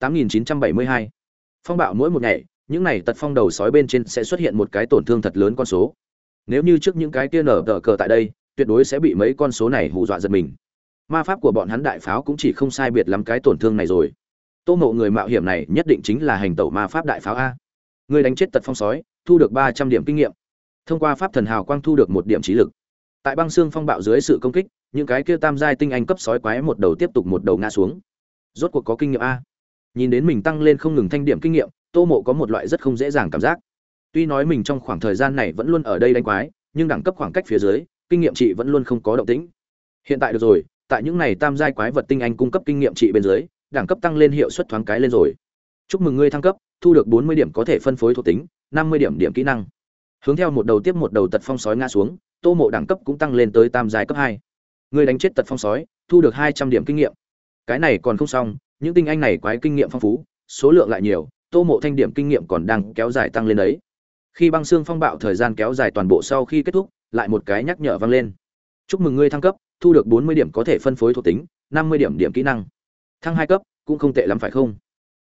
8972. Phong bạo mỗi một ngày, những này tật phong đầu sói bên trên sẽ xuất hiện một cái tổn thương thật lớn con số. Nếu như trước những cái kia nở tờ cờ tại đây, tuyệt đối sẽ bị mấy con số này hù dọa giật mình. Ma pháp của bọn hắn đại pháo cũng chỉ không sai biệt lắm cái tổn thương này rồi. Tô Mộ người mạo hiểm này nhất định chính là hành tẩu ma pháp đại pháo a. Người đánh chết tật phong sói, thu được 300 điểm kinh nghiệm. Thông qua pháp thần hào quang thu được một điểm trí lực. Tại băng xương phong bạo dưới sự công kích, những cái kia tam giai tinh anh cấp sói quái một đầu tiếp tục một đầu ngã xuống. Rốt cuộc có kinh nghiệm a nhìn đến mình tăng lên không ngừng thanh điểm kinh nghiệm, tô mộ có một loại rất không dễ dàng cảm giác. Tuy nói mình trong khoảng thời gian này vẫn luôn ở đây đánh quái, nhưng đẳng cấp khoảng cách phía dưới, kinh nghiệm trị vẫn luôn không có động tĩnh. Hiện tại được rồi, tại những này tam giai quái vật tinh anh cung cấp kinh nghiệm trị bên dưới, đẳng cấp tăng lên hiệu suất thoáng cái lên rồi. Chúc mừng ngươi thăng cấp, thu được bốn mươi điểm có thể phân phối thuộc tính, năm mươi điểm điểm kỹ năng. Hướng theo một đầu tiếp một đầu tật phong sói ngã xuống, tô mộ đẳng cấp cũng tăng lên tới tam giai cấp hai. Ngươi đánh chết tật phong sói, thu được hai trăm điểm kinh nghiệm. Cái này còn không xong những tinh anh này quái kinh nghiệm phong phú, số lượng lại nhiều, tô mộ thanh điểm kinh nghiệm còn đang kéo dài tăng lên đấy. Khi băng xương phong bạo thời gian kéo dài toàn bộ sau khi kết thúc, lại một cái nhắc nhở vang lên. Chúc mừng ngươi thăng cấp, thu được bốn mươi điểm có thể phân phối thuộc tính, năm mươi điểm điểm kỹ năng. Thăng hai cấp, cũng không tệ lắm phải không?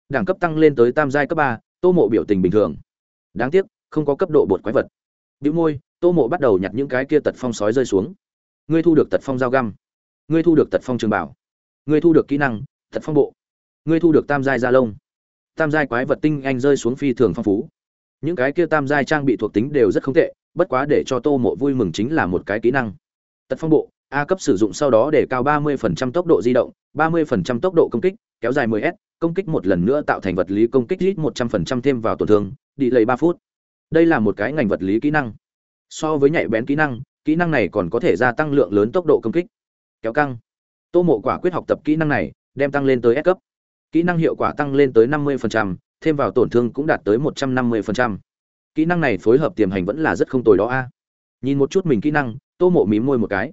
Đẳng cấp tăng lên tới tam giai cấp ba, tô mộ biểu tình bình thường. Đáng tiếc, không có cấp độ bột quái vật. Biểu môi, tô mộ bắt đầu nhặt những cái kia tật phong sói rơi xuống. Ngươi thu được tật phong dao găm. Ngươi thu được tật phong trường bảo. Ngươi thu được kỹ năng, tật phong bộ ngươi thu được tam giai da lông. Tam giai quái vật tinh anh rơi xuống phi thường phong phú. Những cái kia tam giai trang bị thuộc tính đều rất không tệ, bất quá để cho tô mộ vui mừng chính là một cái kỹ năng. Tật phong bộ, a cấp sử dụng sau đó để cao 30% tốc độ di động 30% tốc độ công kích, kéo dài 10 s, công kích một lần nữa tạo thành vật lý công kích ít 100% thêm vào tổn thương, đi lấy 3 phút. Đây là một cái ngành vật lý kỹ năng. So với nhạy bén kỹ năng kỹ năng này còn có thể gia tăng lượng lớn tốc độ công kích. Kéo căng. Tô mộ quả quyết học tập kỹ năng này, đem tăng lên tới S cấp kỹ năng hiệu quả tăng lên tới 50%, thêm vào tổn thương cũng đạt tới 150%. kỹ năng này phối hợp tiềm hành vẫn là rất không tồi đó a. Nhìn một chút mình kỹ năng tô mộ mím môi một cái.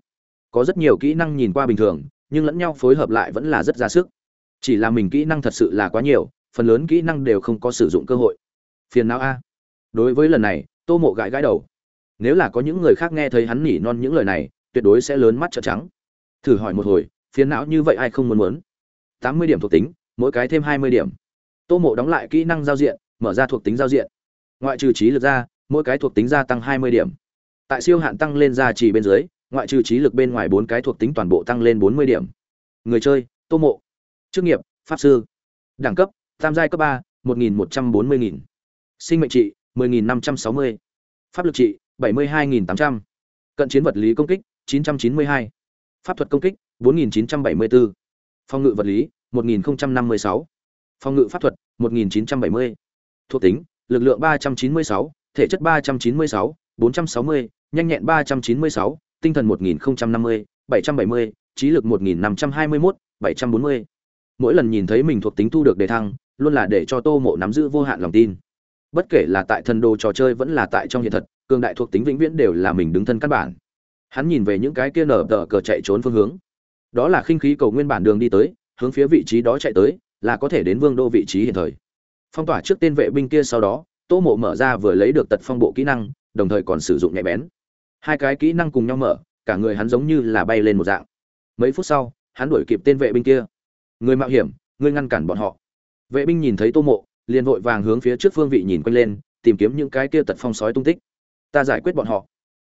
Có rất nhiều kỹ năng nhìn qua bình thường nhưng lẫn nhau phối hợp lại vẫn là rất ra sức. Chỉ là mình kỹ năng thật sự là quá nhiều phần lớn kỹ năng đều không có sử dụng cơ hội. Phiền não a. Đối với lần này tô mộ gãi gãi đầu. Nếu là có những người khác nghe thấy hắn nỉ non những lời này tuyệt đối sẽ lớn mắt trợn trắng. Thử hỏi một hồi phiền não như vậy ai không muốn muốn? tám mươi điểm thuộc tính mỗi cái thêm hai mươi điểm. Tô mộ đóng lại kỹ năng giao diện, mở ra thuộc tính giao diện. Ngoại trừ trí lực ra, mỗi cái thuộc tính gia tăng hai mươi điểm. Tại siêu hạn tăng lên ra chỉ bên dưới, ngoại trừ trí lực bên ngoài bốn cái thuộc tính toàn bộ tăng lên bốn mươi điểm. Người chơi, tô mộ. Chức nghiệp, pháp sư. Đẳng cấp, tam giai cấp ba, một nghìn một trăm bốn mươi nghìn. Sinh mệnh trị, mười nghìn năm trăm sáu mươi. Pháp lực trị, bảy mươi hai nghìn tám trăm. Cận chiến vật lý công kích, chín trăm chín mươi hai. Pháp thuật công kích, bốn nghìn chín trăm bảy mươi bốn. Phòng ngự vật lý 1056. Phòng ngự pháp thuật 1970. Thuộc tính: Lực lượng 396, thể chất 396, 460, nhanh nhẹn 396, tinh thần 1050, 770, trí lực 1521, 740. Mỗi lần nhìn thấy mình thuộc tính thu được đề thăng, luôn là để cho Tô Mộ nắm giữ vô hạn lòng tin. Bất kể là tại thần đồ trò chơi vẫn là tại trong hiện thật, cường đại thuộc tính vĩnh viễn đều là mình đứng thân căn bản. Hắn nhìn về những cái kia nở tờ cờ chạy trốn phương hướng. Đó là khinh khí cầu nguyên bản đường đi tới, hướng phía vị trí đó chạy tới, là có thể đến vương đô vị trí hiện thời. Phong tỏa trước tên vệ binh kia sau đó, tô mộ mở ra vừa lấy được tật phong bộ kỹ năng, đồng thời còn sử dụng nhạy bén. Hai cái kỹ năng cùng nhau mở, cả người hắn giống như là bay lên một dạng. Mấy phút sau, hắn đuổi kịp tên vệ binh kia. Người mạo hiểm, người ngăn cản bọn họ. Vệ binh nhìn thấy tô mộ, liền vội vàng hướng phía trước phương vị nhìn quanh lên, tìm kiếm những cái kia tật phong sói tung tích. Ta giải quyết bọn họ.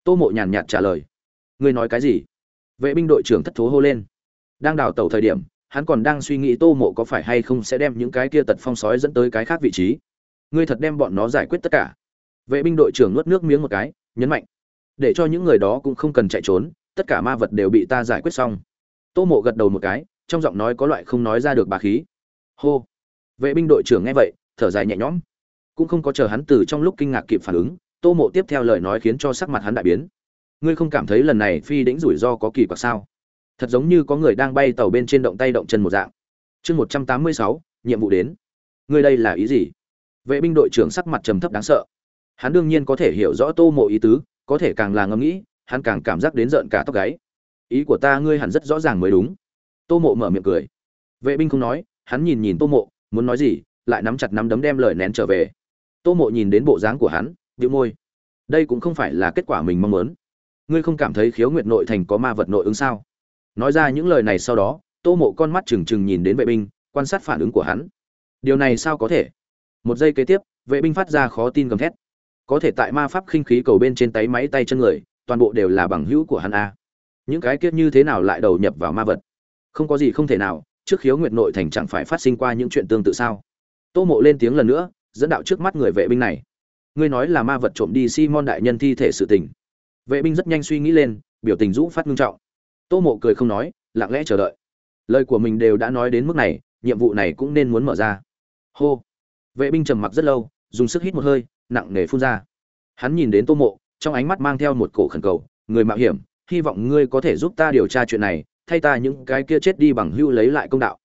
Tô mộ nhàn nhạt trả lời. Ngươi nói cái gì? Vệ binh đội trưởng thất thố hô lên. Đang đào tẩu thời điểm hắn còn đang suy nghĩ tô mộ có phải hay không sẽ đem những cái kia tật phong sói dẫn tới cái khác vị trí. Ngươi thật đem bọn nó giải quyết tất cả. Vệ binh đội trưởng nuốt nước miếng một cái, nhấn mạnh. Để cho những người đó cũng không cần chạy trốn, tất cả ma vật đều bị ta giải quyết xong. Tô mộ gật đầu một cái, trong giọng nói có loại không nói ra được bà khí. Hô. Vệ binh đội trưởng nghe vậy, thở dài nhẹ nhõm. Cũng không có chờ hắn từ trong lúc kinh ngạc kịp phản ứng, tô mộ tiếp theo lời nói khiến cho sắc mặt hắn đại biến. Ngươi không cảm thấy lần này phi đĩnh rủi ro có kỳ quặc sao? Thật giống như có người đang bay tàu bên trên động tay động chân một dạng. Chương một trăm tám mươi sáu, nhiệm vụ đến. Ngươi đây là ý gì? Vệ binh đội trưởng sắc mặt trầm thấp đáng sợ. Hắn đương nhiên có thể hiểu rõ tô mộ ý tứ, có thể càng là ngẫm nghĩ, hắn càng cảm giác đến rợn cả tóc gáy. Ý của ta ngươi hẳn rất rõ ràng mới đúng. Tô mộ mở miệng cười. Vệ binh không nói, hắn nhìn nhìn tô mộ, muốn nói gì, lại nắm chặt nắm đấm đem lời nén trở về. Tô mộ nhìn đến bộ dáng của hắn, bĩu môi. Đây cũng không phải là kết quả mình mong muốn. Ngươi không cảm thấy khiếu nguyệt nội thành có ma vật nội ứng sao? Nói ra những lời này sau đó, tô mộ con mắt trừng trừng nhìn đến vệ binh, quan sát phản ứng của hắn. Điều này sao có thể? Một giây kế tiếp, vệ binh phát ra khó tin gầm thét. Có thể tại ma pháp khinh khí cầu bên trên tay máy tay chân người, toàn bộ đều là bằng hữu của hắn a. Những cái kiết như thế nào lại đầu nhập vào ma vật? Không có gì không thể nào, trước khiếu nguyệt nội thành chẳng phải phát sinh qua những chuyện tương tự sao? Tô mộ lên tiếng lần nữa, dẫn đạo trước mắt người vệ binh này. Ngươi nói là ma vật trộm đi simon đại nhân thi thể sự tình. Vệ binh rất nhanh suy nghĩ lên, biểu tình rũ phát ngưng trọng tô mộ cười không nói, lặng lẽ chờ đợi. Lời của mình đều đã nói đến mức này, nhiệm vụ này cũng nên muốn mở ra. Hô. Vệ binh trầm mặc rất lâu, dùng sức hít một hơi, nặng nề phun ra. Hắn nhìn đến tô mộ, trong ánh mắt mang theo một cổ khẩn cầu, người mạo hiểm, hy vọng ngươi có thể giúp ta điều tra chuyện này, thay ta những cái kia chết đi bằng hưu lấy lại công đạo.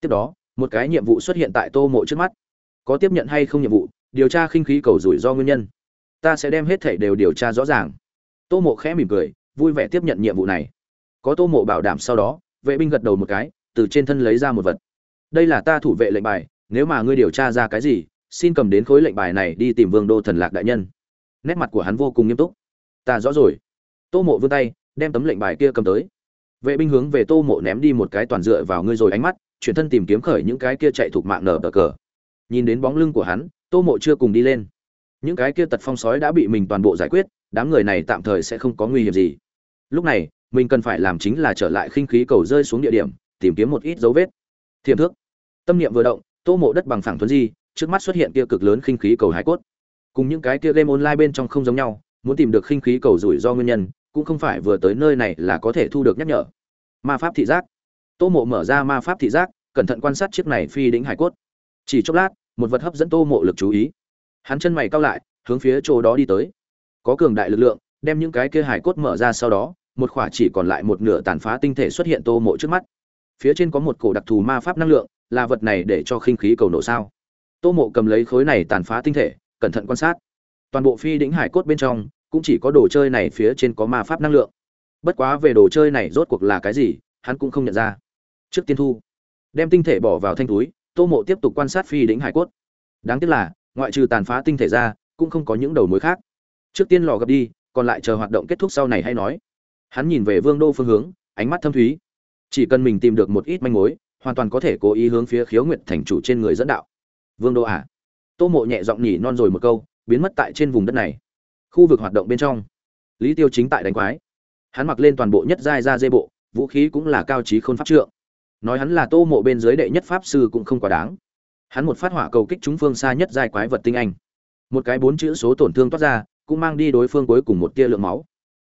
Tiếp đó, một cái nhiệm vụ xuất hiện tại tô mộ trước mắt. Có tiếp nhận hay không nhiệm vụ, điều tra khinh khí cầu rủi do nguyên nhân. Ta sẽ đem hết thảy đều điều tra rõ ràng. Tô mộ khẽ mỉm cười, vui vẻ tiếp nhận nhiệm vụ này có tô mộ bảo đảm sau đó, vệ binh gật đầu một cái, từ trên thân lấy ra một vật. Đây là ta thủ vệ lệnh bài, nếu mà ngươi điều tra ra cái gì, xin cầm đến khối lệnh bài này đi tìm vương đô thần lạc đại nhân. Nét mặt của hắn vô cùng nghiêm túc. Ta rõ rồi. Tô mộ vươn tay, đem tấm lệnh bài kia cầm tới. Vệ binh hướng về tô mộ ném đi một cái toàn dựa vào ngươi rồi ánh mắt, chuyển thân tìm kiếm khởi những cái kia chạy thuộc mạng nở bờ cờ. Nhìn đến bóng lưng của hắn, tô mộ chưa cùng đi lên. Những cái kia tật phong sói đã bị mình toàn bộ giải quyết, đám người này tạm thời sẽ không có nguy hiểm gì. Lúc này mình cần phải làm chính là trở lại khinh khí cầu rơi xuống địa điểm, tìm kiếm một ít dấu vết. Thiềm thước. Tâm niệm vừa động, tô mộ đất bằng phẳng thuấn di, trước mắt xuất hiện kia cực lớn khinh khí cầu hải cốt. Cùng những cái kia game online bên trong không giống nhau, muốn tìm được khinh khí cầu rủi ro nguyên nhân, cũng không phải vừa tới nơi này là có thể thu được nhắc nhở. Ma pháp thị giác. Tô mộ mở ra ma pháp thị giác, cẩn thận quan sát chiếc này phi đĩnh hải cốt. Chỉ chốc lát, một vật hấp dẫn tô mộ lực chú ý. Hắn chân mày cao lại, hướng phía chỗ đó đi tới. Có cường đại lực lượng, đem những cái kia hải cốt mở ra sau đó một khỏa chỉ còn lại một nửa tàn phá tinh thể xuất hiện tô mộ trước mắt. Phía trên có một cổ đặc thù ma pháp năng lượng, là vật này để cho khinh khí cầu nổ sao? Tô mộ cầm lấy khối này tàn phá tinh thể, cẩn thận quan sát. Toàn bộ phi đĩnh hải cốt bên trong, cũng chỉ có đồ chơi này phía trên có ma pháp năng lượng. Bất quá về đồ chơi này rốt cuộc là cái gì, hắn cũng không nhận ra. Trước tiên thu, đem tinh thể bỏ vào thanh túi, tô mộ tiếp tục quan sát phi đĩnh hải cốt. Đáng tiếc là, ngoại trừ tàn phá tinh thể ra, cũng không có những đầu mối khác. Trước tiên lò gập đi, còn lại chờ hoạt động kết thúc sau này hay nói hắn nhìn về vương đô phương hướng, ánh mắt thâm thúy. Chỉ cần mình tìm được một ít manh mối, hoàn toàn có thể cố ý hướng phía khiếu nguyệt thành chủ trên người dẫn đạo. Vương đô à? Tô mộ nhẹ giọng nhỉ non rồi một câu, biến mất tại trên vùng đất này. Khu vực hoạt động bên trong. Lý tiêu chính tại đánh quái. Hắn mặc lên toàn bộ nhất giai ra dê bộ, vũ khí cũng là cao trí khôn pháp trượng. Nói hắn là tô mộ bên dưới đệ nhất pháp sư cũng không quá đáng. Hắn một phát hỏa cầu kích chúng phương xa nhất giai quái vật tinh anh. Một cái bốn chữ số tổn thương toát ra, cũng mang đi đối phương cuối cùng một tia lượng máu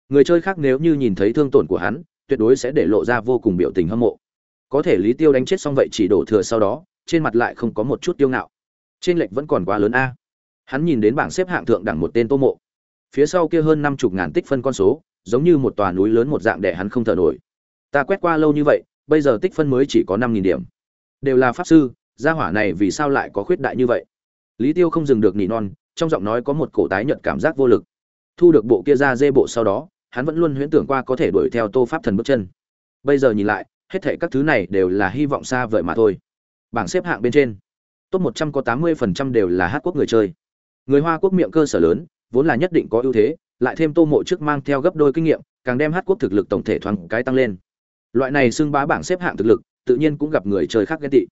người chơi khác nếu như nhìn thấy thương tổn của hắn, tuyệt đối sẽ để lộ ra vô cùng biểu tình hâm mộ. Có thể lý tiêu đánh chết xong vậy chỉ đổ thừa sau đó, trên mặt lại không có một chút tiêu ngạo. Trên lệnh vẫn còn quá lớn a. Hắn nhìn đến bảng xếp hạng thượng đẳng một tên tô mộ. Phía sau kia hơn năm chục ngàn tích phân con số, giống như một tòa núi lớn một dạng để hắn không thở nổi. Ta quét qua lâu như vậy, bây giờ tích phân mới chỉ có năm nghìn điểm. Đều là pháp sư, gia hỏa này vì sao lại có khuyết đại như vậy? Lý tiêu không dừng được nỉ non, trong giọng nói có một cổ tái nhận cảm giác vô lực. Thu được bộ kia ra dê bộ sau đó hắn vẫn luôn huyễn tưởng qua có thể đuổi theo tô pháp thần bước chân. Bây giờ nhìn lại, hết thảy các thứ này đều là hy vọng xa vời mà thôi. Bảng xếp hạng bên trên, top một trăm có tám mươi phần trăm đều là hát quốc người chơi. Người hoa quốc miệng cơ sở lớn, vốn là nhất định có ưu thế, lại thêm tô mộ trước mang theo gấp đôi kinh nghiệm, càng đem hát quốc thực lực tổng thể thoáng cái tăng lên. Loại này xưng bá bảng xếp hạng thực lực, tự nhiên cũng gặp người chơi khác ghen tị.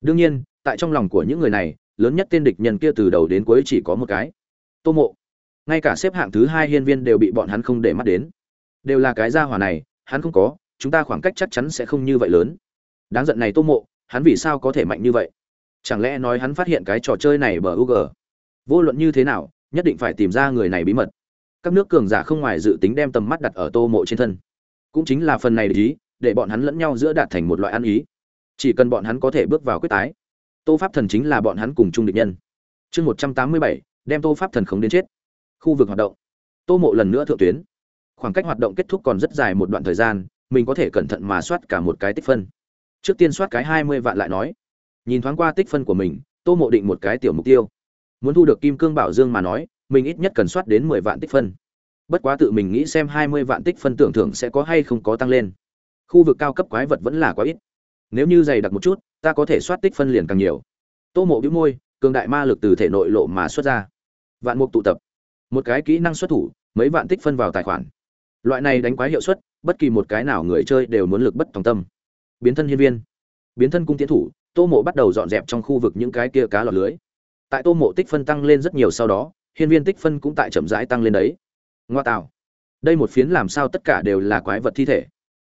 Đương nhiên, tại trong lòng của những người này, lớn nhất tên địch nhân kia từ đầu đến cuối chỉ có một cái. Tô mộ ngay cả xếp hạng thứ hai hiên viên đều bị bọn hắn không để mắt đến. Đều là cái gia hỏa này, hắn không có, chúng ta khoảng cách chắc chắn sẽ không như vậy lớn. Đáng giận này tô mộ, hắn vì sao có thể mạnh như vậy? Chẳng lẽ nói hắn phát hiện cái trò chơi này bờ ug vô luận như thế nào, nhất định phải tìm ra người này bí mật. Các nước cường giả không ngoài dự tính đem tầm mắt đặt ở tô mộ trên thân. Cũng chính là phần này để ý để bọn hắn lẫn nhau giữa đạt thành một loại ăn ý. Chỉ cần bọn hắn có thể bước vào quyết tái, tô pháp thần chính là bọn hắn cùng chung địch nhân. Chương một trăm tám mươi bảy, đem tô pháp thần khống đến chết khu vực hoạt động. Tô mộ lần nữa thượng tuyến. Khoảng cách hoạt động kết thúc còn rất dài một đoạn thời gian, mình có thể cẩn thận mà soát cả một cái tích phân. Trước tiên soát cái hai mươi vạn lại nói. Nhìn thoáng qua tích phân của mình, tô mộ định một cái tiểu mục tiêu. Muốn thu được kim cương bảo dương mà nói, mình ít nhất cần soát đến mười vạn tích phân. Bất quá tự mình nghĩ xem hai mươi vạn tích phân tưởng thưởng sẽ có hay không có tăng lên. Khu vực cao cấp quái vật vẫn là quá ít. Nếu như dày đặc một chút, ta có thể soát tích phân liền càng nhiều. Tô mộ bĩu môi, cường đại ma lực từ thể nội lộ mà xuất ra. Vạn mục tụ tập một cái kỹ năng xuất thủ, mấy vạn tích phân vào tài khoản. Loại này đánh quái hiệu suất, bất kỳ một cái nào người chơi đều muốn lực bất tòng tâm. Biến thân hiên viên. Biến thân cung tiến thủ, tô mộ bắt đầu dọn dẹp trong khu vực những cái kia cá lọt lưới. Tại tô mộ tích phân tăng lên rất nhiều sau đó, hiên viên tích phân cũng tại chậm rãi tăng lên đấy. Ngoa tạo. Đây một phiến làm sao tất cả đều là quái vật thi thể.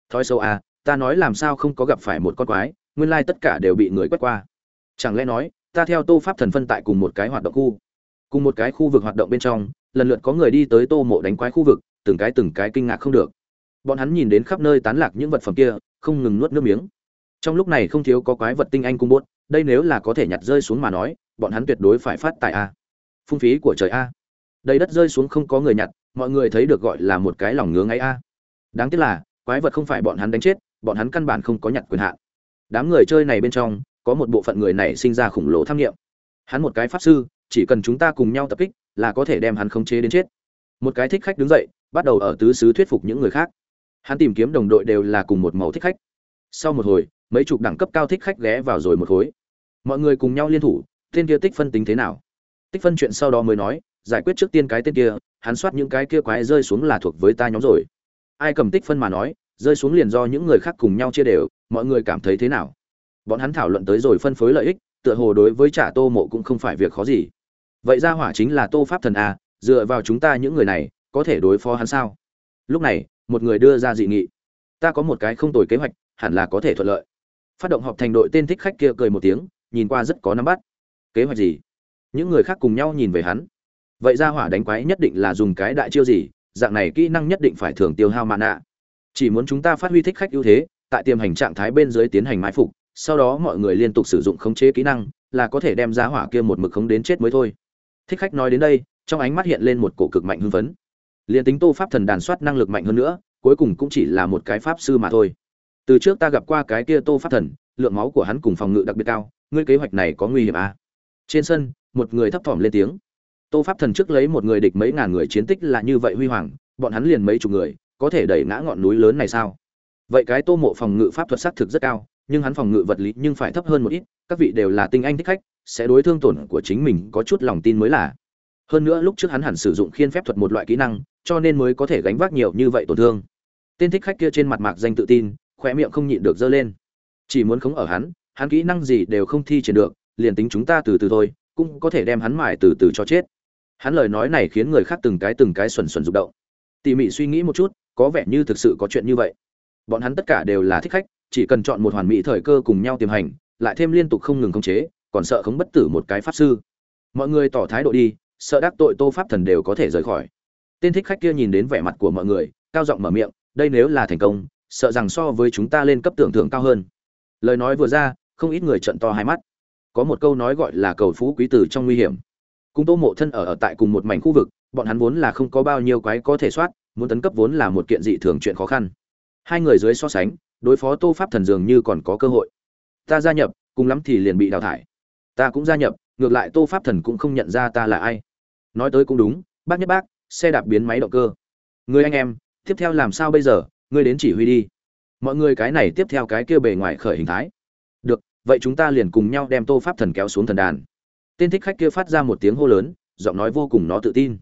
Thói sâu à ta nói làm sao không có gặp phải một con quái, nguyên lai tất cả đều bị người quét qua. Chẳng lẽ nói, ta theo tô pháp thần phân tại cùng một cái hoạt động khu. Cùng một cái khu vực hoạt động bên trong lần lượt có người đi tới tô mộ đánh quái khu vực, từng cái từng cái kinh ngạc không được. Bọn hắn nhìn đến khắp nơi tán lạc những vật phẩm kia, không ngừng nuốt nước miếng. Trong lúc này không thiếu có quái vật tinh anh cung bốt đây nếu là có thể nhặt rơi xuống mà nói, bọn hắn tuyệt đối phải phát tại a. Phung phí của trời a. Đây đất rơi xuống không có người nhặt, mọi người thấy được gọi là một cái lòng ngứa ngáy a. Đáng tiếc là, quái vật không phải bọn hắn đánh chết, bọn hắn căn bản không có nhặt quyền hạn. Đám người chơi này bên trong, có một bộ phận người này sinh ra khủng lồ tham nghiệm. Hắn một cái pháp sư, chỉ cần chúng ta cùng nhau tập kích là có thể đem hắn khống chế đến chết. Một cái thích khách đứng dậy, bắt đầu ở tứ xứ thuyết phục những người khác. Hắn tìm kiếm đồng đội đều là cùng một màu thích khách. Sau một hồi, mấy chục đẳng cấp cao thích khách ghé vào rồi một khối. Mọi người cùng nhau liên thủ, tên kia tích phân tính thế nào? Tích phân chuyện sau đó mới nói, giải quyết trước tiên cái tên kia, hắn soát những cái kia quái rơi xuống là thuộc với ta nhóm rồi. Ai cầm tích phân mà nói, rơi xuống liền do những người khác cùng nhau chia đều, mọi người cảm thấy thế nào? Bọn hắn thảo luận tới rồi phân phối lợi ích, tựa hồ đối với trả tô mộ cũng không phải việc khó gì vậy ra hỏa chính là tô pháp thần à? dựa vào chúng ta những người này, có thể đối phó hắn sao? Lúc này, một người đưa ra dị nghị. Ta có một cái không tồi kế hoạch, hẳn là có thể thuận lợi. Phát động họp thành đội tên thích khách kia cười một tiếng, nhìn qua rất có nắm bắt. Kế hoạch gì? Những người khác cùng nhau nhìn về hắn. Vậy ra hỏa đánh quái nhất định là dùng cái đại chiêu gì, dạng này kỹ năng nhất định phải thường tiêu hao mạn nạ chỉ muốn chúng ta phát huy thích khách ưu thế, tại tiềm hành trạng thái bên dưới tiến hành mái phục, sau đó mọi người liên tục sử dụng khống chế kỹ năng, là có thể đem ra hỏa kia một mực khống đến chết mới thôi thích khách nói đến đây, trong ánh mắt hiện lên một cổ cực mạnh hưng phấn. Liền tính tô pháp thần đàn soát năng lực mạnh hơn nữa, cuối cùng cũng chỉ là một cái pháp sư mà thôi. Từ trước ta gặp qua cái kia tô pháp thần, lượng máu của hắn cùng phòng ngự đặc biệt cao, ngươi kế hoạch này có nguy hiểm à? trên sân, một người thấp thỏm lên tiếng. Tô pháp thần trước lấy một người địch mấy ngàn người chiến tích là như vậy huy hoàng, bọn hắn liền mấy chục người, có thể đẩy ngã ngọn núi lớn này sao? Vậy cái tô mộ phòng ngự pháp thuật xác thực rất cao, nhưng hắn phòng ngự vật lý nhưng phải thấp hơn một ít, các vị đều là tinh anh thích khách sẽ đối thương tổn của chính mình có chút lòng tin mới là. Hơn nữa lúc trước hắn hẳn sử dụng khiên phép thuật một loại kỹ năng, cho nên mới có thể gánh vác nhiều như vậy tổn thương. Tên thích khách kia trên mặt mạc danh tự tin khoe miệng không nhịn được dơ lên. Chỉ muốn khống ở hắn hắn kỹ năng gì đều không thi triển được, liền tính chúng ta từ từ thôi, cũng có thể đem hắn mải từ từ cho chết. Hắn lời nói này khiến người khác từng cái từng cái xuẩn xuẩn rụng động. Tỉ mỉ suy nghĩ một chút, có vẻ như thực sự có chuyện như vậy. Bọn hắn tất cả đều là thích khách, chỉ cần chọn một hoàn mỹ thời cơ cùng nhau tiềm hành, lại thêm liên tục không ngừng khống chế còn sợ không bất tử một cái pháp sư. Mọi người tỏ thái độ đi sợ đắc tội tô pháp thần đều có thể rời khỏi. Tên thích khách kia nhìn đến vẻ mặt của mọi người cao giọng mở miệng đây nếu là thành công sợ rằng so với chúng ta lên cấp tưởng thưởng cao hơn. Lời nói vừa ra không ít người trận to hai mắt. Có một câu nói gọi là cầu phú quý tử trong nguy hiểm. Cùng tô mộ thân ở, ở tại cùng một mảnh khu vực bọn hắn vốn là không có bao nhiêu quái có thể soát muốn tấn cấp vốn là một kiện dị thường chuyện khó khăn. Hai người dưới so sánh đối phó tô pháp thần dường như còn có cơ hội. Ta gia nhập cùng lắm thì liền bị đào thải ta cũng gia nhập, ngược lại tô pháp thần cũng không nhận ra ta là ai. Nói tới cũng đúng, bác nhất bác, xe đạp biến máy động cơ. Người anh em, tiếp theo làm sao bây giờ? Ngươi đến chỉ huy đi. Mọi người cái này tiếp theo cái kia bề ngoài khởi hình thái. Được, vậy chúng ta liền cùng nhau đem tô pháp thần kéo xuống thần đàn. Tên thích khách kia phát ra một tiếng hô lớn, giọng nói vô cùng nó tự tin.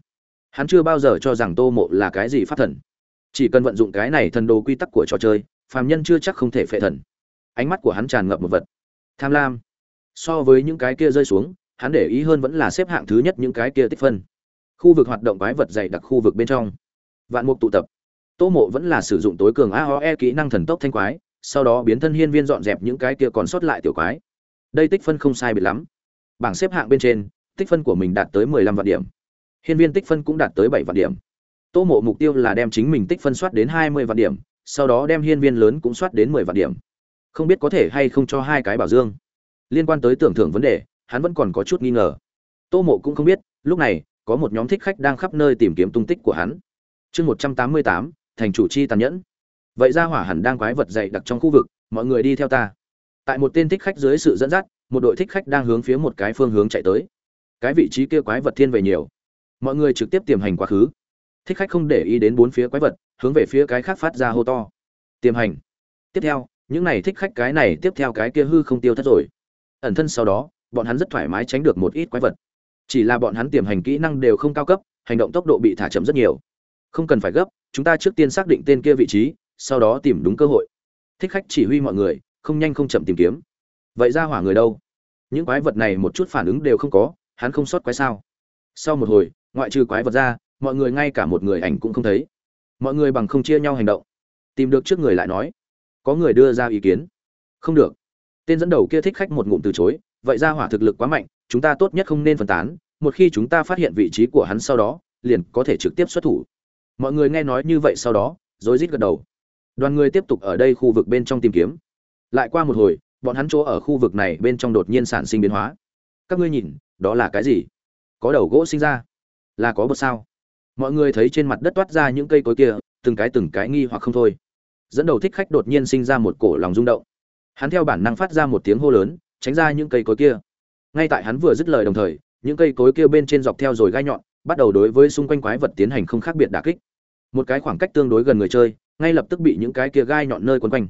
Hắn chưa bao giờ cho rằng tô mộ là cái gì pháp thần. Chỉ cần vận dụng cái này thần đồ quy tắc của trò chơi, phàm nhân chưa chắc không thể phệ thần. Ánh mắt của hắn tràn ngập một vật. Tham lam so với những cái kia rơi xuống, hắn để ý hơn vẫn là xếp hạng thứ nhất những cái kia tích phân. Khu vực hoạt động quái vật dày đặc khu vực bên trong. Vạn mục tụ tập. Tô mộ vẫn là sử dụng tối cường aoe kỹ năng thần tốc thanh quái, sau đó biến thân hiên viên dọn dẹp những cái kia còn sót lại tiểu quái. Đây tích phân không sai biệt lắm. Bảng xếp hạng bên trên, tích phân của mình đạt tới mười lăm vạn điểm. Hiên viên tích phân cũng đạt tới bảy vạn điểm. Tô mộ mục tiêu là đem chính mình tích phân soát đến hai mươi vạn điểm, sau đó đem hiên viên lớn cũng soát đến mười vạn điểm. Không biết có thể hay không cho hai cái bảo dương liên quan tới tưởng thưởng vấn đề, hắn vẫn còn có chút nghi ngờ. Tô mộ cũng không biết, lúc này, có một nhóm thích khách đang khắp nơi tìm kiếm tung tích của hắn. Chương một trăm tám mươi tám, thành chủ chi tàn nhẫn. Vậy ra hỏa hẳn đang quái vật dày đặc trong khu vực, mọi người đi theo ta. Tại một tên thích khách dưới sự dẫn dắt, một đội thích khách đang hướng phía một cái phương hướng chạy tới. Cái vị trí kia quái vật thiên về nhiều. Mọi người trực tiếp tiềm hành quá khứ. Thích khách không để ý đến bốn phía quái vật, hướng về phía cái khác phát ra hô to. Tiềm hành. Tiếp theo, những này thích khách cái này, tiếp theo cái kia hư không tiêu thất rồi ẩn thân sau đó, bọn hắn rất thoải mái tránh được một ít quái vật. Chỉ là bọn hắn tiềm hành kỹ năng đều không cao cấp, hành động tốc độ bị thả chậm rất nhiều. Không cần phải gấp, chúng ta trước tiên xác định tên kia vị trí, sau đó tìm đúng cơ hội. Thích khách chỉ huy mọi người, không nhanh không chậm tìm kiếm. Vậy ra hỏa người đâu? Những quái vật này một chút phản ứng đều không có, hắn không sót quái sao? Sau một hồi, ngoại trừ quái vật ra, mọi người ngay cả một người ảnh cũng không thấy. Mọi người bằng không chia nhau hành động. Tìm được trước người lại nói. Có người đưa ra ý kiến. Không được tên dẫn đầu kia thích khách một ngụm từ chối, vậy ra hỏa thực lực quá mạnh, chúng ta tốt nhất không nên phân tán, một khi chúng ta phát hiện vị trí của hắn sau đó, liền có thể trực tiếp xuất thủ. Mọi người nghe nói như vậy sau đó, rối rít gật đầu. Đoàn người tiếp tục ở đây khu vực bên trong tìm kiếm. Lại qua một hồi, bọn hắn chỗ ở khu vực này bên trong đột nhiên sản sinh biến hóa. Các ngươi nhìn, đó là cái gì? Có đầu gỗ sinh ra? Là có bột sao? Mọi người thấy trên mặt đất toát ra những cây cối kia, từng cái từng cái nghi hoặc không thôi. Dẫn đầu thích khách đột nhiên sinh ra một cổ lòng rung động hắn theo bản năng phát ra một tiếng hô lớn, tránh ra những cây cối kia. Ngay tại hắn vừa dứt lời đồng thời, những cây cối kia bên trên dọc theo rồi gai nhọn, bắt đầu đối với xung quanh quái vật tiến hành không khác biệt đả kích. Một cái khoảng cách tương đối gần người chơi, ngay lập tức bị những cái kia gai nhọn nơi quấn quanh.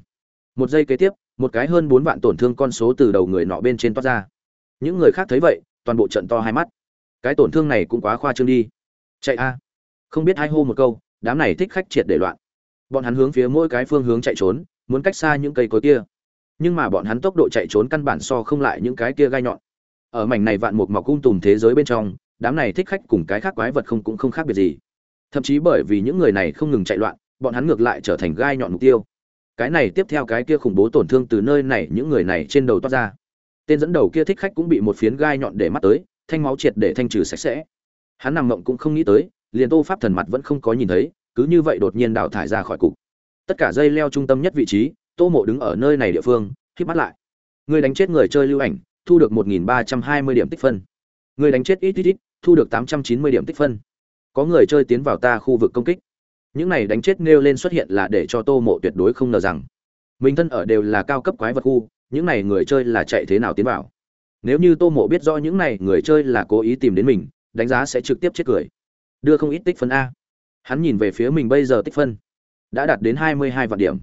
Một giây kế tiếp, một cái hơn bốn vạn tổn thương con số từ đầu người nọ bên trên toát ra. Những người khác thấy vậy, toàn bộ trận to hai mắt. Cái tổn thương này cũng quá khoa trương đi. Chạy a. Không biết hai hô một câu, đám này thích khách triệt để loạn. Bọn hắn hướng phía mỗi cái phương hướng chạy trốn, muốn cách xa những cây cối kia nhưng mà bọn hắn tốc độ chạy trốn căn bản so không lại những cái kia gai nhọn. Ở mảnh này vạn mục mọc cung tùm thế giới bên trong, đám này thích khách cùng cái khác quái vật không cũng không khác biệt gì. Thậm chí bởi vì những người này không ngừng chạy loạn, bọn hắn ngược lại trở thành gai nhọn mục tiêu. Cái này tiếp theo cái kia khủng bố tổn thương từ nơi này những người này trên đầu toát ra. Tên dẫn đầu kia thích khách cũng bị một phiến gai nhọn để mắt tới, thanh máu triệt để thanh trừ sạch sẽ. Hắn nằm mộng cũng không nghĩ tới, liền tô pháp thần mặt vẫn không có nhìn thấy, cứ như vậy đột nhiên đào thải ra khỏi cục. Tất cả dây leo trung tâm nhất vị trí tô mộ đứng ở nơi này địa phương khi bắt lại. Người đánh chết người chơi lưu ảnh, thu được một nghìn ba trăm hai mươi điểm tích phân. Người đánh chết ít ít ít, thu được tám trăm chín mươi điểm tích phân. Có người chơi tiến vào ta khu vực công kích. Những này đánh chết nêu lên xuất hiện là để cho tô mộ tuyệt đối không ngờ rằng, mình thân ở đều là cao cấp quái vật khu, những này người chơi là chạy thế nào tiến vào. Nếu như tô mộ biết rõ những này người chơi là cố ý tìm đến mình, đánh giá sẽ trực tiếp chết cười. Đưa không ít tích phân a. Hắn nhìn về phía mình bây giờ tích phân. Đã đạt đến hai mươi hai vạn điểm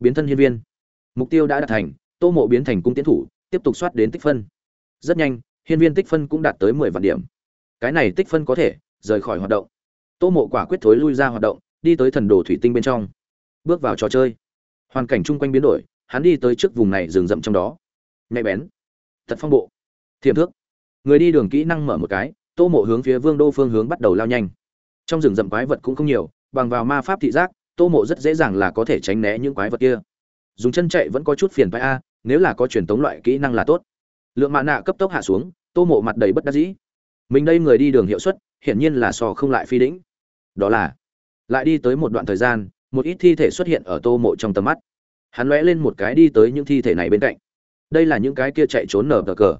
biến thân hiên viên. Mục tiêu đã đạt thành, tô mộ biến thành cung tiến thủ, tiếp tục soát đến tích phân. Rất nhanh, hiên viên tích phân cũng đạt tới mười vạn điểm. Cái này tích phân có thể rời khỏi hoạt động. Tô mộ quả quyết thối lui ra hoạt động, đi tới thần đồ thủy tinh bên trong. Bước vào trò chơi. Hoàn cảnh chung quanh biến đổi, hắn đi tới trước vùng này rừng rậm trong đó. Nhạy bén. Thật phong bộ. Thiềm thước. Người đi đường kỹ năng mở một cái, tô mộ hướng phía vương đô phương hướng bắt đầu lao nhanh. Trong rừng rậm quái vật cũng không nhiều, bằng vào ma pháp thị giác tô mộ rất dễ dàng là có thể tránh né những quái vật kia. Dùng chân chạy vẫn có chút phiền phái a, nếu là có truyền tống loại kỹ năng là tốt. Lượng mạ nạ cấp tốc hạ xuống, tô mộ mặt đầy bất đắc dĩ. Mình đây người đi đường hiệu suất, hiển nhiên là so không lại phi đĩnh đó là, lại đi tới một đoạn thời gian, một ít thi thể xuất hiện ở tô mộ trong tầm mắt. Hắn lóe lên một cái đi tới những thi thể này bên cạnh. Đây là những cái kia chạy trốn nở tờ cờ.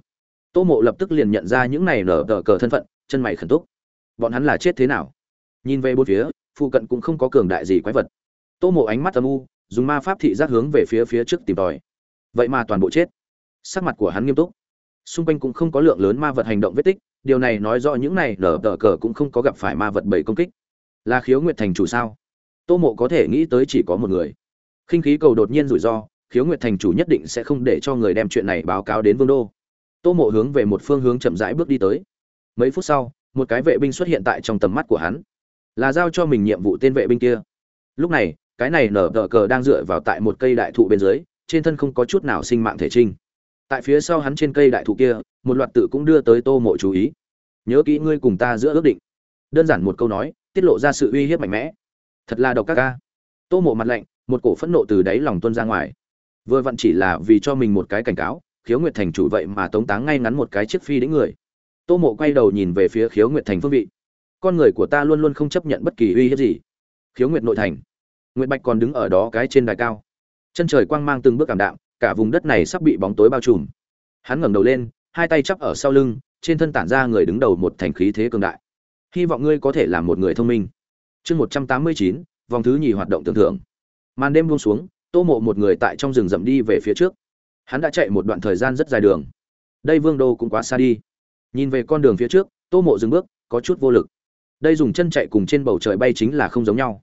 Tô mộ lập tức liền nhận ra những này nở tờ cờ thân phận, chân mày khẩn túc. Bọn hắn là chết thế nào? Nhìn về bốn phía phụ cận cũng không có cường đại gì quái vật. Tô mộ ánh mắt âm u, dùng ma pháp thị giác hướng về phía phía trước tìm tòi. Vậy mà toàn bộ chết. Sắc mặt của hắn nghiêm túc. Xung quanh cũng không có lượng lớn ma vật hành động vết tích, điều này nói rõ những này nở tờ cờ cũng không có gặp phải ma vật bảy công kích. Là khiếu nguyệt thành chủ sao? Tô mộ có thể nghĩ tới chỉ có một người. Khinh khí cầu đột nhiên rủi ro, khiếu nguyệt thành chủ nhất định sẽ không để cho người đem chuyện này báo cáo đến vương đô. Tô mộ hướng về một phương hướng chậm rãi bước đi tới. Mấy phút sau, một cái vệ binh xuất hiện tại trong tầm mắt của hắn là giao cho mình nhiệm vụ tên vệ binh kia. Lúc này, cái này nở tờ cờ đang dựa vào tại một cây đại thụ bên dưới, trên thân không có chút nào sinh mạng thể trinh. Tại phía sau hắn trên cây đại thụ kia, một loạt tự cũng đưa tới tô mộ chú ý. Nhớ kỹ ngươi cùng ta giữa ước định. Đơn giản một câu nói, tiết lộ ra sự uy hiếp mạnh mẽ. Thật là độc các ca tô mộ mặt lạnh, một cổ phẫn nộ từ đáy lòng tuân ra ngoài. Vừa vặn chỉ là vì cho mình một cái cảnh cáo, khiếu nguyệt thành chủ vậy mà tống táng ngay ngắn một cái chiếc phi đến người. Tô mộ quay đầu nhìn về phía khiếu nguyệt thành phương vị con người của ta luôn luôn không chấp nhận bất kỳ uy hiếp gì. Khiếu nguyệt nội thành. Nguyệt bạch còn đứng ở đó cái trên đài cao. Chân trời quang mang từng bước cảm đạm, cả vùng đất này sắp bị bóng tối bao trùm. Hắn ngẩng đầu lên, hai tay chắp ở sau lưng, trên thân tản ra người đứng đầu một thành khí thế cường đại. Hy vọng ngươi có thể làm một người thông minh. Chương một trăm tám mươi chín, vòng thứ nhì hoạt động tưởng thưởng. Màn đêm buông xuống, tô mộ một người tại trong rừng rậm đi về phía trước. Hắn đã chạy một đoạn thời gian rất dài đường. Đây vương đô cũng quá xa đi. Nhìn về con đường phía trước, tô mộ dừng bước, có chút vô lực đây dùng chân chạy cùng trên bầu trời bay chính là không giống nhau.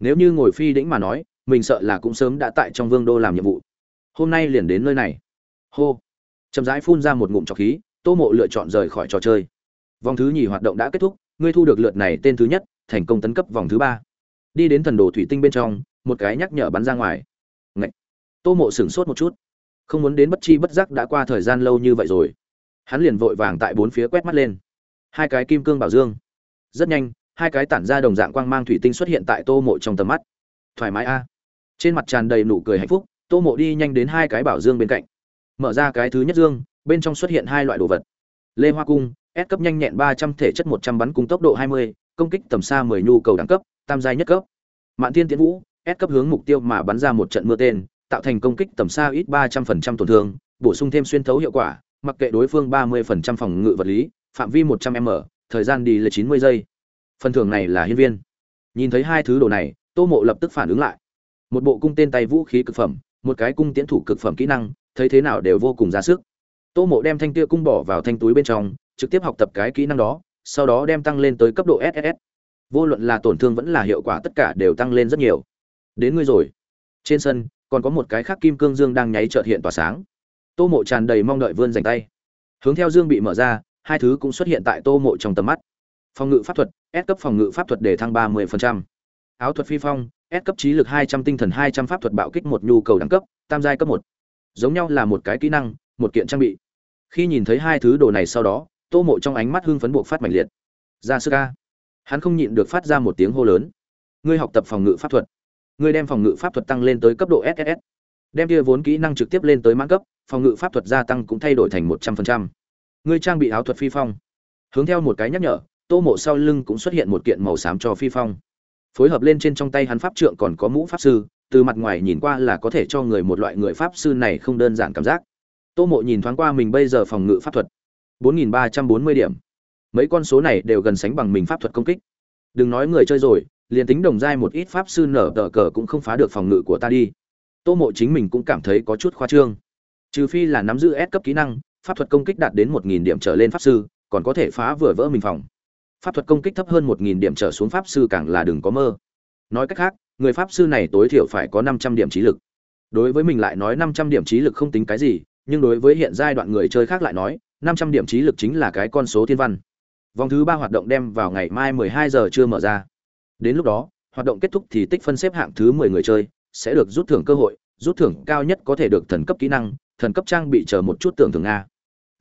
Nếu như ngồi phi đĩnh mà nói, mình sợ là cũng sớm đã tại trong vương đô làm nhiệm vụ. Hôm nay liền đến nơi này. Hô. Chậm rãi phun ra một ngụm trọc khí, tô mộ lựa chọn rời khỏi trò chơi. Vòng thứ nhì hoạt động đã kết thúc, ngươi thu được lượt này tên thứ nhất, thành công tấn cấp vòng thứ ba. Đi đến thần đồ thủy tinh bên trong, một cái nhắc nhở bắn ra ngoài. Ngậy. tô mộ sửng sốt một chút. Không muốn đến bất chi bất giác đã qua thời gian lâu như vậy rồi. Hắn liền vội vàng tại bốn phía quét mắt lên. Hai cái kim cương bảo dương rất nhanh, hai cái tản ra đồng dạng quang mang thủy tinh xuất hiện tại tô mộ trong tầm mắt. Thoải mái a. Trên mặt tràn đầy nụ cười hạnh phúc, tô mộ đi nhanh đến hai cái bảo dương bên cạnh. Mở ra cái thứ nhất dương, bên trong xuất hiện hai loại đồ vật. Lê hoa cung, S cấp nhanh nhẹn ba trăm thể chất một trăm bắn cung tốc độ hai mươi, công kích tầm xa mười nhu cầu đẳng cấp, tam giai nhất cấp. Mạn thiên tiến vũ, S cấp hướng mục tiêu mà bắn ra một trận mưa tên, tạo thành công kích tầm xa ít ba trăm phần trăm tổn thương, bổ sung thêm xuyên thấu hiệu quả, mặc kệ đối phương ba mươi phần trăm phòng ngự vật lý, phạm vi một trăm m thời gian đi là chín mươi giây. Phần thưởng này là hiên viên. Nhìn thấy hai thứ đồ này, tô mộ lập tức phản ứng lại. Một bộ cung tên tay vũ khí cực phẩm, một cái cung tiến thủ cực phẩm kỹ năng, thấy thế nào đều vô cùng ra sức. Tô mộ đem thanh tia cung bỏ vào thanh túi bên trong, trực tiếp học tập cái kỹ năng đó, sau đó đem tăng lên tới cấp độ ss vô luận là tổn thương vẫn là hiệu quả tất cả đều tăng lên rất nhiều. Đến ngươi rồi. Trên sân, còn có một cái khác kim cương dương đang nháy trợt hiện tỏa sáng. Tô mộ tràn đầy mong đợi vươn dành tay. Hướng theo dương bị mở ra hai thứ cũng xuất hiện tại tô mộ trong tầm mắt. Phòng ngự pháp thuật, S cấp phòng ngự pháp thuật để thăng 30%. áo thuật phi phong, S cấp trí lực 200 tinh thần 200 pháp thuật bạo kích một nhu cầu đẳng cấp, tam giai cấp một. Giống nhau là một cái kỹ năng, một kiện trang bị. Khi nhìn thấy hai thứ đồ này sau đó, tô mộ trong ánh mắt hưng phấn buộc phát mạnh liệt. Ra sức ca hắn không nhịn được phát ra một tiếng hô lớn. Ngươi học tập phòng ngự pháp thuật. Ngươi đem phòng ngự pháp thuật tăng lên tới cấp độ ss đem kia vốn kỹ năng trực tiếp lên tới mãn cấp, phòng ngự pháp thuật gia tăng cũng thay đổi thành một trăm phần trăm ngươi trang bị áo thuật phi phong. Hướng theo một cái nhắc nhở, tô mộ sau lưng cũng xuất hiện một kiện màu xám cho phi phong. Phối hợp lên trên trong tay hắn pháp trượng còn có mũ pháp sư, từ mặt ngoài nhìn qua là có thể cho người một loại người pháp sư này không đơn giản cảm giác. Tô mộ nhìn thoáng qua mình bây giờ phòng ngự pháp thuật. 4.340 điểm. Mấy con số này đều gần sánh bằng mình pháp thuật công kích. Đừng nói người chơi rồi, liền tính đồng giai một ít pháp sư nở tờ cờ cũng không phá được phòng ngự của ta đi. Tô mộ chính mình cũng cảm thấy có chút khoa trương. Trừ phi là nắm giữ S cấp kỹ năng pháp thuật công kích đạt đến 1.000 điểm trở lên pháp sư, còn có thể phá vừa vỡ mình phòng. Pháp thuật công kích thấp hơn 1.000 điểm trở xuống pháp sư càng là đừng có mơ. Nói cách khác, người pháp sư này tối thiểu phải có 500 điểm trí lực. Đối với mình lại nói 500 điểm trí lực không tính cái gì, nhưng đối với hiện giai đoạn người chơi khác lại nói 500 điểm trí lực chính là cái con số thiên văn. Vòng thứ ba hoạt động đem vào ngày mai 12 giờ chưa mở ra. Đến lúc đó, hoạt động kết thúc thì tích phân xếp hạng thứ 10 người chơi sẽ được rút thưởng cơ hội, rút thưởng cao nhất có thể được thần cấp kỹ năng, thần cấp trang bị chờ một chút tưởng thưởng a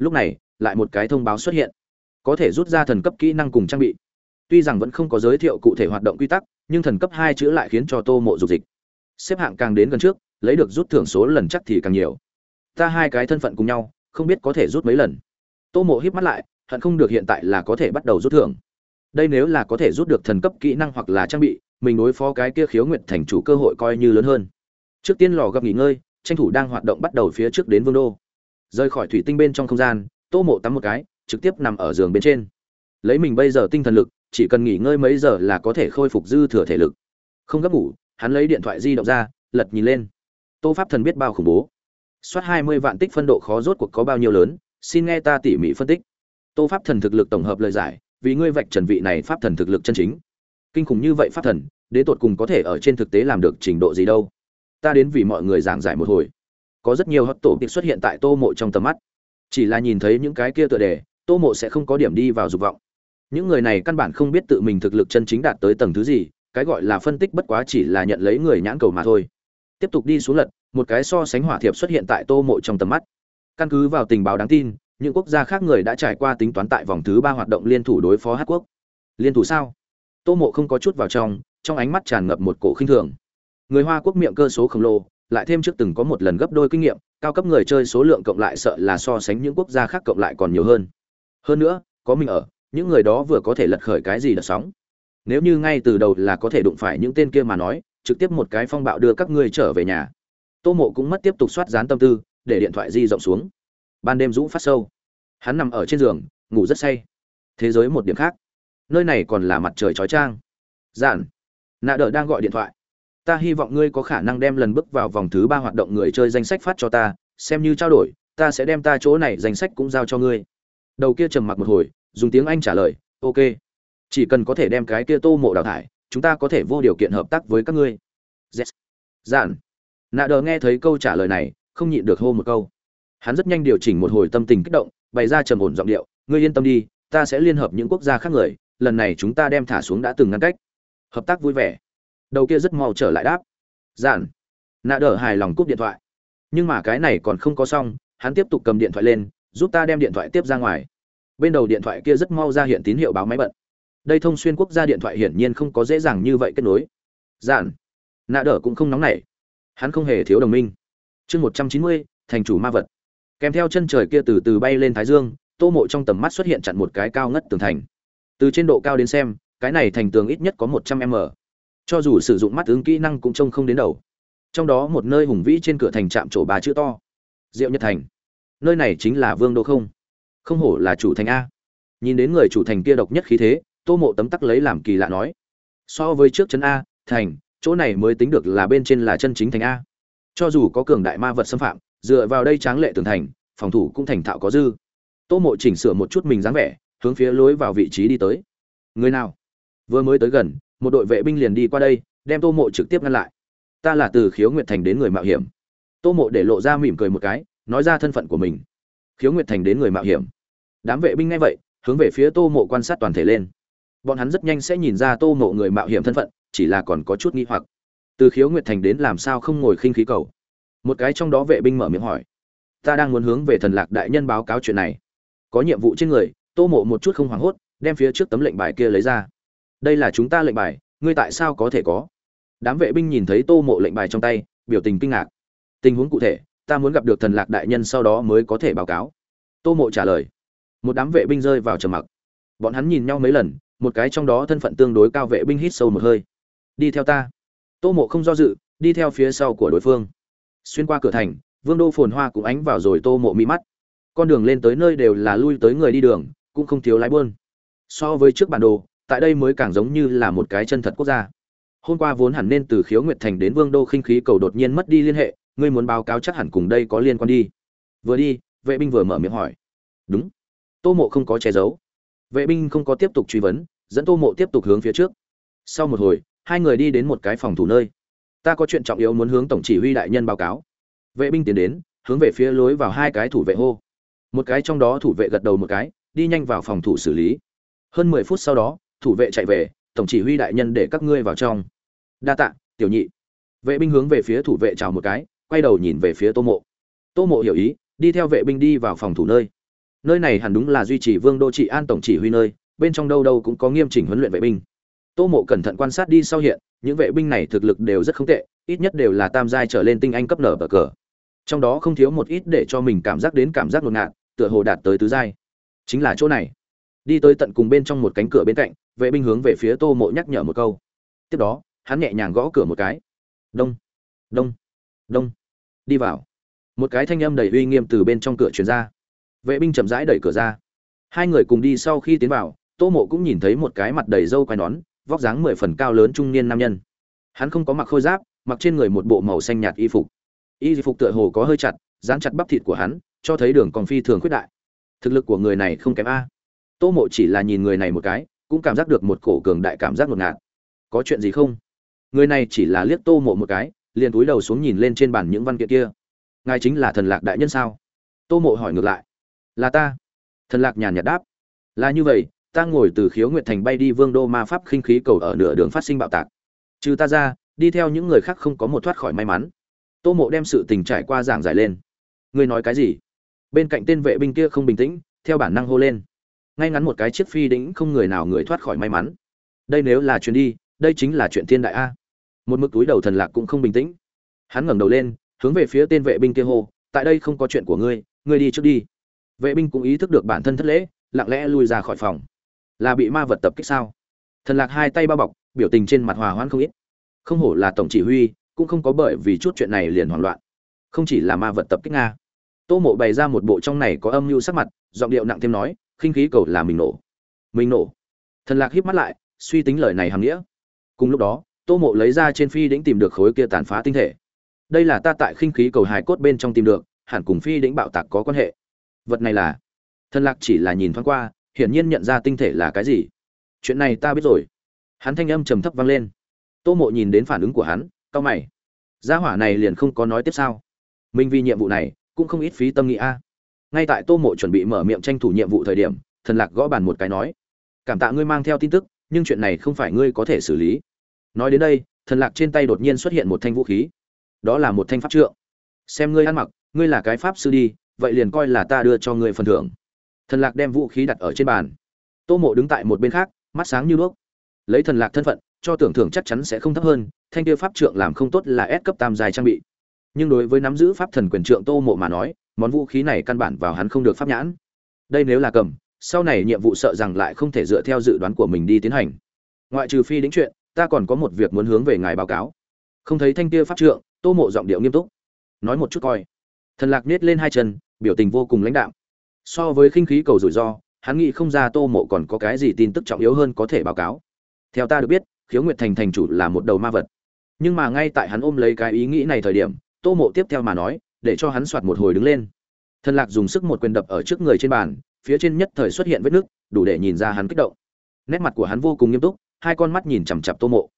lúc này, lại một cái thông báo xuất hiện. Có thể rút ra thần cấp kỹ năng cùng trang bị. Tuy rằng vẫn không có giới thiệu cụ thể hoạt động quy tắc, nhưng thần cấp hai chữ lại khiến cho tô mộ dục dịch. Xếp hạng càng đến gần trước, lấy được rút thưởng số lần chắc thì càng nhiều. Ta hai cái thân phận cùng nhau, không biết có thể rút mấy lần. Tô mộ híp mắt lại, hận không được hiện tại là có thể bắt đầu rút thưởng. Đây nếu là có thể rút được thần cấp kỹ năng hoặc là trang bị, mình đối phó cái kia khiếu nguyện thành chủ cơ hội coi như lớn hơn. Trước tiên lò gặp nghỉ ngơi, tranh thủ đang hoạt động bắt đầu phía trước đến vương đô rời khỏi thủy tinh bên trong không gian, tô mộ tắm một cái, trực tiếp nằm ở giường bên trên. Lấy mình bây giờ tinh thần lực, chỉ cần nghỉ ngơi mấy giờ là có thể khôi phục dư thừa thể lực. Không gấp ngủ, hắn lấy điện thoại di động ra, lật nhìn lên. Tô pháp thần biết bao khủng bố. Soát hai mươi vạn tích phân độ khó rốt cuộc có bao nhiêu lớn, xin nghe ta tỉ mỉ phân tích. Tô pháp thần thực lực tổng hợp lời giải, vì ngươi vạch trần vị này pháp thần thực lực chân chính. Kinh khủng như vậy pháp thần đến tột cùng có thể ở trên thực tế làm được trình độ gì đâu. Ta đến vì mọi người giảng giải một hồi có rất nhiều hot tổ tiệc xuất hiện tại tô mộ trong tầm mắt. Chỉ là nhìn thấy những cái kia tựa đề, tô mộ sẽ không có điểm đi vào dục vọng. Những người này căn bản không biết tự mình thực lực chân chính đạt tới tầng thứ gì, cái gọi là phân tích bất quá chỉ là nhận lấy người nhãn cầu mà thôi. Tiếp tục đi xuống lật, một cái so sánh hỏa thiệp xuất hiện tại tô mộ trong tầm mắt. Căn cứ vào tình báo đáng tin, những quốc gia khác người đã trải qua tính toán tại vòng thứ ba hoạt động liên thủ đối phó hát quốc. Liên thủ sao? Tô mộ không có chút vào trong trong ánh mắt tràn ngập một cổ khinh thường. Người hoa quốc miệng cơ số khổng lồ lại thêm trước từng có một lần gấp đôi kinh nghiệm cao cấp người chơi số lượng cộng lại sợ là so sánh những quốc gia khác cộng lại còn nhiều hơn. Hơn nữa có mình ở những người đó vừa có thể lật khởi cái gì đợt sóng. Nếu như ngay từ đầu là có thể đụng phải những tên kia mà nói trực tiếp một cái phong bạo đưa các ngươi trở về nhà. Tô mộ cũng mất tiếp tục soát dán tâm tư để điện thoại di rộng xuống. Ban đêm rũ phát sâu. Hắn nằm ở trên giường ngủ rất say. Thế giới một điểm khác. Nơi này còn là mặt trời chói trang Dạn, nạ Đở đang gọi điện thoại ta hy vọng ngươi có khả năng đem lần bước vào vòng thứ ba hoạt động người chơi danh sách phát cho ta, xem như trao đổi, ta sẽ đem ta chỗ này danh sách cũng giao cho ngươi. Đầu kia trầm mặc một hồi, dùng tiếng anh trả lời, ok, chỉ cần có thể đem cái kia tô mộ đào thải, chúng ta có thể vô điều kiện hợp tác với các ngươi. Yes. dạn nạ đờ nghe thấy câu trả lời này, không nhịn được hô một câu. Hắn rất nhanh điều chỉnh một hồi tâm tình kích động, bày ra trầm ổn giọng điệu, ngươi yên tâm đi, ta sẽ liên hợp những quốc gia khác người, lần này chúng ta đem thả xuống đã từng ngăn cách. Hợp tác vui vẻ đầu kia rất mau trở lại đáp. Giản. Nạ đỡ hài lòng cúp điện thoại. Nhưng mà cái này còn không có xong, hắn tiếp tục cầm điện thoại lên, giúp ta đem điện thoại tiếp ra ngoài. Bên đầu điện thoại kia rất mau ra hiện tín hiệu báo máy bận. Đây thông xuyên quốc gia điện thoại hiển nhiên không có dễ dàng như vậy kết nối. Giản. Nạ đỡ cũng không nóng nảy. Hắn không hề thiếu đồng minh. Chương một trăm chín mươi, thành chủ ma vật. Kèm theo chân trời kia từ từ bay lên thái dương, tô mộ trong tầm mắt xuất hiện chặn một cái cao ngất tường thành. Từ trên độ cao đến xem, cái này thành tường ít nhất có một trăm m cho dù sử dụng mắt ứng kỹ năng cũng trông không đến đầu. Trong đó một nơi hùng vĩ trên cửa thành chạm trổ ba chữ to. Diệu nhật thành. Nơi này chính là vương đô không. Không hổ là chủ thành a. Nhìn đến người chủ thành kia độc nhất khí thế, tô mộ tấm tắc lấy làm kỳ lạ nói. So với trước chân a, thành, chỗ này mới tính được là bên trên là chân chính thành a. Cho dù có cường đại ma vật xâm phạm, dựa vào đây tráng lệ tường thành, phòng thủ cũng thành thạo có dư. Tô mộ chỉnh sửa một chút mình dáng vẻ, hướng phía lối vào vị trí đi tới. Người nào? Vừa mới tới gần một đội vệ binh liền đi qua đây, đem tô mộ trực tiếp ngăn lại. Ta là từ khiếu nguyệt thành đến người mạo hiểm. Tô mộ để lộ ra mỉm cười một cái, nói ra thân phận của mình. Khiếu nguyệt thành đến người mạo hiểm. Đám vệ binh nghe vậy, hướng về phía tô mộ quan sát toàn thể lên. Bọn hắn rất nhanh sẽ nhìn ra tô mộ người mạo hiểm thân phận, chỉ là còn có chút nghi hoặc. Từ khiếu nguyệt thành đến làm sao không ngồi khinh khí cầu? Một cái trong đó vệ binh mở miệng hỏi. Ta đang muốn hướng về thần lạc đại nhân báo cáo chuyện này. Có nhiệm vụ trên người, tô mộ một chút không hoảng hốt, đem phía trước tấm lệnh bài kia lấy ra đây là chúng ta lệnh bài, ngươi tại sao có thể có? Đám vệ binh nhìn thấy tô mộ lệnh bài trong tay, biểu tình kinh ngạc. Tình huống cụ thể, ta muốn gặp được thần lạc đại nhân sau đó mới có thể báo cáo. Tô mộ trả lời. Một đám vệ binh rơi vào trầm mặc. Bọn hắn nhìn nhau mấy lần, một cái trong đó thân phận tương đối cao vệ binh hít sâu một hơi. Đi theo ta. Tô mộ không do dự, đi theo phía sau của đối phương. Xuyên qua cửa thành, vương đô phồn hoa cũng ánh vào rồi tô mộ mi mắt. Con đường lên tới nơi đều là lui tới người đi đường, cũng không thiếu lái buôn. So với trước bản đồ tại đây mới càng giống như là một cái chân thật quốc gia. Hôm qua vốn hẳn nên từ khiếu nguyệt thành đến vương đô khinh khí cầu đột nhiên mất đi liên hệ, ngươi muốn báo cáo chắc hẳn cùng đây có liên quan đi. Vừa đi, vệ binh vừa mở miệng hỏi. Đúng. Tô mộ không có che giấu. Vệ binh không có tiếp tục truy vấn, dẫn tô mộ tiếp tục hướng phía trước. Sau một hồi, hai người đi đến một cái phòng thủ nơi. Ta có chuyện trọng yếu muốn hướng tổng chỉ huy đại nhân báo cáo. Vệ binh tiến đến, hướng về phía lối vào hai cái thủ vệ hô. Một cái trong đó thủ vệ gật đầu một cái, đi nhanh vào phòng thủ xử lý. Hơn mười phút sau đó thủ vệ chạy về, tổng chỉ huy đại nhân để các ngươi vào trong. Đa tạ, tiểu nhị. Vệ binh hướng về phía thủ vệ chào một cái, quay đầu nhìn về phía tô mộ. Tô mộ hiểu ý, đi theo vệ binh đi vào phòng thủ nơi. Nơi này hẳn đúng là duy trì vương đô trị an tổng chỉ huy nơi, bên trong đâu đâu cũng có nghiêm chỉnh huấn luyện vệ binh. Tô mộ cẩn thận quan sát đi sau hiện, những vệ binh này thực lực đều rất không tệ, ít nhất đều là tam giai trở lên tinh anh cấp nở bờ cờ. Trong đó không thiếu một ít để cho mình cảm giác đến cảm giác ngột ngạt, tựa hồ đạt tới tứ giai. Chính là chỗ này đi tới tận cùng bên trong một cánh cửa bên cạnh, vệ binh hướng về phía tô mộ nhắc nhở một câu. Tiếp đó, hắn nhẹ nhàng gõ cửa một cái. Đông đông đông. Đi vào. Một cái thanh âm đầy uy nghiêm từ bên trong cửa truyền ra. Vệ binh chậm rãi đẩy cửa ra. Hai người cùng đi sau khi tiến vào, tô mộ cũng nhìn thấy một cái mặt đầy râu quai nón, vóc dáng mười phần cao lớn trung niên nam nhân. Hắn không có mặc khôi giáp, mặc trên người một bộ màu xanh nhạt y phục. Y phục tựa hồ có hơi chặt, dán chặt bắp thịt của hắn, cho thấy đường còn phi thường khuyết đại. Thực lực của người này không kém a tô mộ chỉ là nhìn người này một cái, cũng cảm giác được một cổ cường đại cảm giác ngột ngạt. Có chuyện gì không? Người này chỉ là liếc tô mộ một cái, liền túi đầu xuống nhìn lên trên bàn những văn kiện kia. Ngài chính là thần lạc đại nhân sao? Tô mộ hỏi ngược lại. Là ta. Thần lạc nhàn nhạt đáp. Là như vậy, ta ngồi từ khiếu nguyện thành bay đi vương đô ma pháp khinh khí cầu ở nửa đường phát sinh bạo tạc. Trừ ta ra, đi theo những người khác không có một thoát khỏi may mắn. Tô mộ đem sự tình trải qua giảng giải lên. Ngươi nói cái gì? Bên cạnh tên vệ binh kia không bình tĩnh, theo bản năng hô lên ngay ngắn một cái chiếc phi đĩnh không người nào người thoát khỏi may mắn. Đây nếu là chuyến đi, đây chính là chuyện thiên đại a. Một mực túi đầu thần lạc cũng không bình tĩnh. Hắn ngẩng đầu lên, hướng về phía tên vệ binh kia hô, tại đây không có chuyện của ngươi ngươi đi trước đi. Vệ binh cũng ý thức được bản thân thất lễ, lặng lẽ lui ra khỏi phòng. Là bị ma vật tập kích sao? Thần lạc hai tay bao bọc, biểu tình trên mặt hòa hoãn không ít. Không hổ là tổng chỉ huy, cũng không có bởi vì chút chuyện này liền hoảng loạn. Không chỉ là ma vật tập kích nga. Tô mộ bày ra một bộ trong này có âm mưu sắc mặt, giọng điệu nặng thêm nói khinh khí cầu là mình nổ. Mình nổ. Thần lạc híp mắt lại, suy tính lời này hàm nghĩa. Cùng lúc đó, tô mộ lấy ra trên phi đĩnh tìm được khối kia tàn phá tinh thể. Đây là ta tại khinh khí cầu hài cốt bên trong tìm được, hẳn cùng phi đĩnh bạo tạc có quan hệ. Vật này là? Thần lạc chỉ là nhìn thoáng qua, hiển nhiên nhận ra tinh thể là cái gì. Chuyện này ta biết rồi. Hắn thanh âm trầm thấp vang lên. Tô mộ nhìn đến phản ứng của hắn, cau mày. Gia hỏa này liền không có nói tiếp sao? Mình vì nhiệm vụ này, cũng không ít phí tâm nghĩ a ngay tại tô mộ chuẩn bị mở miệng tranh thủ nhiệm vụ thời điểm, thần lạc gõ bàn một cái nói, cảm tạ ngươi mang theo tin tức, nhưng chuyện này không phải ngươi có thể xử lý. Nói đến đây, thần lạc trên tay đột nhiên xuất hiện một thanh vũ khí. Đó là một thanh pháp trượng. Xem ngươi ăn mặc, ngươi là cái pháp sư đi, vậy liền coi là ta đưa cho ngươi phần thưởng. Thần lạc đem vũ khí đặt ở trên bàn. Tô mộ đứng tại một bên khác, mắt sáng như đuốc. Lấy thần lạc thân phận, cho tưởng thưởng chắc chắn sẽ không thấp hơn, thanh kia pháp trượng làm không tốt là ép cấp tam dài trang bị. Nhưng đối với nắm giữ pháp thần quyền trượng tô mộ mà nói món vũ khí này căn bản vào hắn không được pháp nhãn. Đây nếu là cầm, sau này nhiệm vụ sợ rằng lại không thể dựa theo dự đoán của mình đi tiến hành. Ngoại trừ phi đính chuyện, ta còn có một việc muốn hướng về ngài báo cáo. Không thấy thanh kia pháp trượng, tô mộ giọng điệu nghiêm túc. Nói một chút coi. Thần lạc nết lên hai chân, biểu tình vô cùng lãnh đạm. So với khinh khí cầu rủi ro, hắn nghĩ không ra tô mộ còn có cái gì tin tức trọng yếu hơn có thể báo cáo. Theo ta được biết, khiếu nguyệt thành thành chủ là một đầu ma vật. Nhưng mà ngay tại hắn ôm lấy cái ý nghĩ này thời điểm, tô mộ tiếp theo mà nói để cho hắn soạt một hồi đứng lên. Thần lạc dùng sức một quyền đập ở trước người trên bàn, phía trên nhất thời xuất hiện vết nứt đủ để nhìn ra hắn kích động. Nét mặt của hắn vô cùng nghiêm túc, hai con mắt nhìn chằm chằm tô mộ.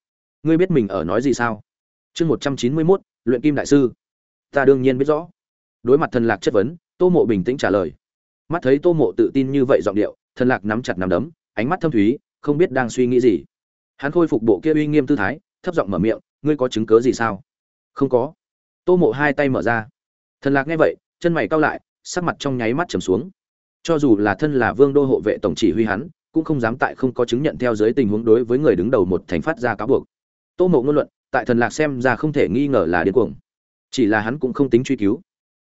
Ngươi biết mình ở nói gì sao? Chương một trăm chín mươi mốt, luyện kim đại sư. Ta đương nhiên biết rõ. Đối mặt thần lạc chất vấn, tô mộ bình tĩnh trả lời. Mắt thấy tô mộ tự tin như vậy giọng điệu, thần lạc nắm chặt nắm đấm, ánh mắt thâm thúy, không biết đang suy nghĩ gì. Hắn khôi phục bộ kia uy nghiêm tư thái, thấp giọng mở miệng, ngươi có chứng cớ gì sao? Không có. Tô mộ hai tay mở ra thần lạc nghe vậy, chân mày cau lại, sắc mặt trong nháy mắt trầm xuống. Cho dù là thân là vương đô hộ vệ tổng chỉ huy hắn, cũng không dám tại không có chứng nhận theo dưới tình huống đối với người đứng đầu một thành phát ra cáo buộc. Tô mộ ngôn luận, tại thần lạc xem ra không thể nghi ngờ là điên cuồng. Chỉ là hắn cũng không tính truy cứu.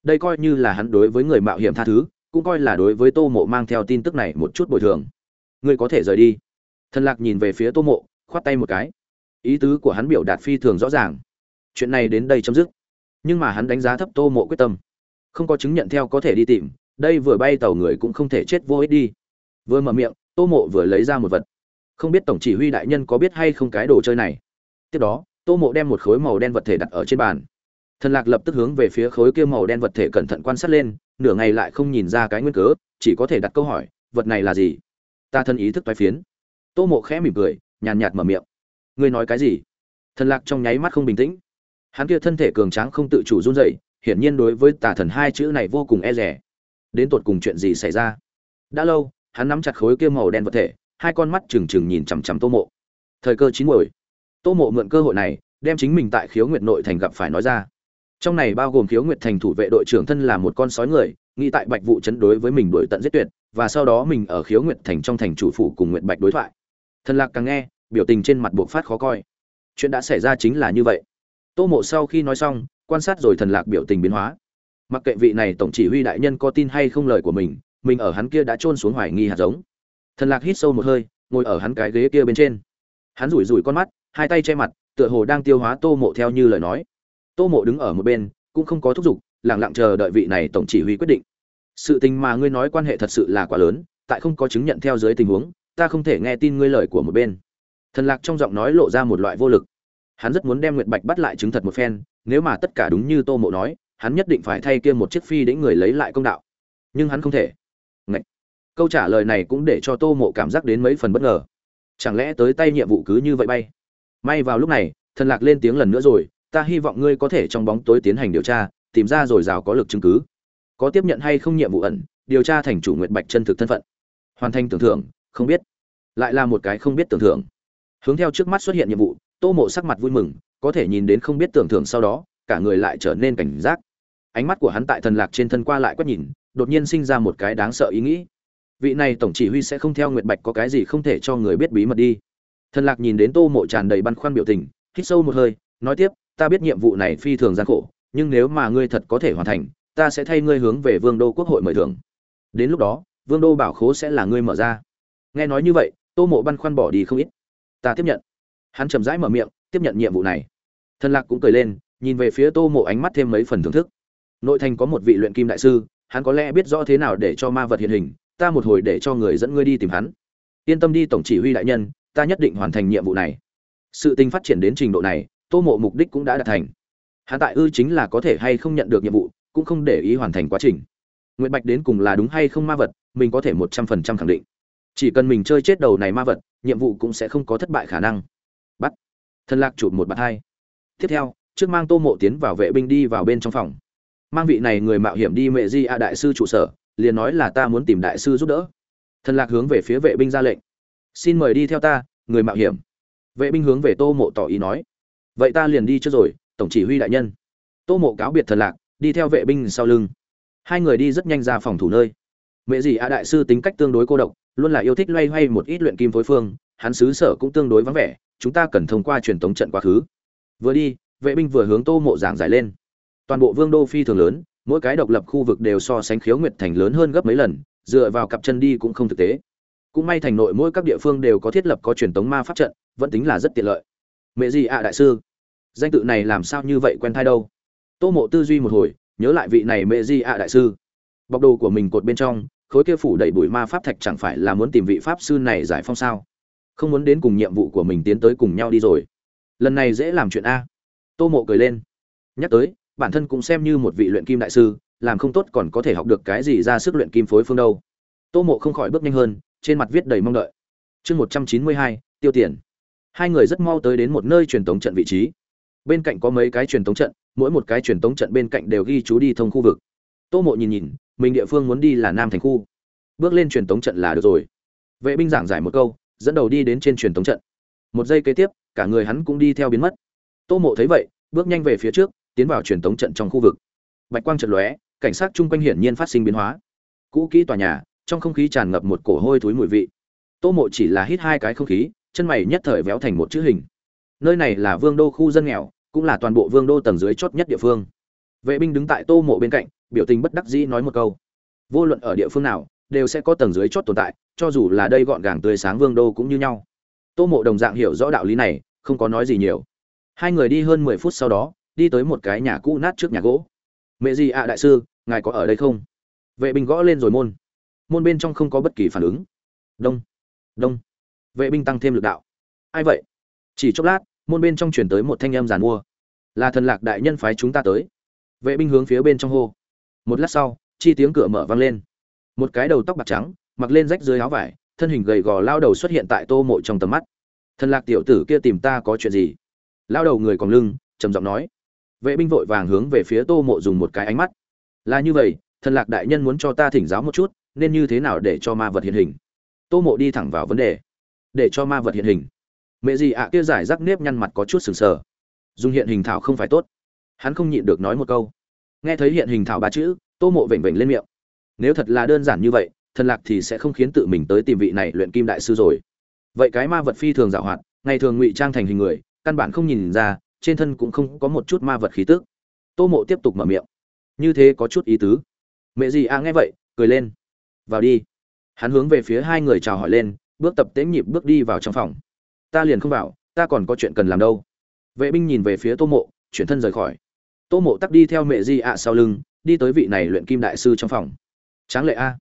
Đây coi như là hắn đối với người mạo hiểm tha thứ, cũng coi là đối với tô mộ mang theo tin tức này một chút bồi thường. Ngươi có thể rời đi. Thần lạc nhìn về phía tô mộ, khoát tay một cái. Ý tứ của hắn biểu đạt phi thường rõ ràng. Chuyện này đến đây chấm dứt nhưng mà hắn đánh giá thấp tô mộ quyết tâm. Không có chứng nhận theo có thể đi tìm, đây vừa bay tàu người cũng không thể chết vô ích đi. Vừa mở miệng, tô mộ vừa lấy ra một vật. Không biết tổng chỉ huy đại nhân có biết hay không cái đồ chơi này. Tiếp đó, tô mộ đem một khối màu đen vật thể đặt ở trên bàn. Thần lạc lập tức hướng về phía khối kia màu đen vật thể cẩn thận quan sát lên, nửa ngày lại không nhìn ra cái nguyên cớ, chỉ có thể đặt câu hỏi, vật này là gì? Ta thân ý thức toái phiến. Tô mộ khẽ mỉm cười, nhàn nhạt mở miệng. Ngươi nói cái gì? Thần lạc trong nháy mắt không bình tĩnh hắn kia thân thể cường tráng không tự chủ run rẩy, hiển nhiên đối với tà thần hai chữ này vô cùng e rẻ đến tột cùng chuyện gì xảy ra? Đã lâu hắn nắm chặt khối kia màu đen vật thể hai con mắt trừng trừng nhìn chằm chằm tô mộ. Thời cơ chín muồi. Tô mộ mượn cơ hội này đem chính mình tại khiếu nguyệt nội thành gặp phải nói ra. Trong này bao gồm khiếu nguyệt thành thủ vệ đội trưởng thân là một con sói người nghĩ tại bạch vụ chấn đối với mình đuổi tận giết tuyệt và sau đó mình ở khiếu nguyệt thành trong thành chủ phủ cùng nguyệt bạch đối thoại. Thần lạc càng nghe biểu tình trên mặt buộc phát khó coi. Chuyện đã xảy ra chính là như vậy tô mộ sau khi nói xong, quan sát rồi thần lạc biểu tình biến hóa. Mặc kệ vị này tổng chỉ huy đại nhân có tin hay không lời của mình mình ở hắn kia đã trôn xuống hoài nghi hạt giống. Thần lạc hít sâu một hơi, ngồi ở hắn cái ghế kia bên trên. Hắn rủi rủi con mắt, hai tay che mặt, tựa hồ đang tiêu hóa tô mộ theo như lời nói. Tô mộ đứng ở một bên, cũng không có thúc giục lẳng lặng chờ đợi vị này tổng chỉ huy quyết định. Sự tình mà ngươi nói quan hệ thật sự là quá lớn, tại không có chứng nhận theo dưới tình huống, ta không thể nghe tin ngươi lời của một bên. Thần lạc trong giọng nói lộ ra một loại vô lực hắn rất muốn đem nguyệt bạch bắt lại chứng thật một phen, nếu mà tất cả đúng như tô mộ nói, hắn nhất định phải thay kia một chiếc phi đĩnh người lấy lại công đạo. Nhưng hắn không thể. Ngậy. câu trả lời này cũng để cho tô mộ cảm giác đến mấy phần bất ngờ. Chẳng lẽ tới tay nhiệm vụ cứ như vậy bay? May vào lúc này, thần lạc lên tiếng lần nữa rồi, ta hy vọng ngươi có thể trong bóng tối tiến hành điều tra, tìm ra rồi rào có lực chứng cứ. Có tiếp nhận hay không nhiệm vụ ẩn, điều tra thành chủ nguyệt bạch chân thực thân phận. Hoàn thành tưởng thưởng không biết. Lại là một cái không biết tưởng thưởng hướng theo trước mắt xuất hiện nhiệm vụ tô mộ sắc mặt vui mừng, có thể nhìn đến không biết tưởng thưởng sau đó, cả người lại trở nên cảnh giác. Ánh mắt của hắn tại thần lạc trên thân qua lại quét nhìn, đột nhiên sinh ra một cái đáng sợ ý nghĩ. Vị này tổng chỉ huy sẽ không theo nguyệt bạch có cái gì không thể cho người biết bí mật đi. Thần lạc nhìn đến tô mộ tràn đầy băn khoăn biểu tình, hít sâu một hơi, nói tiếp, ta biết nhiệm vụ này phi thường gian khổ, nhưng nếu mà ngươi thật có thể hoàn thành, ta sẽ thay ngươi hướng về vương đô quốc hội mời thưởng. Đến lúc đó, vương đô bảo khố sẽ là ngươi mở ra. Nghe nói như vậy, tô mộ băn khoăn bỏ đi không ít. Ta tiếp nhận hắn chậm rãi mở miệng, tiếp nhận nhiệm vụ này. Thần lạc cũng cười lên, nhìn về phía tô mộ ánh mắt thêm mấy phần thưởng thức. Nội thành có một vị luyện kim đại sư, hắn có lẽ biết rõ thế nào để cho ma vật hiện hình, ta một hồi để cho người dẫn ngươi đi tìm hắn. Yên tâm đi tổng chỉ huy đại nhân, ta nhất định hoàn thành nhiệm vụ này. Sự tình phát triển đến trình độ này, tô mộ mục đích cũng đã đạt thành. Hắn tại ư chính là có thể hay không nhận được nhiệm vụ, cũng không để ý hoàn thành quá trình. Nguyện bạch đến cùng là đúng hay không ma vật, mình có thể một trăm phần trăm khẳng định. Chỉ cần mình chơi chết đầu này ma vật, nhiệm vụ cũng sẽ không có thất bại khả năng. Thần thân lạc chụp một bạt hai. Tiếp theo, trước mang tô mộ tiến vào vệ binh đi vào bên trong phòng. Mang vị này người mạo hiểm đi mẹ di a đại sư trụ sở, liền nói là ta muốn tìm đại sư giúp đỡ. Thần lạc hướng về phía vệ binh ra lệnh. Xin mời đi theo ta, người mạo hiểm. Vệ binh hướng về tô mộ tỏ ý nói. Vậy ta liền đi trước rồi, tổng chỉ huy đại nhân. Tô mộ cáo biệt thần lạc, đi theo vệ binh sau lưng. Hai người đi rất nhanh ra phòng thủ nơi. Mẹ gì a đại sư tính cách tương đối cô độc, luôn là yêu thích loay hoay một ít luyện kim phối phương, hắn xứ sở cũng tương đối vắng vẻ chúng ta cần thông qua truyền thống trận quá khứ. Vừa đi, vệ binh vừa hướng tô mộ giảng giải lên. Toàn bộ vương đô phi thường lớn, mỗi cái độc lập khu vực đều so sánh khiếu nguyệt thành lớn hơn gấp mấy lần, dựa vào cặp chân đi cũng không thực tế. Cũng may thành nội mỗi các địa phương đều có thiết lập có truyền thống ma pháp trận, vẫn tính là rất tiện lợi. Mẹ gì ạ, đại sư? Danh tự này làm sao như vậy quen thai đâu? Tô mộ tư duy một hồi, nhớ lại vị này mẹ gì ạ, đại sư? Bọc đồ của mình cột bên trong, khối kia phủ đầy bụi ma pháp thạch chẳng phải là muốn tìm vị pháp sư này giải phong sao? Không muốn đến cùng nhiệm vụ của mình tiến tới cùng nhau đi rồi. Lần này dễ làm chuyện a. Tô mộ cười lên. Nhắc tới, bản thân cũng xem như một vị luyện kim đại sư, làm không tốt còn có thể học được cái gì ra sức luyện kim phối phương đâu. Tô mộ không khỏi bước nhanh hơn, trên mặt viết đầy mong đợi. Chương một trăm chín mươi hai, tiêu tiền. Hai người rất mau tới đến một nơi truyền tống trận vị trí. Bên cạnh có mấy cái truyền tống trận, mỗi một cái truyền tống trận bên cạnh đều ghi chú đi thông khu vực. Tô mộ nhìn nhìn, mình địa phương muốn đi là nam thành khu. Bước lên truyền tống trận là được rồi. Vệ binh giảng giải một câu dẫn đầu đi đến trên truyền tống trận. Một giây kế tiếp, cả người hắn cũng đi theo biến mất. Tô mộ thấy vậy, bước nhanh về phía trước, tiến vào truyền tống trận trong khu vực. Bạch quang trận lóe, cảnh sát chung quanh hiển nhiên phát sinh biến hóa. Cũ kỹ tòa nhà, trong không khí tràn ngập một cổ hôi thối mùi vị. Tô mộ chỉ là hít hai cái không khí, chân mày nhất thời véo thành một chữ hình. Nơi này là vương đô khu dân nghèo, cũng là toàn bộ vương đô tầng dưới chót nhất địa phương. Vệ binh đứng tại tô mộ bên cạnh, biểu tình bất đắc dĩ nói một câu. Vô luận ở địa phương nào đều sẽ có tầng dưới chót tồn tại, cho dù là đây gọn gàng tươi sáng vương đô cũng như nhau. Tô mộ đồng dạng hiểu rõ đạo lý này, không có nói gì nhiều. Hai người đi hơn mười phút sau đó, đi tới một cái nhà cũ nát trước nhà gỗ. Mẹ gì ạ, đại sư, ngài có ở đây không? Vệ binh gõ lên rồi môn. Môn bên trong không có bất kỳ phản ứng. Đông đông. Vệ binh tăng thêm lực đạo. Ai vậy? Chỉ chốc lát, môn bên trong chuyển tới một thanh âm giàn mua. Là thần lạc đại nhân phái chúng ta tới. Vệ binh hướng phía bên trong hô. Một lát sau, chi tiếng cửa mở vang lên một cái đầu tóc bạc trắng, mặc lên rách dưới áo vải, thân hình gầy gò lao đầu xuất hiện tại tô mộ trong tầm mắt. Thần lạc tiểu tử kia tìm ta có chuyện gì? Lao đầu người còn lưng, trầm giọng nói. Vệ binh vội vàng hướng về phía tô mộ dùng một cái ánh mắt. Là như vậy, thần lạc đại nhân muốn cho ta thỉnh giáo một chút, nên như thế nào để cho ma vật hiện hình? Tô mộ đi thẳng vào vấn đề. Để cho ma vật hiện hình. Mẹ gì ạ à, kia giải rắc nếp nhăn mặt có chút sừng sờ. Dùng hiện hình thảo không phải tốt. Hắn không nhịn được nói một câu. Nghe thấy hiện hình thảo ba chữ, tô mộ vểnh vểnh lên miệng nếu thật là đơn giản như vậy, thần lạc thì sẽ không khiến tự mình tới tìm vị này luyện kim đại sư rồi. Vậy cái ma vật phi thường dạo hoạt, ngày thường ngụy trang thành hình người, căn bản không nhìn ra, trên thân cũng không có một chút ma vật khí tức. Tô mộ tiếp tục mở miệng. Như thế có chút ý tứ. Mẹ gì à nghe vậy, cười lên. Vào đi. Hắn hướng về phía hai người chào hỏi lên, bước tập tễnh nhịp bước đi vào trong phòng. Ta liền không vào, ta còn có chuyện cần làm đâu. Vệ binh nhìn về phía tô mộ, chuyển thân rời khỏi. Tô mộ tắc đi theo mẹ di ạ à sau lưng, đi tới vị này luyện kim đại sư trong phòng tráng lệ a.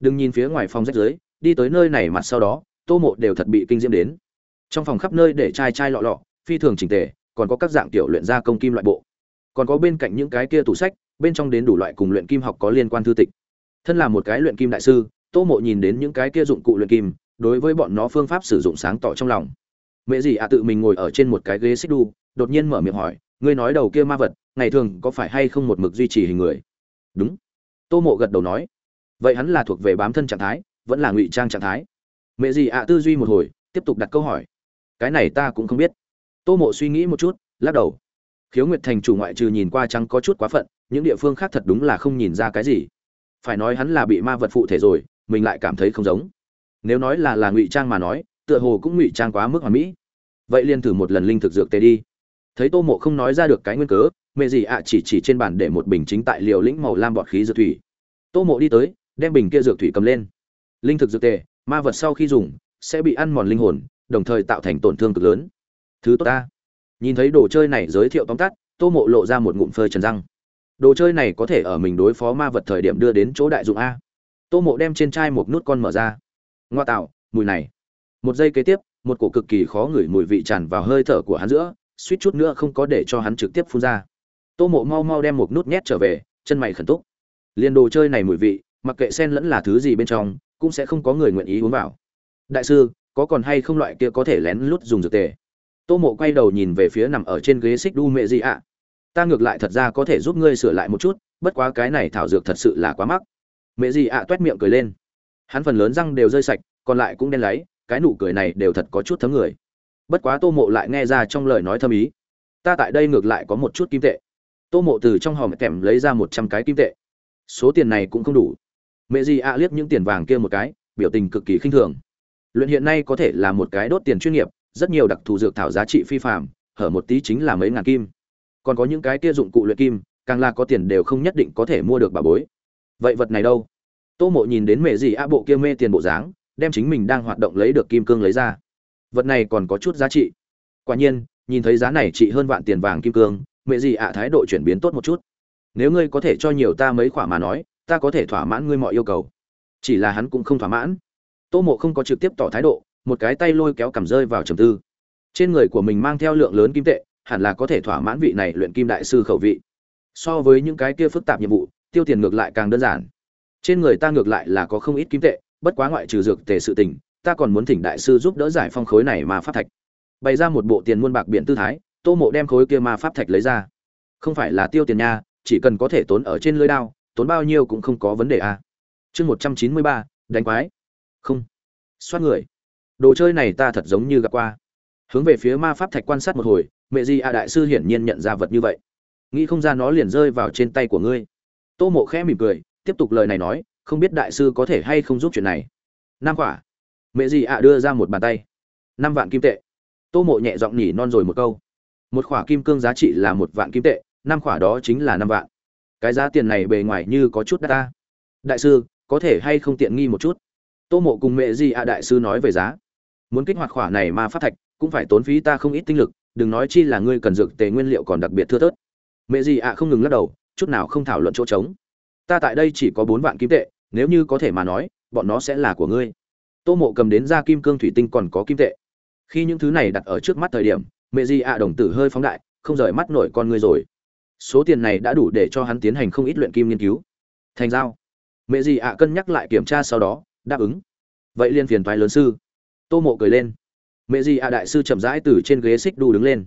Đừng nhìn phía ngoài phòng rách dưới đi tới nơi này mặt sau đó, tô mộ đều thật bị kinh diễm đến. Trong phòng khắp nơi để chai chai lọ lọ, phi thường chỉnh tề, còn có các dạng tiểu luyện gia công kim loại bộ. Còn có bên cạnh những cái kia tủ sách, bên trong đến đủ loại cùng luyện kim học có liên quan thư tịch. Thân là một cái luyện kim đại sư, tô mộ nhìn đến những cái kia dụng cụ luyện kim, đối với bọn nó phương pháp sử dụng sáng tỏ trong lòng. Mẹ gì ạ, tự mình ngồi ở trên một cái ghế xích đu, đột nhiên mở miệng hỏi, ngươi nói đầu kia ma vật, ngày thường có phải hay không một mực duy trì hình người? Đúng. Tô mộ gật đầu nói vậy hắn là thuộc về bám thân trạng thái, vẫn là ngụy trang trạng thái. Mẹ gì ạ, tư duy một hồi, tiếp tục đặt câu hỏi. Cái này ta cũng không biết. Tô mộ suy nghĩ một chút, lắc đầu. Khiếu nguyệt thành chủ ngoại trừ nhìn qua trắng có chút quá phận, những địa phương khác thật đúng là không nhìn ra cái gì. Phải nói hắn là bị ma vật phụ thể rồi, mình lại cảm thấy không giống. Nếu nói là là ngụy trang mà nói, tựa hồ cũng ngụy trang quá mức hoàn mỹ. Vậy liền thử một lần linh thực dược tê đi. Thấy tô mộ không nói ra được cái nguyên cớ, mẹ gì ạ chỉ chỉ trên bàn để một bình chính tại liều lĩnh màu lam bọt khí dược thủy. Tô mộ đi tới đem bình kia dược thủy cầm lên. Linh thực dược tề, ma vật sau khi dùng, sẽ bị ăn mòn linh hồn, đồng thời tạo thành tổn thương cực lớn. Thứ tốt ta. Nhìn thấy đồ chơi này giới thiệu tóm tắt, tô mộ lộ ra một ngụm phơi trần răng. Đồ chơi này có thể ở mình đối phó ma vật thời điểm đưa đến chỗ đại dụng a. Tô mộ đem trên chai một nút con mở ra. Ngoa tạo, mùi này. Một giây kế tiếp, một cổ cực kỳ khó ngửi mùi vị tràn vào hơi thở của hắn giữa, suýt chút nữa không có để cho hắn trực tiếp phun ra. Tô mộ mau mau đem một nút nhét trở về, chân mày khẩn túc. Liền đồ chơi này mùi vị mặc kệ sen lẫn là thứ gì bên trong, cũng sẽ không có người nguyện ý uống vào. Đại sư, có còn hay không loại kia có thể lén lút dùng dược tề? Tô mộ quay đầu nhìn về phía nằm ở trên ghế xích đu mẹ gì ạ. Ta ngược lại thật ra có thể giúp ngươi sửa lại một chút, bất quá cái này thảo dược thật sự là quá mắc. Mẹ gì ạ à miệng cười lên. Hắn phần lớn răng đều rơi sạch, còn lại cũng đen lấy cái nụ cười này đều thật có chút thấm người. Bất quá tô mộ lại nghe ra trong lời nói thâm ý. Ta tại đây ngược lại có một chút kim tệ. Tô mộ từ trong hòm kèm lấy ra một trăm cái kim tệ. Số tiền này cũng không đủ mẹ gì ạ liếc những tiền vàng kia một cái, biểu tình cực kỳ khinh thường. Luyện hiện nay có thể là một cái đốt tiền chuyên nghiệp, rất nhiều đặc thù dược thảo giá trị phi phạm hở một tí chính là mấy ngàn kim. Còn có những cái kia dụng cụ luyện kim, càng là có tiền đều không nhất định có thể mua được bà bối. Vậy vật này đâu? Tô mộ nhìn đến mẹ gì ạ bộ kia mê tiền bộ dáng, đem chính mình đang hoạt động lấy được kim cương lấy ra. Vật này còn có chút giá trị. Quả nhiên, nhìn thấy giá này trị hơn vạn tiền vàng kim cương, mẹ gì ạ thái độ chuyển biến tốt một chút. Nếu ngươi có thể cho nhiều ta mấy khoản mà nói ta có thể thỏa mãn ngươi mọi yêu cầu. Chỉ là hắn cũng không thỏa mãn. Tô mộ không có trực tiếp tỏ thái độ, một cái tay lôi kéo cầm rơi vào trầm tư. Trên người của mình mang theo lượng lớn kim tệ, hẳn là có thể thỏa mãn vị này luyện kim đại sư khẩu vị. So với những cái kia phức tạp nhiệm vụ, tiêu tiền ngược lại càng đơn giản. Trên người ta ngược lại là có không ít kim tệ, bất quá ngoại trừ dược tề sự tình, ta còn muốn thỉnh đại sư giúp đỡ giải phong khối này mà pháp thạch. Bày ra một bộ tiền muôn bạc biển tư thái, tô mộ đem khối kia ma pháp thạch lấy ra. Không phải là tiêu tiền nha, chỉ cần có thể tốn ở trên lưới đao tốn bao nhiêu cũng không có vấn đề à. chương một trăm chín mươi ba, đánh quái. Không. Xoát người. Đồ chơi này ta thật giống như gặp qua. Hướng về phía ma pháp thạch quan sát một hồi, mẹ di a à đại sư hiển nhiên nhận ra vật như vậy. Nghĩ không ra nó liền rơi vào trên tay của ngươi. Tô mộ khẽ mỉm cười, tiếp tục lời này nói, không biết đại sư có thể hay không giúp chuyện này. Năm quả. Mẹ di a à đưa ra một bàn tay. Năm vạn kim tệ. Tô mộ nhẹ giọng nhỉ non rồi một câu. Một khỏa kim cương giá trị là một vạn kim tệ, năm khỏa đó chính là năm vạn cái giá tiền này bề ngoài như có chút đắt ta. Đại sư, có thể hay không tiện nghi một chút? Tô mộ cùng mẹ di ạ đại sư nói về giá. Muốn kích hoạt khỏa này ma phát thạch, cũng phải tốn phí ta không ít tinh lực, đừng nói chi là ngươi cần dược tề nguyên liệu còn đặc biệt thưa thớt. Mẹ di ạ không ngừng lắc đầu, chút nào không thảo luận chỗ trống. Ta tại đây chỉ có bốn vạn kim tệ, nếu như có thể mà nói, bọn nó sẽ là của ngươi. Tô mộ cầm đến ra kim cương thủy tinh còn có kim tệ. Khi những thứ này đặt ở trước mắt thời điểm, mẹ di ạ đồng tử hơi phóng đại, không rời mắt nổi con ngươi rồi số tiền này đã đủ để cho hắn tiến hành không ít luyện kim nghiên cứu. Thành giao. Mẹ gì ạ, cân nhắc lại kiểm tra sau đó, đáp ứng. Vậy liên phiền thoái lớn sư. Tô mộ cười lên. Mẹ gì ạ, đại sư chậm rãi từ trên ghế xích đu đứng lên.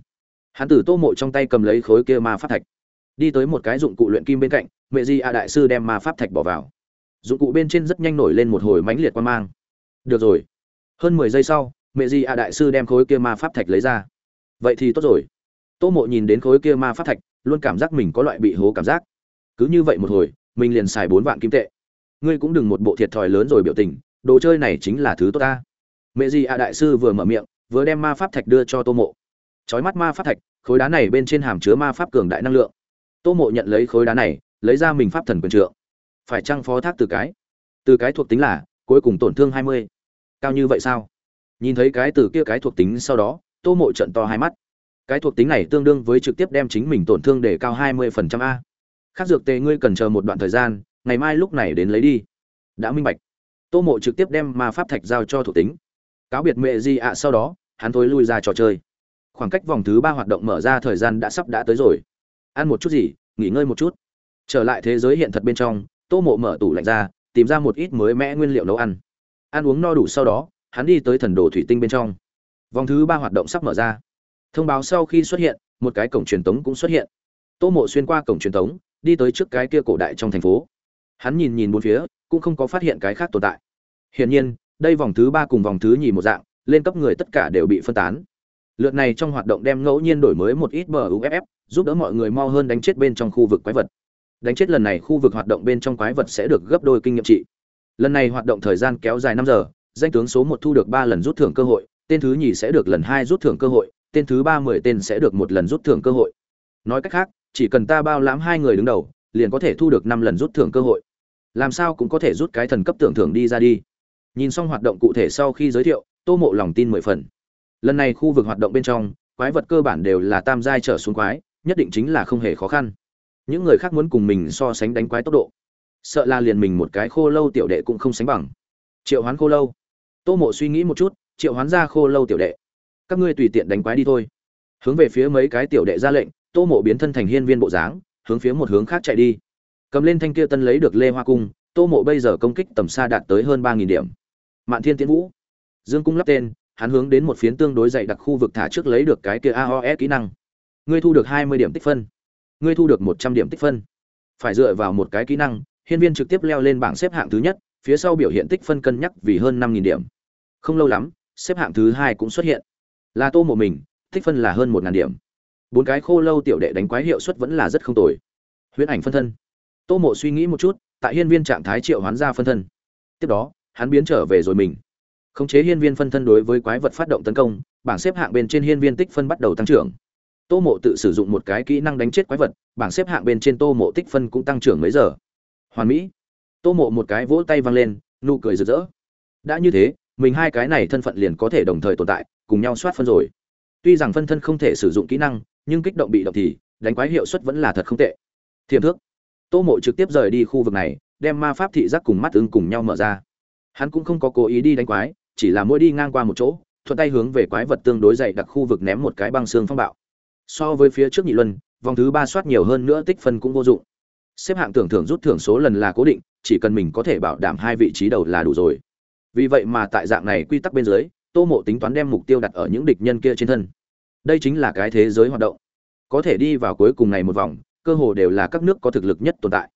Hắn từ tô mộ trong tay cầm lấy khối kia ma pháp thạch. Đi tới một cái dụng cụ luyện kim bên cạnh, mẹ gì ạ, đại sư đem ma pháp thạch bỏ vào. Dụng cụ bên trên rất nhanh nổi lên một hồi mãnh liệt quan mang. Được rồi. Hơn mười giây sau, mẹ gì ạ, đại sư đem khối kia ma pháp thạch lấy ra. Vậy thì tốt rồi. Tô mộ nhìn đến khối kia ma pháp thạch luôn cảm giác mình có loại bị hố cảm giác. Cứ như vậy một hồi, mình liền xài bốn vạn kim tệ. Ngươi cũng đừng một bộ thiệt thòi lớn rồi biểu tình, đồ chơi này chính là thứ tốt ta. Mẹ gì ạ đại sư vừa mở miệng, vừa đem ma pháp thạch đưa cho tô mộ. Trói mắt ma pháp thạch, khối đá này bên trên hàm chứa ma pháp cường đại năng lượng. Tô mộ nhận lấy khối đá này, lấy ra mình pháp thần quyền trượng. Phải chăng phó thác từ cái? Từ cái thuộc tính là, cuối cùng tổn thương hai mươi. Cao như vậy sao? Nhìn thấy cái từ kia cái thuộc tính sau đó, tô mộ trận to hai mắt cái thuộc tính này tương đương với trực tiếp đem chính mình tổn thương để cao 20% a. Khác dược tề ngươi cần chờ một đoạn thời gian, ngày mai lúc này đến lấy đi. Đã minh bạch. Tô mộ trực tiếp đem ma pháp thạch giao cho thuộc tính. Cáo biệt mẹ gì ạ, sau đó, hắn thối lui ra trò chơi. Khoảng cách vòng thứ ba hoạt động mở ra thời gian đã sắp đã tới rồi. Ăn một chút gì, nghỉ ngơi một chút. Trở lại thế giới hiện thật bên trong, tô mộ mở tủ lạnh ra, tìm ra một ít mới mẽ nguyên liệu nấu ăn. Ăn uống no đủ sau đó, hắn đi tới thần đồ thủy tinh bên trong. Vòng thứ ba hoạt động sắp mở ra thông báo sau khi xuất hiện, một cái cổng truyền tống cũng xuất hiện. Tô mộ xuyên qua cổng truyền tống, đi tới trước cái kia cổ đại trong thành phố. Hắn nhìn nhìn bốn phía, cũng không có phát hiện cái khác tồn tại. Hiển nhiên, đây vòng thứ ba cùng vòng thứ nhì một dạng, lên cấp người tất cả đều bị phân tán. Lượt này trong hoạt động đem ngẫu nhiên đổi mới một ít bờ uff giúp đỡ mọi người mau hơn đánh chết bên trong khu vực quái vật. Đánh chết lần này khu vực hoạt động bên trong quái vật sẽ được gấp đôi kinh nghiệm trị. Lần này hoạt động thời gian kéo dài năm giờ, danh tướng số một thu được ba lần rút thưởng cơ hội, tên thứ nhì sẽ được lần hai rút thưởng cơ hội tên thứ ba mười tên sẽ được một lần rút thưởng cơ hội. Nói cách khác, chỉ cần ta bao lãm hai người đứng đầu, liền có thể thu được năm lần rút thưởng cơ hội. Làm sao cũng có thể rút cái thần cấp tưởng thưởng đi ra đi. Nhìn xong hoạt động cụ thể sau khi giới thiệu, tô mộ lòng tin mười phần. Lần này khu vực hoạt động bên trong, quái vật cơ bản đều là tam giai trở xuống quái, nhất định chính là không hề khó khăn. Những người khác muốn cùng mình so sánh đánh quái tốc độ. Sợ là liền mình một cái khô lâu tiểu đệ cũng không sánh bằng. Triệu hoán khô lâu. Tô mộ suy nghĩ một chút, triệu hoán ra khô lâu tiểu đệ các ngươi tùy tiện đánh quái đi thôi. Hướng về phía mấy cái tiểu đệ ra lệnh, tô mộ biến thân thành hiên viên bộ dáng, hướng phía một hướng khác chạy đi. Cầm lên thanh kia tân lấy được lê hoa cung, tô mộ bây giờ công kích tầm xa đạt tới hơn ba nghìn điểm. Mạn thiên tiến vũ. Dương cung lắp tên, hắn hướng đến một phiến tương đối dày đặc khu vực thả trước lấy được cái kia aoe kỹ năng. Ngươi thu được hai mươi điểm tích phân. Ngươi thu được một trăm điểm tích phân. Phải dựa vào một cái kỹ năng, hiên viên trực tiếp leo lên bảng xếp hạng thứ nhất, phía sau biểu hiện tích phân cân nhắc vì hơn năm nghìn điểm. Không lâu lắm, xếp hạng thứ hai cũng xuất hiện là tô mộ mình, tích phân là hơn một ngàn điểm. Bốn cái khô lâu tiểu đệ đánh quái hiệu suất vẫn là rất không tồi. Huyễn ảnh phân thân. Tô mộ suy nghĩ một chút, tại hiên viên trạng thái triệu hoán ra phân thân. Tiếp đó, hắn biến trở về rồi mình. Khống chế hiên viên phân thân đối với quái vật phát động tấn công, bảng xếp hạng bên trên hiên viên tích phân bắt đầu tăng trưởng. Tô mộ tự sử dụng một cái kỹ năng đánh chết quái vật, bảng xếp hạng bên trên tô mộ tích phân cũng tăng trưởng mấy giờ. Hoàn mỹ. Tô mộ một cái vỗ tay văng lên, nụ cười rực rỡ. Đã như thế, mình hai cái này thân phận liền có thể đồng thời tồn tại cùng nhau soát phân rồi. Tuy rằng phân thân không thể sử dụng kỹ năng, nhưng kích động bị động thì, đánh quái hiệu suất vẫn là thật không tệ. Thiềm thước. Tô mộ trực tiếp rời đi khu vực này, đem ma pháp thị giác cùng mắt ứng cùng nhau mở ra. Hắn cũng không có cố ý đi đánh quái, chỉ là mỗi đi ngang qua một chỗ, thuận tay hướng về quái vật tương đối dày đặc khu vực ném một cái băng xương phong bạo. So với phía trước nhị luân, vòng thứ ba soát nhiều hơn nữa tích phân cũng vô dụng. Xếp hạng tưởng thưởng rút thưởng số lần là cố định, chỉ cần mình có thể bảo đảm hai vị trí đầu là đủ rồi. Vì vậy mà tại dạng này quy tắc bên dưới tô mộ tính toán đem mục tiêu đặt ở những địch nhân kia trên thân. Đây chính là cái thế giới hoạt động. Có thể đi vào cuối cùng này một vòng, cơ hồ đều là các nước có thực lực nhất tồn tại.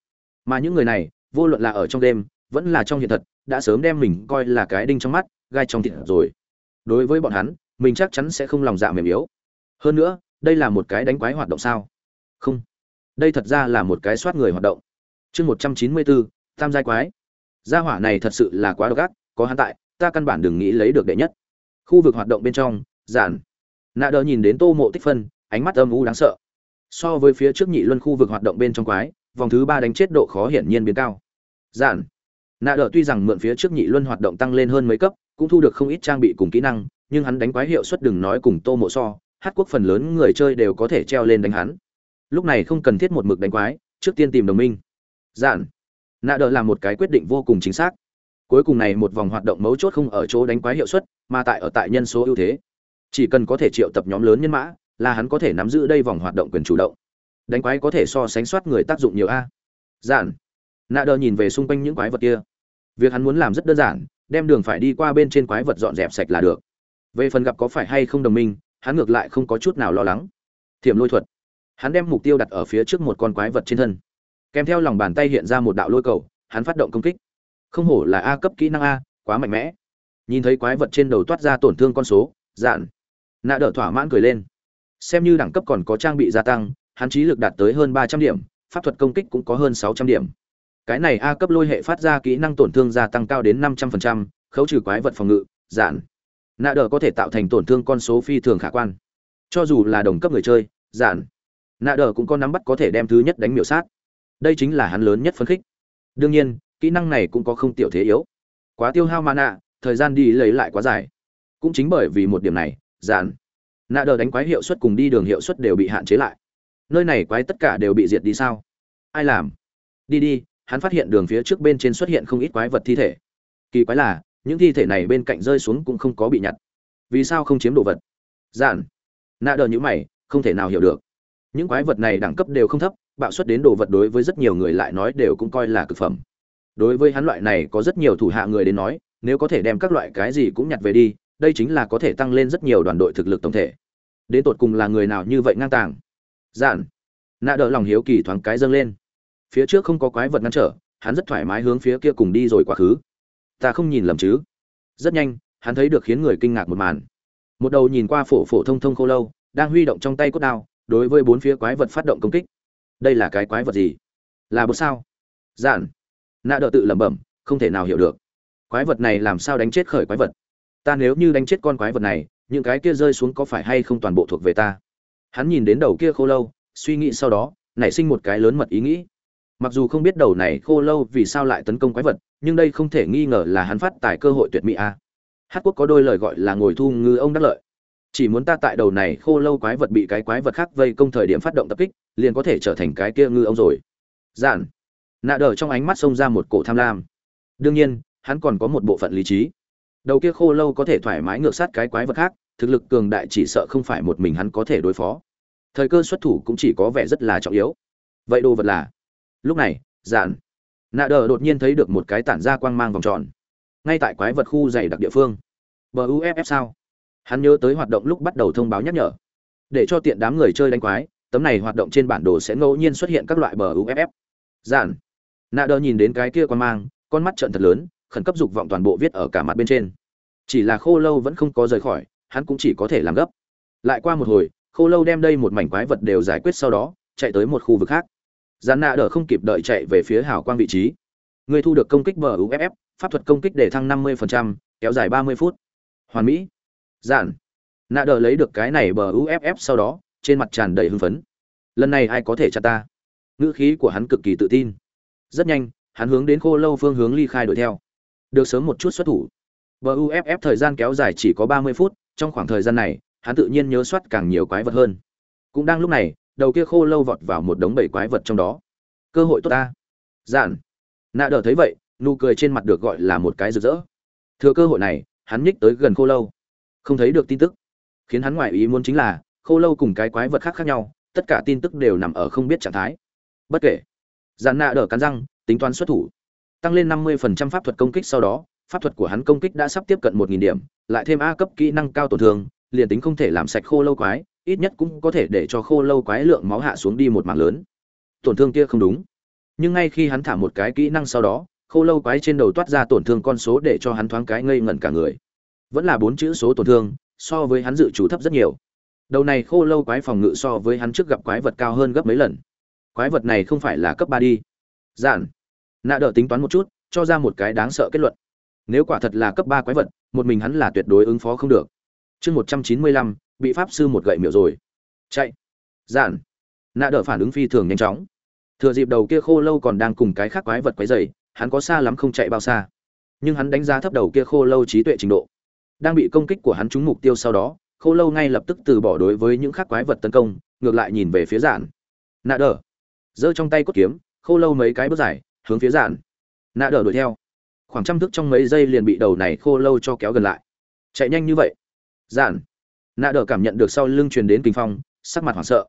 Mà những người này, vô luận là ở trong đêm, vẫn là trong hiện thật, đã sớm đem mình coi là cái đinh trong mắt, gai trong thịt rồi. Đối với bọn hắn, mình chắc chắn sẽ không lòng dạ mềm yếu. Hơn nữa, đây là một cái đánh quái hoạt động sao? Không. Đây thật ra là một cái soát người hoạt động. Chương một trăm chín mươi bốn, tam giai quái. Gia hỏa này thật sự là quá độc ác, có hắn tại, ta căn bản đừng nghĩ lấy được đệ nhất khu vực hoạt động bên trong giản nạ đờ nhìn đến tô mộ tích phân, ánh mắt âm u đáng sợ. So với phía trước nhị luân khu vực hoạt động bên trong quái, vòng thứ ba đánh chết độ khó hiển nhiên biến cao. Giản nạ đờ tuy rằng mượn phía trước nhị luân hoạt động tăng lên hơn mấy cấp, cũng thu được không ít trang bị cùng kỹ năng, nhưng hắn đánh quái hiệu suất đừng nói cùng tô mộ so, hát quốc phần lớn người chơi đều có thể treo lên đánh hắn. Lúc này không cần thiết một mực đánh quái, trước tiên tìm đồng minh. Giản nạ đờ là một cái quyết định vô cùng chính xác. Cuối cùng này một vòng hoạt động mấu chốt không ở chỗ đánh quái hiệu suất mà tại ở tại nhân số ưu thế. Chỉ cần có thể triệu tập nhóm lớn nhân mã, là hắn có thể nắm giữ đây vòng hoạt động quyền chủ động. Đánh quái có thể so sánh soát người tác dụng nhiều a. Giản. Nạ đờ nhìn về xung quanh những quái vật kia. Việc hắn muốn làm rất đơn giản, đem đường phải đi qua bên trên quái vật dọn dẹp sạch là được. Về phần gặp có phải hay không đồng minh, hắn ngược lại không có chút nào lo lắng. Thiểm lôi thuật. Hắn đem mục tiêu đặt ở phía trước một con quái vật trên thân. Kèm theo lòng bàn tay hiện ra một đạo lôi cầu, hắn phát động công kích. Không hổ là a cấp kỹ năng a, quá mạnh mẽ nhìn thấy quái vật trên đầu toát ra tổn thương con số, dạn. Nạ đỡ thỏa mãn cười lên. Xem như đẳng cấp còn có trang bị gia tăng, hắn trí lực đạt tới hơn ba trăm điểm, pháp thuật công kích cũng có hơn sáu trăm điểm. Cái này a cấp lôi hệ phát ra kỹ năng tổn thương gia tăng cao đến năm trăm phần trăm, khấu trừ quái vật phòng ngự, dạn. Nạ đỡ có thể tạo thành tổn thương con số phi thường khả quan. Cho dù là đồng cấp người chơi, dạn. Nạ đỡ cũng có nắm bắt có thể đem thứ nhất đánh miểu sát. Đây chính là hắn lớn nhất phấn khích. Đương nhiên, kỹ năng này cũng có không tiểu thế yếu. Quá tiêu hao mana thời gian đi lấy lại quá dài. Cũng chính bởi vì một điểm này giản nạ đờ đánh quái hiệu suất cùng đi đường hiệu suất đều bị hạn chế lại. Nơi này quái tất cả đều bị diệt đi sao? Ai làm? Đi đi, hắn phát hiện đường phía trước bên trên xuất hiện không ít quái vật thi thể. Kỳ quái là, những thi thể này bên cạnh rơi xuống cũng không có bị nhặt. Vì sao không chiếm đồ vật? Giản nạ đờ nhữ mày, không thể nào hiểu được. Những quái vật này đẳng cấp đều không thấp, bạo suất đến đồ vật đối với rất nhiều người lại nói đều cũng coi là cực phẩm. Đối với hắn loại này có rất nhiều thủ hạ người đến nói nếu có thể đem các loại cái gì cũng nhặt về đi, đây chính là có thể tăng lên rất nhiều đoàn đội thực lực tổng thể. Đến tột cùng là người nào như vậy ngang tàng? Dạn nạ đỡ lòng hiếu kỳ thoáng cái dâng lên. Phía trước không có quái vật ngăn trở, hắn rất thoải mái hướng phía kia cùng đi rồi quá khứ. Ta không nhìn lầm chứ? Rất nhanh, hắn thấy được khiến người kinh ngạc một màn. Một đầu nhìn qua phổ phổ thông thông khô lâu, đang huy động trong tay cốt đao, đối với bốn phía quái vật phát động công kích. Đây là cái quái vật gì? Là bột sao? Dạn nạ đỡ tự lẩm bẩm, không thể nào hiểu được quái vật này làm sao đánh chết khởi quái vật? Ta nếu như đánh chết con quái vật này, những cái kia rơi xuống có phải hay không toàn bộ thuộc về ta? Hắn nhìn đến đầu kia khô lâu, suy nghĩ sau đó, nảy sinh một cái lớn mật ý nghĩ. Mặc dù không biết đầu này khô lâu vì sao lại tấn công quái vật, nhưng đây không thể nghi ngờ là hắn phát tài cơ hội tuyệt mỹ a. Hát quốc có đôi lời gọi là ngồi thu ngư ông đắc lợi. Chỉ muốn ta tại đầu này khô lâu quái vật bị cái quái vật khác vây công thời điểm phát động tập kích, liền có thể trở thành cái kia ngư ông rồi. Giản. Nạ đờ trong ánh mắt xông ra một cổ tham lam. Đương nhiên hắn còn có một bộ phận lý trí. Đầu kia khô lâu có thể thoải mái ngược sát cái quái vật khác, thực lực cường đại chỉ sợ không phải một mình hắn có thể đối phó. Thời cơ xuất thủ cũng chỉ có vẻ rất là trọng yếu. Vậy đồ vật là? Lúc này giản nạ đờ đột nhiên thấy được một cái tản ra quang mang vòng tròn. Ngay tại quái vật khu dày đặc địa phương. Bờ uff sao? Hắn nhớ tới hoạt động lúc bắt đầu thông báo nhắc nhở. Để cho tiện đám người chơi đánh quái, tấm này hoạt động trên bản đồ sẽ ngẫu nhiên xuất hiện các loại bờ uff giản nạ đờ nhìn đến cái kia quang mang, con mắt trận thật lớn khẩn cấp dục vọng toàn bộ viết ở cả mặt bên trên. Chỉ là khô lâu vẫn không có rời khỏi hắn cũng chỉ có thể làm gấp. Lại qua một hồi khô lâu đem đây một mảnh quái vật đều giải quyết sau đó chạy tới một khu vực khác. Giàn nạ đỡ không kịp đợi chạy về phía hào quang vị trí. Người thu được công kích bờ uff pháp thuật công kích để thăng 50%, kéo dài 30 phút. Hoàn mỹ. Giản nạ đỡ lấy được cái này bờ uff sau đó trên mặt tràn đầy hưng phấn. Lần này ai có thể chặt ta? Ngữ khí của hắn cực kỳ tự tin. Rất nhanh hắn hướng đến khô lâu phương hướng ly khai đuổi theo được sớm một chút xuất thủ. Buff thời gian kéo dài chỉ có 30 phút, trong khoảng thời gian này, hắn tự nhiên nhớ soát càng nhiều quái vật hơn. Cũng đang lúc này, đầu kia khô lâu vọt vào một đống bảy quái vật trong đó. Cơ hội tốt ta. Giản nạ đỡ thấy vậy, nụ cười trên mặt được gọi là một cái rực rỡ. Thừa cơ hội này, hắn nhích tới gần khô lâu. Không thấy được tin tức. Khiến hắn ngoại ý muốn chính là, khô lâu cùng cái quái vật khác khác nhau, tất cả tin tức đều nằm ở không biết trạng thái. Bất kể. Dạn nạ đỡ cắn răng, tính toán xuất thủ tăng lên 50% pháp thuật công kích sau đó pháp thuật của hắn công kích đã sắp tiếp cận 1000 điểm, lại thêm A cấp kỹ năng cao tổn thương, liền tính không thể làm sạch khô lâu quái, ít nhất cũng có thể để cho khô lâu quái lượng máu hạ xuống đi một mảng lớn. Tổn thương kia không đúng. Nhưng ngay khi hắn thả một cái kỹ năng sau đó, khô lâu quái trên đầu toát ra tổn thương con số để cho hắn thoáng cái ngây ngẩn cả người. Vẫn là bốn chữ số tổn thương, so với hắn dự chủ thấp rất nhiều. Đầu này khô lâu quái phòng ngự so với hắn trước gặp quái vật cao hơn gấp mấy lần. Quái vật này không phải là cấp ba đi. Dạn. Nạ đỡ tính toán một chút, cho ra một cái đáng sợ kết luận. Nếu quả thật là cấp ba quái vật một mình hắn là tuyệt đối ứng phó không được. Chương một trăm chín mươi lăm bị pháp sư một gậy miểu rồi. Chạy. Giản. Nạ đỡ phản ứng phi thường nhanh chóng. Thừa dịp đầu kia khô lâu còn đang cùng cái khác quái vật quái dày hắn có xa lắm không chạy bao xa. Nhưng hắn đánh giá thấp đầu kia khô lâu trí tuệ trình độ. Đang bị công kích của hắn trúng mục tiêu sau đó khô lâu ngay lập tức từ bỏ đối với những khác quái vật tấn công ngược lại nhìn về phía giản. Nạ đỡ. Giơ trong tay cốt kiếm khô lâu mấy cái bước dài hướng phía dạn nạ đỡ đuổi theo. Khoảng trăm thước trong mấy giây liền bị đầu này khô lâu cho kéo gần lại. Chạy nhanh như vậy. Dạn nạ đỡ cảm nhận được sau lưng truyền đến kinh phong, sắc mặt hoảng sợ.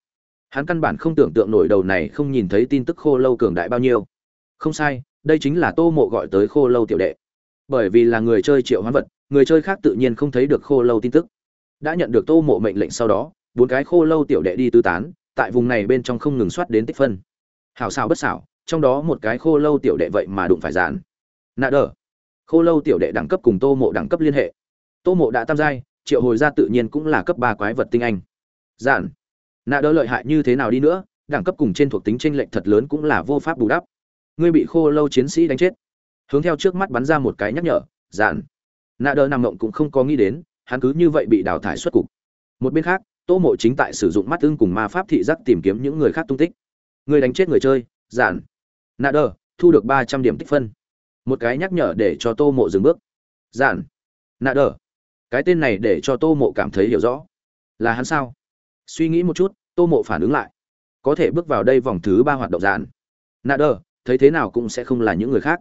Hắn căn bản không tưởng tượng nổi đầu này không nhìn thấy tin tức khô lâu cường đại bao nhiêu. Không sai, đây chính là tô mộ gọi tới khô lâu tiểu đệ. Bởi vì là người chơi triệu hoán vật, người chơi khác tự nhiên không thấy được khô lâu tin tức. Đã nhận được tô mộ mệnh lệnh sau đó, bốn cái khô lâu tiểu đệ đi tư tán, tại vùng này bên trong không ngừng soát đến tích phân. Hảo xảo bất xảo trong đó một cái khô lâu tiểu đệ vậy mà đụng phải giản nạ đờ. Khô lâu tiểu đệ đẳng cấp cùng tô mộ đẳng cấp liên hệ. Tô mộ đã tam giai, triệu hồi ra tự nhiên cũng là cấp ba quái vật tinh anh. Giản nạ đỡ lợi hại như thế nào đi nữa, đẳng cấp cùng trên thuộc tính tranh lệch thật lớn cũng là vô pháp bù đắp. Ngươi bị khô lâu chiến sĩ đánh chết. Hướng theo trước mắt bắn ra một cái nhắc nhở giản nạ đỡ nằm mộng cũng không có nghĩ đến, hắn cứ như vậy bị đào thải xuất cục. Một bên khác, tô mộ chính tại sử dụng mắt ưng cùng ma pháp thị giác tìm kiếm những người khác tung tích. Ngươi đánh chết người chơi giản nạ đờ, thu được ba trăm điểm tích phân. Một cái nhắc nhở để cho tô mộ dừng bước. Giản. Nạ đờ. Cái tên này để cho tô mộ cảm thấy hiểu rõ. Là hắn sao? Suy nghĩ một chút, tô mộ phản ứng lại. Có thể bước vào đây vòng thứ ba hoạt động giản. Nạ đờ, thấy thế nào cũng sẽ không là những người khác.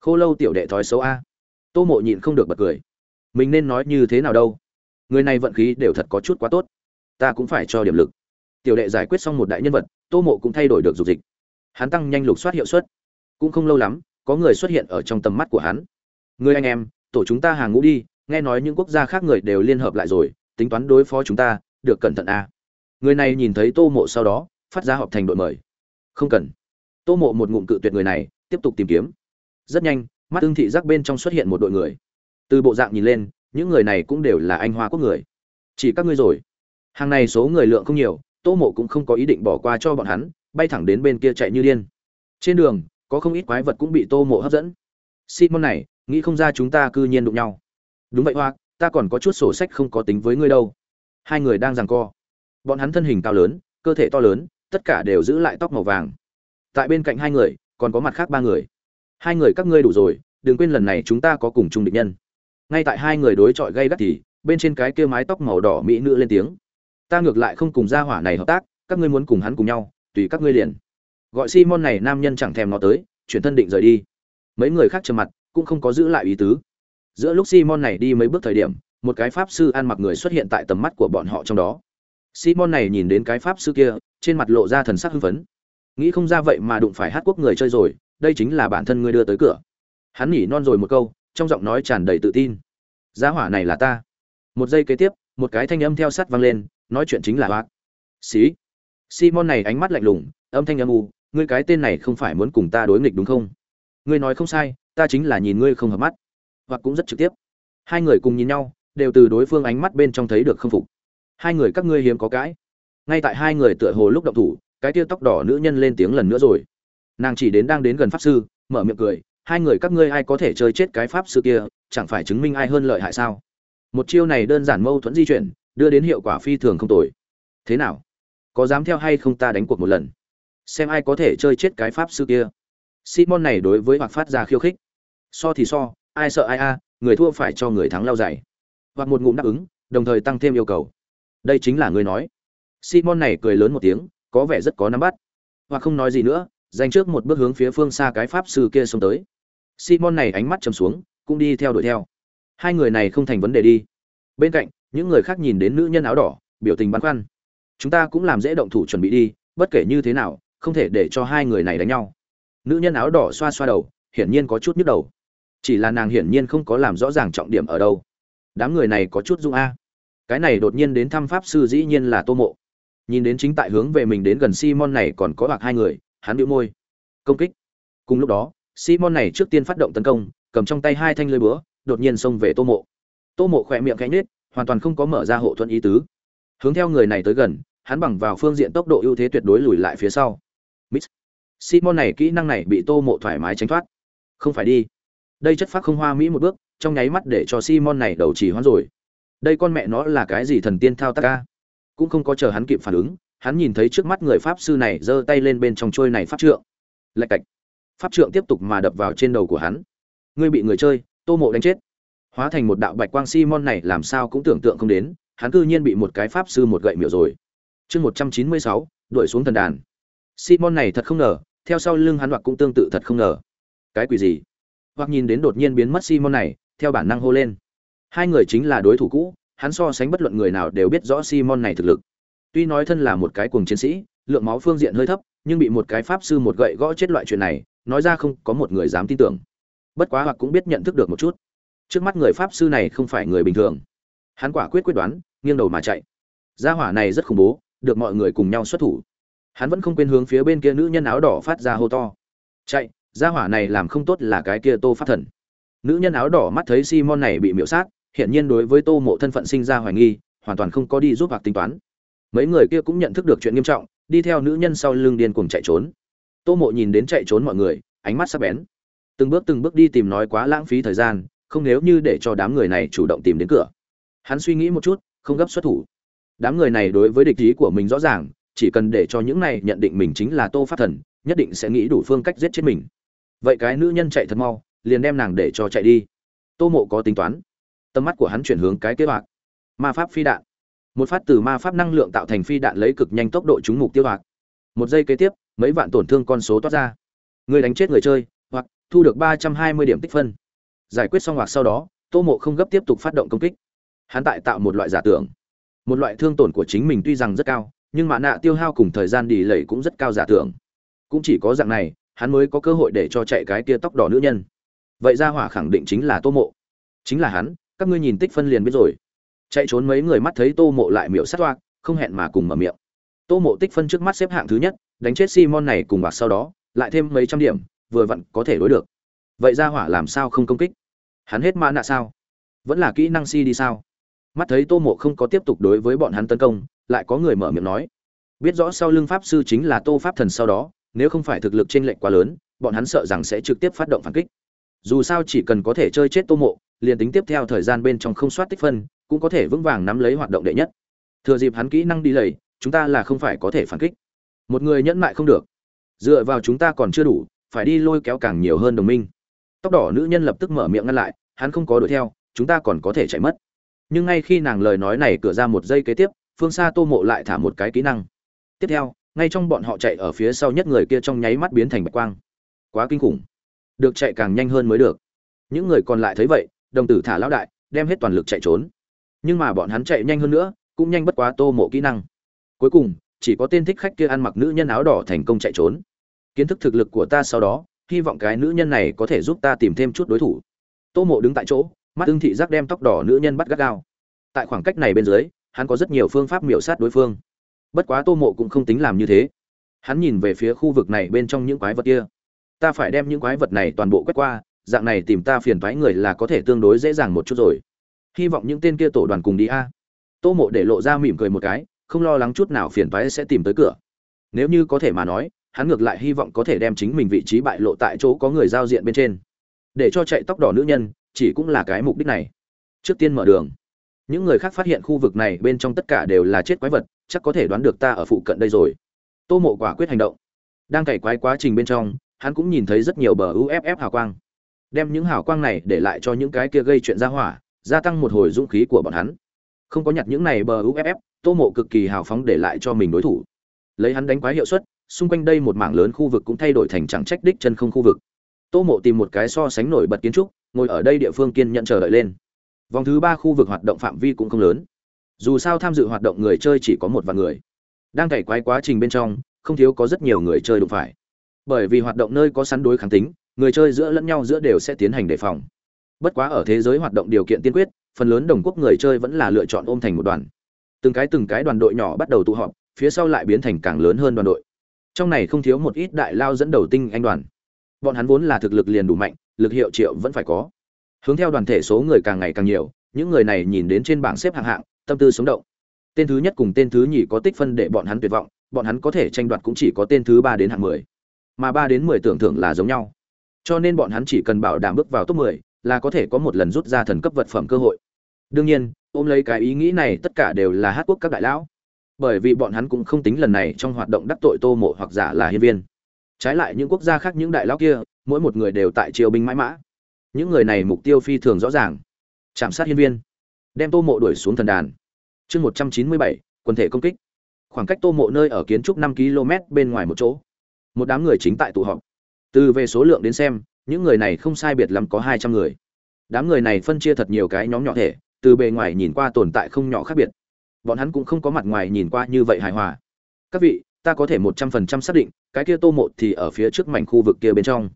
Khô lâu tiểu đệ thói xấu a. Tô mộ nhịn không được bật cười. Mình nên nói như thế nào đâu? Người này vận khí đều thật có chút quá tốt. Ta cũng phải cho điểm lực. Tiểu đệ giải quyết xong một đại nhân vật, tô mộ cũng thay đổi được dục dịch hắn tăng nhanh lục soát hiệu suất. Cũng không lâu lắm, có người xuất hiện ở trong tầm mắt của hắn. Người anh em, tổ chúng ta hàng ngũ đi, nghe nói những quốc gia khác người đều liên hợp lại rồi, tính toán đối phó chúng ta, được cẩn thận a à. người này nhìn thấy tô mộ sau đó, phát ra họp thành đội mời. Không cần. Tô mộ một ngụm cự tuyệt người này, tiếp tục tìm kiếm. Rất nhanh, mắt tương thị giác bên trong xuất hiện một đội người. Từ bộ dạng nhìn lên, những người này cũng đều là anh hoa quốc người. Chỉ các ngươi rồi. Hàng này số người lượng không nhiều, tô mộ cũng không có ý định bỏ qua cho bọn hắn bay thẳng đến bên kia chạy như điên. Trên đường, có không ít quái vật cũng bị tô mộ hấp dẫn. Simon này, nghĩ không ra chúng ta cư nhiên đụng nhau. Đúng vậy hoa ta còn có chút sổ sách không có tính với ngươi đâu. Hai người đang giằng co. Bọn hắn thân hình cao lớn, cơ thể to lớn, tất cả đều giữ lại tóc màu vàng. Tại bên cạnh hai người, còn có mặt khác ba người. Hai người các ngươi đủ rồi, đừng quên lần này chúng ta có cùng chung địch nhân. Ngay tại hai người đối chọi gây gắt thì, bên trên cái kia mái tóc màu đỏ mỹ nữ lên tiếng. Ta ngược lại không cùng gia hỏa này hợp tác, các ngươi muốn cùng hắn cùng nhau tùy các ngươi liền. Gọi simon này nam nhân chẳng thèm nó tới, chuyển thân định rời đi. Mấy người khác trầm mặt, cũng không có giữ lại ý tứ. Giữa lúc simon này đi mấy bước thời điểm, một cái pháp sư ăn mặc người xuất hiện tại tầm mắt của bọn họ trong đó. Simon này nhìn đến cái pháp sư kia, trên mặt lộ ra thần sắc hưng phấn. Nghĩ không ra vậy mà đụng phải hát quốc người chơi rồi, đây chính là bản thân ngươi đưa tới cửa. Hắn nhỉ non rồi một câu, trong giọng nói tràn đầy tự tin. Giá hỏa này là ta. Một giây kế tiếp, một cái thanh âm theo sắt vang lên, nói chuyện chính là bác. Xí simon này ánh mắt lạnh lùng, âm thanh âm u, ngươi cái tên này không phải muốn cùng ta đối nghịch đúng không? Ngươi nói không sai, ta chính là nhìn ngươi không hợp mắt. Hoặc cũng rất trực tiếp. Hai người cùng nhìn nhau, đều từ đối phương ánh mắt bên trong thấy được khâm phục. Hai người các ngươi hiếm có cãi. Ngay tại hai người tựa hồ lúc động thủ, cái tia tóc đỏ nữ nhân lên tiếng lần nữa rồi. Nàng chỉ đến đang đến gần pháp sư, mở miệng cười, hai người các ngươi ai có thể chơi chết cái pháp sư kia, chẳng phải chứng minh ai hơn lợi hại sao? Một chiêu này đơn giản mâu thuẫn di chuyển, đưa đến hiệu quả phi thường không tồi. Thế nào? Có dám theo hay không ta đánh cuộc một lần. Xem ai có thể chơi chết cái pháp sư kia. Simon này đối với hoặc phát ra khiêu khích. So thì so, ai sợ ai a, người thua phải cho người thắng lao dày hoặc một ngụm đáp ứng, đồng thời tăng thêm yêu cầu. Đây chính là người nói. Simon này cười lớn một tiếng, có vẻ rất có nắm bắt. Hoặc không nói gì nữa dành trước một bước hướng phía phương xa cái pháp sư kia xông tới. Simon này ánh mắt chầm xuống, cũng đi theo đuổi theo. Hai người này không thành vấn đề đi. Bên cạnh, những người khác nhìn đến nữ nhân áo đỏ, biểu tình băn khoăn chúng ta cũng làm dễ động thủ chuẩn bị đi, bất kể như thế nào, không thể để cho hai người này đánh nhau. Nữ nhân áo đỏ xoa xoa đầu, hiển nhiên có chút nhức đầu. Chỉ là nàng hiển nhiên không có làm rõ ràng trọng điểm ở đâu. Đám người này có chút dung a. Cái này đột nhiên đến thăm pháp sư dĩ nhiên là tô mộ. Nhìn đến chính tại hướng về mình đến gần simon này còn có bạc hai người, hắn bĩu môi. Công kích. Cùng lúc đó, simon này trước tiên phát động tấn công, cầm trong tay hai thanh lưới búa, đột nhiên xông về tô mộ. Tô mộ khỏe miệng cánh nết hoàn toàn không có mở ra hộ thuận ý tứ hướng theo người này tới gần, hắn bằng vào phương diện tốc độ ưu thế tuyệt đối lùi lại phía sau. Mít. simon này kỹ năng này bị tô mộ thoải mái tránh thoát. Không phải đi. Đây chất phác không hoa mỹ một bước, trong nháy mắt để cho simon này đầu chỉ hoán rồi. Đây con mẹ nó là cái gì thần tiên thao tác ca cũng không có chờ hắn kịp phản ứng, hắn nhìn thấy trước mắt người pháp sư này giơ tay lên bên trong trôi này pháp trượng. Lạch cạch. Pháp trượng tiếp tục mà đập vào trên đầu của hắn. Ngươi bị người chơi, tô mộ đánh chết. Hóa thành một đạo bạch quang simon này làm sao cũng tưởng tượng không đến hắn cư nhiên bị một cái pháp sư một gậy miểu rồi. Chương một trăm chín mươi sáu, đuổi xuống thần đàn. Simon này thật không ngờ, theo sau lưng hắn hoặc cũng tương tự thật không ngờ. Cái quỷ gì? Hoặc nhìn đến đột nhiên biến mất simon này, theo bản năng hô lên. Hai người chính là đối thủ cũ, hắn so sánh bất luận người nào đều biết rõ simon này thực lực. Tuy nói thân là một cái cuồng chiến sĩ, lượng máu phương diện hơi thấp, nhưng bị một cái pháp sư một gậy gõ chết loại chuyện này, nói ra không có một người dám tin tưởng. Bất quá hoặc cũng biết nhận thức được một chút. Trước mắt người pháp sư này không phải người bình thường hắn quả quyết quyết đoán, nghiêng đầu mà chạy. Gia hỏa này rất khủng bố, được mọi người cùng nhau xuất thủ. Hắn vẫn không quên hướng phía bên kia nữ nhân áo đỏ phát ra hô to. Chạy, gia hỏa này làm không tốt là cái kia tô phát thần. Nữ nhân áo đỏ mắt thấy simon này bị miễu sát hiện nhiên đối với tô mộ thân phận sinh ra hoài nghi, hoàn toàn không có đi giúp hoặc tính toán. Mấy người kia cũng nhận thức được chuyện nghiêm trọng, đi theo nữ nhân sau lưng điên cuồng chạy trốn. Tô mộ nhìn đến chạy trốn mọi người, ánh mắt sắc bén. Từng bước từng bước đi tìm nói quá lãng phí thời gian, không nếu như để cho đám người này chủ động tìm đến cửa hắn suy nghĩ một chút, không gấp xuất thủ. Đám người này đối với địch ý của mình rõ ràng, chỉ cần để cho những này nhận định mình chính là tô pháp thần, nhất định sẽ nghĩ đủ phương cách giết chết mình. Vậy cái nữ nhân chạy thật mau, liền đem nàng để cho chạy đi. Tô mộ có tính toán. Tầm mắt của hắn chuyển hướng cái kế hoạch. Ma pháp phi đạn. Một phát từ ma pháp năng lượng tạo thành phi đạn lấy cực nhanh tốc độ trúng mục tiêu hoạt một giây kế tiếp, mấy vạn tổn thương con số toát ra. Người đánh chết người chơi hoặc thu được ba trăm hai mươi điểm tích phân. Giải quyết xong hoặc sau đó, tô mộ không gấp tiếp tục phát động công kích hắn tại tạo một loại giả tưởng. Một loại thương tổn của chính mình tuy rằng rất cao, nhưng mã nạ tiêu hao cùng thời gian đi lầy cũng rất cao giả tưởng. Cũng chỉ có dạng này, hắn mới có cơ hội để cho chạy cái kia tóc đỏ nữ nhân. Vậy ra hỏa khẳng định chính là tô mộ. Chính là hắn, các ngươi nhìn tích phân liền biết rồi. Chạy trốn mấy người mắt thấy tô mộ lại miệng sát toạc, không hẹn mà cùng mở miệng. Tô mộ tích phân trước mắt xếp hạng thứ nhất, đánh chết simon này cùng bạc sau đó, lại thêm mấy trăm điểm, vừa vặn có thể đối được. Vậy ra hỏa làm sao không công kích? Hắn hết mã nạ sao? Vẫn là kỹ năng si đi sao? Mắt thấy tô mộ không có tiếp tục đối với bọn hắn tấn công, lại có người mở miệng nói. Biết rõ sau lưng pháp sư chính là tô pháp thần sau đó, nếu không phải thực lực t r ê n lệch quá lớn, bọn hắn sợ rằng sẽ trực tiếp phát động phản kích. Dù sao chỉ cần có thể chơi chết tô mộ, liền tính tiếp theo thời gian bên trong không soát tích phân, cũng có thể vững vàng nắm lấy hoạt động đệ nhất. Thừa dịp hắn kỹ năng đi lầy, chúng ta là không phải có thể phản kích. Một người nhẫn mại không được. Dựa vào chúng ta còn chưa đủ, phải đi lôi kéo càng nhiều hơn đồng minh. Tóc đỏ nữ nhân lập tức mở miệng ngăn lại, hắn không có đuổi theo, chúng ta còn có thể chạy mất nhưng ngay khi nàng lời nói này cửa ra một giây kế tiếp, phương xa tô mộ lại thả một cái kỹ năng. Tiếp theo, ngay trong bọn họ chạy ở phía sau nhất người kia trong nháy mắt biến thành bạch quang. Quá kinh khủng. Được chạy càng nhanh hơn mới được. Những người còn lại thấy vậy, đồng tử thả lão đại, đem hết toàn lực chạy trốn. Nhưng mà bọn hắn chạy nhanh hơn nữa, cũng nhanh bất quá tô mộ kỹ năng. Cuối cùng, chỉ có tên thích khách kia ăn mặc nữ nhân áo đỏ thành công chạy trốn. Kiến thức thực lực của ta sau đó, hy vọng cái nữ nhân này có thể giúp ta tìm thêm chút đối thủ. Tô mộ đứng tại chỗ mắt ưng thị giác đem tóc đỏ nữ nhân bắt gắt gao. Tại khoảng cách này bên dưới, hắn có rất nhiều phương pháp miểu sát đối phương. Bất quá tô mộ cũng không tính làm như thế. Hắn nhìn về phía khu vực này bên trong những quái vật kia. Ta phải đem những quái vật này toàn bộ quét qua, dạng này tìm ta phiền thoái người là có thể tương đối dễ dàng một chút rồi. Hy vọng những tên kia tổ đoàn cùng đi a. Tô mộ để lộ ra mỉm cười một cái, không lo lắng chút nào phiền toái sẽ tìm tới cửa. Nếu như có thể mà nói, hắn ngược lại hy vọng có thể đem chính mình vị trí bại lộ tại chỗ có người giao diện bên trên. Để cho chạy tóc đỏ nữ nhân chỉ cũng là cái mục đích này. Trước tiên mở đường. Những người khác phát hiện khu vực này bên trong tất cả đều là chết quái vật, chắc có thể đoán được ta ở phụ cận đây rồi. Tô mộ quả quyết hành động. Đang cày quái quá trình bên trong, hắn cũng nhìn thấy rất nhiều bờ uff hào quang. Đem những hào quang này để lại cho những cái kia gây chuyện ra hỏa, gia tăng một hồi dũng khí của bọn hắn. Không có nhặt những này bờ uff tô mộ cực kỳ hào phóng để lại cho mình đối thủ. Lấy hắn đánh quái hiệu suất, xung quanh đây một mảng lớn khu vực cũng thay đổi thành chẳng trách đích chân không khu vực. Tô mộ tìm một cái so sánh nổi bật kiến trúc ngồi ở đây địa phương kiên nhận chờ đợi lên. Vòng thứ ba khu vực hoạt động phạm vi cũng không lớn. Dù sao tham dự hoạt động người chơi chỉ có một vài người. Đang cày quái quá trình bên trong, không thiếu có rất nhiều người chơi đụng phải. Bởi vì hoạt động nơi có sắn đối kháng tính, người chơi giữa lẫn nhau giữa đều sẽ tiến hành đề phòng. Bất quá ở thế giới hoạt động điều kiện tiên quyết, phần lớn đồng quốc người chơi vẫn là lựa chọn ôm thành một đoàn. Từng cái từng cái đoàn đội nhỏ bắt đầu tụ họp, phía sau lại biến thành càng lớn hơn đoàn đội. Trong này không thiếu một ít đại lao dẫn đầu tinh anh đoàn. Bọn hắn vốn là thực lực liền đủ mạnh lực hiệu triệu vẫn phải có. Hướng theo đoàn thể số người càng ngày càng nhiều, những người này nhìn đến trên bảng xếp hạng hạng, tâm tư sống động. Tên thứ nhất cùng tên thứ nhì có tích phân để bọn hắn tuyệt vọng, bọn hắn có thể tranh đoạt cũng chỉ có tên thứ ba đến hạng mười. Mà ba đến mười tưởng thưởng là giống nhau. Cho nên bọn hắn chỉ cần bảo đảm bước vào top mười là có thể có một lần rút ra thần cấp vật phẩm cơ hội. Đương nhiên, ôm lấy cái ý nghĩ này tất cả đều là hát quốc các đại lão. Bởi vì bọn hắn cũng không tính lần này trong hoạt động đắc tội tô mộ hoặc giả là hiên viên. Trái lại những quốc gia khác những đại lão kia mỗi một người đều tại triều binh mãi mã. Những người này mục tiêu phi thường rõ ràng. Chạm sát hiên viên. Đem tô mộ đuổi xuống thần đàn. Chương một trăm chín mươi bảy quân thể công kích. Khoảng cách tô mộ nơi ở kiến trúc năm km bên ngoài một chỗ. Một đám người chính tại tụ họp. Từ về số lượng đến xem, những người này không sai biệt lắm có hai trăm người. Đám người này phân chia thật nhiều cái nhóm nhỏ thể, từ bề ngoài nhìn qua tồn tại không nhỏ khác biệt. Bọn hắn cũng không có mặt ngoài nhìn qua như vậy hài hòa. Các vị, ta có thể một trăm phần trăm xác định, cái kia tô mộ thì ở phía trước mảnh khu vực kia bên trong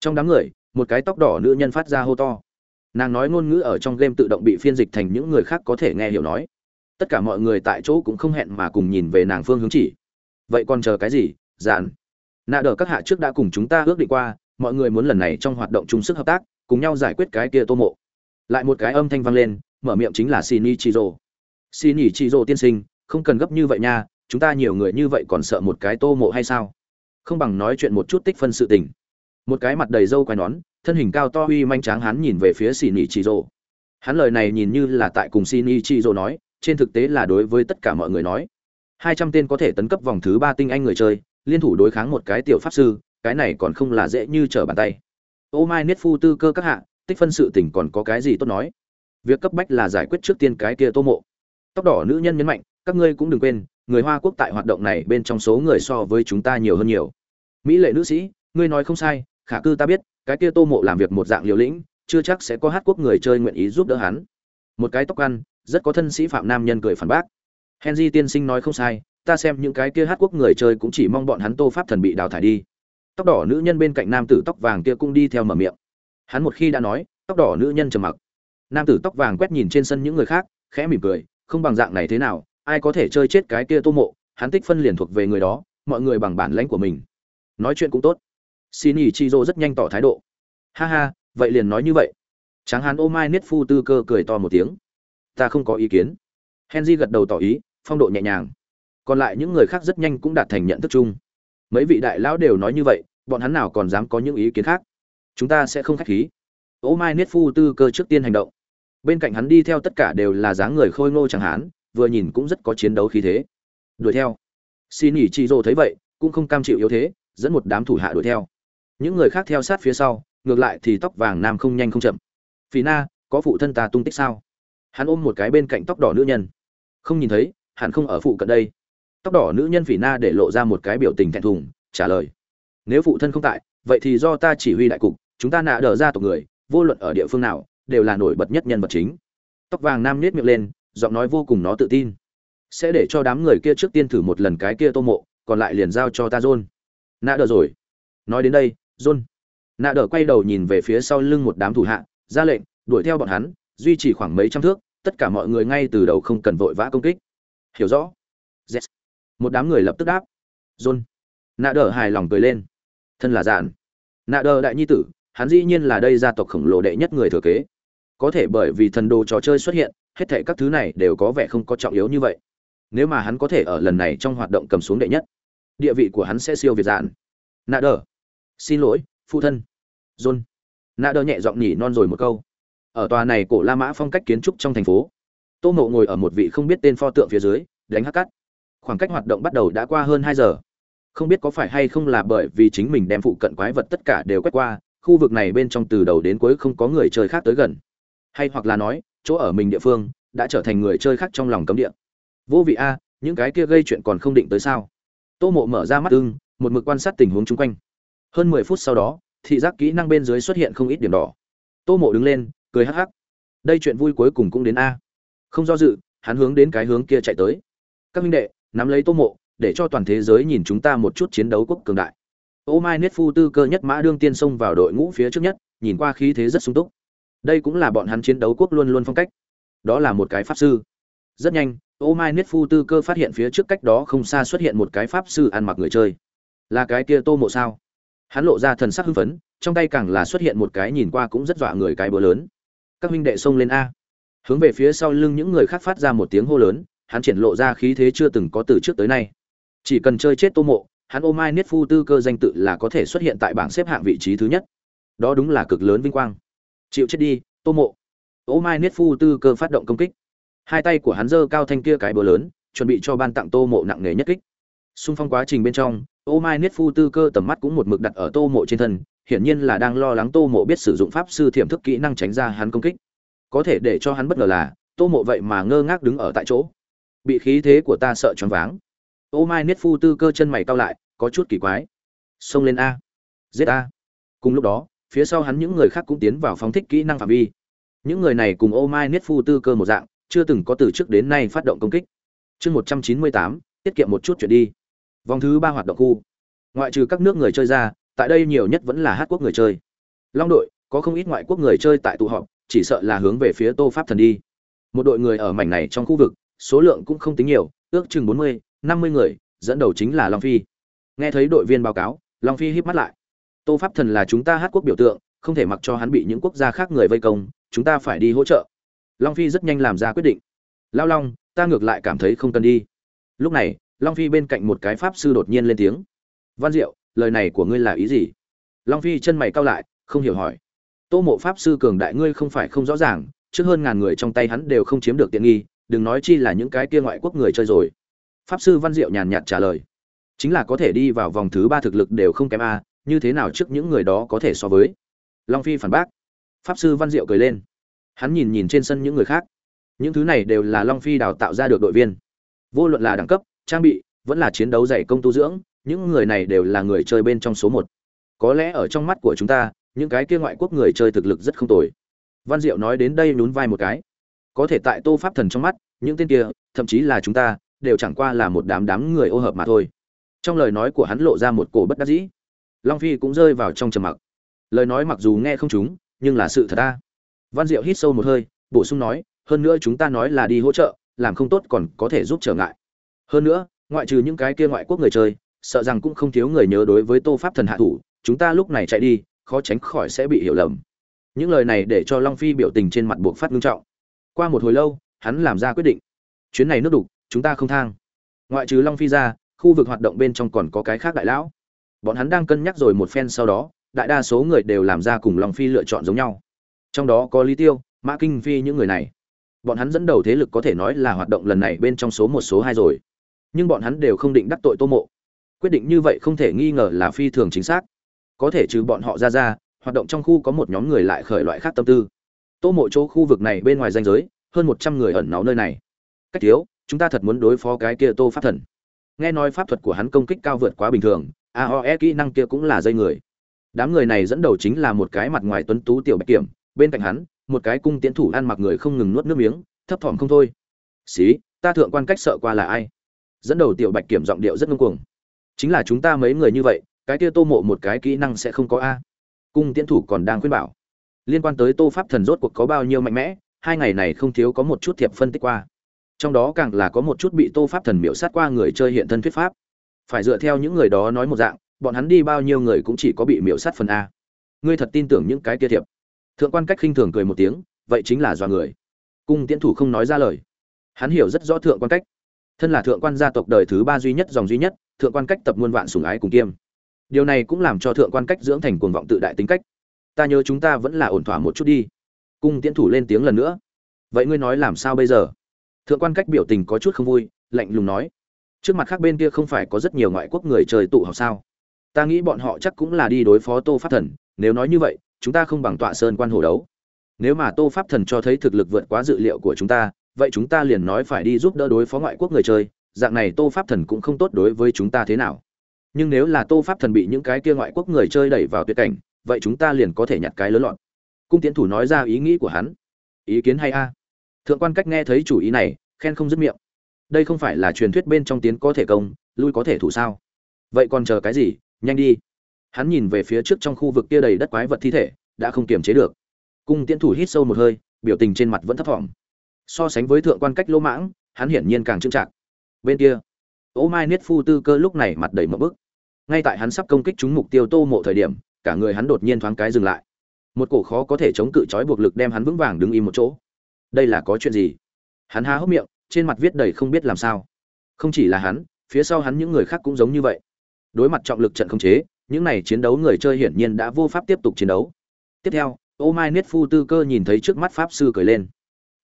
trong đám người, một cái tóc đỏ nữ nhân phát ra hô to. Nàng nói ngôn ngữ ở trong game tự động bị phiên dịch thành những người khác có thể nghe hiểu nói. Tất cả mọi người tại chỗ cũng không hẹn mà cùng nhìn về nàng phương hướng chỉ. Vậy còn chờ cái gì, giản? Nạ đờ các hạ trước đã cùng chúng ta ước định qua, mọi người muốn lần này trong hoạt động chung sức hợp tác, cùng nhau giải quyết cái kia tô mộ. Lại một cái âm thanh vang lên, mở miệng chính là xin chizo xin chizo tiên sinh, không cần gấp như vậy nha, chúng ta nhiều người như vậy còn sợ một cái tô mộ hay sao? Không bằng nói chuyện một chút tích phân sự tình một cái mặt đầy râu quai nón, thân hình cao to uy manh tráng hắn nhìn về phía xin chizo hắn lời này nhìn như là tại cùng xin chizo nói, trên thực tế là đối với tất cả mọi người nói. Hai trăm tên có thể tấn cấp vòng thứ ba tinh anh người chơi, liên thủ đối kháng một cái tiểu pháp sư, cái này còn không là dễ như trở bàn tay. Ô mai niết phu tư cơ các hạ, tích phân sự tình còn có cái gì tốt nói? Việc cấp bách là giải quyết trước tiên cái kia tô mộ. Tóc đỏ nữ nhân nhấn mạnh, các ngươi cũng đừng quên, người hoa quốc tại hoạt động này bên trong số người so với chúng ta nhiều hơn nhiều. Mỹ lệ nữ sĩ, ngươi nói không sai khả cư ta biết, cái kia tô mộ làm việc một dạng liều lĩnh, chưa chắc sẽ có hát quốc người chơi nguyện ý giúp đỡ hắn. Một cái tóc ăn, rất có thân sĩ phạm nam nhân cười phản bác. Henry tiên sinh nói không sai, ta xem những cái kia hát quốc người chơi cũng chỉ mong bọn hắn tô pháp thần bị đào thải đi. Tóc đỏ nữ nhân bên cạnh nam tử tóc vàng kia cũng đi theo mở miệng. Hắn một khi đã nói, tóc đỏ nữ nhân trầm mặc. Nam tử tóc vàng quét nhìn trên sân những người khác, khẽ mỉm cười, không bằng dạng này thế nào, ai có thể chơi chết cái kia tô mộ, hắn tích phân liền thuộc về người đó, mọi người bằng bản lãnh của mình. Nói chuyện cũng tốt xin ý chi dô rất nhanh tỏ thái độ. Ha ha, vậy liền nói như vậy. Tráng hán ô mai niết phu tư cơ cười to một tiếng. Ta không có ý kiến. Henry gật đầu tỏ ý, phong độ nhẹ nhàng. Còn lại những người khác rất nhanh cũng đạt thành nhận thức chung. Mấy vị đại lão đều nói như vậy, bọn hắn nào còn dám có những ý kiến khác? Chúng ta sẽ không khách khí. Ô mai niết phu tư cơ trước tiên hành động. Bên cạnh hắn đi theo tất cả đều là dáng người khôi ngô chẳng hán, vừa nhìn cũng rất có chiến đấu khí thế. Đuổi theo. Xin ỉ chị dô thấy vậy, cũng không cam chịu yếu thế, dẫn một đám thủ hạ đuổi theo những người khác theo sát phía sau, ngược lại thì tóc vàng nam không nhanh không chậm. Phì na, có phụ thân ta tung tích sao? Hắn ôm một cái bên cạnh tóc đỏ nữ nhân. Không nhìn thấy, hẳn không ở phụ cận đây. Tóc đỏ nữ nhân phỉ na để lộ ra một cái biểu tình thẹn thùng, trả lời. Nếu phụ thân không tại, vậy thì do ta chỉ huy đại cục, chúng ta nạ đờ ra tộc người, vô luận ở địa phương nào, đều là nổi bật nhất nhân vật chính. Tóc vàng nam nết miệng lên, giọng nói vô cùng nó tự tin. Sẽ để cho đám người kia trước tiên thử một lần cái kia tô mộ, còn lại liền giao cho ta dôn nạ đờ rồi. Nói đến đây john. Nạ đỡ quay đầu nhìn về phía sau lưng một đám thủ hạ ra lệnh đuổi theo bọn hắn duy trì khoảng mấy trăm thước tất cả mọi người ngay từ đầu không cần vội vã công kích. Hiểu rõ. Yes. một đám người lập tức đáp. John. Nạ đỡ hài lòng cười lên. Thân là giản. Nạ đỡ đại nhi tử hắn dĩ nhiên là đây gia tộc khổng lồ đệ nhất người thừa kế. Có thể bởi vì thần đồ trò chơi xuất hiện hết thảy các thứ này đều có vẻ không có trọng yếu như vậy. Nếu mà hắn có thể ở lần này trong hoạt động cầm xuống đệ nhất địa vị của hắn sẽ siêu việt dạn nạ đỡ, xin lỗi, phụ thân. John. Nạ đỡ nhẹ giọng nhỉ non rồi một câu. Ở tòa này cổ la mã phong cách kiến trúc trong thành phố, tô mộ ngồi ở một vị không biết tên pho tượng phía dưới, đánh hắc cắt khoảng cách hoạt động bắt đầu đã qua hơn hai giờ. Không biết có phải hay không là bởi vì chính mình đem phụ cận quái vật tất cả đều quét qua, khu vực này bên trong từ đầu đến cuối không có người chơi khác tới gần. Hay hoặc là nói, chỗ ở mình địa phương đã trở thành người chơi khác trong lòng cấm địa. Vô vị a, những cái kia gây chuyện còn không định tới sao? Tô mộ mở ra mắt ưng, một mực quan sát tình huống chung quanh hơn mười phút sau đó, thị giác kỹ năng bên dưới xuất hiện không ít điểm đỏ. Tô mộ đứng lên, cười hắc hắc. Đây chuyện vui cuối cùng cũng đến a. Không do dự, hắn hướng đến cái hướng kia chạy tới. Các minh đệ, nắm lấy tô mộ, để cho toàn thế giới nhìn chúng ta một chút chiến đấu quốc cường đại. Ô mai nết phu tư cơ nhất mã đương tiên xông vào đội ngũ phía trước nhất, nhìn qua khí thế rất sung túc. Đây cũng là bọn hắn chiến đấu quốc luôn luôn phong cách. Đó là một cái pháp sư. Rất nhanh, ô mai nết phu tư cơ phát hiện phía trước cách đó không xa xuất hiện một cái pháp sư ăn mặc người chơi. Là cái kia tô mộ sao? Hắn lộ ra thần sắc hưng phấn, trong tay càng là xuất hiện một cái nhìn qua cũng rất dọa người cái búa lớn. Các huynh đệ xông lên a. Hướng về phía sau lưng những người khác phát ra một tiếng hô lớn, hắn triển lộ ra khí thế chưa từng có từ trước tới nay. Chỉ cần chơi chết tô mộ, hắn ô mai niết phu tư cơ danh tự là có thể xuất hiện tại bảng xếp hạng vị trí thứ nhất. Đó đúng là cực lớn vinh quang. Chịu chết đi, tô mộ. Ô mai niết phu tư cơ phát động công kích. Hai tay của hắn giơ cao thanh kia cái búa lớn, chuẩn bị cho ban tặng tô mộ nặng nề nhất kích. Xung phong quá trình bên trong ô mai niết phu tư cơ tầm mắt cũng một mực đặt ở tô mộ trên thân, hiển nhiên là đang lo lắng tô mộ biết sử dụng pháp sư thiểm thức kỹ năng tránh ra hắn công kích. Có thể để cho hắn bất ngờ là, tô mộ vậy mà ngơ ngác đứng ở tại chỗ. Bị khí thế của ta sợ choáng váng. Ô mai niết phu tư cơ chân mày cao lại, có chút kỳ quái. Xông lên a. Giết a. Cùng lúc đó, phía sau hắn những người khác cũng tiến vào phóng thích kỹ năng phạm vi. Những người này cùng ô mai niết phu tư cơ một dạng, chưa từng có từ trước đến nay phát động công kích. Chương một trăm chín mươi tám, tiết kiệm một chút chuyện đi vòng thứ ba hoạt động khu. Ngoại trừ các nước người chơi ra, tại đây nhiều nhất vẫn là hát quốc người chơi. Long đội, có không ít ngoại quốc người chơi tại tụ họp, chỉ sợ là hướng về phía tô pháp thần đi. Một đội người ở mảnh này trong khu vực, số lượng cũng không tính nhiều, ước chừng bốn mươi, năm mươi người, dẫn đầu chính là long phi. Nghe thấy đội viên báo cáo, long phi híp mắt lại. Tô pháp thần là chúng ta hát quốc biểu tượng, không thể mặc cho hắn bị những quốc gia khác người vây công, chúng ta phải đi hỗ trợ. Long phi rất nhanh làm ra quyết định. Lao long, ta ngược lại cảm thấy không cần đi. Lúc này long phi bên cạnh một cái pháp sư đột nhiên lên tiếng. Văn diệu, lời này của ngươi là ý gì? Long phi chân mày cau lại, không hiểu hỏi. Tô mộ pháp sư cường đại ngươi không phải không rõ ràng, trước hơn ngàn người trong tay hắn đều không chiếm được tiện nghi, đừng nói chi là những cái kia ngoại quốc người chơi rồi. Pháp sư văn diệu nhàn nhạt trả lời. Chính là có thể đi vào vòng thứ ba thực lực đều không kém a, như thế nào trước những người đó có thể so với? Long phi phản bác. Pháp sư văn diệu cười lên. Hắn nhìn nhìn trên sân những người khác. Những thứ này đều là long phi đào tạo ra được đội viên. Vô luận là đẳng cấp trang bị, vẫn là chiến đấu dạy công tu dưỡng, những người này đều là người chơi bên trong số một. Có lẽ ở trong mắt của chúng ta, những cái kia ngoại quốc người chơi thực lực rất không tồi. Văn diệu nói đến đây nhún vai một cái. Có thể tại tô pháp thần trong mắt, những tên kia, thậm chí là chúng ta, đều chẳng qua là một đám đám người ô hợp mà thôi. Trong lời nói của hắn lộ ra một cổ bất đắc dĩ. Long phi cũng rơi vào trong trầm mặc. Lời nói mặc dù nghe không trúng, nhưng là sự thật ta. Văn diệu hít sâu một hơi, bổ sung nói, hơn nữa chúng ta nói là đi hỗ trợ, làm không tốt còn có thể giúp trở ngại hơn nữa, ngoại trừ những cái kia ngoại quốc người chơi, sợ rằng cũng không thiếu người nhớ đối với tô pháp thần hạ thủ, chúng ta lúc này chạy đi, khó tránh khỏi sẽ bị hiểu lầm. Những lời này để cho long phi biểu tình trên mặt buộc phát ngưng trọng. Qua một hồi lâu, hắn làm ra quyết định. Chuyến này nước đục, chúng ta không thang. Ngoại trừ long phi ra, khu vực hoạt động bên trong còn có cái khác đại lão. Bọn hắn đang cân nhắc rồi một phen sau đó, đại đa số người đều làm ra cùng long phi lựa chọn giống nhau. Trong đó có lý tiêu, mã kinh phi những người này. Bọn hắn dẫn đầu thế lực có thể nói là hoạt động lần này bên trong số một, số hai rồi nhưng bọn hắn đều không định đắc tội tô mộ. Quyết định như vậy không thể nghi ngờ là phi thường chính xác. Có thể trừ bọn họ ra ra, hoạt động trong khu có một nhóm người lại khởi loại khác tâm tư. Tô mộ chỗ khu vực này bên ngoài danh giới, hơn một trăm người ẩn náu nơi này. Cách thiếu, chúng ta thật muốn đối phó cái kia tô pháp thần. Nghe nói pháp thuật của hắn công kích cao vượt quá bình thường aoe kỹ năng kia cũng là dây người. Đám người này dẫn đầu chính là một cái mặt ngoài tuấn tú tiểu bạch kiểm, bên cạnh hắn, một cái cung tiến thủ ăn mặc người không ngừng nuốt nước miếng, thấp thỏm không thôi. Xí, ta thượng quan cách sợ qua là ai? Dẫn đầu tiểu bạch kiểm giọng điệu rất ngông cuồng. Chính là chúng ta mấy người như vậy, cái kia tô mộ một cái kỹ năng sẽ không có a. Cung tiến thủ còn đang khuyên bảo. Liên quan tới tô pháp thần rốt cuộc có bao nhiêu mạnh mẽ, hai ngày này không thiếu có một chút thiệp phân tích qua. Trong đó càng là có một chút bị tô pháp thần miễu sát qua người chơi hiện thân thuyết pháp. Phải dựa theo những người đó nói một dạng, bọn hắn đi bao nhiêu người cũng chỉ có bị miễu sát phần a. Ngươi thật tin tưởng những cái kia thiệp? Thượng quan cách khinh thường cười một tiếng, vậy chính là do người. Cung tiễn thủ không nói ra lời. Hắn hiểu rất rõ thượng quan cách thân là thượng quan gia tộc đời thứ ba duy nhất, dòng duy nhất, thượng quan cách tập muôn vạn sủng ái cùng kiêm. Điều này cũng làm cho thượng quan cách dưỡng thành cuồng vọng tự đại tính cách. Ta nhớ chúng ta vẫn là ổn thỏa một chút đi. Cung tiễn thủ lên tiếng lần nữa. Vậy ngươi nói làm sao bây giờ? Thượng quan cách biểu tình có chút không vui, lạnh lùng nói. Trước mặt khác bên kia không phải có rất nhiều ngoại quốc người trời tụ họp sao? Ta nghĩ bọn họ chắc cũng là đi đối phó tô pháp thần. Nếu nói như vậy, chúng ta không bằng tọa sơn quan hồ đấu. Nếu mà tô pháp thần cho thấy thực lực vượt quá dự liệu của chúng ta vậy chúng ta liền nói phải đi giúp đỡ đối phó ngoại quốc người chơi, dạng này tô pháp thần cũng không tốt đối với chúng ta thế nào. Nhưng nếu là tô pháp thần bị những cái kia ngoại quốc người chơi đẩy vào tuyệt cảnh, vậy chúng ta liền có thể nhặt cái lớn loạn cung tiến thủ nói ra ý nghĩ của hắn. Ý kiến hay a. Thượng quan cách nghe thấy chủ ý này, khen không dứt miệng. Đây không phải là truyền thuyết bên trong tiến có thể công, lui có thể thủ sao? Vậy còn chờ cái gì? Nhanh đi. Hắn nhìn về phía trước trong khu vực kia đầy đất quái vật thi thể, đã không kiềm chế được. Cung tiến thủ hít sâu một hơi, biểu tình trên mặt vẫn thấp thỏm so sánh với thượng quan cách lỗ mãng, hắn hiển nhiên càng trưng trạc bên kia ô mai niết phu tư cơ lúc này mặt đầy mỡ bức. Ngay tại hắn sắp công kích trúng mục tiêu tô mộ thời điểm, cả người hắn đột nhiên thoáng cái dừng lại. Một cổ khó có thể chống cự trói buộc lực đem hắn vững vàng đứng im một chỗ. Đây là có chuyện gì? Hắn há hốc miệng, trên mặt viết đầy không biết làm sao. Không chỉ là hắn, phía sau hắn những người khác cũng giống như vậy. Đối mặt trọng lực trận không chế, những này chiến đấu người chơi hiển nhiên đã vô pháp tiếp tục chiến đấu. Tiếp theo ô mai niết phu tư cơ nhìn thấy trước mắt pháp sư cười lên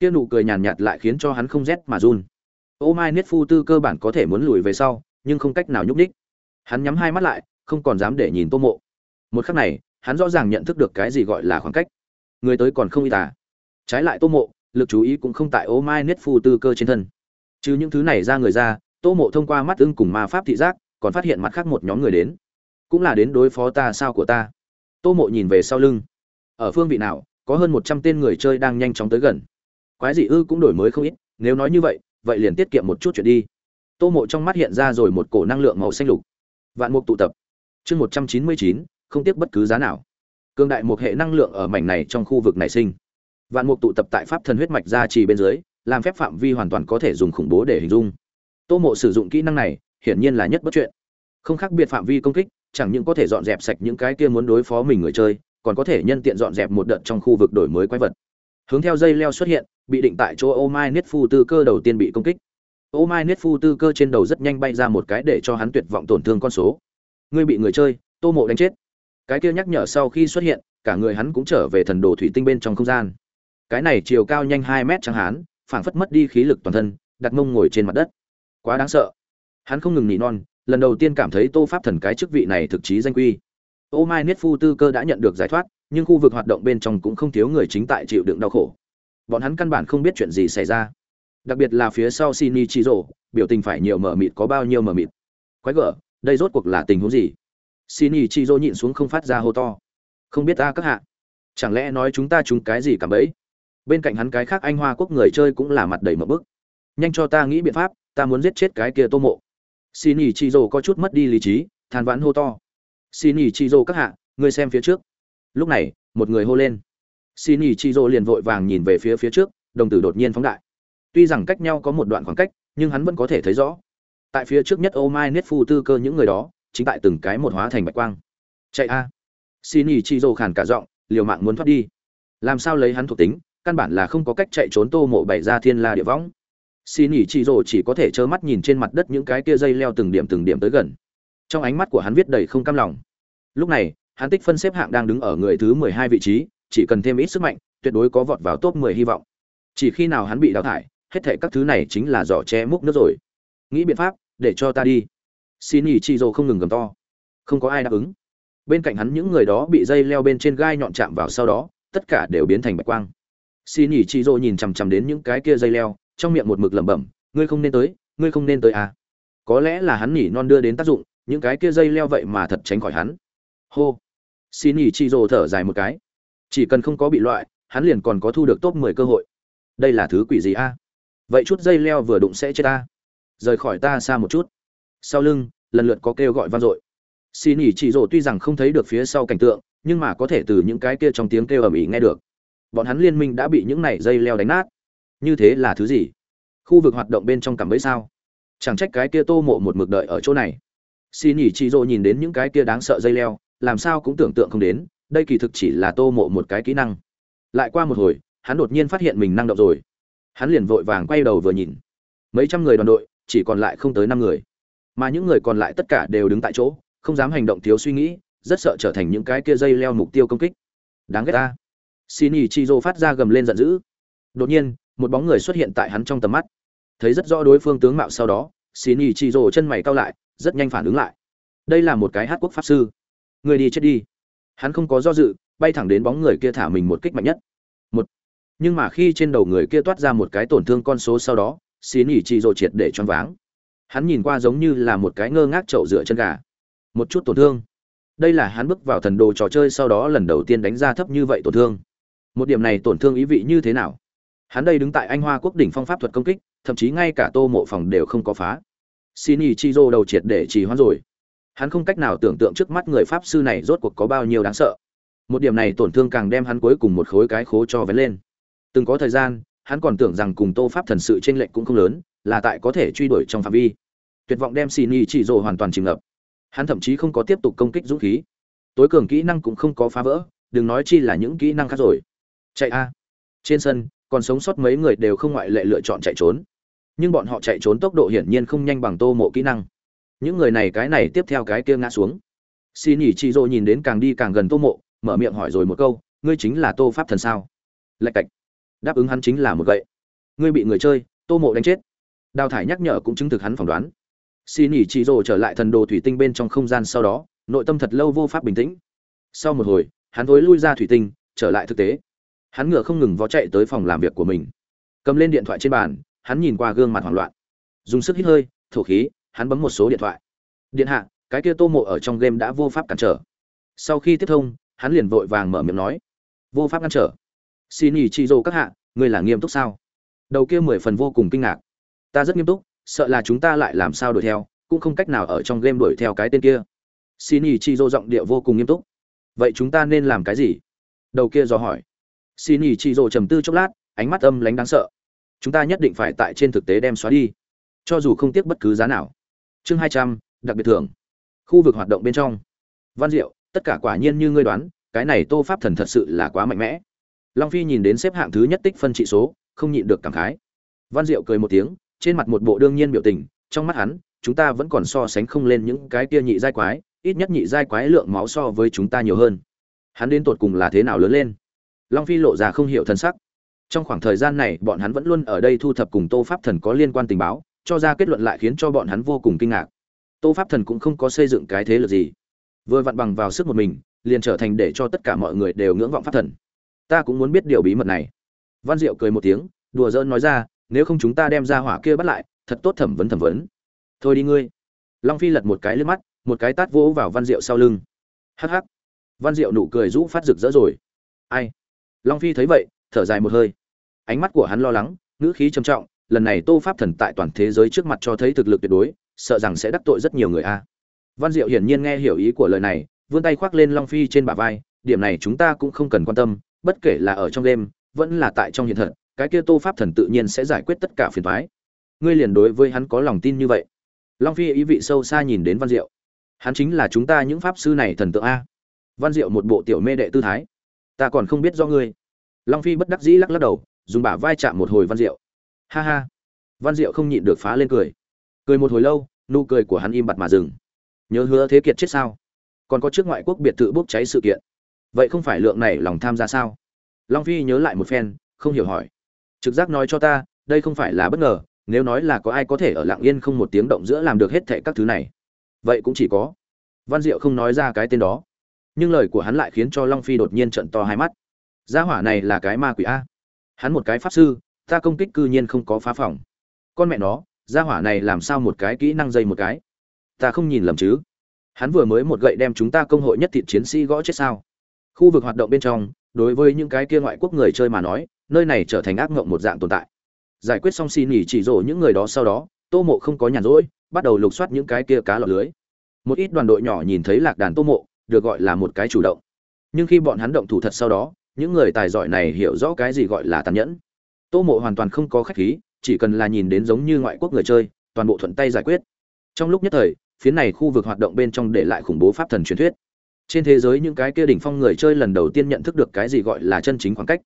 kia nụ cười nhàn nhạt lại khiến cho hắn không rét mà run. Ô mai niết phu tư cơ bản có thể muốn lùi về sau, nhưng không cách nào nhúc đích hắn nhắm hai mắt lại, không còn dám để nhìn tô mộ. Một khắc này, hắn rõ ràng nhận thức được cái gì gọi là khoảng cách. Người tới còn không y tả. Trái lại tô mộ, lực chú ý cũng không tại ô mai niết phu tư cơ trên thân. Chứ những thứ này ra người ra, tô mộ thông qua mắt ưng cùng ma pháp thị giác, còn phát hiện mặt khác một nhóm người đến. Cũng là đến đối phó ta sao của ta. Tô mộ nhìn về sau lưng. Ở phương vị nào, có hơn một trăm tên người chơi đang nhanh chóng tới gần quái dị ư cũng đổi mới không ít, nếu nói như vậy vậy liền tiết kiệm một chút chuyện đi. Tô mộ trong mắt hiện ra rồi một cổ năng lượng màu xanh lục. Vạn mục tụ tập. Chương một trăm chín mươi chín, không tiếc bất cứ giá nào. Cương đại một hệ năng lượng ở mảnh này trong khu vực nảy sinh. Vạn mục tụ tập tại pháp thần huyết mạch ra trì bên dưới, làm phép phạm vi hoàn toàn có thể dùng khủng bố để hình dung. Tô mộ sử dụng kỹ năng này, hiển nhiên là nhất bất chuyện. Không khác biệt phạm vi công kích, chẳng những có thể dọn dẹp sạch những cái kia muốn đối phó mình người chơi, còn có thể nhân tiện dọn dẹp một đợt trong khu vực đổi mới quái vật hướng theo dây leo xuất hiện, bị định tại chỗ ô mai niết phu tư cơ đầu tiên bị công kích. Ô mai niết phu tư cơ trên đầu rất nhanh bay ra một cái để cho hắn tuyệt vọng tổn thương con số. Ngươi bị người chơi, tô mộ đánh chết. Cái kia nhắc nhở sau khi xuất hiện, cả người hắn cũng trở về thần đồ thủy tinh bên trong không gian. Cái này chiều cao nhanh hai mét chẳng hán, phảng phất mất đi khí lực toàn thân, đặt mông ngồi trên mặt đất. Quá đáng sợ. Hắn không ngừng nỉ non, lần đầu tiên cảm thấy tô pháp thần cái chức vị này thực chí danh quy. Ô mai niết phu tư cơ đã nhận được giải thoát nhưng khu vực hoạt động bên trong cũng không thiếu người chính tại chịu đựng đau khổ. Bọn hắn căn bản không biết chuyện gì xảy ra. Đặc biệt là phía sau sini chi biểu tình phải nhiều mờ mịt có bao nhiêu mờ mịt. Quái gở, đây rốt cuộc là tình huống gì? Sini chi nhịn xuống không phát ra hô to. Không biết ta các hạ, chẳng lẽ nói chúng ta chúng cái gì cả bấy? Bên cạnh hắn cái khác anh hoa quốc người chơi cũng là mặt đầy mập bức. Nhanh cho ta nghĩ biện pháp, ta muốn giết chết cái kia tô mộ xin ỉ có chút mất đi lý trí, than vãn hô to. Xin ỉ các hạ, ngươi xem phía trước lúc này, một người hô lên. Xin ý chị rồ liền vội vàng nhìn về phía phía trước, đồng tử đột nhiên phóng đại. Tuy rằng cách nhau có một đoạn khoảng cách, nhưng hắn vẫn có thể thấy rõ. Tại phía trước nhất ô mai nết phu tư cơ những người đó, chính tại từng cái một hóa thành bạch quang. Chạy a. Xin ý chị rồ khàn cả giọng, liều mạng muốn thoát đi. Làm sao lấy hắn thuộc tính, căn bản là không có cách chạy trốn tô mộ bày ra thiên la địa võng. Xin ý chị rồ chỉ có thể trơ mắt nhìn trên mặt đất những cái kia dây leo từng điểm từng điểm tới gần. Trong ánh mắt của hắn viết đầy không cam lòng. Lúc này hắn tích phân xếp hạng đang đứng ở người thứ mười hai vị trí, chỉ cần thêm ít sức mạnh, tuyệt đối có vọt vào top mười hy vọng. Chỉ khi nào hắn bị đào thải, hết thảy các thứ này chính là giỏ che múc nước rồi. Nghĩ biện pháp, để cho ta đi. Xin nhỉ chị không ngừng gầm to. Không có ai đáp ứng. Bên cạnh hắn những người đó bị dây leo bên trên gai nhọn chạm vào sau đó, tất cả đều biến thành bạch quang. Xin nhỉ chị rồi nhìn chằm chằm đến những cái kia dây leo, trong miệng một mực lẩm bẩm, ngươi không nên tới, ngươi không nên tới à? Có lẽ là hắn nhỉ non đưa đến tác dụng, những cái kia dây leo vậy mà thật tránh khỏi hắn. Hô xin nhỉ chi rồ thở dài một cái. Chỉ cần không có bị loại, hắn liền còn có thu được top mười cơ hội. Đây là thứ quỷ gì a? Vậy chút dây leo vừa đụng sẽ chết ta. Rời khỏi ta xa một chút. Sau lưng, lần lượt có kêu gọi vang dội. Xin nhỉ rồ tuy rằng không thấy được phía sau cảnh tượng, nhưng mà có thể từ những cái kia trong tiếng kêu ầm ĩ nghe được. Bọn hắn liên minh đã bị những này dây leo đánh nát. Như thế là thứ gì? Khu vực hoạt động bên trong cảm bẫy sao? Chẳng trách cái kia tô mộ một mực đợi ở chỗ này. Xin nhỉ chị nhìn đến những cái kia đáng sợ dây leo làm sao cũng tưởng tượng không đến, đây kỳ thực chỉ là tô mộ một cái kỹ năng. Lại qua một hồi, hắn đột nhiên phát hiện mình năng động rồi. Hắn liền vội vàng quay đầu vừa nhìn. Mấy trăm người đoàn đội, chỉ còn lại không tới năm người. Mà những người còn lại tất cả đều đứng tại chỗ, không dám hành động thiếu suy nghĩ, rất sợ trở thành những cái kia dây leo mục tiêu công kích. Đáng ghét ta. Xin ý chị rồ phát ra gầm lên giận dữ. Đột nhiên, một bóng người xuất hiện tại hắn trong tầm mắt. Thấy rất rõ đối phương tướng mạo sau đó xin ý chị rồ chân mày cao lại, rất nhanh phản ứng lại. Đây là một cái hát quốc pháp sư. Ngươi đi chết đi. Hắn không có do dự, bay thẳng đến bóng người kia thả mình một kích mạnh nhất. Một. Nhưng mà khi trên đầu người kia toát ra một cái tổn thương con số sau đó, xin ỉ chị rồi triệt để choáng váng. Hắn nhìn qua giống như là một cái ngơ ngác trậu dựa chân gà. Một chút tổn thương. Đây là hắn bước vào thần đồ trò chơi sau đó lần đầu tiên đánh ra thấp như vậy tổn thương. Một điểm này tổn thương ý vị như thế nào? Hắn đây đứng tại anh hoa quốc đỉnh phong pháp thuật công kích, thậm chí ngay cả tô mộ phòng đều không có phá. Xin ý chi rô đầu triệt để trì hoãn rồi hắn không cách nào tưởng tượng trước mắt người pháp sư này rốt cuộc có bao nhiêu đáng sợ. Một điểm này tổn thương càng đem hắn cuối cùng một khối cái khố cho vén lên. Từng có thời gian, hắn còn tưởng rằng cùng tô pháp thần sự t r ê n lệch cũng không lớn, là tại có thể truy đuổi trong phạm vi. Tuyệt vọng đem xin ý chỉ rồ hoàn toàn chìm ngập. Hắn thậm chí không có tiếp tục công kích dũng khí. Tối cường kỹ năng cũng không có phá vỡ, đừng nói chi là những kỹ năng khác rồi. Chạy a. Trên sân, còn sống sót mấy người đều không ngoại lệ lựa chọn chạy trốn. Nhưng bọn họ chạy trốn tốc độ hiển nhiên không nhanh bằng tô mộ kỹ năng những người này cái này tiếp theo cái kia ngã xuống. Xin nhỉ chị dỗ nhìn đến càng đi càng gần tô mộ, mở miệng hỏi rồi một câu, ngươi chính là tô pháp thần sao? Lạch cạch. Đáp ứng hắn chính là một gậy. Ngươi bị người chơi, tô mộ đánh chết. Đào thải nhắc nhở cũng chứng thực hắn phỏng đoán. Xin nhỉ chị dỗ trở lại thần đồ thủy tinh bên trong không gian sau đó, nội tâm thật lâu vô pháp bình tĩnh. Sau một hồi, hắn thối lui ra thủy tinh, trở lại thực tế. Hắn ngựa không ngừng vó chạy tới phòng làm việc của mình. Cầm lên điện thoại trên bàn, hắn nhìn qua gương mặt hoảng loạn. Dùng sức hít hơi, thổ khí hắn bấm một số điện thoại. Điện hạ, cái kia tô mộ ở trong game đã vô pháp cản trở. Sau khi tiếp thông, hắn liền vội vàng mở miệng nói. Vô pháp ngăn trở. Xin ý chị dô các hạ, ngươi là nghiêm túc sao? Đầu kia mười phần vô cùng kinh ngạc. Ta rất nghiêm túc, sợ là chúng ta lại làm sao đuổi theo, cũng không cách nào ở trong game đuổi theo cái tên kia. Xin ý chị dô giọng điệu vô cùng nghiêm túc. Vậy chúng ta nên làm cái gì? Đầu kia dò hỏi. Xin ý chị dô trầm tư chốc lát, ánh mắt âm lánh đáng sợ. Chúng ta nhất định phải tại trên thực tế đem xóa đi. Cho dù không tiếc bất cứ giá nào chương hai trăm, đặc biệt thưởng. Khu vực hoạt động bên trong. Văn diệu, tất cả quả nhiên như ngươi đoán, cái này tô pháp thần thật sự là quá mạnh mẽ. Long phi nhìn đến xếp hạng thứ nhất tích phân trị số, không nhịn được cảm khái. Văn diệu cười một tiếng, trên mặt một bộ đương nhiên biểu tình, trong mắt hắn, chúng ta vẫn còn so sánh không lên những cái kia nhị giai quái, ít nhất nhị giai quái lượng máu so với chúng ta nhiều hơn. Hắn đến tột cùng là thế nào lớn lên? Long phi lộ ra không hiểu thân sắc. Trong khoảng thời gian này, bọn hắn vẫn luôn ở đây thu thập cùng tô pháp thần có liên quan tình báo cho ra kết luận lại khiến cho bọn hắn vô cùng kinh ngạc. Tô pháp thần cũng không có xây dựng cái thế lực gì. Vừa vặn bằng vào sức một mình, liền trở thành để cho tất cả mọi người đều ngưỡng vọng pháp thần. Ta cũng muốn biết điều bí mật này. Văn diệu cười một tiếng, đùa giỡn nói ra, nếu không chúng ta đem ra hỏa kia bắt lại, thật tốt thẩm vấn thẩm vấn. Thôi đi ngươi. Long phi lật một cái lên mắt, một cái tát vỗ vào văn diệu sau lưng. Hắc hắc. Văn diệu nụ cười rũ phát rực rỡ rồi. Ai? Long phi thấy vậy, thở dài một hơi. Ánh mắt của hắn lo lắng, ngữ khí trầm trọng lần này tô pháp thần tại toàn thế giới trước mặt cho thấy thực lực tuyệt đối, sợ rằng sẽ đắc tội rất nhiều người a. Văn diệu hiển nhiên nghe hiểu ý của lời này, vươn tay khoác lên long phi trên bả vai, điểm này chúng ta cũng không cần quan tâm, bất kể là ở trong đêm, vẫn là tại trong hiện thực cái kia tô pháp thần tự nhiên sẽ giải quyết tất cả phiền thoái ngươi liền đối với hắn có lòng tin như vậy. Long phi ý vị sâu xa nhìn đến văn diệu. Hắn chính là chúng ta những pháp sư này thần tượng a. Văn diệu một bộ tiểu mê đệ tư thái. Ta còn không biết do ngươi. Long phi bất đắc dĩ lắc lắc đầu, dùng bả vai chạm một hồi văn diệu ha ha. Văn diệu không nhịn được phá lên cười. Cười một hồi lâu, nụ cười của hắn im bặt mà dừng. Nhớ hứa thế kiệt chết sao? Còn có trước ngoại quốc biệt thự bốc cháy sự kiện. Vậy không phải lượng này lòng tham gia sao? Long phi nhớ lại một phen, không hiểu hỏi. Trực giác nói cho ta, đây không phải là bất ngờ, nếu nói là có ai có thể ở lạng yên không một tiếng động giữa làm được hết thệ các thứ này. Vậy cũng chỉ có. Văn diệu không nói ra cái tên đó. Nhưng lời của hắn lại khiến cho long phi đột nhiên trận to hai mắt. Gia hỏa này là cái ma quỷ a. Hắn một cái pháp sư ta công kích cư nhiên không có phá phòng. Con mẹ nó, gia hỏa này làm sao một cái kỹ năng dây một cái? Ta không nhìn lầm chứ? Hắn vừa mới một gậy đem chúng ta công hội nhất thịt chiến sĩ gõ chết sao? Khu vực hoạt động bên trong, đối với những cái kia ngoại quốc người chơi mà nói, nơi này trở thành ác ngộng một dạng tồn tại. Giải quyết xong xin nghỉ chỉ rổ những người đó sau đó, tô mộ không có nhàn rỗi, bắt đầu lục soát những cái kia cá lọt lưới. Một ít đoàn đội nhỏ nhìn thấy lạc đàn tô mộ, được gọi là một cái chủ động. Nhưng khi bọn hắn động thủ thật sau đó, những người tài giỏi này hiểu rõ cái gì gọi là tàn nhẫn tô mộ hoàn toàn không có khách khí, chỉ cần là nhìn đến giống như ngoại quốc người chơi, toàn bộ thuận tay giải quyết. Trong lúc nhất thời phía này khu vực hoạt động bên trong để lại khủng bố pháp thần truyền thuyết. Trên thế giới những cái kia đỉnh phong người chơi lần đầu tiên nhận thức được cái gì gọi là chân chính khoảng cách.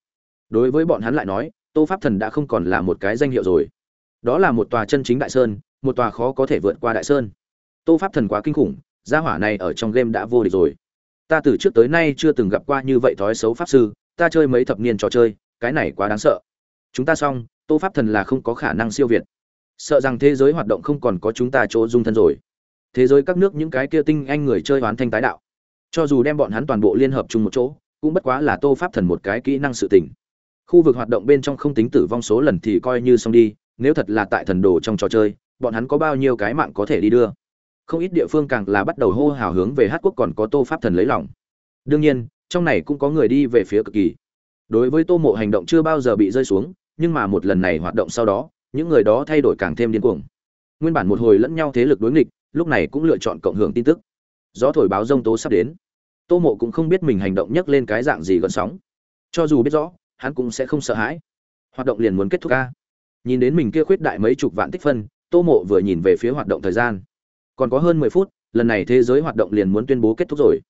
Đối với bọn hắn lại nói, tô pháp thần đã không còn là một cái danh hiệu rồi. Đó là một tòa chân chính đại sơn, một tòa khó có thể vượt qua đại sơn. Tô pháp thần quá kinh khủng, gia hỏa này ở trong game đã vô địch rồi. Ta từ trước tới nay chưa từng gặp qua như vậy thói xấu pháp sư, ta chơi mấy thập niên trò chơi, cái này quá đáng sợ chúng ta xong, tô pháp thần là không có khả năng siêu việt. Sợ rằng thế giới hoạt động không còn có chúng ta chỗ dung thân rồi. Thế giới các nước những cái kia tinh anh người chơi hoán thanh tái đạo. Cho dù đem bọn hắn toàn bộ liên hợp chung một chỗ, cũng bất quá là tô pháp thần một cái kỹ năng sự tình. Khu vực hoạt động bên trong không tính tử vong số lần thì coi như xong đi, nếu thật là tại thần đồ trong trò chơi, bọn hắn có bao nhiêu cái mạng có thể đi đưa? Không ít địa phương càng là bắt đầu hô hào hướng về hát quốc còn có tô pháp thần lấy lòng. Đương nhiên, trong này cũng có người đi về phía cực kỳ. Đối với tô mộ hành động chưa bao giờ bị rơi xuống nhưng mà một lần này hoạt động sau đó, những người đó thay đổi càng thêm điên cuồng. Nguyên bản một hồi lẫn nhau thế lực đối nghịch, lúc này cũng lựa chọn cộng hưởng tin tức. Gió thổi báo rông tố sắp đến. Tô mộ cũng không biết mình hành động nhấc lên cái dạng gì gần sóng. Cho dù biết rõ, hắn cũng sẽ không sợ hãi. Hoạt động liền muốn kết thúc ca nhìn đến mình kia khuyết đại mấy chục vạn tích phân, tô mộ vừa nhìn về phía hoạt động thời gian. Còn có hơn mười phút, lần này thế giới hoạt động liền muốn tuyên bố kết thúc rồi.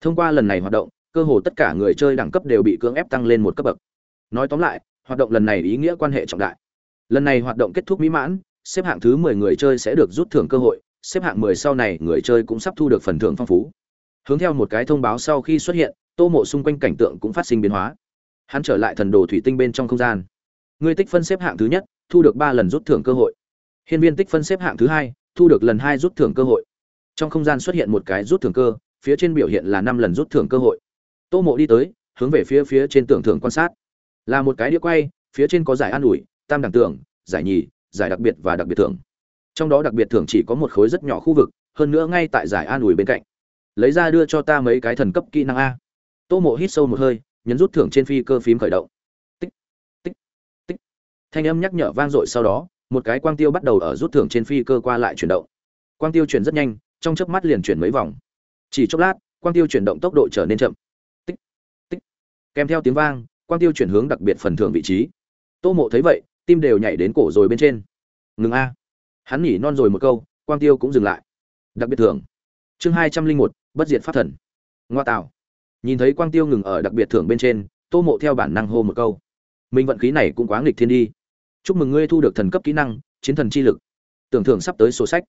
Thông qua lần này hoạt động, cơ hồ tất cả người chơi đẳng cấp đều bị cưỡng ép tăng lên một cấp bậc. Nói tóm lại hoạt động lần này ý nghĩa quan hệ trọng đại. Lần này hoạt động kết thúc mỹ mãn, xếp hạng thứ mười người chơi sẽ được rút thưởng cơ hội, xếp hạng mười sau này người chơi cũng sắp thu được phần thưởng phong phú. Hướng theo một cái thông báo sau khi xuất hiện, tô mộ xung quanh cảnh tượng cũng phát sinh biến hóa. Hắn trở lại thần đồ thủy tinh bên trong không gian. Người tích phân xếp hạng thứ nhất, thu được ba lần rút thưởng cơ hội. Hiên viên tích phân xếp hạng thứ hai, thu được lần hai rút thưởng cơ hội. Trong không gian xuất hiện một cái rút thưởng cơ, phía trên biểu hiện là năm lần rút thưởng cơ hội. Tô mộ đi tới, hướng về phía phía trên tưởng thưởng quan sát là một cái đĩa quay, phía trên có giải an ủi, tam đẳng tưởng, giải nhì, giải đặc biệt và đặc biệt thưởng. Trong đó đặc biệt thưởng chỉ có một khối rất nhỏ khu vực, hơn nữa ngay tại giải an ủi bên cạnh. Lấy ra đưa cho ta mấy cái thần cấp kỹ năng a. Tô mộ hít sâu một hơi, nhấn rút thưởng trên phi cơ phím khởi động. Tích tích tích. Thanh âm nhắc nhở vang dội sau đó, một cái quang tiêu bắt đầu ở rút thưởng trên phi cơ qua lại chuyển động. Quang tiêu chuyển rất nhanh, trong chớp mắt liền chuyển mấy vòng. Chỉ chốc lát, quang tiêu chuyển động tốc độ trở nên chậm. Tích tích. Kèm theo tiếng vang quang tiêu chuyển hướng đặc biệt phần thưởng vị trí. Tô mộ thấy vậy, tim đều nhảy đến cổ rồi bên trên. Ngừng a. Hắn nhỉ non rồi một câu, quang tiêu cũng dừng lại. Đặc biệt thưởng. Chương hai trăm linh một, bất diệt pháp thần. Ngoa tạo. Nhìn thấy quang tiêu ngừng ở đặc biệt thưởng bên trên, tô mộ theo bản năng hô một câu. Mình vận khí này cũng quá nghịch thiên đi. Chúc mừng ngươi thu được thần cấp kỹ năng, chiến thần chi lực. Tưởng thưởng sắp tới sổ sách.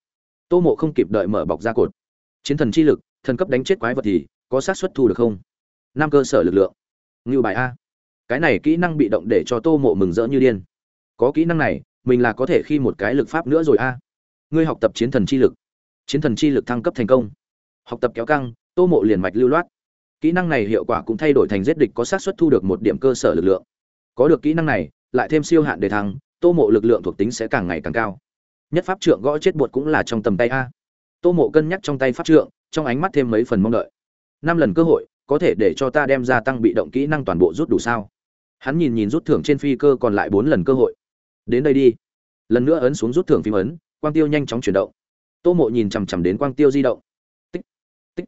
Tô mộ không kịp đợi mở bọc ra cột. Chiến thần chi lực, thần cấp đánh chết quái vật thì có xác suất thu được không? Năm cơ sở lực lượng. Ngưu bài a cái này kỹ năng bị động để cho tô mộ mừng rỡ như điên. Có kỹ năng này, mình là có thể khi một cái lực pháp nữa rồi a. À. Ngươi học tập chiến thần chi lực. Chiến thần chi lực thăng cấp thành công. Học tập kéo căng, tô mộ liền mạch lưu loát. Kỹ năng này hiệu quả cũng thay đổi thành giết địch có xác suất thu được một điểm cơ sở lực lượng. Có được kỹ năng này, lại thêm siêu hạn để thăng, tô mộ lực lượng thuộc tính sẽ càng ngày càng cao. Nhất pháp trượng gõ chết bột cũng là trong tầm tay a. Tô mộ cân nhắc trong tay pháp trượng, trong ánh mắt thêm mấy phần mong đợi. Năm lần cơ hội, có thể để cho ta đem ra tăng bị động kỹ năng toàn bộ rút đủ sao? Hắn nhìn nhìn rút thưởng trên phi cơ còn lại bốn lần cơ hội. Đến đây đi. Lần nữa ấn xuống rút thưởng phím ấn, quang tiêu nhanh chóng chuyển động. Tô mộ nhìn chằm chằm đến quang tiêu di động. Tích tích.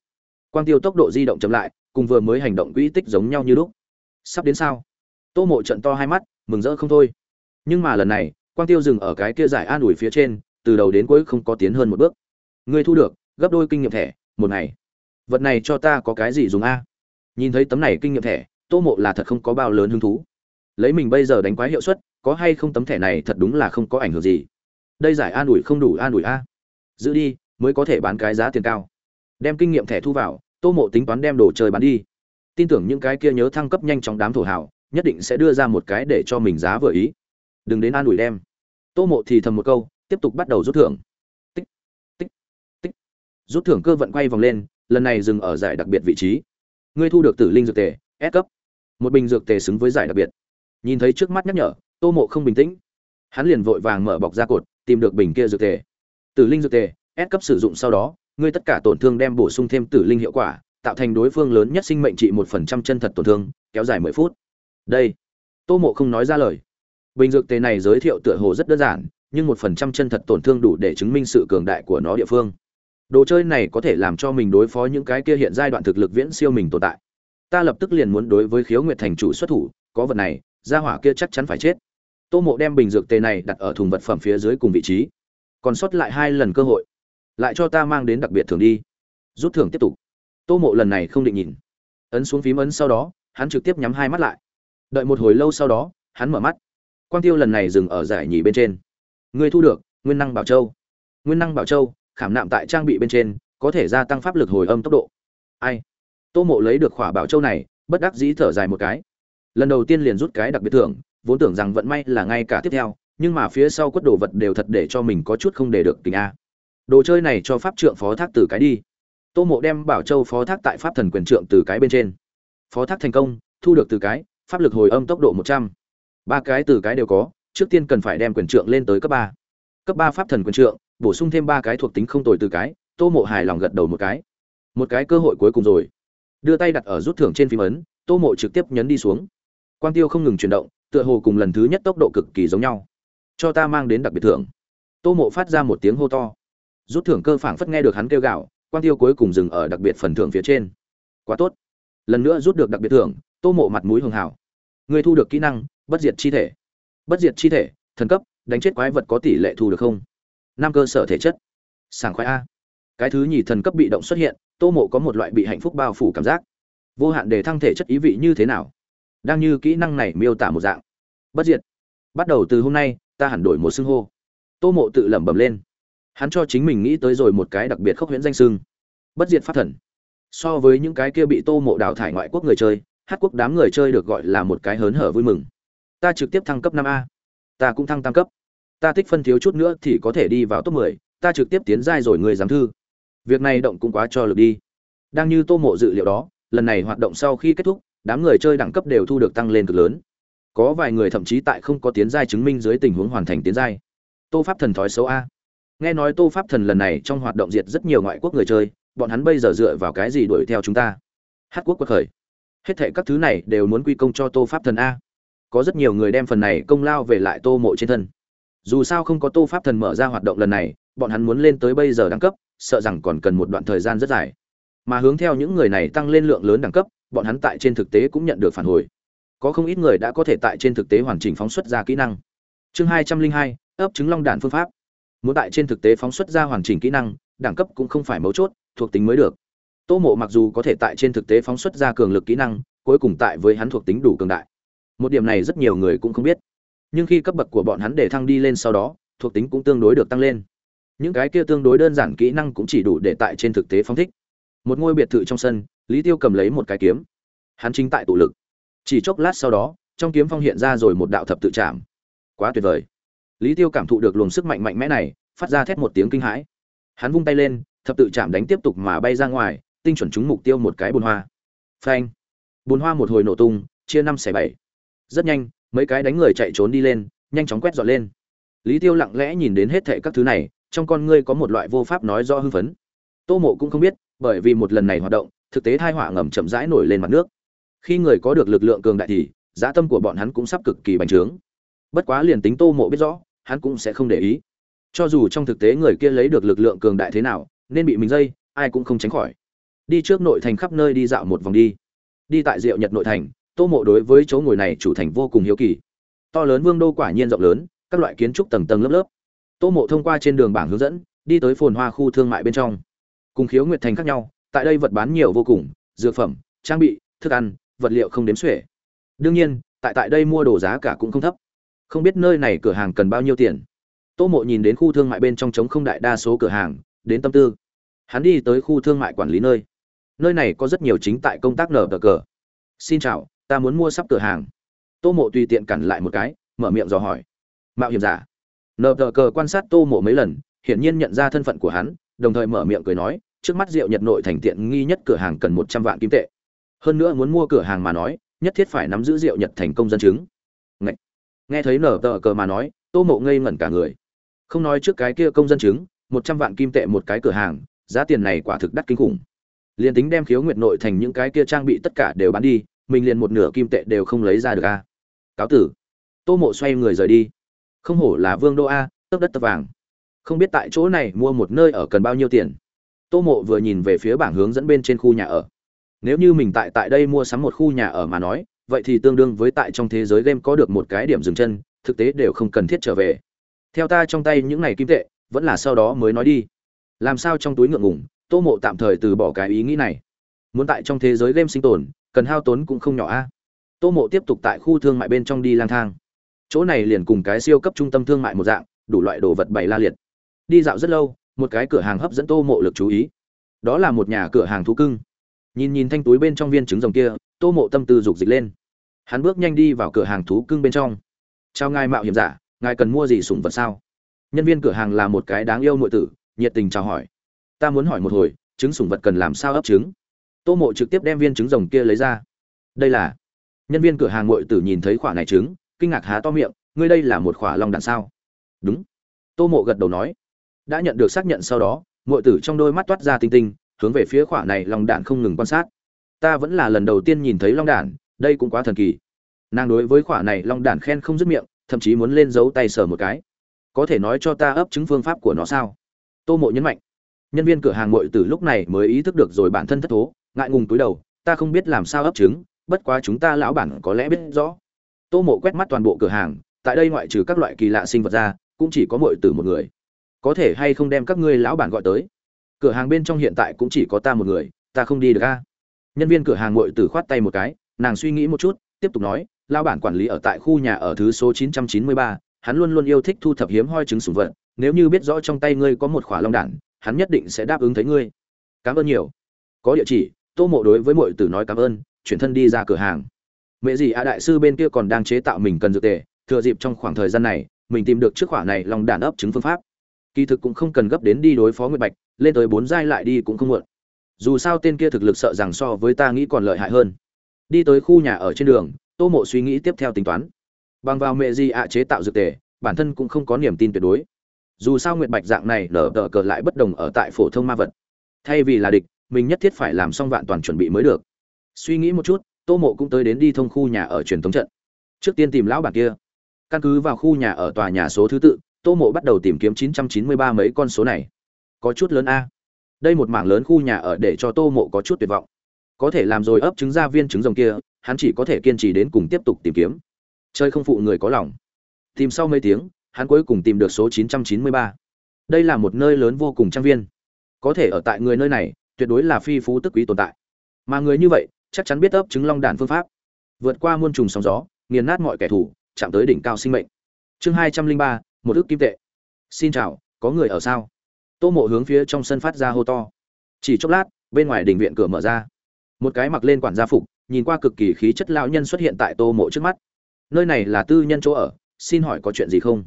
Quang tiêu tốc độ di động chậm lại, cùng vừa mới hành động quỹ tích giống nhau như lúc. Sắp đến sao? Tô mộ trận to hai mắt, mừng rỡ không thôi. Nhưng mà lần này, quang tiêu dừng ở cái kia giải an ủi phía trên, từ đầu đến cuối không có tiến hơn một bước. Ngươi thu được, gấp đôi kinh nghiệm thẻ, một ngày. Vật này cho ta có cái gì dùng a? Nhìn thấy tấm này kinh nghiệm thẻ tô mộ là thật không có bao lớn hứng thú. Lấy mình bây giờ đánh quái hiệu suất, có hay không tấm thẻ này thật đúng là không có ảnh hưởng gì. Đây giải an ủi không đủ, an ủi a. Giữ đi, mới có thể bán cái giá tiền cao. Đem kinh nghiệm thẻ thu vào, tô mộ tính toán đem đồ chơi bán đi. Tin tưởng những cái kia nhớ thăng cấp nhanh chóng đám thổ hảo nhất định sẽ đưa ra một cái để cho mình giá vừa ý. Đừng đến an ủi đem. Tô mộ thì thầm một câu, tiếp tục bắt đầu rút thưởng. Tích tích tích. Rút thưởng cơ vận quay vòng lên, lần này dừng ở giải đặc biệt vị trí. Ngươi thu được tử linh dược tề, S cấp một bình dược tề xứng với giải đặc biệt. Nhìn thấy trước mắt nhắc nhở, tô mộ không bình tĩnh. Hắn liền vội vàng mở bọc ra cột, tìm được bình kia dược tề. Tử linh dược tề ép cấp sử dụng sau đó, ngươi tất cả tổn thương đem bổ sung thêm tử linh hiệu quả, tạo thành đối phương lớn nhất sinh mệnh trị một phần trăm chân thật tổn thương, kéo dài mười phút. Đây. Tô mộ không nói ra lời. Bình dược tề này giới thiệu tựa hồ rất đơn giản, nhưng một phần trăm chân thật tổn thương đủ để chứng minh sự cường đại của nó địa phương. Đồ chơi này có thể làm cho mình đối phó những cái kia hiện giai đoạn thực lực viễn siêu mình tồn tại ta lập tức liền muốn đối với khiếu nguyệt thành chủ xuất thủ, có vật này, gia hỏa kia chắc chắn phải chết. Tô mộ đem bình dược tề này đặt ở thùng vật phẩm phía dưới cùng vị trí, còn sót lại hai lần cơ hội. Lại cho ta mang đến đặc biệt thường đi. Rút thưởng tiếp tục. Tô mộ lần này không định nhìn. Ấn xuống phím ấn sau đó, hắn trực tiếp nhắm hai mắt lại. Đợi một hồi lâu sau đó, hắn mở mắt. Quang tiêu lần này dừng ở giải nhì bên trên. Ngươi thu được, nguyên năng bảo châu. Nguyên năng bảo châu, khảm nạm tại trang bị bên trên, có thể gia tăng pháp lực hồi âm tốc độ. Ai? Tô mộ lấy được khỏa bảo châu này, bất đắc dĩ thở dài một cái. Lần đầu tiên liền rút cái đặc biệt thưởng, vốn tưởng rằng vận may là ngay cả tiếp theo, nhưng mà phía sau quất đồ vật đều thật để cho mình có chút không để được tình a. Đồ chơi này cho pháp trượng phó thác từ cái đi. Tô mộ đem bảo châu phó thác tại pháp thần quyền trượng từ cái bên trên. Phó thác thành công, thu được từ cái, pháp lực hồi âm tốc độ một trăm. Ba cái từ cái đều có, trước tiên cần phải đem quyền trượng lên tới cấp ba. Cấp ba pháp thần quyền trượng, bổ sung thêm ba cái thuộc tính không tồi từ cái, tô mộ hài lòng gật đầu một cái. Một cái cơ hội cuối cùng rồi đưa tay đặt ở rút thưởng trên phím ấn, tô mộ trực tiếp nhấn đi xuống. Quang tiêu không ngừng chuyển động, tựa hồ cùng lần thứ nhất tốc độ cực kỳ giống nhau. Cho ta mang đến đặc biệt thưởng. Tô mộ phát ra một tiếng hô to. Rút thưởng cơ phảng phất nghe được hắn kêu gạo quang tiêu cuối cùng dừng ở đặc biệt phần thưởng phía trên. Quá tốt. Lần nữa rút được đặc biệt thưởng, tô mộ mặt mũi hường hảo. Người thu được kỹ năng, bất diệt chi thể. Bất diệt chi thể, thần cấp, đánh chết quái vật có tỷ lệ thu được không? Năm cơ sở thể chất. Sảng khoái a cái thứ nhì thần cấp bị động xuất hiện, tô mộ có một loại bị hạnh phúc bao phủ cảm giác. Vô hạn để thăng thể chất ý vị như thế nào? Đang như kỹ năng này miêu tả một dạng. Bất diệt. Bắt đầu từ hôm nay, ta hẳn đổi một xưng hô. Tô mộ tự lẩm bẩm lên. Hắn cho chính mình nghĩ tới rồi một cái đặc biệt khốc huyễn danh xưng. Bất diệt pháp thần. So với những cái kia bị tô mộ đào thải ngoại quốc người chơi, hát quốc đám người chơi được gọi là một cái hớn hở vui mừng. Ta trực tiếp thăng cấp năm a. Ta cũng thăng tam cấp. Ta tích phân thiếu chút nữa thì có thể đi vào top mười. Ta trực tiếp tiến giai rồi người giám thư việc này động cũng quá cho lực đi. Đang như tô mộ dự liệu đó, lần này hoạt động sau khi kết thúc, đám người chơi đẳng cấp đều thu được tăng lên cực lớn. Có vài người thậm chí tại không có tiến giai chứng minh dưới tình huống hoàn thành tiến giai. Tô pháp thần thói xấu a. Nghe nói tô pháp thần lần này trong hoạt động diệt rất nhiều ngoại quốc người chơi, bọn hắn bây giờ dựa vào cái gì đuổi theo chúng ta? Hát quốc quật khởi. Hết thệ các thứ này đều muốn quy công cho tô pháp thần a. Có rất nhiều người đem phần này công lao về lại tô mộ trên thân. Dù sao không có tô pháp thần mở ra hoạt động lần này, bọn hắn muốn lên tới bây giờ đẳng cấp sợ rằng còn cần một đoạn thời gian rất dài. Mà hướng theo những người này tăng lên lượng lớn đẳng cấp, bọn hắn tại trên thực tế cũng nhận được phản hồi. Có không ít người đã có thể tại trên thực tế hoàn chỉnh phóng xuất ra kỹ năng. Chương hai trăm linh hai, ấp trứng long đạn phương pháp. Muốn tại trên thực tế phóng xuất ra hoàn chỉnh kỹ năng, đẳng cấp cũng không phải mấu chốt, thuộc tính mới được. Tô mộ mặc dù có thể tại trên thực tế phóng xuất ra cường lực kỹ năng, cuối cùng tại với hắn thuộc tính đủ cường đại. Một điểm này rất nhiều người cũng không biết. Nhưng khi cấp bậc của bọn hắn để thăng đi lên sau đó, thuộc tính cũng tương đối được tăng lên những cái kia tương đối đơn giản kỹ năng cũng chỉ đủ để tại trên thực tế phóng thích. Một ngôi biệt thự trong sân, lý tiêu cầm lấy một cái kiếm. Hắn chính tại tụ lực. Chỉ chốc lát sau đó, trong kiếm phong hiện ra rồi một đạo thập tự chạm quá tuyệt vời. Lý tiêu cảm thụ được luồng sức mạnh mạnh mẽ này, phát ra thét một tiếng kinh hãi. Hắn vung tay lên, thập tự chạm đánh tiếp tục mà bay ra ngoài, tinh chuẩn trúng mục tiêu một cái bùn hoa. Phanh. Bùn hoa một hồi nổ tung, chia năm xẻ bảy. Rất nhanh, mấy cái đánh người chạy trốn đi lên, nhanh chóng quét dọn lên. Lý tiêu lặng lẽ nhìn đến hết thệ các thứ này trong con ngươi có một loại vô pháp nói do hưng phấn. Tô mộ cũng không biết, bởi vì một lần này hoạt động, thực tế thai họa ngầm chậm rãi nổi lên mặt nước. Khi người có được lực lượng cường đại thì dã tâm của bọn hắn cũng sắp cực kỳ bành trướng. Bất quá liền tính tô mộ biết rõ, hắn cũng sẽ không để ý. Cho dù trong thực tế người kia lấy được lực lượng cường đại thế nào, nên bị mình dây, ai cũng không tránh khỏi. Đi trước nội thành khắp nơi đi dạo một vòng đi. Đi tại diệu nhật nội thành, tô mộ đối với chỗ ngồi này chủ thành vô cùng hiếu kỳ. To lớn vương đô quả nhiên rộng lớn, các loại kiến trúc tầng tầng lớp lớp tô mộ thông qua trên đường bảng hướng dẫn, đi tới phồn hoa khu thương mại bên trong. Cùng khiếu nguyệt thành khác nhau, tại đây vật bán nhiều vô cùng, dược phẩm, trang bị, thức ăn, vật liệu không đếm xuể. Đương nhiên, tại tại đây mua đồ giá cả cũng không thấp. Không biết nơi này cửa hàng cần bao nhiêu tiền. Tô mộ nhìn đến khu thương mại bên trong trống không đại đa số cửa hàng, đến tâm tư. Hắn đi tới khu thương mại quản lý nơi. Nơi này có rất nhiều chính tại công tác nở tờ cờ. Xin chào, ta muốn mua sắp cửa hàng. Tô mộ tùy tiện cản lại một cái, mở miệng dò hỏi. Mạo hiểm giả nờ tờ cờ quan sát tô mộ mấy lần, hiển nhiên nhận ra thân phận của hắn, đồng thời mở miệng cười nói, trước mắt rượu nhật nội thành tiện nghi nhất cửa hàng cần một trăm vạn kim tệ. Hơn nữa muốn mua cửa hàng mà nói, nhất thiết phải nắm giữ rượu nhật thành công dân chứng. Ngậy! nghe thấy nở tờ cờ mà nói, tô mộ ngây ngẩn cả người. Không nói trước cái kia công dân chứng, một trăm vạn kim tệ một cái cửa hàng, giá tiền này quả thực đắt kinh khủng. Liền tính đem khiếu nguyệt nội thành những cái kia trang bị tất cả đều bán đi, mình liền một nửa kim tệ đều không lấy ra được a. Cáo tử. Tô mộ xoay người rời đi không hổ là vương đô a, tấp đất tấp vàng. Không biết tại chỗ này mua một nơi ở cần bao nhiêu tiền. Tô mộ vừa nhìn về phía bảng hướng dẫn bên trên khu nhà ở. Nếu như mình tại tại đây mua sắm một khu nhà ở mà nói, vậy thì tương đương với tại trong thế giới game có được một cái điểm dừng chân, thực tế đều không cần thiết trở về. Theo ta trong tay những này kim tệ, vẫn là sau đó mới nói đi. Làm sao trong túi ngượng ngủng tô mộ tạm thời từ bỏ cái ý nghĩ này. Muốn tại trong thế giới game sinh tồn, cần hao tốn cũng không nhỏ a. Tô mộ tiếp tục tại khu thương mại bên trong đi lang thang chỗ này liền cùng cái siêu cấp trung tâm thương mại một dạng, đủ loại đồ vật bày la liệt. Đi dạo rất lâu, một cái cửa hàng hấp dẫn tô mộ lực chú ý. Đó là một nhà cửa hàng thú cưng. Nhìn nhìn thanh túi bên trong viên trứng rồng kia, tô mộ tâm tư dục dịch lên. Hắn bước nhanh đi vào cửa hàng thú cưng bên trong. Chào ngài mạo hiểm giả, ngài cần mua gì sủng vật sao? Nhân viên cửa hàng là một cái đáng yêu nội tử, nhiệt tình chào hỏi. Ta muốn hỏi một hồi, trứng sủng vật cần làm sao ấp trứng? Tô mộ trực tiếp đem viên trứng rồng kia lấy ra. Đây là nhân viên cửa hàng nội tử nhìn thấy khoản này trứng kinh ngạc há to miệng, ngươi đây là một khỏa long đạn sao? Đúng. Tô mộ gật đầu nói. Đã nhận được xác nhận sau đó nội tử trong đôi mắt toát ra tinh tinh, hướng về phía khỏa này long đạn không ngừng quan sát. Ta vẫn là lần đầu tiên nhìn thấy long đạn, đây cũng quá thần kỳ. Nàng đối với khỏa này long đạn khen không dứt miệng, thậm chí muốn lên giấu tay sờ một cái. Có thể nói cho ta ấp chứng phương pháp của nó sao? Tô mộ nhấn mạnh. Nhân viên cửa hàng mội từ lúc này mới ý thức được rồi bản thân thất thố, ngại ngùng túi đầu, ta không biết làm sao ấp trứng bất quá chúng ta lão bản có lẽ biết rõ tô mộ quét mắt toàn bộ cửa hàng tại đây ngoại trừ các loại kỳ lạ sinh vật ra cũng chỉ có mội từ một người có thể hay không đem các ngươi lão bản gọi tới cửa hàng bên trong hiện tại cũng chỉ có ta một người ta không đi được a nhân viên cửa hàng mội từ khoát tay một cái nàng suy nghĩ một chút tiếp tục nói lão bản quản lý ở tại khu nhà ở thứ số 993, hắn luôn luôn yêu thích thu thập hiếm hoi trứng sủng vật, nếu như biết rõ trong tay ngươi có một khỏa long đản, hắn nhất định sẽ đáp ứng thấy ngươi. Cảm ơn nhiều. Có địa chỉ, Tô Mộ đối với muội tử nói cảm ơn, chuyển thân đi ra cửa hàng. Mẹ gì a đại sư bên kia còn đang chế tạo mình cần dược tề, thừa dịp trong khoảng thời gian này, mình tìm được trước khỏa này lòng đàn ấp trứng phương pháp. Kỳ thực cũng không cần gấp đến đi đối phó Nguyệt Bạch, lên tới bốn giai lại đi cũng không muộn. Dù sao tên kia thực lực sợ rằng so với ta nghĩ còn lợi hại hơn. Đi tới khu nhà ở trên đường, Tô Mộ suy nghĩ tiếp theo tính toán bằng vào mẹ gì ạ chế tạo dược tề bản thân cũng không có niềm tin tuyệt đối dù sao nguyệt bạch dạng này nở tờ cờ lại bất đồng ở tại phổ thông ma vật thay vì là địch mình nhất thiết phải làm xong vạn toàn chuẩn bị mới được suy nghĩ một chút tô mộ cũng tới đến đi thông khu nhà ở truyền thống trận. Trước tiên tìm lão bản kia. Căn cứ vào khu nhà ở tòa nhà số thứ tự, tô mộ bắt đầu tìm kiếm 993 mấy con số này. Có chút lớn a. Đây một mảng lớn khu nhà ở để cho tô mộ có chút tuyệt vọng. Có thể làm rồi ấp trứng ra viên trứng rồng kia, hắn chỉ có thể kiên trì đến cùng tiếp tục tìm kiếm. Chơi không phụ người có lòng. Tìm sau mấy tiếng, hắn cuối cùng tìm được số 993. đây là một nơi lớn vô cùng trang viên. Có thể ở tại người nơi này, tuyệt đối là phi phú tức quý tồn tại. Mà người như vậy chắc chắn biết ấp trứng long đàn phương pháp. Vượt qua muôn trùng sóng gió, nghiền nát mọi kẻ thù, chạm tới đỉnh cao sinh mệnh. Chương hai trăm linh ba, một ước kim tệ. Xin chào, có người ở sao? Tô mộ hướng phía trong sân phát ra hô to. Chỉ chốc lát, bên ngoài đình viện cửa mở ra. Một cái mặc lên quản gia phục, nhìn qua cực kỳ khí chất lão nhân xuất hiện tại tô mộ trước mắt. Nơi này là tư nhân chỗ ở, xin hỏi có chuyện gì không?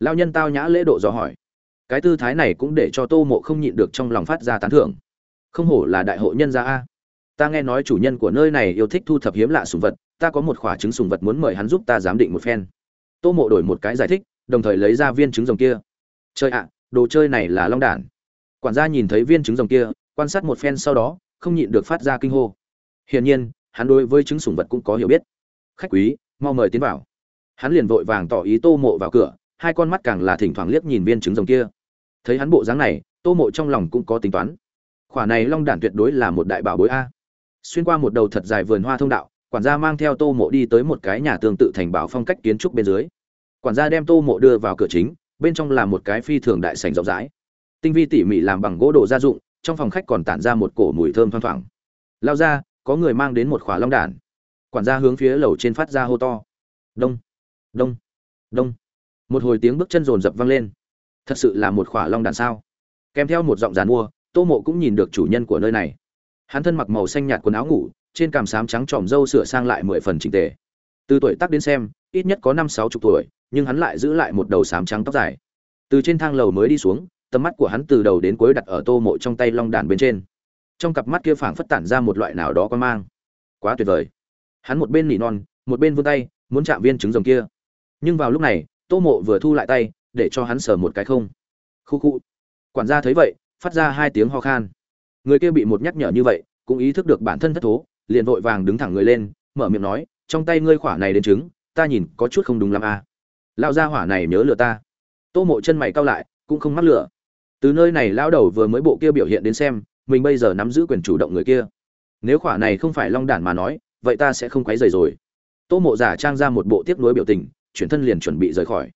Lao nhân tao nhã lễ độ dò hỏi. Cái tư thái này cũng để cho tô mộ không nhịn được trong lòng phát ra tán thưởng. Không hổ là đại hội nhân gia a ta nghe nói chủ nhân của nơi này yêu thích thu thập hiếm lạ sùng vật, ta có một khoả trứng sùng vật muốn mời hắn giúp ta giám định một phen. Tô mộ đổi một cái giải thích, đồng thời lấy ra viên trứng rồng kia. Chơi ạ, đồ chơi này là long đản. Quản gia nhìn thấy viên trứng rồng kia, quan sát một phen sau đó, không nhịn được phát ra kinh hô. Hiển nhiên, hắn đối với trứng sùng vật cũng có hiểu biết. Khách quý, mau mời tiến vào. Hắn liền vội vàng tỏ ý tô mộ vào cửa, hai con mắt càng là thỉnh thoảng liếc nhìn viên trứng rồng kia. Thấy hắn bộ dáng này, tô mộ trong lòng cũng có tính toán. Khỏa này long đản tuyệt đối là một đại bảo bối a xuyên qua một đầu thật dài vườn hoa thông đạo, quản gia mang theo tô mộ đi tới một cái nhà tương tự thành bảo phong cách kiến trúc bên dưới. Quản gia đem tô mộ đưa vào cửa chính, bên trong là một cái phi thường đại sành rộng rãi. Tinh vi tỉ mỉ làm bằng gỗ đồ gia dụng, trong phòng khách còn tản ra một cổ mùi thơm thoang thoảng. Lao ra, có người mang đến một khỏa long đản. Quản gia hướng phía lầu trên phát ra hô to. Đông đông đông. Một hồi tiếng bước chân rồn rập vang lên. Thật sự là một khỏa long đàn sao? Kèm theo một giọng dàn mua, tô mộ cũng nhìn được chủ nhân của nơi này hắn thân mặc màu xanh nhạt quần áo ngủ, trên cằm sám trắng tròm râu sửa sang lại mười phần trình tề. Từ tuổi tác đến xem, ít nhất có năm sáu chục tuổi, nhưng hắn lại giữ lại một đầu sám trắng tóc dài. Từ trên thang lầu mới đi xuống, tầm mắt của hắn từ đầu đến cuối đặt ở tô mộ trong tay long đàn bên trên. Trong cặp mắt kia phảng phất tản ra một loại nào đó quan mang. Quá tuyệt vời. Hắn một bên nỉ non, một bên vươn tay, muốn chạm viên trứng rồng kia. Nhưng vào lúc này, tô mộ vừa thu lại tay, để cho hắn sờ một cái không. Khu khu. Quản gia thấy vậy, phát ra hai tiếng ho khan người kia bị một nhắc nhở như vậy cũng ý thức được bản thân thất thố liền vội vàng đứng thẳng người lên mở miệng nói trong tay ngươi khỏa này đến chứng, ta nhìn có chút không đúng lắm à. lao ra hỏa này nhớ lừa ta. Tô mộ chân mày cao lại cũng không mắc lửa từ nơi này lao đầu vừa mới bộ kia biểu hiện đến xem mình bây giờ nắm giữ quyền chủ động người kia. Nếu khỏa này không phải long đản mà nói vậy ta sẽ không quấy rầy rồi. Tô mộ giả trang ra một bộ tiếc nuối biểu tình chuyển thân liền chuẩn bị rời khỏi.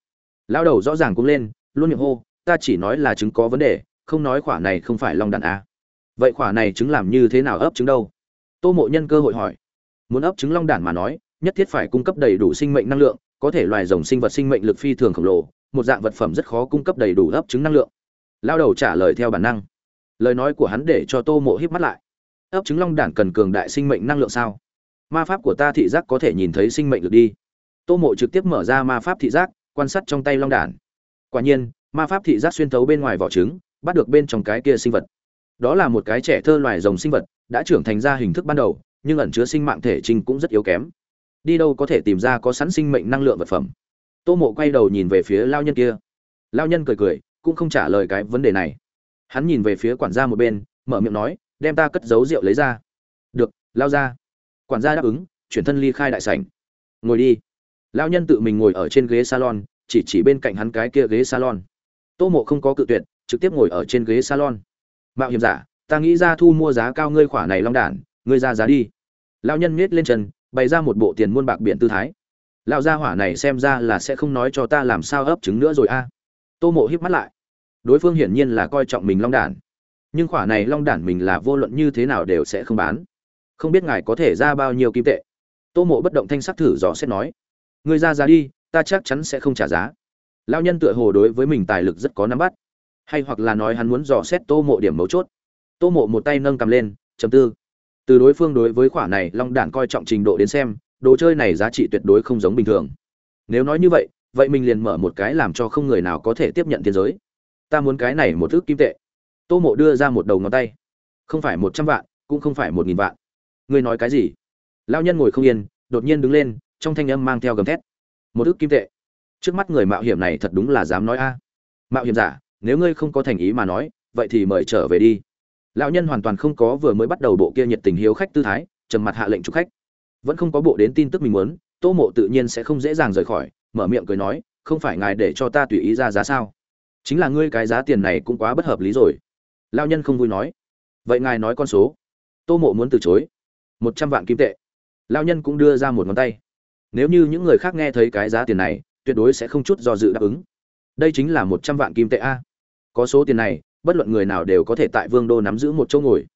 Lão đầu rõ ràng cũng lên luôn miệng hô ta chỉ nói là chứng có vấn đề không nói khỏa này không phải long đản a vậy khỏa này trứng làm như thế nào ấp trứng đâu? Tô mộ nhân cơ hội hỏi. Muốn ấp trứng long đản mà nói, nhất thiết phải cung cấp đầy đủ sinh mệnh năng lượng, có thể loài rồng sinh vật sinh mệnh lực phi thường khổng lồ, một dạng vật phẩm rất khó cung cấp đầy đủ ấp trứng năng lượng. Lao đầu trả lời theo bản năng. Lời nói của hắn để cho tô mộ híp mắt lại. Ấp trứng long đản cần cường đại sinh mệnh năng lượng sao? Ma pháp của ta thị giác có thể nhìn thấy sinh mệnh lực đi. Tô mộ trực tiếp mở ra ma pháp thị giác, quan sát trong tay long đản. Quả nhiên, ma pháp thị giác xuyên thấu bên ngoài vỏ trứng, bắt được bên trong cái kia sinh vật đó là một cái trẻ thơ loài rồng sinh vật, đã trưởng thành ra hình thức ban đầu, nhưng ẩn chứa sinh mạng thể trình cũng rất yếu kém. Đi đâu có thể tìm ra có sẵn sinh mệnh năng lượng vật phẩm. Tô mộ quay đầu nhìn về phía lao nhân kia. Lao nhân cười cười, cũng không trả lời cái vấn đề này. Hắn nhìn về phía quản gia một bên, mở miệng nói, đem ta cất giấu rượu lấy ra. Được, lao ra. Quản gia đáp ứng, chuyển thân ly khai đại sảnh. Ngồi đi. Lao nhân tự mình ngồi ở trên ghế salon, chỉ chỉ bên cạnh hắn cái kia ghế salon. Tô mộ không có cự tuyệt, trực tiếp ngồi ở trên ghế salon mạo hiểm giả, ta nghĩ ra thu mua giá cao ngươi khỏa này long đản, ngươi ra giá đi. Lão nhân miết lên chân, bày ra một bộ tiền muôn bạc biển tư thái. Lão gia hỏa này xem ra là sẽ không nói cho ta làm sao ấp trứng nữa rồi a. Tô mộ híp mắt lại. Đối phương hiển nhiên là coi trọng mình long đản. Nhưng khỏa này long đản mình là vô luận như thế nào đều sẽ không bán. Không biết ngài có thể ra bao nhiêu kim tệ. Tô mộ bất động thanh sắc thử dò xét nói. Người ra giá đi, ta chắc chắn sẽ không trả giá. Lao nhân tựa hồ đối với mình tài lực rất có nắm bắt hay hoặc là nói hắn muốn dò xét tô mộ điểm mấu chốt. Tô mộ một tay nâng cầm lên chầm tư. Từ đối phương đối với khoản này, long đản coi trọng trình độ đến xem, đồ chơi này giá trị tuyệt đối không giống bình thường. Nếu nói như vậy vậy mình liền mở một cái làm cho không người nào có thể tiếp nhận thiên giới. Ta muốn cái này một thước kim tệ. Tô mộ đưa ra một đầu ngón tay. Không phải một trăm vạn, cũng không phải một nghìn vạn. Ngươi nói cái gì? Lao nhân ngồi không yên, đột nhiên đứng lên, trong thanh âm mang theo gầm thét. Một ước kim tệ. Trước mắt người mạo hiểm này thật đúng là dám nói a. Mạo hiểm giả nếu ngươi không có thành ý mà nói, vậy thì mời trở về đi. Lão nhân hoàn toàn không có vừa mới bắt đầu bộ kia nhiệt tình hiếu khách tư thái, trầm mặt hạ lệnh chụp khách. Vẫn không có bộ đến tin tức mình muốn, tô mộ tự nhiên sẽ không dễ dàng rời khỏi, mở miệng cười nói, không phải ngài để cho ta tùy ý ra giá sao? Chính là ngươi cái giá tiền này cũng quá bất hợp lý rồi. Lao nhân không vui nói, vậy ngài nói con số. Tô mộ muốn từ chối, một trăm vạn kim tệ. Lao nhân cũng đưa ra một ngón tay. Nếu như những người khác nghe thấy cái giá tiền này, tuyệt đối sẽ không chút do dự đáp ứng. Đây chính là một trăm vạn kim tệ a có số tiền này, bất luận người nào đều có thể tại vương đô nắm giữ một chỗ ngồi.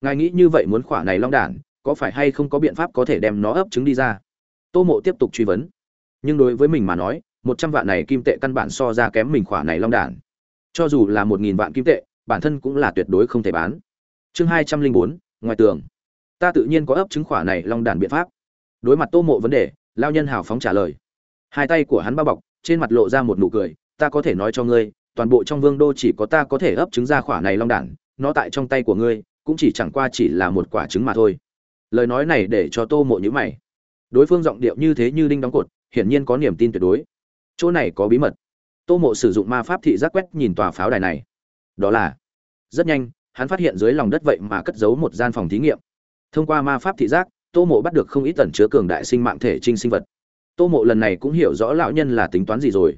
Ngài nghĩ như vậy muốn khỏa này long đản, có phải hay không có biện pháp có thể đem nó ấp trứng đi ra? Tô mộ tiếp tục truy vấn. Nhưng đối với mình mà nói, một trăm vạn này kim tệ căn bản so ra kém mình khỏa này long đản. Cho dù là một nghìn vạn kim tệ, bản thân cũng là tuyệt đối không thể bán. Chương hai trăm linh bốn, ngoài tường. Ta tự nhiên có ấp trứng khỏa này long đản biện pháp. Đối mặt tô mộ vấn đề, lao nhân hào phóng trả lời. Hai tay của hắn bao bọc, trên mặt lộ ra một nụ cười, ta có thể nói cho ngươi toàn bộ trong vương đô chỉ có ta có thể ấp trứng ra khỏa này long đản, nó tại trong tay của ngươi, cũng chỉ chẳng qua chỉ là một quả trứng mà thôi. Lời nói này để cho tô mộ nhữ mày. Đối phương giọng điệu như thế như đinh đóng cột, hiển nhiên có niềm tin tuyệt đối. Chỗ này có bí mật. Tô mộ sử dụng ma pháp thị giác quét nhìn tòa pháo đài này. Đó là, rất nhanh, hắn phát hiện dưới lòng đất vậy mà cất giấu một gian phòng thí nghiệm. Thông qua ma pháp thị giác, tô mộ bắt được không ít tần chứa cường đại sinh mạng thể trinh sinh vật. Tô mộ lần này cũng hiểu rõ lão nhân là tính toán gì rồi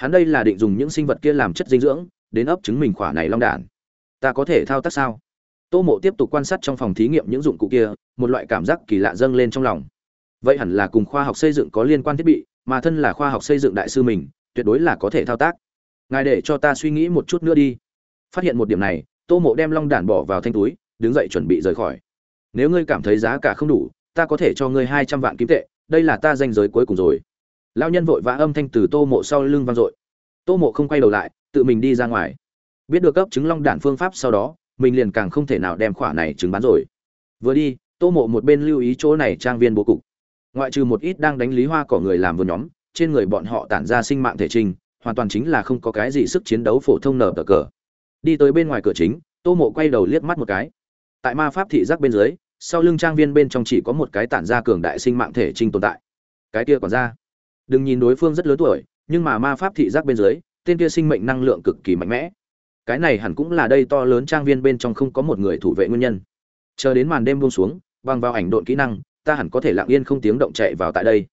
hắn đây là định dùng những sinh vật kia làm chất dinh dưỡng, đến ấp chứng mình khỏa này long đản. Ta có thể thao tác sao? Tô mộ tiếp tục quan sát trong phòng thí nghiệm những dụng cụ kia, một loại cảm giác kỳ lạ dâng lên trong lòng. Vậy hẳn là cùng khoa học xây dựng có liên quan thiết bị, mà thân là khoa học xây dựng đại sư mình, tuyệt đối là có thể thao tác. Ngài để cho ta suy nghĩ một chút nữa đi. Phát hiện một điểm này, tô mộ đem long đản bỏ vào thanh túi, đứng dậy chuẩn bị rời khỏi. Nếu ngươi cảm thấy giá cả không đủ, ta có thể cho ngươi hai trăm vạn kim tệ, đây là ta danh giới cuối cùng rồi lao nhân vội vã âm thanh từ tô mộ sau lưng vang dội. Tô mộ không quay đầu lại, tự mình đi ra ngoài. Biết được cấp chứng long đản phương pháp sau đó, mình liền càng không thể nào đem khỏa này chứng bán rồi. Vừa đi, tô mộ một bên lưu ý chỗ này trang viên bố cục. Ngoại trừ một ít đang đánh lý hoa cỏ người làm vườn nhóm, trên người bọn họ tản ra sinh mạng thể trình, hoàn toàn chính là không có cái gì sức chiến đấu phổ thông nở tờ cờ. Đi tới bên ngoài cửa chính, tô mộ quay đầu liếc mắt một cái. Tại ma pháp thị giác bên dưới, sau lưng trang viên bên trong chỉ có một cái tản ra cường đại sinh mạng thể trinh tồn tại. Cái kia còn ra đừng nhìn đối phương rất lớn tuổi, nhưng mà ma pháp thị giác bên dưới, tên kia sinh mệnh năng lượng cực kỳ mạnh mẽ. Cái này hẳn cũng là đây to lớn trang viên bên trong không có một người thủ vệ nguyên nhân. Chờ đến màn đêm buông xuống, bằng vào ảnh độn kỹ năng, ta hẳn có thể lặng yên không tiếng động chạy vào tại đây.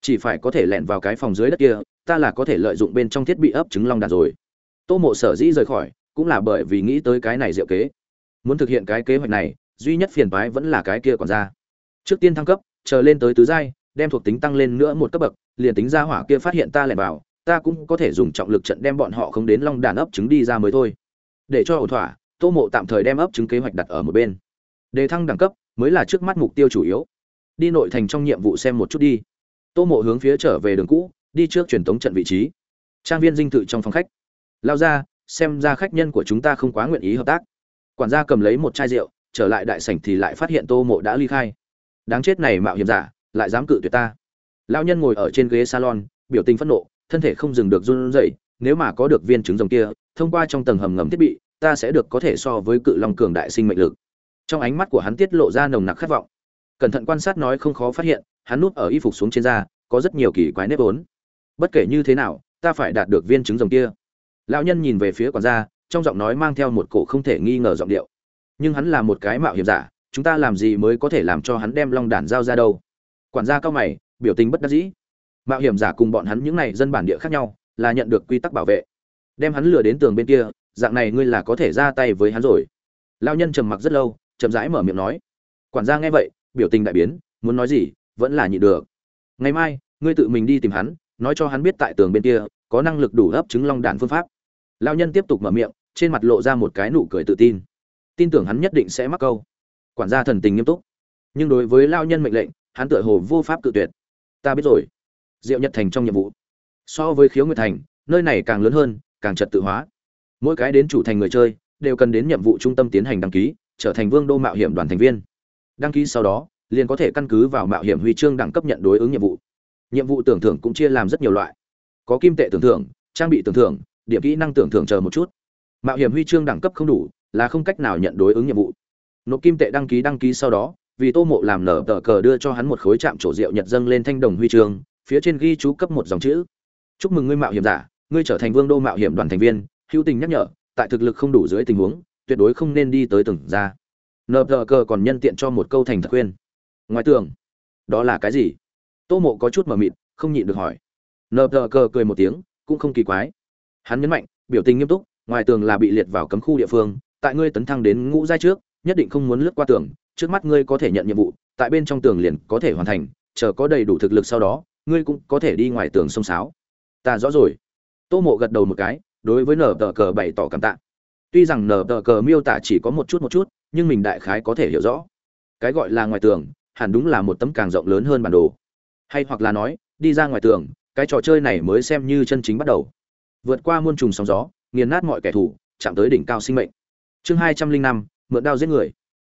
Chỉ phải có thể lẻn vào cái phòng dưới đất kia, ta là có thể lợi dụng bên trong thiết bị ấp trứng long đàn rồi. Tô mộ sở dĩ rời khỏi, cũng là bởi vì nghĩ tới cái này diệu kế. Muốn thực hiện cái kế hoạch này, duy nhất phiền toái vẫn là cái kia còn ra trước tiên thăng cấp, chờ lên tới tứ giai đem thuộc tính tăng lên nữa một cấp bậc, liền tính ra hỏa kia phát hiện ta lẻn vào, ta cũng có thể dùng trọng lực trận đem bọn họ không đến long đàn ấp trứng đi ra mới thôi. Để cho ổn thỏa, tô mộ tạm thời đem ấp trứng kế hoạch đặt ở một bên. Đề thăng đẳng cấp mới là trước mắt mục tiêu chủ yếu. Đi nội thành trong nhiệm vụ xem một chút đi. Tô mộ hướng phía trở về đường cũ, đi trước truyền tống trận vị trí. Trang viên dinh thự trong phòng khách. Lao ra, xem ra khách nhân của chúng ta không quá nguyện ý hợp tác. Quản gia cầm lấy một chai rượu, trở lại đại sảnh thì lại phát hiện tô mộ đã ly khai. Đáng chết này mạo hiểm giả lại dám cự tuyệt ta. Lão nhân ngồi ở trên ghế salon, biểu tình phẫn nộ, thân thể không dừng được run rẩy, nếu mà có được viên trứng rồng kia, thông qua trong tầng hầm ngầm thiết bị, ta sẽ được có thể so với cự long cường đại sinh mệnh lực. Trong ánh mắt của hắn tiết lộ ra nồng nặc khát vọng. Cẩn thận quan sát nói không khó phát hiện, hắn núp ở y phục xuống trên da, có rất nhiều kỳ quái nếp ốn bất kể như thế nào, ta phải đạt được viên trứng rồng kia. Lão nhân nhìn về phía quản gia, trong giọng nói mang theo một cổ không thể nghi ngờ giọng điệu. Nhưng hắn là một cái mạo hiểm giả, chúng ta làm gì mới có thể làm cho hắn đem long đản giao ra đâu? Quản gia cao mày, biểu tình bất đắc dĩ. Mạo hiểm giả cùng bọn hắn những này dân bản địa khác nhau, là nhận được quy tắc bảo vệ. Đem hắn lừa đến tường bên kia, dạng này ngươi là có thể ra tay với hắn rồi. Lao nhân trầm mặc rất lâu, chậm rãi mở miệng nói. Quản gia nghe vậy, biểu tình đại biến, muốn nói gì, vẫn là nhịn được. Ngày mai, ngươi tự mình đi tìm hắn, nói cho hắn biết tại tường bên kia, có năng lực đủ ấp chứng long đàn phương pháp. Lao nhân tiếp tục mở miệng, trên mặt lộ ra một cái nụ cười tự tin. Tin tưởng hắn nhất định sẽ mắc câu. Quản gia thần tình nghiêm túc. Nhưng đối với lao nhân mệnh lệnh hắn tựa hồ vô pháp cự tuyệt. Ta biết rồi. Diệu nhật thành trong nhiệm vụ. So với khiếu nguyệt thành, nơi này càng lớn hơn, càng trật tự hóa. Mỗi cái đến chủ thành người chơi, đều cần đến nhiệm vụ trung tâm tiến hành đăng ký, trở thành vương đô mạo hiểm đoàn thành viên. Đăng ký sau đó, liền có thể căn cứ vào mạo hiểm huy chương đẳng cấp nhận đối ứng nhiệm vụ. Nhiệm vụ tưởng thưởng cũng chia làm rất nhiều loại. Có kim tệ tưởng thưởng, trang bị tưởng thưởng, điểm kỹ năng tưởng thưởng chờ một chút. Mạo hiểm huy chương đẳng cấp không đủ, là không cách nào nhận đối ứng nhiệm vụ. Nộp kim tệ đăng ký đăng ký sau đó vì tô mộ làm nở tờ cờ đưa cho hắn một khối chạm trổ rượu nhật dâng lên thanh đồng huy chương, phía trên ghi chú cấp một dòng chữ. Chúc mừng ngươi mạo hiểm giả, ngươi trở thành vương đô mạo hiểm đoàn thành viên, hữu tình nhắc nhở, tại thực lực không đủ dưới tình huống, tuyệt đối không nên đi tới từng ra. Nờ tờ cờ còn nhân tiện cho một câu thành thật khuyên. Ngoài tường, đó là cái gì? Tô mộ có chút mờ mịt, không nhịn được hỏi. Nờ tờ cờ cười một tiếng, cũng không kỳ quái. Hắn nhấn mạnh, biểu tình nghiêm túc, ngoài tường là bị liệt vào cấm khu địa phương, tại ngươi tấn thăng đến ngũ giai trước, nhất định không muốn lướt qua tường trước mắt ngươi có thể nhận nhiệm vụ, tại bên trong tường liền có thể hoàn thành, chờ có đầy đủ thực lực sau đó, ngươi cũng có thể đi ngoài tường sông sáo. Ta rõ rồi. Tô mộ gật đầu một cái, đối với nở tờ cờ bày tỏ cảm tạ. Tuy rằng nở tờ cờ miêu tả chỉ có một chút một chút, nhưng mình đại khái có thể hiểu rõ. Cái gọi là ngoài tường, hẳn đúng là một tấm càng rộng lớn hơn bản đồ. Hay hoặc là nói, đi ra ngoài tường, cái trò chơi này mới xem như chân chính bắt đầu. Vượt qua muôn trùng sóng gió, nghiền nát mọi kẻ thù, chạm tới đỉnh cao sinh mệnh. Chương hai trăm linh năm, mượn đao giết người.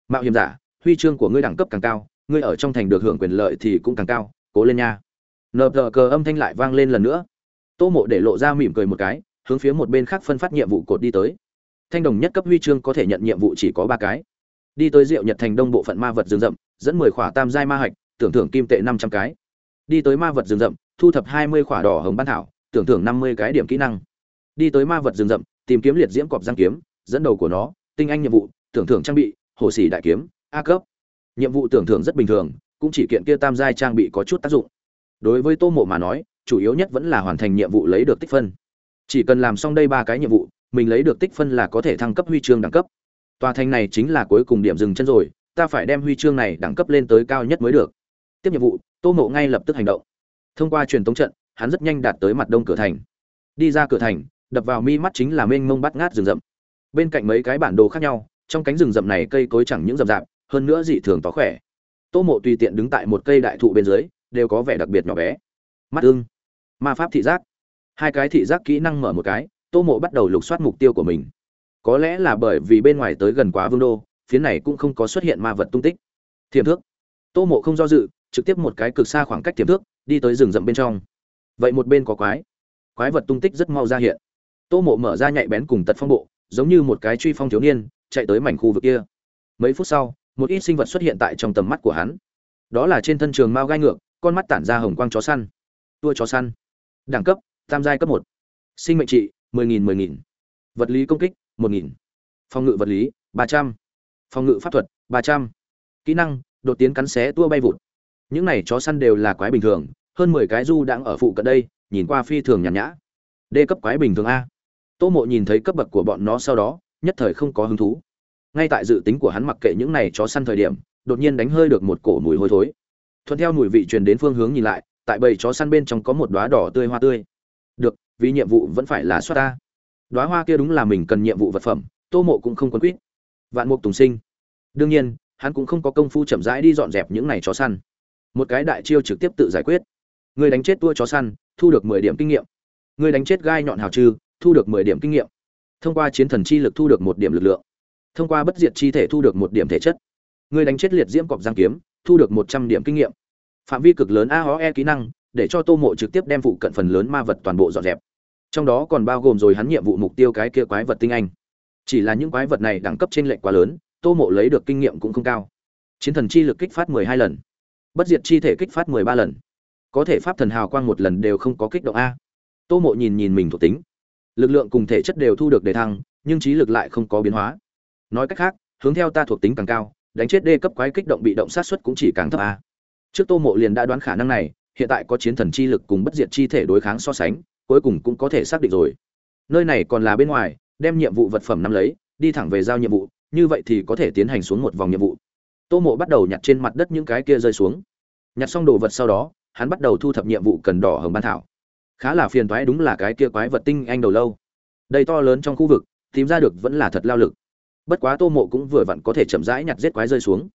Mạo hiểm giả huy chương của ngươi đẳng cấp càng cao, ngươi ở trong thành được hưởng quyền lợi thì cũng càng cao, cố lên nha. Nờ tờ cờ âm thanh lại vang lên lần nữa. Tô mộ để lộ ra mỉm cười một cái, hướng phía một bên khác phân phát nhiệm vụ cột đi tới. Thanh đồng nhất cấp huy chương có thể nhận nhiệm vụ chỉ có ba cái. Đi tới rượu nhật thành đông bộ phận ma vật rừng rậm, dẫn mười khỏa tam giai ma hạch, tưởng thưởng kim tệ năm trăm cái. Đi tới ma vật rừng rậm, thu thập hai mươi khỏa đỏ hồng ban thảo, tưởng thưởng năm mươi cái điểm kỹ năng. Đi tới ma vật rừng rậm, tìm kiếm liệt diễm cọp giang kiếm, dẫn đầu của nó, tinh anh nhiệm vụ, tưởng thưởng trang bị, hồ sĩ đại kiếm a cấp. Nhiệm vụ tưởng thưởng rất bình thường, cũng chỉ kiện kia tam giai trang bị có chút tác dụng. Đối với tô mộ mà nói, chủ yếu nhất vẫn là hoàn thành nhiệm vụ lấy được tích phân. Chỉ cần làm xong đây ba cái nhiệm vụ, mình lấy được tích phân là có thể thăng cấp huy chương đẳng cấp. Tòa thành này chính là cuối cùng điểm dừng chân rồi, ta phải đem huy chương này đẳng cấp lên tới cao nhất mới được. Tiếp nhiệm vụ, tô mộ ngay lập tức hành động. Thông qua truyền tống trận, hắn rất nhanh đạt tới mặt đông cửa thành. Đi ra cửa thành, đập vào mi mắt chính là mênh mông bắt ngát rừng rậm. Bên cạnh mấy cái bản đồ khác nhau, trong cánh rừng rậm này cây cối chẳng những rậm rạp hơn nữa dị thường tó khỏe. Tô mộ tùy tiện đứng tại một cây đại thụ bên dưới, đều có vẻ đặc biệt nhỏ bé. Mắt ưng. Ma pháp thị giác. Hai cái thị giác kỹ năng mở một cái, tô mộ bắt đầu lục soát mục tiêu của mình. Có lẽ là bởi vì bên ngoài tới gần quá vương đô, phía này cũng không có xuất hiện ma vật tung tích. Thiềm thước. Tô mộ không do dự, trực tiếp một cái cực xa khoảng cách thiềm thước, đi tới rừng rậm bên trong. Vậy một bên có quái. Quái vật tung tích rất mau ra hiện. Tô mộ mở ra nhạy bén cùng tật phong bộ, giống như một cái truy phong thiếu niên, chạy tới mảnh khu vực kia. Mấy phút sau một ít sinh vật xuất hiện tại trong tầm mắt của hắn. Đó là trên thân trường mao gai ngược, con mắt tản ra hồng quang chó săn. Tua chó săn. Đẳng cấp, tam giai cấp một. Sinh mệnh trị, mười nghìn mười nghìn. Vật lý công kích, một nghìn. Phòng ngự vật lý, ba trăm. Phòng ngự pháp thuật, ba trăm. Kỹ năng, đột tiến cắn xé tua bay vụt. Những này chó săn đều là quái bình thường, hơn mười cái du đang ở phụ cận đây, nhìn qua phi thường nhàn nhã. D cấp quái bình thường a. Tô mộ nhìn thấy cấp bậc của bọn nó sau đó, nhất thời không có hứng thú ngay tại dự tính của hắn mặc kệ những này chó săn thời điểm, đột nhiên đánh hơi được một cổ mùi hôi thối. Thuận theo mùi vị truyền đến phương hướng nhìn lại, tại bầy chó săn bên trong có một đóa đỏ tươi hoa tươi. Được, vì nhiệm vụ vẫn phải là soát ta. Đóa hoa kia đúng là mình cần nhiệm vụ vật phẩm, tô mộ cũng không quấn quýt. Vạn mục tùng sinh. Đương nhiên, hắn cũng không có công phu chậm rãi đi dọn dẹp những này chó săn. Một cái đại chiêu trực tiếp tự giải quyết. Người đánh chết tua chó săn, thu được mười điểm kinh nghiệm. Người đánh chết gai nhọn hào trư thu được mười điểm kinh nghiệm. Thông qua chiến thần chi lực thu được một điểm lực lượng thông qua bất diệt chi thể thu được một điểm thể chất. Người đánh chết liệt diễm cọp giang kiếm, thu được một trăm điểm kinh nghiệm. Phạm vi cực lớn a ho e kỹ năng, để cho tô mộ trực tiếp đem phụ cận phần lớn ma vật toàn bộ dọn dẹp. Trong đó còn bao gồm rồi hắn nhiệm vụ mục tiêu cái kia quái vật tinh anh. Chỉ là những quái vật này đẳng cấp trên lệnh quá lớn, tô mộ lấy được kinh nghiệm cũng không cao. Chiến thần chi lực kích phát mười hai lần. Bất diệt chi thể kích phát mười ba lần. Có thể pháp thần hào quang một lần đều không có kích động a. Tô mộ nhìn nhìn mình thuộc tính. Lực lượng cùng thể chất đều thu được đề thăng, nhưng trí lực lại không có biến hóa nói cách khác, hướng theo ta thuộc tính càng cao, đánh chết đê cấp quái kích động bị động sát xuất cũng chỉ càng thấp a. Trước tô mộ liền đã đoán khả năng này, hiện tại có chiến thần chi lực cùng bất diệt chi thể đối kháng so sánh, cuối cùng cũng có thể xác định rồi. Nơi này còn là bên ngoài, đem nhiệm vụ vật phẩm nắm lấy, đi thẳng về giao nhiệm vụ, như vậy thì có thể tiến hành xuống một vòng nhiệm vụ. Tô mộ bắt đầu nhặt trên mặt đất những cái kia rơi xuống. Nhặt xong đồ vật sau đó, hắn bắt đầu thu thập nhiệm vụ cần đỏ hồng ban thảo. Khá là phiền toái đúng là cái kia quái vật tinh anh đầu lâu. Đây to lớn trong khu vực, tìm ra được vẫn là thật lao lực bất quá tô mộ cũng vừa vặn có thể chậm rãi nhặt giết quái rơi xuống.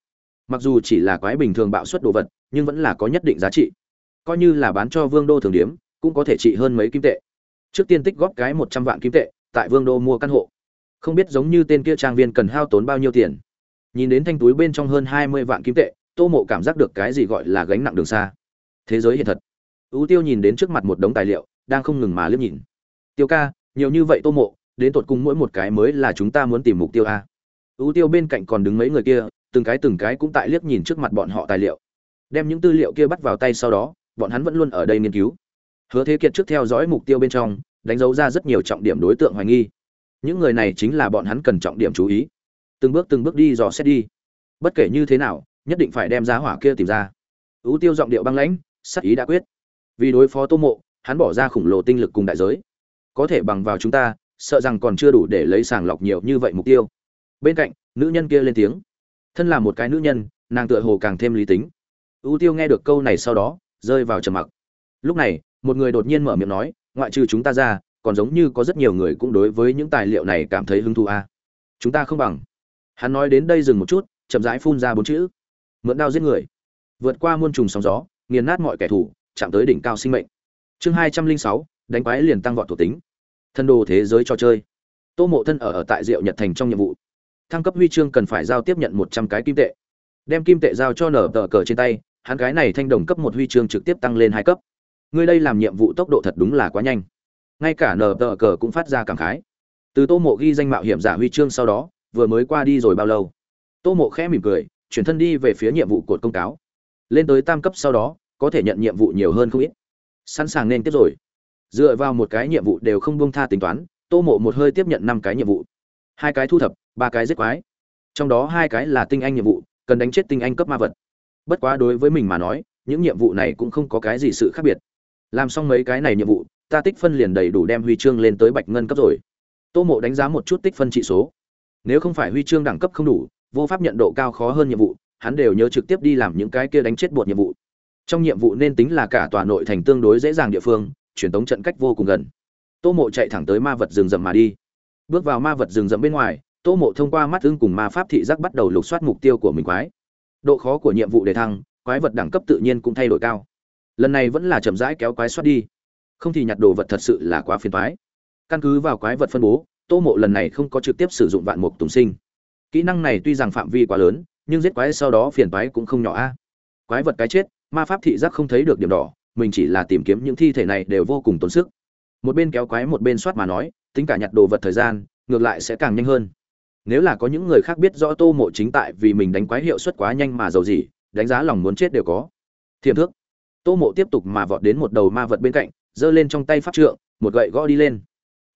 Mặc dù chỉ là quái bình thường bạo suất đồ vật, nhưng vẫn là có nhất định giá trị. Coi như là bán cho vương đô thường điếm, cũng có thể trị hơn mấy kim tệ. Trước tiên tích góp cái một trăm vạn kim tệ, tại vương đô mua căn hộ. Không biết giống như tên kia trang viên cần hao tốn bao nhiêu tiền. Nhìn đến thanh túi bên trong hơn hai mươi vạn kim tệ, tô mộ cảm giác được cái gì gọi là gánh nặng đường xa. Thế giới hiện thật. Ưu tiêu nhìn đến trước mặt một đống tài liệu, đang không ngừng mà liếc nhìn. Tiêu ca, nhiều như vậy tô mộ đến tột cùng mỗi một cái mới là chúng ta muốn tìm mục tiêu a. Ưu tiêu bên cạnh còn đứng mấy người kia, từng cái từng cái cũng tại liếc nhìn trước mặt bọn họ tài liệu. Đem những tư liệu kia bắt vào tay sau đó, bọn hắn vẫn luôn ở đây nghiên cứu. Hứa thế kiệt trước theo dõi mục tiêu bên trong, đánh dấu ra rất nhiều trọng điểm đối tượng hoài nghi. Những người này chính là bọn hắn cần trọng điểm chú ý. Từng bước từng bước đi dò xét đi. Bất kể như thế nào, nhất định phải đem giá hỏa kia tìm ra. Ưu tiêu giọng điệu băng lãnh, sắc ý đã quyết. Vì đối phó tô mộ, hắn bỏ ra khủng lồ tinh lực cùng đại giới. Có thể bằng vào chúng ta sợ rằng còn chưa đủ để lấy sàng lọc nhiều như vậy mục tiêu. Bên cạnh, nữ nhân kia lên tiếng. Thân là một cái nữ nhân, nàng tựa hồ càng thêm lý tính. Ưu tiêu nghe được câu này sau đó, rơi vào trầm mặc. Lúc này, một người đột nhiên mở miệng nói, ngoại trừ chúng ta ra, còn giống như có rất nhiều người cũng đối với những tài liệu này cảm thấy hứng thú a à. chúng ta không bằng. Hắn nói đến đây dừng một chút, chậm rãi phun ra bốn chữ. Mượn đao giết người. Vượt qua muôn trùng sóng gió, nghiền nát mọi kẻ thù, chạm tới đỉnh cao sinh mệnh. Chương hai trăm linh sáu, đánh quái liền tăng vọt thuộc tính thân đồ thế giới cho chơi. Tô mộ thân ở ở tại diệu nhật thành trong nhiệm vụ. Thăng cấp huy chương cần phải giao tiếp nhận một trăm cái kim tệ. Đem kim tệ giao cho nở tờ cờ trên tay, hắn cái này thanh đồng cấp một huy chương trực tiếp tăng lên hai cấp. Người đây làm nhiệm vụ tốc độ thật đúng là quá nhanh. Ngay cả nở tờ cờ cũng phát ra cảm khái. Từ tô mộ ghi danh mạo hiểm giả huy chương sau đó, vừa mới qua đi rồi bao lâu? Tô mộ khẽ mỉm cười, chuyển thân đi về phía nhiệm vụ cột công cáo. Lên tới tam cấp sau đó, có thể nhận nhiệm vụ nhiều hơn không ít. Sẵn sàng nên tiếp rồi dựa vào một cái nhiệm vụ đều không buông tha tính toán, tô mộ một hơi tiếp nhận năm cái nhiệm vụ. Hai cái thu thập, ba cái giết quái. Trong đó hai cái là tinh anh nhiệm vụ, cần đánh chết tinh anh cấp ma vật. Bất quá đối với mình mà nói, những nhiệm vụ này cũng không có cái gì sự khác biệt. Làm xong mấy cái này nhiệm vụ, ta tích phân liền đầy đủ đem huy chương lên tới bạch ngân cấp rồi. Tô mộ đánh giá một chút tích phân trị số. Nếu không phải huy chương đẳng cấp không đủ, vô pháp nhận độ cao khó hơn nhiệm vụ, hắn đều nhớ trực tiếp đi làm những cái kia đánh chết bột nhiệm vụ. Trong nhiệm vụ nên tính là cả tòa nội thành tương đối dễ dàng địa phương truyền tống trận cách vô cùng gần. Tô mộ chạy thẳng tới ma vật rừng rậm mà đi. Bước vào ma vật rừng rậm bên ngoài, tô mộ thông qua mắt ưng cùng ma pháp thị giác bắt đầu lục soát mục tiêu của mình quái. Độ khó của nhiệm vụ đề thăng, quái vật đẳng cấp tự nhiên cũng thay đổi cao. Lần này vẫn là chậm rãi kéo quái soát đi. Không thì nhặt đồ vật thật sự là quá phiền toái. Căn cứ vào quái vật phân bố, tô mộ lần này không có trực tiếp sử dụng vạn mục tùng sinh. Kỹ năng này tuy rằng phạm vi quá lớn, nhưng giết quái sau đó phiền toái cũng không nhỏ a. Quái vật cái chết, ma pháp thị giác không thấy được điểm đỏ mình chỉ là tìm kiếm những thi thể này đều vô cùng tốn sức. Một bên kéo quái một bên soát mà nói, tính cả nhặt đồ vật thời gian, ngược lại sẽ càng nhanh hơn. Nếu là có những người khác biết rõ tô mộ chính tại vì mình đánh quái hiệu suất quá nhanh mà giàu gì, đánh giá lòng muốn chết đều có. Thiềm thước. Tô mộ tiếp tục mà vọt đến một đầu ma vật bên cạnh, giơ lên trong tay pháp trượng, một gậy gõ đi lên.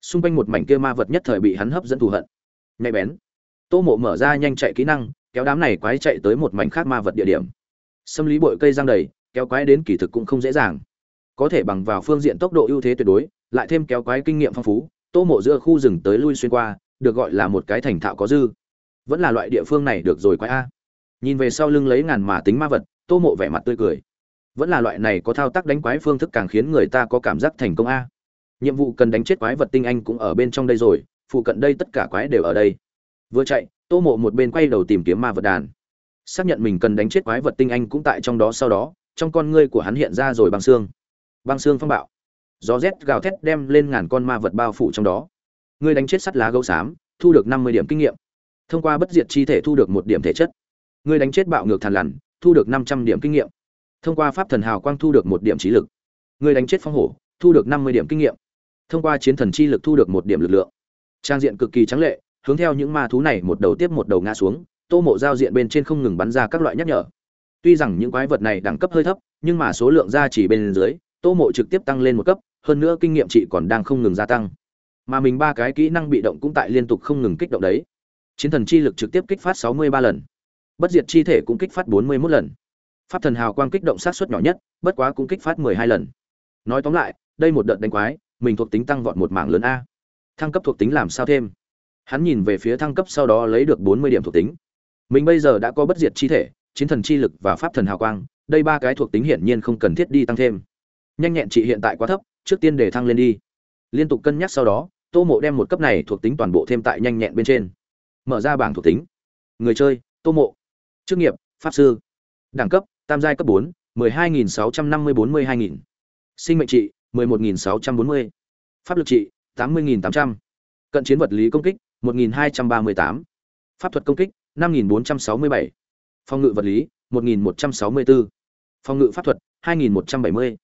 Xung quanh một mảnh kia ma vật nhất thời bị hắn hấp dẫn thù hận. Nhạy bén. Tô mộ mở ra nhanh chạy kỹ năng, kéo đám này quái chạy tới một mảnh khác ma vật địa điểm. Xâm lý bội cây giang đầy kéo quái đến kỳ thực cũng không dễ dàng. Có thể bằng vào phương diện tốc độ ưu thế tuyệt đối, lại thêm kéo quái kinh nghiệm phong phú, tô mộ giữa khu rừng tới lui xuyên qua, được gọi là một cái thành thạo có dư. Vẫn là loại địa phương này được rồi quái a. Nhìn về sau lưng lấy ngàn mà tính ma vật, tô mộ vẻ mặt tươi cười. Vẫn là loại này có thao tác đánh quái phương thức càng khiến người ta có cảm giác thành công a. Nhiệm vụ cần đánh chết quái vật tinh anh cũng ở bên trong đây rồi, phụ cận đây tất cả quái đều ở đây. Vừa chạy, tô mộ một bên quay đầu tìm kiếm ma vật đàn. Xác nhận mình cần đánh chết quái vật tinh anh cũng tại trong đó, sau đó trong con ngươi của hắn hiện ra rồi băng xương. Băng xương phong bạo. Gió rét gào thét đem lên ngàn con ma vật bao phủ trong đó. Ngươi đánh chết sắt lá gấu xám, thu được năm mươi điểm kinh nghiệm. Thông qua bất diệt chi thể thu được một điểm thể chất. Ngươi đánh chết bạo ngược thàn lằn, thu được năm trăm điểm kinh nghiệm. Thông qua pháp thần hào quang thu được một điểm trí lực. Ngươi đánh chết phong hổ, thu được năm mươi điểm kinh nghiệm. Thông qua chiến thần chi lực thu được một điểm lực lượng. Trang diện cực kỳ trắng lệ, hướng theo những ma thú này một đầu tiếp một đầu ngã xuống, tô mộ giao diện bên trên không ngừng bắn ra các loại nhắc nhở tuy rằng những quái vật này đẳng cấp hơi thấp, nhưng mà số lượng ra chỉ bên dưới, tô mộ trực tiếp tăng lên một cấp, hơn nữa kinh nghiệm chị còn đang không ngừng gia tăng. Mà mình ba cái kỹ năng bị động cũng tại liên tục không ngừng kích động đấy. Chiến thần chi lực trực tiếp kích phát sáu mươi ba lần. Bất diệt chi thể cũng kích phát bốn mươi 41 lần. Pháp thần hào quang kích động sát suất nhỏ nhất, bất quá cũng kích phát mười hai lần. Nói tóm lại, đây một đợt đánh quái, mình thuộc tính tăng vọt một mảng lớn a. Thăng cấp thuộc tính làm sao thêm? Hắn nhìn về phía thăng cấp sau đó lấy được bốn mươi điểm thuộc tính. Mình bây giờ đã có bất diệt chi thể chiến thần chi lực và pháp thần hào quang, đây ba cái thuộc tính hiển nhiên không cần thiết đi tăng thêm. Nhanh nhẹn chị hiện tại quá thấp, trước tiên để thăng lên đi. Liên tục cân nhắc sau đó, Tô Mộ đem một cấp này thuộc tính toàn bộ thêm tại nhanh nhẹn bên trên. Mở ra bảng thuộc tính. Người chơi: Tô Mộ. Chức nghiệp: Pháp sư. Đẳng cấp: Tam giai cấp 4, 12650-42000. Sinh mệnh trị: 11640. Pháp lực trị: 80800. Cận chiến vật lý công kích: 1238. Pháp thuật công kích: 5467 phòng ngự vật lý 1164, phòng ngự pháp thuật 2170,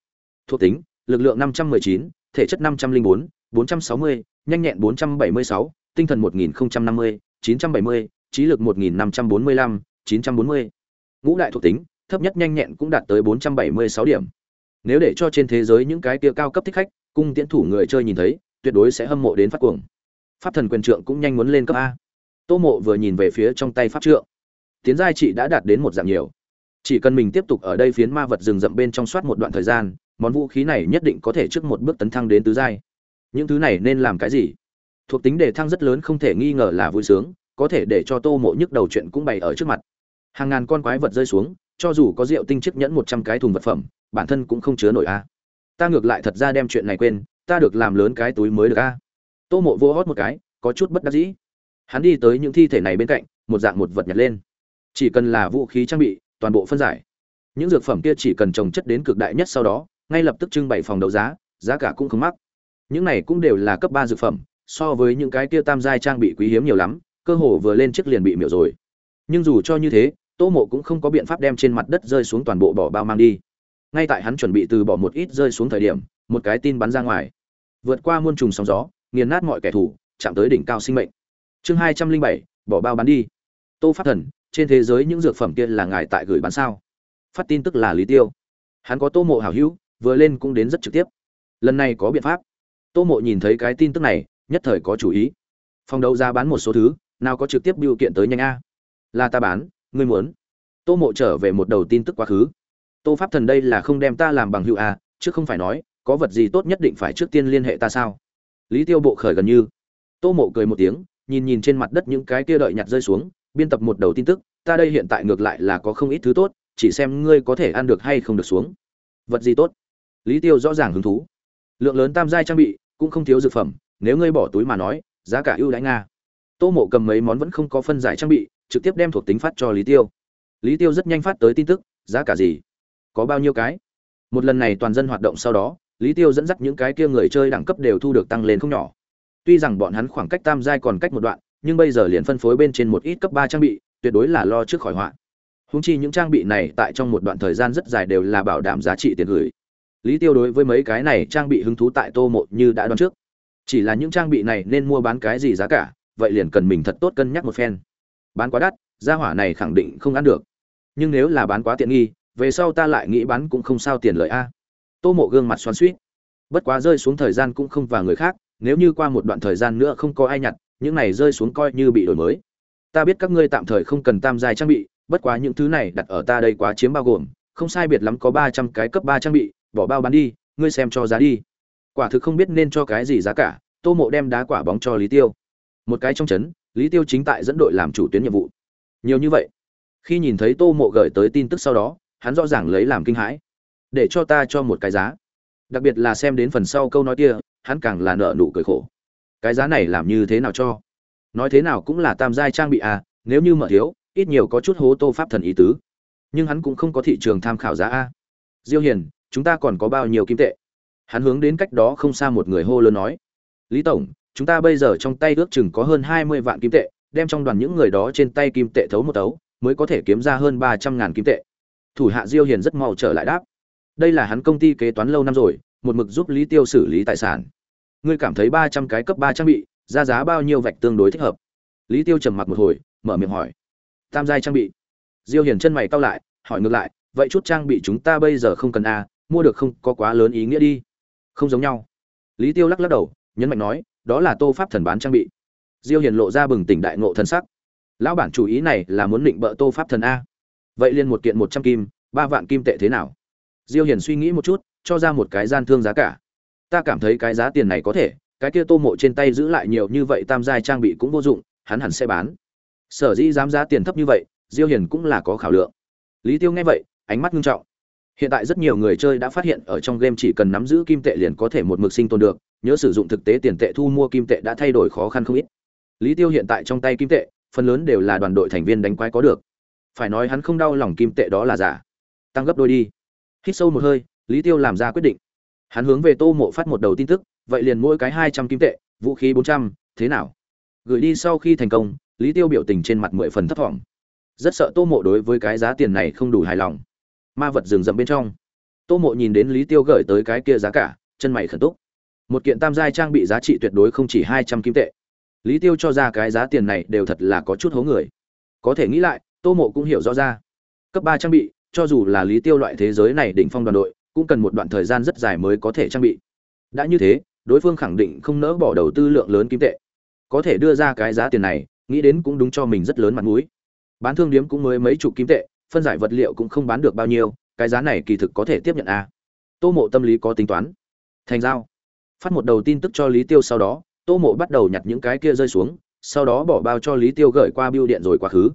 thuộc tính lực lượng 519, thể chất 504, 460, nhanh nhẹn 476, tinh thần 1050, 970, trí lực 1545, 940. Ngũ đại thuộc tính, thấp nhất nhanh nhẹn cũng đạt tới 476 điểm. Nếu để cho trên thế giới những cái kia cao cấp thích khách, cung tiễn thủ người chơi nhìn thấy, tuyệt đối sẽ hâm mộ đến phát cuồng. Pháp thần quyền trượng cũng nhanh muốn lên cấp a. Tô Mộ vừa nhìn về phía trong tay pháp trượng tiến giai trị đã đạt đến một dạng nhiều. Chỉ cần mình tiếp tục ở đây phiến ma vật rừng rậm bên trong soát một đoạn thời gian, món vũ khí này nhất định có thể trước một bước tấn thăng đến tứ giai. Những thứ này nên làm cái gì? Thuộc tính đề thăng rất lớn không thể nghi ngờ là vui sướng, có thể để cho tô mộ nhức đầu chuyện cũng bày ở trước mặt. Hàng ngàn con quái vật rơi xuống, cho dù có rượu tinh chiếc nhẫn một trăm cái thùng vật phẩm, bản thân cũng không chứa nổi a. Ta ngược lại thật ra đem chuyện này quên, ta được làm lớn cái túi mới được a. Tô mộ vô hót một cái, có chút bất đắc dĩ. Hắn đi tới những thi thể này bên cạnh, một dạng một vật nhặt lên chỉ cần là vũ khí trang bị, toàn bộ phân giải. Những dược phẩm kia chỉ cần trồng chất đến cực đại nhất sau đó, ngay lập tức trưng bày phòng đấu giá giá cả cũng không mắc. Những này cũng đều là cấp ba dược phẩm, so với những cái kia tam giai trang bị quý hiếm nhiều lắm, cơ hồ vừa lên chiếc liền bị miểu rồi. Nhưng dù cho như thế, tô mộ cũng không có biện pháp đem trên mặt đất rơi xuống toàn bộ bỏ bao mang đi. Ngay tại hắn chuẩn bị từ bỏ một ít rơi xuống thời điểm, một cái tin bắn ra ngoài. Vượt qua muôn trùng sóng gió, nghiền nát mọi kẻ thù, chạm tới đỉnh cao sinh mệnh. Chương hai trăm linh bảy, bỏ bao bán đi. Tô pháp thần trên thế giới những dược phẩm kia là ngài tại gửi bán sao? Phát tin tức là lý tiêu. Hắn có tô mộ hảo hữu, vừa lên cũng đến rất trực tiếp. Lần này có biện pháp. Tô mộ nhìn thấy cái tin tức này, nhất thời có chủ ý. Phòng đấu giá bán một số thứ, nào có trực tiếp biểu kiện tới nhanh a? Là ta bán, ngươi muốn. Tô mộ trở về một đầu tin tức quá khứ. Tô pháp thần đây là không đem ta làm bằng hữu a chứ không phải nói, có vật gì tốt nhất định phải trước tiên liên hệ ta sao? Lý tiêu bộ khởi gần như. Tô mộ cười một tiếng, nhìn nhìn trên mặt đất những cái kia đợi nhặt rơi xuống biên tập một đầu tin tức, ta đây hiện tại ngược lại là có không ít thứ tốt, chỉ xem ngươi có thể ăn được hay không được xuống. Vật gì tốt? Lý tiêu rõ ràng hứng thú. Lượng lớn tam giai trang bị, cũng không thiếu dược phẩm, nếu ngươi bỏ túi mà nói, giá cả ưu đãi nga. Tô mộ cầm mấy món vẫn không có phân giải trang bị, trực tiếp đem thuộc tính phát cho lý tiêu. Lý tiêu rất nhanh phát tới tin tức, giá cả gì? Có bao nhiêu cái? Một lần này toàn dân hoạt động sau đó, lý tiêu dẫn dắt những cái kia người chơi đẳng cấp đều thu được tăng lên không nhỏ. Tuy rằng bọn hắn khoảng cách tam giai còn cách một đoạn nhưng bây giờ liền phân phối bên trên một ít cấp ba trang bị, tuyệt đối là lo trước khỏi họa. Húng chi những trang bị này tại trong một đoạn thời gian rất dài đều là bảo đảm giá trị tiền gửi. Lý tiêu đối với mấy cái này trang bị hứng thú tại tô mộ như đã đoán trước. Chỉ là những trang bị này nên mua bán cái gì giá cả, vậy liền cần mình thật tốt cân nhắc một phen. Bán quá đắt, gia hỏa này khẳng định không ăn được. Nhưng nếu là bán quá tiện nghi, về sau ta lại nghĩ bán cũng không sao tiền lợi a. Tô mộ gương mặt xoắn suýt bất quá rơi xuống thời gian cũng không và người khác, nếu như qua một đoạn thời gian nữa không có ai nhặt những này rơi xuống coi như bị đổi mới. Ta biết các ngươi tạm thời không cần tam giai trang bị, bất quá những thứ này đặt ở ta đây quá chiếm bao gồm, không sai biệt lắm có ba trăm cái cấp ba trang bị, bỏ bao bán đi, ngươi xem cho giá đi. Quả thực không biết nên cho cái gì giá cả, tô mộ đem đá quả bóng cho lý tiêu. Một cái trong chấn, lý tiêu chính tại dẫn đội làm chủ tuyến nhiệm vụ. Nhiều như vậy. Khi nhìn thấy tô mộ gửi tới tin tức sau đó, hắn rõ ràng lấy làm kinh hãi. Để cho ta cho một cái giá. Đặc biệt là xem đến phần sau câu nói kia, hắn càng là nợ nụ cười khổ cái giá này làm như thế nào cho? Nói thế nào cũng là tam giai trang bị à nếu như mở thiếu, ít nhiều có chút hố tô pháp thần ý tứ. Nhưng hắn cũng không có thị trường tham khảo giá a. Diêu hiền, chúng ta còn có bao nhiêu kim tệ? Hắn hướng đến cách đó không xa một người hô lớn nói. Lý tổng, chúng ta bây giờ trong tay ước chừng có hơn hai mươi vạn kim tệ, đem trong đoàn những người đó trên tay kim tệ thấu một tấu mới có thể kiếm ra hơn ba trăm ngàn kim tệ. Thủ hạ diêu hiền rất mau trở lại đáp. Đây là hắn công ty kế toán lâu năm rồi, một mực giúp lý tiêu xử lý tài sản ngươi cảm thấy ba trăm cái cấp ba trang bị ra giá bao nhiêu vạch tương đối thích hợp? Lý tiêu trầm mặc một hồi, mở miệng hỏi. Tam giai trang bị. Diêu hiền chân mày cau lại, hỏi ngược lại, vậy chút trang bị chúng ta bây giờ không cần a, mua được không có quá lớn ý nghĩa đi. Không giống nhau. Lý tiêu lắc lắc đầu, nhấn mạnh nói, đó là tô pháp thần bán trang bị. Diêu hiền lộ ra bừng tỉnh đại ngộ thần sắc. Lão bản chủ ý này là muốn định bợ tô pháp thần a. Vậy liền một kiện một trăm kim, ba vạn kim tệ thế nào? Diêu hiền suy nghĩ một chút, cho ra một cái gian thương giá cả ta cảm thấy cái giá tiền này có thể, cái kia tô mộ trên tay giữ lại nhiều như vậy tam giai trang bị cũng vô dụng, hắn hẳn sẽ bán. Sở dĩ dám giá tiền thấp như vậy, diêu hiền cũng là có khảo lượng. Lý tiêu nghe vậy, ánh mắt nghiêm trọng. Hiện tại rất nhiều người chơi đã phát hiện ở trong game chỉ cần nắm giữ kim tệ liền có thể một mực sinh tồn được, nhớ sử dụng thực tế tiền tệ thu mua kim tệ đã thay đổi khó khăn không ít. Lý tiêu hiện tại trong tay kim tệ, phần lớn đều là đoàn đội thành viên đánh quái có được. Phải nói hắn không đau lòng kim tệ đó là giả. Tăng gấp đôi đi. Hít sâu một hơi, lý tiêu làm ra quyết định hắn hướng về tô mộ phát một đầu tin tức, vậy liền mỗi cái hai trăm kim tệ, vũ khí bốn trăm, thế nào? Gửi đi sau khi thành công, lý tiêu biểu tình trên mặt mười phần thấp thỏm. Rất sợ tô mộ đối với cái giá tiền này không đủ hài lòng. Ma vật rừng rậm bên trong. Tô mộ nhìn đến lý tiêu gửi tới cái kia giá cả, chân mày khẩn túc. Một kiện tam giai trang bị giá trị tuyệt đối không chỉ hai trăm kim tệ. Lý tiêu cho ra cái giá tiền này đều thật là có chút hố người. Có thể nghĩ lại, tô mộ cũng hiểu rõ ra. Cấp ba trang bị, cho dù là lý tiêu loại thế giới này đỉnh phong đoàn đội cũng cần một đoạn thời gian rất dài mới có thể trang bị. Đã như thế, đối phương khẳng định không nỡ bỏ đầu tư lượng lớn kim tệ. Có thể đưa ra cái giá tiền này, nghĩ đến cũng đúng cho mình rất lớn mặt mũi. Bán thương điếm cũng mới mấy chục kim tệ, phân giải vật liệu cũng không bán được bao nhiêu, cái giá này kỳ thực có thể tiếp nhận a. À. tô mộ tâm lý có tính toán. Thành giao. Phát một đầu tin tức cho lý tiêu sau đó, tô mộ bắt đầu nhặt những cái kia rơi xuống, sau đó bỏ bao cho lý tiêu gửi qua biêu điện rồi quá khứ.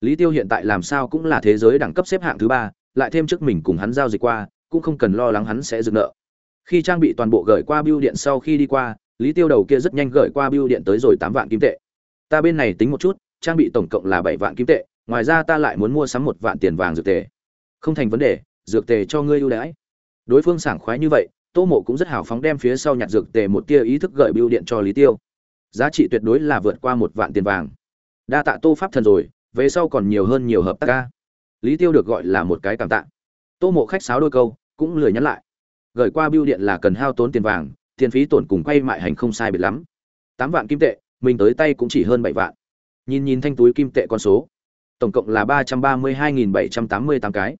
Lý tiêu hiện tại làm sao cũng là thế giới đẳng cấp xếp hạng thứ ba, lại thêm trước mình cùng hắn giao dịch qua cũng không cần lo lắng hắn sẽ dừng nợ. Khi trang bị toàn bộ gửi qua bưu điện sau khi đi qua, lý tiêu đầu kia rất nhanh gửi qua bưu điện tới rồi tám vạn kim tệ. Ta bên này tính một chút, trang bị tổng cộng là bảy vạn kim tệ, ngoài ra ta lại muốn mua sắm một vạn tiền vàng dược tề. Không thành vấn đề, dược tề cho ngươi ưu đãi. Đối phương sảng khoái như vậy, tô mộ cũng rất hào phóng đem phía sau nhặt dược tề một tia ý thức gửi bưu điện cho lý tiêu. Giá trị tuyệt đối là vượt qua một vạn tiền vàng. Đa tạ tô pháp thần rồi, về sau còn nhiều hơn nhiều hợp tác ca. Lý tiêu được gọi là một cái cảm tạ. Tô mộ khách sáo đôi câu cũng lười nhắn lại. Gửi qua biêu điện là cần hao tốn tiền vàng, tiền phí tổn cùng quay mại hành không sai biệt lắm. Tám vạn kim tệ, mình tới tay cũng chỉ hơn bảy vạn. Nhìn nhìn thanh túi kim tệ con số, tổng cộng là ba trăm ba mươi hai nghìn bảy trăm tám mươi tám cái.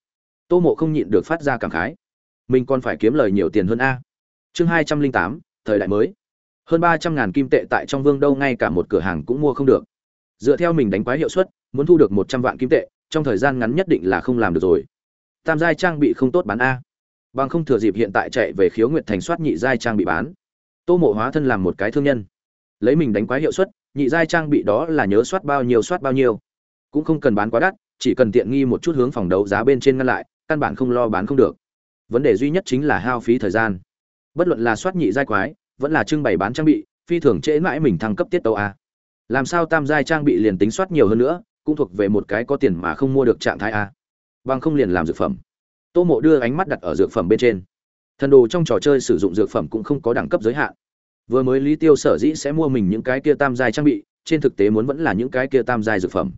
Tô mộ không nhịn được phát ra cảm khái. Mình còn phải kiếm lời nhiều tiền hơn a. Chương hai trăm linh tám, thời đại mới. Hơn ba trăm ngàn kim tệ tại trong vương đâu ngay cả một cửa hàng cũng mua không được. Dựa theo mình đánh quái hiệu suất, muốn thu được một trăm vạn kim tệ, trong thời gian ngắn nhất định là không làm được rồi. Tam giai trang bị không tốt bán a bằng không thừa dịp hiện tại chạy về khiếu nguyệt thành soát nhị giai trang bị bán. Tô mộ hóa thân làm một cái thương nhân. Lấy mình đánh quái hiệu suất, nhị giai trang bị đó là nhớ soát bao nhiêu soát bao nhiêu. Cũng không cần bán quá đắt, chỉ cần tiện nghi một chút hướng phòng đấu giá bên trên ngăn lại, căn bản không lo bán không được. Vấn đề duy nhất chính là hao phí thời gian. Bất luận là soát nhị giai quái, vẫn là trưng bày bán trang bị, phi thường trễ mãi mình thăng cấp tiết tàu a. Làm sao tam giai trang bị liền tính soát nhiều hơn nữa, cũng thuộc về một cái có tiền mà không mua được trạng thái a. Bằng không liền làm dược phẩm tô mộ đưa ánh mắt đặt ở dược phẩm bên trên. Thần đồ trong trò chơi sử dụng dược phẩm cũng không có đẳng cấp giới hạn. Vừa mới lý tiêu sở dĩ sẽ mua mình những cái kia tam giai trang bị, trên thực tế muốn vẫn là những cái kia tam giai dược phẩm.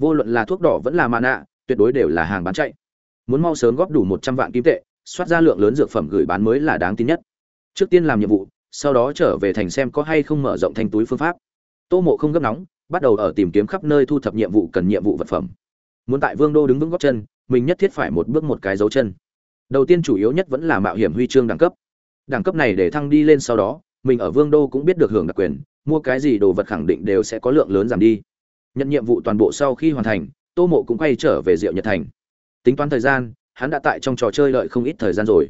Vô luận là thuốc đỏ vẫn là mạ nạ tuyệt đối đều là hàng bán chạy. Muốn mau sớm góp đủ một trăm vạn kim tệ, soát ra lượng lớn dược phẩm gửi bán mới là đáng tin nhất. Trước tiên làm nhiệm vụ, sau đó trở về thành xem có hay không mở rộng thanh túi phương pháp. Tô mộ không gấp nóng, bắt đầu ở tìm kiếm khắp nơi thu thập nhiệm vụ cần nhiệm vụ vật phẩm. Muốn tại vương đô đứng vững góc chân mình nhất thiết phải một bước một cái dấu chân. Đầu tiên chủ yếu nhất vẫn là mạo hiểm huy chương đẳng cấp. Đẳng cấp này để thăng đi lên sau đó, mình ở vương đô cũng biết được hưởng đặc quyền, mua cái gì đồ vật khẳng định đều sẽ có lượng lớn giảm đi. Nhận nhiệm vụ toàn bộ sau khi hoàn thành, tô mộ cũng quay trở về diệu nhật thành. Tính toán thời gian, hắn đã tại trong trò chơi lợi không ít thời gian rồi.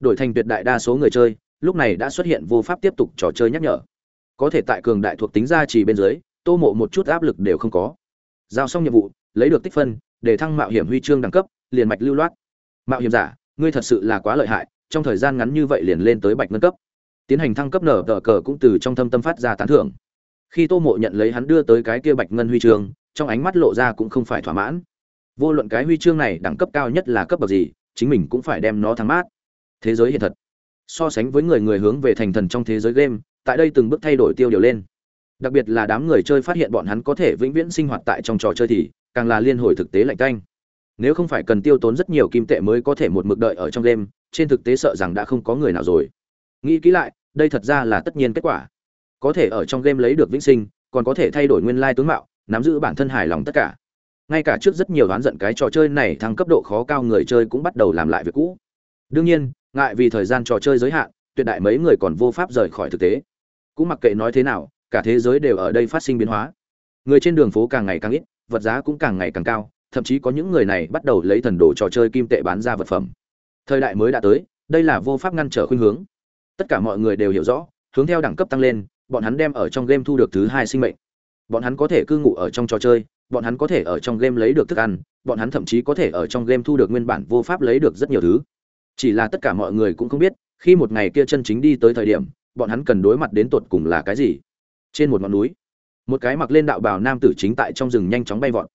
Đổi thành tuyệt đại đa số người chơi, lúc này đã xuất hiện vô pháp tiếp tục trò chơi nhắc nhở. Có thể tại cường đại thuộc tính gia trì bên dưới, tô mộ một chút áp lực đều không có. Giao xong nhiệm vụ, lấy được tích phân để thăng mạo hiểm huy chương đẳng cấp, liền mạch lưu loát. Mạo hiểm giả, ngươi thật sự là quá lợi hại, trong thời gian ngắn như vậy liền lên tới bạch ngân cấp. Tiến hành thăng cấp nở tờ cờ cũng từ trong thâm tâm phát ra tán thưởng. Khi tô mộ nhận lấy hắn đưa tới cái kia bạch ngân huy chương, trong ánh mắt lộ ra cũng không phải thỏa mãn. Vô luận cái huy chương này đẳng cấp cao nhất là cấp bậc gì, chính mình cũng phải đem nó thắng mát. Thế giới hiện thật. So sánh với người người hướng về thành thần trong thế giới game, tại đây từng bước thay đổi tiêu điều lên đặc biệt là đám người chơi phát hiện bọn hắn có thể vĩnh viễn sinh hoạt tại trong trò chơi thì, càng là liên hồi thực tế lạnh canh. Nếu không phải cần tiêu tốn rất nhiều kim tệ mới có thể một mực đợi ở trong game, trên thực tế sợ rằng đã không có người nào rồi. Nghĩ kỹ lại, đây thật ra là tất nhiên kết quả. Có thể ở trong game lấy được vĩnh sinh, còn có thể thay đổi nguyên lai tướng mạo, nắm giữ bản thân hài lòng tất cả. Ngay cả trước rất nhiều đoán giận cái trò chơi này thăng cấp độ khó cao người chơi cũng bắt đầu làm lại việc cũ. Đương nhiên, ngại vì thời gian trò chơi giới hạn, tuyệt đại mấy người còn vô pháp rời khỏi thực tế. Cũng mặc kệ nói thế nào cả thế giới đều ở đây phát sinh biến hóa. Người trên đường phố càng ngày càng ít, vật giá cũng càng ngày càng cao, thậm chí có những người này bắt đầu lấy thần đồ trò chơi kim tệ bán ra vật phẩm. Thời đại mới đã tới, đây là vô pháp ngăn trở khuynh hướng. Tất cả mọi người đều hiểu rõ, hướng theo đẳng cấp tăng lên, bọn hắn đem ở trong game thu được thứ hai sinh mệnh. Bọn hắn có thể cư ngụ ở trong trò chơi, bọn hắn có thể ở trong game lấy được thức ăn, bọn hắn thậm chí có thể ở trong game thu được nguyên bản vô pháp lấy được rất nhiều thứ. Chỉ là tất cả mọi người cũng không biết, khi một ngày kia chân chính đi tới thời điểm, bọn hắn cần đối mặt đến tột cùng là cái gì trên một ngọn núi. Một cái mặc lên đạo bào nam tử chính tại trong rừng nhanh chóng bay vọt.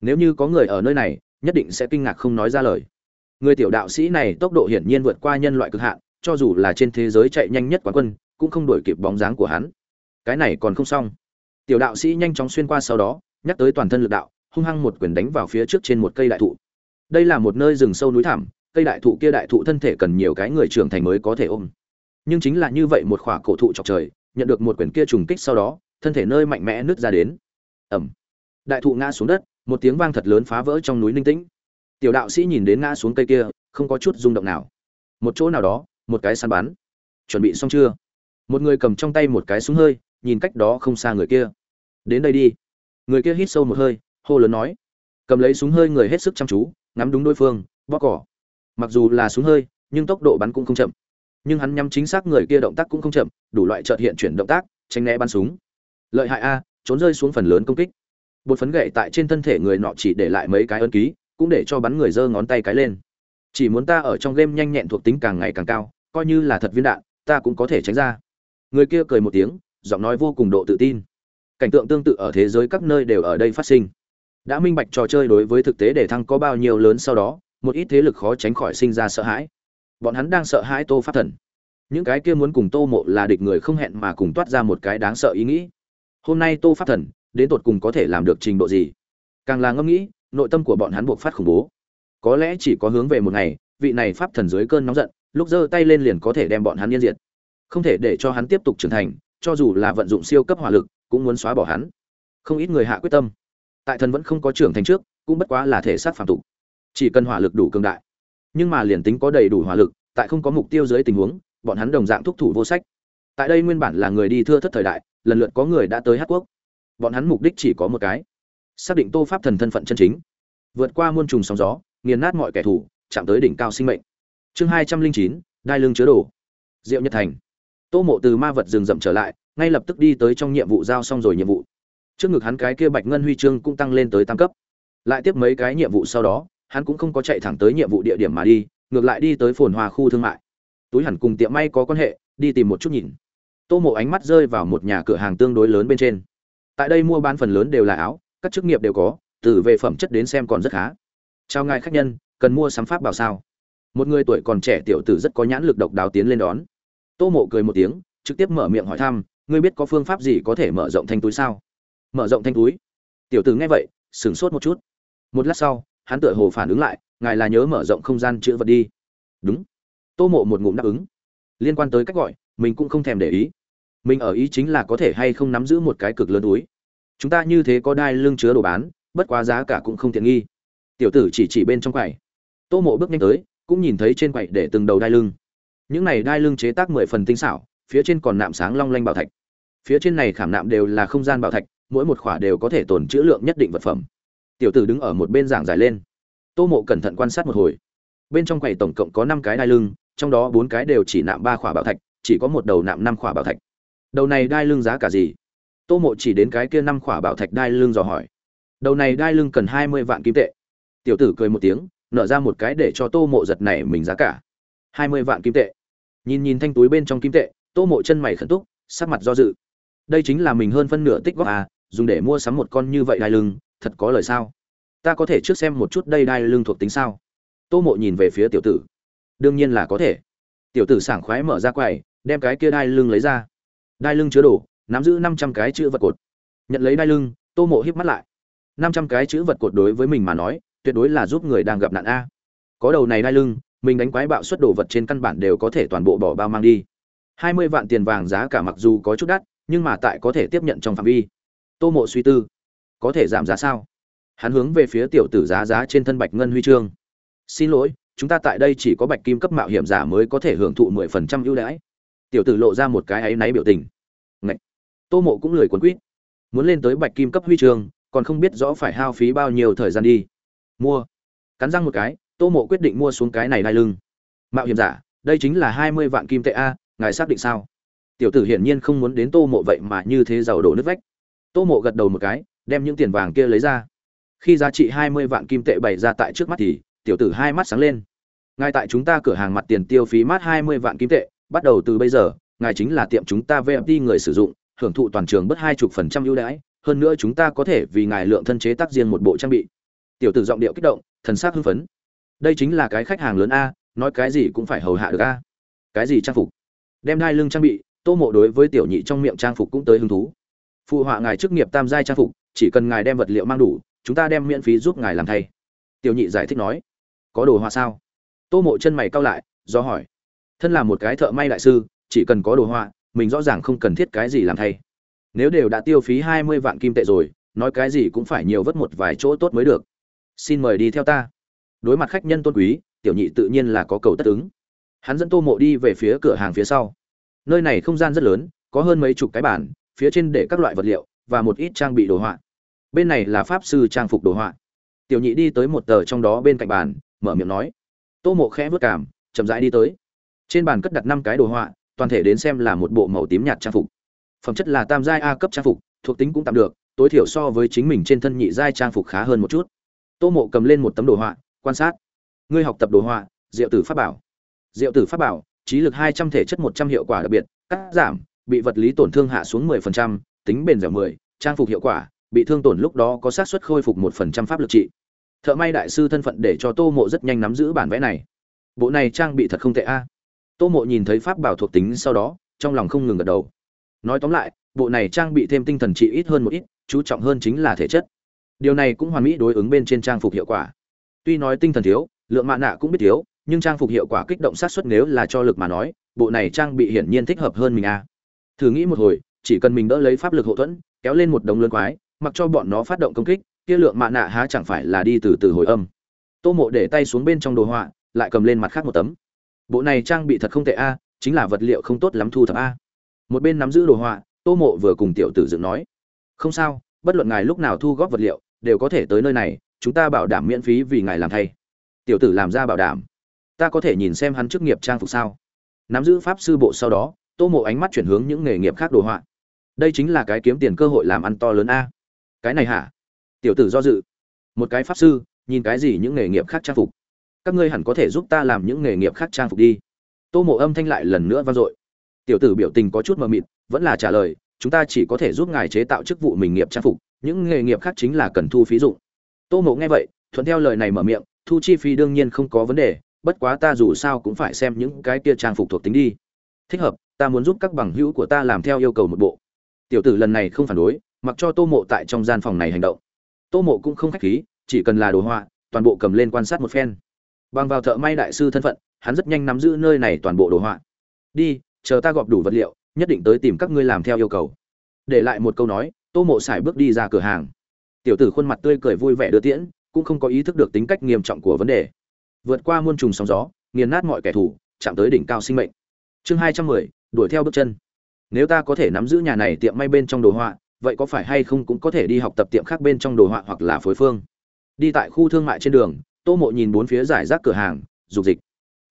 Nếu như có người ở nơi này, nhất định sẽ kinh ngạc không nói ra lời. Người tiểu đạo sĩ này tốc độ hiển nhiên vượt qua nhân loại cực hạn, cho dù là trên thế giới chạy nhanh nhất quán quân, cũng không đổi kịp bóng dáng của hắn. Cái này còn không xong. Tiểu đạo sĩ nhanh chóng xuyên qua sau đó, nhắc tới toàn thân lực đạo, hung hăng một quyền đánh vào phía trước trên một cây đại thụ. Đây là một nơi rừng sâu núi thẳm, cây đại thụ kia đại thụ thân thể cần nhiều cái người trưởng thành mới có thể ôm. Nhưng chính là như vậy một khỏa cổ thụ chọc trời nhận được một quyển kia trùng kích sau đó, thân thể nơi mạnh mẽ nứt ra đến. Ẩm đại thụ ngã xuống đất, một tiếng vang thật lớn phá vỡ trong núi ninh tĩnh. Tiểu đạo sĩ nhìn đến ngã xuống cây kia, không có chút rung động nào. Một chỗ nào đó, một cái săn bắn. Chuẩn bị xong chưa? Một người cầm trong tay một cái súng hơi, nhìn cách đó không xa người kia. Đến đây đi. Người kia hít sâu một hơi, hô lớn nói. Cầm lấy súng hơi người hết sức chăm chú, ngắm đúng đối phương bóc cỏ. Mặc dù là súng hơi, nhưng tốc độ bắn cũng không chậm nhưng hắn nhắm chính xác người kia động tác cũng không chậm, đủ loại trợt hiện chuyển động tác, tránh né bắn súng. Lợi hại a, trốn rơi xuống phần lớn công kích. Bột phấn gậy tại trên thân thể người nọ chỉ để lại mấy cái ấn ký, cũng để cho bắn người giơ ngón tay cái lên. Chỉ muốn ta ở trong game nhanh nhẹn thuộc tính càng ngày càng cao, coi như là thật viên đạn, ta cũng có thể tránh ra. Người kia cười một tiếng, giọng nói vô cùng độ tự tin. Cảnh tượng tương tự ở thế giới các nơi đều ở đây phát sinh. Đã minh bạch trò chơi đối với thực tế để thăng có bao nhiêu lớn sau đó, một ít thế lực khó tránh khỏi sinh ra sợ hãi bọn hắn đang sợ hãi tô pháp thần. Những cái kia muốn cùng tô mộ là địch người không hẹn mà cùng toát ra một cái đáng sợ ý nghĩ. Hôm nay tô pháp thần, đến tột cùng có thể làm được trình độ gì? Càng là ngẫm nghĩ, nội tâm của bọn hắn buộc phát khủng bố. Có lẽ chỉ có hướng về một ngày, vị này pháp thần dưới cơn nóng giận, lúc giơ tay lên liền có thể đem bọn hắn nhân diệt. Không thể để cho hắn tiếp tục trưởng thành, cho dù là vận dụng siêu cấp hỏa lực, cũng muốn xóa bỏ hắn. Không ít người hạ quyết tâm. Tại thần vẫn không có trưởng thành trước, cũng bất quá là thể xác phạm tục. Chỉ cần hỏa lực đủ cường đại nhưng mà liền tính có đầy đủ hỏa lực, tại không có mục tiêu dưới tình huống, bọn hắn đồng dạng thúc thủ vô sách. Tại đây nguyên bản là người đi thưa thất thời đại, lần lượt có người đã tới hát quốc. Bọn hắn mục đích chỉ có một cái, xác định tô pháp thần thân phận chân chính. Vượt qua muôn trùng sóng gió, nghiền nát mọi kẻ thù, chạm tới đỉnh cao sinh mệnh. Chương hai trăm linh chín, đai lưng chứa đồ. Diệu nhật thành. Tô mộ từ ma vật rừng rậm trở lại, ngay lập tức đi tới trong nhiệm vụ giao xong rồi nhiệm vụ. Trước ngực hắn cái kia bạch ngân huy chương cũng tăng lên tới tam cấp. Lại tiếp mấy cái nhiệm vụ sau đó hắn cũng không có chạy thẳng tới nhiệm vụ địa điểm mà đi, ngược lại đi tới phồn hoa khu thương mại. Túi hẳn cùng tiệm may có quan hệ, đi tìm một chút nhìn. Tô mộ ánh mắt rơi vào một nhà cửa hàng tương đối lớn bên trên. Tại đây mua bán phần lớn đều là áo, các chức nghiệp đều có, từ về phẩm chất đến xem còn rất khá. Chào ngài khách nhân, cần mua sắm pháp bảo sao? Một người tuổi còn trẻ tiểu tử rất có nhãn lực độc đáo tiến lên đón. Tô mộ cười một tiếng, trực tiếp mở miệng hỏi thăm, ngươi biết có phương pháp gì có thể mở rộng thanh túi sao? Mở rộng thanh túi? Tiểu tử nghe vậy, sửng sốt một chút. Một lát sau hắn tựa hồ phản ứng lại, ngài là nhớ mở rộng không gian chữ vật đi. Đúng. Tô mộ một ngụm đáp ứng. Liên quan tới cách gọi, mình cũng không thèm để ý. Mình ở ý chính là có thể hay không nắm giữ một cái cực lớn túi. Chúng ta như thế có đai lưng chứa đồ bán, bất quá giá cả cũng không tiện nghi. Tiểu tử chỉ chỉ bên trong quầy. Tô mộ bước nhanh tới, cũng nhìn thấy trên quầy để từng đầu đai lưng. Những này đai lưng chế tác mười phần tinh xảo, phía trên còn nạm sáng long lanh bảo thạch. Phía trên này khảm nạm đều là không gian bảo thạch, mỗi một khỏa đều có thể tồn trữ lượng nhất định vật phẩm tiểu tử đứng ở một bên giảng giải lên. Tô mộ cẩn thận quan sát một hồi. Bên trong quầy tổng cộng có năm cái đai lưng, trong đó bốn cái đều chỉ nạm ba khỏa bảo thạch, chỉ có một đầu nạm năm khỏa bảo thạch. Đầu này đai lưng giá cả gì? Tô mộ chỉ đến cái kia năm khỏa bảo thạch đai lưng dò hỏi. Đầu này đai lưng cần hai mươi vạn kim tệ. Tiểu tử cười một tiếng, nở ra một cái để cho tô mộ giật này mình giá cả. hai mươi vạn kim tệ. Nhìn nhìn thanh túi bên trong kim tệ, tô mộ chân mày khẩn túc, sắc mặt do dự. Đây chính là mình hơn phân nửa tích góp à dùng để mua sắm một con như vậy đai lưng thật có lời sao? Ta có thể trước xem một chút đây đai lưng thuộc tính sao? Tô mộ nhìn về phía tiểu tử. Đương nhiên là có thể. Tiểu tử sảng khoái mở ra quầy, đem cái kia đai lưng lấy ra. Đai lưng chứa đồ, nắm giữ năm trăm cái chữ vật cột. Nhận lấy đai lưng, tô mộ híp mắt lại. năm trăm cái chữ vật cột đối với mình mà nói, tuyệt đối là giúp người đang gặp nạn a. Có đầu này đai lưng, mình đánh quái bạo xuất đồ vật trên căn bản đều có thể toàn bộ bỏ bao mang đi. Hai mươi vạn tiền vàng giá cả mặc dù có chút đắt, nhưng mà tại có thể tiếp nhận trong phạm vi. Tô mộ suy tư có thể giảm giá sao? Hắn hướng về phía tiểu tử giá giá trên thân bạch ngân huy chương xin lỗi, chúng ta tại đây chỉ có bạch kim cấp mạo hiểm giả mới có thể hưởng thụ mười phần trăm ưu đãi. Tiểu tử lộ ra một cái áy náy biểu tình. Ngậy! tô mộ cũng lười quấn quýt. Muốn lên tới bạch kim cấp huy chương còn không biết rõ phải hao phí bao nhiêu thời gian đi. Mua. Cắn răng một cái, tô mộ quyết định mua xuống cái này đai lưng. Mạo hiểm giả, đây chính là hai mươi vạn kim tệ a, ngài xác định sao? Tiểu tử hiển nhiên không muốn đến tô mộ vậy mà như thế giàu đổ nước vách. Tô mộ gật đầu một cái đem những tiền vàng kia lấy ra. Khi giá trị hai mươi vạn kim tệ bày ra tại trước mắt thì, tiểu tử hai mắt sáng lên. Ngài tại chúng ta cửa hàng mặt tiền tiêu phí mát hai mươi vạn kim tệ, bắt đầu từ bây giờ, ngài chính là tiệm chúng ta vmt người sử dụng, hưởng thụ toàn trường bất hai chục phần trăm ưu đãi, hơn nữa chúng ta có thể vì ngài lượng thân chế tác riêng một bộ trang bị. Tiểu tử giọng điệu kích động, thần sắc hưng phấn. Đây chính là cái khách hàng lớn a, nói cái gì cũng phải hầu hạ được a. Cái gì trang phục? Đem đai lưng trang bị, tô mộ đối với tiểu nhị trong miệng trang phục cũng tới hứng thú. Phụ họa ngài chức nghiệp tam giai trang phục chỉ cần ngài đem vật liệu mang đủ, chúng ta đem miễn phí giúp ngài làm thay. Tiểu nhị giải thích nói. Có đồ họa sao? Tô mộ chân mày cau lại, do hỏi. Thân là một cái thợ may đại sư, chỉ cần có đồ họa, mình rõ ràng không cần thiết cái gì làm thay. Nếu đều đã tiêu phí hai mươi vạn kim tệ rồi, nói cái gì cũng phải nhiều vất một vài chỗ tốt mới được. Xin mời đi theo ta. Đối mặt khách nhân tôn quý, tiểu nhị tự nhiên là có cầu tất ứng. Hắn dẫn tô mộ đi về phía cửa hàng phía sau. Nơi này không gian rất lớn, có hơn mấy chục cái bản phía trên để các loại vật liệu và một ít trang bị đồ họa. Bên này là pháp sư trang phục đồ họa. Tiểu nhị đi tới một tờ trong đó bên cạnh bàn, mở miệng nói. Tô mộ khẽ vớt cảm, chậm rãi đi tới. Trên bàn cất đặt năm cái đồ họa, toàn thể đến xem là một bộ màu tím nhạt trang phục. Phẩm chất là tam giai a cấp trang phục, thuộc tính cũng tạm được, tối thiểu so với chính mình trên thân nhị giai trang phục khá hơn một chút. Tô mộ cầm lên một tấm đồ họa, quan sát. Ngươi học tập đồ họa, diệu tử pháp bảo. Diệu tử pháp bảo, trí lực hai trăm thể chất một trăm hiệu quả đặc biệt, cắt giảm, bị vật lý tổn thương hạ xuống mười phần trăm tính bền dẻo mười, trang phục hiệu quả, bị thương tổn lúc đó có xác suất khôi phục một phần trăm pháp lực trị. Thợ may đại sư thân phận để cho tô mộ rất nhanh nắm giữ bản vẽ này. Bộ này trang bị thật không tệ a. Tô mộ nhìn thấy pháp bảo thuộc tính sau đó, trong lòng không ngừng gật đầu. Nói tóm lại, bộ này trang bị thêm tinh thần trị ít hơn một ít, chú trọng hơn chính là thể chất. Điều này cũng hoàn mỹ đối ứng bên trên trang phục hiệu quả. Tuy nói tinh thần thiếu, lượng mạ nạ cũng biết thiếu, nhưng trang phục hiệu quả kích động sát suất nếu là cho lực mà nói, bộ này trang bị hiển nhiên thích hợp hơn mình a. Thử nghĩ một hồi chỉ cần mình đỡ lấy pháp lực hậu thuẫn, kéo lên một đống lớn quái, mặc cho bọn nó phát động công kích, kia lượng mạ nạ há chẳng phải là đi từ từ hồi âm. Tô mộ để tay xuống bên trong đồ họa, lại cầm lên mặt khác một tấm. Bộ này trang bị thật không tệ a, chính là vật liệu không tốt lắm thu thập a. Một bên nắm giữ đồ họa, tô mộ vừa cùng tiểu tử dựng nói, không sao, bất luận ngài lúc nào thu góp vật liệu, đều có thể tới nơi này, chúng ta bảo đảm miễn phí vì ngài làm thay. Tiểu tử làm ra bảo đảm. Ta có thể nhìn xem hắn chức nghiệp trang phục sao? Nắm giữ pháp sư bộ sau đó, tô mộ ánh mắt chuyển hướng những nghề nghiệp khác đồ họa đây chính là cái kiếm tiền cơ hội làm ăn to lớn a. Cái này hả? Tiểu tử do dự. Một cái pháp sư, nhìn cái gì những nghề nghiệp khác trang phục. Các ngươi hẳn có thể giúp ta làm những nghề nghiệp khác trang phục đi. Tô mộ âm thanh lại lần nữa vang dội. Tiểu tử biểu tình có chút mờ mịt, vẫn là trả lời, chúng ta chỉ có thể giúp ngài chế tạo chức vụ mình nghiệp trang phục, những nghề nghiệp khác chính là cần thu phí dụng. Tô mộ nghe vậy, thuận theo lời này mở miệng, thu chi phí đương nhiên không có vấn đề, bất quá ta dù sao cũng phải xem những cái kia trang phục thuộc tính đi. Thích hợp, ta muốn giúp các bằng hữu của ta làm theo yêu cầu một bộ tiểu tử lần này không phản đối, mặc cho tô mộ tại trong gian phòng này hành động. Tô mộ cũng không khách khí, chỉ cần là đồ họa, toàn bộ cầm lên quan sát một phen. Bằng vào thợ may đại sư thân phận, hắn rất nhanh nắm giữ nơi này toàn bộ đồ họa. Đi, chờ ta gọp đủ vật liệu, nhất định tới tìm các ngươi làm theo yêu cầu. Để lại một câu nói, tô mộ xài bước đi ra cửa hàng. Tiểu tử khuôn mặt tươi cười vui vẻ đưa tiễn, cũng không có ý thức được tính cách nghiêm trọng của vấn đề. Vượt qua muôn trùng sóng gió, nghiền nát mọi kẻ thù, chạm tới đỉnh cao sinh mệnh. Chương hai trăm mười, đuổi theo bước chân nếu ta có thể nắm giữ nhà này tiệm may bên trong đồ họa, vậy có phải hay không cũng có thể đi học tập tiệm khác bên trong đồ họa hoặc là phối phương? Đi tại khu thương mại trên đường, tô mộ nhìn bốn phía giải rác cửa hàng, dục dịch.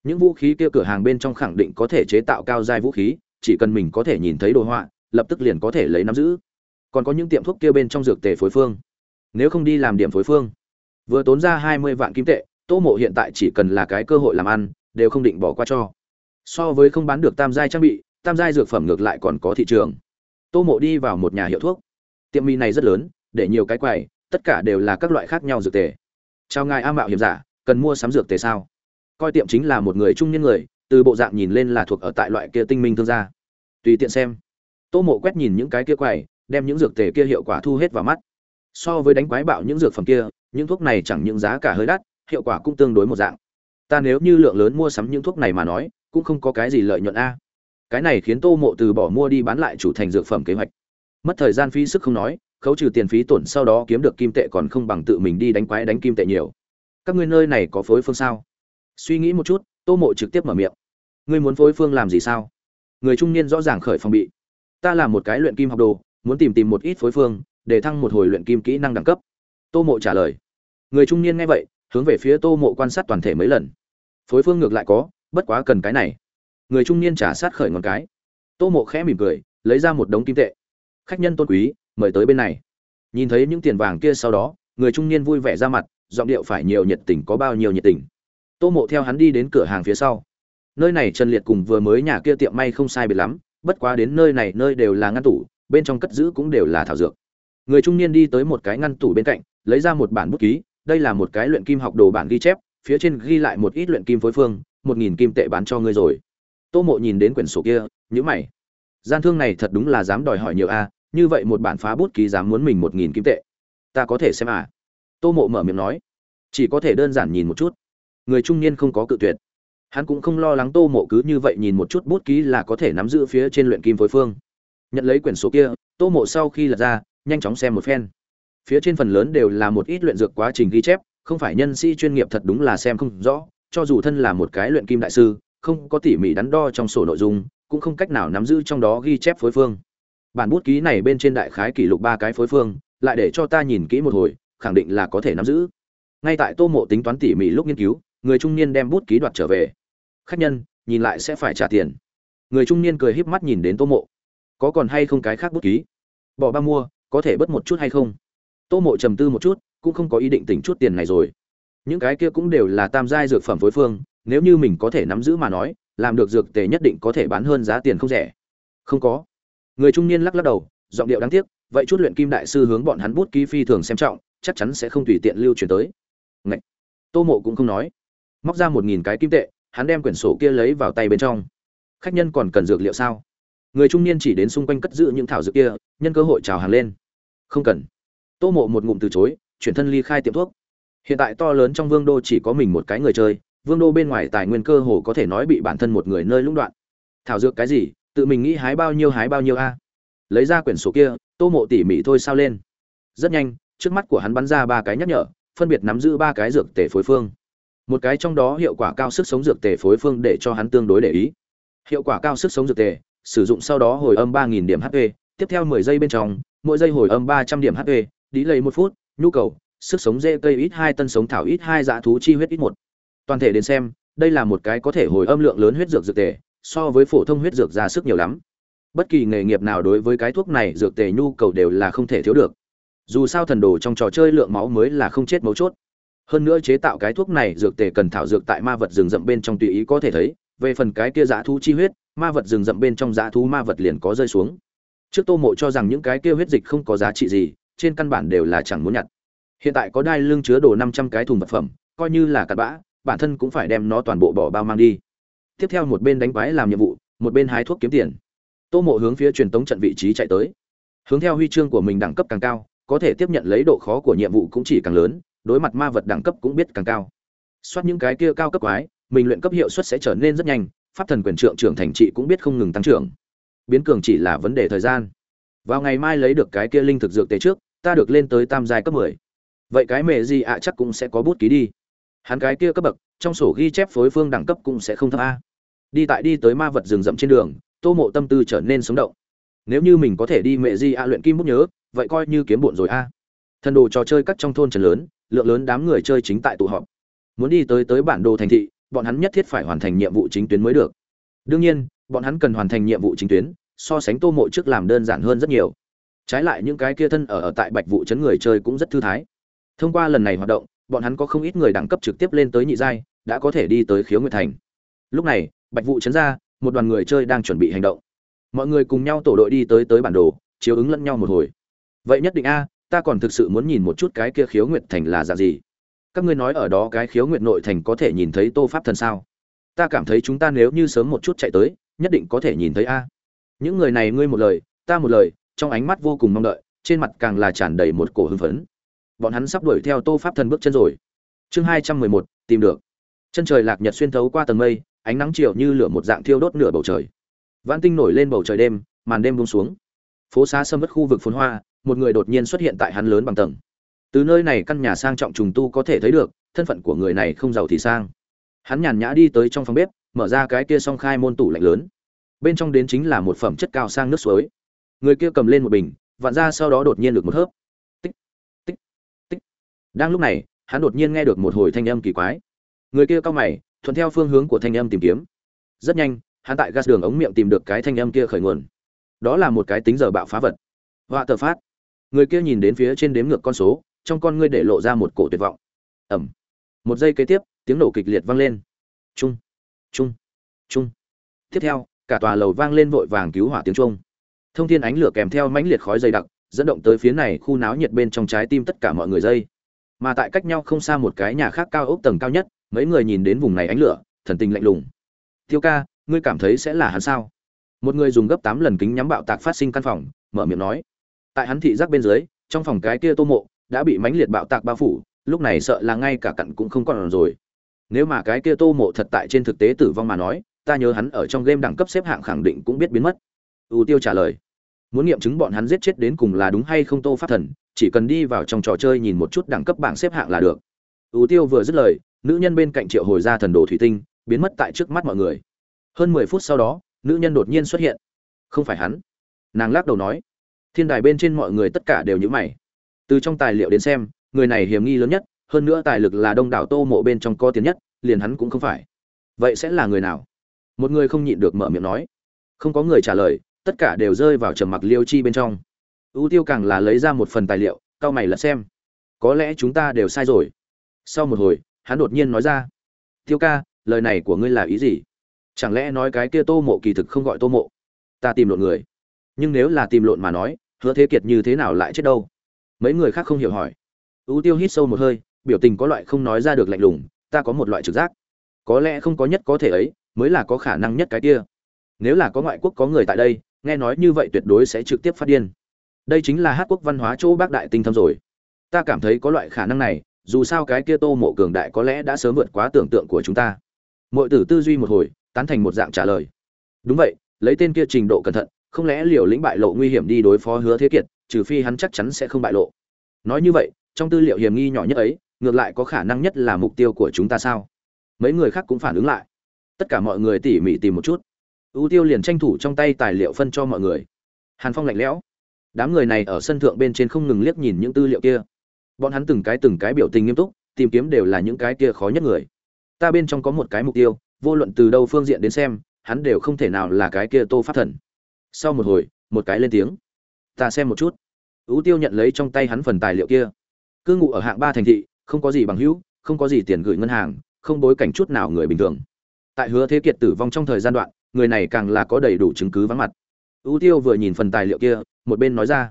Những vũ khí kia cửa hàng bên trong khẳng định có thể chế tạo cao giai vũ khí, chỉ cần mình có thể nhìn thấy đồ họa, lập tức liền có thể lấy nắm giữ. Còn có những tiệm thuốc kia bên trong dược tề phối phương. Nếu không đi làm điểm phối phương, vừa tốn ra hai mươi vạn kim tệ, tô mộ hiện tại chỉ cần là cái cơ hội làm ăn, đều không định bỏ qua cho. So với không bán được tam giai trang bị tam giai dược phẩm ngược lại còn có thị trường. Tô mộ đi vào một nhà hiệu thuốc. Tiệm mì này rất lớn, để nhiều cái quầy, tất cả đều là các loại khác nhau dược tề. Chào ngài a mạo hiểm giả, cần mua sắm dược tề sao? Coi tiệm chính là một người trung niên người, từ bộ dạng nhìn lên là thuộc ở tại loại kia tinh minh thương gia. Tùy tiện xem. Tô mộ quét nhìn những cái kia quầy, đem những dược tề kia hiệu quả thu hết vào mắt. So với đánh quái bạo những dược phẩm kia, những thuốc này chẳng những giá cả hơi đắt, hiệu quả cũng tương đối một dạng. Ta nếu như lượng lớn mua sắm những thuốc này mà nói, cũng không có cái gì lợi nhuận a cái này khiến tô mộ từ bỏ mua đi bán lại chủ thành dược phẩm kế hoạch. Mất thời gian phí sức không nói, khấu trừ tiền phí tổn sau đó kiếm được kim tệ còn không bằng tự mình đi đánh quái đánh kim tệ nhiều. Các ngươi nơi này có phối phương sao? Suy nghĩ một chút, tô mộ trực tiếp mở miệng. Ngươi muốn phối phương làm gì sao? Người trung niên rõ ràng khởi phòng bị. Ta là một cái luyện kim học đồ, muốn tìm tìm một ít phối phương, để thăng một hồi luyện kim kỹ năng đẳng cấp. Tô mộ trả lời. Người trung niên nghe vậy, hướng về phía tô mộ quan sát toàn thể mấy lần. Phối phương ngược lại có, bất quá cần cái này người trung niên trả sát khởi ngón cái. Tô mộ khẽ mỉm cười, lấy ra một đống kim tệ. Khách nhân tôn quý, mời tới bên này. Nhìn thấy những tiền vàng kia sau đó, người trung niên vui vẻ ra mặt, giọng điệu phải nhiều nhiệt tình có bao nhiêu nhiệt tình. Tô mộ theo hắn đi đến cửa hàng phía sau. Nơi này trần liệt cùng vừa mới nhà kia tiệm may không sai biệt lắm, bất quá đến nơi này nơi đều là ngăn tủ, bên trong cất giữ cũng đều là thảo dược. Người trung niên đi tới một cái ngăn tủ bên cạnh, lấy ra một bản bút ký, đây là một cái luyện kim học đồ bản ghi chép, phía trên ghi lại một ít luyện kim phối phương, một nghìn kim tệ bán cho ngươi rồi tô mộ nhìn đến quyển sổ kia nhữ mày. Gian thương này thật đúng là dám đòi hỏi nhiều a, như vậy một bản phá bút ký dám muốn mình một nghìn kim tệ. Ta có thể xem à? Tô mộ mở miệng nói. Chỉ có thể đơn giản nhìn một chút. Người trung niên không có cự tuyệt. Hắn cũng không lo lắng tô mộ cứ như vậy nhìn một chút bút ký là có thể nắm giữ phía trên luyện kim phối phương. Nhận lấy quyển sổ kia, tô mộ sau khi lật ra, nhanh chóng xem một phen. Phía trên phần lớn đều là một ít luyện dược quá trình ghi chép, không phải nhân sĩ chuyên nghiệp thật đúng là xem không rõ, cho dù thân là một cái luyện kim đại sư không có tỉ mỉ đắn đo trong sổ nội dung, cũng không cách nào nắm giữ trong đó ghi chép phối phương. Bản bút ký này bên trên đại khái kỷ lục ba cái phối phương, lại để cho ta nhìn kỹ một hồi, khẳng định là có thể nắm giữ. Ngay tại tô mộ tính toán tỉ mỉ lúc nghiên cứu, người trung niên đem bút ký đoạt trở về. Khách nhân, nhìn lại sẽ phải trả tiền. Người trung niên cười híp mắt nhìn đến tô mộ. Có còn hay không cái khác bút ký? Bỏ ba mua, có thể bớt một chút hay không? Tô mộ trầm tư một chút, cũng không có ý định tỉnh chút tiền này rồi. Những cái kia cũng đều là tam giai dược phẩm phối phương nếu như mình có thể nắm giữ mà nói, làm được dược tề nhất định có thể bán hơn giá tiền không rẻ. Không có. Người trung niên lắc lắc đầu, giọng điệu đáng tiếc, vậy chút luyện kim đại sư hướng bọn hắn bút ký phi thường xem trọng, chắc chắn sẽ không tùy tiện lưu truyền tới. Ngậy! tô mộ cũng không nói. Móc ra một nghìn cái kim tệ, hắn đem quyển sổ kia lấy vào tay bên trong. Khách nhân còn cần dược liệu sao? Người trung niên chỉ đến xung quanh cất giữ những thảo dược kia, nhân cơ hội chào hàng lên. Không cần. Tô mộ một ngụm từ chối, chuyển thân ly khai tiệm thuốc. Hiện tại to lớn trong vương đô chỉ có mình một cái người chơi vương đô bên ngoài tài nguyên cơ hồ có thể nói bị bản thân một người nơi lũng đoạn. Thảo dược cái gì? Tự mình nghĩ hái bao nhiêu hái bao nhiêu a? Lấy ra quyển sổ kia, tô mộ tỉ mỉ thôi sao lên. Rất nhanh, trước mắt của hắn bắn ra ba cái nhắc nhở, phân biệt nắm giữ ba cái dược tể phối phương. Một cái trong đó hiệu quả cao sức sống dược tể phối phương để cho hắn tương đối để ý. Hiệu quả cao sức sống dược tể sử dụng sau đó hồi âm ba nghìn điểm hp tiếp theo mười giây bên trong, mỗi giây hồi âm ba trăm điểm hp đi lấy một phút, nhu cầu, sức sống dê cây ít hai tân sống thảo ít hai dạ thú chi huyết ít một toàn thể đến xem, đây là một cái có thể hồi âm lượng lớn huyết dược dược tề, so với phổ thông huyết dược ra sức nhiều lắm. Bất kỳ nghề nghiệp nào đối với cái thuốc này dược tề nhu cầu đều là không thể thiếu được. Dù sao thần đồ trong trò chơi lượng máu mới là không chết mấu chốt. Hơn nữa chế tạo cái thuốc này dược tề cần thảo dược tại ma vật rừng rậm bên trong tùy ý có thể thấy, về phần cái kia dã thú chi huyết, ma vật rừng rậm bên trong dã thú ma vật liền có rơi xuống. Trước tô mộ cho rằng những cái kia huyết dịch không có giá trị gì, trên căn bản đều là chẳng muốn nhặt. Hiện tại có đai lưng chứa đồ năm trăm cái thùng vật phẩm, coi như là cặn bã bản thân cũng phải đem nó toàn bộ bỏ bao mang đi. Tiếp theo một bên đánh quái làm nhiệm vụ, một bên hái thuốc kiếm tiền. Tô mộ hướng phía truyền tống trận vị trí chạy tới. Hướng theo huy chương của mình đẳng cấp càng cao, có thể tiếp nhận lấy độ khó của nhiệm vụ cũng chỉ càng lớn, đối mặt ma vật đẳng cấp cũng biết càng cao. Soát những cái kia cao cấp quái, mình luyện cấp hiệu suất sẽ trở nên rất nhanh, pháp thần quyền trượng trưởng thành trị cũng biết không ngừng tăng trưởng. Biến cường chỉ là vấn đề thời gian. Vào ngày mai lấy được cái kia linh thực dược tế trước, ta được lên tới tam giai cấp mười. Vậy cái mẹ gì ạ, chắc cũng sẽ có bút ký đi hắn cái kia cấp bậc, trong sổ ghi chép phối phương đẳng cấp cũng sẽ không thấp a. Đi tại đi tới ma vật rừng rậm trên đường, tô mộ tâm tư trở nên sống động. Nếu như mình có thể đi mẹ di a luyện kim bút nhớ, vậy coi như kiếm bộn rồi a. Thần đồ trò chơi cắt trong thôn trần lớn, lượng lớn đám người chơi chính tại tụ họp. Muốn đi tới tới bản đồ thành thị, bọn hắn nhất thiết phải hoàn thành nhiệm vụ chính tuyến mới được. Đương nhiên, bọn hắn cần hoàn thành nhiệm vụ chính tuyến, so sánh tô mộ trước làm đơn giản hơn rất nhiều. Trái lại những cái kia thân ở ở tại bạch vụ chấn người chơi cũng rất thư thái. Thông qua lần này hoạt động bọn hắn có không ít người đẳng cấp trực tiếp lên tới nhị giai, đã có thể đi tới khiếu nguyệt thành. Lúc này, bạch vụ chấn ra, một đoàn người chơi đang chuẩn bị hành động. Mọi người cùng nhau tổ đội đi tới tới bản đồ, chiếu ứng lẫn nhau một hồi. Vậy nhất định a, ta còn thực sự muốn nhìn một chút cái kia khiếu nguyệt thành là dạng gì? Các ngươi nói ở đó cái khiếu nguyệt nội thành có thể nhìn thấy tô pháp thần sao? Ta cảm thấy chúng ta nếu như sớm một chút chạy tới, nhất định có thể nhìn thấy a. Những người này ngươi một lời, ta một lời, trong ánh mắt vô cùng mong đợi, trên mặt càng là tràn đầy một cổ hưng phấn bọn hắn sắp đuổi theo tô pháp thần bước chân rồi. Chương hai trăm mười một, tìm được. Chân trời lạc nhật xuyên thấu qua tầng mây, ánh nắng chiều như lửa một dạng thiêu đốt nửa bầu trời. Vãn tinh nổi lên bầu trời đêm, màn đêm buông xuống. Phố xá sâm mất khu vực phồn hoa, một người đột nhiên xuất hiện tại hắn lớn bằng tầng. Từ nơi này căn nhà sang trọng trùng tu có thể thấy được, thân phận của người này không giàu thì sang. Hắn nhàn nhã đi tới trong phòng bếp, mở ra cái kia song khai môn tủ lạnh lớn. Bên trong đến chính là một phẩm chất cao sang nước suối. Người kia cầm lên một bình, vặn ra sau đó đột nhiên được một hớp đang lúc này, hắn đột nhiên nghe được một hồi thanh âm kỳ quái. Người kia cao mày, thuận theo phương hướng của thanh âm tìm kiếm. Rất nhanh, hắn tại gas đường ống miệng tìm được cái thanh âm kia khởi nguồn. Đó là một cái tính giờ bạo phá vật. Họa tờ phát. Người kia nhìn đến phía trên đếm ngược con số, trong con ngươi để lộ ra một cổ tuyệt vọng. Ẩm. Một giây kế tiếp, tiếng nổ kịch liệt vang lên. Trung. Trung. Trung. Tiếp theo, cả tòa lầu vang lên vội vàng cứu hỏa tiếng trung thông thiên ánh lửa kèm theo mãnh liệt khói dày đặc, dẫn động tới phía này khu náo nhiệt bên trong trái tim tất cả mọi người dây mà tại cách nhau không xa một cái nhà khác cao ốc tầng cao nhất, mấy người nhìn đến vùng này ánh lửa, thần tình lạnh lùng. Tiêu ca, ngươi cảm thấy sẽ là hắn sao? Một người dùng gấp tám lần kính nhắm bạo tạc phát sinh căn phòng, mở miệng nói. Tại hắn thị giác bên dưới, trong phòng cái kia tô mộ đã bị mãnh liệt bạo tạc bao phủ, lúc này sợ là ngay cả cặn cũng không còn rồi. Nếu mà cái kia tô mộ thật tại trên thực tế tử vong mà nói, ta nhớ hắn ở trong game đẳng cấp xếp hạng khẳng định cũng biết biến mất. Ưu tiêu trả lời. Muốn nghiệm chứng bọn hắn giết chết đến cùng là đúng hay không tô pháp thần chỉ cần đi vào trong trò chơi nhìn một chút đẳng cấp bảng xếp hạng là được. Ưu tiêu vừa dứt lời, nữ nhân bên cạnh triệu hồi ra thần đồ thủy tinh, biến mất tại trước mắt mọi người. Hơn mười phút sau đó, nữ nhân đột nhiên xuất hiện. Không phải hắn. Nàng lắc đầu nói. Thiên đài bên trên mọi người tất cả đều nhữ mày. Từ trong tài liệu đến xem, người này hiểm nghi lớn nhất, hơn nữa tài lực là đông đảo tô mộ bên trong có tiền nhất, liền hắn cũng không phải. Vậy sẽ là người nào? Một người không nhịn được mở miệng nói. Không có người trả lời, tất cả đều rơi vào trầm mặc liêu chi bên trong ưu tiêu càng là lấy ra một phần tài liệu cao mày lật xem. Có lẽ chúng ta đều sai rồi. Sau một hồi, hắn đột nhiên nói ra. Tiêu ca, lời này của ngươi là ý gì? Chẳng lẽ nói cái kia tô mộ kỳ thực không gọi tô mộ? Ta tìm lộn người. Nhưng nếu là tìm lộn mà nói, hứa thế kiệt như thế nào lại chết đâu? Mấy người khác không hiểu hỏi. Ưu tiêu hít sâu một hơi, biểu tình có loại không nói ra được lạnh lùng, ta có một loại trực giác. Có lẽ không có nhất có thể ấy, mới là có khả năng nhất cái kia. Nếu là có ngoại quốc có người tại đây, nghe nói như vậy tuyệt đối sẽ trực tiếp phát điên đây chính là hát quốc văn hóa chỗ bác đại tinh thâm rồi. Ta cảm thấy có loại khả năng này, dù sao cái kia tô mộ cường đại có lẽ đã sớm vượt quá tưởng tượng của chúng ta. Mọi tử tư duy một hồi, tán thành một dạng trả lời. Đúng vậy, lấy tên kia trình độ cẩn thận, không lẽ liều lĩnh bại lộ nguy hiểm đi đối phó hứa thế kiệt, trừ phi hắn chắc chắn sẽ không bại lộ. Nói như vậy, trong tư liệu hiểm nghi nhỏ nhất ấy, ngược lại có khả năng nhất là mục tiêu của chúng ta sao? Mấy người khác cũng phản ứng lại. Tất cả mọi người tỉ mỉ tìm một chút. Ưu tiêu liền tranh thủ trong tay tài liệu phân cho mọi người. Hàn phong lạnh lẽo đám người này ở sân thượng bên trên không ngừng liếc nhìn những tư liệu kia. Bọn hắn từng cái từng cái biểu tình nghiêm túc, tìm kiếm đều là những cái kia khó nhất người. Ta bên trong có một cái mục tiêu, vô luận từ đâu phương diện đến xem, hắn đều không thể nào là cái kia tô phát thần. Sau một hồi, một cái lên tiếng. Ta xem một chút. Ưu tiêu nhận lấy trong tay hắn phần tài liệu kia. Cư ngụ ở hạng ba thành thị, không có gì bằng hữu, không có gì tiền gửi ngân hàng, không bối cảnh chút nào người bình thường. Tại hứa thế kiệt tử vong trong thời gian đoạn, người này càng là có đầy đủ chứng cứ vắng mặt. Ưu tiêu vừa nhìn phần tài liệu kia một bên nói ra.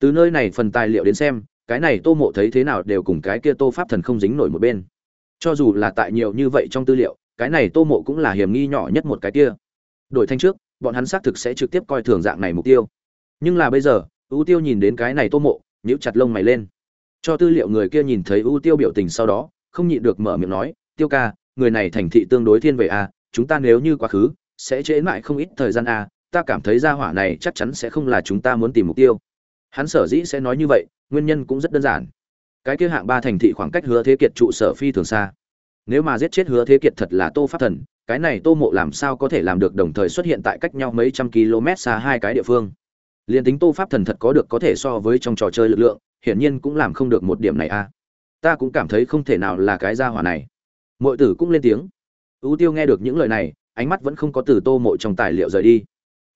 Từ nơi này phần tài liệu đến xem, cái này tô mộ thấy thế nào đều cùng cái kia tô pháp thần không dính nổi một bên. Cho dù là tại nhiều như vậy trong tư liệu, cái này tô mộ cũng là hiểm nghi nhỏ nhất một cái kia. Đổi thanh trước, bọn hắn xác thực sẽ trực tiếp coi thường dạng này mục tiêu. Nhưng là bây giờ, ưu tiêu nhìn đến cái này tô mộ, nhíu chặt lông mày lên. Cho tư liệu người kia nhìn thấy ưu tiêu biểu tình sau đó, không nhịn được mở miệng nói, tiêu ca, người này thành thị tương đối thiên về a chúng ta nếu như quá khứ, sẽ trễ mãi không ít thời gian a ta cảm thấy gia hỏa này chắc chắn sẽ không là chúng ta muốn tìm mục tiêu. Hắn sở dĩ sẽ nói như vậy, nguyên nhân cũng rất đơn giản. Cái kia hạng ba thành thị khoảng cách hứa thế kiệt trụ sở phi thường xa. Nếu mà giết chết hứa thế kiệt thật là tô pháp thần, cái này tô mộ làm sao có thể làm được đồng thời xuất hiện tại cách nhau mấy trăm km xa hai cái địa phương? Liền tính tô pháp thần thật có được có thể so với trong trò chơi lực lượng, hiển nhiên cũng làm không được một điểm này a ta cũng cảm thấy không thể nào là cái gia hỏa này. Mọi tử cũng lên tiếng. Ưu tiêu nghe được những lời này, ánh mắt vẫn không có từ tô mộ trong tài liệu rời đi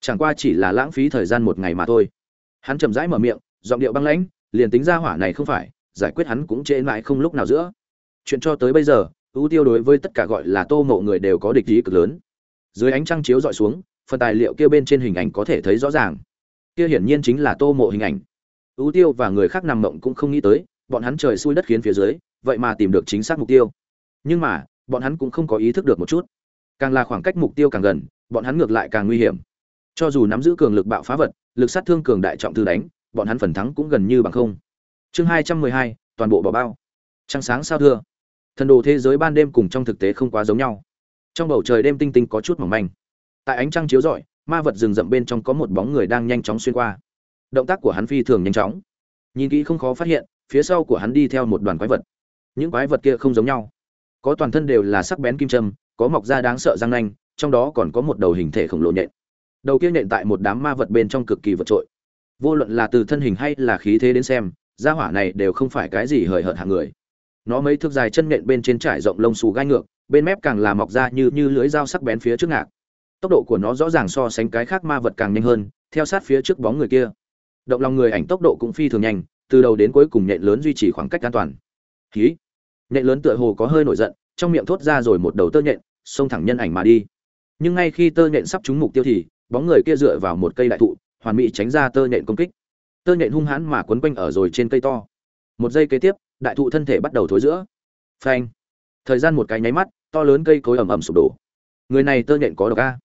chẳng qua chỉ là lãng phí thời gian một ngày mà thôi. Hắn chậm rãi mở miệng, giọng điệu băng lãnh, liền tính ra hỏa này không phải, giải quyết hắn cũng trễ mãi không lúc nào giữa. Chuyện cho tới bây giờ, ưu tiêu đối với tất cả gọi là tô mộ người đều có địch ý cực lớn. Dưới ánh trăng chiếu dọi xuống, phần tài liệu kia bên trên hình ảnh có thể thấy rõ ràng. Kia hiển nhiên chính là tô mộ hình ảnh. Ưu tiêu và người khác nằm mộng cũng không nghĩ tới, bọn hắn trời xui đất khiến phía dưới, vậy mà tìm được chính xác mục tiêu. Nhưng mà, bọn hắn cũng không có ý thức được một chút. Càng là khoảng cách mục tiêu càng gần, bọn hắn ngược lại càng nguy hiểm cho dù nắm giữ cường lực bạo phá vật, lực sát thương cường đại trọng thư đánh, bọn hắn phần thắng cũng gần như bằng không. Chương hai trăm mười hai, toàn bộ bỏ bao. Trăng sáng sao thưa. Thần đồ thế giới ban đêm cùng trong thực tế không quá giống nhau. Trong bầu trời đêm tinh tinh có chút mỏng manh. Tại ánh trăng chiếu rọi, ma vật rừng rậm bên trong có một bóng người đang nhanh chóng xuyên qua. Động tác của hắn phi thường nhanh chóng. Nhìn kỹ không khó phát hiện, phía sau của hắn đi theo một đoàn quái vật. Những quái vật kia không giống nhau. Có toàn thân đều là sắc bén kim châm, có mọc da đáng sợ răng nanh, trong đó còn có một đầu hình thể khổng lồ nhện đầu kia nện tại một đám ma vật bên trong cực kỳ vượt trội. Vô luận là từ thân hình hay là khí thế đến xem, gia hỏa này đều không phải cái gì hời hợt hạng người. Nó mấy thước dài chân nện bên trên trải rộng lông xù gai ngược, bên mép càng là mọc ra như như lưới dao sắc bén phía trước ngạc. Tốc độ của nó rõ ràng so sánh cái khác ma vật càng nhanh hơn, theo sát phía trước bóng người kia. Động lòng người ảnh tốc độ cũng phi thường nhanh, từ đầu đến cuối cùng nhện lớn duy trì khoảng cách an toàn. Khí nhện lớn tựa hồ có hơi nổi giận, trong miệng thốt ra rồi một đầu tơ nhện, xông thẳng nhân ảnh mà đi. Nhưng ngay khi tơ nhện sắp trúng mục tiêu thì bóng người kia dựa vào một cây đại thụ, hoàn mỹ tránh ra tơ nhện công kích. Tơ nhện hung hãn mà quấn quanh ở rồi trên cây to. Một giây kế tiếp, đại thụ thân thể bắt đầu thối giữa. Phanh. Thời gian một cái nháy mắt, to lớn cây cối ẩm ẩm sụp đổ. Người này tơ nhện có độc a.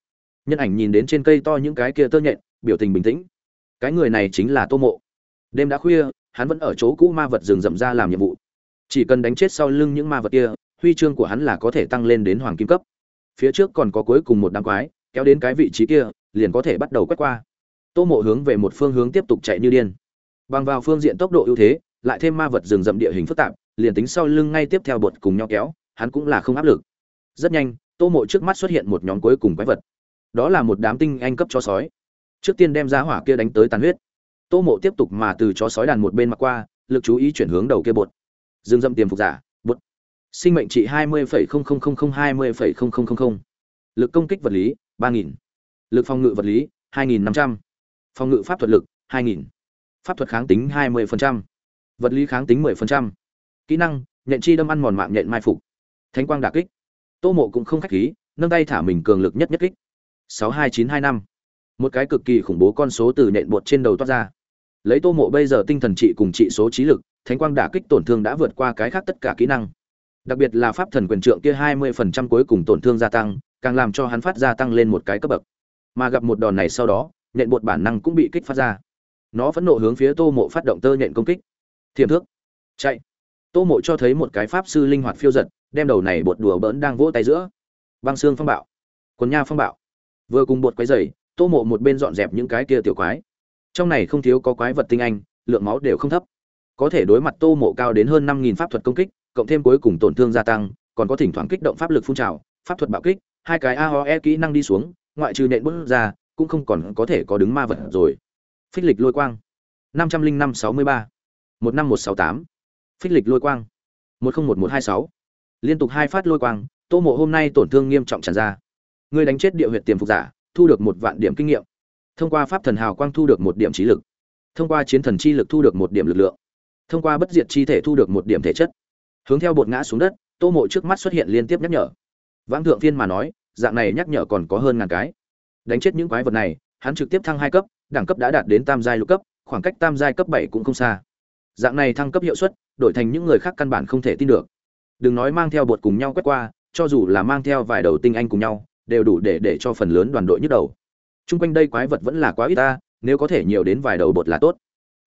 Nhân ảnh nhìn đến trên cây to những cái kia tơ nhện, biểu tình bình tĩnh. Cái người này chính là tô mộ. Đêm đã khuya, hắn vẫn ở chỗ cũ ma vật rừng rậm ra làm nhiệm vụ. Chỉ cần đánh chết sau lưng những ma vật kia, huy chương của hắn là có thể tăng lên đến hoàng kim cấp. Phía trước còn có cuối cùng một đám quái, kéo đến cái vị trí kia liền có thể bắt đầu quét qua. Tô mộ hướng về một phương hướng tiếp tục chạy như điên. Bằng vào phương diện tốc độ ưu thế, lại thêm ma vật rừng rậm địa hình phức tạp, liền tính sau lưng ngay tiếp theo bột cùng nhau kéo, hắn cũng là không áp lực. Rất nhanh, tô mộ trước mắt xuất hiện một nhóm cuối cùng quái vật. Đó là một đám tinh anh cấp cho sói. Trước tiên đem giá hỏa kia đánh tới tàn huyết. Tô mộ tiếp tục mà từ chó sói đàn một bên mặc qua, lực chú ý chuyển hướng đầu kia bột. Dương dâm tiềm phục giả, bột. Sinh mệnh trị hai mươi hai mươi lực công kích vật lý, ba nghìn lực phòng ngự vật lý, hai nghìn năm trăm. Phòng ngự pháp thuật lực, hai nghìn. Pháp thuật kháng tính, hai mươi vật lý kháng tính, mười kỹ năng, nhện chi đâm ăn mòn mạng nhện mai phục. Thánh quang đả kích. Tô mộ cũng không khách khí, nâng tay thả mình cường lực nhất nhất kích. sáu hai chín hai năm. Một cái cực kỳ khủng bố con số từ nện bột trên đầu toát ra. Lấy tô mộ bây giờ tinh thần trị cùng trị số trí lực, thánh quang đả kích tổn thương đã vượt qua cái khác tất cả kỹ năng. Đặc biệt là pháp thần quyền trượng kia hai mươi phần trăm cuối cùng tổn thương gia tăng, càng làm cho hắn phát gia tăng lên một cái cấp bậc mà gặp một đòn này sau đó nện bột bản năng cũng bị kích phát ra. Nó phẫn nộ hướng phía tô mộ phát động tơ nhện công kích. Thiềm thước. Chạy. Tô mộ cho thấy một cái pháp sư linh hoạt phiêu giật, đem đầu này bột đùa bỡn đang vỗ tay giữa. Băng xương phong bạo. Quần nha phong bạo. Vừa cùng bột quái dày tô mộ một bên dọn dẹp những cái kia tiểu quái. Trong này không thiếu có quái vật tinh anh, lượng máu đều không thấp. Có thể đối mặt tô mộ cao đến hơn năm nghìn pháp thuật công kích, cộng thêm cuối cùng tổn thương gia tăng, còn có thỉnh thoảng kích động pháp lực phun trào, pháp thuật bạo kích, hai cái aoe kỹ năng đi xuống ngoại trừ nện bút ra, cũng không còn có thể có đứng ma vật rồi. Phích lịch lôi quang. năm trăm linh năm sáu mươi ba. một năm một sáu tám. Phích lịch lôi quang. một không một một hai sáu. Liên tục hai phát lôi quang, tô mộ hôm nay tổn thương nghiêm trọng tràn ra. Người đánh chết địa huyệt tiềm phục giả, thu được một vạn điểm kinh nghiệm. Thông qua pháp thần hào quang thu được một điểm trí lực. Thông qua chiến thần chi lực thu được một điểm lực lượng. Thông qua bất diệt chi thể thu được một điểm thể chất. Hướng theo bột ngã xuống đất, tô mộ trước mắt xuất hiện liên tiếp nhắc nhở. Vãng thượng phiên mà nói dạng này nhắc nhở còn có hơn ngàn cái. Đánh chết những quái vật này, hắn trực tiếp thăng hai cấp, đẳng cấp đã đạt đến tam giai lục cấp, khoảng cách tam giai cấp bảy cũng không xa. Dạng này thăng cấp hiệu suất, đổi thành những người khác căn bản không thể tin được. Đừng nói mang theo bột cùng nhau quét qua, cho dù là mang theo vài đầu tinh anh cùng nhau, đều đủ để để cho phần lớn đoàn đội nhức đầu. Chung quanh đây quái vật vẫn là quá ít ta, nếu có thể nhiều đến vài đầu bột là tốt.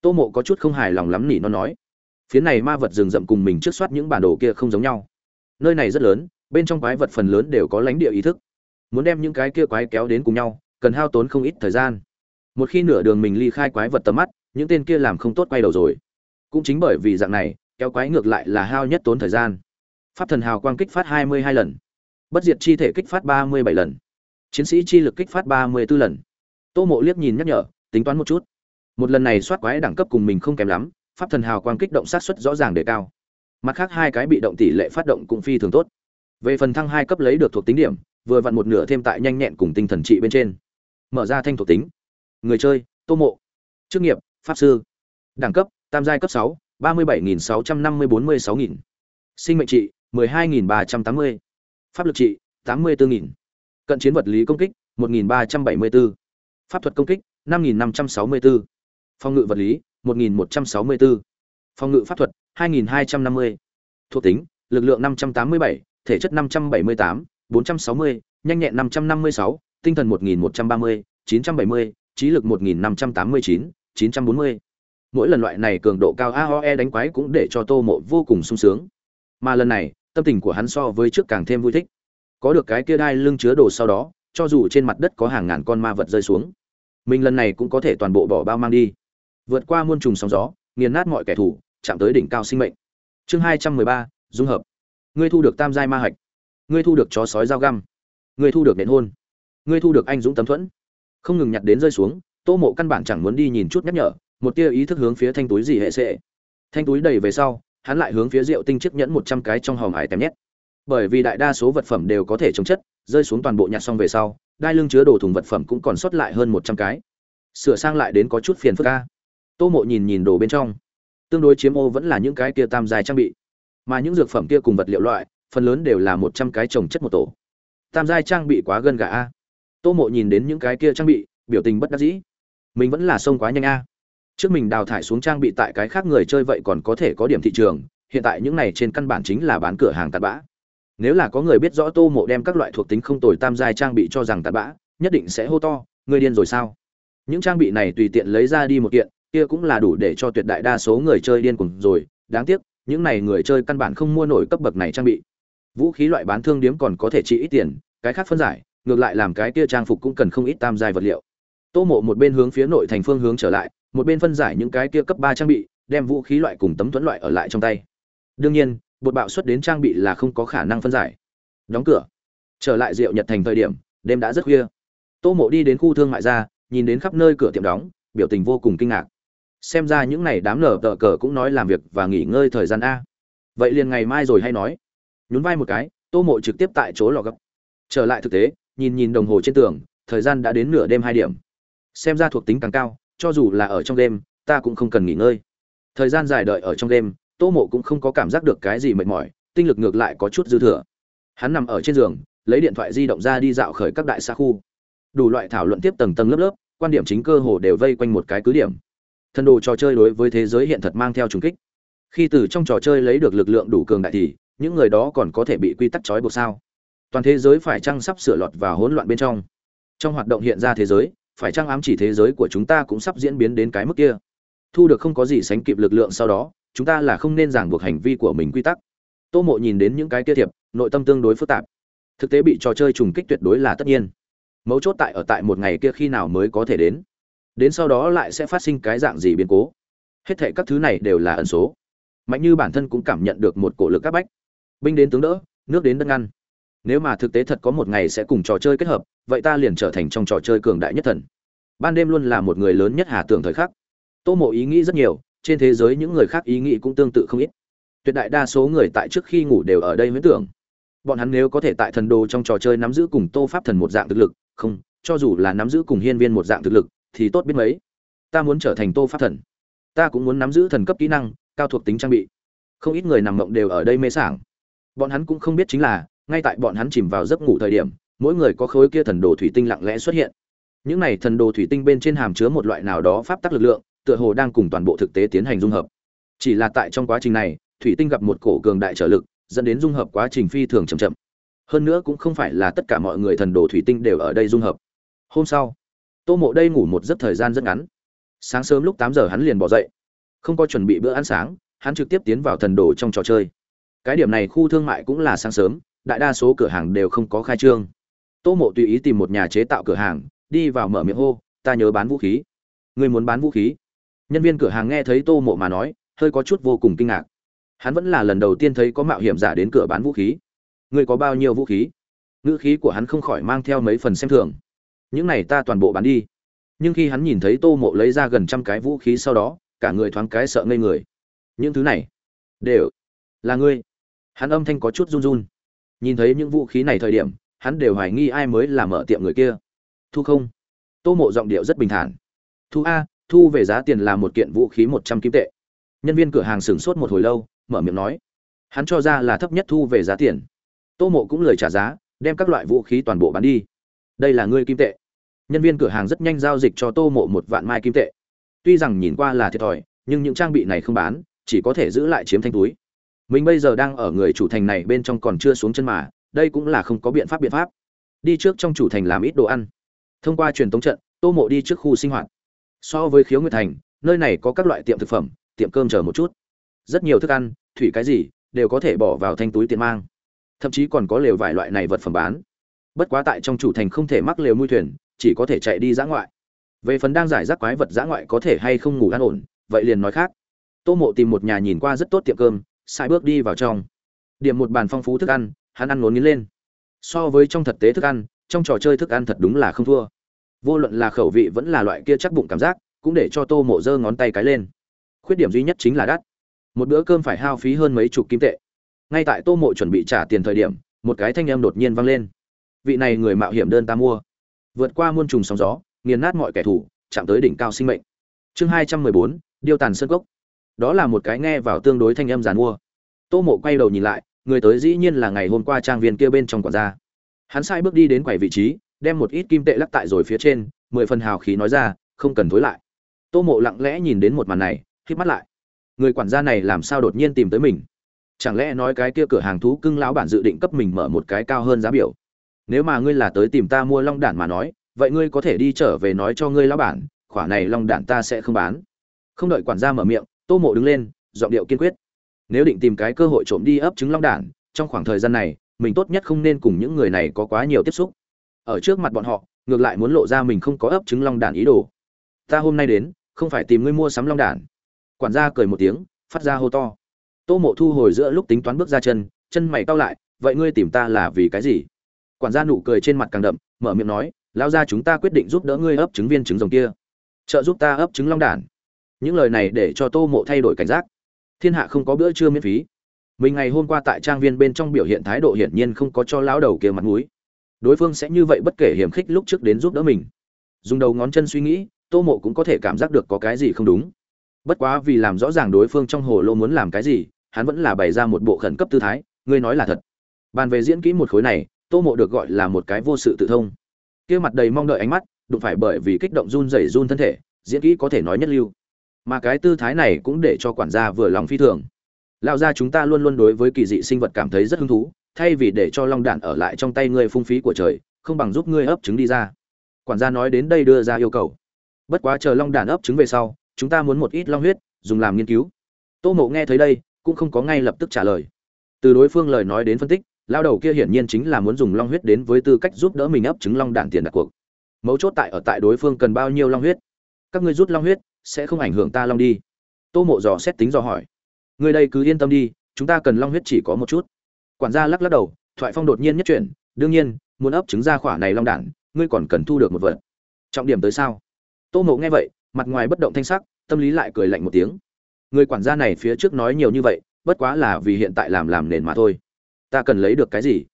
Tô mộ có chút không hài lòng lắm nỉ nó nói. Phía này ma vật rừng rậm cùng mình trước soát những bản đồ kia không giống nhau. Nơi này rất lớn bên trong quái vật phần lớn đều có lãnh địa ý thức. Muốn đem những cái kia quái kéo đến cùng nhau, cần hao tốn không ít thời gian. Một khi nửa đường mình ly khai quái vật tầm mắt, những tên kia làm không tốt quay đầu rồi. Cũng chính bởi vì dạng này, kéo quái ngược lại là hao nhất tốn thời gian. Pháp thần hào quang kích phát hai mươi hai lần. Bất diệt chi thể kích phát ba mươi bảy lần. Chiến sĩ chi lực kích phát ba mươi 34 lần. Tô mộ liếc nhìn nhắc nhở, tính toán một chút. Một lần này soát quái đẳng cấp cùng mình không kém lắm, pháp thần hào quang kích động sát xuất rõ ràng đề cao. Mặt khác hai cái bị động tỷ lệ phát động cũng phi thường tốt về phần thăng hai cấp lấy được thuộc tính điểm, vừa vặn một nửa thêm tại nhanh nhẹn cùng tinh thần trị bên trên. Mở ra thanh thuộc tính. Người chơi, tô mộ. Chức nghiệp, pháp sư. Đẳng cấp, tam giai cấp sáu, ba mươi bảy nghìn sáu trăm năm mươi bốn mươi sáu nghìn. Sinh mệnh trị, mười hai nghìn ba trăm tám mươi. Pháp lực trị, tám mươi bốn nghìn. Cận chiến vật lý công kích, một nghìn ba trăm bảy mươi bốn pháp thuật công kích, năm nghìn năm trăm sáu mươi bốn phòng ngự vật lý, một nghìn một trăm sáu mươi bốn phòng ngự pháp thuật, hai nghìn hai trăm năm mươi. Thuộc tính, lực lượng năm trăm tám mươi bảy thể chất năm trăm bảy mươi tám bốn trăm sáu mươi nhanh nhẹn năm trăm năm mươi sáu tinh thần một nghìn một trăm ba mươi 970, trí lực 1589, 940. Mỗi lần loại này cường độ cao AOE đánh quái cũng để cho Tô Mộ vô cùng sung sướng. Mà lần này, tâm tình của hắn so với trước càng thêm vui thích. Có được cái kia đai lưng chứa đồ sau đó, cho dù trên mặt đất có hàng ngàn con ma vật rơi xuống, mình lần này cũng có thể toàn bộ bỏ bao mang đi. Vượt qua muôn trùng sóng gió, nghiền nát mọi kẻ thù, chạm tới đỉnh cao sinh mệnh. Chương 213, dung hợp. Ngươi thu được tam giai ma hạch. Ngươi thu được chó sói dao găm. Ngươi thu được nện hôn. Ngươi thu được anh dũng tấm thuẫn. Không ngừng nhặt đến rơi xuống, Tô Mộ căn bản chẳng muốn đi nhìn chút nhắc nhở, một tia ý thức hướng phía thanh túi gì hệ sệ Thanh túi đầy về sau, hắn lại hướng phía rượu tinh chiếc nhẫn một trăm cái trong hòm hải tém nhét. Bởi vì đại đa số vật phẩm đều có thể chống chất, rơi xuống toàn bộ nhặt xong về sau, đai lưng chứa đồ thùng vật phẩm cũng còn sót lại hơn một trăm cái. Sửa sang lại đến có chút phiền phức ca Tô Mộ nhìn nhìn đồ bên trong, tương đối chiếm ô vẫn là những cái kia tam dài trang bị, mà những dược phẩm kia cùng vật liệu loại, phần lớn đều là một trăm cái trồng chất một tổ. Tam giai trang bị quá gần gà a. Tô Mộ nhìn đến những cái kia trang bị, biểu tình bất đắc dĩ. Mình vẫn là sông quá nhanh a trước mình đào thải xuống trang bị tại cái khác người chơi vậy còn có thể có điểm thị trường hiện tại những này trên căn bản chính là bán cửa hàng tạt bã nếu là có người biết rõ tô mộ đem các loại thuộc tính không tồi tam giai trang bị cho rằng tạt bã nhất định sẽ hô to người điên rồi sao những trang bị này tùy tiện lấy ra đi một kiện kia cũng là đủ để cho tuyệt đại đa số người chơi điên cuồng rồi đáng tiếc những này người chơi căn bản không mua nổi cấp bậc này trang bị. Vũ khí loại bán thương điếm còn có thể trị ít tiền, cái khác phân giải, ngược lại làm cái kia trang phục cũng cần không ít tam giai vật liệu. Tô mộ một bên hướng phía nội thành phương hướng trở lại, một bên phân giải những cái kia cấp ba trang bị, đem vũ khí loại cùng tấm thuẫn loại ở lại trong tay. Đương nhiên, bột bạo xuất đến trang bị là không có khả năng phân giải. Đóng cửa. Trở lại rượu nhật thành thời điểm, đêm đã rất khuya. Tô mộ đi đến khu thương mại ra, nhìn đến khắp nơi cửa tiệm đóng, biểu tình vô cùng kinh ngạc xem ra những này đám nở tờ cờ cũng nói làm việc và nghỉ ngơi thời gian a. Vậy liền ngày mai rồi hay nói? Nhún vai một cái, tô mộ trực tiếp tại chỗ lò gấp. Trở lại thực tế, nhìn nhìn đồng hồ trên tường, thời gian đã đến nửa đêm hai điểm. Xem ra thuộc tính càng cao, cho dù là ở trong đêm, ta cũng không cần nghỉ ngơi. Thời gian dài đợi ở trong đêm, tô mộ cũng không có cảm giác được cái gì mệt mỏi, tinh lực ngược lại có chút dư thừa. Hắn nằm ở trên giường, lấy điện thoại di động ra đi dạo khởi các đại xa khu. Đủ loại thảo luận tiếp tầng tầng lớp lớp, quan điểm chính cơ hồ đều vây quanh một cái cứ điểm. Thần đồ trò chơi đối với thế giới hiện thật mang theo trùng kích. Khi từ trong trò chơi lấy được lực lượng đủ cường đại thì, những người đó còn có thể bị quy tắc trói buộc sao? Toàn thế giới phải chăng sắp sửa lọt và hỗn loạn bên trong? Trong hoạt động hiện ra thế giới, phải chăng ám chỉ thế giới của chúng ta cũng sắp diễn biến đến cái mức kia? Thu được không có gì sánh kịp lực lượng sau đó, chúng ta là không nên ràng buộc hành vi của mình quy tắc. Tô mộ nhìn đến những cái kia thiệp, nội tâm tương đối phức tạp. Thực tế bị trò chơi trùng kích tuyệt đối là tất nhiên. Mấu chốt tại ở tại một ngày kia khi nào mới có thể đến? Đến sau đó lại sẽ phát sinh cái dạng gì biến cố. Hết thệ các thứ này đều là ẩn số. Mạnh như bản thân cũng cảm nhận được một cổ lực các bách. Binh đến tướng đỡ, nước đến đất ngăn. Nếu mà thực tế thật có một ngày sẽ cùng trò chơi kết hợp, vậy ta liền trở thành trong trò chơi cường đại nhất thần. Ban đêm luôn là một người lớn nhất hà tưởng thời khắc. Tô mộ ý nghĩ rất nhiều, trên thế giới những người khác ý nghĩ cũng tương tự không ít. Tuyệt đại đa số người tại trước khi ngủ đều ở đây huyễn tưởng. Bọn hắn nếu có thể tại thần đồ trong trò chơi nắm giữ cùng tô pháp thần một dạng thực lực, không, cho dù là nắm giữ cùng hiên viên một dạng thực lực thì tốt biết mấy. Ta muốn trở thành tô pháp thần. Ta cũng muốn nắm giữ thần cấp kỹ năng, cao thuộc tính trang bị. Không ít người nằm mộng đều ở đây mê sảng. Bọn hắn cũng không biết chính là, ngay tại bọn hắn chìm vào giấc ngủ thời điểm, mỗi người có khối kia thần đồ thủy tinh lặng lẽ xuất hiện. Những này thần đồ thủy tinh bên trên hàm chứa một loại nào đó pháp tắc lực lượng, tựa hồ đang cùng toàn bộ thực tế tiến hành dung hợp. Chỉ là tại trong quá trình này, thủy tinh gặp một cổ cường đại trở lực, dẫn đến dung hợp quá trình phi thường chậm chậm. Hơn nữa cũng không phải là tất cả mọi người thần đồ thủy tinh đều ở đây dung hợp. Hôm sau tô mộ đây ngủ một giấc thời gian rất ngắn. Sáng sớm lúc tám giờ hắn liền bỏ dậy. Không có chuẩn bị bữa ăn sáng, hắn trực tiếp tiến vào thần đồ trong trò chơi. Cái điểm này khu thương mại cũng là sáng sớm, đại đa số cửa hàng đều không có khai trương. Tô mộ tùy ý tìm một nhà chế tạo cửa hàng, đi vào mở miệng hô, ta nhớ bán vũ khí. Người muốn bán vũ khí? Nhân viên cửa hàng nghe thấy tô mộ mà nói, hơi có chút vô cùng kinh ngạc. Hắn vẫn là lần đầu tiên thấy có mạo hiểm giả đến cửa bán vũ khí. Người có bao nhiêu vũ khí? Ngữ khí của hắn không khỏi mang theo mấy phần xem thường những này ta toàn bộ bán đi. Nhưng khi hắn nhìn thấy tô mộ lấy ra gần trăm cái vũ khí sau đó, cả người thoáng cái sợ ngây người. Những thứ này đều là ngươi. Hắn âm thanh có chút run run. Nhìn thấy những vũ khí này thời điểm, hắn đều hoài nghi ai mới là mở tiệm người kia. Thu không? Tô mộ giọng điệu rất bình thản. Thu a, thu về giá tiền là một kiện vũ khí một trăm kim tệ. Nhân viên cửa hàng sửng sốt một hồi lâu, mở miệng nói. Hắn cho ra là thấp nhất thu về giá tiền. Tô mộ cũng lời trả giá, đem các loại vũ khí toàn bộ bán đi đây là ngươi kim tệ. Nhân viên cửa hàng rất nhanh giao dịch cho tô mộ một vạn mai kim tệ. Tuy rằng nhìn qua là thiệt thòi, nhưng những trang bị này không bán, chỉ có thể giữ lại chiếm thanh túi. Mình bây giờ đang ở người chủ thành này bên trong còn chưa xuống chân mà, đây cũng là không có biện pháp biện pháp. Đi trước trong chủ thành làm ít đồ ăn. Thông qua truyền tống trận, tô mộ đi trước khu sinh hoạt. So với khiếu nguyệt thành, nơi này có các loại tiệm thực phẩm, tiệm cơm chờ một chút. Rất nhiều thức ăn, thủy cái gì, đều có thể bỏ vào thanh túi tiền mang. Thậm chí còn có lều vài loại này vật phẩm bán bất quá tại trong chủ thành không thể mắc lều nuôi thuyền, chỉ có thể chạy đi dã ngoại. Về phần đang giải rác quái vật dã ngoại có thể hay không ngủ an ổn, vậy liền nói khác. Tô mộ tìm một nhà nhìn qua rất tốt tiệm cơm, sai bước đi vào trong. Điểm một bàn phong phú thức ăn, hắn ăn ngốn nghiến lên. So với trong thực tế thức ăn, trong trò chơi thức ăn thật đúng là không thua. Vô luận là khẩu vị vẫn là loại kia chắc bụng cảm giác, cũng để cho tô mộ giơ ngón tay cái lên. Khuyết điểm duy nhất chính là đắt. Một bữa cơm phải hao phí hơn mấy chục kim tệ. Ngay tại tô mộ chuẩn bị trả tiền thời điểm, một cái thanh âm đột nhiên vang lên vị này người mạo hiểm đơn ta mua. Vượt qua muôn trùng sóng gió, nghiền nát mọi kẻ thù, chạm tới đỉnh cao sinh mệnh. Chương hai trăm mười bốn, điêu tàn sơn cốc. Đó là một cái nghe vào tương đối thanh âm giàn mua. Tô mộ quay đầu nhìn lại, người tới dĩ nhiên là ngày hôm qua trang viên kia bên trong quản gia. Hắn sai bước đi đến quầy vị trí, đem một ít kim tệ lắc tại rồi phía trên, mười phần hào khí nói ra, không cần thối lại. Tô mộ lặng lẽ nhìn đến một màn này k mắt lại. Người quản gia này làm sao đột nhiên tìm tới mình? Chẳng lẽ nói cái kia cửa hàng thú cưng lão bản dự định cấp mình mở một cái cao hơn giá biểu? Nếu mà ngươi là tới tìm ta mua long đản mà nói, vậy ngươi có thể đi trở về nói cho ngươi lão bản, khỏa này long đản ta sẽ không bán. Không đợi quản gia mở miệng, tô mộ đứng lên, giọng điệu kiên quyết. Nếu định tìm cái cơ hội trộm đi ấp trứng long đản trong khoảng thời gian này, mình tốt nhất không nên cùng những người này có quá nhiều tiếp xúc. Ở trước mặt bọn họ, ngược lại muốn lộ ra mình không có ấp trứng long đản ý đồ. Ta hôm nay đến, không phải tìm ngươi mua sắm long đản quản gia cười một tiếng, phát ra hô to. Tô mộ thu hồi giữa lúc tính toán bước ra chân chân mày cau lại, vậy ngươi tìm ta là vì cái gì? Quản gia nụ cười trên mặt càng đậm, mở miệng nói lao ra chúng ta quyết định giúp đỡ ngươi ấp trứng viên trứng rồng kia. Trợ giúp ta ấp trứng long đản. Những lời này để cho tô mộ thay đổi cảnh giác. Thiên hạ không có bữa trưa miễn phí. Mình ngày hôm qua tại trang viên bên trong biểu hiện thái độ hiển nhiên không có cho lão đầu kia mặt mũi. Đối phương sẽ như vậy bất kể hiểm khích lúc trước đến giúp đỡ mình. Dùng đầu ngón chân suy nghĩ, tô mộ cũng có thể cảm giác được có cái gì không đúng. Bất quá vì làm rõ ràng đối phương trong hồ lô muốn làm cái gì, hắn vẫn là bày ra một bộ khẩn cấp tư thái, ngươi nói là thật. Bàn về diễn kỹ một khối này tô mộ được gọi là một cái vô sự tự thông. Kia mặt đầy mong đợi ánh mắt, đụng phải bởi vì kích động run rẩy run thân thể, diễn kỹ có thể nói nhất lưu. Mà cái tư thái này cũng để cho quản gia vừa lòng phi thường. Lão gia chúng ta luôn luôn đối với kỳ dị sinh vật cảm thấy rất hứng thú, thay vì để cho long đạn ở lại trong tay ngươi phung phí của trời, không bằng giúp ngươi ấp trứng đi ra. Quản gia nói đến đây đưa ra yêu cầu. Bất quá chờ long đạn ấp trứng về sau, chúng ta muốn một ít long huyết, dùng làm nghiên cứu. Tô mộ nghe thấy đây, cũng không có ngay lập tức trả lời. Từ đối phương lời nói đến phân tích lao đầu kia hiển nhiên chính là muốn dùng long huyết đến với tư cách giúp đỡ mình ấp trứng long đạn tiền đặt cuộc. Mấu chốt tại ở tại đối phương cần bao nhiêu long huyết? Các ngươi rút long huyết, sẽ không ảnh hưởng ta long đi. Tô mộ dò xét tính dò hỏi. Người đây cứ yên tâm đi, chúng ta cần long huyết chỉ có một chút. Quản gia lắc lắc đầu, thoại phong đột nhiên nhất chuyển. Đương nhiên, muốn ấp trứng ra khỏa này long đản ngươi còn cần thu được một vật. Trọng điểm tới sao? Tô mộ nghe vậy, mặt ngoài bất động thanh sắc, tâm lý lại cười lạnh một tiếng. Người quản gia này phía trước nói nhiều như vậy, bất quá là vì hiện tại làm làm nền mà thôi ta cần lấy được cái gì?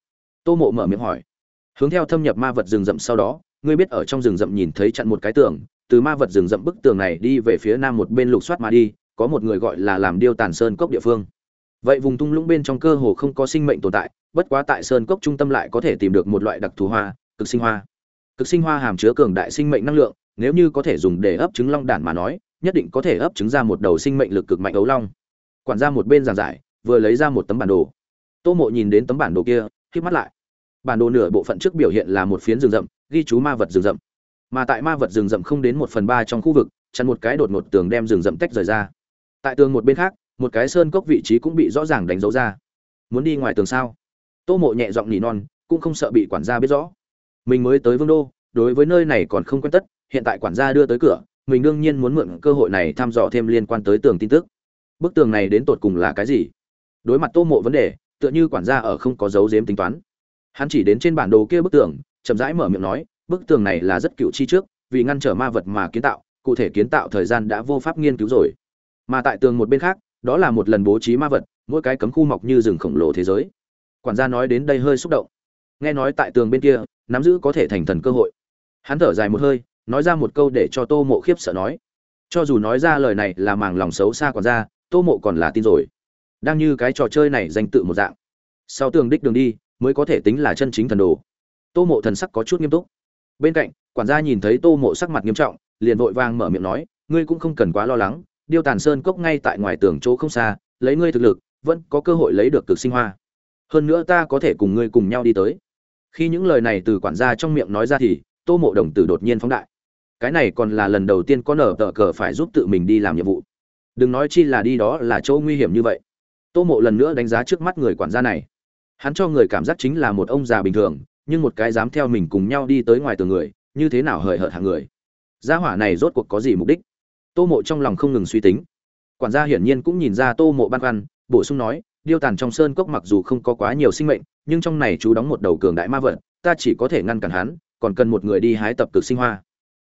Tô mộ mở miệng hỏi. Hướng theo thâm nhập ma vật rừng rậm sau đó, ngươi biết ở trong rừng rậm nhìn thấy chặn một cái tường, từ ma vật rừng rậm bức tường này đi về phía nam một bên lục soát mà đi, có một người gọi là làm điêu tàn sơn cốc địa phương. Vậy vùng tung lũng bên trong cơ hồ không có sinh mệnh tồn tại, bất quá tại sơn cốc trung tâm lại có thể tìm được một loại đặc thù hoa, cực sinh hoa. Cực sinh hoa hàm chứa cường đại sinh mệnh năng lượng, nếu như có thể dùng để ấp trứng long đản mà nói, nhất định có thể ấp trứng ra một đầu sinh mệnh lực cực mạnh ấu long. Quản gia một bên giảng giải, vừa lấy ra một tấm bản đồ tô mộ nhìn đến tấm bản đồ kia k mắt lại. Bản đồ nửa bộ phận trước biểu hiện là một phiến rừng rậm, ghi chú ma vật rừng rậm. Mà tại ma vật rừng rậm không đến một phần ba trong khu vực chặn một cái đột ngột tường đem rừng rậm tách rời ra. Tại tường một bên khác, một cái sơn cốc vị trí cũng bị rõ ràng đánh dấu ra. Muốn đi ngoài tường sao? Tô mộ nhẹ giọng nỉ non, cũng không sợ bị quản gia biết rõ. Mình mới tới vương đô, đối với nơi này còn không quen tất, hiện tại quản gia đưa tới cửa, mình đương nhiên muốn mượn cơ hội này thăm dò thêm liên quan tới tường tin tức. Bức tường này đến tột cùng là cái gì? Đối mặt tô mộ vấn đề tựa như quản gia ở không có dấu giếm tính toán. Hắn chỉ đến trên bản đồ kia bức tường, chậm rãi mở miệng nói, bức tường này là rất cựu chi trước, vì ngăn trở ma vật mà kiến tạo, cụ thể kiến tạo thời gian đã vô pháp nghiên cứu rồi. Mà tại tường một bên khác, đó là một lần bố trí ma vật, mỗi cái cấm khu mọc như rừng khổng lồ thế giới. Quản gia nói đến đây hơi xúc động. Nghe nói tại tường bên kia, nắm giữ có thể thành thần cơ hội. Hắn thở dài một hơi, nói ra một câu để cho tô mộ khiếp sợ nói. Cho dù nói ra lời này là màng lòng xấu xa quản gia, tô mộ còn là tin rồi đang như cái trò chơi này danh tự một dạng. Sau tường đích đường đi, mới có thể tính là chân chính thần đồ. Tô mộ thần sắc có chút nghiêm túc. Bên cạnh, quản gia nhìn thấy tô mộ sắc mặt nghiêm trọng, liền vội vàng mở miệng nói, ngươi cũng không cần quá lo lắng, điêu tàn sơn cốc ngay tại ngoài tường chỗ không xa, lấy ngươi thực lực, vẫn có cơ hội lấy được cực sinh hoa. Hơn nữa ta có thể cùng ngươi cùng nhau đi tới. Khi những lời này từ quản gia trong miệng nói ra thì, tô mộ đồng tử đột nhiên phóng đại. Cái này còn là lần đầu tiên có nở tờ cờ phải giúp tự mình đi làm nhiệm vụ. Đừng nói chi là đi đó là chỗ nguy hiểm như vậy tô mộ lần nữa đánh giá trước mắt người quản gia này. Hắn cho người cảm giác chính là một ông già bình thường, nhưng một cái dám theo mình cùng nhau đi tới ngoài tường người, như thế nào hời hợt hàng người. Gia hỏa này rốt cuộc có gì mục đích? Tô mộ trong lòng không ngừng suy tính. Quản gia hiển nhiên cũng nhìn ra tô mộ băn khoăn, bổ sung nói, điêu tàn trong sơn cốc mặc dù không có quá nhiều sinh mệnh, nhưng trong này chú đóng một đầu cường đại ma vật, ta chỉ có thể ngăn cản hắn, còn cần một người đi hái tập cực sinh hoa.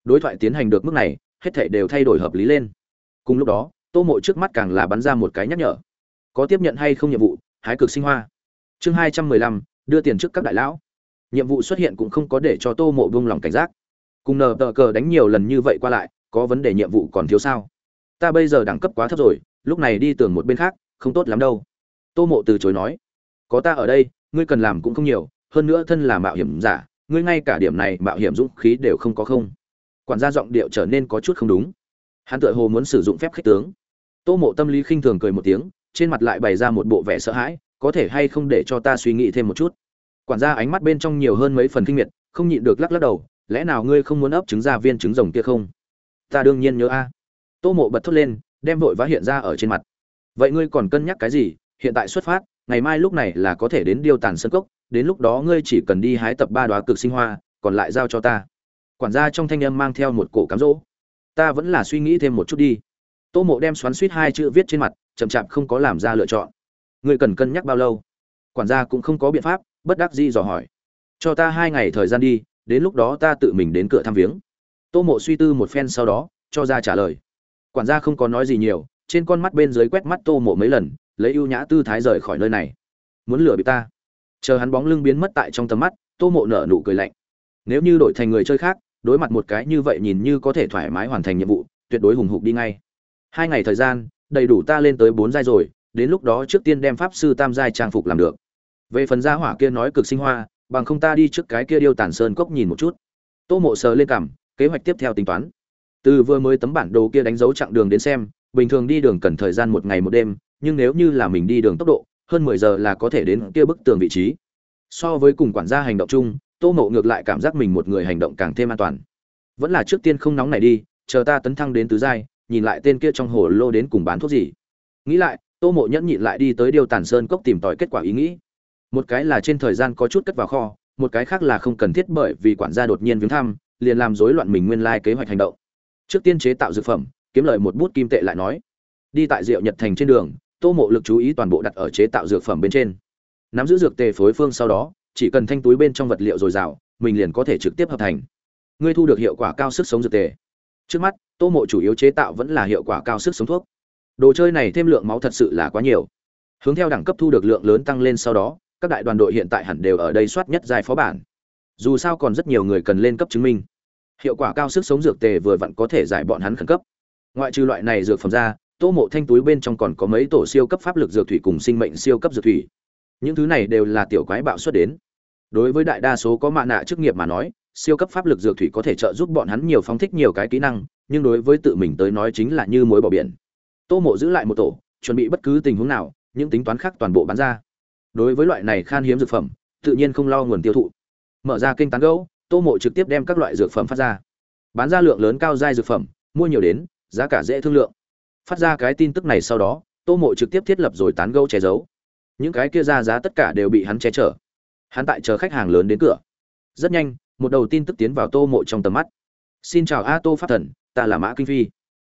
Đối thoại tiến hành được mức này, hết thảy đều thay đổi hợp lý lên. Cùng lúc đó, tô mộ trước mắt càng là bắn ra một cái nhắc nhở có tiếp nhận hay không nhiệm vụ, hái cực sinh hoa. Chương hai trăm mười lăm, đưa tiền trước các đại lão. Nhiệm vụ xuất hiện cũng không có để cho tô mộ buông lòng cảnh giác. Cùng nờ tờ cờ đánh nhiều lần như vậy qua lại, có vấn đề nhiệm vụ còn thiếu sao? Ta bây giờ đẳng cấp quá thấp rồi, lúc này đi tưởng một bên khác, không tốt lắm đâu. Tô mộ từ chối nói. Có ta ở đây, ngươi cần làm cũng không nhiều, hơn nữa thân là mạo hiểm giả, ngươi ngay cả điểm này mạo hiểm dũng khí đều không có không. Quản gia giọng điệu trở nên có chút không đúng. Hắn tựa hồ muốn sử dụng phép khích tướng. Tô mộ tâm lý khinh thường cười một tiếng trên mặt lại bày ra một bộ vẻ sợ hãi có thể hay không để cho ta suy nghĩ thêm một chút? Quản gia ánh mắt bên trong nhiều hơn mấy phần kinh miệt không nhịn được lắc lắc đầu lẽ nào ngươi không muốn ấp trứng ra viên trứng rồng kia không? Ta đương nhiên nhớ a. Tô mộ bật thốt lên đem vội vã hiện ra ở trên mặt. Vậy ngươi còn cân nhắc cái gì? Hiện tại xuất phát ngày mai lúc này là có thể đến điêu tàn sân cốc đến lúc đó ngươi chỉ cần đi hái tập ba đoá cực sinh hoa còn lại giao cho ta. Quản gia trong thanh âm mang theo một cổ cám rỗ, ta vẫn là suy nghĩ thêm một chút đi. Tô mộ đem xoắn suýt hai chữ viết trên mặt chậm chạp không có làm ra lựa chọn. Ngươi cần cân nhắc bao lâu? Quản gia cũng không có biện pháp, bất đắc dĩ dò hỏi. Cho ta hai ngày thời gian đi, đến lúc đó ta tự mình đến cửa thăm viếng. Tô mộ suy tư một phen sau đó, cho ra trả lời. Quản gia không có nói gì nhiều, trên con mắt bên dưới quét mắt tô mộ mấy lần, lấy ưu nhã tư thái rời khỏi nơi này. Muốn lừa bị ta. Chờ hắn bóng lưng biến mất tại trong tầm mắt, tô mộ nở nụ cười lạnh. Nếu như đổi thành người chơi khác, đối mặt một cái như vậy nhìn như có thể thoải mái hoàn thành nhiệm vụ, tuyệt đối hùng hục đi ngay. Hai ngày thời gian đầy đủ ta lên tới bốn giai rồi, đến lúc đó trước tiên đem pháp sư tam giai trang phục làm được. Về phần gia hỏa kia nói cực sinh hoa, bằng không ta đi trước cái kia điêu tàn sơn cốc nhìn một chút. Tô mộ sờ lên cảm, kế hoạch tiếp theo tính toán. Từ vừa mới tấm bản đồ kia đánh dấu chặng đường đến xem, bình thường đi đường cần thời gian một ngày một đêm, nhưng nếu như là mình đi đường tốc độ, hơn mười giờ là có thể đến kia bức tường vị trí. So với cùng quản gia hành động chung, tô mộ ngược lại cảm giác mình một người hành động càng thêm an toàn. Vẫn là trước tiên không nóng này đi, chờ ta tấn thăng đến tứ giai nhìn lại tên kia trong hồ lô đến cùng bán thuốc gì. Nghĩ lại, tô mộ nhẫn nhịn lại đi tới điều Tản sơn cốc tìm tòi kết quả ý nghĩ. Một cái là trên thời gian có chút cất vào kho, một cái khác là không cần thiết bởi vì quản gia đột nhiên viếng thăm, liền làm rối loạn mình nguyên lai kế hoạch hành động. Trước tiên chế tạo dược phẩm, kiếm lợi một bút kim tệ lại nói. Đi tại rượu nhật thành trên đường, tô mộ lực chú ý toàn bộ đặt ở chế tạo dược phẩm bên trên. Nắm giữ dược tề phối phương sau đó, chỉ cần thanh túi bên trong vật liệu dồi dào, mình liền có thể trực tiếp hợp thành. Ngươi thu được hiệu quả cao sức sống dược tề. Trước mắt tô mộ chủ yếu chế tạo vẫn là hiệu quả cao sức sống thuốc. Đồ chơi này thêm lượng máu thật sự là quá nhiều. Hướng theo đẳng cấp thu được lượng lớn tăng lên sau đó, các đại đoàn đội hiện tại hẳn đều ở đây soát nhất giai phó bản. Dù sao còn rất nhiều người cần lên cấp chứng minh. Hiệu quả cao sức sống dược tề vừa vặn có thể giải bọn hắn khẩn cấp. Ngoại trừ loại này dược phẩm ra, tô mộ thanh túi bên trong còn có mấy tổ siêu cấp pháp lực dược thủy cùng sinh mệnh siêu cấp dược thủy. Những thứ này đều là tiểu quái bạo xuất đến. Đối với đại đa số có mạ nạ chức nghiệp mà nói, siêu cấp pháp lực dược thủy có thể trợ giúp bọn hắn nhiều phóng thích nhiều cái kỹ năng nhưng đối với tự mình tới nói chính là như mối bỏ biển. Tô mộ giữ lại một tổ, chuẩn bị bất cứ tình huống nào, những tính toán khác toàn bộ bán ra. Đối với loại này khan hiếm dược phẩm, tự nhiên không lo nguồn tiêu thụ. Mở ra kênh tán gấu tô mộ trực tiếp đem các loại dược phẩm phát ra. Bán ra lượng lớn cao giai dược phẩm, mua nhiều đến, giá cả dễ thương lượng. Phát ra cái tin tức này sau đó, tô mộ trực tiếp thiết lập rồi tán gấu che giấu. Những cái kia ra giá tất cả đều bị hắn che chở. Hắn tại chờ khách hàng lớn đến cửa. Rất nhanh, một đầu tin tức tiến vào tô mộ trong tầm mắt. Xin chào a tô pháp thần ta là mã kinh phi.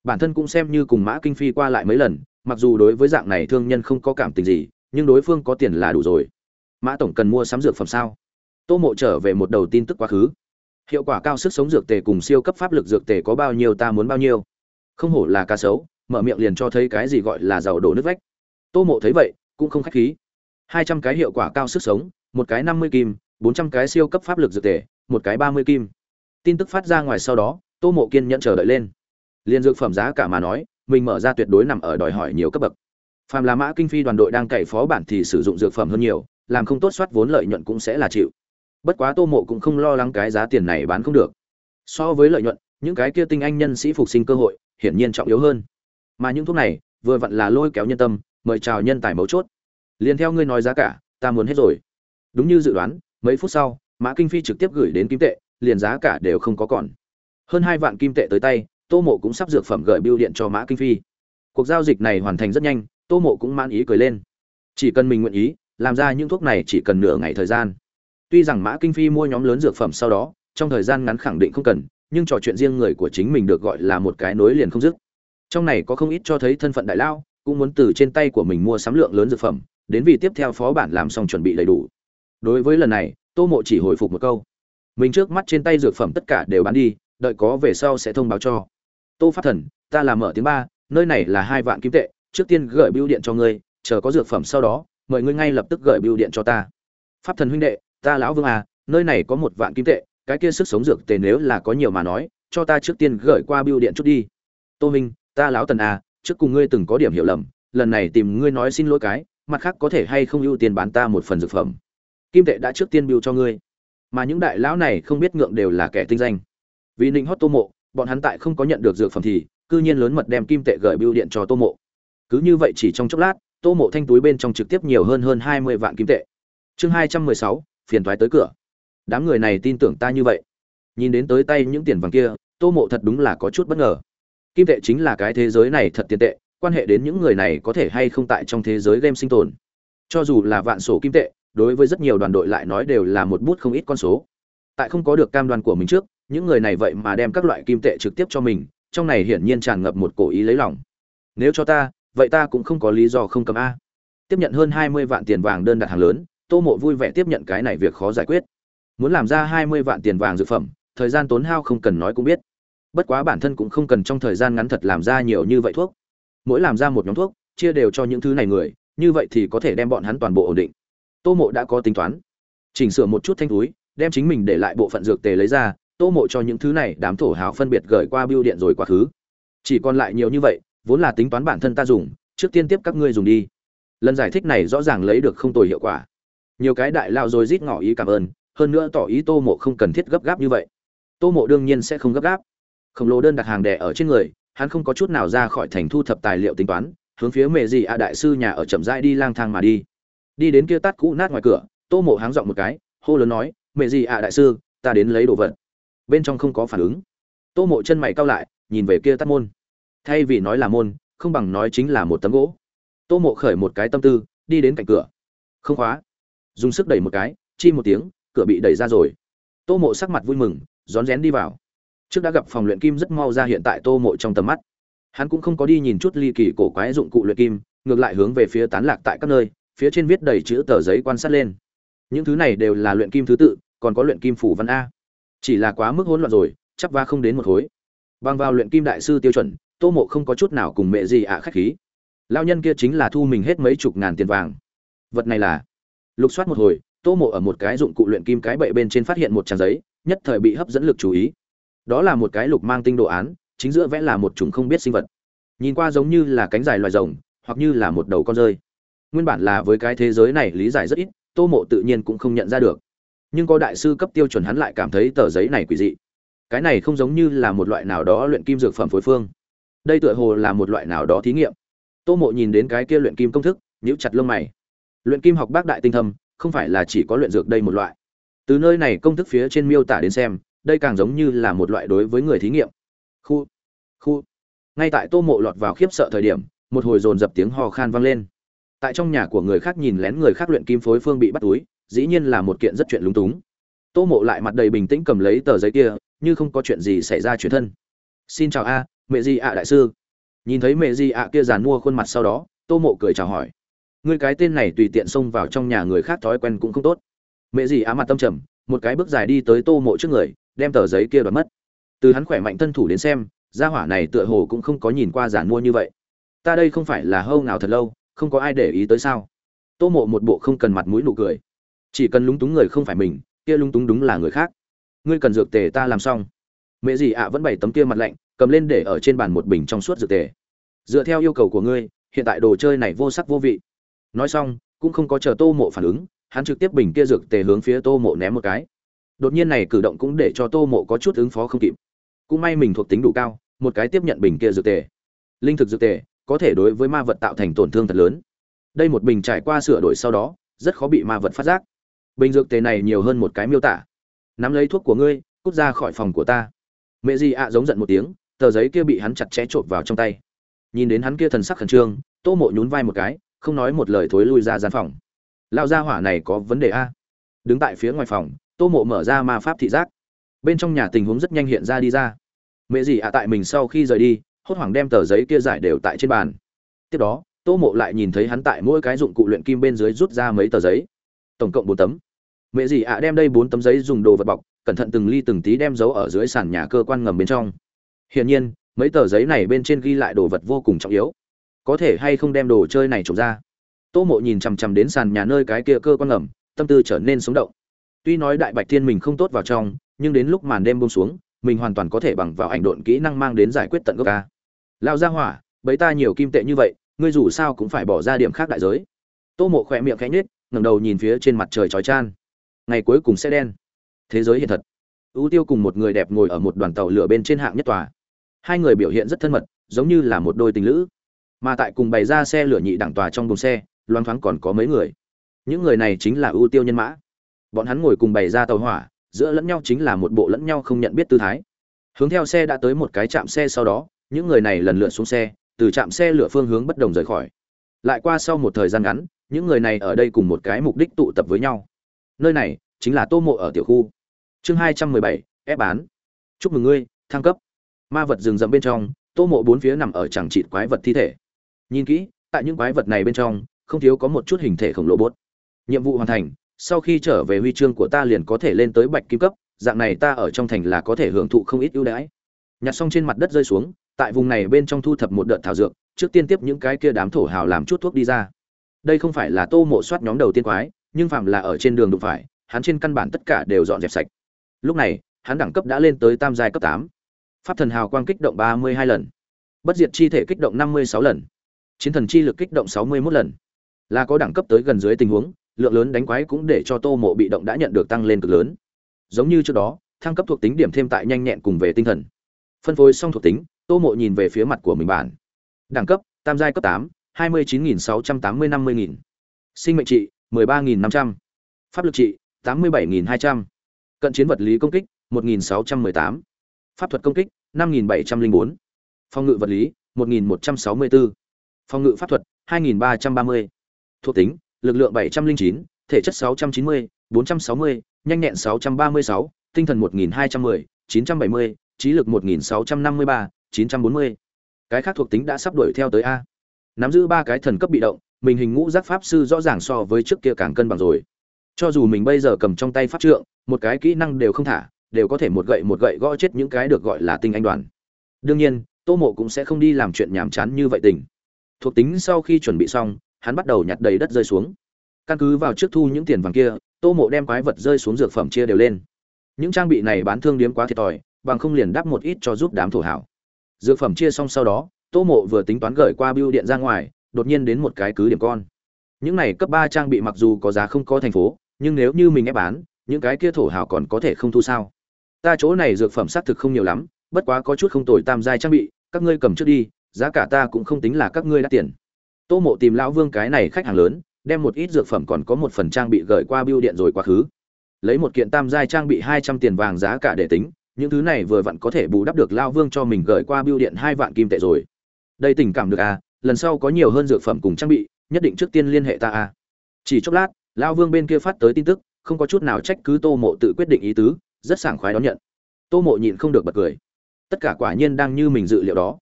Bản thân cũng xem như cùng mã kinh phi qua lại mấy lần, mặc dù đối với dạng này thương nhân không có cảm tình gì, nhưng đối phương có tiền là đủ rồi. Mã tổng cần mua sắm dược phẩm sao? Tô mộ trở về một đầu tin tức quá khứ. Hiệu quả cao sức sống dược tề cùng siêu cấp pháp lực dược tề có bao nhiêu ta muốn bao nhiêu. Không hổ là ca sấu, mở miệng liền cho thấy cái gì gọi là giàu đổ nước vách. Tô mộ thấy vậy, cũng không khách khí. Hai trăm cái hiệu quả cao sức sống, một cái năm mươi kim, bốn trăm cái siêu cấp pháp lực dược tề, một cái ba mươi kim. Tin tức phát ra ngoài sau đó tô mộ kiên nhẫn chờ đợi lên. Liên dược phẩm giá cả mà nói, mình mở ra tuyệt đối nằm ở đòi hỏi nhiều cấp bậc. Phàm là mã kinh phi đoàn đội đang cày phó bản thì sử dụng dược phẩm hơn nhiều, làm không tốt soát vốn lợi nhuận cũng sẽ là chịu. Bất quá tô mộ cũng không lo lắng cái giá tiền này bán không được. So với lợi nhuận, những cái kia tinh anh nhân sĩ phục sinh cơ hội, hiển nhiên trọng yếu hơn. Mà những thuốc này, vừa vặn là lôi kéo nhân tâm, mời chào nhân tài mấu chốt. Liền theo ngươi nói giá cả, ta muốn hết rồi. Đúng như dự đoán, mấy phút sau, mã kinh phi trực tiếp gửi đến kim tệ, liền giá cả đều không có còn hơn hai vạn kim tệ tới tay, tô mộ cũng sắp dược phẩm gửi biêu điện cho mã kinh phi. Cuộc giao dịch này hoàn thành rất nhanh, tô mộ cũng mãn ý cười lên. Chỉ cần mình nguyện ý, làm ra những thuốc này chỉ cần nửa ngày thời gian. Tuy rằng mã kinh phi mua nhóm lớn dược phẩm sau đó, trong thời gian ngắn khẳng định không cần, nhưng trò chuyện riêng người của chính mình được gọi là một cái nối liền không dứt. Trong này có không ít cho thấy thân phận đại lao, cũng muốn từ trên tay của mình mua sắm lượng lớn dược phẩm, đến vì tiếp theo phó bản làm xong chuẩn bị đầy đủ. Đối với lần này, tô mộ chỉ hồi phục một câu. Mình trước mắt trên tay dược phẩm tất cả đều bán đi đợi có về sau sẽ thông báo cho. Tô pháp thần, ta làm mở tiếng ba, nơi này là hai vạn kim tệ, trước tiên gửi bưu điện cho ngươi, chờ có dược phẩm sau đó, mời ngươi ngay lập tức gửi bưu điện cho ta. Pháp thần huynh đệ, ta lão vương à nơi này có một vạn kim tệ, cái kia sức sống dược tề nếu là có nhiều mà nói, cho ta trước tiên gửi qua bưu điện chút đi. Tô minh, ta lão tần à trước cùng ngươi từng có điểm hiểu lầm, lần này tìm ngươi nói xin lỗi cái, mặt khác có thể hay không ưu tiên bán ta một phần dược phẩm. Kim tệ đã trước tiên bưu cho ngươi. Mà những đại lão này không biết ngượng đều là kẻ tinh danh vì ninh hót tô mộ, bọn hắn tại không có nhận được dược phẩm thì, cư nhiên lớn mật đem kim tệ gửi bưu điện cho tô mộ. Cứ như vậy chỉ trong chốc lát, tô mộ thanh túi bên trong trực tiếp nhiều hơn hơn hai mươi vạn kim tệ. Chương hai trăm mười sáu, phiền thoái tới cửa. Đám người này tin tưởng ta như vậy. Nhìn đến tới tay những tiền vàng kia, tô mộ thật đúng là có chút bất ngờ. Kim tệ chính là cái thế giới này thật tiền tệ, quan hệ đến những người này có thể hay không tại trong thế giới game sinh tồn. Cho dù là vạn sổ kim tệ, đối với rất nhiều đoàn đội lại nói đều là một bút không ít con số. Tại không có được cam đoan của mình trước những người này vậy mà đem các loại kim tệ trực tiếp cho mình, trong này hiển nhiên tràn ngập một cổ ý lấy lòng. Nếu cho ta, vậy ta cũng không có lý do không cầm a. Tiếp nhận hơn hai mươi vạn tiền vàng đơn đặt hàng lớn, tô mộ vui vẻ tiếp nhận cái này việc khó giải quyết. Muốn làm ra hai mươi vạn tiền vàng dược phẩm, thời gian tốn hao không cần nói cũng biết. Bất quá bản thân cũng không cần trong thời gian ngắn thật làm ra nhiều như vậy thuốc. Mỗi làm ra một nhóm thuốc, chia đều cho những thứ này người, như vậy thì có thể đem bọn hắn toàn bộ ổn định. Tô mộ đã có tính toán. Chỉnh sửa một chút thanh túi, đem chính mình để lại bộ phận dược tề lấy ra tô mộ cho những thứ này đám thổ hào phân biệt gửi qua biêu điện rồi quá khứ. Chỉ còn lại nhiều như vậy, vốn là tính toán bản thân ta dùng, trước tiên tiếp các ngươi dùng đi. Lần giải thích này rõ ràng lấy được không tồi hiệu quả. Nhiều cái đại lao rồi rít ngỏ ý cảm ơn, hơn nữa tỏ ý tô mộ không cần thiết gấp gáp như vậy. Tô mộ đương nhiên sẽ không gấp gáp. Khổng lồ đơn đặt hàng đẻ ở trên người, hắn không có chút nào ra khỏi thành thu thập tài liệu tính toán, hướng phía mẹ gì a đại sư nhà ở chậm rãi đi lang thang mà đi. Đi đến kia tắt cũ nát ngoài cửa, tô mộ háng giọng một cái, hô lớn nói, mẹ gì a đại sư, ta đến lấy đồ vật bên trong không có phản ứng. Tô mộ chân mày cao lại, nhìn về kia tắt môn. Thay vì nói là môn, không bằng nói chính là một tấm gỗ. Tô mộ khởi một cái tâm tư, đi đến cạnh cửa. Không khóa. Dùng sức đẩy một cái, chi một tiếng, cửa bị đẩy ra rồi. Tô mộ sắc mặt vui mừng, rón rén đi vào. Trước đã gặp phòng luyện kim rất mau ra hiện tại tô mộ trong tầm mắt. Hắn cũng không có đi nhìn chút ly kỳ cổ quái dụng cụ luyện kim, ngược lại hướng về phía tán lạc tại các nơi, phía trên viết đầy chữ tờ giấy quan sát lên. Những thứ này đều là luyện kim thứ tự, còn có luyện kim phủ văn a chỉ là quá mức hỗn loạn rồi chắc va không đến một khối bằng vào luyện kim đại sư tiêu chuẩn, tô mộ không có chút nào cùng mẹ gì ạ khách khí. Lao nhân kia chính là thu mình hết mấy chục ngàn tiền vàng. Vật này là lục soát một hồi, tô mộ ở một cái dụng cụ luyện kim cái bậy bên trên phát hiện một trang giấy, nhất thời bị hấp dẫn lực chú ý. Đó là một cái lục mang tinh đồ án, chính giữa vẽ là một chủng không biết sinh vật. Nhìn qua giống như là cánh dài loài rồng, hoặc như là một đầu con rơi. Nguyên bản là với cái thế giới này lý giải rất ít, tô mộ tự nhiên cũng không nhận ra được nhưng có đại sư cấp tiêu chuẩn hắn lại cảm thấy tờ giấy này quỷ dị. Cái này không giống như là một loại nào đó luyện kim dược phẩm phối phương. Đây tựa hồ là một loại nào đó thí nghiệm. Tô mộ nhìn đến cái kia luyện kim công thức, nhíu chặt lông mày. Luyện kim học bác đại tinh thâm, không phải là chỉ có luyện dược đây một loại. Từ nơi này công thức phía trên miêu tả đến xem, đây càng giống như là một loại đối với người thí nghiệm. Khu khu. Ngay tại tô mộ lọt vào khiếp sợ thời điểm, một hồi dồn dập tiếng hò khan vang lên. Tại trong nhà của người khác nhìn lén người khác luyện kim phối phương bị bắt túi dĩ nhiên là một kiện rất chuyện lúng túng. Tô mộ lại mặt đầy bình tĩnh cầm lấy tờ giấy kia, như không có chuyện gì xảy ra chuyển thân. Xin chào a, mẹ gì ạ đại sư. Nhìn thấy mẹ gì ạ kia giàn mua khuôn mặt sau đó, tô mộ cười chào hỏi. Người cái tên này tùy tiện xông vào trong nhà người khác thói quen cũng không tốt. Mẹ gì ạ mặt tâm trầm, một cái bước dài đi tới tô mộ trước người, đem tờ giấy kia đoạt mất. Từ hắn khỏe mạnh thân thủ đến xem, gia hỏa này tựa hồ cũng không có nhìn qua giàn mua như vậy. Ta đây không phải là hâu nào thật lâu, không có ai để ý tới sao? Tô mộ một bộ không cần mặt mũi nụ cười chỉ cần lúng túng người không phải mình, kia lúng túng đúng là người khác. Ngươi cần dược tề ta làm xong. Mẹ gì ạ vẫn bày tấm kia mặt lạnh, cầm lên để ở trên bàn một bình trong suốt dược tề. Dựa theo yêu cầu của ngươi, hiện tại đồ chơi này vô sắc vô vị. Nói xong, cũng không có chờ tô mộ phản ứng, hắn trực tiếp bình kia dược tề hướng phía tô mộ ném một cái. Đột nhiên này cử động cũng để cho tô mộ có chút ứng phó không kịp. Cũng may mình thuộc tính đủ cao, một cái tiếp nhận bình kia dược tề. Linh thực dược tề, có thể đối với ma vật tạo thành tổn thương thật lớn. Đây một bình trải qua sửa đổi sau đó, rất khó bị ma vật phát giác bình dược tề này nhiều hơn một cái miêu tả. Nắm lấy thuốc của ngươi, cút ra khỏi phòng của ta. Mẹ gì ạ giống giận một tiếng, tờ giấy kia bị hắn chặt chẽ trộm vào trong tay. Nhìn đến hắn kia thần sắc khẩn trương, tô mộ nhún vai một cái, không nói một lời thối lui ra gian phòng. Lao gia hỏa này có vấn đề a? Đứng tại phía ngoài phòng, tô mộ mở ra ma pháp thị giác. Bên trong nhà tình huống rất nhanh hiện ra đi ra. Mẹ gì ạ tại mình sau khi rời đi, hốt hoảng đem tờ giấy kia giải đều tại trên bàn. Tiếp đó, tô mộ lại nhìn thấy hắn tại mỗi cái dụng cụ luyện kim bên dưới rút ra mấy tờ giấy tổng cộng bốn tấm. Mẹ gì ạ đem đây bốn tấm giấy dùng đồ vật bọc, cẩn thận từng ly từng tí đem giấu ở dưới sàn nhà cơ quan ngầm bên trong. Hiển nhiên, mấy tờ giấy này bên trên ghi lại đồ vật vô cùng trọng yếu. Có thể hay không đem đồ chơi này trộm ra? Tô mộ nhìn chằm chằm đến sàn nhà nơi cái kia cơ quan ngầm, tâm tư trở nên sống động. Tuy nói đại bạch thiên mình không tốt vào trong, nhưng đến lúc màn đêm buông xuống, mình hoàn toàn có thể bằng vào ảnh độn kỹ năng mang đến giải quyết tận gốc ca. Lao ra hỏa, bấy ta nhiều kim tệ như vậy, ngươi dù sao cũng phải bỏ ra điểm khác đại giới. Tô mộ khỏe miệng khẽ nhếch ngẩng đầu nhìn phía trên mặt trời chói chan ngày cuối cùng sẽ đen. Thế giới hiện thật. U tiêu cùng một người đẹp ngồi ở một đoàn tàu lửa bên trên hạng nhất tòa. Hai người biểu hiện rất thân mật, giống như là một đôi tình lữ. Mà tại cùng bày ra xe lửa nhị đẳng tòa trong buồng xe loan thoáng còn có mấy người. Những người này chính là U tiêu nhân mã. Bọn hắn ngồi cùng bày ra tàu hỏa, giữa lẫn nhau chính là một bộ lẫn nhau không nhận biết tư thái. Hướng theo xe đã tới một cái trạm xe sau đó, những người này lần lượt xuống xe, từ trạm xe lửa phương hướng bất đồng rời khỏi. Lại qua sau một thời gian ngắn những người này ở đây cùng một cái mục đích tụ tập với nhau. Nơi này chính là tô mộ ở tiểu khu. Chương hai trăm mười bảy, ép bán. Chúc mừng ngươi, thăng cấp. Ma vật rừng rậm bên trong, tô mộ bốn phía nằm ở chẳng trịt quái vật thi thể. Nhìn kỹ, tại những quái vật này bên trong, không thiếu có một chút hình thể khổng lồ bốt. Nhiệm vụ hoàn thành, sau khi trở về huy chương của ta liền có thể lên tới bạch kim cấp, dạng này ta ở trong thành là có thể hưởng thụ không ít ưu đãi. Nhặt xong trên mặt đất rơi xuống, tại vùng này bên trong thu thập một đợt thảo dược, trước tiên tiếp những cái kia đám thổ hào làm chút thuốc đi ra đây không phải là tô mộ soát nhóm đầu tiên quái, nhưng phạm là ở trên đường đụng phải, hắn trên căn bản tất cả đều dọn dẹp sạch. Lúc này, hắn đẳng cấp đã lên tới tam giai cấp tám. Pháp thần hào quang kích động ba mươi hai lần. Bất diệt chi thể kích động năm mươi sáu lần. Chiến thần chi lực kích động sáu mươi mốt lần. Là có đẳng cấp tới gần dưới tình huống, lượng lớn đánh quái cũng để cho tô mộ bị động đã nhận được tăng lên cực lớn. Giống như trước đó, thăng cấp thuộc tính điểm thêm tại nhanh nhẹn cùng về tinh thần. Phân phối xong thuộc tính, tô mộ nhìn về phía mặt của mình bản đẳng cấp, tam giai cấp tám hai mươi chín nghìn sáu trăm tám mươi năm mươi nghìn. Sinh mệnh trị mười ba nghìn năm trăm. Pháp lực trị tám mươi bảy nghìn hai trăm. Cận chiến vật lý công kích một nghìn sáu trăm mười tám. Pháp thuật công kích năm nghìn bảy trăm linh bốn. Phòng ngự vật lý một nghìn một trăm sáu mươi bốn. Phòng ngự pháp thuật hai nghìn ba trăm ba mươi. Thuộc tính lực lượng 709, thể chất 690, 460, nhanh nhẹn 636, tinh thần 1210, 970, trí lực 1653, 940. Cái khác thuộc tính đã sắp đuổi theo tới a. Nắm giữ ba cái thần cấp bị động, mình hình ngũ giác pháp sư rõ ràng so với trước kia càng cân bằng rồi. Cho dù mình bây giờ cầm trong tay pháp trượng, một cái kỹ năng đều không thả, đều có thể một gậy một gậy gõ chết những cái được gọi là tinh anh đoàn. Đương nhiên, Tô Mộ cũng sẽ không đi làm chuyện nhàm chán như vậy tình. Thuộc tính sau khi chuẩn bị xong, hắn bắt đầu nhặt đầy đất rơi xuống căn cứ vào trước thu những tiền vàng kia tô mộ đem quái vật rơi xuống dược phẩm chia đều lên những trang bị này bán thương điếm quá thiệt thòi bằng không liền đắp một ít cho giúp đám thổ hảo dược phẩm chia xong sau đó tô mộ vừa tính toán gửi qua bưu điện ra ngoài, đột nhiên đến một cái cứ điểm con. Những này cấp ba trang bị mặc dù có giá không có thành phố, nhưng nếu như mình ép bán, những cái kia thổ hào còn có thể không thu sao. Ta chỗ này dược phẩm xác thực không nhiều lắm, bất quá có chút không tồi tam giai trang bị, các ngươi cầm trước đi, giá cả ta cũng không tính là các ngươi đã tiền. Tô mộ tìm lão vương cái này khách hàng lớn, đem một ít dược phẩm còn có một phần trang bị gửi qua bưu điện rồi quá khứ. Lấy một kiện tam giai trang bị hai trăm tiền vàng giá cả để tính, những thứ này vừa vặn có thể bù đắp được lao vương cho mình gửi qua bưu điện hai vạn kim tệ rồi đây tình cảm được à lần sau có nhiều hơn dược phẩm cùng trang bị, nhất định trước tiên liên hệ ta à. Chỉ chốc lát, lao vương bên kia phát tới tin tức, không có chút nào trách cứ tô mộ tự quyết định ý tứ, rất sảng khoái đón nhận. Tô mộ nhịn không được bật cười. Tất cả quả nhiên đang như mình dự liệu đó.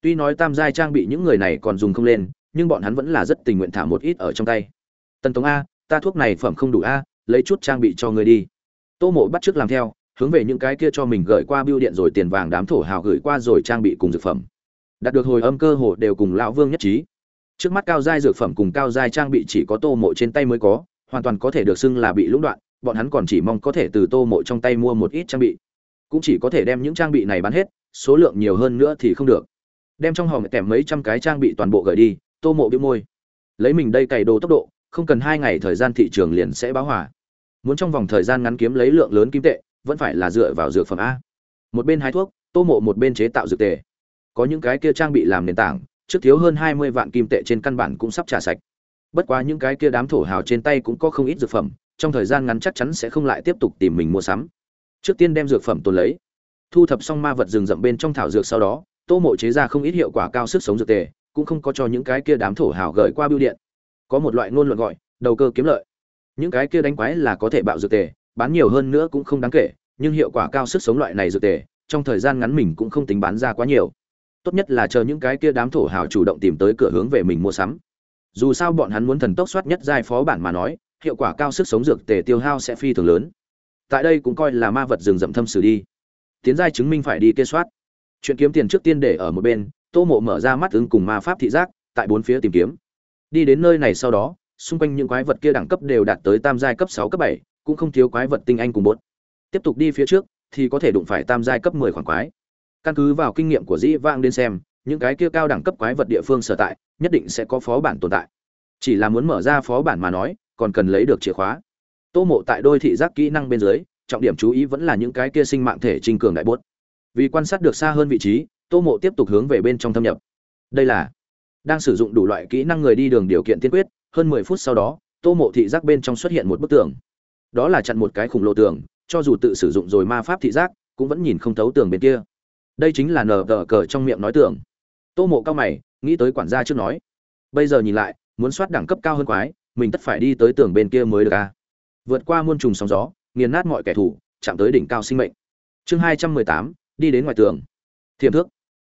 Tuy nói tam giai trang bị những người này còn dùng không lên, nhưng bọn hắn vẫn là rất tình nguyện thả một ít ở trong tay. Tần tống a, ta thuốc này phẩm không đủ a, lấy chút trang bị cho ngươi đi. Tô mộ bắt trước làm theo, hướng về những cái kia cho mình gửi qua bưu điện rồi tiền vàng đám thổ hào gửi qua rồi trang bị cùng dược phẩm đạt được hồi âm cơ hồ đều cùng lão vương nhất trí. Trước mắt cao giai dược phẩm cùng cao giai trang bị chỉ có tô mộ trên tay mới có, hoàn toàn có thể được xưng là bị lũng đoạn, bọn hắn còn chỉ mong có thể từ tô mộ trong tay mua một ít trang bị. Cũng chỉ có thể đem những trang bị này bán hết, số lượng nhiều hơn nữa thì không được. Đem trong hòm kèm mấy trăm cái trang bị toàn bộ gửi đi, tô mộ bĩu môi. Lấy mình đây cày đồ tốc độ, không cần hai ngày thời gian thị trường liền sẽ báo hỏa muốn trong vòng thời gian ngắn kiếm lấy lượng lớn kim tệ, vẫn phải là dựa vào dược phẩm a. Một bên hái thuốc, tô mộ một bên chế tạo dược tề có những cái kia trang bị làm nền tảng, trước thiếu hơn hai mươi vạn kim tệ trên căn bản cũng sắp trả sạch. Bất quá những cái kia đám thổ hào trên tay cũng có không ít dược phẩm, trong thời gian ngắn chắc chắn sẽ không lại tiếp tục tìm mình mua sắm. Trước tiên đem dược phẩm tồn lấy. Thu thập xong ma vật rừng rậm bên trong thảo dược sau đó, tô mộ chế ra không ít hiệu quả cao sức sống dược tề, cũng không có cho những cái kia đám thổ hào gửi qua bưu điện. Có một loại ngôn luận gọi, đầu cơ kiếm lợi. Những cái kia đánh quái là có thể bạo dược tề, bán nhiều hơn nữa cũng không đáng kể, nhưng hiệu quả cao sức sống loại này dược tề, trong thời gian ngắn mình cũng không tính bán ra quá nhiều tốt nhất là chờ những cái kia đám thổ hào chủ động tìm tới cửa hướng về mình mua sắm. Dù sao bọn hắn muốn thần tốc soát nhất giai phó bản mà nói, hiệu quả cao sức sống dược tề tiêu hao sẽ phi thường lớn. Tại đây cũng coi là ma vật rừng rậm thâm xử đi. Tiến giai chứng minh phải đi kê soát. Chuyện kiếm tiền trước tiên để ở một bên, tô mộ mở ra mắt ứng cùng ma pháp thị giác, tại bốn phía tìm kiếm. Đi đến nơi này sau đó, xung quanh những quái vật kia đẳng cấp đều đạt tới tam giai cấp sáu, cấp bảy, cũng không thiếu quái vật tinh anh cùng bốt tiếp tục đi phía trước, thì có thể đụng phải tam giai cấp mười khoảng quái căn cứ vào kinh nghiệm của dĩ vang đến xem, những cái kia cao đẳng cấp quái vật địa phương sở tại, nhất định sẽ có phó bản tồn tại. Chỉ là muốn mở ra phó bản mà nói, còn cần lấy được chìa khóa. Tô mộ tại đôi thị giác kỹ năng bên dưới, trọng điểm chú ý vẫn là những cái kia sinh mạng thể trinh cường đại bốt. Vì quan sát được xa hơn vị trí, tô mộ tiếp tục hướng về bên trong thâm nhập. Đây là đang sử dụng đủ loại kỹ năng người đi đường điều kiện tiên quyết, hơn mười phút sau đó, tô mộ thị giác bên trong xuất hiện một bức tường. Đó là chặn một cái khủng lồ tường, cho dù tự sử dụng rồi ma pháp thị giác, cũng vẫn nhìn không thấu tường bên kia đây chính là nở tờ cờ trong miệng nói tưởng. Tô mộ cao mày, nghĩ tới quản gia trước nói. Bây giờ nhìn lại, muốn soát đẳng cấp cao hơn quái, mình tất phải đi tới tường bên kia mới được a vượt qua muôn trùng sóng gió, nghiền nát mọi kẻ thù, chạm tới đỉnh cao sinh mệnh. Chương hai trăm mười tám, đi đến ngoài tường. Thiềm thước.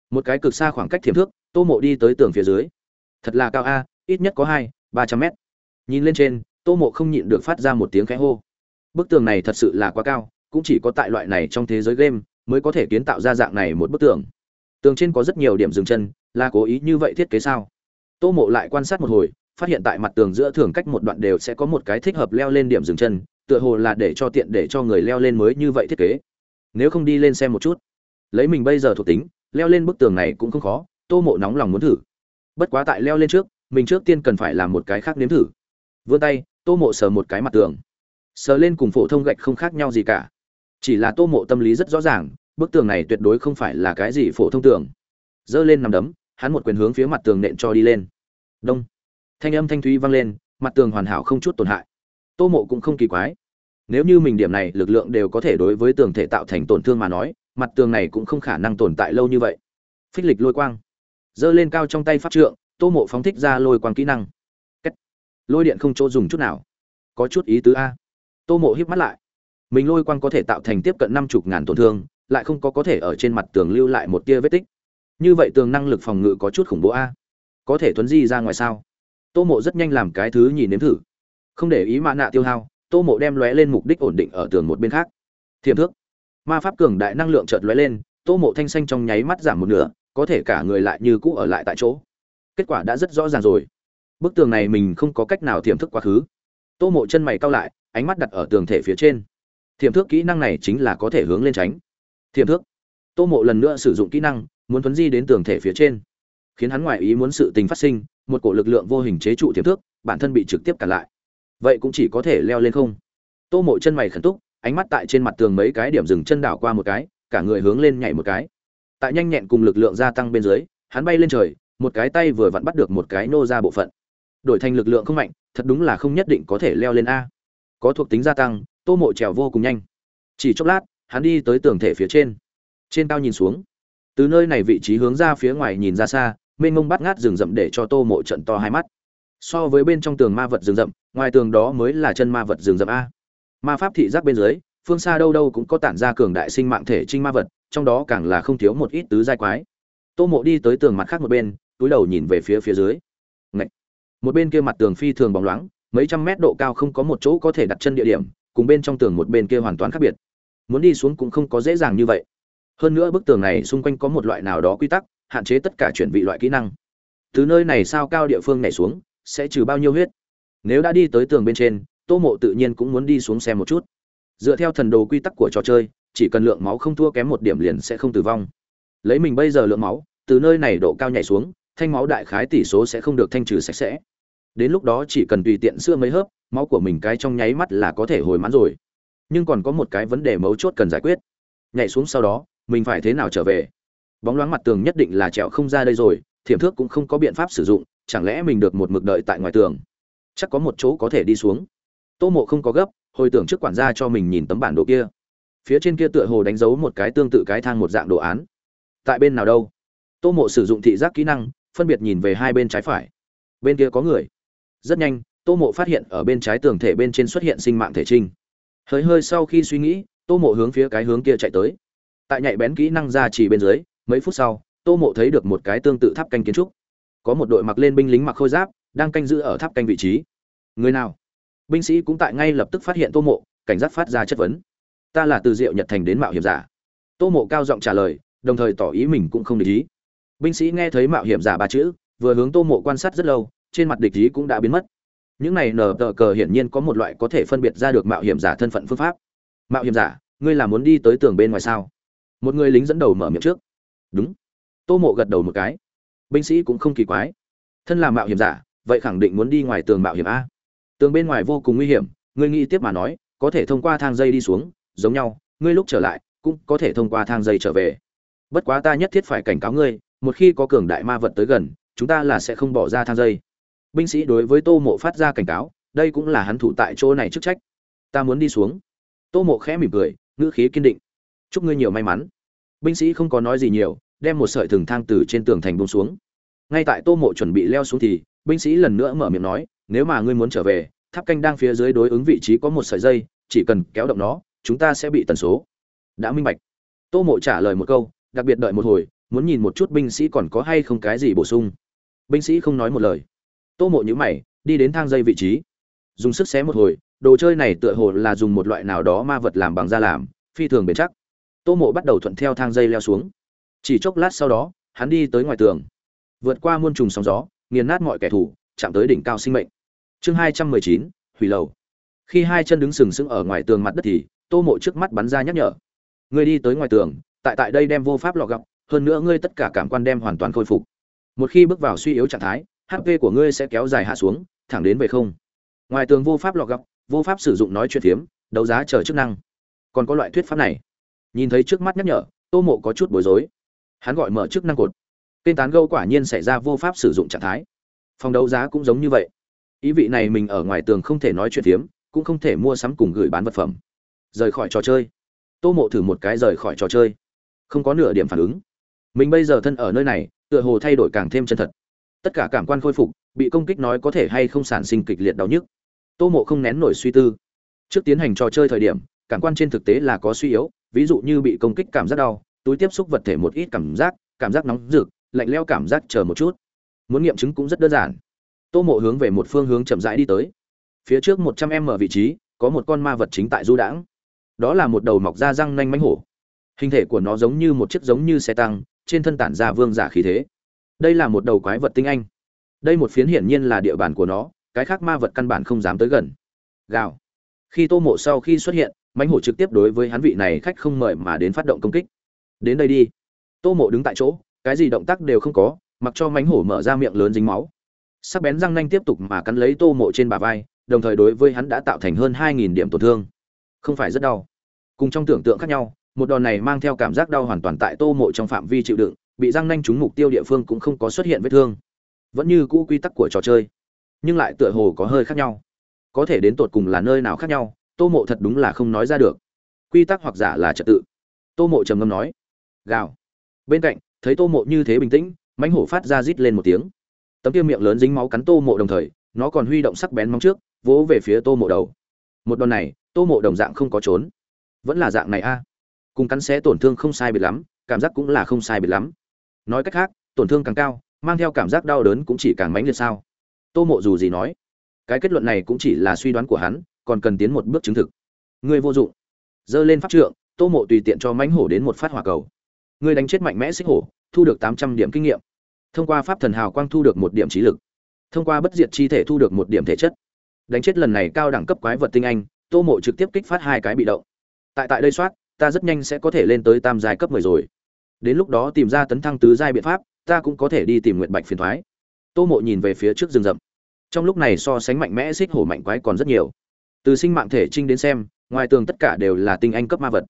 Một cái cực xa khoảng cách thiềm thước, tô mộ đi tới tường phía dưới. Thật là cao a, ít nhất có hai, ba trăm mét. Nhìn lên trên, tô mộ không nhịn được phát ra một tiếng khẽ hô. Bức tường này thật sự là quá cao, cũng chỉ có tại loại này trong thế giới game mới có thể kiến tạo ra dạng này một bức tường. Tường trên có rất nhiều điểm dừng chân, là cố ý như vậy thiết kế sao? Tô mộ lại quan sát một hồi, phát hiện tại mặt tường giữa thường cách một đoạn đều sẽ có một cái thích hợp leo lên điểm dừng chân, tựa hồ là để cho tiện để cho người leo lên mới như vậy thiết kế. Nếu không đi lên xem một chút. Lấy mình bây giờ thuộc tính, leo lên bức tường này cũng không khó, tô mộ nóng lòng muốn thử. Bất quá tại leo lên trước, mình trước tiên cần phải làm một cái khác nếm thử. Vươn tay, tô mộ sờ một cái mặt tường. Sờ lên cùng phổ thông gạch không khác nhau gì cả chỉ là tô mộ tâm lý rất rõ ràng, bức tường này tuyệt đối không phải là cái gì phổ thông tường. Giơ lên nằm đấm, hắn một quyền hướng phía mặt tường nện cho đi lên. Đông. Thanh âm thanh thúy vang lên, mặt tường hoàn hảo không chút tổn hại. Tô mộ cũng không kỳ quái. Nếu như mình điểm này, lực lượng đều có thể đối với tường thể tạo thành tổn thương mà nói, mặt tường này cũng không khả năng tồn tại lâu như vậy. Phích lịch lôi quang. Giơ lên cao trong tay pháp trượng, tô mộ phóng thích ra lôi quang kỹ năng. Cách. lôi điện không chỗ dùng chút nào. Có chút ý tứ a. Tô mộ híp mắt lại mình lôi quang có thể tạo thành tiếp cận năm chục ngàn tổn thương, lại không có có thể ở trên mặt tường lưu lại một tia vết tích. Như vậy tường năng lực phòng ngự có chút khủng bố a. Có thể thuấn di ra ngoài sao? Tô mộ rất nhanh làm cái thứ nhìn nếm thử. Không để ý mạ nạ tiêu hao, tô mộ đem lóe lên mục đích ổn định ở tường một bên khác. Thiềm thước. Ma pháp cường đại năng lượng chợt lóe lên, tô mộ thanh xanh trong nháy mắt giảm một nửa, có thể cả người lại như cũ ở lại tại chỗ. Kết quả đã rất rõ ràng rồi. Bức tường này mình không có cách nào thiềm thức quá khứ. Tô mộ chân mày cau lại, ánh mắt đặt ở tường thể phía trên thiềm thước kỹ năng này chính là có thể hướng lên tránh. Thiềm thước. Tô mộ lần nữa sử dụng kỹ năng, muốn thuấn di đến tường thể phía trên. Khiến hắn ngoại ý muốn sự tình phát sinh, một cổ lực lượng vô hình chế trụ thiềm thước, bản thân bị trực tiếp cản lại. Vậy cũng chỉ có thể leo lên không. Tô mộ chân mày khẩn túc, ánh mắt tại trên mặt tường mấy cái điểm dừng chân đảo qua một cái, cả người hướng lên nhảy một cái. Tại nhanh nhẹn cùng lực lượng gia tăng bên dưới, hắn bay lên trời, một cái tay vừa vặn bắt được một cái nô ra bộ phận. Đổi thành lực lượng không mạnh, thật đúng là không nhất định có thể leo lên a. Có thuộc tính gia tăng tô mộ trèo vô cùng nhanh. Chỉ chốc lát, hắn đi tới tường thể phía trên. Trên cao nhìn xuống. Từ nơi này vị trí hướng ra phía ngoài nhìn ra xa, mênh mông bắt ngát rừng rậm để cho tô mộ trận to hai mắt. So với bên trong tường ma vật rừng rậm, ngoài tường đó mới là chân ma vật rừng rậm a. Ma pháp thị giác bên dưới, phương xa đâu đâu cũng có tản ra cường đại sinh mạng thể trinh ma vật, trong đó càng là không thiếu một ít tứ giai quái. Tô mộ đi tới tường mặt khác một bên, túi đầu nhìn về phía phía dưới. Ngậy! một bên kia mặt tường phi thường bóng loáng, mấy trăm mét độ cao không có một chỗ có thể đặt chân địa điểm cùng bên trong tường một bên kia hoàn toàn khác biệt. Muốn đi xuống cũng không có dễ dàng như vậy. Hơn nữa bức tường này xung quanh có một loại nào đó quy tắc, hạn chế tất cả chuyển vị loại kỹ năng. Từ nơi này sao cao địa phương nhảy xuống, sẽ trừ bao nhiêu huyết? Nếu đã đi tới tường bên trên, tô mộ tự nhiên cũng muốn đi xuống xem một chút. Dựa theo thần đồ quy tắc của trò chơi, chỉ cần lượng máu không thua kém một điểm liền sẽ không tử vong. Lấy mình bây giờ lượng máu, từ nơi này độ cao nhảy xuống, thanh máu đại khái tỷ số sẽ không được thanh trừ sạch sẽ đến lúc đó chỉ cần tùy tiện xưa mấy hớp, máu của mình cái trong nháy mắt là có thể hồi mãn rồi. Nhưng còn có một cái vấn đề mấu chốt cần giải quyết. Nhảy xuống sau đó, mình phải thế nào trở về? Bóng loáng mặt tường nhất định là trèo không ra đây rồi, thiểm thước cũng không có biện pháp sử dụng, chẳng lẽ mình được một mực đợi tại ngoài tường? Chắc có một chỗ có thể đi xuống. Tô mộ không có gấp, hồi tưởng trước quản gia cho mình nhìn tấm bản đồ kia. Phía trên kia tựa hồ đánh dấu một cái tương tự cái thang một dạng đồ án. Tại bên nào đâu? Tô mộ sử dụng thị giác kỹ năng, phân biệt nhìn về hai bên trái phải. Bên kia có người rất nhanh, tô mộ phát hiện ở bên trái tường thể bên trên xuất hiện sinh mạng thể trinh. Hơi hơi sau khi suy nghĩ, tô mộ hướng phía cái hướng kia chạy tới. Tại nhạy bén kỹ năng ra chỉ bên dưới, mấy phút sau, tô mộ thấy được một cái tương tự tháp canh kiến trúc. Có một đội mặc lên binh lính mặc khôi giáp, đang canh giữ ở tháp canh vị trí. Người nào? Binh sĩ cũng tại ngay lập tức phát hiện tô mộ, cảnh giác phát ra chất vấn. Ta là từ diệu nhật thành đến mạo hiểm giả. Tô mộ cao giọng trả lời, đồng thời tỏ ý mình cũng không để ý. Binh sĩ nghe thấy mạo hiểm giả ba chữ, vừa hướng tô mộ quan sát rất lâu trên mặt địch ý cũng đã biến mất. Những này nở tờ cờ hiển nhiên có một loại có thể phân biệt ra được mạo hiểm giả thân phận phương pháp. Mạo hiểm giả, ngươi là muốn đi tới tường bên ngoài sao? Một người lính dẫn đầu mở miệng trước. Đúng. Tô mộ gật đầu một cái. Binh sĩ cũng không kỳ quái. Thân là mạo hiểm giả, vậy khẳng định muốn đi ngoài tường mạo hiểm a. Tường bên ngoài vô cùng nguy hiểm, ngươi nghĩ tiếp mà nói, có thể thông qua thang dây đi xuống, giống nhau, ngươi lúc trở lại, cũng có thể thông qua thang dây trở về. Bất quá ta nhất thiết phải cảnh cáo ngươi, một khi có cường đại ma vật tới gần, chúng ta là sẽ không bỏ ra thang dây binh sĩ đối với tô mộ phát ra cảnh cáo, đây cũng là hắn thủ tại chỗ này chức trách. Ta muốn đi xuống. Tô mộ khẽ mỉm cười, ngữ khí kiên định. Chúc ngươi nhiều may mắn. Binh sĩ không có nói gì nhiều, đem một sợi thừng thang từ trên tường thành bông xuống. Ngay tại tô mộ chuẩn bị leo xuống thì, binh sĩ lần nữa mở miệng nói, nếu mà ngươi muốn trở về, tháp canh đang phía dưới đối ứng vị trí có một sợi dây, chỉ cần kéo động nó, chúng ta sẽ bị tần số. Đã minh bạch. Tô mộ trả lời một câu, đặc biệt đợi một hồi, muốn nhìn một chút binh sĩ còn có hay không cái gì bổ sung. Binh sĩ không nói một lời tô mộ nhữ mày, đi đến thang dây vị trí. Dùng sức xé một hồi, đồ chơi này tựa hồ là dùng một loại nào đó ma vật làm bằng da làm, phi thường bền chắc. Tô mộ bắt đầu thuận theo thang dây leo xuống. Chỉ chốc lát sau đó, hắn đi tới ngoài tường. Vượt qua muôn trùng sóng gió, nghiền nát mọi kẻ thù, chạm tới đỉnh cao sinh mệnh. Chương hai trăm mười chín, hủy lầu. Khi hai chân đứng sừng sững ở ngoài tường mặt đất thì, tô mộ trước mắt bắn ra nhắc nhở. Ngươi đi tới ngoài tường, tại tại đây đem vô pháp lọ gọc hơn nữa ngươi tất cả cảm quan đem hoàn toàn khôi phục. Một khi bước vào suy yếu trạng thái hp của ngươi sẽ kéo dài hạ xuống, thẳng đến về không. Ngoài tường vô pháp lọt gặp, vô pháp sử dụng nói chuyện phiếm, đấu giá chờ chức năng. Còn có loại thuyết pháp này. Nhìn thấy trước mắt nhắc nhở, tô mộ có chút bối rối. Hắn gọi mở chức năng cột. Kênh tán gâu quả nhiên xảy ra vô pháp sử dụng trạng thái. Phòng đấu giá cũng giống như vậy. Ý vị này mình ở ngoài tường không thể nói chuyện phiếm, cũng không thể mua sắm cùng gửi bán vật phẩm. Rời khỏi trò chơi. Tô mộ thử một cái rời khỏi trò chơi. Không có nửa điểm phản ứng. Mình bây giờ thân ở nơi này, tựa hồ thay đổi càng thêm chân thật tất cả cảm quan khôi phục, bị công kích nói có thể hay không sản sinh kịch liệt đau nhức. Tô mộ không nén nổi suy tư. Trước tiến hành trò chơi thời điểm, cảm quan trên thực tế là có suy yếu, ví dụ như bị công kích cảm giác đau, túi tiếp xúc vật thể một ít cảm giác cảm giác nóng rực, lạnh leo cảm giác chờ một chút. Muốn nghiệm chứng cũng rất đơn giản. Tô mộ hướng về một phương hướng chậm rãi đi tới. Phía trước một trăm em mở vị trí, có một con ma vật chính tại du đãng. Đó là một đầu mọc da răng nanh mánh hổ. Hình thể của nó giống như một chiếc giống như xe tăng, trên thân tản ra vương giả khí thế đây là một đầu quái vật tinh anh. Đây một phiến hiển nhiên là địa bàn của nó, cái khác ma vật căn bản không dám tới gần. Gào. Khi tô mộ sau khi xuất hiện mánh hổ trực tiếp đối với hắn vị này khách không mời mà đến phát động công kích. Đến đây đi. Tô mộ đứng tại chỗ, cái gì động tác đều không có, mặc cho mánh hổ mở ra miệng lớn dính máu. Sắc bén răng nanh tiếp tục mà cắn lấy tô mộ trên bả vai, đồng thời đối với hắn đã tạo thành hơn hai nghìn điểm tổn thương. Không phải rất đau. Cùng trong tưởng tượng khác nhau, một đòn này mang theo cảm giác đau hoàn toàn tại tô mộ trong phạm vi chịu đựng bị răng nanh trúng mục tiêu địa phương cũng không có xuất hiện vết thương. Vẫn như cũ quy tắc của trò chơi, nhưng lại tựa hồ có hơi khác nhau. Có thể đến tột cùng là nơi nào khác nhau, tô mộ thật đúng là không nói ra được. Quy tắc hoặc giả là trật tự. Tô mộ trầm ngâm nói, gào. Bên cạnh, thấy tô mộ như thế bình tĩnh mánh hổ phát ra rít lên một tiếng. Tấm kia miệng lớn dính máu cắn tô mộ đồng thời, nó còn huy động sắc bén móng trước, vỗ về phía tô mộ đầu. Một đòn này, tô mộ đồng dạng không có trốn. Vẫn là dạng này a. Cùng cắn xé tổn thương không sai biệt lắm, cảm giác cũng là không sai biệt lắm nói cách khác, tổn thương càng cao, mang theo cảm giác đau đớn cũng chỉ càng mãnh liệt sao? Tô mộ dù gì nói, cái kết luận này cũng chỉ là suy đoán của hắn, còn cần tiến một bước chứng thực. Ngươi vô dụng. Dơ lên pháp trượng, tô mộ tùy tiện cho mãnh hổ đến một phát hỏa cầu. Ngươi đánh chết mạnh mẽ xích hổ, thu được tám trăm điểm kinh nghiệm. Thông qua pháp thần hào quang thu được một điểm trí lực. Thông qua bất diệt chi thể thu được một điểm thể chất. Đánh chết lần này cao đẳng cấp quái vật tinh anh, tô mộ trực tiếp kích phát hai cái bị động. Tại tại đây soát, ta rất nhanh sẽ có thể lên tới tam giai cấp mười rồi đến lúc đó tìm ra tấn thăng tứ giai biện pháp ta cũng có thể đi tìm nguyện bạch phiền thoái. Tô mộ nhìn về phía trước rừng rậm. Trong lúc này so sánh mạnh mẽ xích hổ mạnh quái còn rất nhiều. Từ sinh mạng thể trinh đến xem ngoài tường tất cả đều là tinh anh cấp ma vật.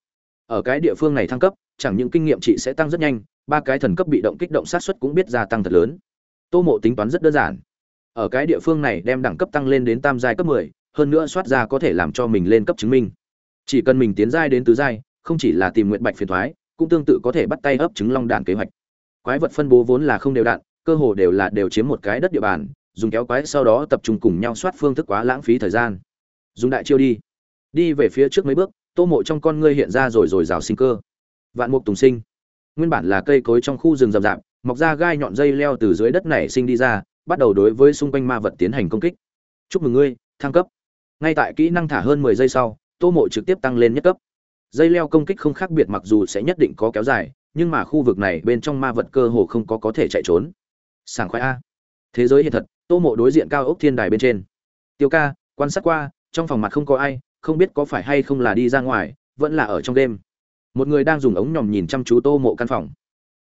Ở cái địa phương này thăng cấp chẳng những kinh nghiệm chị sẽ tăng rất nhanh ba cái thần cấp bị động kích động sát xuất cũng biết gia tăng thật lớn. Tô mộ tính toán rất đơn giản. Ở cái địa phương này đem đẳng cấp tăng lên đến tam giai cấp 10, hơn nữa soát ra có thể làm cho mình lên cấp chứng minh. Chỉ cần mình tiến giai đến tứ giai không chỉ là tìm nguyện bạch phiền thoái cũng tương tự có thể bắt tay ấp trứng long đàn kế hoạch. Quái vật phân bố vốn là không đều đặn cơ hồ đều là đều chiếm một cái đất địa bàn, dùng kéo quái sau đó tập trung cùng nhau soát phương thức quá lãng phí thời gian. Dùng đại chiêu đi. Đi về phía trước mấy bước, tô mộ trong con ngươi hiện ra rồi rồi rào sinh cơ. Vạn mục tùng sinh. Nguyên bản là cây cối trong khu rừng rậm rạp, mọc ra gai nhọn dây leo từ dưới đất nảy sinh đi ra, bắt đầu đối với xung quanh ma vật tiến hành công kích. Chúc mừng ngươi, thăng cấp. Ngay tại kỹ năng thả hơn mười giây sau, tô mộ trực tiếp tăng lên nhất cấp dây leo công kích không khác biệt mặc dù sẽ nhất định có kéo dài, nhưng mà khu vực này bên trong ma vật cơ hồ không có có thể chạy trốn. Sảng khoái a. Thế giới hiện thật, tô mộ đối diện cao ốc thiên đài bên trên. Tiêu ca, quan sát qua, trong phòng mặt không có ai, không biết có phải hay không là đi ra ngoài, vẫn là ở trong đêm. Một người đang dùng ống nhòm nhìn chăm chú tô mộ căn phòng.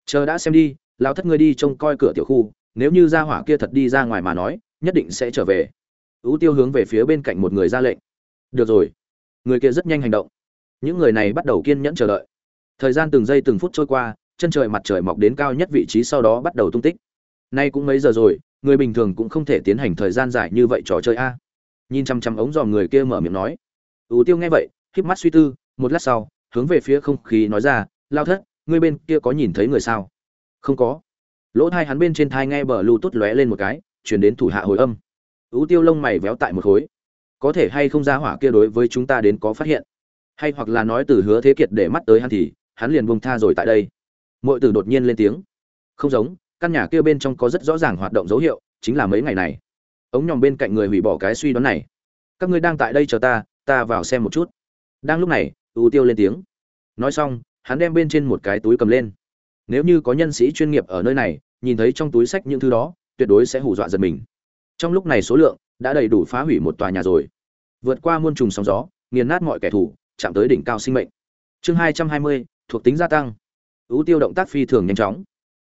Chờ đã xem đi, lão thất ngươi đi trông coi cửa tiểu khu, nếu như ra hỏa kia thật đi ra ngoài mà nói, nhất định sẽ trở về. Ưu tiêu hướng về phía bên cạnh một người ra lệnh. Được rồi. Người kia rất nhanh hành động những người này bắt đầu kiên nhẫn chờ đợi. Thời gian từng giây từng phút trôi qua, chân trời mặt trời mọc đến cao nhất vị trí sau đó bắt đầu tung tích. Nay cũng mấy giờ rồi, người bình thường cũng không thể tiến hành thời gian dài như vậy trò chơi a. Nhìn chăm chăm ống dòm người kia mở miệng nói. Ưu tiêu nghe vậy, híp mắt suy tư, một lát sau, hướng về phía không khí nói ra, lao thất, ngươi bên kia có nhìn thấy người sao? Không có. Lỗ thai hắn bên trên thai nghe bờ lưu tốt lóe lên một cái, chuyển đến thủ hạ hồi âm. Ưu tiêu lông mày véo tại một khối. Có thể hay không ra hỏa kia đối với chúng ta đến có phát hiện? Hay hoặc là nói từ hứa thế kiệt để mắt tới hắn thì, hắn liền buông tha rồi tại đây. Mọi từ đột nhiên lên tiếng. Không giống, căn nhà kia bên trong có rất rõ ràng hoạt động dấu hiệu, chính là mấy ngày này. Ống nhòm bên cạnh người hủy bỏ cái suy đoán này. Các ngươi đang tại đây chờ ta ta vào xem một chút. Đang lúc này ưu tiêu lên tiếng. Nói xong, hắn đem bên trên một cái túi cầm lên. Nếu như có nhân sĩ chuyên nghiệp ở nơi này, nhìn thấy trong túi sách những thứ đó, tuyệt đối sẽ hù dọa giật mình. Trong lúc này số lượng đã đầy đủ phá hủy một tòa nhà rồi. Vượt qua muôn trùng sóng gió, nghiền nát mọi kẻ thù chạm tới đỉnh cao sinh mệnh. Chương hai trăm hai mươi, thuộc tính gia tăng. Ưu tiêu động tác phi thường nhanh chóng.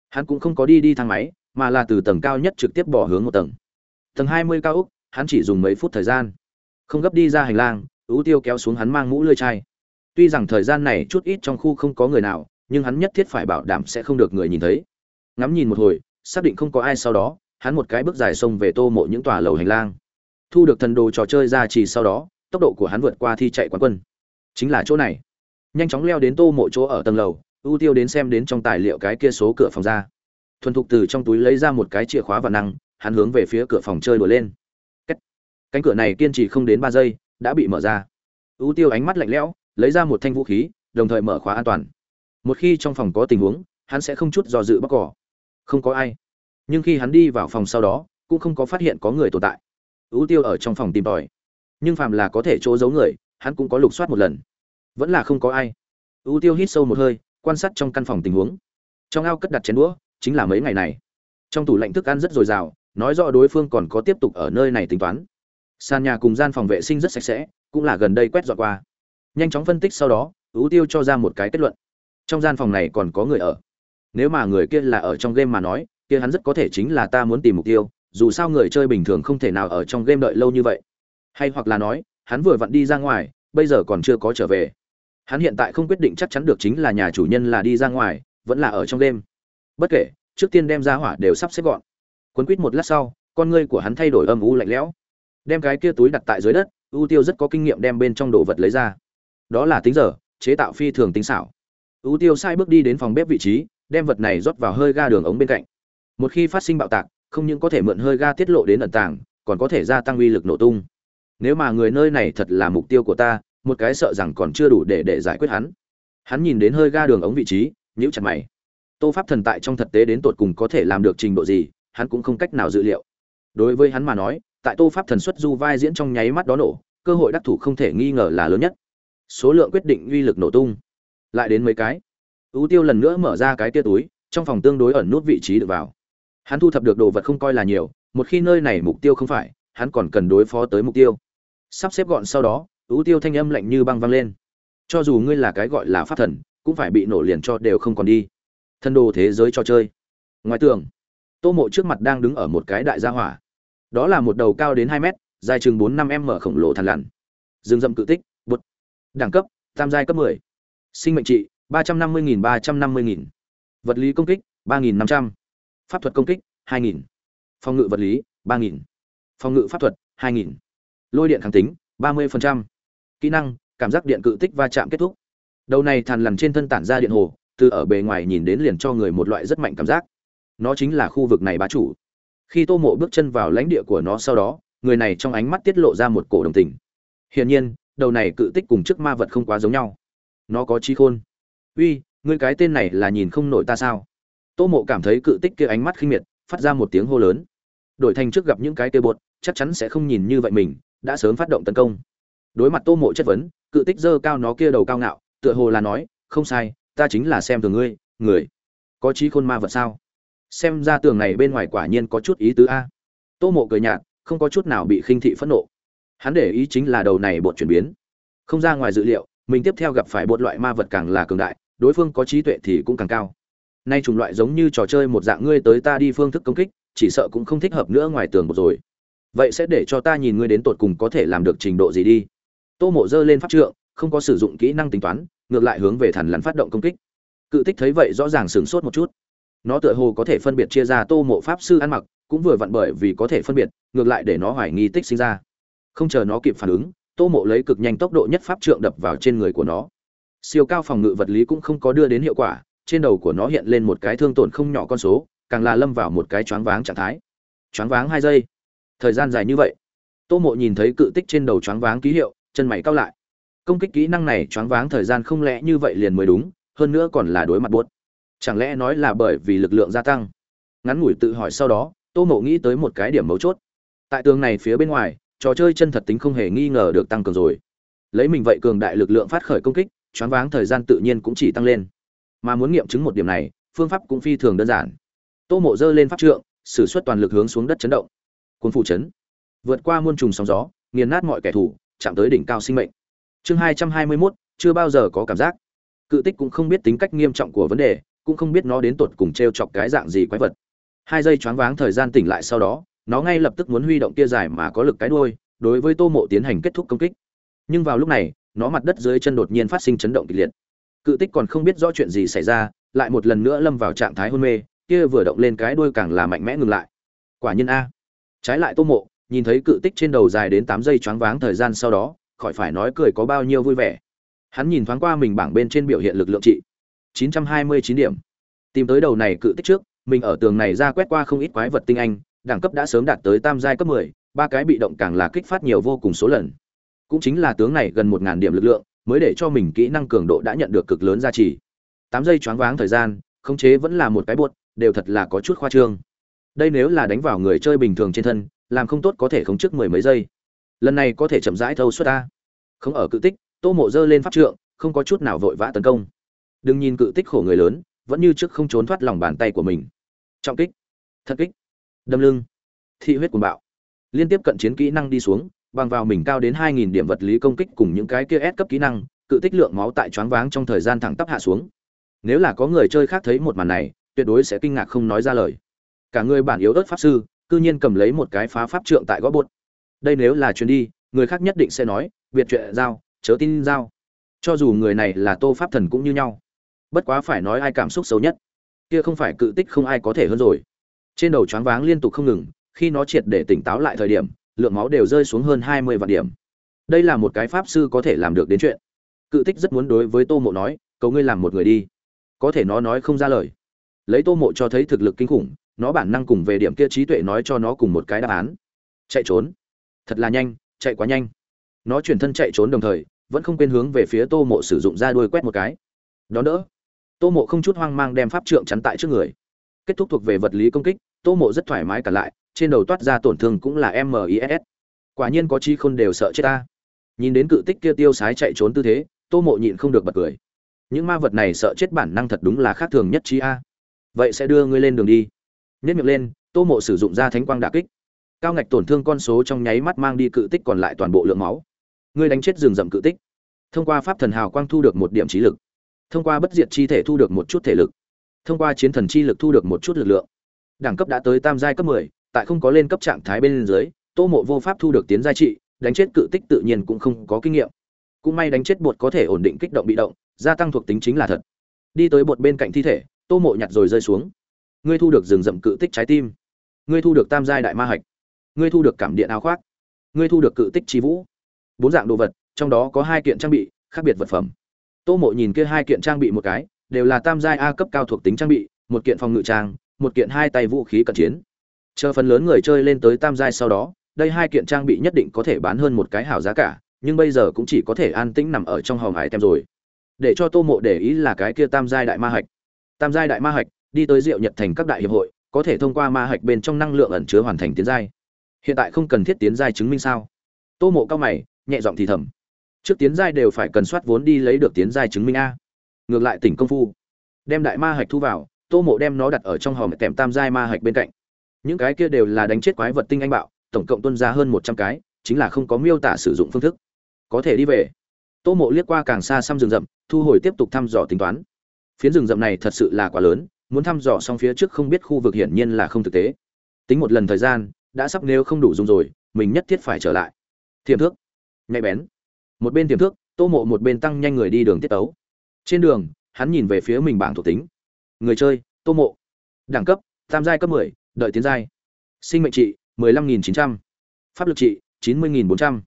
Hắn cũng không có đi đi thang máy, mà là từ tầng cao nhất trực tiếp bỏ hướng một tầng. Tầng hai mươi cao úc, hắn chỉ dùng mấy phút thời gian. Không gấp đi ra hành lang ưu tiêu kéo xuống hắn mang mũ lươi chai. Tuy rằng thời gian này chút ít trong khu không có người nào, nhưng hắn nhất thiết phải bảo đảm sẽ không được người nhìn thấy. Ngắm nhìn một hồi, xác định không có ai sau đó, hắn một cái bước dài xông về tô mộ những tòa lầu hành lang. Thu được thần đồ trò chơi ra chỉ sau đó, tốc độ của hắn vượt qua thi chạy quán quân chính là chỗ này. Nhanh chóng leo đến tô mộ chỗ ở tầng lầu, ưu tiêu đến xem đến trong tài liệu cái kia số cửa phòng ra. Thuần thục từ trong túi lấy ra một cái chìa khóa và năng, hắn hướng về phía cửa phòng chơi đùa lên. Cách. cánh cửa này kiên trì không đến ba giây, đã bị mở ra. Ưu tiêu ánh mắt lạnh lẽo, lấy ra một thanh vũ khí, đồng thời mở khóa an toàn. Một khi trong phòng có tình huống, hắn sẽ không chút do dự bóc cỏ. Không có ai. Nhưng khi hắn đi vào phòng sau đó, cũng không có phát hiện có người tồn tại. Ưu tiêu ở trong phòng tìm tòi. Nhưng phàm là có thể chỗ giấu người hắn cũng có lục soát một lần. Vẫn là không có ai. Ưu tiêu hít sâu một hơi, quan sát trong căn phòng tình huống. Trong ao cất đặt chén đũa, chính là mấy ngày này. Trong tủ lạnh thức ăn rất dồi dào, nói rõ đối phương còn có tiếp tục ở nơi này tính toán. Sàn nhà cùng gian phòng vệ sinh rất sạch sẽ, cũng là gần đây quét dọn qua. Nhanh chóng phân tích sau đó, ưu tiêu cho ra một cái kết luận. Trong gian phòng này còn có người ở. Nếu mà người kia là ở trong game mà nói, kia hắn rất có thể chính là ta muốn tìm mục tiêu, dù sao người chơi bình thường không thể nào ở trong game đợi lâu như vậy. Hay hoặc là nói hắn vừa vặn đi ra ngoài, bây giờ còn chưa có trở về. Hắn hiện tại không quyết định chắc chắn được chính là nhà chủ nhân là đi ra ngoài, vẫn là ở trong đêm. Bất kể, trước tiên đem ra hỏa đều sắp xếp gọn. Quấn quýt một lát sau, con ngươi của hắn thay đổi âm u lạnh lẽo. Đem cái kia túi đặt tại dưới đất U tiêu rất có kinh nghiệm đem bên trong đồ vật lấy ra. Đó là tính giờ, chế tạo phi thường tính xảo. U tiêu sai bước đi đến phòng bếp vị trí, đem vật này rót vào hơi ga đường ống bên cạnh. Một khi phát sinh bạo tạc, không những có thể mượn hơi ga tiết lộ đến ẩn tàng, còn có thể gia tăng uy lực nổ tung nếu mà người nơi này thật là mục tiêu của ta, một cái sợ rằng còn chưa đủ để để giải quyết hắn. Hắn nhìn đến hơi ga đường ống vị trí, nhíu chặt mày. Tô pháp thần tại trong thực tế đến tột cùng có thể làm được trình độ gì, hắn cũng không cách nào dự liệu. Đối với hắn mà nói, tại tô pháp thần xuất du vai diễn trong nháy mắt đó nổ, cơ hội đắc thủ không thể nghi ngờ là lớn nhất. Số lượng quyết định uy lực nổ tung. Lại đến mấy cái. Ưu tiêu lần nữa mở ra cái tia túi, trong phòng tương đối ẩn nút vị trí được vào. Hắn thu thập được đồ vật không coi là nhiều, một khi nơi này mục tiêu không phải, hắn còn cần đối phó tới mục tiêu sắp xếp gọn sau đó, ưu tiêu thanh âm lạnh như băng vang lên. Cho dù ngươi là cái gọi là pháp thần, cũng phải bị nổ liền cho đều không còn đi. Thân đồ thế giới cho chơi. Ngoài tường, tô mộ trước mặt đang đứng ở một cái đại gia hỏa. Đó là một đầu cao đến hai mét, dài chừng bốn năm m khổng lồ thằn lằn. Rừng rậm cự tích bút đẳng cấp, tam giai cấp mười. Sinh mệnh trị, ba trăm năm mươi nghìn ba trăm năm mươi nghìn. Vật lý công kích, ba nghìn năm trăm. Pháp thuật công kích, hai nghìn. Phòng ngự vật lý, ba nghìn. Phòng ngự pháp thuật, hai nghìn lôi điện kháng tính, ba mươi kỹ năng, cảm giác điện cự tích va chạm kết thúc. Đầu này thàn lằn trên thân tản ra điện hồ, từ ở bề ngoài nhìn đến liền cho người một loại rất mạnh cảm giác. Nó chính là khu vực này bá chủ. Khi tô mộ bước chân vào lãnh địa của nó sau đó, người này trong ánh mắt tiết lộ ra một cổ đồng tình. Hiển nhiên, đầu này cự tích cùng trước ma vật không quá giống nhau. Nó có trí khôn. Uy, ngươi cái tên này là nhìn không nổi ta sao? Tô mộ cảm thấy cự tích kia ánh mắt khinh miệt, phát ra một tiếng hô lớn. Đổi thành trước gặp những cái kia bột, chắc chắn sẽ không nhìn như vậy mình đã sớm phát động tấn công. Đối mặt tô mộ chất vấn, cự tích dơ cao nó kia đầu cao ngạo, tựa hồ là nói, không sai, ta chính là xem thường ngươi, người có trí khôn ma vật sao? Xem ra tường này bên ngoài quả nhiên có chút ý tứ a. Tô mộ cười nhạt, không có chút nào bị khinh thị phẫn nộ. Hắn để ý chính là đầu này bột chuyển biến. Không ra ngoài dự liệu, mình tiếp theo gặp phải bột loại ma vật càng là cường đại, đối phương có trí tuệ thì cũng càng cao. Nay chủng loại giống như trò chơi một dạng, ngươi tới ta đi phương thức công kích, chỉ sợ cũng không thích hợp nữa ngoài tường một rồi vậy sẽ để cho ta nhìn ngươi đến tột cùng có thể làm được trình độ gì đi. Tô mộ dơ lên pháp trượng, không có sử dụng kỹ năng tính toán, ngược lại hướng về thằn lằn phát động công kích. Cự tích thấy vậy rõ ràng sửng sốt một chút. Nó tựa hồ có thể phân biệt chia ra tô mộ pháp sư ăn mặc, cũng vừa vặn bởi vì có thể phân biệt, ngược lại để nó hoài nghi tích sinh ra. Không chờ nó kịp phản ứng, tô mộ lấy cực nhanh tốc độ nhất pháp trượng đập vào trên người của nó. Siêu cao phòng ngự vật lý cũng không có đưa đến hiệu quả, trên đầu của nó hiện lên một cái thương tổn không nhỏ con số, càng là lâm vào một cái choáng váng trạng thái. Choáng váng hai giây thời gian dài như vậy, tô mộ nhìn thấy cự tích trên đầu choáng váng ký hiệu, chân mày cao lại. Công kích kỹ năng này choáng váng thời gian không lẽ như vậy liền mới đúng, hơn nữa còn là đối mặt buốt. Chẳng lẽ nói là bởi vì lực lượng gia tăng? Ngắn ngủi tự hỏi sau đó, tô mộ nghĩ tới một cái điểm mấu chốt. Tại tường này phía bên ngoài, trò chơi chân thật tính không hề nghi ngờ được tăng cường rồi. Lấy mình vậy cường đại lực lượng phát khởi công kích, choáng váng thời gian tự nhiên cũng chỉ tăng lên. Mà muốn nghiệm chứng một điểm này, phương pháp cũng phi thường đơn giản. Tô mộ dơ lên pháp trượng, sử xuất toàn lực hướng xuống đất chấn động cuốn phụ chấn. Vượt qua muôn trùng sóng gió, nghiền nát mọi kẻ thù, chạm tới đỉnh cao sinh mệnh. Chương hai trăm hai mươi mốt, chưa bao giờ có cảm giác. Cự tích cũng không biết tính cách nghiêm trọng của vấn đề, cũng không biết nó đến tột cùng t r e o chọc cái dạng gì quái vật. Hai giây choáng váng thời gian tỉnh lại sau đó, nó ngay lập tức muốn huy động kia dài mà có lực cái đuôi, đối với tô mộ tiến hành kết thúc công kích. Nhưng vào lúc này, nó mặt đất dưới chân đột nhiên phát sinh chấn động kịch liệt. Cự tích còn không biết rõ chuyện gì xảy ra, lại một lần nữa lâm vào trạng thái hôn mê, kia vừa động lên cái đuôi càng là mạnh mẽ ngừng lại. Quả nhiên a trái lại tô mộ nhìn thấy cự tích trên đầu dài đến tám giây choáng váng thời gian sau đó khỏi phải nói cười có bao nhiêu vui vẻ hắn nhìn thoáng qua mình bảng bên trên biểu hiện lực lượng trị 929 điểm tìm tới đầu này cự tích trước mình ở tường này ra quét qua không ít quái vật tinh anh đẳng cấp đã sớm đạt tới tam giai cấp 10, ba cái bị động càng là kích phát nhiều vô cùng số lần cũng chính là tướng này gần 1000 điểm lực lượng mới để cho mình kỹ năng cường độ đã nhận được cực lớn giá trị. 8 giây choáng váng thời gian, khống chế vẫn là một cái buột, đều thật là có chút khoa trương. Đây nếu là đánh vào người chơi bình thường trên thân, làm không tốt có thể khống trước mười mấy giây. Lần này có thể chậm rãi thâu suất a. Không ở cự tích, Tô Mộ dơ lên pháp trượng, không có chút nào vội vã tấn công. Đừng nhìn cự tích khổ người lớn, vẫn như trước không trốn thoát lòng bàn tay của mình. Trọng kích, thật kích, đâm lưng, thị huyết cuồng bạo. Liên tiếp cận chiến kỹ năng đi xuống, bằng vào mình cao đến 2000 điểm vật lý công kích cùng những cái kia S cấp kỹ năng, cự tích lượng máu tại choáng váng trong thời gian thẳng tắp hạ xuống. Nếu là có người chơi khác thấy một màn này, tuyệt đối sẽ kinh ngạc không nói ra lời. Cả người bản yếu ớt pháp sư, cư nhiên cầm lấy một cái phá pháp trượng tại gõ bột. Đây nếu là chuyến đi, người khác nhất định sẽ nói, biệt chuyện giao, chớ tin giao. Cho dù người này là Tô pháp thần cũng như nhau. Bất quá phải nói ai cảm xúc xấu nhất, kia không phải cự tích không ai có thể hơn rồi. Trên đầu choáng váng liên tục không ngừng, khi nó triệt để tỉnh táo lại thời điểm, lượng máu đều rơi xuống hơn hai mươi vạn điểm đây là một cái pháp sư có thể làm được đến chuyện cự tích rất muốn đối với tô mộ nói cầu ngươi làm một người đi có thể nó nói không ra lời lấy tô mộ cho thấy thực lực kinh khủng nó bản năng cùng về điểm kia trí tuệ nói cho nó cùng một cái đáp án. Chạy trốn. Thật là nhanh, chạy quá nhanh. Nó chuyển thân chạy trốn đồng thời, vẫn không quên hướng về phía tô mộ sử dụng ra đuôi quét một cái. Đó đỡ. Tô mộ không chút hoang mang đem pháp trượng chắn tại trước người. Kết thúc thuộc về vật lý công kích, tô mộ rất thoải mái cả lại, trên đầu toát ra tổn thương cũng là miss quả nhiên có chi khôn đều sợ chết ta. Nhìn đến cự tích kia tiêu sái chạy trốn tư thế, tô mộ nhịn không được bật cười. Những ma vật này sợ chết bản năng thật đúng là khác thường nhất trí a. Vậy sẽ đưa ngươi lên đường đi nhất miệng lên tô mộ sử dụng ra thánh quang đà kích. Cao ngạch tổn thương con số trong nháy mắt mang đi cự tích còn lại toàn bộ lượng máu. Ngươi đánh chết rừng rậm cự tích. Thông qua pháp thần hào quang thu được một điểm trí lực. Thông qua bất diệt chi thể thu được một chút thể lực. Thông qua chiến thần chi lực thu được một chút lực lượng. Đẳng cấp đã tới tam giai cấp 10, tại không có lên cấp trạng thái bên dưới tô mộ vô pháp thu được tiến giai trị đánh chết cự tích tự nhiên cũng không có kinh nghiệm. Cũng may đánh chết bột có thể ổn định kích động bị động gia tăng thuộc tính chính là thật. Đi tới bột bên cạnh thi thể tô mộ nhặt rồi rơi xuống ngươi thu được rừng rậm cự tích trái tim. Ngươi thu được tam giai đại ma hạch. Ngươi thu được cảm điện áo khoác. Ngươi thu được cự tích trí vũ. Bốn dạng đồ vật, trong đó có hai kiện trang bị, khác biệt vật phẩm. Tô mộ nhìn kia hai kiện trang bị một cái, đều là tam giai a cấp cao thuộc tính trang bị, một kiện phòng ngự trang, một kiện hai tay vũ khí cận chiến. Chờ phần lớn người chơi lên tới tam giai sau đó, đây hai kiện trang bị nhất định có thể bán hơn một cái hảo giá cả, nhưng bây giờ cũng chỉ có thể an tĩnh nằm ở trong hòm hải tem rồi. Để cho tô mộ để ý là cái kia tam giai đại ma hạch. Tam giai đại ma hạch đi tới diệu nhật thành các đại hiệp hội, có thể thông qua ma hạch bên trong năng lượng ẩn chứa hoàn thành tiến giai. Hiện tại không cần thiết tiến giai chứng minh sao? Tô mộ cao mày, nhẹ giọng thì thầm. Trước tiến giai đều phải cần soát vốn đi lấy được tiến giai chứng minh a. Ngược lại tỉnh công phu. Đem đại ma hạch thu vào, tô mộ đem nó đặt ở trong hòm kèm tam giai ma hạch bên cạnh. Những cái kia đều là đánh chết quái vật tinh anh bạo, tổng cộng tuân ra hơn một trăm cái, chính là không có miêu tả sử dụng phương thức. Có thể đi về. Tô mộ liếc qua càng xa xăm rừng rậm, thu hồi tiếp tục thăm dò tính toán. Phiến rừng rậm này thật sự là quá lớn muốn thăm dò xong phía trước không biết khu vực hiển nhiên là không thực tế. Tính một lần thời gian đã sắp nếu không đủ dùng rồi mình nhất thiết phải trở lại. Thiềm thước. Nhạy bén. Một bên tiềm thước tô mộ một bên tăng nhanh người đi đường tiết tấu. Trên đường hắn nhìn về phía mình bảng thuộc tính. Người chơi tô mộ. Đẳng cấp tam giai cấp 10, đợi tiến giai. Sinh mệnh trị 15.900, pháp lực trị 90.400,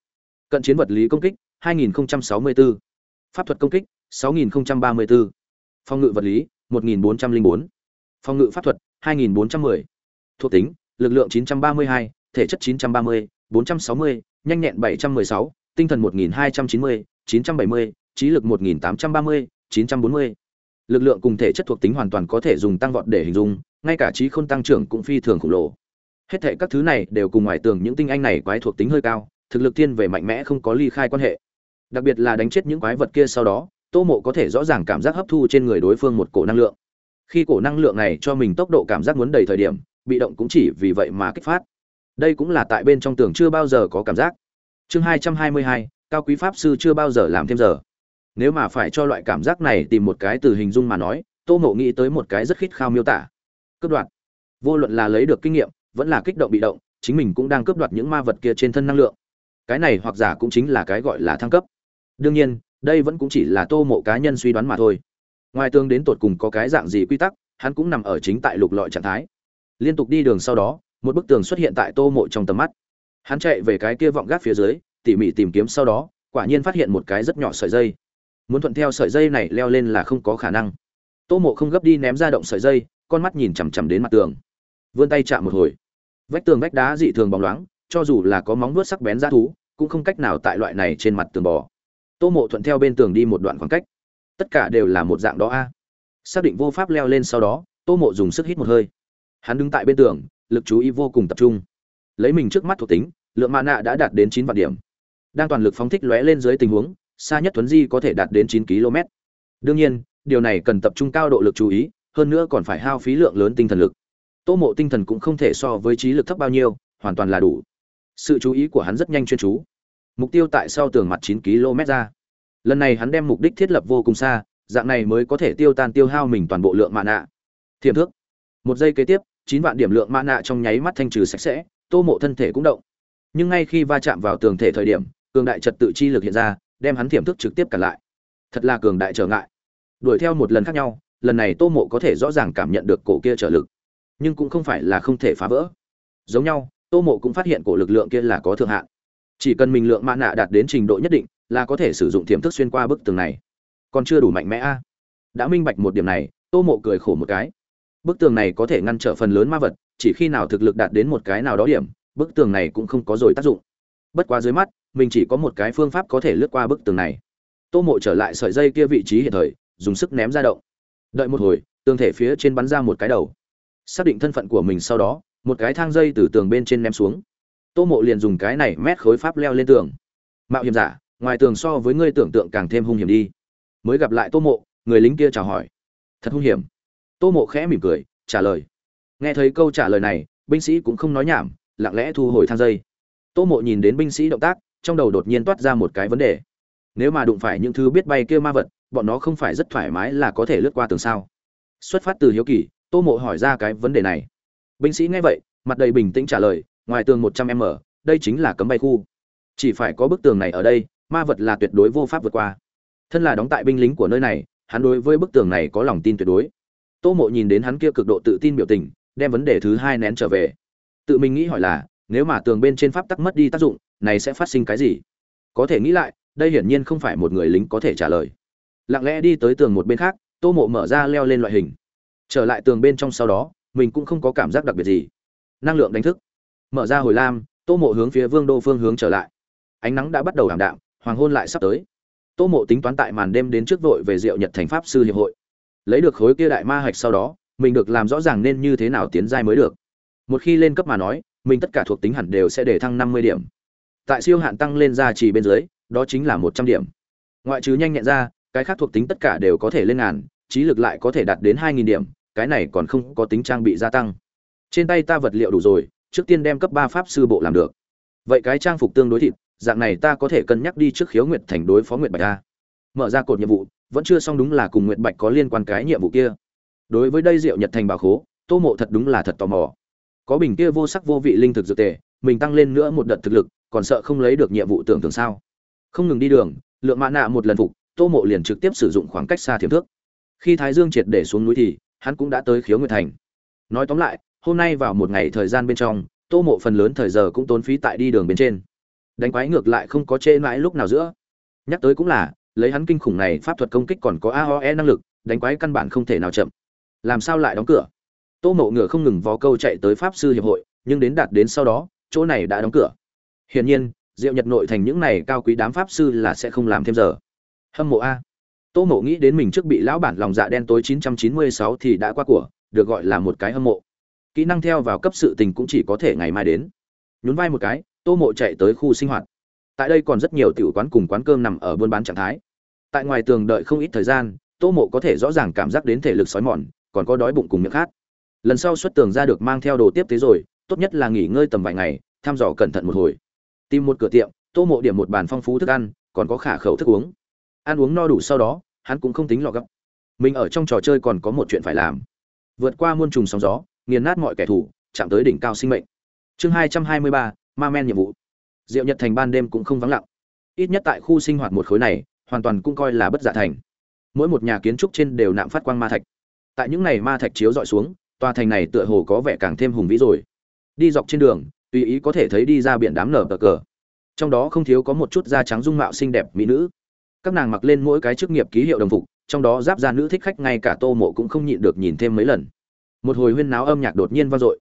cận chiến vật lý công kích 2064, pháp thuật công kích 6034, phòng ngự vật lý 1404, phòng ngự pháp thuật 2410, thuộc tính lực lượng 932, thể chất 930, 460, nhanh nhẹn 716, tinh thần 1290, 970, trí lực 1830, 940. Lực lượng cùng thể chất thuộc tính hoàn toàn có thể dùng tăng vọt để hình dung, ngay cả trí khôn tăng trưởng cũng phi thường khủng lồ. Hết thảy các thứ này đều cùng ngoài tường những tinh anh này quái thuộc tính hơi cao, thực lực thiên về mạnh mẽ không có ly khai quan hệ. Đặc biệt là đánh chết những quái vật kia sau đó, Tô Mộ có thể rõ ràng cảm giác hấp thu trên người đối phương một cổ năng lượng. Khi cổ năng lượng này cho mình tốc độ cảm giác muốn đầy thời điểm, bị động cũng chỉ vì vậy mà kích phát. Đây cũng là tại bên trong tường chưa bao giờ có cảm giác. Chương hai trăm hai mươi hai cao quý pháp sư chưa bao giờ làm thêm giờ. Nếu mà phải cho loại cảm giác này tìm một cái từ hình dung mà nói tô mộ nghĩ tới một cái rất khít khao miêu tả. Cướp đoạt. Vô luận là lấy được kinh nghiệm vẫn là kích động bị động chính mình cũng đang cướp đoạt những ma vật kia trên thân năng lượng. Cái này hoặc giả cũng chính là cái gọi là thăng cấp. Đương nhiên đây vẫn cũng chỉ là tô mộ cá nhân suy đoán mà thôi. Ngoài tương đến tột cùng có cái dạng gì quy tắc, hắn cũng nằm ở chính tại lục lọi trạng thái. Liên tục đi đường sau đó, một bức tường xuất hiện tại tô mộ trong tầm mắt. Hắn chạy về cái kia vọng gác phía dưới, tỉ mỉ tìm kiếm sau đó, quả nhiên phát hiện một cái rất nhỏ sợi dây. Muốn thuận theo sợi dây này leo lên là không có khả năng. Tô mộ không gấp đi ném ra động sợi dây, con mắt nhìn chằm chằm đến mặt tường. Vươn tay chạm một hồi. Vách tường vách đá dị thường bóng loáng, cho dù là có móng vuốt sắc bén ra thú, cũng không cách nào tại loại này trên mặt tường bò tô mộ thuận theo bên tường đi một đoạn khoảng cách. Tất cả đều là một dạng đó a. Xác định vô pháp leo lên sau đó, tô mộ dùng sức hít một hơi. Hắn đứng tại bên tường, lực chú ý vô cùng tập trung. Lấy mình trước mắt thuộc tính, lượng mạ nạ đã đạt đến chín vạn điểm. Đang toàn lực phóng thích lóe lên dưới tình huống, xa nhất tuấn di có thể đạt đến chín km. Đương nhiên, điều này cần tập trung cao độ lực chú ý, hơn nữa còn phải hao phí lượng lớn tinh thần lực. Tô mộ tinh thần cũng không thể so với trí lực thấp bao nhiêu, hoàn toàn là đủ. Sự chú ý của hắn rất nhanh chuyên chú mục tiêu tại sau tường mặt chín km ra. Lần này hắn đem mục đích thiết lập vô cùng xa, dạng này mới có thể tiêu tan tiêu hao mình toàn bộ lượng mạ nạ thiềm thước. Một giây kế tiếp, chín vạn điểm lượng mạ nạ trong nháy mắt thanh trừ sạch sẽ, tô mộ thân thể cũng động. Nhưng ngay khi va chạm vào tường thể thời điểm, cường đại trật tự chi lực hiện ra, đem hắn thiểm thức trực tiếp cản lại. Thật là cường đại trở ngại. Đuổi theo một lần khác nhau, lần này tô mộ có thể rõ ràng cảm nhận được cổ kia trở lực. Nhưng cũng không phải là không thể phá vỡ. Giống nhau, tô mộ cũng phát hiện cổ lực lượng kia là có thượng hạn chỉ cần mình lượng mã nạ đạt đến trình độ nhất định, là có thể sử dụng thiểm thức xuyên qua bức tường này. Còn chưa đủ mạnh mẽ a. Đã minh bạch một điểm này, tô mộ cười khổ một cái. Bức tường này có thể ngăn trở phần lớn ma vật, chỉ khi nào thực lực đạt đến một cái nào đó điểm, bức tường này cũng không có rồi tác dụng. Bất quá dưới mắt, mình chỉ có một cái phương pháp có thể lướt qua bức tường này. Tô mộ trở lại sợi dây kia vị trí hiện thời, dùng sức ném ra động. Đợi một hồi, tường thể phía trên bắn ra một cái đầu. Xác định thân phận của mình sau đó, một cái thang dây từ tường bên trên ném xuống tô mộ liền dùng cái này mét khối pháp leo lên tường. Mạo hiểm giả, ngoài tường so với ngươi tưởng tượng càng thêm hung hiểm đi. Mới gặp lại tô mộ, người lính kia chào hỏi. Thật hung hiểm. Tô mộ khẽ mỉm cười, trả lời. Nghe thấy câu trả lời này, binh sĩ cũng không nói nhảm, lặng lẽ thu hồi thang dây. Tô mộ nhìn đến binh sĩ động tác, trong đầu đột nhiên toát ra một cái vấn đề. Nếu mà đụng phải những thứ biết bay kia ma vật, bọn nó không phải rất thoải mái là có thể lướt qua tường sao? Xuất phát từ hiếu kỳ, tô mộ hỏi ra cái vấn đề này. Binh sĩ nghe vậy, mặt đầy bình tĩnh trả lời ngoài tường một trăm m, đây chính là cấm bay khu. Chỉ phải có bức tường này ở đây, ma vật là tuyệt đối vô pháp vượt qua. Thân là đóng tại binh lính của nơi này, hắn đối với bức tường này có lòng tin tuyệt đối. Tô mộ nhìn đến hắn kia cực độ tự tin biểu tình, đem vấn đề thứ hai nén trở về. Tự mình nghĩ hỏi là, nếu mà tường bên trên pháp tắc mất đi tác dụng, này sẽ phát sinh cái gì? Có thể nghĩ lại, đây hiển nhiên không phải một người lính có thể trả lời. Lặng lẽ đi tới tường một bên khác, tô mộ mở ra leo lên loại hình. Trở lại tường bên trong sau đó, mình cũng không có cảm giác đặc biệt gì. Năng lượng đánh thức mở ra hồi lam, tô mộ hướng phía vương đô phương hướng trở lại. Ánh nắng đã bắt đầu ảm đạm, hoàng hôn lại sắp tới. Tô mộ tính toán tại màn đêm đến trước vội về diệu nhật thành pháp sư hiệp hội. Lấy được khối kia đại ma hạch sau đó, mình được làm rõ ràng nên như thế nào tiến giai mới được. Một khi lên cấp mà nói, mình tất cả thuộc tính hẳn đều sẽ để thăng năm mươi điểm. Tại siêu hạn tăng lên ra chỉ bên dưới, đó chính là một trăm điểm. Ngoại trừ nhanh nhẹn ra, cái khác thuộc tính tất cả đều có thể lên ngàn, trí lực lại có thể đạt đến hai nghìn điểm, cái này còn không có tính trang bị gia tăng. Trên tay ta vật liệu đủ rồi trước tiên đem cấp ba pháp sư bộ làm được. Vậy cái trang phục tương đối thịt, dạng này ta có thể cân nhắc đi trước khiếu nguyệt thành đối phó nguyệt bạch a. Mở ra cột nhiệm vụ, vẫn chưa xong đúng là cùng nguyệt bạch có liên quan cái nhiệm vụ kia. Đối với đây diệu nhật thành bảo khố, tô mộ thật đúng là thật tò mò. Có bình kia vô sắc vô vị linh thực dược tề, mình tăng lên nữa một đợt thực lực, còn sợ không lấy được nhiệm vụ tưởng tượng sao? Không ngừng đi đường, lượng mã nạ một lần phục, tô mộ liền trực tiếp sử dụng khoảng cách xa thiểm thước. Khi thái dương triệt để xuống núi thì, hắn cũng đã tới khiếu nguyệt thành. Nói tóm lại hôm nay vào một ngày thời gian bên trong, tô mộ phần lớn thời giờ cũng tốn phí tại đi đường bên trên. Đánh quái ngược lại không có chê mãi lúc nào giữa. Nhắc tới cũng là, lấy hắn kinh khủng này pháp thuật công kích còn có aoe năng lực, đánh quái căn bản không thể nào chậm. Làm sao lại đóng cửa? Tô mộ ngựa không ngừng vó câu chạy tới pháp sư hiệp hội, nhưng đến đạt đến sau đó, chỗ này đã đóng cửa. Hiển nhiên, diệu nhật nội thành những này cao quý đám pháp sư là sẽ không làm thêm giờ. Hâm mộ a. Tô mộ nghĩ đến mình trước bị lão bản lòng dạ đen tối 996 thì đã qua của, được gọi là một cái hâm mộ kỹ năng theo vào cấp sự tình cũng chỉ có thể ngày mai đến. Nhún vai một cái, tô mộ chạy tới khu sinh hoạt. Tại đây còn rất nhiều tiểu quán cùng quán cơm nằm ở buôn bán trạng thái. Tại ngoài tường đợi không ít thời gian, tô mộ có thể rõ ràng cảm giác đến thể lực sói mòn, còn có đói bụng cùng miệng khát. Lần sau xuất tường ra được mang theo đồ tiếp tế rồi, tốt nhất là nghỉ ngơi tầm vài ngày, thăm dò cẩn thận một hồi. Tìm một cửa tiệm, tô mộ điểm một bàn phong phú thức ăn, còn có khả khẩu thức uống. Ăn uống no đủ sau đó, hắn cũng không tính lọ gấp. Mình ở trong trò chơi còn có một chuyện phải làm. Vượt qua muôn trùng sóng gió nghiền nát mọi kẻ thù, chạm tới đỉnh cao sinh mệnh. Chương hai trăm hai mươi ba, ma men nhiệm vụ. Diệu nhật thành ban đêm cũng không vắng lặng. Ít nhất tại khu sinh hoạt một khối này, hoàn toàn cũng coi là bất giả thành. Mỗi một nhà kiến trúc trên đều nạm phát quang ma thạch. Tại những ngày ma thạch chiếu dọi xuống, tòa thành này tựa hồ có vẻ càng thêm hùng vĩ rồi. Đi dọc trên đường, tùy ý có thể thấy đi ra biển đám nở cờ cờ. Trong đó không thiếu có một chút da trắng dung mạo xinh đẹp mỹ nữ. Các nàng mặc lên mỗi cái chức nghiệp ký hiệu đồng phục, trong đó giáp da nữ thích khách ngay cả tô mộ cũng không nhịn được nhìn thêm mấy lần một hồi huyên náo âm nhạc đột nhiên vang dội.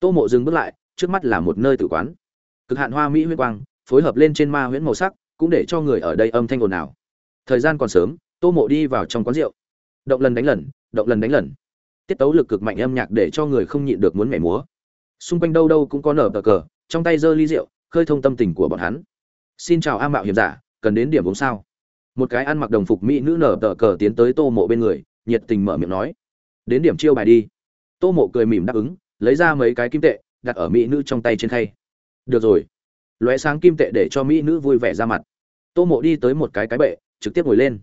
Tô mộ dừng bước lại, trước mắt là một nơi tử quán. Cực hạn hoa mỹ huyết quang, phối hợp lên trên ma huyễn màu sắc, cũng để cho người ở đây âm thanh ồn ào. Thời gian còn sớm, tô mộ đi vào trong quán rượu. Động lần đánh lần, động lần đánh lần. Tiết tấu lực cực mạnh âm nhạc để cho người không nhịn được muốn mẻ múa. Xung quanh đâu đâu cũng có nở cờ cờ, trong tay giơ ly rượu, khơi thông tâm tình của bọn hắn. Xin chào a mạo hiểm giả, cần đến điểm uống sao? Một cái ăn mặc đồng phục mỹ nữ nở tờ cờ tiến tới tô mộ bên người, nhiệt tình mở miệng nói. Đến điểm chiêu bài đi tô mộ cười mỉm đáp ứng, lấy ra mấy cái kim tệ, đặt ở mỹ nữ trong tay trên khay. Được rồi. Lóe sáng kim tệ để cho mỹ nữ vui vẻ ra mặt. Tô mộ đi tới một cái cái bệ, trực tiếp ngồi lên.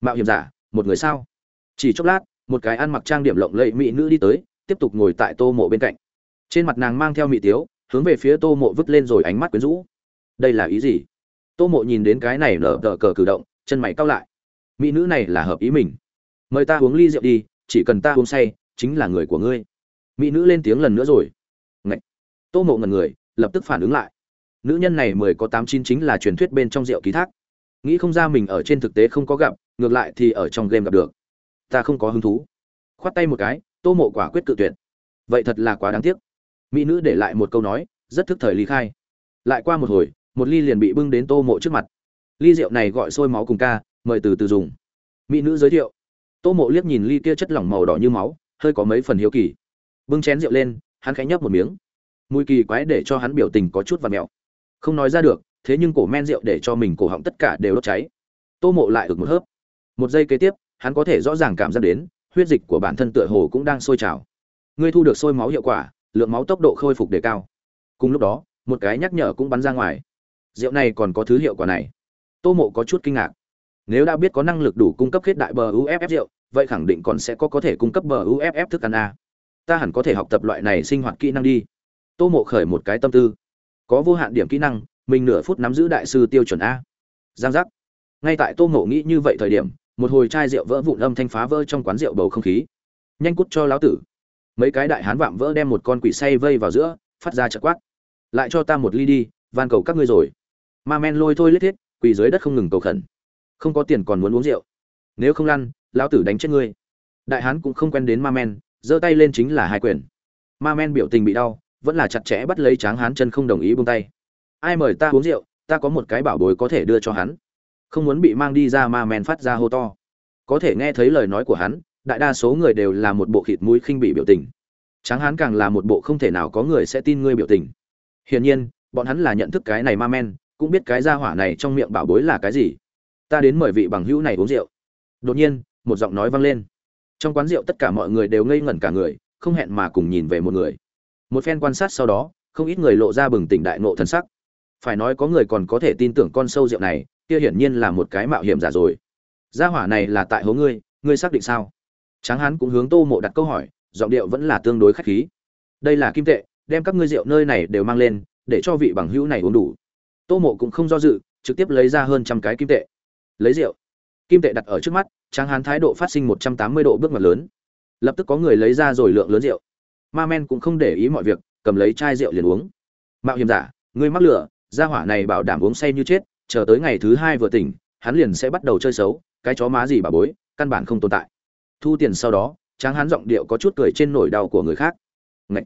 Mạo hiểm giả, một người sao? Chỉ chốc lát, một cái ăn mặc trang điểm lộng lẫy mỹ nữ đi tới, tiếp tục ngồi tại tô mộ bên cạnh. Trên mặt nàng mang theo mỹ tiếu, hướng về phía tô mộ vứt lên rồi ánh mắt quyến rũ. Đây là ý gì? Tô mộ nhìn đến cái này nở tờ cờ cử động, chân mày cau lại. Mỹ nữ này là hợp ý mình. Mời ta uống ly rượu đi, chỉ cần ta uống say chính là người của ngươi. Mỹ nữ lên tiếng lần nữa rồi. Ngậy! tô mộ ngần người, lập tức phản ứng lại. Nữ nhân này mười có tám chín chính là truyền thuyết bên trong rượu ký thác. Nghĩ không ra mình ở trên thực tế không có gặp, ngược lại thì ở trong game gặp được. Ta không có hứng thú. Khoát tay một cái, tô mộ quả quyết cự tuyệt. Vậy thật là quá đáng tiếc. Mỹ nữ để lại một câu nói, rất thức thời ly khai. Lại qua một hồi, một ly liền bị bưng đến tô mộ trước mặt. Ly rượu này gọi sôi máu cùng ca, mời từ từ dùng. Mỹ nữ giới thiệu. Tô mộ liếc nhìn ly kia chất lỏng màu đỏ như máu hơi có mấy phần hiếu kỳ. Bưng chén rượu lên, hắn khẽ nhấp một miếng. Mùi kỳ quái để cho hắn biểu tình có chút và mẹo. Không nói ra được, thế nhưng cổ men rượu để cho mình cổ họng tất cả đều đốt cháy. Tô mộ lại ực một hớp. Một giây kế tiếp, hắn có thể rõ ràng cảm giác đến, huyết dịch của bản thân tựa hồ cũng đang sôi trào. Ngươi thu được sôi máu hiệu quả, lượng máu tốc độ khôi phục đề cao. Cùng lúc đó, một cái nhắc nhở cũng bắn ra ngoài. Rượu này còn có thứ hiệu quả này. Tô mộ có chút kinh ngạc. Nếu đã biết có năng lực đủ cung cấp kết đại bờ uff rượu vậy khẳng định còn sẽ có có thể cung cấp bờ uff thức ăn a. Ta hẳn có thể học tập loại này sinh hoạt kỹ năng đi. Tô mộ khởi một cái tâm tư. Có vô hạn điểm kỹ năng, mình nửa phút nắm giữ đại sư tiêu chuẩn a. Giang giác. Ngay tại tô mộ nghĩ như vậy thời điểm, một hồi chai rượu vỡ vụn âm thanh phá vỡ trong quán rượu bầu không khí. Nhanh cút cho lão tử. Mấy cái đại hán vạm vỡ đem một con quỷ say vây vào giữa, phát ra chợt quát. Lại cho ta một ly đi, van cầu các ngươi rồi. Ma men lôi thôi lết thiết, quỳ dưới đất không ngừng cầu khẩn. Không có tiền còn muốn uống rượu nếu không lăn, lão tử đánh chết ngươi. Đại hán cũng không quen đến ma men, giơ tay lên chính là hai quyền. Ma men biểu tình bị đau, vẫn là chặt chẽ bắt lấy tráng hán chân không đồng ý buông tay. Ai mời ta uống rượu, ta có một cái bảo bối có thể đưa cho hắn. Không muốn bị mang đi ra ma men phát ra hô to. Có thể nghe thấy lời nói của hắn, đại đa số người đều là một bộ khịt mũi khinh bị biểu tình. Tráng hán càng là một bộ không thể nào có người sẽ tin ngươi biểu tình. Hiển nhiên, bọn hắn là nhận thức cái này ma men, cũng biết cái gia hỏa này trong miệng bảo bối là cái gì. Ta đến mời vị bằng hữu này uống rượu đột nhiên, một giọng nói vang lên. Trong quán rượu tất cả mọi người đều ngây ngẩn cả người, không hẹn mà cùng nhìn về một người. Một phen quan sát sau đó, không ít người lộ ra bừng tỉnh đại nộ thần sắc. Phải nói có người còn có thể tin tưởng con sâu rượu này, kia hiển nhiên là một cái mạo hiểm giả rồi. Gia hỏa này là tại hố ngươi ngươi xác định sao? Tráng hán cũng hướng tô mộ đặt câu hỏi, giọng điệu vẫn là tương đối khách khí. Đây là kim tệ, đem các ngươi rượu nơi này đều mang lên, để cho vị bằng hữu này uống đủ. Tô mộ cũng không do dự, trực tiếp lấy ra hơn trăm cái kim tệ. Lấy rượu kim tệ đặt ở trước mắt, tráng hán thái độ phát sinh một trăm tám mươi độ bước ngoặt lớn. Lập tức có người lấy ra rồi lượng lớn rượu. Ma men cũng không để ý mọi việc, cầm lấy chai rượu liền uống. Mạo hiểm giả, ngươi mắc lửa, gia hỏa này bảo đảm uống say như chết, chờ tới ngày thứ hai vừa tỉnh, hắn liền sẽ bắt đầu chơi xấu, cái chó má gì bà bối, căn bản không tồn tại. Thu tiền sau đó, tráng hán giọng điệu có chút cười trên nỗi đau của người khác. Ngậy!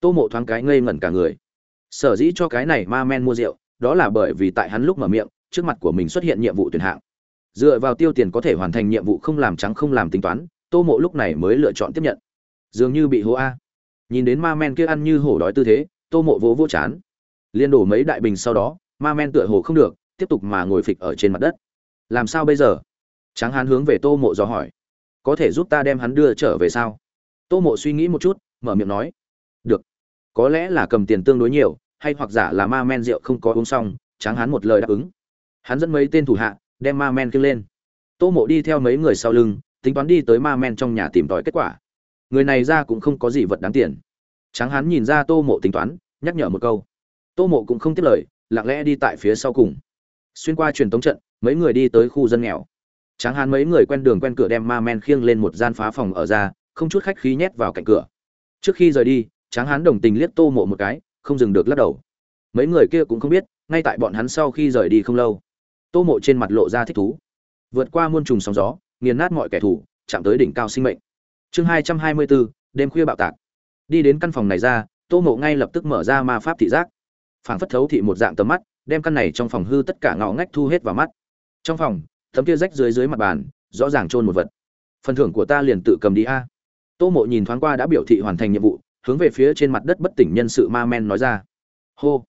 tô mộ thoáng cái ngây ngẩn cả người. Sở dĩ cho cái này ma men mua rượu, đó là bởi vì tại hắn lúc mở miệng, trước mặt của mình xuất hiện nhiệm vụ tuyển hạng dựa vào tiêu tiền có thể hoàn thành nhiệm vụ không làm trắng không làm tính toán, tô mộ lúc này mới lựa chọn tiếp nhận. Dường như bị hố a. Nhìn đến ma men kia ăn như hổ đói tư thế, tô mộ vỗ vỗ chán. Liên đổ mấy đại bình sau đó, ma men tựa hồ không được, tiếp tục mà ngồi phịch ở trên mặt đất. Làm sao bây giờ? Tráng hán hướng về tô mộ dò hỏi. Có thể giúp ta đem hắn đưa trở về sao? Tô mộ suy nghĩ một chút, mở miệng nói. Được. Có lẽ là cầm tiền tương đối nhiều, hay hoặc giả là ma men rượu không có uống xong, tráng hán một lời đáp ứng. Hắn dẫn mấy tên thủ hạ đem ma men kêu lên. Tô mộ đi theo mấy người sau lưng, tính toán đi tới ma men trong nhà tìm tòi kết quả. Người này ra cũng không có gì vật đáng tiền. Tráng hán nhìn ra tô mộ tính toán, nhắc nhở một câu. Tô mộ cũng không tiếp lời, lặng lẽ đi tại phía sau cùng. Xuyên qua truyền tống trận, mấy người đi tới khu dân nghèo. Tráng hán mấy người quen đường quen cửa đem ma men khiêng lên một gian phá phòng ở ra, không chút khách khí nhét vào cạnh cửa. Trước khi rời đi, tráng hán đồng tình liếc tô mộ một cái, không dừng được lắc đầu. Mấy người kia cũng không biết, ngay tại bọn hắn sau khi rời đi không lâu tô mộ trên mặt lộ ra thích thú. Vượt qua muôn trùng sóng gió, nghiền nát mọi kẻ thù, chạm tới đỉnh cao sinh mệnh. Chương hai trăm hai mươi bốn đêm khuya bạo tạc. Đi đến căn phòng này ra, tô mộ ngay lập tức mở ra ma pháp thị giác. Phảng phất thấu thị một dạng tầm mắt, đem căn này trong phòng hư tất cả ngõ ngách thu hết vào mắt. Trong phòng, tấm kia rách dưới dưới mặt bàn, rõ ràng trôn một vật. Phần thưởng của ta liền tự cầm đi a. Tô mộ nhìn thoáng qua đã biểu thị hoàn thành nhiệm vụ, hướng về phía trên mặt đất bất tỉnh nhân sự ma men nói ra. Hô.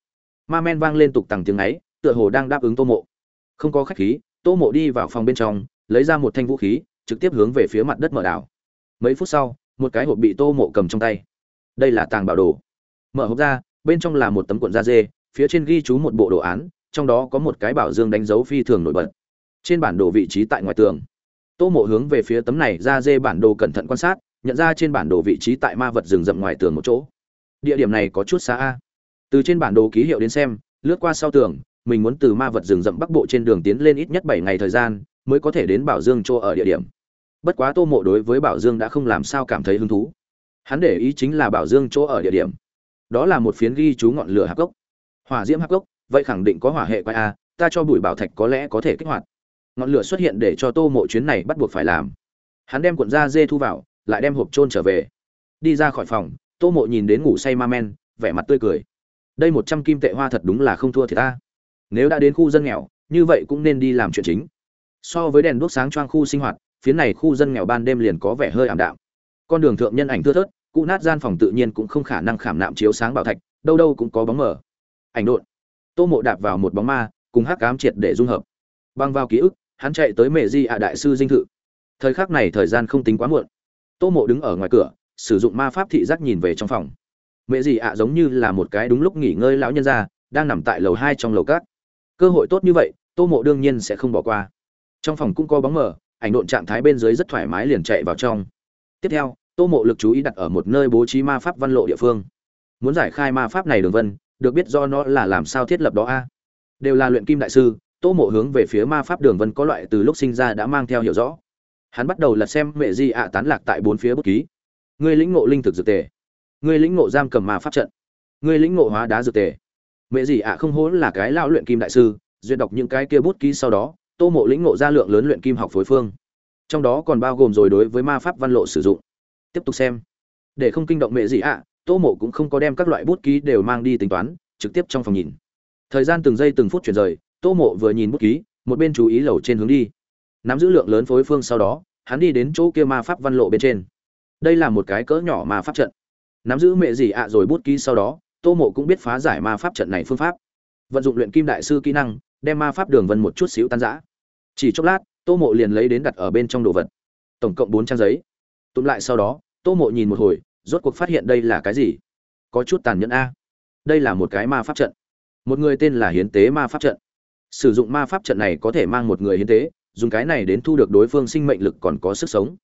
Ma men vang lên tục tằng tiếng ấy, tựa hồ đang đáp ứng tô mộ không có khách khí, tô mộ đi vào phòng bên trong, lấy ra một thanh vũ khí, trực tiếp hướng về phía mặt đất mở đảo. Mấy phút sau, một cái hộp bị tô mộ cầm trong tay. Đây là tàng bảo đồ. Mở hộp ra, bên trong là một tấm cuộn da dê, phía trên ghi chú một bộ đồ án, trong đó có một cái bảo dương đánh dấu phi thường nổi bật. Trên bản đồ vị trí tại ngoài tường. Tô mộ hướng về phía tấm này da dê bản đồ cẩn thận quan sát, nhận ra trên bản đồ vị trí tại ma vật rừng rậm ngoài tường một chỗ. Địa điểm này có chút xa a. Từ trên bản đồ ký hiệu đến xem, lướt qua sau tường mình muốn từ ma vật rừng rậm bắc bộ trên đường tiến lên ít nhất bảy ngày thời gian, mới có thể đến bảo dương chỗ ở địa điểm. Bất quá tô mộ đối với bảo dương đã không làm sao cảm thấy hứng thú. Hắn để ý chính là bảo dương chỗ ở địa điểm. Đó là một phiến ghi chú ngọn lửa hạp gốc. Hỏa diễm hạp gốc, vậy khẳng định có hỏa hệ quái a, ta cho bụi bảo thạch có lẽ có thể kích hoạt. Ngọn lửa xuất hiện để cho tô mộ chuyến này bắt buộc phải làm. Hắn đem cuộn da dê thu vào, lại đem hộp trôn trở về. Đi ra khỏi phòng, tô mộ nhìn đến ngủ say ma men, vẻ mặt tươi cười. Đây một trăm kim tệ hoa thật đúng là không thua thì ta nếu đã đến khu dân nghèo, như vậy cũng nên đi làm chuyện chính. So với đèn đuốc sáng choang khu sinh hoạt, phía này khu dân nghèo ban đêm liền có vẻ hơi ảm đạm. Con đường thượng nhân ảnh thưa thớt, cụ nát gian phòng tự nhiên cũng không khả năng khảm nạm chiếu sáng bảo thạch, đâu đâu cũng có bóng mờ. Ảnh độn. Tô mộ đạp vào một bóng ma, cùng hắc cám triệt để dung hợp. Băng vào ký ức, hắn chạy tới mẹ di ạ đại sư dinh thự. Thời khắc này thời gian không tính quá muộn. Tô mộ đứng ở ngoài cửa, sử dụng ma pháp thị giác nhìn về trong phòng. Mẹ di ạ giống như là một cái đúng lúc nghỉ ngơi lão nhân ra đang nằm tại lầu hai trong lầu cát cơ hội tốt như vậy, tô mộ đương nhiên sẽ không bỏ qua. Trong phòng cũng có bóng mờ, ảnh độn trạng thái bên dưới rất thoải mái liền chạy vào trong. Tiếp theo, tô mộ lực chú ý đặt ở một nơi bố trí ma pháp văn lộ địa phương. Muốn giải khai ma pháp này đường vân, được biết do nó là làm sao thiết lập đó a? Đều là luyện kim đại sư, tô mộ hướng về phía ma pháp đường vân có loại từ lúc sinh ra đã mang theo hiểu rõ. Hắn bắt đầu lật xem mẹ di ạ tán lạc tại bốn phía bút ký. Người lĩnh ngộ linh thực dược tề. Người lĩnh ngộ giam cầm ma pháp trận. Người lĩnh ngộ hóa đá dược tề mẹ gì ạ, không hố là cái lão luyện kim đại sư, duyệt đọc những cái kia bút ký sau đó, tô mộ lĩnh ngộ ra lượng lớn luyện kim học phối phương. Trong đó còn bao gồm rồi đối với ma pháp văn lộ sử dụng. Tiếp tục xem. Để không kinh động mẹ gì ạ, tô mộ cũng không có đem các loại bút ký đều mang đi tính toán, trực tiếp trong phòng nhìn. Thời gian từng giây từng phút chuyển rời, tô mộ vừa nhìn bút ký, một bên chú ý lầu trên hướng đi. Nắm giữ lượng lớn phối phương sau đó, hắn đi đến chỗ kia ma pháp văn lộ bên trên. Đây là một cái cỡ nhỏ ma pháp trận. Nắm giữ mẹ gì ạ rồi bút ký sau đó tô mộ cũng biết phá giải ma pháp trận này phương pháp. Vận dụng luyện kim đại sư kỹ năng, đem ma pháp đường vân một chút xíu tan giã chỉ chốc lát, tô mộ liền lấy đến đặt ở bên trong đồ vật. Tổng cộng bốn trang giấy. Tụm lại sau đó, tô mộ nhìn một hồi, rốt cuộc phát hiện đây là cái gì? Có chút tàn nhẫn a. Đây là một cái ma pháp trận. Một người tên là hiến tế ma pháp trận. Sử dụng ma pháp trận này có thể mang một người hiến tế, dùng cái này đến thu được đối phương sinh mệnh lực còn có sức sống.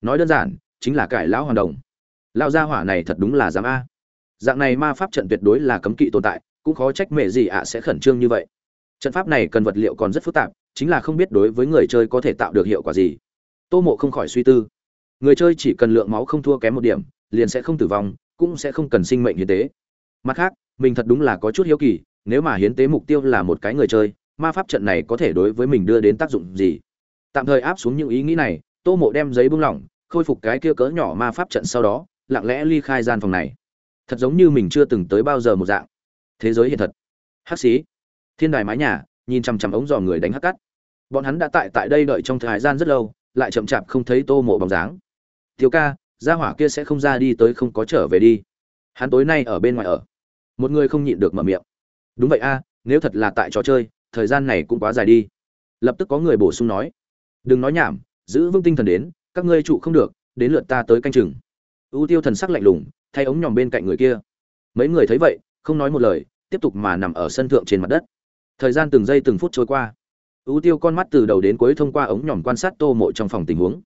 Nói đơn giản, chính là cải lão hoàn đồng. Lao gia hỏa này thật đúng là dám a dạng này ma pháp trận tuyệt đối là cấm kỵ tồn tại, cũng khó trách mẹ gì ạ sẽ khẩn trương như vậy. Trận pháp này cần vật liệu còn rất phức tạp, chính là không biết đối với người chơi có thể tạo được hiệu quả gì. Tô mộ không khỏi suy tư. Người chơi chỉ cần lượng máu không thua kém một điểm, liền sẽ không tử vong, cũng sẽ không cần sinh mệnh hiến tế. Mặt khác, mình thật đúng là có chút hiếu kỳ, nếu mà hiến tế mục tiêu là một cái người chơi, ma pháp trận này có thể đối với mình đưa đến tác dụng gì? Tạm thời áp xuống những ý nghĩ này, tô mộ đem giấy bung lỏng, khôi phục cái kia cỡ nhỏ ma pháp trận sau đó, lặng lẽ ly khai gian phòng này thật giống như mình chưa từng tới bao giờ một dạng. Thế giới hiện thật. Hắc xí. Thiên đài mái nhà, nhìn chằm chằm ống dò người đánh hắc cắt bọn hắn đã tại tại đây đợi trong thời gian rất lâu, lại chậm chạp không thấy tô mộ bóng dáng. Thiếu ca, gia hỏa kia sẽ không ra đi tới không có trở về đi. Hắn tối nay ở bên ngoài ở. Một người không nhịn được mở miệng. Đúng vậy a, nếu thật là tại trò chơi, thời gian này cũng quá dài đi. Lập tức có người bổ sung nói. Đừng nói nhảm, giữ vững tinh thần đến, các ngươi trụ không được, đến lượt ta tới canh chừng ưu tiêu thần sắc lạnh lùng, thay ống nhòm bên cạnh người kia. Mấy người thấy vậy, không nói một lời, tiếp tục mà nằm ở sân thượng trên mặt đất. Thời gian từng giây từng phút trôi qua. Ưu tiêu con mắt từ đầu đến cuối thông qua ống nhòm quan sát tô mộ trong phòng tình huống.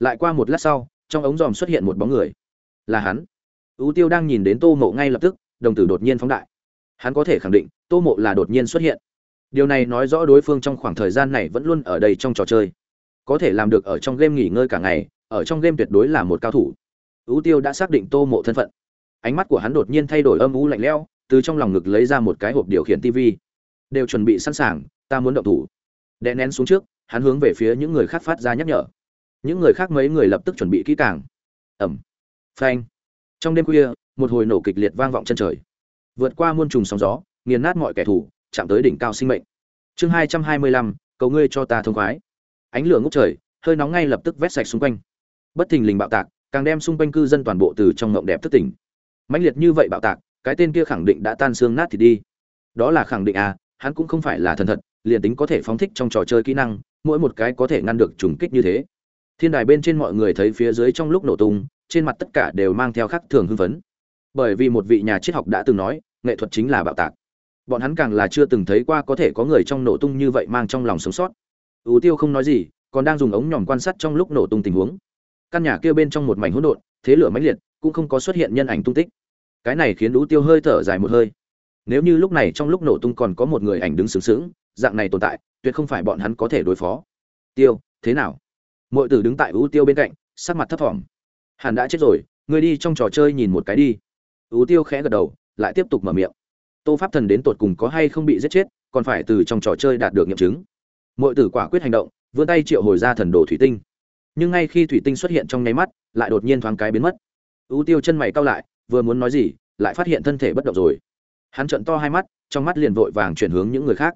Lại qua một lát sau, trong ống dòm xuất hiện một bóng người. Là hắn. Ưu tiêu đang nhìn đến tô mộ ngay lập tức, đồng tử đột nhiên phóng đại. Hắn có thể khẳng định, tô mộ là đột nhiên xuất hiện. Điều này nói rõ đối phương trong khoảng thời gian này vẫn luôn ở đây trong trò chơi. Có thể làm được ở trong game nghỉ ngơi cả ngày, ở trong game tuyệt đối là một cao thủ ưu tiêu đã xác định tô mộ thân phận. Ánh mắt của hắn đột nhiên thay đổi âm u lạnh lẽo, từ trong lòng ngực lấy ra một cái hộp điều khiển tv đều chuẩn bị sẵn sàng, ta muốn động thủ. Đè nén xuống trước, hắn hướng về phía những người khác phát ra nhắc nhở. Những người khác mấy người lập tức chuẩn bị kỹ càng. Ẩm. Phanh. Trong đêm khuya, một hồi nổ kịch liệt vang vọng chân trời. Vượt qua muôn trùng sóng gió, nghiền nát mọi kẻ thù, chạm tới đỉnh cao sinh mệnh. Chương hai trăm hai mươi lăm, cầu ngươi cho ta thông khoái. Ánh lửa ngốc trời, hơi nóng ngay lập tức vét sạch xung quanh. Bất thình lình bạo tạc càng đem xung quanh cư dân toàn bộ từ trong ngộng đẹp thức tỉnh. Mãnh liệt như vậy bạo tạc, cái tên kia khẳng định đã tan xương nát thì đi. Đó là khẳng định à hắn cũng không phải là thần thật, liền tính có thể phóng thích trong trò chơi kỹ năng, mỗi một cái có thể ngăn được trùng kích như thế. Thiên đài bên trên mọi người thấy phía dưới trong lúc nổ tung, trên mặt tất cả đều mang theo khắc thường hưng phấn. Bởi vì một vị nhà triết học đã từng nói, nghệ thuật chính là bạo tạc. Bọn hắn càng là chưa từng thấy qua có thể có người trong nổ tung như vậy mang trong lòng sống sót. Ưu tiêu không nói gì, còn đang dùng ống nhòm quan sát trong lúc nổ tung tình huống căn nhà kia bên trong một mảnh hỗn độn, thế lửa mãnh liệt, cũng không có xuất hiện nhân ảnh tung tích. Cái này khiến ưu tiêu hơi thở dài một hơi. Nếu như lúc này trong lúc nổ tung còn có một người ảnh đứng sướng sướng, dạng này tồn tại, tuyệt không phải bọn hắn có thể đối phó. Tiêu, thế nào? Mọi tử đứng tại ưu tiêu bên cạnh, sắc mặt thấp thỏm. Hàn đã chết rồi, ngươi đi trong trò chơi nhìn một cái đi. Ưu tiêu khẽ gật đầu, lại tiếp tục mở miệng. Tô pháp thần đến tột cùng có hay không bị giết chết, còn phải từ trong trò chơi đạt được nghiệm chứng. Mọi tử quả quyết hành động, vươn tay triệu hồi ra thần đồ thủy tinh nhưng ngay khi thủy tinh xuất hiện trong nháy mắt, lại đột nhiên thoáng cái biến mất. Ưu tiêu chân mày cau lại, vừa muốn nói gì, lại phát hiện thân thể bất động rồi. Hắn trợn to hai mắt, trong mắt liền vội vàng chuyển hướng những người khác.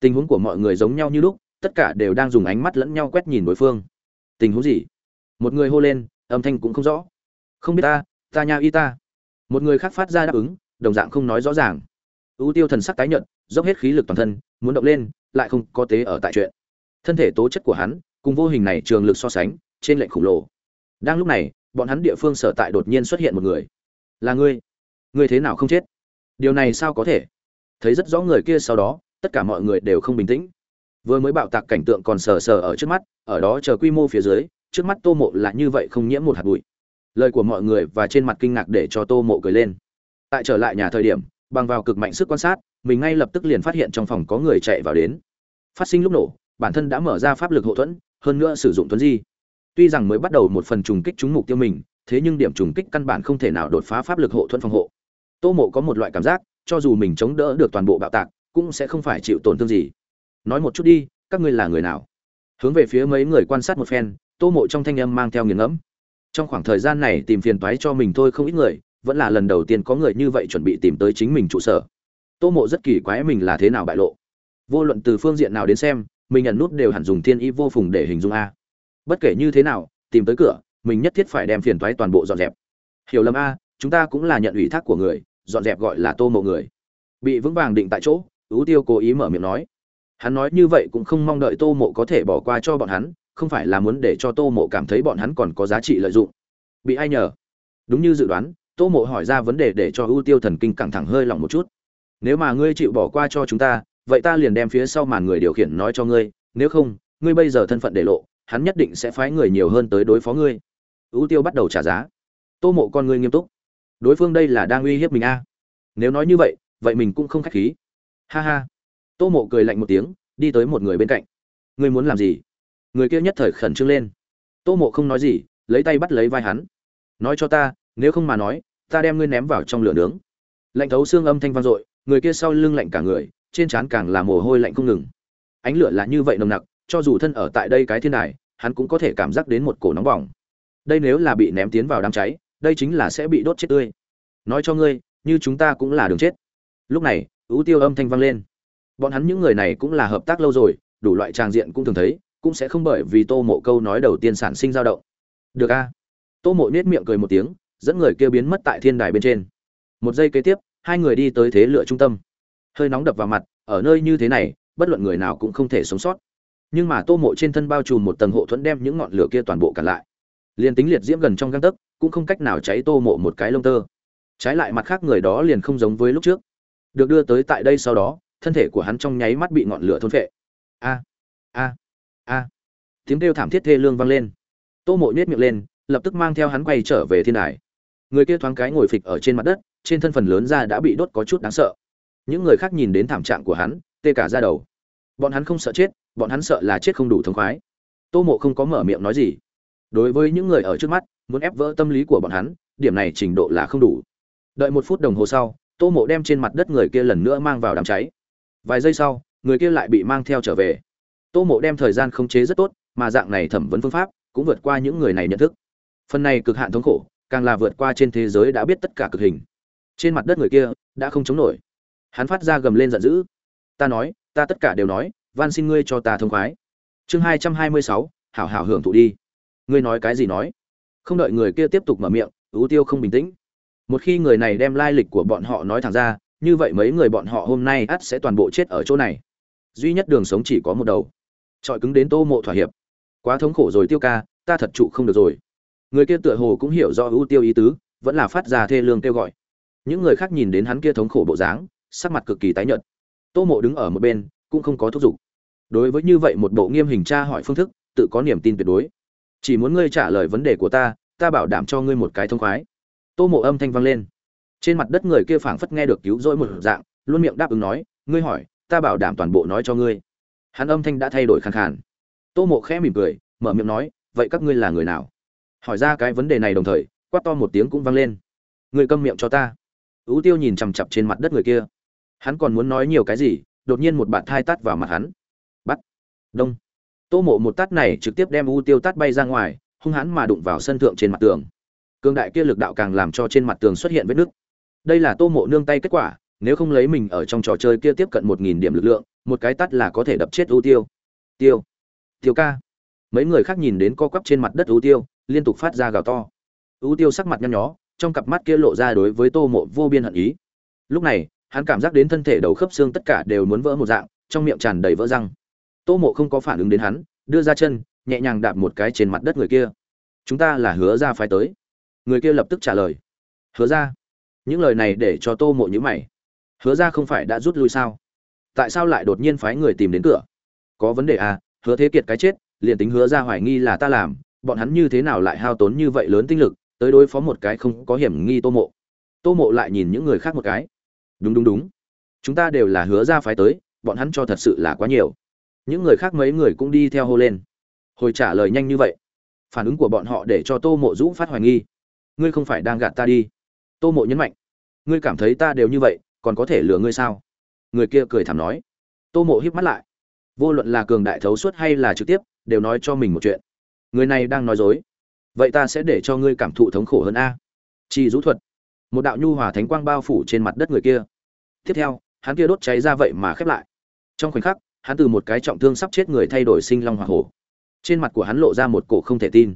Tình huống của mọi người giống nhau như lúc, tất cả đều đang dùng ánh mắt lẫn nhau quét nhìn đối phương. Tình huống gì? Một người hô lên, âm thanh cũng không rõ. Không biết ta ta nha y ta. Một người khác phát ra đáp ứng, đồng dạng không nói rõ ràng. Ưu tiêu thần sắc tái nhợt, dốc hết khí lực toàn thân, muốn động lên, lại không có tế ở tại chuyện. Thân thể tố chất của hắn cùng vô hình này trường lực so sánh, trên lệnh khổng lồ. Đang lúc này, bọn hắn địa phương sở tại đột nhiên xuất hiện một người. Là ngươi. Ngươi thế nào không chết? Điều này sao có thể? Thấy rất rõ người kia sau đó, tất cả mọi người đều không bình tĩnh. Vừa mới bạo tạc cảnh tượng còn sờ sờ ở trước mắt, ở đó chờ quy mô phía dưới, trước mắt tô mộ là như vậy không nhiễm một hạt bụi. Lời của mọi người và trên mặt kinh ngạc để cho tô mộ cười lên. Tại trở lại nhà thời điểm, bằng vào cực mạnh sức quan sát, mình ngay lập tức liền phát hiện trong phòng có người chạy vào đến. Phát sinh lúc nổ, bản thân đã mở ra pháp lực hậu thuẫn hơn nữa sử dụng tuấn di. Tuy rằng mới bắt đầu một phần trùng kích trúng mục tiêu mình, thế nhưng điểm trùng kích căn bản không thể nào đột phá pháp lực hộ thuẫn phòng hộ. Tô mộ có một loại cảm giác, cho dù mình chống đỡ được toàn bộ bạo tạc, cũng sẽ không phải chịu tổn thương gì. Nói một chút đi, các ngươi là người nào? Hướng về phía mấy người quan sát một phen, tô mộ trong thanh âm mang theo nghiền ngẫm. Trong khoảng thời gian này tìm phiền toái cho mình thôi không ít người, vẫn là lần đầu tiên có người như vậy chuẩn bị tìm tới chính mình trụ sở. Tô mộ rất kỳ quái mình là thế nào bại lộ. Vô luận từ phương diện nào đến xem mình nhận nút đều hẳn dùng thiên ý vô phùng để hình dung a. Bất kể như thế nào, tìm tới cửa, mình nhất thiết phải đem phiền toái toàn bộ dọn dẹp. Hiểu lầm a, chúng ta cũng là nhận ủy thác của người, dọn dẹp gọi là tô mộ người. Bị vững vàng định tại chỗ ưu tiêu cố ý mở miệng nói. Hắn nói như vậy cũng không mong đợi tô mộ có thể bỏ qua cho bọn hắn, không phải là muốn để cho tô mộ cảm thấy bọn hắn còn có giá trị lợi dụng. Bị ai nhờ? Đúng như dự đoán, tô mộ hỏi ra vấn đề để cho ưu tiêu thần kinh căng thẳng hơi lỏng một chút. Nếu mà ngươi chịu bỏ qua cho chúng ta vậy ta liền đem phía sau màn người điều khiển nói cho ngươi, nếu không, ngươi bây giờ thân phận để lộ, hắn nhất định sẽ phái người nhiều hơn tới đối phó ngươi. Ưu tiêu bắt đầu trả giá. Tô mộ con ngươi nghiêm túc. Đối phương đây là đang uy hiếp mình a? Nếu nói như vậy vậy mình cũng không khách khí. Ha ha. Tô mộ cười lạnh một tiếng, đi tới một người bên cạnh. Ngươi muốn làm gì? Người kia nhất thời khẩn trương lên. Tô mộ không nói gì, lấy tay bắt lấy vai hắn. Nói cho ta, nếu không mà nói, ta đem ngươi ném vào trong lửa nướng. Lạnh thấu xương âm thanh vang dội, người kia sau lưng lạnh cả người trên trán càng là mồ hôi lạnh không ngừng. Ánh lửa là như vậy nồng nặc, cho dù thân ở tại đây cái thiên đài, hắn cũng có thể cảm giác đến một cổ nóng bỏng. Đây nếu là bị ném tiến vào đám cháy, đây chính là sẽ bị đốt chết tươi. Nói cho ngươi, như chúng ta cũng là đường chết. Lúc này, ưu tiêu âm thanh vang lên. Bọn hắn những người này cũng là hợp tác lâu rồi, đủ loại trang diện cũng thường thấy, cũng sẽ không bởi vì tô mộ câu nói đầu tiên sản sinh dao động. Được a. Tô mộ nết miệng cười một tiếng, dẫn người kia biến mất tại thiên đài bên trên. Một giây kế tiếp, hai người đi tới thế lựa trung tâm hơi nóng đập vào mặt, ở nơi như thế này, bất luận người nào cũng không thể sống sót. Nhưng mà tô mộ trên thân bao trùm một tầng hộ thuẫn đem những ngọn lửa kia toàn bộ cản lại. Liền tính liệt diễm gần trong găng tấc, cũng không cách nào cháy tô mộ một cái lông tơ. Trái lại mặt khác người đó liền không giống với lúc trước. Được đưa tới tại đây sau đó, thân thể của hắn trong nháy mắt bị ngọn lửa thôn phệ. A a a. Tiếng kêu thảm thiết thê lương vang lên. Tô mộ nhếch miệng lên, lập tức mang theo hắn quay trở về thiên đài. Người kia thoáng cái ngồi phịch ở trên mặt đất, trên thân phần lớn da đã bị đốt có chút đáng sợ những người khác nhìn đến thảm trạng của hắn, tê cả ra đầu. Bọn hắn không sợ chết, bọn hắn sợ là chết không đủ thống khoái. Tô mộ không có mở miệng nói gì. Đối với những người ở trước mắt, muốn ép vỡ tâm lý của bọn hắn, điểm này trình độ là không đủ. Đợi một phút đồng hồ sau, tô mộ đem trên mặt đất người kia lần nữa mang vào đám cháy. Vài giây sau, người kia lại bị mang theo trở về. Tô mộ đem thời gian khống chế rất tốt, mà dạng này thẩm vấn phương pháp cũng vượt qua những người này nhận thức. Phần này cực hạn thống khổ, càng là vượt qua trên thế giới đã biết tất cả cực hình. Trên mặt đất người kia đã không chống nổi hắn phát ra gầm lên giận dữ. Ta nói, ta tất cả đều nói, van xin ngươi cho ta thông khoái. Chương hai trăm hai mươi sáu, hảo hảo hưởng thụ đi. Ngươi nói cái gì nói? Không đợi người kia tiếp tục mở miệng ưu tiêu không bình tĩnh. Một khi người này đem lai lịch của bọn họ nói thẳng ra, như vậy mấy người bọn họ hôm nay ắt sẽ toàn bộ chết ở chỗ này. Duy nhất đường sống chỉ có một đầu. Trọi cứng đến tô mộ thỏa hiệp. Quá thống khổ rồi tiêu ca, ta thật trụ không được rồi. Người kia tựa hồ cũng hiểu do ưu tiêu ý tứ, vẫn là phát ra thê lương kêu gọi. Những người khác nhìn đến hắn kia thống khổ bộ dáng sắc mặt cực kỳ tái nhợt. Tô mộ đứng ở một bên, cũng không có thúc giục. Đối với như vậy một bộ nghiêm hình tra hỏi phương thức, tự có niềm tin tuyệt đối. Chỉ muốn ngươi trả lời vấn đề của ta ta bảo đảm cho ngươi một cái thông khoái. Tô mộ âm thanh vang lên. Trên mặt đất người kia phảng phất nghe được cứu rỗi một dạng, luôn miệng đáp ứng nói, ngươi hỏi, ta bảo đảm toàn bộ nói cho ngươi. Hắn âm thanh đã thay đổi khàn khàn. Tô mộ khẽ mỉm cười, mở miệng nói, vậy các ngươi là người nào? Hỏi ra cái vấn đề này đồng thời, quát to một tiếng cũng vang lên. Ngươi câm miệng cho ta. Ú tiêu nhìn chằm chặp trên mặt đất người kia hắn còn muốn nói nhiều cái gì, đột nhiên một bạn thai tát vào mặt hắn. Bắt. Đông. Tô mộ một tát này trực tiếp đem u tiêu tát bay ra ngoài, hung hãn mà đụng vào sân thượng trên mặt tường. Cương đại kia lực đạo càng làm cho trên mặt tường xuất hiện vết nứt. Đây là tô mộ nương tay kết quả, nếu không lấy mình ở trong trò chơi kia tiếp cận một nghìn điểm lực lượng, một cái tắt là có thể đập chết ưu tiêu. Tiêu. Tiêu ca. Mấy người khác nhìn đến co quắp trên mặt đất ưu tiêu, liên tục phát ra gào to. Ưu tiêu sắc mặt nhăn nhó, trong cặp mắt kia lộ ra đối với tô mộ vô biên hận ý. Lúc này hắn cảm giác đến thân thể đầu khớp xương tất cả đều muốn vỡ một dạng, trong miệng tràn đầy vỡ răng. Tô mộ không có phản ứng đến hắn, đưa ra chân, nhẹ nhàng đạp một cái trên mặt đất người kia. Chúng ta là hứa ra phái tới. Người kia lập tức trả lời. Hứa ra những lời này để cho tô mộ nhữ mày. Hứa ra không phải đã rút lui sao? Tại sao lại đột nhiên phái người tìm đến cửa? Có vấn đề à hứa thế kiệt cái chết, liền tính hứa ra hoài nghi là ta làm, bọn hắn như thế nào lại hao tốn như vậy lớn tinh lực, tới đối phó một cái không có hiểm nghi tô mộ. Tô mộ lại nhìn những người khác một cái đúng đúng đúng. Chúng ta đều là hứa ra phái tới, bọn hắn cho thật sự là quá nhiều. Những người khác mấy người cũng đi theo hô lên. Hồi trả lời nhanh như vậy. Phản ứng của bọn họ để cho tô mộ dũng phát hoài nghi. Ngươi không phải đang gạt ta đi. Tô mộ nhấn mạnh. Ngươi cảm thấy ta đều như vậy, còn có thể lừa ngươi sao? Người kia cười thảm nói. Tô mộ híp mắt lại. Vô luận là cường đại thấu suốt hay là trực tiếp, đều nói cho mình một chuyện. Người này đang nói dối. Vậy ta sẽ để cho ngươi cảm thụ thống khổ hơn a. Chi rũ thuật một đạo nhu hòa thánh quang bao phủ trên mặt đất người kia. Tiếp theo, hắn kia đốt cháy ra vậy mà khép lại. Trong khoảnh khắc, hắn từ một cái trọng thương sắp chết người thay đổi sinh long hoa hổ. Trên mặt của hắn lộ ra một cổ không thể tin.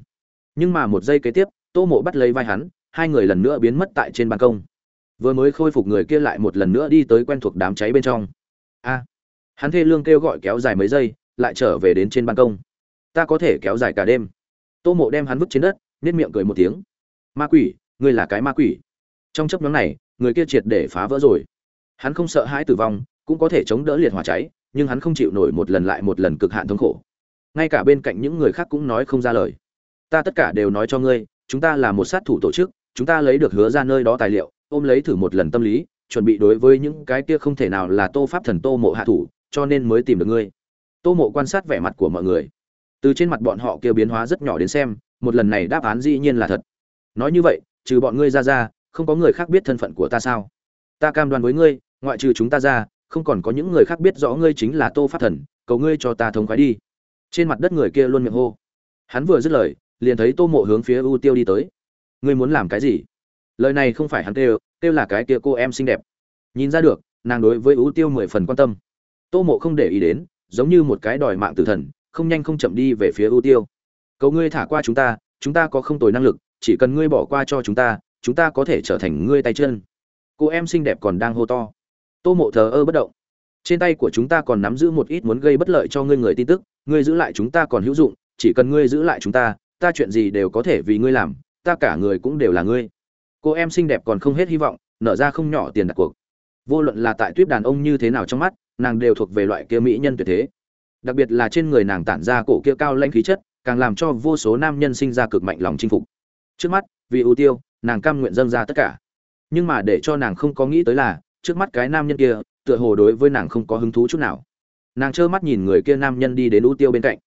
Nhưng mà một giây kế tiếp, tô mộ bắt lấy vai hắn, hai người lần nữa biến mất tại trên ban công. Vừa mới khôi phục người kia lại một lần nữa đi tới quen thuộc đám cháy bên trong. A! Hắn thê lương kêu gọi kéo dài mấy giây, lại trở về đến trên ban công. Ta có thể kéo dài cả đêm. Tô mộ đem hắn vứt trên đất nết miệng cười một tiếng. Ma quỷ, ngươi là cái ma quỷ trong chấp nhóm này, người kia triệt để phá vỡ rồi. Hắn không sợ hãi tử vong, cũng có thể chống đỡ liệt hỏa cháy, nhưng hắn không chịu nổi một lần lại một lần cực hạn thống khổ. Ngay cả bên cạnh những người khác cũng nói không ra lời. Ta tất cả đều nói cho ngươi, chúng ta là một sát thủ tổ chức, chúng ta lấy được hứa ra nơi đó tài liệu, ôm lấy thử một lần tâm lý, chuẩn bị đối với những cái kia không thể nào là tô pháp thần tô mộ hạ thủ, cho nên mới tìm được ngươi. Tô mộ quan sát vẻ mặt của mọi người. Từ trên mặt bọn họ kia biến hóa rất nhỏ đến xem, một lần này đáp án dĩ nhiên là thật. Nói như vậy, trừ bọn ngươi ra ra không có người khác biết thân phận của ta sao? Ta cam đoan với ngươi, ngoại trừ chúng ta ra, không còn có những người khác biết rõ ngươi chính là tô pháp thần, cầu ngươi cho ta thống khoái đi. Trên mặt đất người kia luôn miệng hô. Hắn vừa dứt lời, liền thấy tô mộ hướng phía ưu tiêu đi tới. Ngươi muốn làm cái gì? Lời này không phải hắn kêu kêu là cái kia cô em xinh đẹp. Nhìn ra được, nàng đối với ưu tiêu mười phần quan tâm. Tô mộ không để ý đến, giống như một cái đòi mạng tử thần, không nhanh không chậm đi về phía ưu tiêu. Cầu ngươi thả qua chúng ta chúng ta có không tồi năng lực, chỉ cần ngươi bỏ qua cho chúng ta chúng ta có thể trở thành ngươi tay chân. Cô em xinh đẹp còn đang hô to. Tô mộ thờ ơ bất động. Trên tay của chúng ta còn nắm giữ một ít muốn gây bất lợi cho ngươi người tin tức, ngươi giữ lại chúng ta còn hữu dụng, chỉ cần ngươi giữ lại chúng ta ta chuyện gì đều có thể vì ngươi làm, ta cả người cũng đều là ngươi. Cô em xinh đẹp còn không hết hy vọng, nở ra không nhỏ tiền đặt cuộc. Vô luận là tại tuyếp đàn ông như thế nào trong mắt, nàng đều thuộc về loại kia mỹ nhân tuyệt thế. Đặc biệt là trên người nàng tản ra cổ kia cao lanh khí chất, càng làm cho vô số nam nhân sinh ra cực mạnh lòng chinh phục. Trước mắt, vì ưu tiêu nàng cam nguyện dâng ra tất cả. Nhưng mà để cho nàng không có nghĩ tới là, trước mắt cái nam nhân kia, tựa hồ đối với nàng không có hứng thú chút nào. Nàng trơ mắt nhìn người kia nam nhân đi đến ưu tiêu bên cạnh.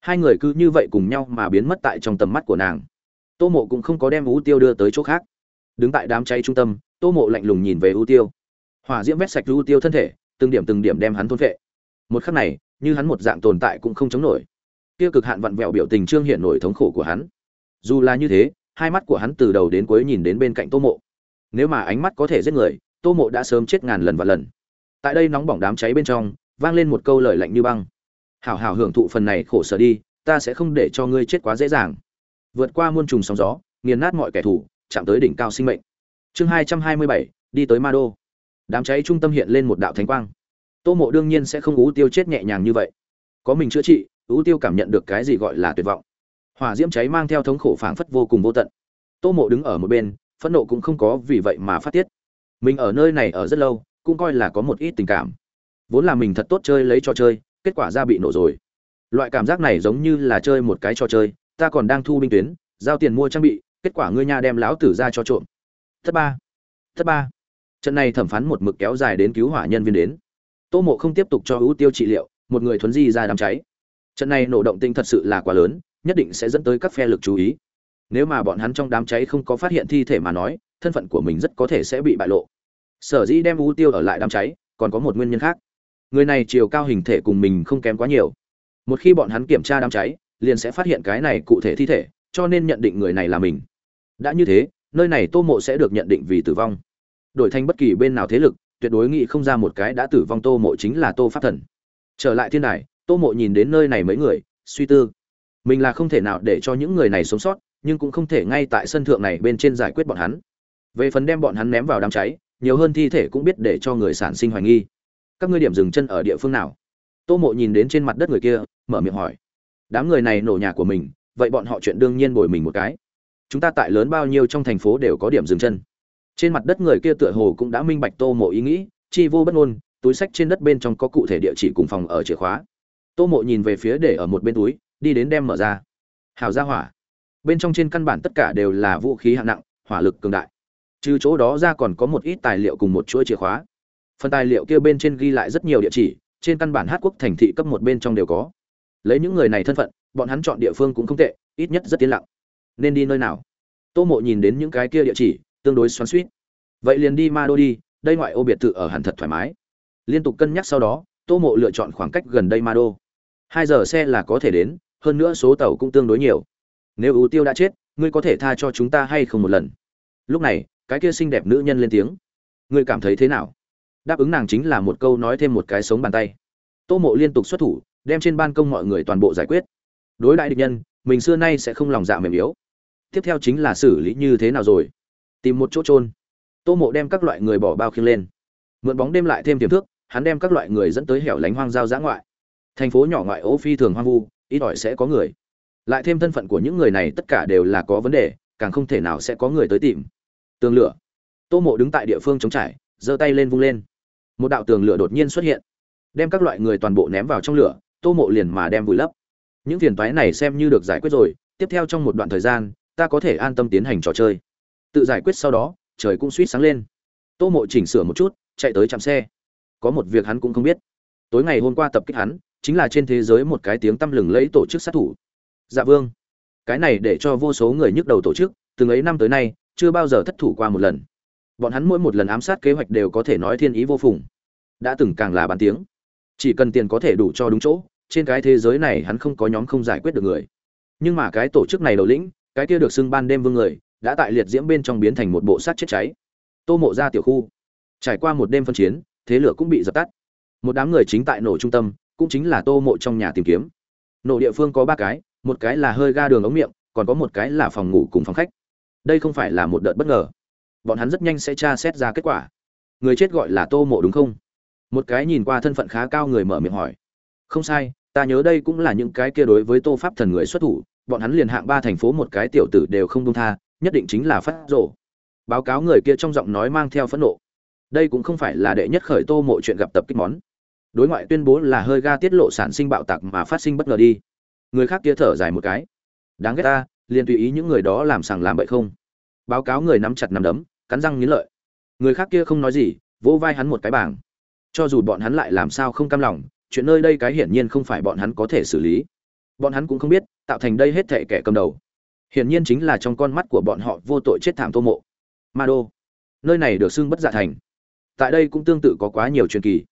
Hai người cứ như vậy cùng nhau mà biến mất tại trong tầm mắt của nàng. Tô mộ cũng không có đem ưu tiêu đưa tới chỗ khác. Đứng tại đám cháy trung tâm, tô mộ lạnh lùng nhìn về ưu tiêu. Hỏa diễm vét sạch ưu tiêu thân thể, từng điểm từng điểm đem hắn thôn vệ một khắc này, như hắn một dạng tồn tại cũng không chống nổi. Kia cực hạn vặn vẹo biểu tình trương hiện nổi thống khổ của hắn. Dù là như thế hai mắt của hắn từ đầu đến cuối nhìn đến bên cạnh tô mộ. Nếu mà ánh mắt có thể giết người, tô mộ đã sớm chết ngàn lần và lần. Tại đây nóng bỏng đám cháy bên trong, vang lên một câu lời lạnh như băng. Hảo hảo hưởng thụ phần này khổ sở đi, ta sẽ không để cho ngươi chết quá dễ dàng. Vượt qua muôn trùng sóng gió, nghiền nát mọi kẻ thù, chạm tới đỉnh cao sinh mệnh. Chương hai trăm hai mươi bảy, đi tới ma đô. Đám cháy trung tâm hiện lên một đạo thánh quang. Tô mộ đương nhiên sẽ không ú tiêu chết nhẹ nhàng như vậy. Có mình chữa trị, ú tiêu cảm nhận được cái gì gọi là tuyệt vọng hỏa diễm cháy mang theo thống khổ phảng phất vô cùng vô tận. Tô mộ đứng ở một bên, phẫn nộ cũng không có vì vậy mà phát tiết. Mình ở nơi này ở rất lâu, cũng coi là có một ít tình cảm. Vốn là mình thật tốt chơi lấy trò chơi, kết quả ra bị nổ rồi. Loại cảm giác này giống như là chơi một cái trò chơi, ta còn đang thu binh tuyến, giao tiền mua trang bị, kết quả ngươi nha đem lão tử ra cho trộm. Thất ba. Thất ba. Trận này thẩm phán một mực kéo dài đến cứu hỏa nhân viên đến. Tô mộ không tiếp tục cho ưu tiêu trị liệu, một người thuấn di ra đám cháy. Trận này nổ động tinh thật sự là quá lớn nhất định sẽ dẫn tới các phe lực chú ý. Nếu mà bọn hắn trong đám cháy không có phát hiện thi thể mà nói, thân phận của mình rất có thể sẽ bị bại lộ. Sở dĩ đem U tiêu ở lại đám cháy, còn có một nguyên nhân khác. Người này chiều cao hình thể cùng mình không kém quá nhiều. Một khi bọn hắn kiểm tra đám cháy, liền sẽ phát hiện cái này cụ thể thi thể, cho nên nhận định người này là mình. Đã như thế, nơi này tô mộ sẽ được nhận định vì tử vong. Đổi thành bất kỳ bên nào thế lực, tuyệt đối nghĩ không ra một cái đã tử vong tô mộ chính là tô pháp thần. Trở lại thiên đài, tô mộ nhìn đến nơi này mấy người, suy tư mình là không thể nào để cho những người này sống sót, nhưng cũng không thể ngay tại sân thượng này bên trên giải quyết bọn hắn. Về phần đem bọn hắn ném vào đám cháy, nhiều hơn thi thể cũng biết để cho người sản sinh hoài nghi. Các ngươi điểm dừng chân ở địa phương nào? Tô mộ nhìn đến trên mặt đất người kia, mở miệng hỏi. Đám người này nổ nhà của mình, vậy bọn họ chuyện đương nhiên bồi mình một cái. Chúng ta tại lớn bao nhiêu trong thành phố đều có điểm dừng chân. Trên mặt đất người kia tựa hồ cũng đã minh bạch tô mộ ý nghĩ, chi vô bất ngôn, túi sách trên đất bên trong có cụ thể địa chỉ cùng phòng ở chìa khóa. Tô mộ nhìn về phía để ở một bên túi đi đến đem mở ra. Hào ra hỏa. Bên trong trên căn bản tất cả đều là vũ khí hạng nặng, hỏa lực cường đại. Trừ chỗ đó ra còn có một ít tài liệu cùng một chuỗi chìa khóa. Phần tài liệu kia bên trên ghi lại rất nhiều địa chỉ, trên căn bản hát quốc thành thị cấp một bên trong đều có. Lấy những người này thân phận, bọn hắn chọn địa phương cũng không tệ, ít nhất rất tiến lặng. Nên đi nơi nào? Tô mộ nhìn đến những cái kia địa chỉ, tương đối xoắn suýt vậy liền đi ma đô đi, đây ngoại ô biệt thự ở hẳn thật thoải mái. Liên tục cân nhắc sau đó, tô mộ lựa chọn khoảng cách gần đây ma đô hai giờ xe là có thể đến hơn nữa số tàu cũng tương đối nhiều. Nếu ưu tiêu đã chết, ngươi có thể tha cho chúng ta hay không một lần? Lúc này, cái kia xinh đẹp nữ nhân lên tiếng. Ngươi cảm thấy thế nào? Đáp ứng nàng chính là một câu nói thêm một cái sống bàn tay. Tô mộ liên tục xuất thủ, đem trên ban công mọi người toàn bộ giải quyết. Đối đại địch nhân, mình xưa nay sẽ không lòng dạ mềm yếu. Tiếp theo chính là xử lý như thế nào rồi? Tìm một chỗ trôn tô mộ đem các loại người bỏ bao khiêng lên. Mượn bóng đêm lại thêm tiềm thức, hắn đem các loại người dẫn tới hẻo lánh hoang giao giã ngoại. Thành phố nhỏ ngoại ô phi thường hoang vu ít ỏi sẽ có người. Lại thêm thân phận của những người này tất cả đều là có vấn đề, càng không thể nào sẽ có người tới tìm. Tường lửa. Tô mộ đứng tại địa phương chống trải, giơ tay lên vung lên. Một đạo tường lửa đột nhiên xuất hiện, đem các loại người toàn bộ ném vào trong lửa, tô mộ liền mà đem vùi lấp. Những phiền toái này xem như được giải quyết rồi, tiếp theo trong một đoạn thời gian, ta có thể an tâm tiến hành trò chơi. Tự giải quyết sau đó, trời cũng suýt sáng lên. Tô mộ chỉnh sửa một chút, chạy tới chạm xe. Có một việc hắn cũng không biết. Tối ngày hôm qua tập kích hắn chính là trên thế giới một cái tiếng tăm lừng lẫy tổ chức sát thủ. Dạ vương, cái này để cho vô số người nhức đầu tổ chức, từng ấy năm tới nay, chưa bao giờ thất thủ qua một lần. Bọn hắn mỗi một lần ám sát kế hoạch đều có thể nói thiên ý vô phùng. Đã từng càng là bàn tiếng. Chỉ cần tiền có thể đủ cho đúng chỗ, trên cái thế giới này hắn không có nhóm không giải quyết được người. Nhưng mà cái tổ chức này đầu lĩnh, cái kia được xưng ban đêm vương người, đã tại liệt diễm bên trong biến thành một bộ sát chết cháy. Tô mộ ra tiểu khu. Trải qua một đêm phân chiến, thế lửa cũng bị dập tắt. Một đám người chính tại nổ trung tâm cũng chính là tô mộ trong nhà tìm kiếm. Nổ địa phương có ba cái, một cái là hơi ga đường ống miệng, còn có một cái là phòng ngủ cùng phòng khách. Đây không phải là một đợt bất ngờ. Bọn hắn rất nhanh sẽ tra xét ra kết quả. Người chết gọi là tô mộ đúng không? Một cái nhìn qua thân phận khá cao người mở miệng hỏi. Không sai, ta nhớ đây cũng là những cái kia đối với tô pháp thần người xuất thủ. Bọn hắn liền hạng ba thành phố một cái tiểu tử đều không đông tha, nhất định chính là phát rổ báo cáo người kia trong giọng nói mang theo phẫn nộ. Đây cũng không phải là đệ nhất khởi tô mộ chuyện gặp tập kích món đối ngoại tuyên bố là hơi ga tiết lộ sản sinh bạo tạc mà phát sinh bất ngờ đi. Người khác kia thở dài một cái. Đáng ghét ta, liền tùy ý những người đó làm sàng làm bậy không? Báo cáo người nắm chặt nắm đấm, cắn răng nghiến lợi. Người khác kia không nói gì, vỗ vai hắn một cái bảng. Cho dù bọn hắn lại làm sao không cam lòng, chuyện nơi đây cái hiển nhiên không phải bọn hắn có thể xử lý. Bọn hắn cũng không biết, tạo thành đây hết thệ kẻ cầm đầu. Hiển nhiên chính là trong con mắt của bọn họ vô tội chết thảm tô mộ. Ma đô nơi này được xưng bất dạ thành. Tại đây cũng tương tự có quá nhiều truyền kỳ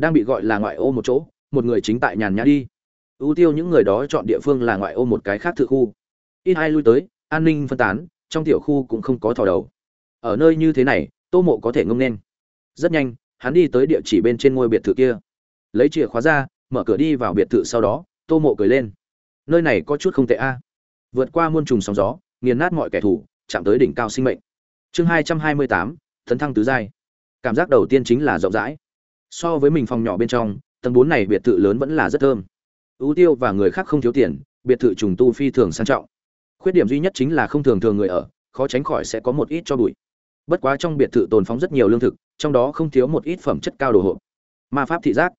đang bị gọi là ngoại ô một chỗ, một người chính tại nhàn nhã đi. Ưu tiêu những người đó chọn địa phương là ngoại ô một cái khác thự khu. Ít ai lui tới, an ninh phân tán, trong tiểu khu cũng không có thò đầu. Ở nơi như thế này, tô mộ có thể ngông nên. Rất nhanh, hắn đi tới địa chỉ bên trên ngôi biệt thự kia. Lấy chìa khóa ra, mở cửa đi vào biệt thự sau đó, tô mộ cười lên. Nơi này có chút không tệ a. Vượt qua muôn trùng sóng gió, nghiền nát mọi kẻ thù, chạm tới đỉnh cao sinh mệnh. Chương hai trăm hai mươi tám thấn thăng tứ giai. Cảm giác đầu tiên chính là rộng rãi so với mình phòng nhỏ bên trong, tầng bốn này biệt thự lớn vẫn là rất thơm. Ưu tiêu và người khác không thiếu tiền, biệt thự trùng tu phi thường sang trọng. Khuyết điểm duy nhất chính là không thường thường người ở, khó tránh khỏi sẽ có một ít cho bụi. Bất quá trong biệt thự tồn phóng rất nhiều lương thực, trong đó không thiếu một ít phẩm chất cao đồ hộp. Ma pháp thị giác.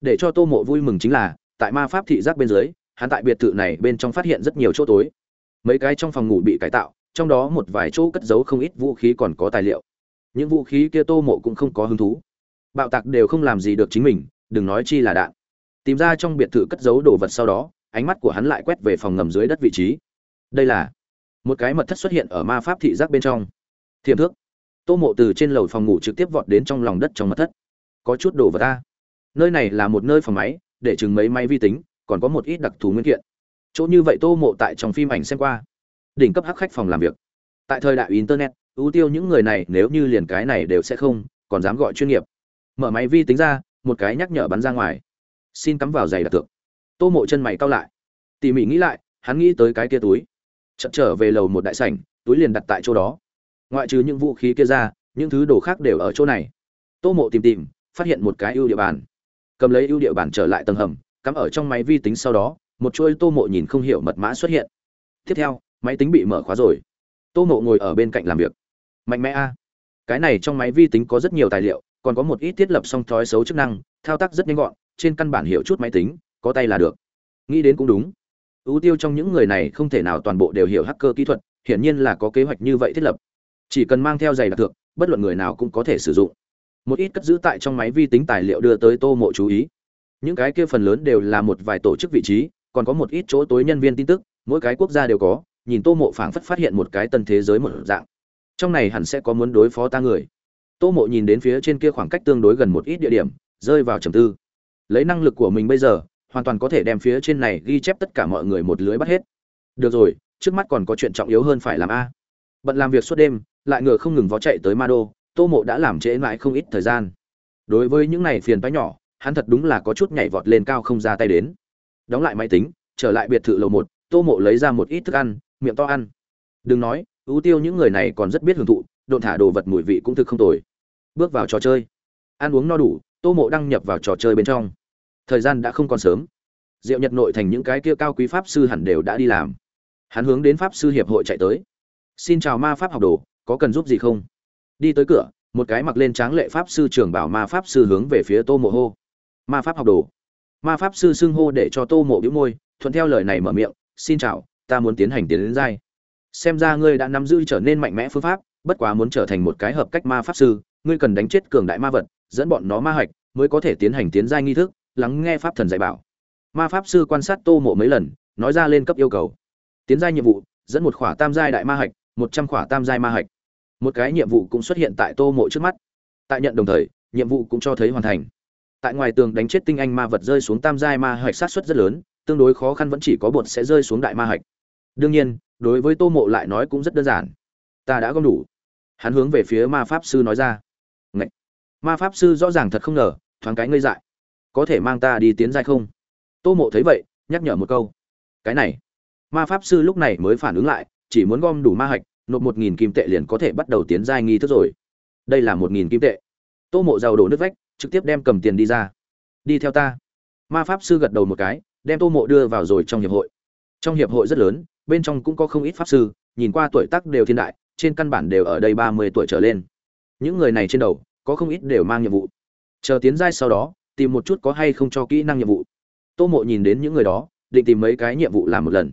Để cho tô mộ vui mừng chính là, tại ma pháp thị giác bên dưới, hắn tại biệt thự này bên trong phát hiện rất nhiều chỗ tối. Mấy cái trong phòng ngủ bị cải tạo, trong đó một vài chỗ cất giấu không ít vũ khí còn có tài liệu. Những vũ khí kia tô mộ cũng không có hứng thú bạo tạc đều không làm gì được chính mình, đừng nói chi là đạn. Tìm ra trong biệt thự cất giấu đồ vật sau đó, ánh mắt của hắn lại quét về phòng ngầm dưới đất vị trí. Đây là một cái mật thất xuất hiện ở ma pháp thị giác bên trong. Thiềm thước. Tô mộ từ trên lầu phòng ngủ trực tiếp vọt đến trong lòng đất trong mật thất. Có chút đồ vật ta. Nơi này là một nơi phòng máy, để chừng mấy máy vi tính, còn có một ít đặc thù nguyên kiện. Chỗ như vậy tô mộ tại trong phim ảnh xem qua. Đỉnh cấp hắc khách phòng làm việc. Tại thời đại internet, ưu tiêu những người này nếu như liền cái này đều sẽ không, còn dám gọi chuyên nghiệp mở máy vi tính ra, một cái nhắc nhở bắn ra ngoài. Xin cắm vào giày đặt tượng tô mộ chân mày cao lại. Tỉ mỉ nghĩ lại, hắn nghĩ tới cái kia túi. Chậm trở về lầu một đại sảnh, túi liền đặt tại chỗ đó. Ngoại trừ những vũ khí kia ra, những thứ đồ khác đều ở chỗ này. Tô mộ tìm tìm, phát hiện một cái ưu địa bàn. Cầm lấy ưu địa bàn trở lại tầng hầm, cắm ở trong máy vi tính sau đó, một chuôi tô mộ nhìn không hiểu mật mã xuất hiện. Tiếp theo, máy tính bị mở khóa rồi. Tô mộ ngồi ở bên cạnh làm việc. Mạnh mẽ a. Cái này trong máy vi tính có rất nhiều tài liệu còn có một ít thiết lập song thói xấu chức năng, thao tác rất nhanh gọn, trên căn bản hiểu chút máy tính, có tay là được. Nghĩ đến cũng đúng. Ưu tiêu trong những người này không thể nào toàn bộ đều hiểu hacker kỹ thuật, hiển nhiên là có kế hoạch như vậy thiết lập. Chỉ cần mang theo giày đặc thượng, bất luận người nào cũng có thể sử dụng. Một ít cất giữ tại trong máy vi tính tài liệu đưa tới tô mộ chú ý. Những cái kia phần lớn đều là một vài tổ chức vị trí, còn có một ít chỗ tối nhân viên tin tức, mỗi cái quốc gia đều có, nhìn tô mộ phảng phất phát hiện một cái tân thế giới một dạng. Trong này hẳn sẽ có muốn đối phó ta người tô mộ nhìn đến phía trên kia khoảng cách tương đối gần một ít địa điểm, rơi vào trầm tư. Lấy năng lực của mình bây giờ, hoàn toàn có thể đem phía trên này ghi chép tất cả mọi người một lưới bắt hết. Được rồi, trước mắt còn có chuyện trọng yếu hơn phải làm a. Bận làm việc suốt đêm, lại ngựa không ngừng vó chạy tới ma đô, tô mộ đã làm trễ mãi không ít thời gian. Đối với những này phiền toái nhỏ, hắn thật đúng là có chút nhảy vọt lên cao không ra tay đến. Đóng lại máy tính, trở lại biệt thự lầu một, tô mộ lấy ra một ít thức ăn, miệng to ăn. Đừng nói, ưu tiêu những người này còn rất biết hưởng thụ độn thả đồ vật mùi vị cũng thực không tồi. Bước vào trò chơi. Ăn uống no đủ, tô mộ đăng nhập vào trò chơi bên trong. Thời gian đã không còn sớm. Diệu nhật nội thành những cái kia cao quý pháp sư hẳn đều đã đi làm. Hắn hướng đến pháp sư hiệp hội chạy tới. Xin chào ma pháp học đồ, có cần giúp gì không? Đi tới cửa, một cái mặc lên tráng lệ pháp sư trưởng bảo ma pháp sư hướng về phía tô mộ hô. Ma pháp học đồ. Ma pháp sư xưng hô để cho tô mộ bĩu môi, thuận theo lời này mở miệng, xin chào, ta muốn tiến hành tiến đến giai. Xem ra ngươi đã nắm giữ trở nên mạnh mẽ phương pháp bất quá muốn trở thành một cái hợp cách ma pháp sư, ngươi cần đánh chết cường đại ma vật, dẫn bọn nó ma hạch, mới có thể tiến hành tiến giai nghi thức, lắng nghe pháp thần dạy bảo. Ma pháp sư quan sát tô mộ mấy lần, nói ra lên cấp yêu cầu. Tiến giai nhiệm vụ, dẫn một khỏa tam giai đại ma hạch, một trăm khỏa tam giai ma hạch. Một cái nhiệm vụ cũng xuất hiện tại tô mộ trước mắt. Tại nhận đồng thời, nhiệm vụ cũng cho thấy hoàn thành. Tại ngoài tường đánh chết tinh anh ma vật rơi xuống tam giai ma hạch sát xuất rất lớn, tương đối khó khăn vẫn chỉ có bột sẽ rơi xuống đại ma hạch. Đương nhiên, đối với tô mộ lại nói cũng rất đơn giản. Ta đã gom đủ hắn hướng về phía ma pháp sư nói ra. Ngậy! ma pháp sư rõ ràng thật không ngờ, thoáng cái ngây dại. Có thể mang ta đi tiến giai không? Tô mộ thấy vậy, nhắc nhở một câu. Cái này! Ma pháp sư lúc này mới phản ứng lại, chỉ muốn gom đủ ma hạch, nộp một nghìn kim tệ liền có thể bắt đầu tiến giai nghi thức rồi. Đây là một nghìn kim tệ. Tô mộ giàu đổ nước vách, trực tiếp đem cầm tiền đi ra. Đi theo ta. Ma pháp sư gật đầu một cái, đem tô mộ đưa vào rồi trong hiệp hội. Trong hiệp hội rất lớn, bên trong cũng có không ít pháp sư, nhìn qua tuổi tác đều thiên đại trên căn bản đều ở đây ba mươi tuổi trở lên. Những người này trên đầu, có không ít đều mang nhiệm vụ. Chờ tiến giai sau đó, tìm một chút có hay không cho kỹ năng nhiệm vụ. Tô mộ nhìn đến những người đó, định tìm mấy cái nhiệm vụ làm một lần.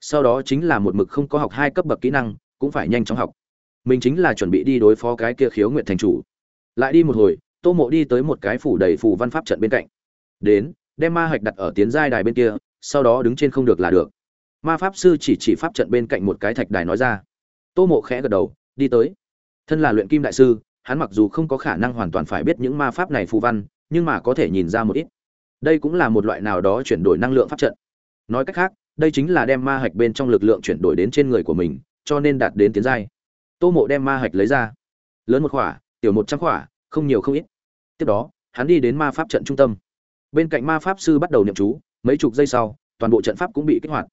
Sau đó chính là một mực không có học hai cấp bậc kỹ năng, cũng phải nhanh chóng học. Mình chính là chuẩn bị đi đối phó cái kia khiếu nguyện thành chủ. Lại đi một hồi, tô mộ đi tới một cái phủ đầy phù văn pháp trận bên cạnh. Đến, đem ma hạch đặt ở tiến giai đài bên kia, sau đó đứng trên không được là được. Ma pháp sư chỉ chỉ pháp trận bên cạnh một cái thạch đài nói ra tô mộ khẽ gật đầu, đi tới. Thân là luyện kim đại sư, hắn mặc dù không có khả năng hoàn toàn phải biết những ma pháp này phù văn, nhưng mà có thể nhìn ra một ít. Đây cũng là một loại nào đó chuyển đổi năng lượng pháp trận. Nói cách khác, đây chính là đem ma hạch bên trong lực lượng chuyển đổi đến trên người của mình, cho nên đạt đến tiến giai. Tô mộ đem ma hạch lấy ra. Lớn một khỏa, tiểu một trăm khỏa, không nhiều không ít. Tiếp đó, hắn đi đến ma pháp trận trung tâm. Bên cạnh ma pháp sư bắt đầu niệm chú, mấy chục giây sau, toàn bộ trận pháp cũng bị kích hoạt.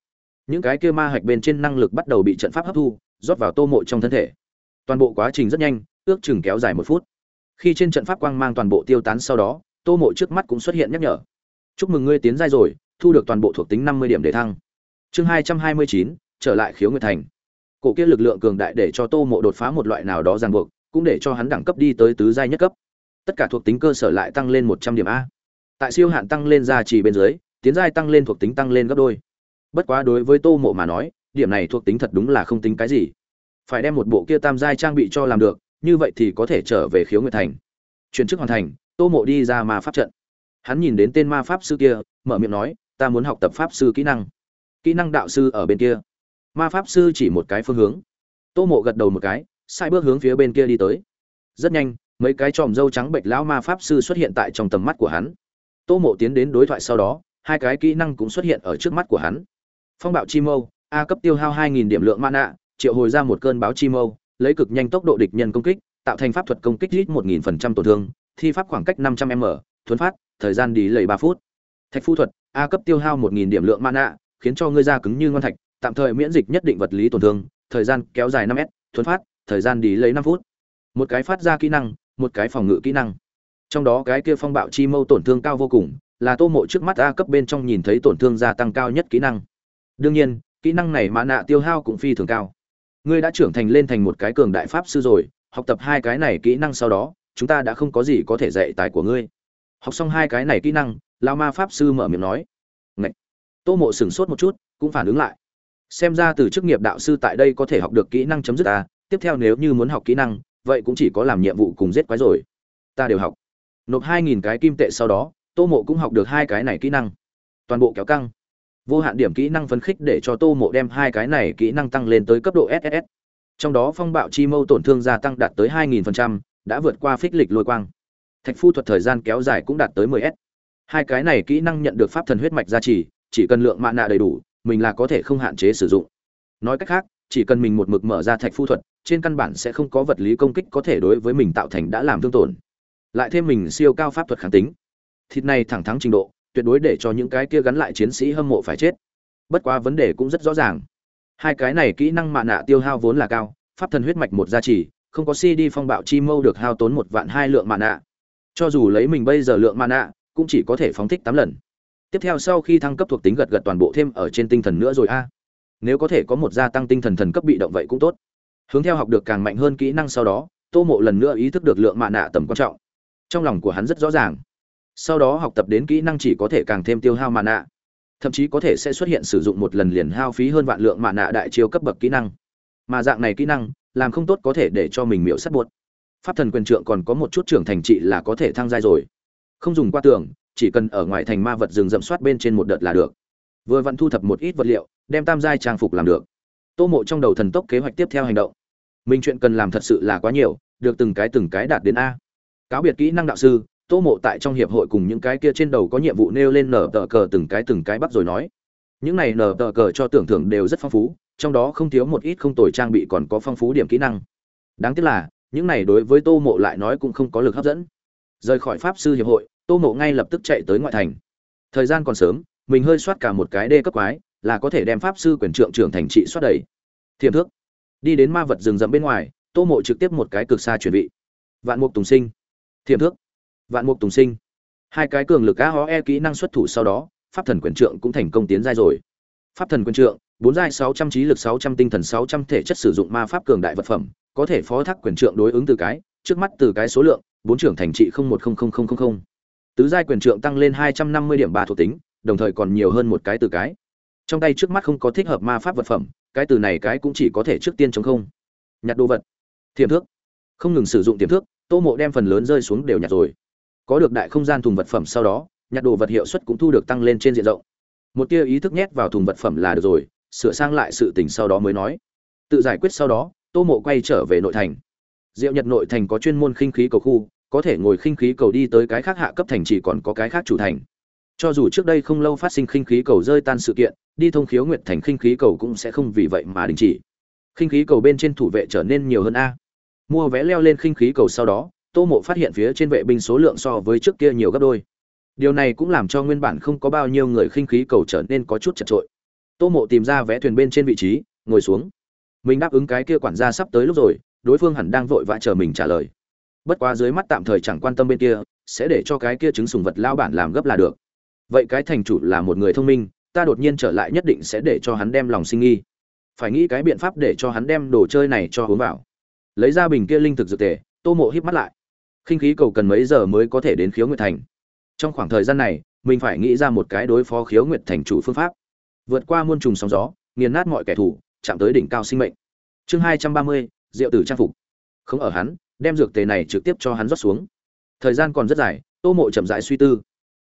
Những cái kia ma hạch bên trên năng lực bắt đầu bị trận pháp hấp thu rót vào tô mộ trong thân thể. Toàn bộ quá trình rất nhanh, ước chừng kéo dài một phút. Khi trên trận pháp quang mang toàn bộ tiêu tán sau đó, tô mộ trước mắt cũng xuất hiện nhắc nhở. Chúc mừng ngươi tiến giai rồi, thu được toàn bộ thuộc tính năm mươi điểm để thăng. Chương hai trăm hai mươi chín, trở lại khiếu nguyệt thành. Cổ kia lực lượng cường đại để cho tô mộ đột phá một loại nào đó ràng buộc, cũng để cho hắn đẳng cấp đi tới tứ giai nhất cấp. Tất cả thuộc tính cơ sở lại tăng lên một trăm điểm a. Tại siêu hạn tăng lên ra chỉ bên dưới, tiến giai tăng lên thuộc tính tăng lên gấp đôi. Bất quá đối với tô mộ mà nói điểm này thuộc tính thật đúng là không tính cái gì. Phải đem một bộ kia tam giai trang bị cho làm được, như vậy thì có thể trở về khiếu nguyệt thành. Chuyển chức hoàn thành, tô mộ đi ra ma pháp trận. Hắn nhìn đến tên ma pháp sư kia, mở miệng nói, ta muốn học tập pháp sư kỹ năng. Kỹ năng đạo sư ở bên kia. Ma pháp sư chỉ một cái phương hướng. Tô mộ gật đầu một cái, sai bước hướng phía bên kia đi tới. Rất nhanh, mấy cái tròm dâu trắng bệnh lão ma pháp sư xuất hiện tại trong tầm mắt của hắn. Tô mộ tiến đến đối thoại sau đó, hai cái kỹ năng cũng xuất hiện ở trước mắt của hắn. Phong bạo chi mâu a cấp tiêu hao 2.000 điểm lượng mana, triệu hồi ra một cơn báo chi mâu, lấy cực nhanh tốc độ địch nhân công kích, tạo thành pháp thuật công kích ít 1.000% tổn thương, thi pháp khoảng cách 500 m, thuấn phát, thời gian đi lầy 3 phút. Thạch phu thuật, a cấp tiêu hao 1.000 điểm lượng mana, khiến cho ngươi da cứng như ngon thạch, tạm thời miễn dịch nhất định vật lý tổn thương, thời gian kéo dài 5 m, thuấn phát, thời gian đi lấy 5 phút. Một cái phát ra kỹ năng, một cái phòng ngự kỹ năng. Trong đó cái kia phong bạo chi mâu tổn thương cao vô cùng, là tô mộ trước mắt a cấp bên trong nhìn thấy tổn thương gia tăng cao nhất kỹ năng. Đương nhiên kỹ năng này mà nạ tiêu hao cũng phi thường cao. Ngươi đã trưởng thành lên thành một cái cường đại pháp sư rồi, học tập hai cái này kỹ năng sau đó, chúng ta đã không có gì có thể dạy tài của ngươi. Học xong hai cái này kỹ năng, lao ma pháp sư mở miệng nói. Ngậy! tô mộ sửng sốt một chút, cũng phản ứng lại. Xem ra từ chức nghiệp đạo sư tại đây có thể học được kỹ năng chấm dứt ta tiếp theo nếu như muốn học kỹ năng, vậy cũng chỉ có làm nhiệm vụ cùng giết quái rồi. Ta đều học. Nộp hai nghìn cái kim tệ sau đó, tô mộ cũng học được hai cái này kỹ năng. Toàn bộ kéo căng vô hạn điểm kỹ năng phấn khích để cho tô mộ đem hai cái này kỹ năng tăng lên tới cấp độ ss trong đó phong bạo chi mâu tổn thương gia tăng đạt tới 2000%, đã vượt qua phích lịch lôi quang. Thạch phu thuật thời gian kéo dài cũng đạt tới 10 s. Hai cái này kỹ năng nhận được pháp thần huyết mạch gia trì chỉ cần lượng mạ nạ đầy đủ mình là có thể không hạn chế sử dụng. Nói cách khác chỉ cần mình một mực mở ra thạch phu thuật trên căn bản sẽ không có vật lý công kích có thể đối với mình tạo thành đã làm thương tổn. Lại thêm mình siêu cao pháp thuật kháng tính. Thịt này thẳng thắng trình độ tuyệt đối để cho những cái kia gắn lại chiến sĩ hâm mộ phải chết. Bất quá vấn đề cũng rất rõ ràng. Hai cái này kỹ năng mạ nạ tiêu hao vốn là cao, pháp thần huyết mạch một gia trì, không có cd phong bạo chi mâu được hao tốn một vạn hai lượng mạ nạ. Cho dù lấy mình bây giờ lượng mạ nạ, cũng chỉ có thể phóng thích tám lần. Tiếp theo sau khi thăng cấp thuộc tính gật gật toàn bộ thêm ở trên tinh thần nữa rồi a. Nếu có thể có một gia tăng tinh thần thần cấp bị động vậy cũng tốt. Hướng theo học được càng mạnh hơn kỹ năng sau đó, tô mộ lần nữa ý thức được lượng mạ nạ tầm quan trọng. Trong lòng của hắn rất rõ ràng sau đó học tập đến kỹ năng chỉ có thể càng thêm tiêu hao mạ nạ thậm chí có thể sẽ xuất hiện sử dụng một lần liền hao phí hơn vạn lượng mạ nạ đại chiêu cấp bậc kỹ năng. Mà dạng này kỹ năng, làm không tốt có thể để cho mình miễu sắt buốt pháp thần quyền trượng còn có một chút trưởng thành trị là có thể thăng giai rồi. Không dùng qua tường, chỉ cần ở ngoài thành ma vật rừng rậm soát bên trên một đợt là được. Vừa vặn thu thập một ít vật liệu, đem tam giai trang phục làm được. Tô mộ trong đầu thần tốc kế hoạch tiếp theo hành động. Mình chuyện cần làm thật sự là quá nhiều, được từng cái từng cái đạt đến a. Cáo biệt kỹ năng đạo sư tô mộ tại trong hiệp hội cùng những cái kia trên đầu có nhiệm vụ nêu lên nở tờ cờ từng cái từng cái bắt rồi nói. Những này nở tờ cờ cho tưởng thưởng đều rất phong phú, trong đó không thiếu một ít không tồi trang bị còn có phong phú điểm kỹ năng. Đáng tiếc là, những này đối với tô mộ lại nói cũng không có lực hấp dẫn. Rời khỏi pháp sư hiệp hội, tô mộ ngay lập tức chạy tới ngoại thành. Thời gian còn sớm, mình hơi soát cả một cái đê cấp quái, là có thể đem pháp sư quyền trượng trưởng thành trị soát đầy. Thiềm thước. Đi đến ma vật rừng rậm bên ngoài, tô mộ trực tiếp một cái cực xa chuẩn bị vạn mục tùng sinh. Thiềm thước vạn mục tùng sinh. Hai cái cường lực a ho e kỹ năng xuất thủ sau đó, pháp thần quyền trượng cũng thành công tiến giai rồi. Pháp thần quyền trượng, bốn giai sáu trăm trí lực sáu trăm tinh thần sáu trăm thể chất sử dụng ma pháp cường đại vật phẩm, có thể phó thác quyền trượng đối ứng từ cái, trước mắt từ cái số lượng, bốn trưởng thành trị không một không không không không tứ giai quyền trượng tăng lên hai trăm năm mươi điểm ba thuộc tính, đồng thời còn nhiều hơn một cái từ cái. Trong tay trước mắt không có thích hợp ma pháp vật phẩm, cái từ này cái cũng chỉ có thể trước tiên chống không. Nhặt đồ vật. Thiềm thước. Không ngừng sử dụng tiềm thước, tô mộ đem phần lớn rơi xuống đều nhặt rồi có được đại không gian thùng vật phẩm sau đó, nhặt đồ vật hiệu suất cũng thu được tăng lên trên diện rộng. Một tia ý thức nhét vào thùng vật phẩm là được rồi, sửa sang lại sự tình sau đó mới nói. Tự giải quyết sau đó, tô mộ quay trở về nội thành. Diệu nhật nội thành có chuyên môn khinh khí cầu khu, có thể ngồi khinh khí cầu đi tới cái khác hạ cấp thành chỉ còn có cái khác chủ thành. Cho dù trước đây không lâu phát sinh khinh khí cầu rơi tan sự kiện, đi thông khiếu nguyệt thành khinh khí cầu cũng sẽ không vì vậy mà đình chỉ. Khinh khí cầu bên trên thủ vệ trở nên nhiều hơn a. Mua vé leo lên khinh khí cầu sau đó tô mộ phát hiện phía trên vệ binh số lượng so với trước kia nhiều gấp đôi. Điều này cũng làm cho nguyên bản không có bao nhiêu người khinh khí cầu trở nên có chút chật trội. Tô mộ tìm ra vé thuyền bên trên vị trí, ngồi xuống. Mình đáp ứng cái kia quản gia sắp tới lúc rồi, đối phương hẳn đang vội vã chờ mình trả lời. Bất quá dưới mắt tạm thời chẳng quan tâm bên kia, sẽ để cho cái kia chứng sùng vật lao bản làm gấp là được. Vậy cái thành chủ là một người thông minh, ta đột nhiên trở lại nhất định sẽ để cho hắn đem lòng sinh nghi. Phải nghĩ cái biện pháp để cho hắn đem đồ chơi này cho uống vào. Lấy ra bình kia linh thực dược tề, tô mộ híp mắt lại khinh khí cầu cần mấy giờ mới có thể đến khiếu nguyệt thành? Trong khoảng thời gian này, mình phải nghĩ ra một cái đối phó khiếu nguyệt thành chủ phương pháp. Vượt qua muôn trùng sóng gió, nghiền nát mọi kẻ thù, chạm tới đỉnh cao sinh mệnh. Chương hai trăm ba mươi, diệu tử trang phục. Không ở hắn, đem dược tề này trực tiếp cho hắn rót xuống. Thời gian còn rất dài, tô mộ chậm rãi suy tư.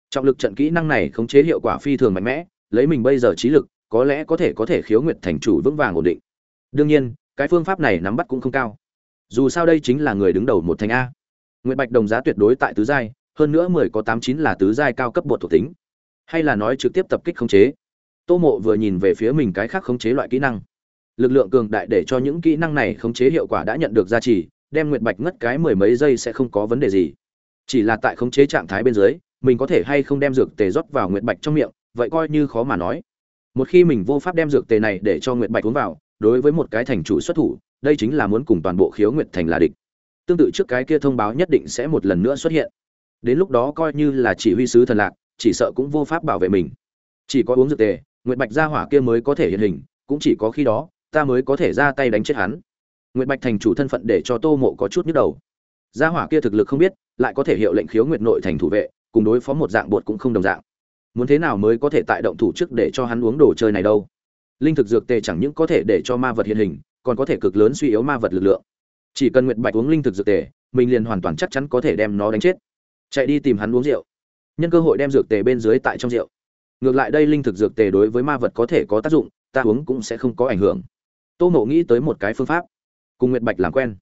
Trọng lực trận kỹ năng này khống chế hiệu quả phi thường mạnh mẽ, lấy mình bây giờ trí lực, có lẽ có thể có thể khiếu nguyệt thành chủ vững vàng ổn định. Đương nhiên, cái phương pháp này nắm bắt cũng không cao. Dù sao đây chính là người đứng đầu một thành a nguyệt bạch đồng giá tuyệt đối tại tứ giai, hơn nữa mười có tám chín là tứ giai cao cấp bột thuộc tính. Hay là nói trực tiếp tập kích khống chế. Tô mộ vừa nhìn về phía mình cái khác khống chế loại kỹ năng. Lực lượng cường đại để cho những kỹ năng này khống chế hiệu quả đã nhận được gia trì, đem nguyệt bạch ngất cái mười mấy giây sẽ không có vấn đề gì. Chỉ là tại khống chế trạng thái bên dưới, mình có thể hay không đem dược tề rót vào nguyệt bạch trong miệng, vậy coi như khó mà nói. Một khi mình vô pháp đem dược tề này để cho nguyệt bạch uống vào, đối với một cái thành chủ xuất thủ, đây chính là muốn cùng toàn bộ khiếu nguyệt thành là địch tương tự trước cái kia thông báo nhất định sẽ một lần nữa xuất hiện. Đến lúc đó coi như là chỉ huy sứ thần lạc, chỉ sợ cũng vô pháp bảo vệ mình. Chỉ có uống dược tề, nguyệt bạch gia hỏa kia mới có thể hiện hình, cũng chỉ có khi đó, ta mới có thể ra tay đánh chết hắn. Nguyệt bạch thành chủ thân phận để cho tô mộ có chút nhức đầu. Gia hỏa kia thực lực không biết, lại có thể hiệu lệnh khiếu nguyệt nội thành thủ vệ, cùng đối phó một dạng bột cũng không đồng dạng. Muốn thế nào mới có thể tại động thủ trước để cho hắn uống đồ chơi này đâu? Linh thực dược tề chẳng những có thể để cho ma vật hiện hình, còn có thể cực lớn suy yếu ma vật lực lượng chỉ cần nguyệt bạch uống linh thực dược tề, mình liền hoàn toàn chắc chắn có thể đem nó đánh chết. Chạy đi tìm hắn uống rượu. Nhân cơ hội đem dược tề bên dưới tại trong rượu. Ngược lại đây linh thực dược tề đối với ma vật có thể có tác dụng, ta uống cũng sẽ không có ảnh hưởng. Tô mộ nghĩ tới một cái phương pháp. Cùng nguyệt bạch làm quen.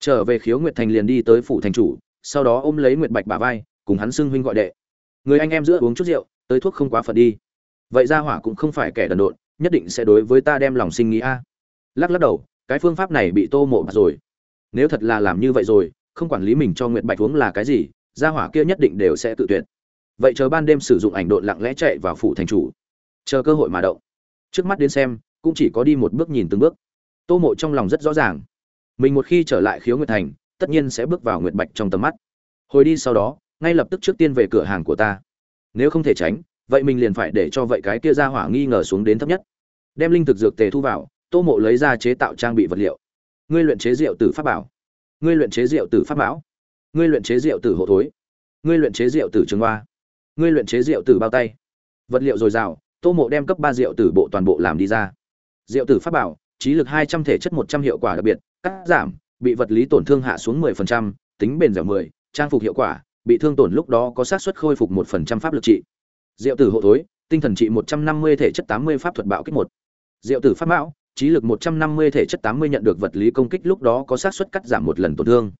Trở về khiếu nguyệt thành liền đi tới phủ thành chủ, sau đó ôm lấy nguyệt bạch bả vai, cùng hắn xưng huynh gọi đệ. Người anh em giữa uống chút rượu, tới thuốc không quá phật đi. Vậy ra hỏa cũng không phải kẻ đần độn, nhất định sẽ đối với ta đem lòng sinh nghĩ a. Lắc lắc đầu, cái phương pháp này bị tô mộ bạc rồi nếu thật là làm như vậy rồi, không quản lý mình cho nguyệt bạch uống là cái gì, gia hỏa kia nhất định đều sẽ tự tuyệt. Vậy chờ ban đêm sử dụng ảnh độn lặng lẽ chạy vào phủ thành chủ. Chờ cơ hội mà động. Trước mắt đến xem, cũng chỉ có đi một bước nhìn từng bước. Tô mộ trong lòng rất rõ ràng. Mình một khi trở lại khiếu nguyệt thành, tất nhiên sẽ bước vào nguyệt bạch trong tầm mắt. Hồi đi sau đó, ngay lập tức trước tiên về cửa hàng của ta. Nếu không thể tránh, vậy mình liền phải để cho vậy cái kia ra hỏa nghi ngờ xuống đến thấp nhất. Đem linh thực dược tề thu vào, tô mộ lấy ra chế tạo trang bị vật liệu ngươi luyện chế rượu tử pháp bảo. Ngươi luyện chế rượu tử pháp bảo ngươi luyện chế rượu tử hộ thối. Ngươi luyện chế rượu tử trường hoa. Ngươi luyện chế rượu tử bao tay. Vật liệu dồi dào tô mộ đem cấp ba rượu tử bộ toàn bộ làm đi ra. Rượu tử pháp bảo trí lực hai trăm thể chất một trăm hiệu quả đặc biệt cắt giảm bị vật lý tổn thương hạ xuống mười phần trăm tính bền dẻo mười trang phục hiệu quả bị thương tổn lúc đó có xác suất khôi phục một phần trăm pháp lực trị. Diệu tử hộ thối, tinh thần trị 150 thể chất 80 pháp thuật bạo kích một. Diệu tử pháp mão, trí lực 150 thể chất 80 nhận được vật lý công kích lúc đó có xác suất cắt giảm một lần tổn thương.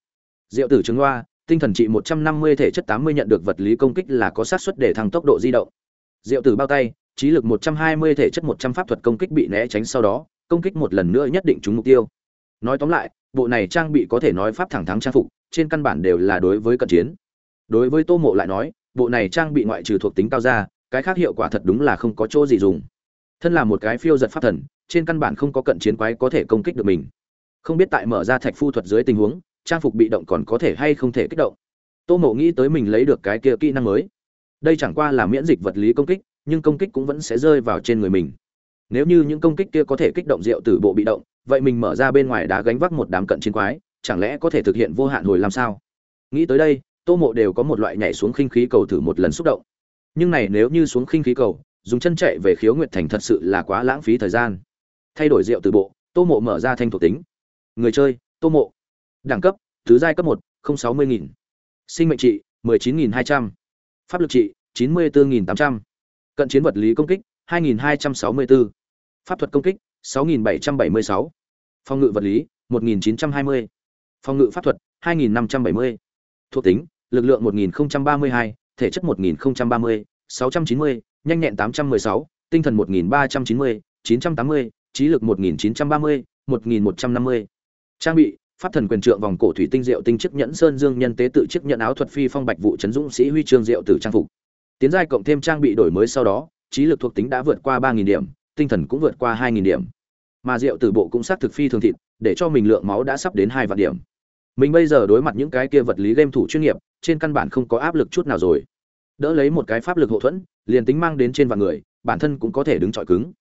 Diệu tử trứng hoa, tinh thần trị 150 thể chất 80 nhận được vật lý công kích là có xác suất để thăng tốc độ di động. Diệu tử bao tay, trí lực 120 thể chất 100 pháp thuật công kích bị né tránh sau đó, công kích một lần nữa nhất định trúng mục tiêu. Nói tóm lại, bộ này trang bị có thể nói pháp thẳng thắng trang phục, trên căn bản đều là đối với cận chiến. Đối với Tô Mộ lại nói, bộ này trang bị ngoại trừ thuộc tính cao ra cái khác hiệu quả thật đúng là không có chỗ gì dùng thân là một cái phiêu giật pháp thần, trên căn bản không có cận chiến quái có thể công kích được mình. Không biết tại mở ra thạch phu thuật dưới tình huống, trang phục bị động còn có thể hay không thể kích động. Tô mộ nghĩ tới mình lấy được cái kia kỹ năng mới. Đây chẳng qua là miễn dịch vật lý công kích, nhưng công kích cũng vẫn sẽ rơi vào trên người mình. Nếu như những công kích kia có thể kích động rượu từ bộ bị động, vậy mình mở ra bên ngoài đá gánh vác một đám cận chiến quái, chẳng lẽ có thể thực hiện vô hạn hồi làm sao? Nghĩ tới đây, tô mộ đều có một loại nhảy xuống khinh khí cầu thử một lần xúc động. Nhưng này nếu như xuống khinh khí cầu dùng chân chạy về khiếu nguyệt thành thật sự là quá lãng phí thời gian. Thay đổi rượu từ bộ tô mộ mở ra thanh thuộc tính. Người chơi tô mộ. Đẳng cấp thứ giai cấp một không sáu mươi nghìn. Sinh mệnh trị mười chín nghìn hai trăm. Pháp lực trị chín mươi bốn nghìn tám trăm. Cận chiến vật lý công kích hai nghìn hai trăm sáu mươi bốn pháp thuật công kích sáu nghìn bảy trăm bảy mươi sáu. Phòng ngự vật lý một nghìn chín trăm hai mươi. Phòng ngự pháp thuật hai nghìn năm trăm bảy mươi. Thuộc tính lực lượng 1032, thể chất 1030, 690, nhanh nhẹn 816, tinh thần 1390, 980, trí lực 1930, 1150. Trang bị: Pháp thần quyền trượng vòng cổ thủy tinh diệu tinh chiếc nhẫn sơn dương nhân tế tự chiếc nhẫn áo thuật phi phong bạch vụ trấn dũng sĩ huy chương diệu tử trang phục. Tiến giai cộng thêm trang bị đổi mới sau đó, trí lực thuộc tính đã vượt qua 3000 điểm, tinh thần cũng vượt qua 2000 điểm. Mà diệu tử bộ cũng sát thực phi thường thịt, để cho mình lượng máu đã sắp đến 2 vạn điểm. Mình bây giờ đối mặt những cái kia vật lý game thủ chuyên nghiệp, trên căn bản không có áp lực chút nào rồi đỡ lấy một cái pháp lực hộ thuẫn liền tính mang đến trên vạn người, bản thân cũng có thể đứng trọi cứng.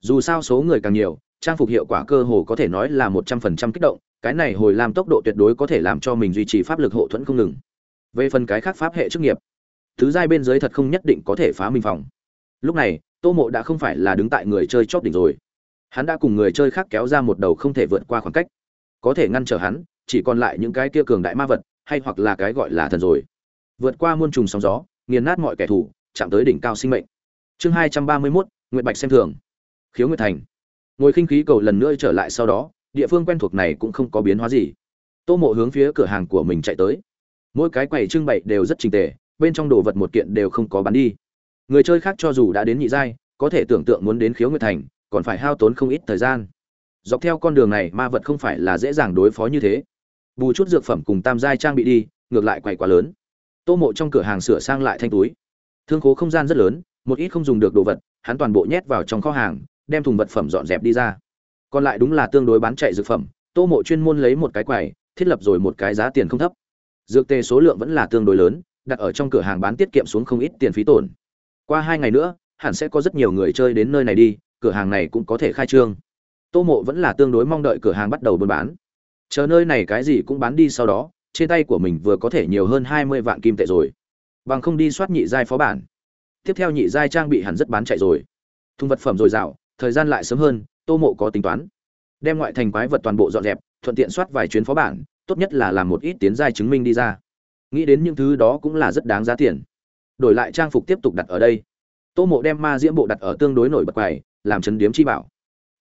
Dù sao số người càng nhiều, trang phục hiệu quả cơ hồ có thể nói là một trăm phần trăm kích động, cái này hồi làm tốc độ tuyệt đối có thể làm cho mình duy trì pháp lực hậu thuẫn không ngừng. Về phần cái khác pháp hệ chức nghiệp, thứ giai bên dưới thật không nhất định có thể phá minh phòng. Lúc này, tô mộ đã không phải là đứng tại người chơi chóp đỉnh rồi. Hắn đã cùng người chơi khác kéo ra một đầu không thể vượt qua khoảng cách. Có thể ngăn trở hắn, chỉ còn lại những cái kia cường đại ma vật, hay hoặc là cái gọi là thần rồi. Vượt qua muôn trùng sóng gió, nghiền nát mọi kẻ thù chạm tới đỉnh cao sinh mệnh. Chương hai trăm ba mươi mốt, nguyệt bạch xem thường. Khiếu nguyệt thành. Ngồi khinh khí cầu lần nữa trở lại sau đó, địa phương quen thuộc này cũng không có biến hóa gì. Tô mộ hướng phía cửa hàng của mình chạy tới. Mỗi cái quầy trưng bày đều rất trình tề, bên trong đồ vật một kiện đều không có bán đi. Người chơi khác cho dù đã đến nhị giai, có thể tưởng tượng muốn đến khiếu nguyệt thành, còn phải hao tốn không ít thời gian. Dọc theo con đường này, ma vật không phải là dễ dàng đối phó như thế. Bù chút dược phẩm cùng tam giai trang bị đi, ngược lại quầy quá lớn. Tô mộ trong cửa hàng sửa sang lại thanh túi thương khố không gian rất lớn, một ít không dùng được đồ vật, hắn toàn bộ nhét vào trong kho hàng, đem thùng vật phẩm dọn dẹp đi ra. Còn lại đúng là tương đối bán chạy dược phẩm, tô mộ chuyên môn lấy một cái quầy, thiết lập rồi một cái giá tiền không thấp. Dược tê số lượng vẫn là tương đối lớn, đặt ở trong cửa hàng bán tiết kiệm xuống không ít tiền phí tổn. Qua hai ngày nữa, hẳn sẽ có rất nhiều người chơi đến nơi này đi, cửa hàng này cũng có thể khai trương. Tô mộ vẫn là tương đối mong đợi cửa hàng bắt đầu buôn bán. Chờ nơi này cái gì cũng bán đi sau đó, trên tay của mình vừa có thể nhiều hơn hai mươi vạn kim tệ rồi bằng không đi soát nhị giai phó bản. Tiếp theo nhị giai trang bị hẳn rất bán chạy rồi. Thùng vật phẩm dồi dào, thời gian lại sớm hơn, tô mộ có tính toán. Đem ngoại thành quái vật toàn bộ dọn dẹp, thuận tiện soát vài chuyến phó bản, tốt nhất là làm một ít tiến giai chứng minh đi ra. Nghĩ đến những thứ đó cũng là rất đáng giá tiền. Đổi lại trang phục tiếp tục đặt ở đây. Tô mộ đem ma diễm bộ đặt ở tương đối nổi bật quầy, làm chấn điếm chi bảo.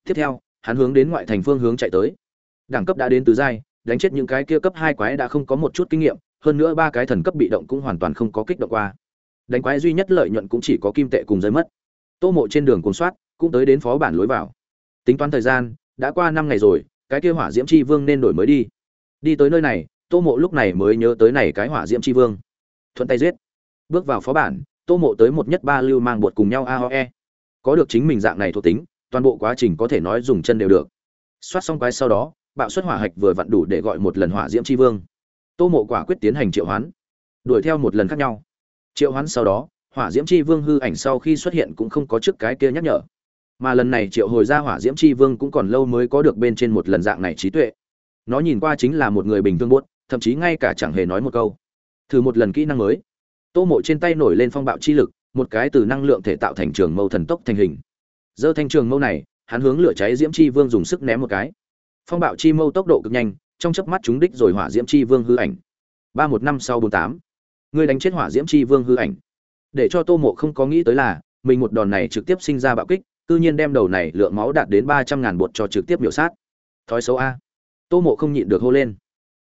Tiếp theo, hắn hướng đến ngoại thành phương hướng chạy tới. Đẳng cấp đã đến tứ giai, đánh chết những cái kia cấp hai quái đã không có một chút kinh nghiệm hơn nữa ba cái thần cấp bị động cũng hoàn toàn không có kích động qua. Đánh quái duy nhất lợi nhuận cũng chỉ có kim tệ cùng giới mất. Tô mộ trên đường cuốn soát, cũng tới đến phó bản lối vào. Tính toán thời gian, đã qua năm ngày rồi, cái kia hỏa diễm chi vương nên đổi mới đi. Đi tới nơi này, tô mộ lúc này mới nhớ tới này cái hỏa diễm chi vương. Thuận tay giết. Bước vào phó bản, tô mộ tới một nhất ba lưu mang bột cùng nhau aoe có được chính mình dạng này thuộc tính, toàn bộ quá trình có thể nói dùng chân đều được. Soát xong quái sau đó, bạo xuất hỏa hạch vừa vặn đủ để gọi một lần hỏa diễm chi vương tô mộ quả quyết tiến hành triệu hoán, đuổi theo một lần khác nhau. Triệu hoán sau đó, hỏa diễm chi vương hư ảnh sau khi xuất hiện cũng không có trước cái kia nhắc nhở. Mà lần này triệu hồi ra hỏa diễm chi vương cũng còn lâu mới có được bên trên một lần dạng này trí tuệ. Nó nhìn qua chính là một người bình thường buốt, thậm chí ngay cả chẳng hề nói một câu. Thử một lần kỹ năng mới. Tô mộ trên tay nổi lên phong bạo chi lực, một cái từ năng lượng thể tạo thành trường mâu thần tốc thành hình. Giơ thanh trường mâu này, hắn hướng lửa cháy diễm chi vương dùng sức ném một cái. Phong bạo chi mâu tốc độ cực nhanh trong chớp mắt chúng đích rồi hỏa diễm chi vương hư ảnh. Ba một năm sau bốn tám, người đánh chết hỏa diễm chi vương hư ảnh. Để cho tô mộ không có nghĩ tới là, mình một đòn này trực tiếp sinh ra bạo kích tự nhiên đem đầu này lượng máu đạt đến ba trăm ngàn bột cho trực tiếp biểu sát. Thói xấu a. Tô mộ không nhịn được hô lên.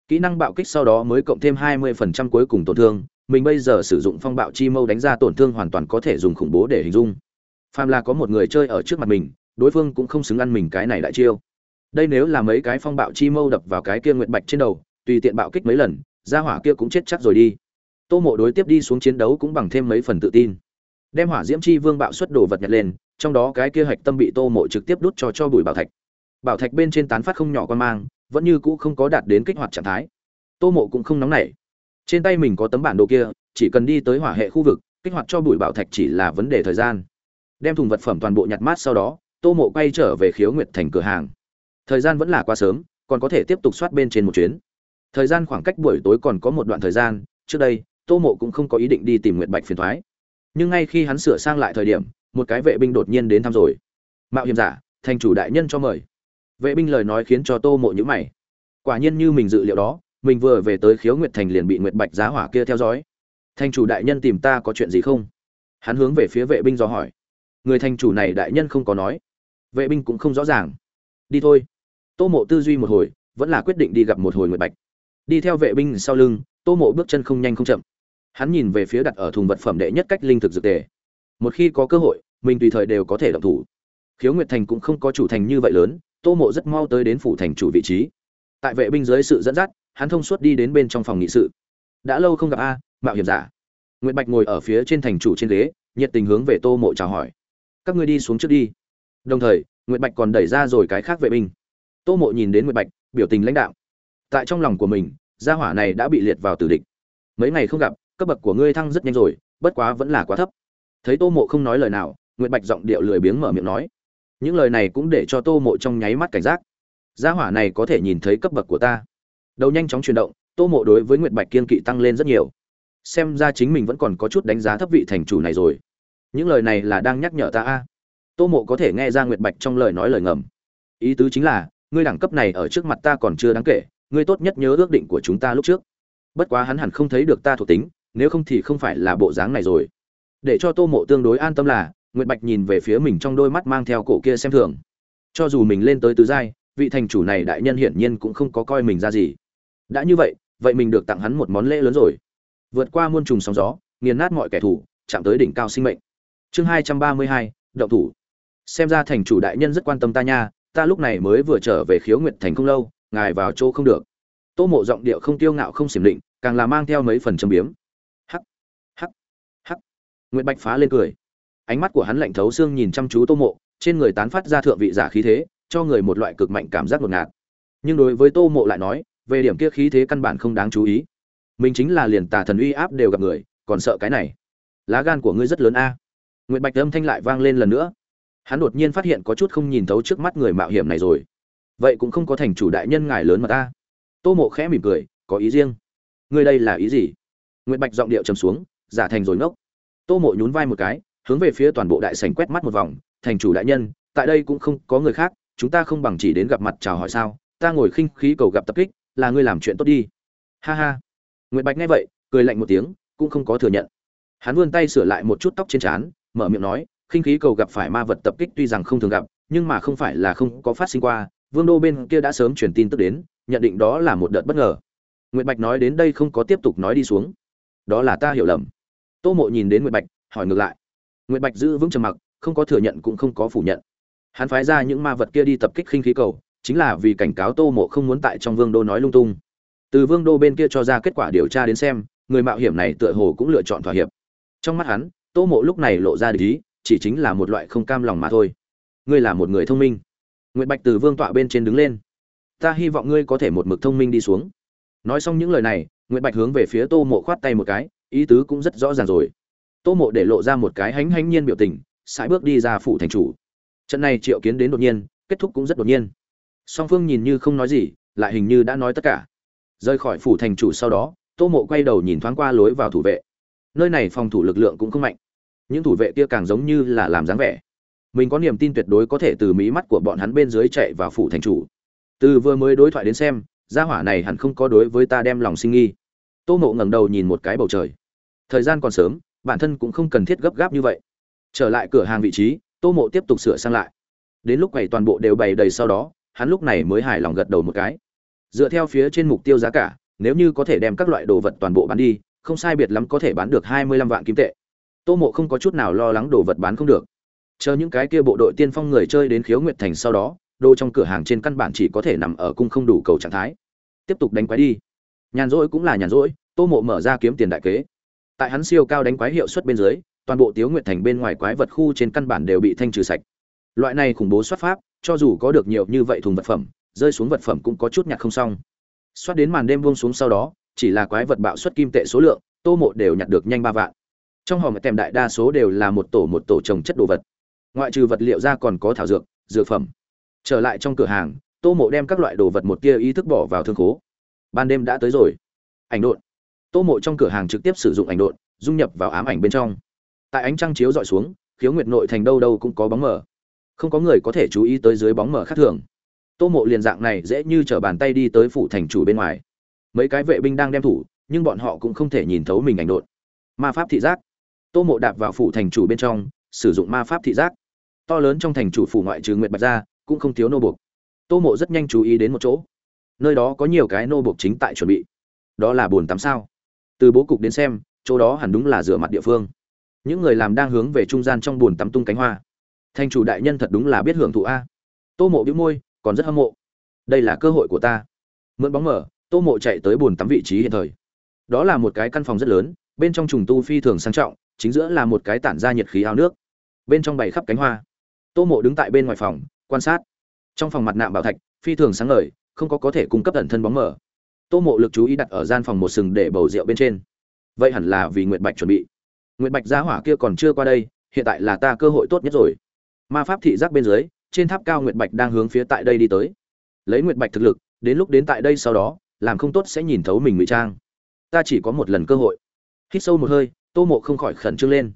Kỹ năng bạo kích sau đó mới cộng thêm hai mươi phần trăm cuối cùng tổn thương, mình bây giờ sử dụng phong bạo chi mâu đánh ra tổn thương hoàn toàn có thể dùng khủng bố để hình dung. Phàm là có một người chơi ở trước mặt mình, đối phương cũng không xứng ăn mình cái này đại chiêu đây nếu là mấy cái phong bạo chi mâu đập vào cái kia nguyện bạch trên đầu, tùy tiện bạo kích mấy lần ra hỏa kia cũng chết chắc rồi đi. Tô mộ đối tiếp đi xuống chiến đấu cũng bằng thêm mấy phần tự tin. Đem hỏa diễm chi vương bạo xuất đồ vật nhặt lên, trong đó cái kia hạch tâm bị tô mộ trực tiếp đút cho cho bùi bảo thạch. Bảo thạch bên trên tán phát không nhỏ quan mang, vẫn như cũ không có đạt đến kích hoạt trạng thái. Tô mộ cũng không nóng nảy. Trên tay mình có tấm bản đồ kia, chỉ cần đi tới hỏa hệ khu vực, kích hoạt cho bùi bảo thạch chỉ là vấn đề thời gian. Đem thùng vật phẩm toàn bộ nhặt mát sau đó, tô mộ quay trở về khiếu nguyệt thành cửa hàng thời gian vẫn là quá sớm, còn có thể tiếp tục soát bên trên một chuyến. Thời gian khoảng cách buổi tối còn có một đoạn thời gian, trước đây, tô mộ cũng không có ý định đi tìm nguyệt bạch phiền thoái. Nhưng ngay khi hắn sửa sang lại thời điểm, một cái vệ binh đột nhiên đến thăm rồi. Mạo hiểm giả, thành chủ đại nhân cho mời. Vệ binh lời nói khiến cho tô mộ nhữ mày. Quả nhiên như mình dự liệu đó, mình vừa về tới khiếu nguyệt thành liền bị nguyệt bạch giá hỏa kia theo dõi. Thành chủ đại nhân tìm ta có chuyện gì không? Hắn hướng về phía vệ binh do hỏi. Người thành chủ này đại nhân không có nói. Vệ binh cũng không rõ ràng. Đi thôi tô mộ tư duy một hồi, vẫn là quyết định đi gặp một hồi nguyệt bạch. Đi theo vệ binh sau lưng, tô mộ bước chân không nhanh không chậm. Hắn nhìn về phía đặt ở thùng vật phẩm đệ nhất cách linh thực dược tề. Một khi có cơ hội, mình tùy thời đều có thể động thủ. Khiếu nguyệt thành cũng không có chủ thành như vậy lớn, tô mộ rất mau tới đến phủ thành chủ vị trí. Tại vệ binh dưới sự dẫn dắt, hắn thông suốt đi đến bên trong phòng nghị sự. Đã lâu không gặp a, mạo hiểm giả. Nguyệt bạch ngồi ở phía trên thành chủ trên ghế, nhiệt tình hướng về tô mộ chào hỏi. Các ngươi đi xuống trước đi. Đồng thời, nguyệt bạch còn đẩy ra rồi cái khác vệ binh tô mộ nhìn đến nguyệt bạch, biểu tình lãnh đạo. Tại trong lòng của mình, gia hỏa này đã bị liệt vào tử địch. Mấy ngày không gặp, cấp bậc của ngươi thăng rất nhanh rồi, bất quá vẫn là quá thấp. Thấy tô mộ không nói lời nào, nguyệt bạch giọng điệu lười biếng mở miệng nói. Những lời này cũng để cho tô mộ trong nháy mắt cảnh giác. Gia hỏa này có thể nhìn thấy cấp bậc của ta. Đầu nhanh chóng chuyển động, tô mộ đối với nguyệt bạch kiên kỵ tăng lên rất nhiều. Xem ra chính mình vẫn còn có chút đánh giá thấp vị thành chủ này rồi. Những lời này là đang nhắc nhở ta a. Tô mộ có thể nghe ra nguyệt bạch trong lời nói lời ngầm. Ý tứ chính là ngươi đẳng cấp này ở trước mặt ta còn chưa đáng kể, ngươi tốt nhất nhớ ước định của chúng ta lúc trước. Bất quá hắn hẳn không thấy được ta thuộc tính, nếu không thì không phải là bộ dáng này rồi. Để cho tô mộ tương đối an tâm là, nguyệt bạch nhìn về phía mình trong đôi mắt mang theo cổ kia xem thường. Cho dù mình lên tới tứ giai, vị thành chủ này đại nhân hiển nhiên cũng không có coi mình ra gì. Đã như vậy vậy mình được tặng hắn một món lễ lớn rồi. Vượt qua muôn trùng sóng gió, nghiền nát mọi kẻ thù, chạm tới đỉnh cao sinh mệnh. Chương hai trăm ba mươi hai, động thủ. Xem ra thành chủ đại nhân rất quan tâm ta nha ta lúc này mới vừa trở về khiếu nguyệt thành không lâu, ngài vào chỗ không được. Tô mộ giọng điệu không tiêu ngạo không xiểm định, càng là mang theo mấy phần châm biếm. Hắc hắc hắc. Nguyễn bạch phá lên cười. Ánh mắt của hắn lạnh thấu xương nhìn chăm chú tô mộ, trên người tán phát ra thượng vị giả khí thế, cho người một loại cực mạnh cảm giác ngột ngạt. Nhưng đối với tô mộ lại nói, về điểm kia khí thế căn bản không đáng chú ý. Mình chính là liền tà thần uy áp đều gặp người, còn sợ cái này. Lá gan của ngươi rất lớn a. À. nguyệt bạch âm thanh lại vang lên lần nữa hắn đột nhiên phát hiện có chút không nhìn thấu trước mắt người mạo hiểm này rồi. Vậy cũng không có thành chủ đại nhân ngài lớn mà ta. Tô mộ khẽ mỉm cười, có ý riêng. Ngươi đây là ý gì? Nguyệt bạch giọng điệu trầm xuống, giả thành rồi ngốc. Tô mộ nhún vai một cái, hướng về phía toàn bộ đại sảnh quét mắt một vòng, thành chủ đại nhân, tại đây cũng không có người khác, chúng ta không bằng chỉ đến gặp mặt chào hỏi sao, ta ngồi khinh khí cầu gặp tập kích, là ngươi làm chuyện tốt đi. Ha ha. Nguyệt bạch nghe vậy, cười lạnh một tiếng, cũng không có thừa nhận. Hắn vươn tay sửa lại một chút tóc trên trán, mở miệng nói khinh khí cầu gặp phải ma vật tập kích tuy rằng không thường gặp, nhưng mà không phải là không có phát sinh qua. Vương đô bên kia đã sớm truyền tin tức đến, nhận định đó là một đợt bất ngờ. Nguyệt bạch nói đến đây không có tiếp tục nói đi xuống. Đó là ta hiểu lầm. Tô mộ nhìn đến nguyệt bạch, hỏi ngược lại. Nguyệt bạch giữ vững trầm mặc, không có thừa nhận cũng không có phủ nhận. Hắn phái ra những ma vật kia đi tập kích khinh khí cầu, chính là vì cảnh cáo tô mộ không muốn tại trong vương đô nói lung tung. Từ vương đô bên kia cho ra kết quả điều tra đến xem, người mạo hiểm này tựa hồ cũng lựa chọn thỏa hiệp. Trong mắt hắn, tô mộ lúc này lộ ra ý chỉ chính là một loại không cam lòng mà thôi. Ngươi là một người thông minh. Nguyệt bạch từ vương tọa bên trên đứng lên. Ta hy vọng ngươi có thể một mực thông minh đi xuống. Nói xong những lời này, nguyệt bạch hướng về phía tô mộ khoát tay một cái, ý tứ cũng rất rõ ràng rồi. Tô mộ để lộ ra một cái hánh hánh nhiên biểu tình, sải bước đi ra phủ thành chủ. Trận này triệu kiến đến đột nhiên, kết thúc cũng rất đột nhiên. Song phương nhìn như không nói gì, lại hình như đã nói tất cả. Rời khỏi phủ thành chủ sau đó, tô mộ quay đầu nhìn thoáng qua lối vào thủ vệ. Nơi này phòng thủ lực lượng cũng không mạnh những thủ vệ kia càng giống như là làm dáng vẻ. Mình có niềm tin tuyệt đối có thể từ mí mắt của bọn hắn bên dưới chạy vào phủ thành chủ. Từ vừa mới đối thoại đến xem, gia hỏa này hẳn không có đối với ta đem lòng sinh nghi. Tô mộ ngẩng đầu nhìn một cái bầu trời. Thời gian còn sớm, bản thân cũng không cần thiết gấp gáp như vậy. Trở lại cửa hàng vị trí, tô mộ tiếp tục sửa sang lại. Đến lúc quầy toàn bộ đều bày đầy sau đó, hắn lúc này mới hài lòng gật đầu một cái. Dựa theo phía trên mục tiêu giá cả, nếu như có thể đem các loại đồ vật toàn bộ bán đi, không sai biệt lắm có thể bán được hai mươi lăm vạn kim tệ tô mộ không có chút nào lo lắng đồ vật bán không được. Chờ những cái kia bộ đội tiên phong người chơi đến khiếu nguyệt thành sau đó, đồ trong cửa hàng trên căn bản chỉ có thể nằm ở cung không đủ cầu trạng thái. Tiếp tục đánh quái đi. Nhàn rỗi cũng là nhàn rỗi, tô mộ mở ra kiếm tiền đại kế. Tại hắn siêu cao đánh quái hiệu suất bên dưới, toàn bộ tiếu nguyệt thành bên ngoài quái vật khu trên căn bản đều bị thanh trừ sạch. Loại này khủng bố xuất pháp, cho dù có được nhiều như vậy thùng vật phẩm, rơi xuống vật phẩm cũng có chút nhặt không xong. Xoát đến màn đêm buông xuống sau đó, chỉ là quái vật bạo xuất kim tệ số lượng, tô mộ đều nhặt được nhanh ba vạn trong hòm tèm đại đa số đều là một tổ một tổ trồng chất đồ vật. Ngoại trừ vật liệu ra còn có thảo dược dược phẩm. Trở lại trong cửa hàng, tô mộ đem các loại đồ vật một tia ý thức bỏ vào thương khố. Ban đêm đã tới rồi. Ảnh độn. Tô mộ trong cửa hàng trực tiếp sử dụng ảnh độn, dung nhập vào ám ảnh bên trong. Tại ánh trăng chiếu dọi xuống, khiếu nguyệt nội thành đâu đâu cũng có bóng mở không có người có thể chú ý tới dưới bóng mở khác thường. Tô mộ liền dạng này dễ như t r ở bàn tay đi tới phủ thành chủ bên ngoài. Mấy cái vệ binh đang đem thủ, nhưng bọn họ cũng không thể nhìn thấu mình ảnh độn. Ma pháp thị giác tô mộ đạp vào phủ thành chủ bên trong, sử dụng ma pháp thị giác. To lớn trong thành chủ phủ ngoại trừ nguyệt bạch ra, cũng không thiếu nô buộc tô mộ rất nhanh chú ý đến một chỗ. Nơi đó có nhiều cái nô buộc chính tại chuẩn bị. Đó là bồn tắm sao? Từ bố cục đến xem, chỗ đó hẳn đúng là rửa mặt địa phương. Những người làm đang hướng về trung gian trong bồn tắm tung cánh hoa. Thành chủ đại nhân thật đúng là biết hưởng thụ a. Tô mộ bĩu môi, còn rất hâm mộ. Đây là cơ hội của ta. Mượn bóng mở, tô mộ chạy tới bồn tắm vị trí hiện thời. Đó là một cái căn phòng rất lớn bên trong trùng tu phi thường sang trọng, chính giữa là một cái tản ra nhiệt khí ao nước. Bên trong bày khắp cánh hoa. Tô mộ đứng tại bên ngoài phòng, quan sát. Trong phòng mặt nạ bảo thạch, phi thường sáng ngời, không có có thể cung cấp ẩn thân bóng mở tô mộ lực chú ý đặt ở gian phòng một sừng để bầu rượu bên trên. Vậy hẳn là vì nguyệt bạch chuẩn bị. Nguyệt bạch giá hỏa kia còn chưa qua đây, hiện tại là ta cơ hội tốt nhất rồi. Ma pháp thị giác bên dưới, trên tháp cao nguyệt bạch đang hướng phía tại đây đi tới. Lấy nguyệt bạch thực lực, đến lúc đến tại đây sau đó, làm không tốt sẽ nhìn thấu mình ngụy trang. Ta chỉ có một lần cơ hội hít sâu một hơi, tô mộ không khỏi khẩn trương lên.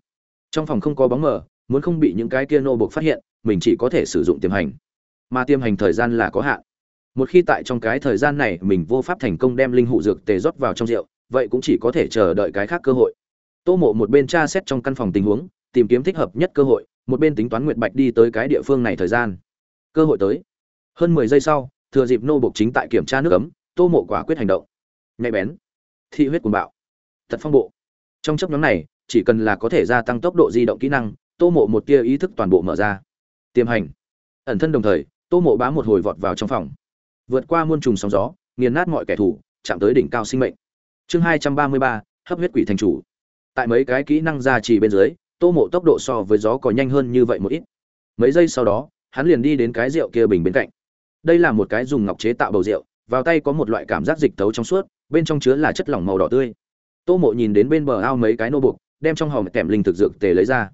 Trong phòng không có bóng mờ, muốn không bị những cái kia nô buộc phát hiện, mình chỉ có thể sử dụng tiềm hành. Mà tiềm hành thời gian là có hạn. Một khi tại trong cái thời gian này mình vô pháp thành công đem linh hụ dược tề rót vào trong rượu, vậy cũng chỉ có thể chờ đợi cái khác cơ hội. Tô mộ một bên tra xét trong căn phòng tình huống, tìm kiếm thích hợp nhất cơ hội, một bên tính toán nguyệt bạch đi tới cái địa phương này thời gian. Cơ hội tới. Hơn mười giây sau, thừa dịp nô buộc chính tại kiểm tra nước ấm, tô mộ quả quyết hành động. Nhạy bén. Thị huyết cuồng bạo. Thật phong bộ trong chấp nhóm này, chỉ cần là có thể gia tăng tốc độ di động kỹ năng, tô mộ một tia ý thức toàn bộ mở ra. Tiềm hành. Ẩn thân đồng thời, tô mộ bá một hồi vọt vào trong phòng. Vượt qua muôn trùng sóng gió, nghiền nát mọi kẻ thù, chạm tới đỉnh cao sinh mệnh. Chương hai trăm ba mươi ba, hấp huyết quỷ thành chủ. Tại mấy cái kỹ năng gia trì bên dưới, tô mộ tốc độ so với gió có nhanh hơn như vậy một ít. Mấy giây sau đó, hắn liền đi đến cái rượu kia bình bên cạnh. Đây là một cái dùng ngọc chế tạo bầu rượu, vào tay có một loại cảm giác dịch tấu trong suốt, bên trong chứa là chất lỏng màu đỏ tươi tô mộ nhìn đến bên bờ ao mấy cái nô buộc, đem trong hòm kèm linh thực dược tề lấy ra.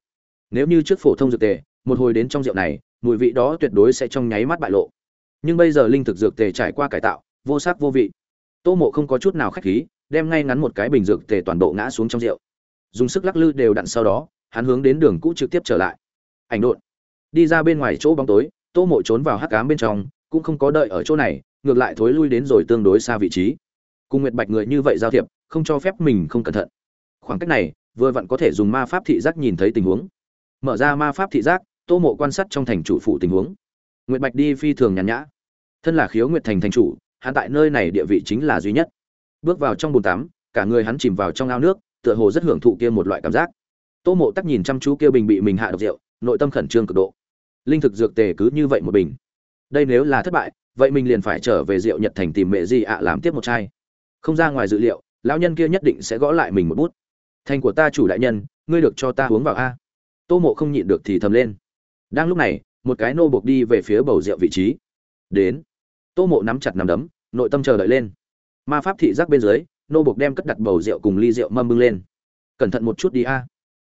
Nếu như trước phổ thông dược tề, một hồi đến trong rượu này, mùi vị đó tuyệt đối sẽ trong nháy mắt bại lộ. Nhưng bây giờ linh thực dược tề trải qua cải tạo, vô sắc vô vị. Tô mộ không có chút nào khách khí, đem ngay ngắn một cái bình dược tề toàn bộ ngã xuống trong rượu. Dùng sức lắc lư đều đặn sau đó, hắn hướng đến đường cũ trực tiếp trở lại. Ảnh đột đi ra bên ngoài chỗ bóng tối, tô mộ trốn vào hắc cám bên trong, cũng không có đợi ở chỗ này, ngược lại thối lui đến rồi tương đối xa vị trí. Cùng nguyệt bạch người như vậy giao thiệp không cho phép mình không cẩn thận. Khoảng cách này, vừa vặn có thể dùng ma pháp thị giác nhìn thấy tình huống. Mở ra ma pháp thị giác, tô mộ quan sát trong thành chủ phụ tình huống. Nguyệt bạch đi phi thường nhàn nhã. Thân là khiếu nguyệt thành thành chủ, hắn tại nơi này địa vị chính là duy nhất. Bước vào trong bồn tắm, cả người hắn chìm vào trong ao nước, tựa hồ rất hưởng thụ kia một loại cảm giác. Tô mộ tắc nhìn chăm chú kia bình bị mình hạ độc rượu, nội tâm khẩn trương cực độ. Linh thực dược tề cứ như vậy một bình. Đây nếu là thất bại, vậy mình liền phải trở về rượu nhật thành tìm mẹ gì ạ làm tiếp một chai. Không ra ngoài dự liệu lão nhân kia nhất định sẽ gõ lại mình một bút. Thành của ta chủ đại nhân, ngươi được cho ta uống vào a. Tô mộ không nhịn được thì thầm lên. Đang lúc này, một cái nô buộc đi về phía bầu rượu vị trí. Đến. Tô mộ nắm chặt nắm đấm, nội tâm chờ đợi lên. Ma pháp thị giác bên dưới, nô buộc đem cất đặt bầu rượu cùng ly rượu mâm bưng lên. Cẩn thận một chút đi a.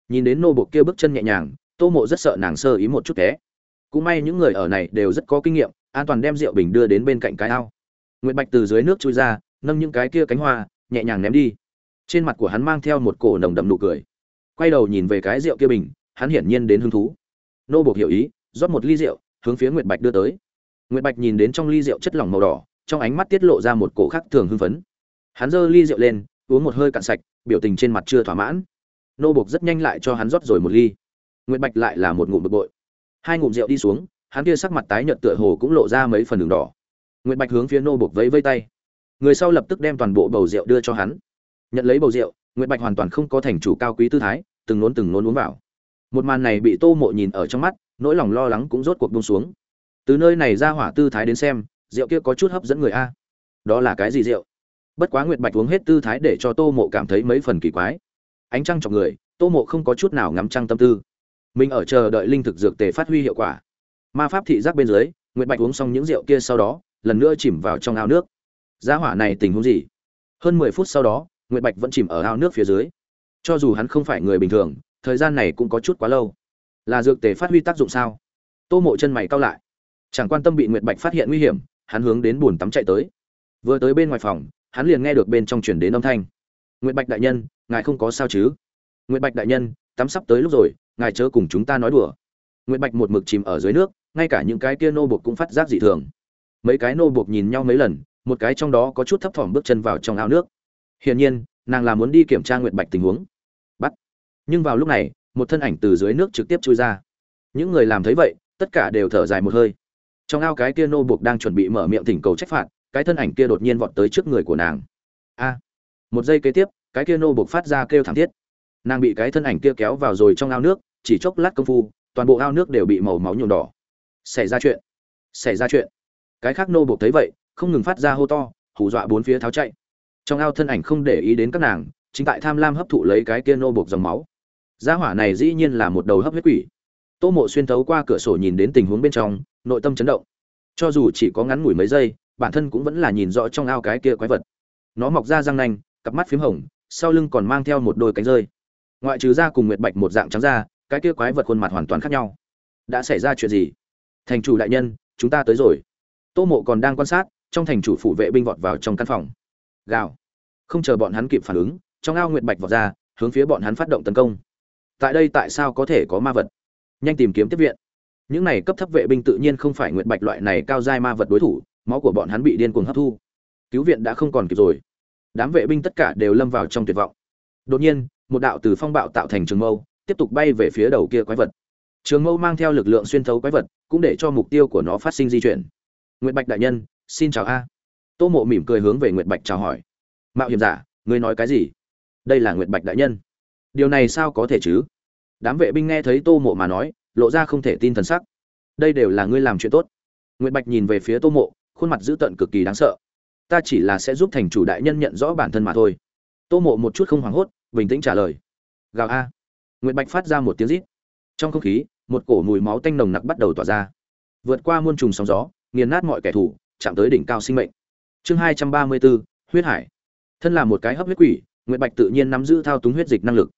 Nhìn đến nô buộc kia bước chân nhẹ nhàng, tô mộ rất sợ nàng sơ ý một chút té. Cũng may những người ở này đều rất có kinh nghiệm, an toàn đem rượu bình đưa đến bên cạnh cái ao. Nguyệt bạch từ dưới nước chui ra, nâng những cái kia cánh hoa nhẹ nhàng ném đi. Trên mặt của hắn mang theo một cổ nồng đậm nụ cười. Quay đầu nhìn về cái rượu kia bình, hắn hiển nhiên đến hứng thú. Nô buộc hiểu ý, rót một ly rượu, hướng phía nguyệt bạch đưa tới. Nguyệt bạch nhìn đến trong ly rượu chất lỏng màu đỏ, trong ánh mắt tiết lộ ra một cổ khác thường hưng phấn. Hắn giơ ly rượu lên, uống một hơi cạn sạch, biểu tình trên mặt chưa thỏa mãn. Nô buộc rất nhanh lại cho hắn rót rồi một ly. Nguyệt bạch lại là một ngụm bực bội. Hai ngụm rượu đi xuống, hắn kia sắc mặt tái nhợt tựa hồ cũng lộ ra mấy phần đường đỏ. Nguyệt bạch hướng phía nô buộc vẫy vây tay người sau lập tức đem toàn bộ bầu rượu đưa cho hắn. Nhận lấy bầu rượu, nguyệt bạch hoàn toàn không có thành chủ cao quý tư thái, từng nốn từng nốn uống vào. Một màn này bị tô mộ nhìn ở trong mắt, nỗi lòng lo lắng cũng rốt cuộc bông xuống. Từ nơi này ra hỏa tư thái đến xem, rượu kia có chút hấp dẫn người a. Đó là cái gì rượu? Bất quá nguyệt bạch uống hết tư thái để cho tô mộ cảm thấy mấy phần kỳ quái. Ánh trăng chọc người, tô mộ không có chút nào ngắm trăng tâm tư. Mình ở chờ đợi linh thực dược tề phát huy hiệu quả. Ma pháp thị giác bên dưới, nguyệt bạch uống xong những rượu kia sau đó, lần nữa chìm vào trong ao nước giá hỏa này tình huống gì? Hơn mười phút sau đó, nguyệt bạch vẫn chìm ở ao nước phía dưới. Cho dù hắn không phải người bình thường, thời gian này cũng có chút quá lâu. Là dược tề phát huy tác dụng sao? Tô mộ chân mày cao lại. Chẳng quan tâm bị nguyệt bạch phát hiện nguy hiểm, hắn hướng đến bồn tắm chạy tới. Vừa tới bên ngoài phòng, hắn liền nghe được bên trong chuyển đến âm thanh. Nguyệt bạch đại nhân, ngài không có sao chứ? Nguyệt bạch đại nhân, tắm sắp tới lúc rồi, ngài chớ cùng chúng ta nói đùa. Nguyệt bạch một mực chìm ở dưới nước, ngay cả những cái kia nô buộc cũng phát giác dị thường. Mấy cái nô buộc nhìn nhau mấy lần một cái trong đó có chút thấp thỏm bước chân vào trong ao nước. Hiển nhiên, nàng là muốn đi kiểm tra nguyệt bạch tình huống. Bắt. Nhưng vào lúc này, một thân ảnh từ dưới nước trực tiếp chui ra. Những người làm thấy vậy, tất cả đều thở dài một hơi. Trong ao cái kia nô buộc đang chuẩn bị mở miệng thỉnh cầu trách phạt, cái thân ảnh kia đột nhiên vọt tới trước người của nàng. A. Một giây kế tiếp, cái kia nô buộc phát ra kêu thảm thiết. Nàng bị cái thân ảnh kia kéo vào rồi trong ao nước, chỉ chốc lát công phu, toàn bộ ao nước đều bị màu máu nhuộm đỏ. Xảy ra chuyện. Xảy ra chuyện. Cái khác nô buộc thấy vậy không ngừng phát ra hô to, hù dọa bốn phía tháo chạy. Trong ao thân ảnh không để ý đến các nàng, chính tại tham lam hấp thụ lấy cái kia nô buộc dòng máu. Gia hỏa này dĩ nhiên là một đầu hấp huyết quỷ. Tô mộ xuyên thấu qua cửa sổ nhìn đến tình huống bên trong, nội tâm chấn động. Cho dù chỉ có ngắn ngủi mấy giây, bản thân cũng vẫn là nhìn rõ trong ao cái kia quái vật. Nó mọc ra răng nanh, cặp mắt p h í m hồng, sau lưng còn mang theo một đôi cánh rơi. Ngoại trừ ra cùng nguyệt bạch một dạng trắng ra cái kia quái vật khuôn mặt hoàn toàn khác nhau. Đã xảy ra chuyện gì? Thành chủ đại nhân, chúng ta tới rồi. Tô mộ còn đang quan sát trong thành chủ phủ vệ binh vọt vào trong căn phòng. Gào. Không chờ bọn hắn kịp phản ứng, trong ao nguyệt bạch vọt ra, hướng phía bọn hắn phát động tấn công. Tại đây tại sao có thể có ma vật? Nhanh tìm kiếm tiếp viện. Những này cấp thấp vệ binh tự nhiên không phải nguyệt bạch loại này cao giai ma vật đối thủ, máu của bọn hắn bị điên cuồng hấp thu. Cứu viện đã không còn kịp rồi. Đám vệ binh tất cả đều lâm vào trong tuyệt vọng. Đột nhiên, một đạo từ phong bạo tạo thành trường mâu, tiếp tục bay về phía đầu kia quái vật. Trường mâu mang theo lực lượng xuyên thấu quái vật, cũng để cho mục tiêu của nó phát sinh di chuyển. Nguyệt bạch đại nhân xin chào a. Tô mộ mỉm cười hướng về nguyệt bạch chào hỏi. Mạo hiểm giả, ngươi nói cái gì? Đây là nguyệt bạch đại nhân. Điều này sao có thể chứ? Đám vệ binh nghe thấy tô mộ mà nói, lộ ra không thể tin thần sắc. Đây đều là ngươi làm chuyện tốt. Nguyệt bạch nhìn về phía tô mộ, khuôn mặt dữ tợn cực kỳ đáng sợ. Ta chỉ là sẽ giúp thành chủ đại nhân nhận rõ bản thân mà thôi. Tô mộ một chút không hoảng hốt, bình tĩnh trả lời. Gào a. Nguyệt bạch phát ra một tiếng rít. Trong không khí, một cổ mùi máu tanh nồng nặc bắt đầu tỏa ra. Vượt qua muôn trùng sóng gió, nghiền nát mọi kẻ thù chạm tới đỉnh cao sinh mệnh. Chương hai trăm ba mươi bốn huyết hải. Thân là một cái hấp huyết quỷ, nguyệt bạch tự nhiên nắm giữ thao túng huyết dịch năng lực.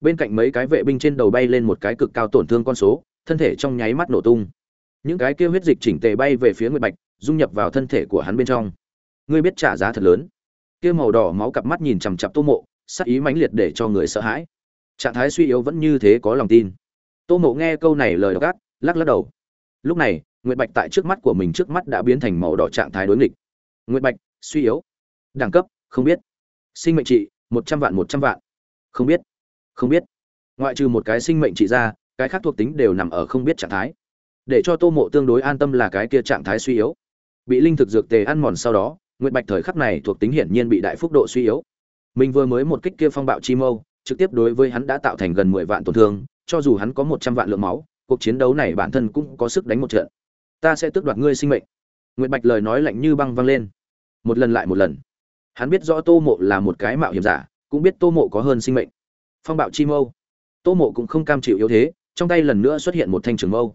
Bên cạnh mấy cái vệ binh trên đầu bay lên một cái cực cao tổn thương con số, thân thể trong nháy mắt nổ tung. Những cái kia huyết dịch chỉnh tề bay về phía nguyệt bạch, dung nhập vào thân thể của hắn bên trong. Ngươi biết trả giá thật lớn. Kia màu đỏ máu cặp mắt nhìn chằm chằm tô mộ, sắc ý mãnh liệt để cho người sợ hãi. Trạng thái suy yếu vẫn như thế có lòng tin. Tô mộ nghe câu này lời gác lắc lắc đầu. Lúc này nguyệt bạch tại trước mắt của mình trước mắt đã biến thành màu đỏ trạng thái đối nghịch. Nguyệt bạch, suy yếu. Đẳng cấp, không biết. Sinh mệnh trị, một trăm vạn, một trăm vạn. Không biết. Không biết. Ngoại trừ một cái sinh mệnh trị ra, cái khác thuộc tính đều nằm ở không biết trạng thái. Để cho tô mộ tương đối an tâm là cái kia trạng thái suy yếu. Bị linh thực dược tề ăn mòn sau đó, nguyệt bạch thời khắc này thuộc tính hiển nhiên bị đại phúc độ suy yếu. Mình vừa mới một kích kia phong bạo chi mâu, trực tiếp đối với hắn đã tạo thành gần mười vạn tổn thương, cho dù hắn có một trăm vạn lượng máu, cuộc chiến đấu này bản thân cũng có sức đánh một trận ta sẽ tước đoạt ngươi sinh mệnh. Nguyệt bạch lời nói lạnh như băng văng lên. Một lần lại một lần. Hắn biết rõ tô mộ là một cái mạo hiểm giả, cũng biết tô mộ có hơn sinh mệnh. Phong bạo chi mâu. Tô mộ cũng không cam chịu yếu thế, trong tay lần nữa xuất hiện một thanh trường mâu.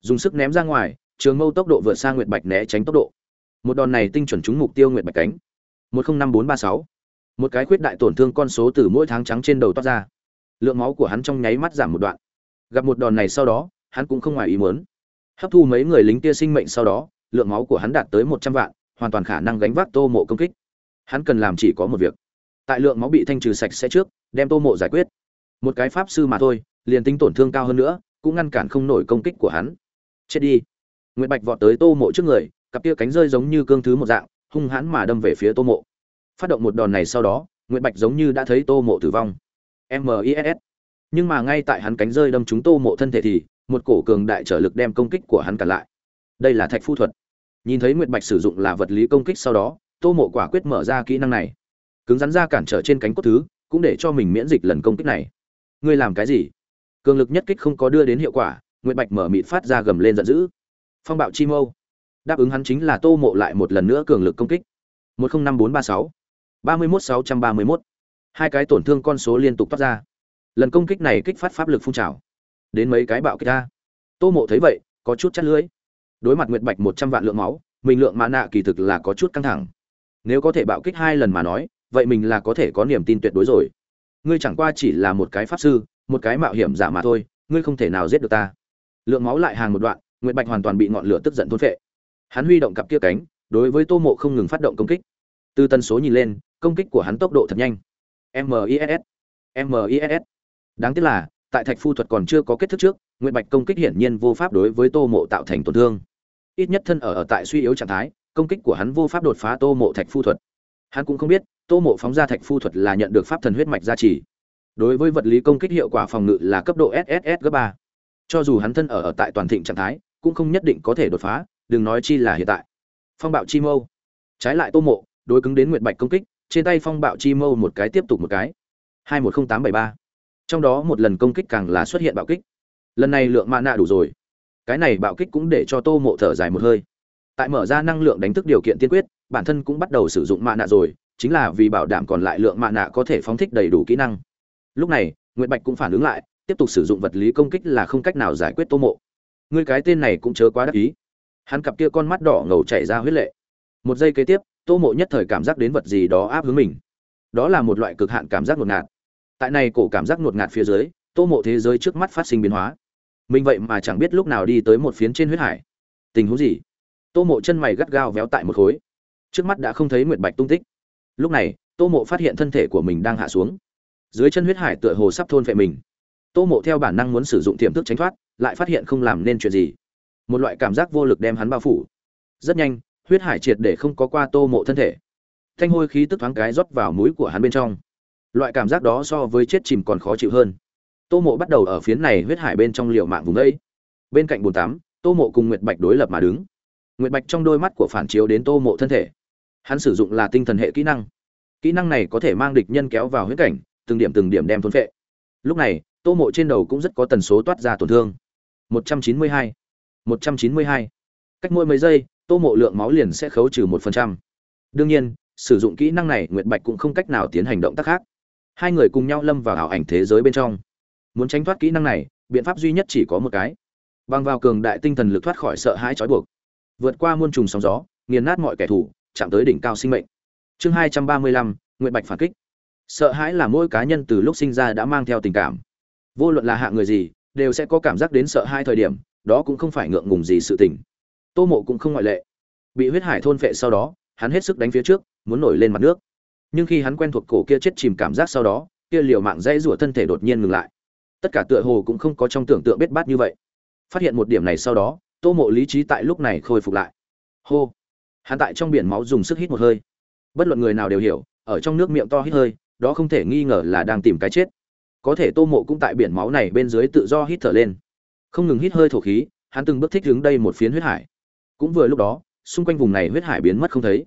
Dùng sức ném ra ngoài, trường mâu tốc độ vượt sang nguyệt bạch né tránh tốc độ. Một đòn này tinh chuẩn trúng mục tiêu nguyệt bạch cánh. Một không năm bốn ba sáu. Một cái khuyết đại tổn thương con số từ mỗi tháng trắng trên đầu toát ra. Lượng máu của hắn trong nháy mắt giảm một đoạn. Gặp một đòn này sau đó, hắn cũng không ngoài ý muốn hấp thu mấy người lính kia sinh mệnh sau đó, lượng máu của hắn đạt tới một trăm vạn, hoàn toàn khả năng gánh vác tô mộ công kích. Hắn cần làm chỉ có một việc. Tại lượng máu bị thanh trừ sạch sẽ trước, đem tô mộ giải quyết. Một cái pháp sư mà thôi, liền tính tổn thương cao hơn nữa, cũng ngăn cản không nổi công kích của hắn. Chết đi. Nguyễn bạch vọt tới tô mộ trước người, cặp kia cánh rơi giống như cương thứ một dạng, hung hãn mà đâm về phía tô mộ. Phát động một đòn này sau đó nguyễn bạch giống như đã thấy tô mộ tử vong. Mis nhưng mà ngay tại hắn cánh rơi đâm trúng tô mộ thân thể thì một cổ cường đại trở lực đem công kích của hắn cản lại. Đây là thạch phu thuật. Nhìn thấy nguyệt bạch sử dụng là vật lý công kích sau đó, tô mộ quả quyết mở ra kỹ năng này. Cứng rắn ra cản trở trên cánh cốt thứ, cũng để cho mình miễn dịch lần công kích này. Ngươi làm cái gì? Cường lực nhất kích không có đưa đến hiệu quả, nguyệt bạch mở mịt phát ra gầm lên giận dữ. Phong bạo chi mâu. Đáp ứng hắn chính là tô mộ lại một lần nữa cường lực công kích. Một không năm bốn ba sáu. Ba mươi một sáu trăm ba mươi một hai cái tổn thương con số liên tục toát ra. Lần công kích này kích phát pháp lực phun trào đến mấy cái bạo kích ta, tô mộ thấy vậy có chút chắt lưới đối mặt nguyệt bạch một trăm vạn lượng máu mình lượng mã nạ kỳ thực là có chút căng thẳng. Nếu có thể bạo kích hai lần mà nói vậy mình là có thể có niềm tin tuyệt đối rồi. Ngươi chẳng qua chỉ là một cái pháp sư một cái mạo hiểm giả mà thôi ngươi không thể nào giết được ta. Lượng máu lại hàng một đoạn nguyệt bạch hoàn toàn bị ngọn lửa tức giận thôn phệ. Hắn huy động cặp kia cánh đối với tô mộ không ngừng phát động công kích. Từ tần số nhìn lên công kích của hắn tốc độ thật nhanh. Miss miss đáng tiếc là tại thạch phu thuật còn chưa có kết thúc trước nguyệt bạch công kích hiển nhiên vô pháp đối với tô mộ tạo thành tổn thương. Ít nhất thân ở, ở tại suy yếu trạng thái công kích của hắn vô pháp đột phá tô mộ thạch phu thuật. Hắn cũng không biết tô mộ phóng ra thạch phu thuật là nhận được pháp thần huyết mạch gia trì. Đối với vật lý công kích hiệu quả phòng ngự là cấp độ sss gấp ba. Cho dù hắn thân ở, ở tại toàn thịnh trạng thái cũng không nhất định có thể đột phá đừng nói chi là hiện tại. Phong bạo chi mâu. Trái lại tô mộ đối cứng đến nguyệt bạch công kích trên tay phong bạo chi mâu một cái tiếp tục một cái. hai một không tám bảy ba trong đó một lần công kích càng là xuất hiện bạo kích. Lần này lượng mạ nạ đủ rồi. Cái này bạo kích cũng để cho tô mộ thở dài một hơi. Tại mở ra năng lượng đánh thức điều kiện tiên quyết, bản thân cũng bắt đầu sử dụng mạ nạ rồi, chính là vì bảo đảm còn lại lượng mạ nạ có thể phóng thích đầy đủ kỹ năng. Lúc này nguyễn bạch cũng phản ứng lại, tiếp tục sử dụng vật lý công kích là không cách nào giải quyết tô mộ. Người cái tên này cũng chớ quá đắc ý. Hắn cặp kia con mắt đỏ ngầu chảy ra huyết lệ. Một giây kế tiếp, tô mộ nhất thời cảm giác đến vật gì đó áp hướng mình. Đó là một loại cực hạn cảm giác ngột ngạt tại này cổ cảm giác ngột ngạt phía dưới, tô mộ thế giới trước mắt phát sinh biến hóa. Mình vậy mà chẳng biết lúc nào đi tới một phiến trên huyết hải. Tình huống gì? Tô mộ chân mày gắt gao véo tại một khối. Trước mắt đã không thấy nguyệt bạch tung tích. Lúc này, tô mộ phát hiện thân thể của mình đang hạ xuống. Dưới chân huyết hải tựa hồ sắp thôn vệ mình. Tô mộ theo bản năng muốn sử dụng tiềm thức tránh thoát, lại phát hiện không làm nên chuyện gì. Một loại cảm giác vô lực đem hắn bao phủ. Rất nhanh, huyết hải triệt để không có qua tô mộ thân thể. Thanh hôi khí tức thoáng cái rót vào mũi của hắn bên trong loại cảm giác đó so với chết chìm còn khó chịu hơn. Tô mộ bắt đầu ở phiến này huyết hải bên trong liều mạng vùng đây. Bên cạnh bồn tắm tô mộ cùng nguyệt bạch đối lập mà đứng. Nguyệt bạch trong đôi mắt của phản chiếu đến tô mộ thân thể. Hắn sử dụng là tinh thần hệ kỹ năng. Kỹ năng này có thể mang địch nhân kéo vào huyết cảnh từng điểm từng điểm đem thôn phệ. Lúc này tô mộ trên đầu cũng rất có tần số toát ra tổn thương. 192, 192. cách mỗi mấy giây tô mộ lượng máu liền sẽ khấu trừ một phần trăm. Đương nhiên sử dụng kỹ năng này nguyệt bạch cũng không cách nào tiến hành động tác khác hai người cùng nhau lâm vào ảo ảnh thế giới bên trong. Muốn tránh thoát kỹ năng này, biện pháp duy nhất chỉ có một cái. Bằng vào cường đại tinh thần lực thoát khỏi sợ hãi trói buộc. Vượt qua muôn trùng sóng gió, nghiền nát mọi kẻ thù, chạm tới đỉnh cao sinh mệnh. Chương hai trăm ba mươi lăm nguyện bạch phản kích. Sợ hãi là mỗi cá nhân từ lúc sinh ra đã mang theo tình cảm. Vô luận là hạ người gì, đều sẽ có cảm giác đến sợ hai thời điểm, đó cũng không phải ngượng ngùng gì sự tình. Tô mộ cũng không ngoại lệ. Bị huyết hải thôn phệ sau đó, hắn hết sức đánh phía trước, muốn nổi lên mặt nước nhưng khi hắn quen thuộc cổ kia chết chìm cảm giác sau đó, kia liều mạng dây rủa thân thể đột nhiên ngừng lại. Tất cả tựa hồ cũng không có trong tưởng tượng biết bát như vậy. Phát hiện một điểm này sau đó, tô mộ lý trí tại lúc này khôi phục lại. Hô! Hắn tại trong biển máu dùng sức hít một hơi. Bất luận người nào đều hiểu, ở trong nước miệng to hít hơi, đó không thể nghi ngờ là đang tìm cái chết. Có thể tô mộ cũng tại biển máu này bên dưới tự do hít thở lên. Không ngừng hít hơi thổ khí, hắn từng bước thích đứng đây một phiến huyết hải. Cũng vừa lúc đó, xung quanh vùng này huyết hải biến mất không thấy.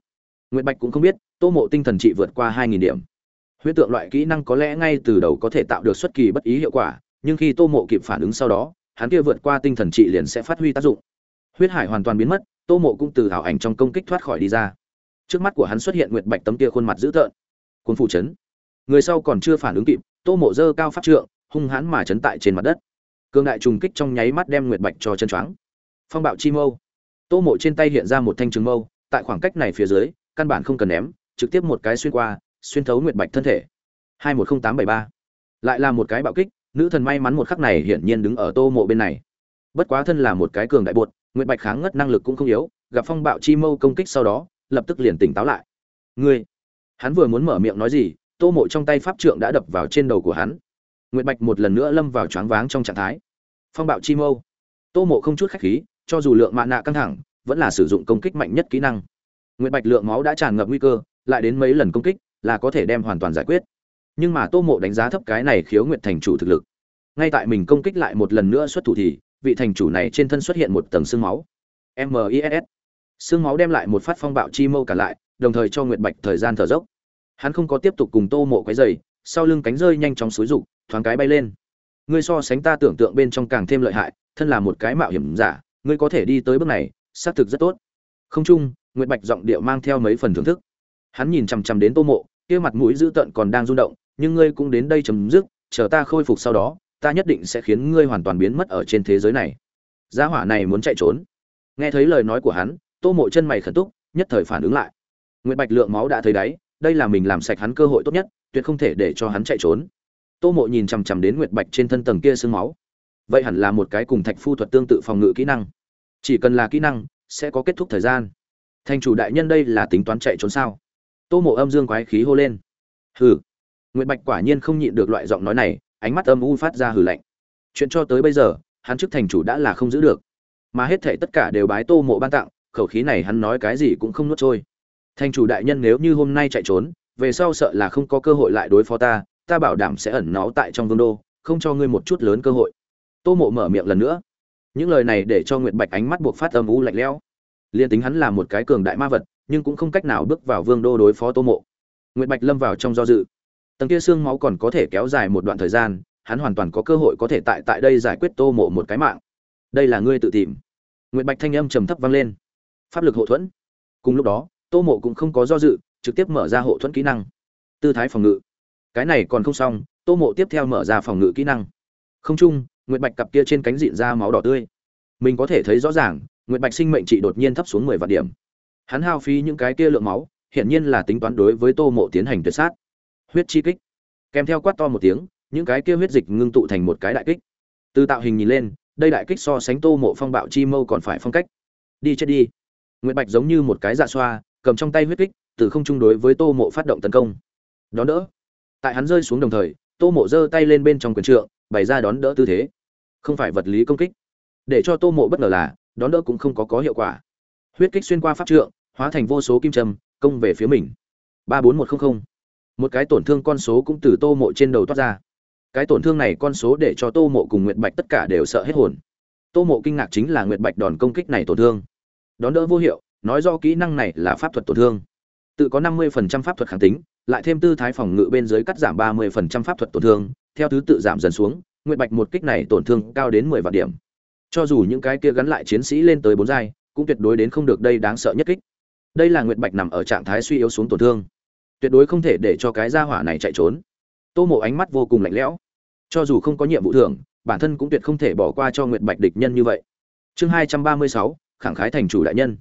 Nguyệt Bạch cũng không biết, Tô Mộ tinh thần trị vượt qua 2000 điểm. Huyết tượng loại kỹ năng có lẽ ngay từ đầu có thể tạo được xuất kỳ bất ý hiệu quả, nhưng khi Tô Mộ kịp phản ứng sau đó, hắn kia vượt qua tinh thần trị liền sẽ phát huy tác dụng. Huyết hải hoàn toàn biến mất, tô mộ cũng từ ảo ảnh trong công kích thoát khỏi đi ra. Trước mắt của hắn xuất hiện nguyệt bạch tấm kia khuôn mặt dữ tợn. Cuốn phủ chấn. Người sau còn chưa phản ứng kịp tô mộ giơ cao pháp trượng hung hãn mà chấn tại trên mặt đất. Cương đại trùng kích trong nháy mắt đem nguyệt bạch cho chân choáng. Phong bạo chi mâu. Tô mộ trên tay hiện ra một thanh trường mâu tại khoảng cách này phía dưới căn bản không cần ném, trực tiếp một cái xuyên qua, xuyên thấu nguyệt bạch thân thể. hai một không tám bảy ba. Lại là một cái bạo kích, nữ thần may mắn một khắc này hiển nhiên đứng ở tô mộ bên này. Bất quá thân là một cái cường đại bột, nguyệt bạch kháng ngất năng lực cũng không yếu, gặp phong bạo chi mâu công kích sau đó, lập tức liền tỉnh táo lại. Ngươi, hắn vừa muốn mở miệng nói gì, tô mộ trong tay pháp trượng đã đập vào trên đầu của hắn. Nguyệt bạch một lần nữa lâm vào choáng váng trong trạng thái. Phong bạo chi mâu. Tô mộ không chút khách khí, cho dù lượng mạ nạ căng thẳng, vẫn là sử dụng công kích mạnh nhất kỹ năng nguyệt bạch lượng máu đã tràn ngập nguy cơ lại đến mấy lần công kích là có thể đem hoàn toàn giải quyết. Nhưng mà tô mộ đánh giá thấp cái này khiếu nguyệt thành chủ thực lực. Ngay tại mình công kích lại một lần nữa xuất thủ thì vị thành chủ này trên thân xuất hiện một tầng xương máu. MIS. xương máu đem lại một phát phong bạo chi mâu cả lại đồng thời cho nguyệt bạch thời gian thở dốc. Hắn không có tiếp tục cùng tô mộ quấy rầy, sau lưng cánh rơi nhanh chóng xúi rụng, thoáng cái bay lên. Ngươi so sánh ta tưởng tượng bên trong càng thêm lợi hại thân là một cái mạo hiểm giả ngươi có thể đi tới bước này xác thực rất tốt. Không chung nguyệt bạch giọng điệu mang theo mấy phần thưởng thức. Hắn nhìn chằm chằm đến tô mộ, kia mặt mũi dữ tợn còn đang rung động, nhưng ngươi cũng đến đây chấm dứt, chờ ta khôi phục sau đó, ta nhất định sẽ khiến ngươi hoàn toàn biến mất ở trên thế giới này. Gia hỏa này muốn chạy trốn. Nghe thấy lời nói của hắn, tô mộ chân mày khẩn túc, nhất thời phản ứng lại. Nguyệt bạch lượng máu đã thấy đáy, đây là mình làm sạch hắn cơ hội tốt nhất, tuyệt không thể để cho hắn chạy trốn. Tô mộ nhìn chằm chằm đến nguyệt bạch trên thân tầng kia sương máu. Vậy hẳn là một cái cùng thạch phu thuật tương tự phòng ngự kỹ năng. Chỉ cần là kỹ năng, sẽ có kết thúc thời gian thành chủ đại nhân đây là tính toán chạy trốn sao? Tô mộ âm dương quái khí hô lên. Hừ. Nguyệt bạch quả nhiên không nhịn được loại giọng nói này, ánh mắt âm u phát ra hừ lạnh. Chuyện cho tới bây giờ, hắn chức thành chủ đã là không giữ được. Mà hết thảy tất cả đều bái tô mộ ban tặng, khẩu khí này hắn nói cái gì cũng không nuốt trôi. Thành chủ đại nhân nếu như hôm nay chạy trốn, về sau sợ là không có cơ hội lại đối phó ta ta bảo đảm sẽ ẩn náu tại trong vương đô, không cho ngươi một chút lớn cơ hội. Tô mộ mở miệng lần nữa. Những lời này để cho nguyệt bạch ánh mắt buộc phát âm u lạnh lẽo liên tính hắn là một cái cường đại ma vật, nhưng cũng không cách nào bước vào vương đô đối phó tô mộ. Nguyệt bạch lâm vào trong do dự. Tầng kia xương máu còn có thể kéo dài một đoạn thời gian, hắn hoàn toàn có cơ hội có thể tại tại đây giải quyết tô mộ một cái mạng. Đây là ngươi tự tìm. Nguyệt bạch thanh âm trầm thấp vang lên. Pháp lực hộ thuẫn. Cùng lúc đó, tô mộ cũng không có do dự, trực tiếp mở ra hộ thuẫn kỹ năng. Tư thái phòng ngự. Cái này còn không xong, tô mộ tiếp theo mở ra phòng ngự kỹ năng. Không chung, nguyệt bạch cặp kia trên cánh diện ra máu đỏ tươi. Mình có thể thấy rõ ràng nguyệt bạch sinh mệnh trị đột nhiên thấp xuống mười vạn điểm. Hắn hao phí những cái kia lượng máu, hiển nhiên là tính toán đối với tô mộ tiến hành tuyệt sát. Huyết chi kích. Kèm theo quát to một tiếng, những cái kia huyết dịch ngưng tụ thành một cái đại kích. Từ tạo hình nhìn lên, đây đại kích so sánh tô mộ phong bạo chi mâu còn phải phong cách. Đi chết đi. Nguyệt bạch giống như một cái dạ xoa, cầm trong tay huyết kích, từ không chung đối với tô mộ phát động tấn công. Đón đỡ. Tại hắn rơi xuống đồng thời, tô mộ giơ tay lên bên trong quyền trượng, bày ra đón đỡ tư thế. Không phải vật lý công kích. Để cho tô mộ bất ngờ là đón đỡ cũng không có có hiệu quả. Huyết kích xuyên qua pháp trượng, hóa thành vô số kim trầm công về phía mình. Ba bốn một không không. một cái tổn thương con số cũng từ tô mộ trên đầu toát ra. Cái tổn thương này con số để cho tô mộ cùng nguyệt bạch tất cả đều sợ hết hồn. Tô mộ kinh ngạc chính là nguyệt bạch đòn công kích này tổn thương. Đón đỡ vô hiệu, nói do kỹ năng này là pháp thuật tổn thương. Tự có năm mươi phần trăm pháp thuật kháng tính, lại thêm tư thái phòng ngự bên dưới cắt giảm ba mươi phần trăm pháp thuật tổn thương, theo thứ tự giảm dần xuống, nguyệt bạch một kích này tổn thương cao đến mười vạn điểm cho dù những cái kia gắn lại chiến sĩ lên tới bốn giai, cũng tuyệt đối đến không được đây đáng sợ nhất kích. Đây là nguyệt bạch nằm ở trạng thái suy yếu xuống tổn thương. Tuyệt đối không thể để cho cái gia hỏa này chạy trốn. Tô mộ ánh mắt vô cùng lạnh lẽo. Cho dù không có nhiệm vụ thưởng, bản thân cũng tuyệt không thể bỏ qua cho nguyệt bạch địch nhân như vậy. Chương hai trăm ba mươi sáu, khẳng khái thành chủ đại nhân.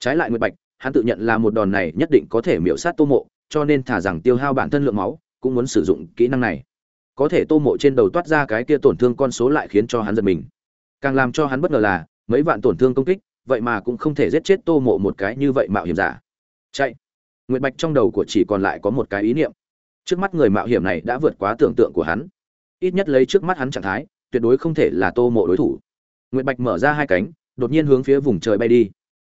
Trái lại nguyệt bạch, hắn tự nhận là một đòn này nhất định có thể miễu sát tô mộ, cho nên thả rằng tiêu hao bản thân lượng máu, cũng muốn sử dụng kỹ năng này. Có thể tô mộ trên đầu toát ra cái kia tổn thương con số lại khiến cho hắn giật mình càng làm cho hắn bất ngờ là, mấy vạn tổn thương công kích, vậy mà cũng không thể giết chết tô mộ một cái như vậy mạo hiểm giả. Chạy. Nguyệt bạch trong đầu của chỉ còn lại có một cái ý niệm. Trước mắt người mạo hiểm này đã vượt quá tưởng tượng của hắn. Ít nhất lấy trước mắt hắn trạng thái, tuyệt đối không thể là tô mộ đối thủ. Nguyệt bạch mở ra hai cánh, đột nhiên hướng phía vùng trời bay đi.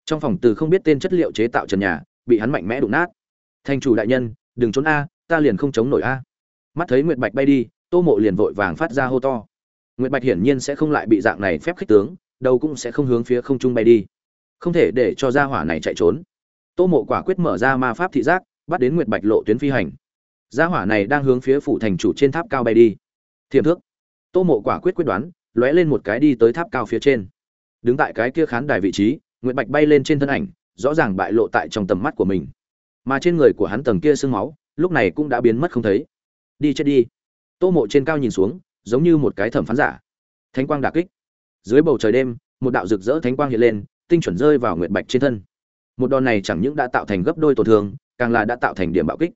Trong phòng từ không biết tên chất liệu chế tạo trần nhà, bị hắn mạnh mẽ đụng nát. Thành chủ đại nhân, đừng trốn a, ta liền không chống nổi a. Mắt thấy nguyệt bạch bay đi, tô mộ liền vội vàng phát ra hô to nguyệt bạch hiển nhiên sẽ không lại bị dạng này phép khích tướng, đầu cũng sẽ không hướng phía không trung bay đi. Không thể để cho gia hỏa này chạy trốn. Tô mộ quả quyết mở ra ma pháp thị giác, bắt đến nguyệt bạch lộ tuyến phi hành. Gia hỏa này đang hướng phía phủ thành chủ trên tháp cao bay đi. Thiềm thước. Tô mộ quả quyết quyết đoán, lóe lên một cái đi tới tháp cao phía trên. Đứng tại cái kia khán đài vị trí, nguyệt bạch bay lên trên thân ảnh, rõ ràng bại lộ tại trong tầm mắt của mình. Mà trên người của hắn tầng kia sương máu, lúc này cũng đã biến mất không thấy. Đi chết đi. Tô mộ trên cao nhìn xuống giống như một cái thẩm phán giả. Thánh quang đà kích. Dưới bầu trời đêm một đạo rực rỡ thánh quang hiện lên tinh chuẩn rơi vào nguyệt bạch trên thân. Một đòn này chẳng những đã tạo thành gấp đôi tổn thương càng là đã tạo thành điểm bạo kích.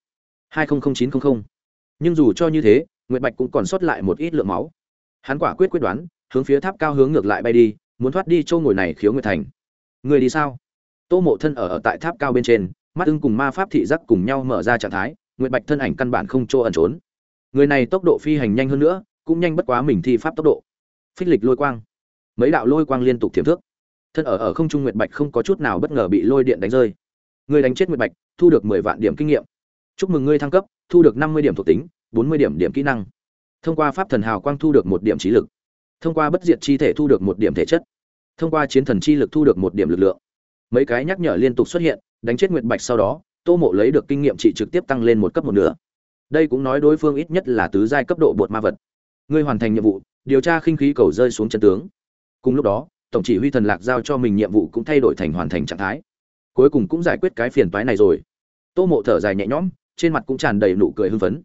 200900. nhưng dù cho như thế nguyệt bạch cũng còn sót lại một ít lượng máu. Hắn quả quyết quyết đoán hướng phía tháp cao hướng ngược lại bay đi muốn thoát đi châu ngồi này khiếu nguyệt thành. Người đi sao? Tô mộ thân ở, ở tại tháp cao bên trên mắt ưng cùng ma pháp thị giác cùng nhau mở ra trạng thái nguyệt bạch thân ảnh căn bản không chỗ ẩn trốn. Người này tốc độ phi hành nhanh hơn nữa cũng nhanh bất quá mình thi pháp tốc độ. Phích lịch lôi quang. Mấy đạo lôi quang liên tục thiểm thước. Thân ở ở không trung nguyệt bạch không có chút nào bất ngờ bị lôi điện đánh rơi. Người đánh chết nguyệt bạch, thu được mười vạn điểm kinh nghiệm. Chúc mừng ngươi thăng cấp, thu được năm mươi điểm thuộc tính, bốn mươi điểm điểm kỹ năng. Thông qua pháp thần hào quang thu được một điểm trí lực. Thông qua bất diệt chi thể thu được một điểm thể chất. Thông qua chiến thần chi lực thu được một điểm lực lượng. Mấy cái nhắc nhở liên tục xuất hiện, đánh chết nguyệt bạch sau đó, tô mộ lấy được kinh nghiệm trị trực tiếp tăng lên một cấp một nửa. Đây cũng nói đối phương ít nhất là tứ giai cấp độ bột ma vật ngươi hoàn thành nhiệm vụ, điều tra khinh khí cầu rơi xuống chân tướng. Cùng lúc đó, tổng chỉ huy thần lạc giao cho mình nhiệm vụ cũng thay đổi thành hoàn thành trạng thái. Cuối cùng cũng giải quyết cái phiền toái này rồi. Tô mộ thở dài nhẹ nhõm, trên mặt cũng tràn đầy nụ cười hưng phấn.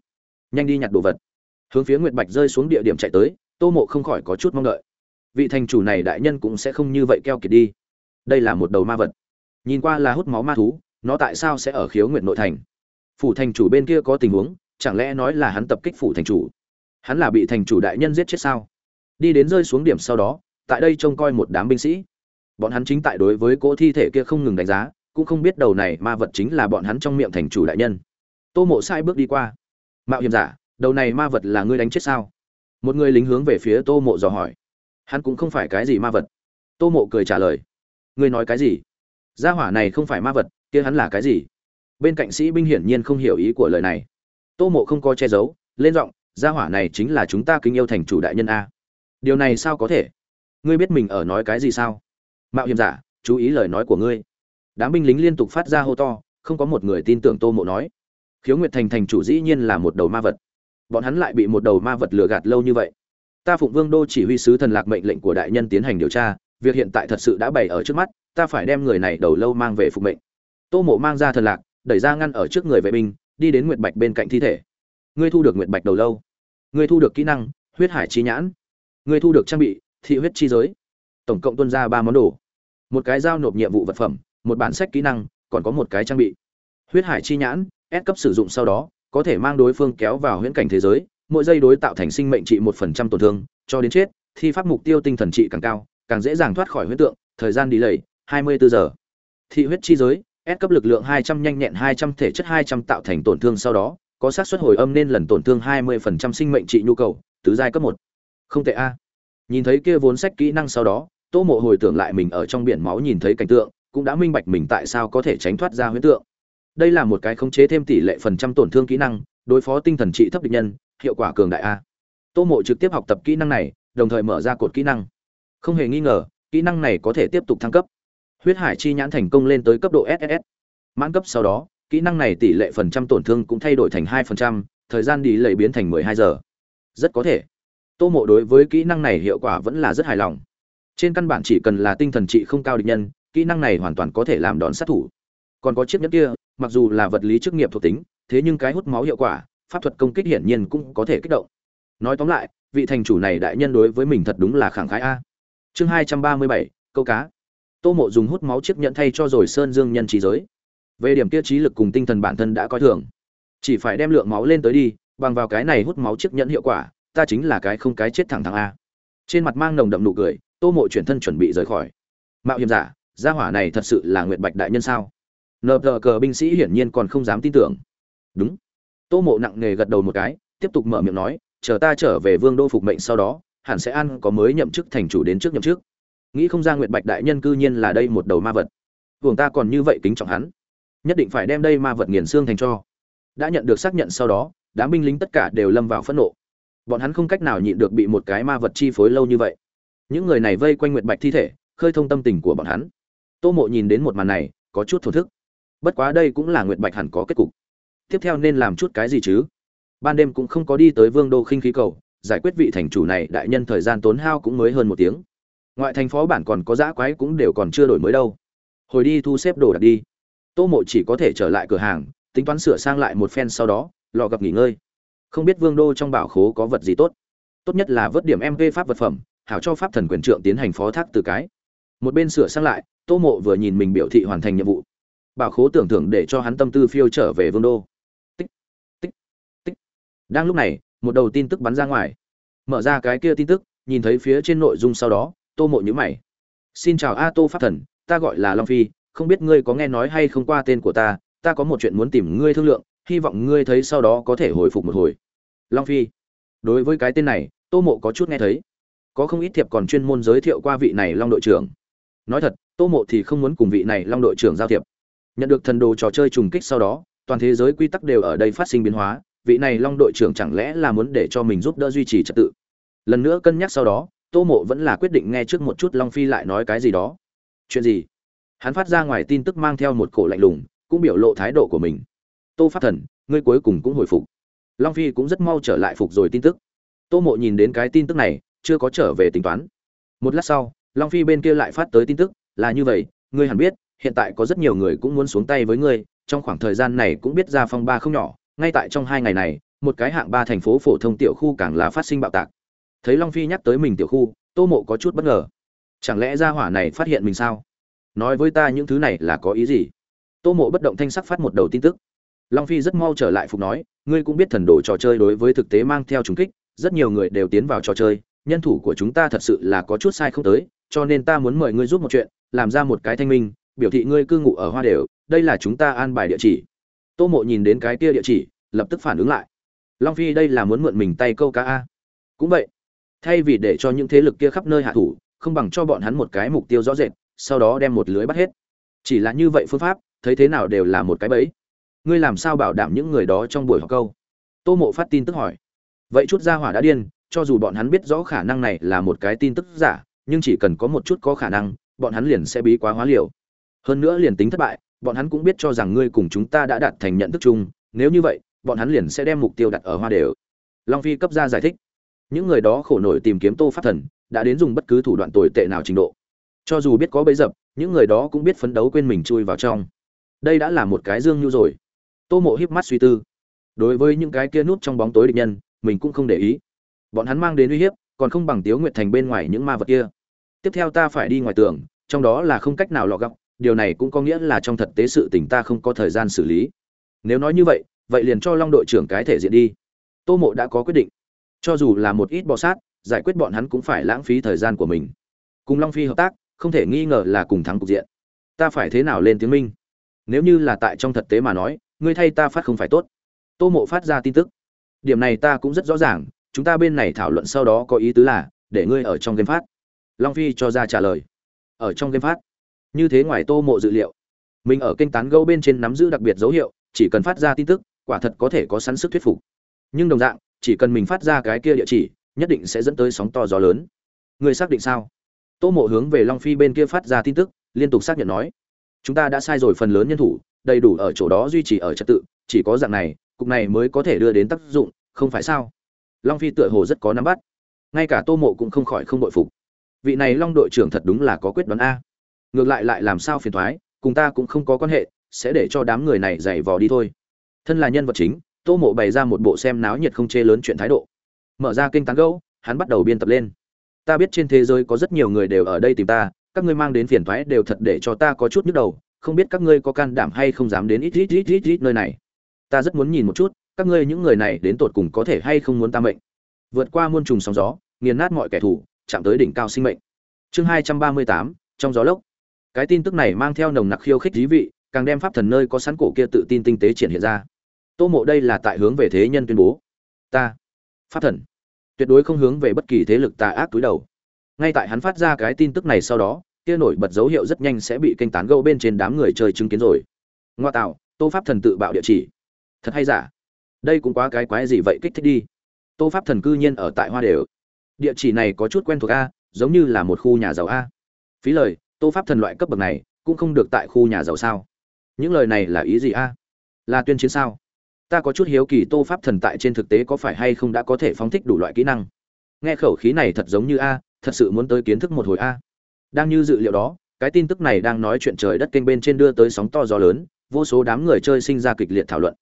Nhanh đi nhặt đồ vật. Hướng phía nguyệt bạch rơi xuống địa điểm chạy tới, tô mộ không khỏi có chút mong đợi. Vị thành chủ này đại nhân cũng sẽ không như vậy keo kiệt đi. Đây là một đầu ma vật. Nhìn qua là hút máu ma thú, nó tại sao sẽ ở khiếu nguyện nội thành? Phủ thành chủ bên kia có tình huống, chẳng lẽ nói là hắn tập kích phủ thành chủ? Hắn là bị thành chủ đại nhân giết chết sao? Đi đến rơi xuống điểm sau đó, tại đây trông coi một đám binh sĩ. Bọn hắn chính tại đối với cỗ thi thể kia không ngừng đánh giá, cũng không biết đầu này ma vật chính là bọn hắn trong miệng thành chủ đại nhân. Tô mộ sai bước đi qua. Mạo hiểm giả, đầu này ma vật là ngươi đánh chết sao? Một người lính hướng về phía tô mộ dò hỏi. Hắn cũng không phải cái gì ma vật. Tô mộ cười trả lời. Ngươi nói cái gì? Gia hỏa này không phải ma vật, kia hắn là cái gì? Bên cạnh sĩ binh hiển nhiên không hiểu ý của lời này. Tô mộ không có che giấu, lên giọng gia hỏa này chính là chúng ta kính yêu thành chủ đại nhân a. Điều này sao có thể? Ngươi biết mình ở nói cái gì sao? Mạo hiểm giả, chú ý lời nói của ngươi. Đám binh lính liên tục phát ra hô to, không có một người tin tưởng tô mộ nói. Khiếu nguyệt thành thành chủ dĩ nhiên là một đầu ma vật. Bọn hắn lại bị một đầu ma vật lừa gạt lâu như vậy. Ta phụng vương đô chỉ huy sứ thần lạc mệnh lệnh của đại nhân tiến hành điều tra, việc hiện tại thật sự đã bày ở trước mắt, ta phải đem người này đầu lâu mang về phục mệnh. Tô mộ mang ra thần lạc, đẩy ra ngăn ở trước người vệ binh, đi đến nguyệt bạch bên cạnh thi thể ngươi thu được nguyệt bạch đầu lâu. Ngươi thu được kỹ năng, huyết hải chi nhãn. Ngươi thu được trang bị, thị huyết chi giới. Tổng cộng tuân ra ba món đồ. Một cái giao nộp nhiệm vụ vật phẩm, một bản sách kỹ năng, còn có một cái trang bị. Huyết hải chi nhãn ép cấp sử dụng sau đó, có thể mang đối phương kéo vào huyễn cảnh thế giới, mỗi giây đối tạo thành sinh mệnh trị một phần trăm tổn thương, cho đến chết, thi pháp mục tiêu tinh thần trị càng cao, càng dễ dàng thoát khỏi huyễn tượng, thời gian đi lầy hai mươi bốn giờ. Thị huyết chi giới ép cấp lực lượng hai trăm nhanh nhẹn hai trăm thể chất hai trăm tạo thành tổn thương sau đó có xác suất hồi âm nên lần tổn thương hai mươi phần trăm sinh mệnh trị nhu cầu, tứ giai cấp một. Không tệ a. Nhìn thấy kia vốn sách kỹ năng sau đó, tô mộ hồi tưởng lại mình ở trong biển máu nhìn thấy cảnh tượng, cũng đã minh bạch mình tại sao có thể tránh thoát ra huyễn tượng. Đây là một cái khống chế thêm tỷ lệ phần trăm tổn thương kỹ năng, đối phó tinh thần trị thấp địch nhân, hiệu quả cường đại a. Tô mộ trực tiếp học tập kỹ năng này, đồng thời mở ra cột kỹ năng. Không hề nghi ngờ, kỹ năng này có thể tiếp tục thăng cấp. Huyết hải chi nhãn thành công lên tới cấp độ SSS. mãn cấp sau đó kỹ năng này tỷ lệ phần trăm tổn thương cũng thay đổi thành hai phần trăm, thời gian đi lệ biến thành mười hai giờ. Rất có thể. Tô mộ đối với kỹ năng này hiệu quả vẫn là rất hài lòng. Trên căn bản chỉ cần là tinh thần trị không cao địch nhân, kỹ năng này hoàn toàn có thể làm đòn sát thủ. Còn có chiếc nhẫn kia, mặc dù là vật lý chức nghiệp thuộc tính, thế nhưng cái hút máu hiệu quả, pháp thuật công kích hiển nhiên cũng có thể kích động. Nói tóm lại, vị thành chủ này đại nhân đối với mình thật đúng là khẳng khái a. Chương hai trăm ba mươi bảy, câu cá. Tô mộ dùng hút máu chiếc nhẫn thay cho rồi sơn dương nhân trí giới về điểm kia trí lực cùng tinh thần bản thân đã coi thường. Chỉ phải đem lượng máu lên tới đi, bằng vào cái này hút máu chiếc nhẫn hiệu quả, ta chính là cái không cái chết thẳng thẳng a. Trên mặt mang nồng đậm nụ cười, tô mộ chuyển thân chuẩn bị rời khỏi. Mạo hiểm giả, gia hỏa này thật sự là nguyệt bạch đại nhân sao? Nờ tờ cờ binh sĩ hiển nhiên còn không dám tin tưởng. Đúng. Tô mộ nặng nề gật đầu một cái, tiếp tục mở miệng nói, chờ ta trở về vương đô phục mệnh sau đó, hẳn sẽ ăn có mới nhậm chức thành chủ đến trước nhậm chức. Nghĩ không ra nguyệt bạch đại nhân cư nhiên là đây một đầu ma vật. Vùng ta còn như vậy kính trọng hắn nhất định phải đem đây ma vật nghiền xương thành cho. Đã nhận được xác nhận sau đó, đám binh lính tất cả đều lâm vào phẫn nộ. Bọn hắn không cách nào nhịn được bị một cái ma vật chi phối lâu như vậy. Những người này vây quanh nguyệt bạch thi thể, khơi thông tâm tình của bọn hắn. Tô mộ nhìn đến một màn này, có chút thổ thức. Bất quá đây cũng là nguyệt bạch hẳn có kết cục. Tiếp theo nên làm chút cái gì chứ? Ban đêm cũng không có đi tới vương đô khinh khí cầu, giải quyết vị thành chủ này đại nhân thời gian tốn hao cũng mới hơn một tiếng. Ngoại thành phó bản còn có giã quái cũng đều còn chưa đổi mới đâu. Hồi đi thu xếp đồ đạc đi tô mộ chỉ có thể trở lại cửa hàng, tính toán sửa sang lại một phen sau đó lò gặp nghỉ ngơi. Không biết vương đô trong bảo khố có vật gì tốt. Tốt nhất là vớt điểm mv pháp vật phẩm, hảo cho pháp thần quyền trượng tiến hành phó thác từ cái. Một bên sửa sang lại, tô mộ vừa nhìn mình biểu thị hoàn thành nhiệm vụ. Bảo khố tưởng thưởng để cho hắn tâm tư phiêu trở về vương đô. Tích tích tích. Đang lúc này, một đầu tin tức bắn ra ngoài. Mở ra cái kia tin tức, nhìn thấy phía trên nội dung sau đó, tô mộ nhữ mày. Xin chào a tô pháp thần, ta gọi là long phi không biết ngươi có nghe nói hay không qua tên của ta ta có một chuyện muốn tìm ngươi thương lượng, hy vọng ngươi thấy sau đó có thể hồi phục một hồi. Long phi, đối với cái tên này, tô mộ có chút nghe thấy. Có không ít thiệp còn chuyên môn giới thiệu qua vị này long đội trưởng. Nói thật, tô mộ thì không muốn cùng vị này long đội trưởng giao thiệp. Nhận được thần đồ trò chơi trùng kích sau đó, toàn thế giới quy tắc đều ở đây phát sinh biến hóa, vị này long đội trưởng chẳng lẽ là muốn để cho mình giúp đỡ duy trì trật tự? Lần nữa cân nhắc sau đó, tô mộ vẫn là quyết định nghe trước một chút long phi lại nói cái gì đó. Chuyện gì? Hắn phát ra ngoài tin tức mang theo một cổ lạnh lùng, cũng biểu lộ thái độ của mình. Tô phát thần, ngươi cuối cùng cũng hồi phục. Long phi cũng rất mau trở lại phục rồi tin tức. Tô mộ nhìn đến cái tin tức này, chưa có trở về tính toán. Một lát sau, long phi bên kia lại phát tới tin tức, là như vậy, ngươi hẳn biết, hiện tại có rất nhiều người cũng muốn xuống tay với ngươi, trong khoảng thời gian này cũng biết ra phong ba không nhỏ, ngay tại trong hai ngày này, một cái hạng ba thành phố phổ thông tiểu khu càng là phát sinh bạo tạc. Thấy long phi nhắc tới mình tiểu khu, tô mộ có chút bất ngờ. Chẳng lẽ ra hỏa này phát hiện mình sao? Nói với ta những thứ này là có ý gì? Tô mộ bất động thanh sắc phát một đầu tin tức. Long phi rất mau trở lại phục nói, ngươi cũng biết thần đồ trò chơi đối với thực tế mang theo trùng kích, rất nhiều người đều tiến vào trò chơi, nhân thủ của chúng ta thật sự là có chút sai không tới, cho nên ta muốn mời ngươi giúp một chuyện, làm ra một cái thanh minh, biểu thị ngươi cư ngụ ở hoa đều, đây là chúng ta an bài địa chỉ. Tô mộ nhìn đến cái kia địa chỉ, lập tức phản ứng lại. Long phi, đây là muốn mượn mình tay câu cá a. Cũng vậy, thay vì để cho những thế lực kia khắp nơi hạ thủ, không bằng cho bọn hắn một cái mục tiêu rõ rệt sau đó đem một lưới bắt hết. Chỉ là như vậy phương pháp, thấy thế nào đều là một cái bẫy. Ngươi làm sao bảo đảm những người đó trong buổi họp câu? Tô mộ phát tin tức hỏi. Vậy chút gia hỏa đã điên, cho dù bọn hắn biết rõ khả năng này là một cái tin tức giả, nhưng chỉ cần có một chút có khả năng, bọn hắn liền sẽ bí quá hóa liều. Hơn nữa liền tính thất bại, bọn hắn cũng biết cho rằng ngươi cùng chúng ta đã đạt thành nhận thức chung, nếu như vậy, bọn hắn liền sẽ đem mục tiêu đặt ở hoa đều. Long phi cấp ra giải thích. Những người đó khổ nổi tìm kiếm tô pháp thần, đã đến dùng bất cứ thủ đoạn tồi tệ nào trình độ cho dù biết có bấy dập, những người đó cũng biết phấn đấu quên mình chui vào trong. Đây đã là một cái dương nhu rồi. Tô mộ híp mắt suy tư. Đối với những cái kia nút trong bóng tối địch nhân, mình cũng không để ý. Bọn hắn mang đến uy hiếp, còn không bằng tiếu nguyệt thành bên ngoài những ma vật kia. Tiếp theo ta phải đi ngoài tường, trong đó là không cách nào lọ gọc điều này cũng có nghĩa là trong thực tế sự tình ta không có thời gian xử lý. Nếu nói như vậy vậy liền cho long đội trưởng cái thể diện đi. Tô mộ đã có quyết định. Cho dù là một ít bọ sát, giải quyết bọn hắn cũng phải lãng phí thời gian của mình. Cùng long phi hợp tác không thể nghi ngờ là cùng thắng cục diện. Ta phải thế nào lên tiếng minh? Nếu như là tại trong thực tế mà nói, ngươi thay ta phát không phải tốt. Tô mộ phát ra tin tức. Điểm này ta cũng rất rõ ràng, chúng ta bên này thảo luận sau đó có ý tứ là, để ngươi ở trong game phát. Long phi cho ra trả lời. Ở trong game phát. Như thế ngoài tô mộ dự liệu. Mình ở kênh tán gẫu bên trên nắm giữ đặc biệt dấu hiệu, chỉ cần phát ra tin tức, quả thật có thể có sẵn sức thuyết phục. Nhưng đồng dạng, chỉ cần mình phát ra cái kia địa chỉ, nhất định sẽ dẫn tới sóng to gió lớn. Ngươi xác định sao? Tô mộ hướng về long phi bên kia phát ra tin tức, liên tục xác nhận nói, chúng ta đã sai rồi phần lớn nhân thủ, đầy đủ ở chỗ đó duy trì ở trật tự, chỉ có dạng này, cục này mới có thể đưa đến tác dụng, không phải sao? Long phi tựa hồ rất có nắm bắt. Ngay cả tô mộ cũng không khỏi không bội phục. Vị này long đội trưởng thật đúng là có quyết đoán a. Ngược lại lại làm sao phiền thoái cùng ta cũng không có quan hệ, sẽ để cho đám người này giày vò đi thôi. Thân là nhân vật chính, tô mộ bày ra một bộ xem náo nhiệt không chê lớn chuyện thái độ. Mở ra kênh tán gẫu, hắn bắt đầu biên tập lên ta biết trên thế giới có rất nhiều người đều ở đây tìm ta, các ngươi mang đến phiền thoái đều thật để cho ta có chút nhức đầu, không biết các ngươi có can đảm hay không dám đến ít ít ít ít ít nơi này. Ta rất muốn nhìn một chút, các ngươi những người này đến tột cùng có thể hay không muốn ta mệnh. Vượt qua muôn trùng sóng gió, nghiền nát mọi kẻ thù, chạm tới đỉnh cao sinh mệnh. Chương hai trăm ba mươi tám, trong gió lốc. Cái tin tức này mang theo nồng nặc khiêu khích dí vị, càng đem pháp thần nơi có sẵn cổ kia tự tin tinh tế triển hiện ra. Tô mộ đây là tại hướng về thế nhân tuyên bố. Ta, pháp thần tuyệt đối không hướng về bất kỳ thế lực tà ác túi đầu. Ngay tại hắn phát ra cái tin tức này sau đó, kia nổi bật dấu hiệu rất nhanh sẽ bị kênh tán gẫu bên trên đám người chơi chứng kiến rồi. Ngoa tạo, tô pháp thần tự bạo địa chỉ. Thật hay giả? Đây cũng quá cái quái gì vậy kích thích đi. Tô pháp thần cư nhiên ở tại hoa đều. Địa chỉ này có chút quen thuộc a, giống như là một khu nhà giàu a. Phí lời, tô pháp thần loại cấp bậc này cũng không được tại khu nhà giàu sao. Những lời này là ý gì a? Là tuyên chiến sao? Ta có chút hiếu kỳ tô pháp thần tại trên thực tế có phải hay không đã có thể phóng thích đủ loại kỹ năng. Nghe khẩu khí này thật giống như a thật sự muốn tới kiến thức một hồi a. Đang như dự liệu đó cái tin tức này đang nói chuyện trời đất kênh bên trên đưa tới sóng to gió lớn vô số đám người chơi sinh ra kịch liệt thảo luận.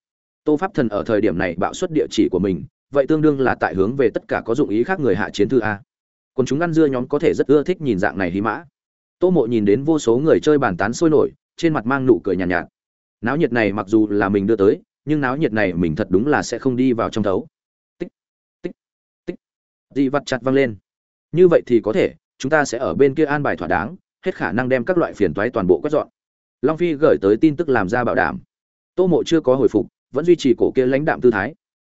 Tô pháp thần ở thời điểm này bạo xuất địa chỉ của mình vậy tương đương là tại hướng về tất cả có dụng ý khác người hạ chiến thư a. Còn chúng ăn dưa nhóm có thể rất ưa thích nhìn dạng này hí mã. Tô mộ nhìn đến vô số người chơi bàn tán sôi nổi trên mặt mang nụ cười nhàn nhạt, nhạt. Náo nhiệt này mặc dù là mình đưa tới nhưng náo nhiệt này mình thật đúng là sẽ không đi vào trong thấu. Tích tích tích. Dị vặt chặt văng lên. Như vậy thì có thể, chúng ta sẽ ở bên kia an bài thỏa đáng, hết khả năng đem các loại phiền toái toàn bộ quét dọn. Long phi gửi tới tin tức làm ra bảo đảm. Tô mộ chưa có hồi phục, vẫn duy trì cổ kia lãnh đạm tư thái.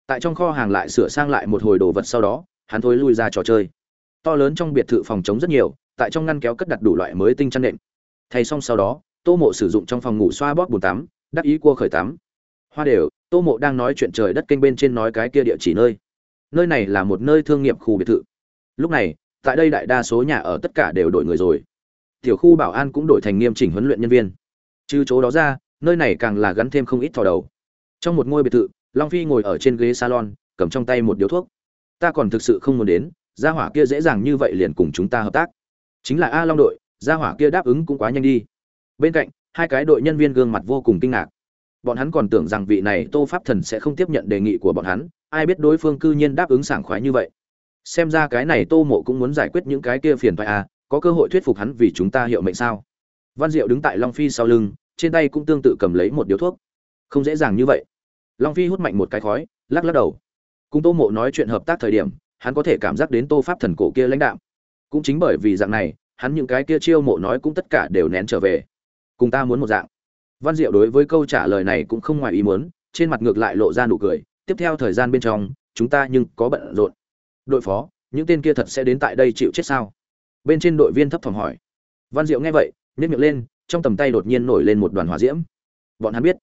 Tại trong kho hàng lại sửa sang lại một hồi đồ vật sau đó, hắn thối lui ra trò chơi. To lớn trong biệt thự phòng chống rất nhiều, tại trong ngăn kéo cất đặt đủ loại mới tinh chăn nệm. Thay xong sau đó, tô mộ sử dụng trong phòng ngủ xoa bóp bùn tắm, đắc ý cua khởi tắm hoa đều, tô mộ đang nói chuyện trời đất kênh bên trên nói cái kia địa chỉ nơi. Nơi này là một nơi thương nghiệp khu biệt thự. Lúc này, tại đây đại đa số nhà ở tất cả đều đổi người rồi. Tiểu khu bảo an cũng đổi thành nghiêm chỉnh huấn luyện nhân viên. Trừ chỗ đó ra, nơi này càng là gắn thêm không ít thò đầu. Trong một ngôi biệt thự, long phi ngồi ở trên ghế salon, cầm trong tay một điếu thuốc. Ta còn thực sự không muốn đến, gia hỏa kia dễ dàng như vậy liền cùng chúng ta hợp tác. Chính là a long đội, gia hỏa kia đáp ứng cũng quá nhanh đi. Bên cạnh, hai cái đội nhân viên gương mặt vô cùng kinh ngạc bọn hắn còn tưởng rằng vị này tô pháp thần sẽ không tiếp nhận đề nghị của bọn hắn, ai biết đối phương cư nhiên đáp ứng sảng khoái như vậy. Xem ra cái này tô mộ cũng muốn giải quyết những cái kia phiền thoại à có cơ hội thuyết phục hắn vì chúng ta hiệu mệnh sao? Văn diệu đứng tại long phi sau lưng, trên tay cũng tương tự cầm lấy một điếu thuốc. Không dễ dàng như vậy. Long phi hút mạnh một cái khói, lắc lắc đầu. Cùng tô mộ nói chuyện hợp tác thời điểm, hắn có thể cảm giác đến tô pháp thần cổ kia lãnh đạm. Cũng chính bởi vì dạng này, hắn những cái kia chiêu mộ nói cũng tất cả đều nén trở về. Cùng ta muốn một dạng văn diệu đối với câu trả lời này cũng không ngoài ý muốn, trên mặt ngược lại lộ ra nụ cười, tiếp theo thời gian bên trong, chúng ta nhưng có bận rộn. Đội phó, những tên kia thật sẽ đến tại đây chịu chết sao? Bên trên đội viên thấp thỏm hỏi. Văn diệu nghe vậy, nhếch miệng lên, trong tầm tay đột nhiên nổi lên một đoàn hỏa diễm. Bọn hắn biết,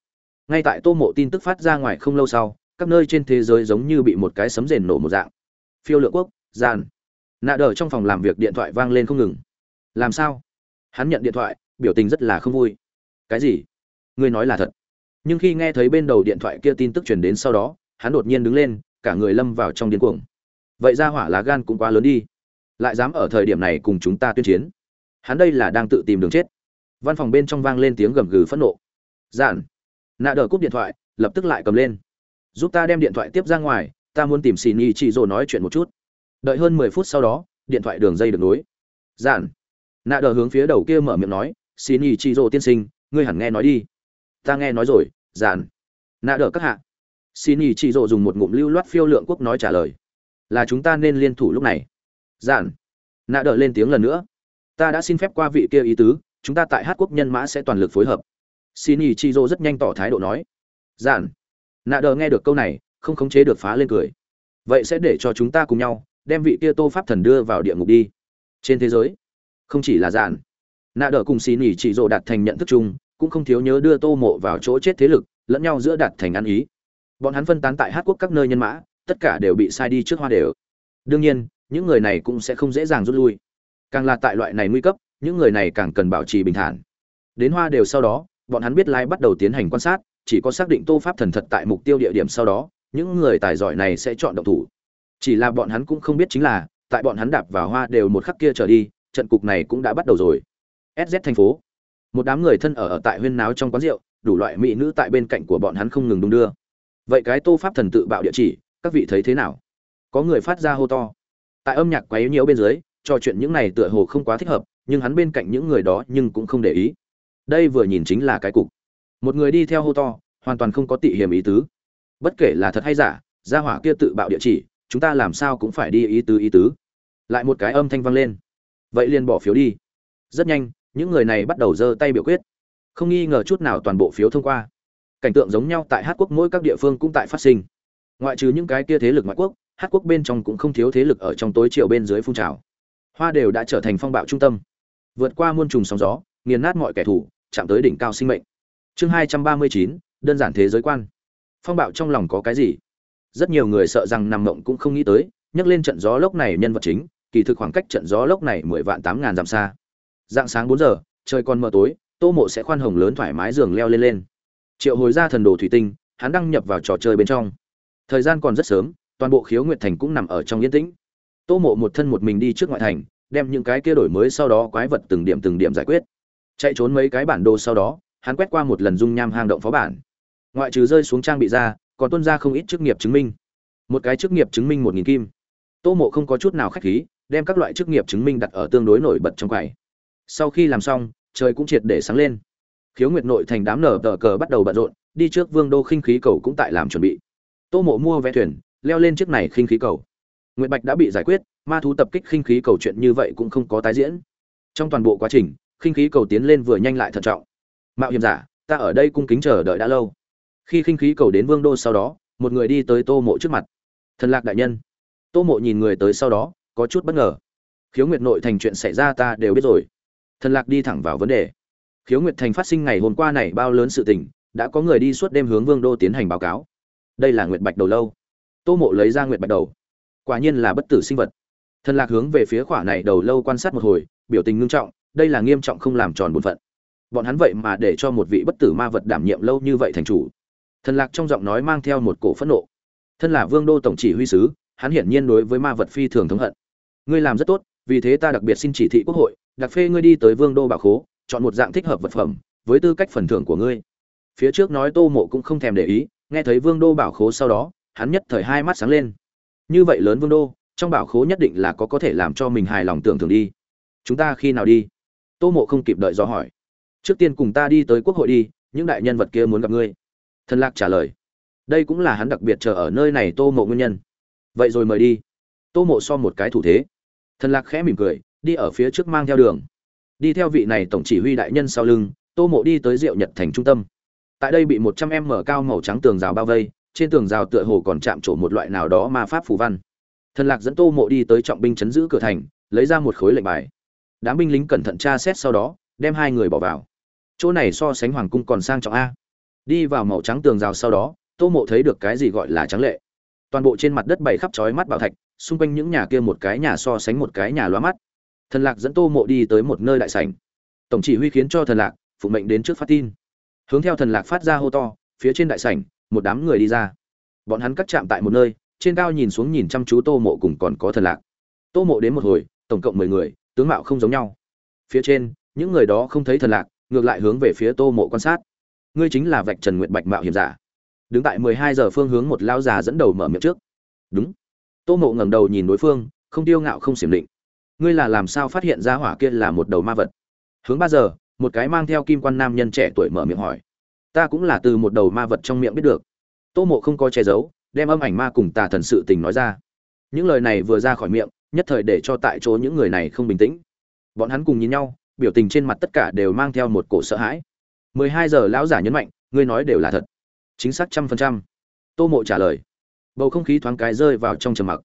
ngay tại tô mộ tin tức phát ra ngoài không lâu sau, các nơi trên thế giới giống như bị một cái sấm rền nổ một dạng. Phiêu lượng quốc, giàn. nạ đờ trong phòng làm việc điện thoại vang lên không ngừng. Làm sao? Hắn nhận điện thoại, biểu tình rất là không vui. Cái gì? Ngươi nói là thật. Nhưng khi nghe thấy bên đầu điện thoại kia tin tức truyền đến sau đó, hắn đột nhiên đứng lên, cả người lâm vào trong điên cuồng. Vậy ra hỏa lá gan cũng quá lớn đi. Lại dám ở thời điểm này cùng chúng ta tuyên chiến. Hắn đây là đang tự tìm đường chết. Văn phòng bên trong vang lên tiếng gầm gừ phẫn nộ. Giản. Nạ đờ cúp điện thoại, lập tức lại cầm lên. Giúp ta đem điện thoại tiếp ra ngoài, ta muốn tìm xì nhi chị rồ nói chuyện một chút. Đợi hơn mười phút sau đó, điện thoại đường dây được nối. Giản. Nạ đờ hướng phía đầu kia mở miệng nói xì nhi chị rồ tiên sinh, ngươi hẳn nghe nói đi ta nghe nói rồi, giản. Nạ đờ các hạ. Xin ý chị rộ dùng một ngụm lưu loát phiêu lượng quốc nói trả lời. Là chúng ta nên liên thủ lúc này. Giản. Nạ đờ lên tiếng lần nữa. Ta đã xin phép qua vị kia ý tứ, chúng ta tại hát quốc nhân mã sẽ toàn lực phối hợp. Xin ý chi rộ rất nhanh tỏ thái độ nói. Giản. Nạ đờ nghe được câu này, không khống chế được phá lên cười. Vậy sẽ để cho chúng ta cùng nhau, đem vị kia tô pháp thần đưa vào địa ngục đi. Trên thế giới, không chỉ là giản. Nạ đờ cùng xin ý chị rộ đạt thành nhận thức chung cũng không thiếu nhớ đưa tô mộ vào chỗ chết thế lực, lẫn nhau giữa đạt thành ăn ý. Bọn hắn phân tán tại hát quốc các nơi nhân mã, tất cả đều bị sai đi trước hoa đều. Đương nhiên, những người này cũng sẽ không dễ dàng rút lui. Càng là tại loại này nguy cấp, những người này càng cần bảo trì bình thản. Đến hoa đều sau đó, bọn hắn biết lai bắt đầu tiến hành quan sát, chỉ có xác định tô pháp thần thật tại mục tiêu địa điểm sau đó, những người tài giỏi này sẽ chọn động thủ. Chỉ là bọn hắn cũng không biết chính là, tại bọn hắn đạp vào hoa đều một khắc kia trở đi, trận cục này cũng đã bắt đầu rồi. Sz thành phố một đám người thân ở ở tại huyên náo trong quán rượu, đủ loại mỹ nữ tại bên cạnh của bọn hắn không ngừng đung đưa. Vậy cái tô pháp thần tự bạo địa chỉ, các vị thấy thế nào? Có người phát ra hô to. Tại âm nhạc quấy nhiễu bên dưới, trò chuyện những này tựa hồ không quá thích hợp, nhưng hắn bên cạnh những người đó nhưng cũng không để ý. Đây vừa nhìn chính là cái cục. Một người đi theo hô to, hoàn toàn không có tị hiểm ý tứ. Bất kể là thật hay giả, gia hỏa kia tự bạo địa chỉ, chúng ta làm sao cũng phải đi ý tứ ý tứ. Lại một cái âm thanh vang lên. Vậy liền bỏ phiếu đi. Rất nhanh những người này bắt đầu giơ tay biểu quyết. Không nghi ngờ chút nào toàn bộ phiếu thông qua. Cảnh tượng giống nhau tại hát quốc, mỗi các địa phương cũng tại phát sinh. Ngoại trừ những cái kia thế lực ngoại quốc, hát quốc bên trong cũng không thiếu thế lực ở trong tối chiều bên dưới phun trào. Hoa đều đã trở thành phong bạo trung tâm. Vượt qua muôn trùng sóng gió, nghiền nát mọi kẻ thù, chạm tới đỉnh cao sinh mệnh. Chương hai trăm ba mươi chín, đơn giản thế giới quan. Phong bạo trong lòng có cái gì? Rất nhiều người sợ rằng nằm mộng cũng không nghĩ tới, nhắc lên trận gió lốc này nhân vật chính, kỳ thực khoảng cách trận gió lốc này mười vạn tám ngàn dặm xa dạng sáng bốn giờ, trời còn mờ tối, tô mộ sẽ khoan hồng lớn thoải mái giường leo lên lên. Triệu hồi ra thần đồ thủy tinh, hắn đăng nhập vào trò chơi bên trong. Thời gian còn rất sớm, toàn bộ khiếu nguyệt thành cũng nằm ở trong yên tĩnh. Tô mộ một thân một mình đi trước ngoại thành, đem những cái kia đổi mới sau đó quái vật từng điểm từng điểm giải quyết. Chạy trốn mấy cái bản đồ sau đó, hắn quét qua một lần dung nham hang động phó bản. Ngoại trừ rơi xuống trang bị ra, còn tuân ra không ít chức nghiệp chứng minh. Một cái chức nghiệp chứng minh một nghìn kim. Tô mộ không có chút nào khách khí, đem các loại chức nghiệp chứng minh đặt ở tương đối nổi bật trong quầy sau khi làm xong, trời cũng triệt để sáng lên. Khiếu nguyệt nội thành đám nở tờ cờ bắt đầu bận rộn, đi trước vương đô khinh khí cầu cũng tại làm chuẩn bị. Tô mộ mua vé thuyền, leo lên chiếc này khinh khí cầu. Nguyệt bạch đã bị giải quyết, ma thú tập kích khinh khí cầu chuyện như vậy cũng không có tái diễn. Trong toàn bộ quá trình, khinh khí cầu tiến lên vừa nhanh lại thận trọng. Mạo hiểm giả, ta ở đây cung kính chờ đợi đã lâu. Khi khinh khí cầu đến vương đô sau đó, một người đi tới tô mộ trước mặt. Thần lạc đại nhân. Tô mộ nhìn người tới sau đó, có chút bất ngờ. Khiếu nguyệt nội thành chuyện xảy ra ta đều biết rồi thần lạc đi thẳng vào vấn đề. Khiếu nguyệt thành phát sinh ngày hôm qua này bao lớn sự tình, đã có người đi suốt đêm hướng vương đô tiến hành báo cáo. Đây là nguyệt bạch đầu lâu. Tô mộ lấy ra nguyệt bạch đầu. Quả nhiên là bất tử sinh vật. Thần lạc hướng về phía khỏa này đầu lâu quan sát một hồi, biểu tình nghiêm trọng, đây là nghiêm trọng không làm tròn bổn phận. Bọn hắn vậy mà để cho một vị bất tử ma vật đảm nhiệm lâu như vậy thành chủ. Thần lạc trong giọng nói mang theo một cổ phẫn nộ. Thân là vương đô tổng chỉ huy sứ, hắn hiển nhiên đối với ma vật phi thường thống hận. Ngươi làm rất tốt, vì thế ta đặc biệt xin chỉ thị quốc hội đặc phê ngươi đi tới vương đô bảo khố, chọn một dạng thích hợp vật phẩm, với tư cách phần thưởng của ngươi. Phía trước nói tô mộ cũng không thèm để ý, nghe thấy vương đô bảo khố sau đó, hắn nhất thời hai mắt sáng lên. Như vậy lớn vương đô, trong bảo khố nhất định là có có thể làm cho mình hài lòng tưởng tượng đi. Chúng ta khi nào đi? Tô mộ không kịp đợi do hỏi. Trước tiên cùng ta đi tới quốc hội đi, những đại nhân vật kia muốn gặp ngươi. Thần lạc trả lời. Đây cũng là hắn đặc biệt chờ ở nơi này tô mộ nguyên nhân. Vậy rồi mời đi. Tô mộ so một cái thủ thế. Thần lạc khẽ mỉm cười đi ở phía trước mang theo đường. Đi theo vị này tổng chỉ huy đại nhân sau lưng, tô mộ đi tới diệu nhật thành trung tâm. Tại đây bị một trăm em mở cao màu trắng tường rào bao vây, trên tường rào tựa hồ còn chạm trổ một loại nào đó ma pháp phù văn. Thần lạc dẫn tô mộ đi tới trọng binh chấn giữ cửa thành, lấy ra một khối lệnh bài. Đám binh lính cẩn thận tra xét sau đó, đem hai người bỏ vào. Chỗ này so sánh hoàng cung còn sang trọng a. Đi vào màu trắng tường rào sau đó, tô mộ thấy được cái gì gọi là trắng lệ. Toàn bộ trên mặt đất bày khắp trói mắt bảo thạch, xung quanh những nhà kia một cái nhà so sánh một cái nhà loa mắt thần lạc dẫn tô mộ đi tới một nơi đại sảnh. Tổng chỉ huy khiến cho thần lạc phụ mệnh đến trước phát tin. Hướng theo thần lạc phát ra hô to, phía trên đại sảnh, một đám người đi ra. Bọn hắn cắt chạm tại một nơi, trên cao nhìn xuống nhìn chăm chú tô mộ cùng còn có thần lạc. Tô mộ đến một hồi, tổng cộng mười người, tướng mạo không giống nhau. Phía trên, những người đó không thấy thần lạc, ngược lại hướng về phía tô mộ quan sát. Ngươi chính là vạch trần nguyện bạch mạo hiểm giả. Đứng tại mười hai giờ phương hướng một lao già dẫn đầu mở miệng trước. Đúng. Tô mộ ngẩng đầu nhìn đối phương, không tiêu ngạo không xiểm định ngươi là làm sao phát hiện ra hỏa kia là một đầu ma vật? Hướng ba giờ, một cái mang theo kim quan nam nhân trẻ tuổi mở miệng hỏi. Ta cũng là từ một đầu ma vật trong miệng biết được. Tô mộ không có che giấu, đem âm ảnh ma cùng tà thần sự tình nói ra. Những lời này vừa ra khỏi miệng, nhất thời để cho tại chỗ những người này không bình tĩnh. Bọn hắn cùng nhìn nhau, biểu tình trên mặt tất cả đều mang theo một cổ sợ hãi. Mười hai giờ, lão giả nhấn mạnh, ngươi nói đều là thật. Chính xác trăm phần trăm. Tô mộ trả lời. Bầu không khí thoáng cái rơi vào trong trầm mặc.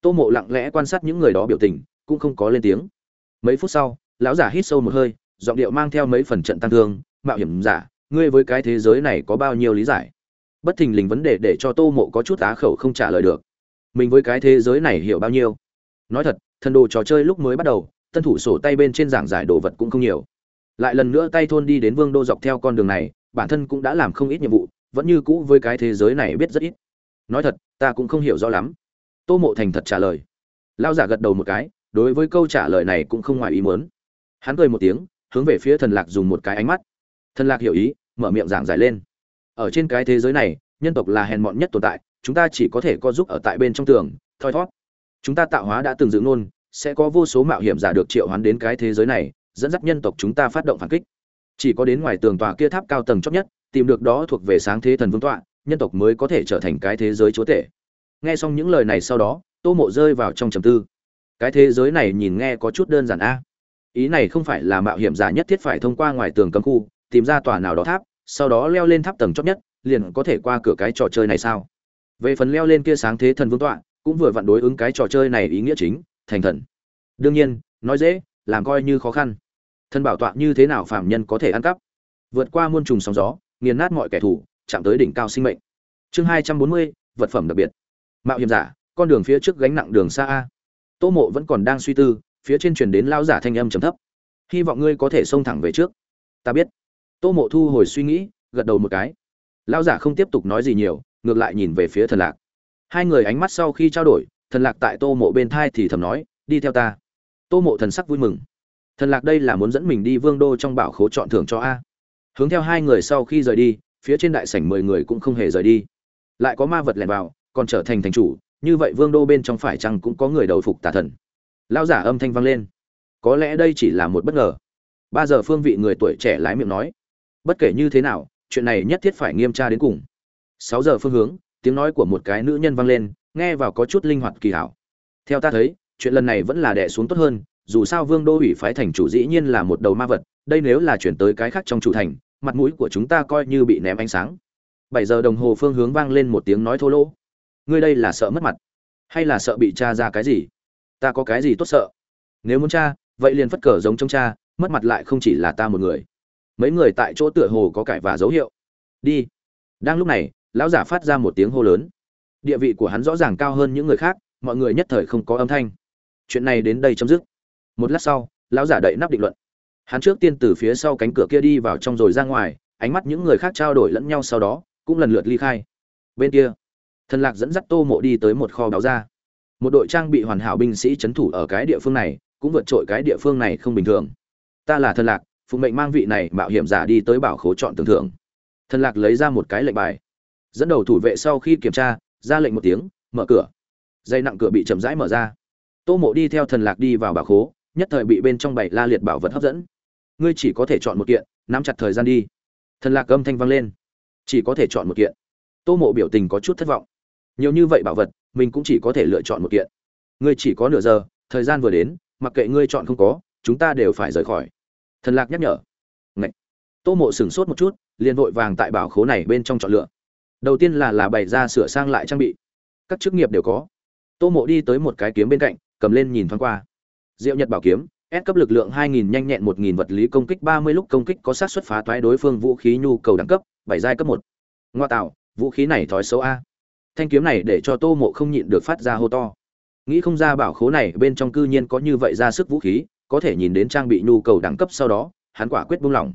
Tô mộ lặng lẽ quan sát những người đó biểu tình cũng không có lên tiếng. Mấy phút sau, lão giả hít sâu một hơi, giọng điệu mang theo mấy phần trận tăng thương, mạo hiểm giả, ngươi với cái thế giới này có bao nhiêu lý giải? Bất thình lình vấn đề để cho tô mộ có chút á khẩu không trả lời được. Mình với cái thế giới này hiểu bao nhiêu? Nói thật, thần đồ trò chơi lúc mới bắt đầu, tân thủ sổ tay bên trên giảng giải đồ vật cũng không nhiều. Lại lần nữa tay thôn đi đến vương đô dọc theo con đường này, bản thân cũng đã làm không ít nhiệm vụ, vẫn như cũ với cái thế giới này biết rất ít. Nói thật, ta cũng không hiểu rõ lắm. Tô mộ thành thật trả lời. Lao giả gật đầu một cái đối với câu trả lời này cũng không ngoài ý muốn. Hắn cười một tiếng, hướng về phía thần lạc dùng một cái ánh mắt. Thần lạc hiểu ý, mở miệng giảng giải lên. Ở trên cái thế giới này, nhân tộc là hèn mọn nhất tồn tại, chúng ta chỉ có thể co giúp ở tại bên trong tường, thoi thót chúng ta tạo hóa đã từng dự ngôn sẽ có vô số mạo hiểm giả được triệu hoán đến cái thế giới này, dẫn dắt nhân tộc chúng ta phát động phản kích. Chỉ có đến ngoài tường tòa kia tháp cao tầng chót nhất, tìm được đó thuộc về sáng thế thần vương tọa, nhân tộc mới có thể trở thành cái thế giới chúa tể. Nghe xong những lời này sau đó, tô mộ rơi vào trong trầm tư cái thế giới này nhìn nghe có chút đơn giản a. Ý này không phải là mạo hiểm giả nhất thiết phải thông qua ngoài tường cấm khu, tìm ra tòa nào đó tháp, sau đó leo lên tháp tầng chót nhất, liền có thể qua cửa cái trò chơi này sao? Về phần leo lên kia sáng thế thần vương tọa, cũng vừa vặn đối ứng cái trò chơi này ý nghĩa chính, thành thần. Đương nhiên, nói dễ, làm coi như khó khăn. Thân bảo tọa như thế nào phạm nhân có thể ăn cắp? Vượt qua muôn trùng sóng gió, nghiền nát mọi kẻ thù, chạm tới đỉnh cao sinh mệnh. Chương hai trăm bốn mươi, vật phẩm đặc biệt. Mạo hiểm giả, con đường phía trước gánh nặng đường xa a tô mộ vẫn còn đang suy tư, phía trên truyền đến lao giả thanh âm trầm thấp. Hy vọng ngươi có thể xông thẳng về trước. Ta biết. Tô mộ thu hồi suy nghĩ, gật đầu một cái. Lao giả không tiếp tục nói gì nhiều, ngược lại nhìn về phía thần lạc. Hai người ánh mắt sau khi trao đổi, thần lạc tại tô mộ bên thai thì thầm nói, đi theo ta. Tô mộ thần sắc vui mừng. Thần lạc đây là muốn dẫn mình đi vương đô trong bảo khố chọn thưởng cho a. Hướng theo hai người sau khi rời đi, phía trên đại sảnh mười người cũng không hề rời đi. Lại có ma vật lẻn vào, còn trở thành thành chủ như vậy vương đô bên trong phải chăng cũng có người đầu phục tà thần? Lao giả âm thanh vang lên. Có lẽ đây chỉ là một bất ngờ. Ba giờ phương vị người tuổi trẻ lái miệng nói, bất kể như thế nào, chuyện này nhất thiết phải nghiêm tra đến cùng. Sáu giờ phương hướng, tiếng nói của một cái nữ nhân vang lên, nghe vào có chút linh hoạt kỳ hảo. Theo ta thấy, chuyện lần này vẫn là đẻ xuống tốt hơn, dù sao vương đô ủy phái thành chủ dĩ nhiên là một đầu ma vật, đây nếu là chuyển tới cái khác trong chủ thành, mặt mũi của chúng ta coi như bị ném ánh sáng. Bảy giờ đồng hồ phương hướng vang lên một tiếng nói thô lỗ ngươi đây là sợ mất mặt, hay là sợ bị cha ra cái gì? Ta có cái gì tốt sợ? Nếu muốn cha, vậy liền phất cờ giống trong cha, mất mặt lại không chỉ là ta một người. Mấy người tại chỗ tựa hồ có cải và dấu hiệu. Đi. Đang lúc này, lão giả phát ra một tiếng hô lớn. Địa vị của hắn rõ ràng cao hơn những người khác, mọi người nhất thời không có âm thanh. Chuyện này đến đây chấm dứt. Một lát sau, lão giả đậy nắp định luận. Hắn trước tiên từ phía sau cánh cửa kia đi vào trong rồi ra ngoài, ánh mắt những người khác trao đổi lẫn nhau sau đó, cũng lần lượt ly khai. Bên kia thần lạc dẫn dắt tô mộ đi tới một kho báo ra một đội trang bị hoàn hảo binh sĩ c h ấ n thủ ở cái địa phương này, cũng vượt trội cái địa phương này không bình thường. Ta là thần lạc, phụ mệnh mang vị này mạo hiểm giả đi tới bảo khố chọn tưởng thưởng thần lạc lấy ra một cái lệnh bài, dẫn đầu thủ vệ sau khi kiểm tra, ra lệnh một tiếng, mở cửa. Dây nặng cửa bị chậm rãi mở ra. Tô mộ đi theo thần lạc đi vào bảo khố, nhất thời bị bên trong bảy la liệt bảo vật hấp dẫn. Ngươi chỉ có thể chọn một kiện, nắm chặt thời gian đi. Thần lạc âm thanh vang lên. Chỉ có thể chọn một kiện. Tô mộ biểu tình có chút thất vọng nhiều như vậy bảo vật mình cũng chỉ có thể lựa chọn một kiện. Ngươi chỉ có nửa giờ thời gian vừa đến mặc kệ ngươi chọn không có chúng ta đều phải rời khỏi. Thần lạc nhắc nhở. Ngậy. tô mộ sửng sốt một chút liền vội vàng tại bảo khố này bên trong chọn lựa. Đầu tiên là là bày ra sửa sang lại trang bị. Các chức nghiệp đều có. Tô mộ đi tới một cái kiếm bên cạnh cầm lên nhìn thoáng qua. Diệu nhật bảo kiếm S cấp lực lượng 2000 nhanh nhẹn 1000 vật lý công kích 30 lúc công kích có xác suất phá toái đối phương vũ khí nhu cầu đẳng cấp, 7 giai cấp 1. Ngoa tạo, vũ khí này thói xấu a. Thanh kiếm này để cho Tô Mộ không nhịn được phát ra hô to. Nghĩ không ra bảo khố này bên trong cư nhiên có như vậy ra sức vũ khí, có thể nhìn đến trang bị nhu cầu đẳng cấp sau đó, hắn quả quyết buông lỏng.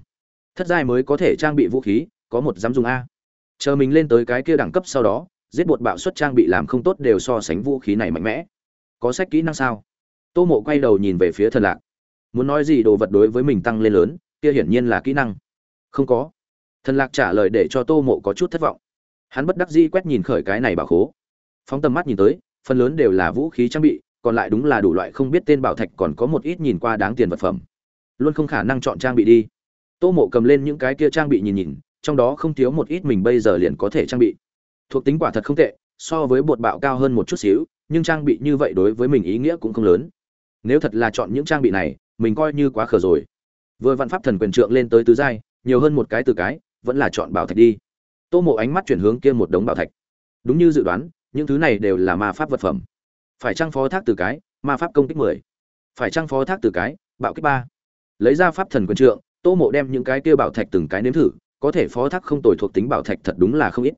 Thất giai mới có thể trang bị vũ khí, có một dám dùng a. Chờ mình lên tới cái kia đẳng cấp sau đó, giết bột bạo suất trang bị làm không tốt đều so sánh vũ khí này mạnh mẽ. Có sách kỹ năng sao? Tô Mộ quay đầu nhìn về phía Thần Lạc muốn nói gì đồ vật đối với mình tăng lên lớn kia hiển nhiên là kỹ năng không có thần lạc trả lời để cho tô mộ có chút thất vọng hắn bất đắc dĩ quét nhìn khởi cái này bảo khố. Phóng tầm mắt nhìn tới, phần lớn đều là vũ khí trang bị, còn lại đúng là đủ loại không biết tên bảo thạch còn có một ít nhìn qua đáng tiền vật phẩm. Luôn không khả năng chọn trang bị đi. Tô mộ cầm lên những cái kia trang bị nhìn nhìn, trong đó không thiếu một ít mình bây giờ liền có thể trang bị. Thuộc tính quả thật không tệ, so với bột bạo cao hơn một chút xíu, nhưng trang bị như vậy đối với mình ý nghĩa cũng không lớn. Nếu thật là chọn những trang bị này, mình coi như quá khờ rồi. Vừa văn pháp thần quyền trượng lên tới tứ giai, nhiều hơn một cái từ cái, vẫn là chọn bảo thạch đi tô mộ ánh mắt chuyển hướng kia một đống bảo thạch. Đúng như dự đoán, những thứ này đều là ma pháp vật phẩm. Phải trang phó thác từ cái, ma pháp công kích mười? Phải trang phó thác từ cái, bạo kích ba? Lấy ra pháp thần quyền trượng, tô mộ đem những cái kia bảo thạch từng cái nếm thử, có thể phó thác không tồi thuộc tính bảo thạch thật đúng là không ít.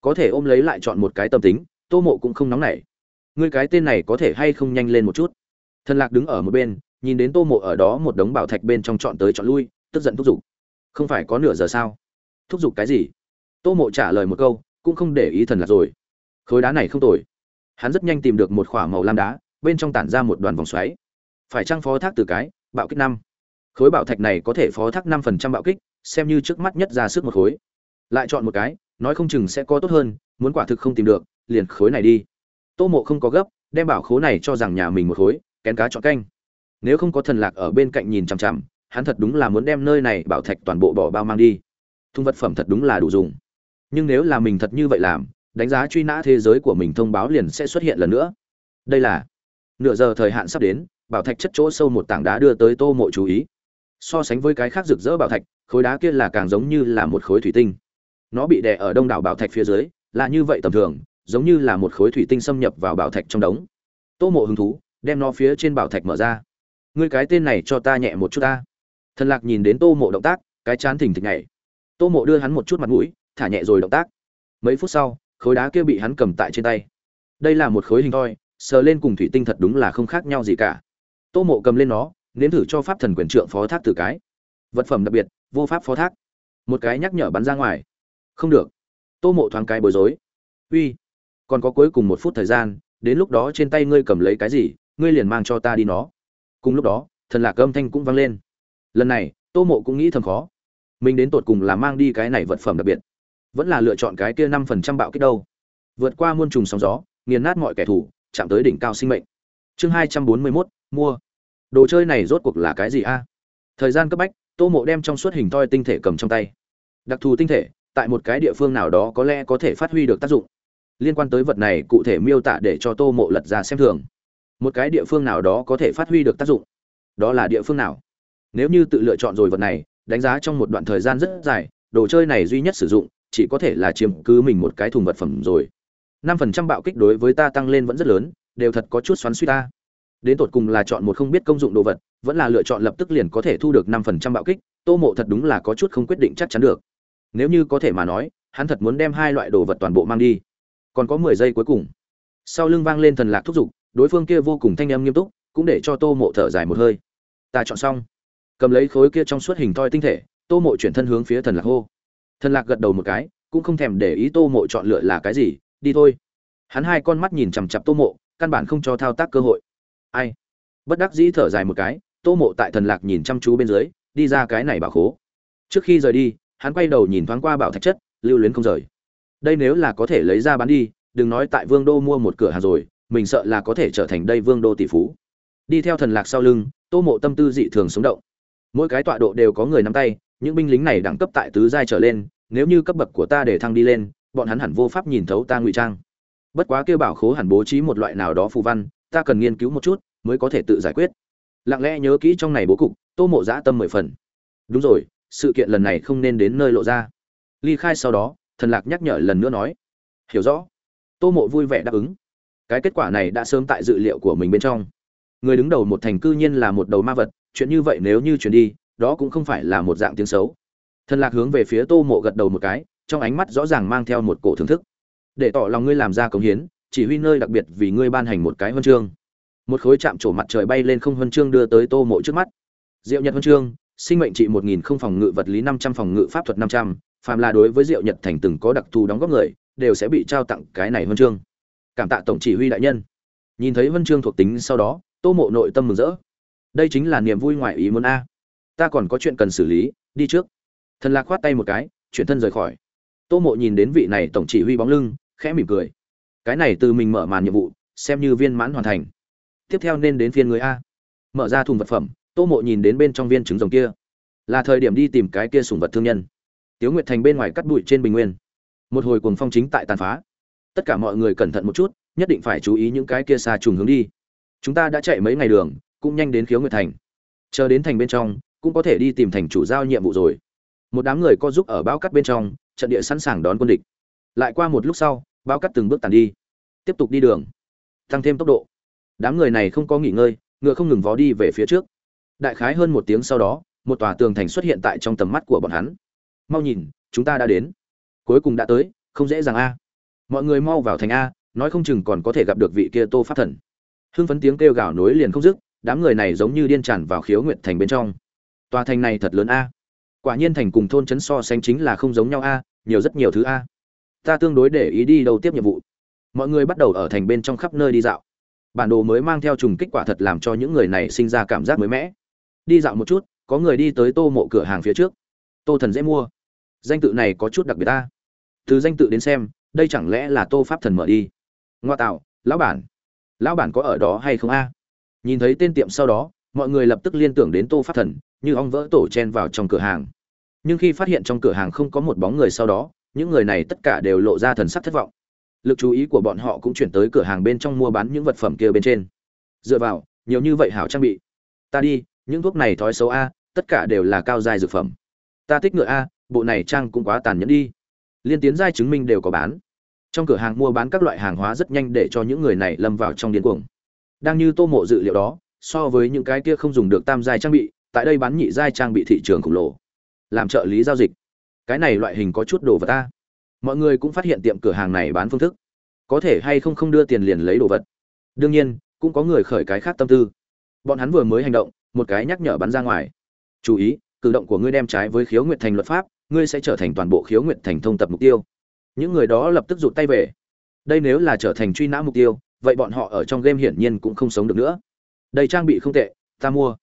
Có thể ôm lấy lại chọn một cái tâm tính, tô mộ cũng không nóng nảy. Ngươi cái tên này có thể hay không nhanh lên một chút? Thần lạc đứng ở một bên, nhìn đến tô mộ ở đó một đống bảo thạch bên trong chọn tới chọn lui, tức giận thúc giục. Không phải có nửa giờ sao? Thúc giục cái gì? Tô mộ trả lời một câu, cũng không để ý thần lạc rồi. Khối đá này không tồi. Hắn rất nhanh tìm được một k h ỏ a màu lam đá, bên trong tản ra một đoàn vòng xoáy. Phải trăng phó thác từ cái, bạo kích năm? Khối bảo thạch này có thể phó thác năm phần trăm bạo kích, xem như trước mắt nhất ra sức một khối. Lại chọn một cái, nói không chừng sẽ có tốt hơn, muốn quả thực không tìm được, liền khối này đi. Tô mộ không có gấp, đem bảo khối này cho rằng nhà mình một khối, kén cá chọn canh. Nếu không có thần lạc ở bên cạnh nhìn chằm chằm, hắn thật đúng là muốn đem nơi này bảo thạch toàn bộ bỏ bao mang đi. Thung vật phẩm thật đúng là đủ dùng nhưng nếu là mình thật như vậy làm, đánh giá truy nã thế giới của mình thông báo liền sẽ xuất hiện lần nữa. Đây là, nửa giờ thời hạn sắp đến, bảo thạch chất chỗ sâu một tảng đá đưa tới tô mộ chú ý. So sánh với cái khác rực rỡ bảo thạch, khối đá kia là càng giống như là một khối thủy tinh. Nó bị đè ở đông đảo bảo thạch phía dưới, là như vậy tầm thường, giống như là một khối thủy tinh xâm nhập vào bảo thạch trong đống. Tô mộ hứng thú, đem nó phía trên bảo thạch mở ra. Ngươi cái tên này cho ta nhẹ một chút ta. Thần lạc nhìn đến tô mộ động tác, cái chán thỉnh thịch nhảy. Tô mộ đưa hắn một chút mặt mũi thả nhẹ rồi động tác. Mấy phút sau, khối đá kia bị hắn cầm tại trên tay. Đây là một khối hình thoi, sờ lên cùng thủy tinh thật đúng là không khác nhau gì cả. Tô mộ cầm lên nó, nếm thử cho pháp thần quyền trượng phó thác từ cái. Vật phẩm đặc biệt, vô pháp phó thác. Một cái nhắc nhở bắn ra ngoài. Không được. Tô mộ thoáng cái bối rối. Uy, còn có cuối cùng một phút thời gian, đến lúc đó trên tay ngươi cầm lấy cái gì, ngươi liền mang cho ta đi nó. Cùng lúc đó, thần lạc âm thanh cũng vang lên. Lần này, tô mộ cũng nghĩ thầm khó. Mình đến tột cùng là mang đi cái này vật phẩm đặc biệt vẫn là lựa chọn cái kia năm phần trăm bạo kích đâu. Vượt qua muôn trùng sóng gió, nghiền nát mọi kẻ thù, chạm tới đỉnh cao sinh mệnh. Chương hai trăm bốn mươi mốt, mua. Đồ chơi này rốt cuộc là cái gì a? Thời gian cấp bách, tô mộ đem trong suốt hình toi tinh thể cầm trong tay. Đặc thù tinh thể, tại một cái địa phương nào đó có lẽ có thể phát huy được tác dụng. Liên quan tới vật này, cụ thể miêu tả để cho tô mộ lật ra xem thường. Một cái địa phương nào đó có thể phát huy được tác dụng. Đó là địa phương nào? Nếu như tự lựa chọn rồi vật này, đánh giá trong một đoạn thời gian rất dài, đồ chơi này duy nhất sử dụng chỉ có thể là chiếm cứ mình một cái thùng vật phẩm rồi. Năm phần trăm bạo kích đối với ta tăng lên vẫn rất lớn, đều thật có chút xoắn suy ta. Đến tột cùng là chọn một không biết công dụng đồ vật, vẫn là lựa chọn lập tức liền có thể thu được năm phần trăm bạo kích, tô mộ thật đúng là có chút không quyết định chắc chắn được. Nếu như có thể mà nói, hắn thật muốn đem hai loại đồ vật toàn bộ mang đi. Còn có mười giây cuối cùng. Sau lưng vang lên thần lạc thúc giục, đối phương kia vô cùng thanh âm nghiêm túc, cũng để cho tô mộ thở dài một hơi. Ta chọn xong. Cầm lấy khối kia trong suốt hình thoi tinh thể, tô mộ chuyển thân hướng phía thần lạc hô thần lạc gật đầu một cái, cũng không thèm để ý tô mộ chọn lựa là cái gì, đi thôi. Hắn hai con mắt nhìn chằm chặp tô mộ, căn bản không cho thao tác cơ hội. Ai? Bất đắc dĩ thở dài một cái, tô mộ tại thần lạc nhìn chăm chú bên dưới, đi ra cái này bảo khố. Trước khi rời đi, hắn quay đầu nhìn thoáng qua bảo thạch chất, lưu luyến không rời. Đây nếu là có thể lấy ra bán đi, đừng nói tại vương đô mua một cửa hàng rồi, mình sợ là có thể trở thành đây vương đô tỷ phú. Đi theo thần lạc sau lưng, tô mộ tâm tư dị thường sống động. Mỗi cái tọa độ đều có người nắm tay, những binh lính này đẳng cấp tại tứ giai trở lên nếu như cấp bậc của ta để thăng đi lên, bọn hắn hẳn vô pháp nhìn thấu ta ngụy trang. Bất quá kêu bảo khố hẳn bố trí một loại nào đó phù văn, ta cần nghiên cứu một chút, mới có thể tự giải quyết. Lặng lẽ nhớ kỹ trong này bố cục, tô mộ dã tâm mười phần. Đúng rồi, sự kiện lần này không nên đến nơi lộ ra. Ly khai sau đó, thần lạc nhắc nhở lần nữa nói. Hiểu rõ. Tô mộ vui vẻ đáp ứng. Cái kết quả này đã sớm tại dự liệu của mình bên trong. Người đứng đầu một thành cư nhiên là một đầu ma vật, chuyện như vậy nếu như chuyển đi, đó cũng không phải là một dạng tiếng xấu thần lạc hướng về phía tô mộ gật đầu một cái, trong ánh mắt rõ ràng mang theo một cổ thưởng thức. Để tỏ lòng ngươi làm ra công hiến, chỉ huy nơi đặc biệt vì ngươi ban hành một cái huân chương. Một khối chạm trổ mặt trời bay lên không huân chương đưa tới tô mộ trước mắt. Diệu nhật huân chương, sinh mệnh trị một nghìn không phòng ngự vật lý năm trăm phòng ngự pháp thuật năm trăm, phàm là đối với diệu nhật thành từng có đặc thù đóng góp người, đều sẽ bị trao tặng cái này huân chương. Cảm tạ tổng chỉ huy đại nhân. Nhìn thấy huân chương thuộc tính sau đó, tô mộ nội tâm mừng rỡ. Đây chính là niềm vui ngoại ý muốn a. Ta còn có chuyện cần xử lý, đi trước thần lạc khoát tay một cái, chuyển thân rời khỏi. Tô mộ nhìn đến vị này tổng chỉ huy bóng lưng, khẽ mỉm cười. Cái này từ mình mở màn nhiệm vụ, xem như viên mãn hoàn thành. Tiếp theo nên đến phiên người a. Mở ra thùng vật phẩm, tô mộ nhìn đến bên trong viên trứng rồng kia. Là thời điểm đi tìm cái kia sùng vật thương nhân. Tiếu nguyệt thành bên ngoài cắt bụi trên bình nguyên. Một hồi cuồng phong chính tại tàn phá. Tất cả mọi người cẩn thận một chút, nhất định phải chú ý những cái kia xa trùng hướng đi. Chúng ta đã chạy mấy ngày đường, cũng nhanh đến khiếu nguyệt thành. Chờ đến thành bên trong, cũng có thể đi tìm thành chủ giao nhiệm vụ rồi một đám người có giúp ở bao cắt bên trong, trận địa sẵn sàng đón quân địch. Lại qua một lúc sau, bao cắt từng bước tàn đi, tiếp tục đi đường, tăng thêm tốc độ. Đám người này không có nghỉ ngơi, ngựa không ngừng vó đi về phía trước. Đại khái hơn một tiếng sau đó, một tòa tường thành xuất hiện tại trong tầm mắt của bọn hắn. Mau nhìn, chúng ta đã đến. Cuối cùng đã tới, không dễ dàng a. Mọi người mau vào thành a, nói không chừng còn có thể gặp được vị kia tô pháp thần. Hưng phấn tiếng kêu gào nối liền không dứt, đám người này giống như điên tràn vào khiếu nguyệt thành bên trong. Tòa thành này thật lớn a quả nhiên thành cùng thôn trấn so sánh chính là không giống nhau a, nhiều rất nhiều thứ a. Ta tương đối để ý đi đầu tiếp nhiệm vụ. Mọi người bắt đầu ở thành bên trong khắp nơi đi dạo. Bản đồ mới mang theo trùng kích quả thật làm cho những người này sinh ra cảm giác mới mẻ. Đi dạo một chút, có người đi tới tô mộ cửa hàng phía trước. Tô thần dễ mua. Danh tự này có chút đặc biệt ta. Từ danh tự đến xem, đây chẳng lẽ là tô pháp thần mở đi. Ngoa tạo, lão bản. Lão bản có ở đó hay không a? Nhìn thấy tên tiệm sau đó mọi người lập tức liên tưởng đến tô pháp thần, như ong vỡ tổ chen vào trong cửa hàng. Nhưng khi phát hiện trong cửa hàng không có một bóng người sau đó, những người này tất cả đều lộ ra thần sắc thất vọng. Lực chú ý của bọn họ cũng chuyển tới cửa hàng bên trong mua bán những vật phẩm kia bên trên. Dựa vào, nhiều như vậy hảo trang bị. Ta đi, những thuốc này thói xấu a, tất cả đều là cao dài dược phẩm. Ta thích ngựa a, bộ này trang cũng quá tàn nhẫn đi. Liên tiến giai chứng minh đều có bán. Trong cửa hàng mua bán các loại hàng hóa rất nhanh để cho những người này lâm vào trong điên cuồng. Đang như tô mộ dự liệu đó so với những cái kia không dùng được tam giai trang bị, tại đây bán nhị giai trang bị thị trường khổng lồ. Làm trợ lý giao dịch. Cái này loại hình có chút đồ vật ta. Mọi người cũng phát hiện tiệm cửa hàng này bán phương thức. Có thể hay không không đưa tiền liền lấy đồ vật. Đương nhiên, cũng có người khởi cái khác tâm tư. Bọn hắn vừa mới hành động, một cái nhắc nhở bắn ra ngoài. Chú ý, cử động của ngươi đem trái với khiếu nguyện thành luật pháp, ngươi sẽ trở thành toàn bộ khiếu nguyện thành thông tập mục tiêu. Những người đó lập tức rụt tay về. Đây nếu là trở thành truy nã mục tiêu, vậy bọn họ ở trong game hiển nhiên cũng không sống được nữa đây trang bị không tệ, ta mua.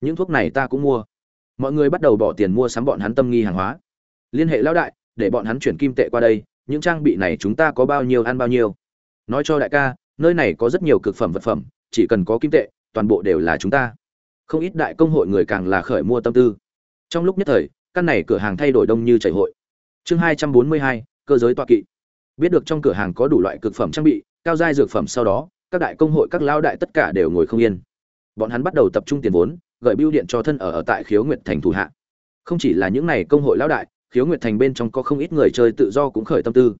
Những thuốc này ta cũng mua. Mọi người bắt đầu bỏ tiền mua sắm bọn hắn tâm nghi hàng hóa. Liên hệ lão đại, để bọn hắn chuyển kim tệ qua đây, những trang bị này chúng ta có bao nhiêu ăn bao nhiêu. Nói cho đại ca, nơi này có rất nhiều cực phẩm vật phẩm, chỉ cần có kim tệ, toàn bộ đều là chúng ta. Không ít đại công hội người càng là khởi mua tâm tư. Trong lúc nhất thời, căn này cửa hàng thay đổi đông như chảy hội. Chương hai trăm bốn mươi hai, cơ giới toa kỵ. Biết được trong cửa hàng có đủ loại cực phẩm trang bị, cao giai dược phẩm sau đó, các đại công hội các lao đại tất cả đều ngồi không yên bọn hắn bắt đầu tập trung tiền vốn gợi bưu điện cho thân ở ở tại khiếu nguyệt thành thủ hạ. Không chỉ là những này công hội lão đại, khiếu nguyệt thành bên trong có không ít người chơi tự do cũng khởi tâm tư.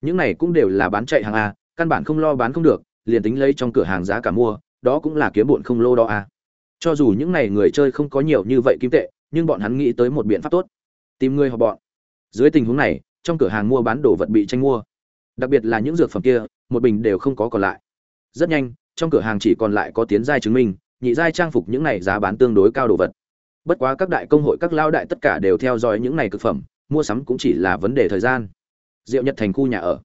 Những này cũng đều là bán chạy hàng a, căn bản không lo bán không được, liền tính lấy trong cửa hàng giá cả mua, đó cũng là kiếm bụn không lô đó a. Cho dù những này người chơi không có nhiều như vậy kim tệ, nhưng bọn hắn nghĩ tới một biện pháp tốt. Tìm người họ bọn. Dưới tình huống này, trong cửa hàng mua bán đồ vật bị tranh mua. Đặc biệt là những dược phẩm kia, một bình đều không có còn lại. Rất nhanh, trong cửa hàng chỉ còn lại có tiến giai chứng minh nhị giai trang phục những này giá bán tương đối cao đồ vật. Bất quá các đại công hội, các lao đại tất cả đều theo dõi những này cực phẩm, mua sắm cũng chỉ là vấn đề thời gian. Diệu nhật thành khu nhà ở.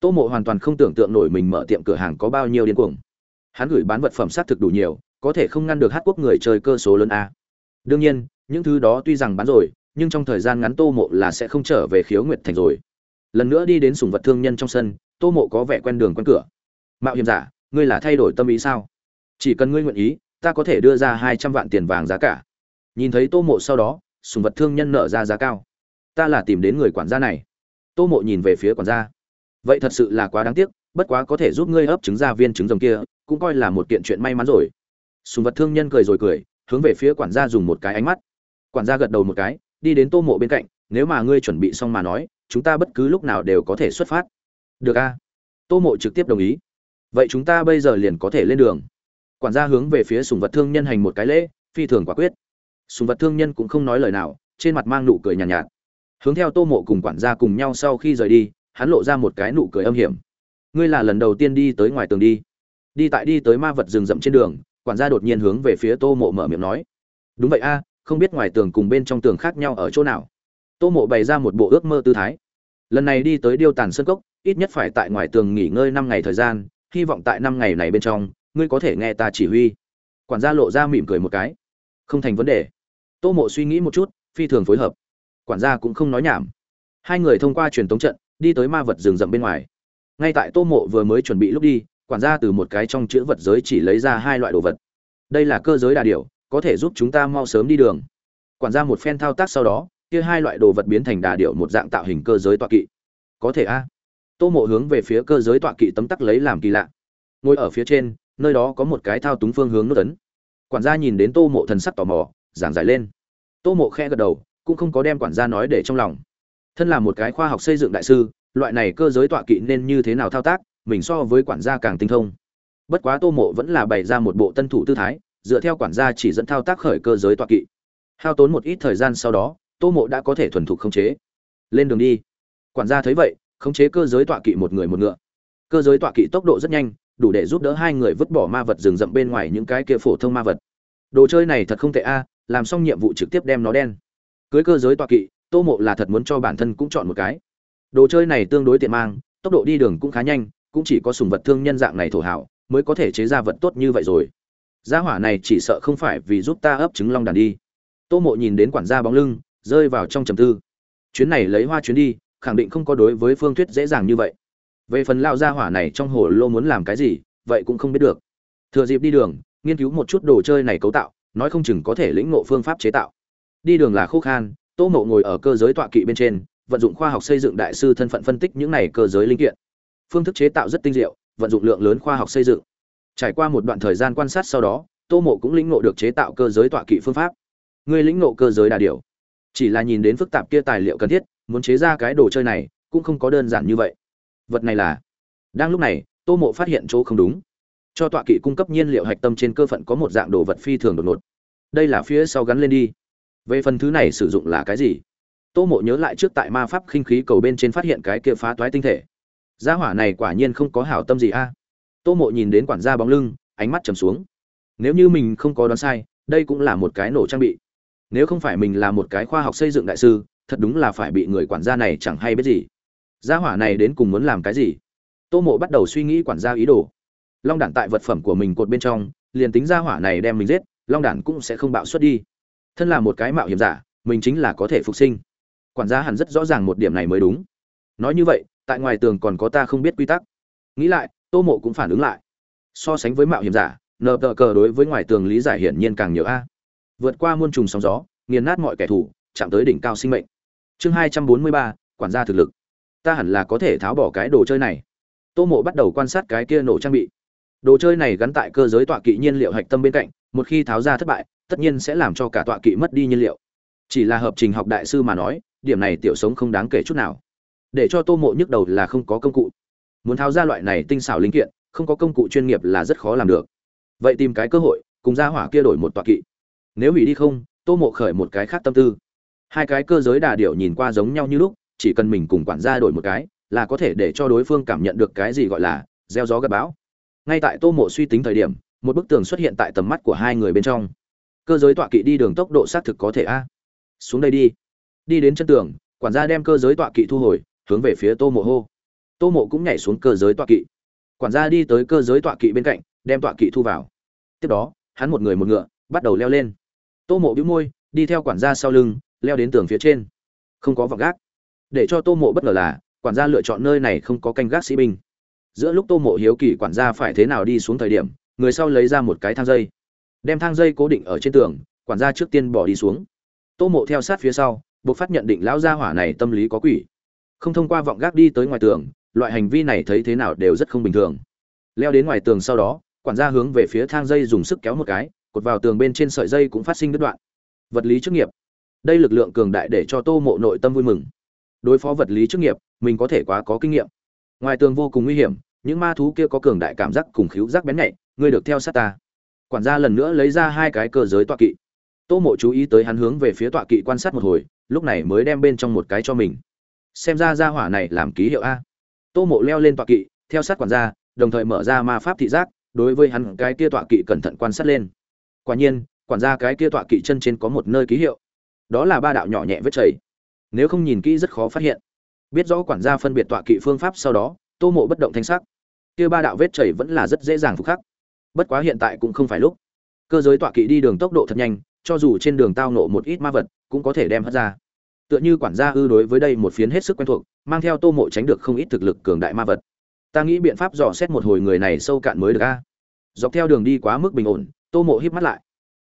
Tô mộ hoàn toàn không tưởng tượng nổi mình mở tiệm cửa hàng có bao nhiêu điên cuồng. Hắn gửi bán vật phẩm sát thực đủ nhiều, có thể không ngăn được hát quốc người chơi cơ số lớn a. Đương nhiên, những thứ đó tuy rằng bán rồi, nhưng trong thời gian ngắn tô mộ là sẽ không trở về khiếu nguyệt thành rồi. Lần nữa đi đến sùng vật thương nhân trong sân, tô mộ có vẻ quen đường quen cửa. Mạo hiểm giả, ngươi là thay đổi tâm ý sao? Chỉ cần ngươi nguyện ý ta có thể đưa ra hai trăm vạn tiền vàng giá cả. Nhìn thấy tô mộ sau đó, sùng vật thương nhân nợ ra giá cao. Ta là tìm đến người quản gia này. Tô mộ nhìn về phía quản gia. Vậy thật sự là quá đáng tiếc, bất quá có thể giúp ngươi ấp trứng ra viên trứng rồng kia, cũng coi là một kiện chuyện may mắn rồi. Sùng vật thương nhân cười rồi cười, hướng về phía quản gia dùng một cái ánh mắt. Quản gia gật đầu một cái, đi đến tô mộ bên cạnh, nếu mà ngươi chuẩn bị xong mà nói, chúng ta bất cứ lúc nào đều có thể xuất phát. Được a. Tô mộ trực tiếp đồng ý. Vậy chúng ta bây giờ liền có thể lên đường quản gia hướng về phía sùng vật thương nhân hành một cái lễ phi thường quả quyết. Sùng vật thương nhân cũng không nói lời nào trên mặt mang nụ cười nhàn nhạt, nhạt. Hướng theo tô mộ cùng quản gia cùng nhau sau khi rời đi hắn lộ ra một cái nụ cười âm hiểm. Ngươi là lần đầu tiên đi tới ngoài tường đi. Đi tại đi tới ma vật rừng rậm trên đường quản gia đột nhiên hướng về phía tô mộ mở miệng nói. Đúng vậy a không biết ngoài tường cùng bên trong tường khác nhau ở chỗ nào? Tô mộ bày ra một bộ ước mơ tư thái. Lần này đi tới điêu tàn Sơn cốc ít nhất phải tại ngoài tường nghỉ ngơi năm ngày thời gian hy vọng tại năm ngày này bên trong ngươi có thể nghe ta chỉ huy. Quản gia lộ ra mỉm cười một cái. Không thành vấn đề. Tô mộ suy nghĩ một chút, phi thường phối hợp. Quản gia cũng không nói nhảm. Hai người thông qua truyền tống trận, đi tới ma vật rừng rậm bên ngoài. Ngay tại tô mộ vừa mới chuẩn bị lúc đi, quản gia từ một cái trong chữ vật giới chỉ lấy ra hai loại đồ vật. Đây là cơ giới đà điểu, có thể giúp chúng ta mau sớm đi đường. Quản gia một phen thao tác sau đó, kia hai loại đồ vật biến thành đà điểu một dạng tạo hình cơ giới tọa kỵ. Có thể a. Tô mộ hướng về phía cơ giới tọa kỵ tấm tắc lấy làm kỳ lạ. Ngồi ở phía trên nơi đó có một cái thao túng phương hướng nút ấn. Quản gia nhìn đến tô mộ thần sắc tò mò, giảng giải lên. Tô mộ khe gật đầu, cũng không có đem quản gia nói để trong lòng. Thân là một cái khoa học xây dựng đại sư, loại này cơ giới tọa kỵ nên như thế nào thao tác, mình so với quản gia càng tinh thông. Bất quá tô mộ vẫn là bày ra một bộ tân thủ tư thái, dựa theo quản gia chỉ dẫn thao tác khởi cơ giới tọa kỵ. Hao tốn một ít thời gian sau đó, tô mộ đã có thể thuần thục khống chế. Lên đường đi. Quản gia thấy vậy, khống chế cơ giới tọa kỵ một người một ngựa. Cơ giới tọa kỵ tốc độ rất nhanh đủ để giúp đỡ hai người vứt bỏ ma vật rừng rậm bên ngoài những cái kia phổ thông ma vật. Đồ chơi này thật không tệ a, làm xong nhiệm vụ trực tiếp đem nó đen. Cưới cơ giới tọa kỵ, tô mộ là thật muốn cho bản thân cũng chọn một cái. Đồ chơi này tương đối tiện mang, tốc độ đi đường cũng khá nhanh, cũng chỉ có sùng vật thương nhân dạng này thổ hảo, mới có thể chế ra vật tốt như vậy rồi. Gia hỏa này chỉ sợ không phải vì giúp ta ấp trứng long đàn đi. Tô mộ nhìn đến quản gia bóng lưng, rơi vào trong trầm tư. Chuyến này lấy hoa chuyến đi, khẳng định không có đối với phương thuyết dễ dàng như vậy về phần lao gia hỏa này trong hồ lô muốn làm cái gì, vậy cũng không biết được. Thừa dịp đi đường, nghiên cứu một chút đồ chơi này cấu tạo, nói không chừng có thể lĩnh ngộ phương pháp chế tạo. Đi đường là khô khan, tô mộ ngồi ở cơ giới tọa kỵ bên trên, vận dụng khoa học xây dựng đại sư thân phận phân tích những này cơ giới linh kiện. Phương thức chế tạo rất tinh diệu, vận dụng lượng lớn khoa học xây dựng. Trải qua một đoạn thời gian quan sát sau đó, tô mộ cũng lĩnh ngộ được chế tạo cơ giới tọa kỵ phương pháp. Người lĩnh ngộ cơ giới đà điều. Chỉ là nhìn đến phức tạp kia tài liệu cần thiết, muốn chế ra cái đồ chơi này, cũng không có đơn giản như vậy vật này là. Đang lúc này, tô mộ phát hiện chỗ không đúng. Cho tọa kỵ cung cấp nhiên liệu hạch tâm trên cơ phận có một dạng đồ vật phi thường đột ngột. Đây là phía sau gắn lên đi. Về phần thứ này sử dụng là cái gì? Tô mộ nhớ lại trước tại ma pháp khinh khí cầu bên trên phát hiện cái kia phá toái tinh thể. Gia hỏa này quả nhiên không có hảo tâm gì a. Tô mộ nhìn đến quản gia bóng lưng, ánh mắt trầm xuống. Nếu như mình không có đoán sai, đây cũng là một cái nổ trang bị. Nếu không phải mình là một cái khoa học xây dựng đại sư, thật đúng là phải bị người quản gia này chẳng hay biết gì gia hỏa này đến cùng muốn làm cái gì? Tô mộ bắt đầu suy nghĩ quản gia ý đồ. Long đản tại vật phẩm của mình cột bên trong, liền tính gia hỏa này đem mình giết, long đản cũng sẽ không bạo xuất đi. Thân là một cái mạo hiểm giả, mình chính là có thể phục sinh. Quản gia hẳn rất rõ ràng một điểm này mới đúng. Nói như vậy, tại ngoài tường còn có ta không biết quy tắc. Nghĩ lại, tô mộ cũng phản ứng lại. So sánh với mạo hiểm giả nợ tờ cờ đối với ngoài tường lý giải hiển nhiên càng nhiều a. Vượt qua muôn trùng sóng gió, nghiền nát mọi kẻ thù, chạm tới đỉnh cao sinh mệnh. Chương hai trăm bốn mươi ba, quản gia thực lực ta hẳn là có thể tháo bỏ cái đồ chơi này. Tô mộ bắt đầu quan sát cái kia nổ trang bị. Đồ chơi này gắn tại cơ giới tọa kỵ nhiên liệu hạch tâm bên cạnh, một khi tháo ra thất bại, tất nhiên sẽ làm cho cả tọa kỵ mất đi nhiên liệu. Chỉ là hợp trình học đại sư mà nói, điểm này tiểu sống không đáng kể chút nào. Để cho tô mộ nhức đầu là không có công cụ. Muốn tháo ra loại này tinh xảo linh kiện, không có công cụ chuyên nghiệp là rất khó làm được. Vậy tìm cái cơ hội, cùng ra hỏa kia đổi một tọa kỵ. Nếu hủy đi không, tô mộ khởi một cái khác tâm tư. Hai cái cơ giới đà điệu nhìn qua giống nhau như lúc chỉ cần mình cùng quản gia đổi một cái, là có thể để cho đối phương cảm nhận được cái gì gọi là gieo gió gặp bão. Ngay tại tô mộ suy tính thời điểm, một bức tường xuất hiện tại tầm mắt của hai người bên trong. Cơ giới tọa kỵ đi đường tốc độ xác thực có thể a. Xuống đây đi. Đi đến chân tường, quản gia đem cơ giới tọa kỵ thu hồi, hướng về phía tô mộ hô. Tô mộ cũng nhảy xuống cơ giới tọa kỵ. Quản gia đi tới cơ giới tọa kỵ bên cạnh, đem tọa kỵ thu vào. Tiếp đó, hắn một người một ngựa, bắt đầu leo lên. Tô mộ bĩu môi, đi theo quản gia sau lưng, leo đến tường phía trên. Không có vọng gác để cho tô mộ bất ngờ là, quản gia lựa chọn nơi này không có canh gác sĩ binh. Giữa lúc tô mộ hiếu kỳ quản gia phải thế nào đi xuống thời điểm, người sau lấy ra một cái thang dây. Đem thang dây cố định ở trên tường, quản gia trước tiên bỏ đi xuống. Tô mộ theo sát phía sau, buộc phát nhận định lão gia hỏa này tâm lý có quỷ. Không thông qua vọng gác đi tới ngoài tường, loại hành vi này thấy thế nào đều rất không bình thường. Leo đến ngoài tường sau đó, quản gia hướng về phía thang dây dùng sức kéo một cái, cột vào tường bên trên sợi dây cũng phát sinh đứt đoạn. Vật lý chức nghiệp. Đây lực lượng cường đại để cho tô mộ nội tâm vui mừng đối phó vật lý chức nghiệp, mình có thể quá có kinh nghiệm. Ngoài tường vô cùng nguy hiểm, những ma thú kia có cường đại cảm giác cùng khíu giác bén nhạy, ngươi được theo sát ta. Quản gia lần nữa lấy ra hai cái cơ giới tọa kỵ. Tô mộ chú ý tới hắn hướng về phía tọa kỵ quan sát một hồi, lúc này mới đem bên trong một cái cho mình. Xem ra ra hỏa này làm ký hiệu a. Tô mộ leo lên tọa kỵ, theo sát quản gia, đồng thời mở ra ma pháp thị giác, đối với hắn cái kia tọa kỵ cẩn thận quan sát lên. Quả nhiên, quản gia cái kia tọa kỵ chân trên có một nơi ký hiệu. Đó là ba đạo nhỏ nhẹ vết chảy nếu không nhìn kỹ rất khó phát hiện. Biết rõ quản gia phân biệt tọa kỵ phương pháp sau đó, tô mộ bất động thanh sắc. Kia ba đạo vết chảy vẫn là rất dễ dàng phục khắc. Bất quá hiện tại cũng không phải lúc. Cơ giới tọa kỵ đi đường tốc độ thật nhanh, cho dù trên đường tao nộ một ít ma vật, cũng có thể đem hất ra. Tựa như quản gia ư đối với đây một phiến hết sức quen thuộc, mang theo tô mộ tránh được không ít thực lực cường đại ma vật. Ta nghĩ biện pháp dò xét một hồi người này sâu cạn mới được a. Dọc theo đường đi quá mức bình ổn, tô mộ híp mắt lại.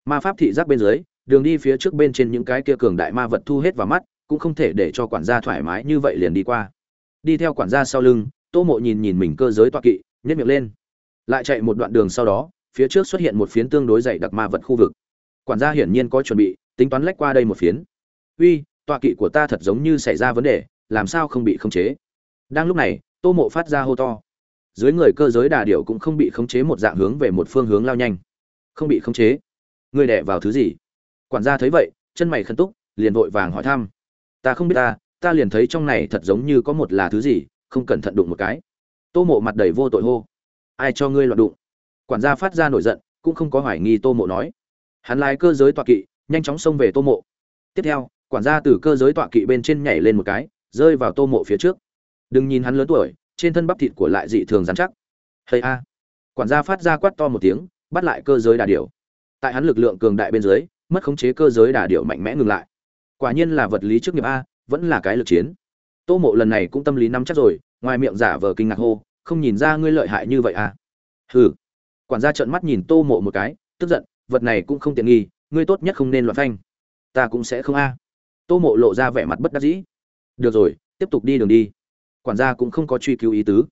Ma pháp thị giác bên dưới, đường đi phía trước bên trên những cái kia cường đại ma vật thu hết vào mắt cũng không thể để cho quản gia thoải mái như vậy liền đi qua. Đi theo quản gia sau lưng, tô mộ nhìn nhìn mình cơ giới toa kỵ nhét miệng lên. Lại chạy một đoạn đường sau đó, phía trước xuất hiện một phiến tương đối dày đặc ma vật khu vực. Quản gia hiển nhiên có chuẩn bị, tính toán lách qua đây một phiến. Uy, tọa kỵ của ta thật giống như xảy ra vấn đề, làm sao không bị khống chế? Đang lúc này, tô mộ phát ra hô to. Dưới người cơ giới đà điểu cũng không bị khống chế một dạng hướng về một phương hướng lao nhanh. Không bị khống chế? Người đẻ vào thứ gì? Quản gia thấy vậy, chân mày khẩn túc, liền vội vàng hỏi thăm ta không biết ta ta liền thấy trong này thật giống như có một là thứ gì, không cẩn thận đụng một cái. Tô mộ mặt đầy vô tội hô. Ai cho ngươi loạn đụng? Quản gia phát ra nổi giận, cũng không có hoài nghi tô mộ nói. Hắn lái cơ giới tọa kỵ, nhanh chóng xông về tô mộ. Tiếp theo, quản gia từ cơ giới tọa kỵ bên trên nhảy lên một cái, rơi vào tô mộ phía trước. Đừng nhìn hắn lớn tuổi, trên thân bắp thịt của lại dị thường dán chắc. Hay a. Quản gia phát ra quát to một tiếng, bắt lại cơ giới đà điểu. Tại hắn lực lượng cường đại bên dưới, mất khống chế cơ giới đà điểu mạnh mẽ ngừng lại quả nhiên là vật lý trước nghiệp a, vẫn là cái lực chiến. Tô mộ lần này cũng tâm lý nắm chắc rồi, ngoài miệng giả vờ kinh ngạc hô, không nhìn ra ngươi lợi hại như vậy à? Hừ. Quản gia trợn mắt nhìn tô mộ một cái, tức giận, vật này cũng không tiện nghi, ngươi tốt nhất không nên loạn phanh. Ta cũng sẽ không a. Tô mộ lộ ra vẻ mặt bất đắc dĩ. Được rồi, tiếp tục đi đường đi. Quản gia cũng không có truy cứu ý tứ.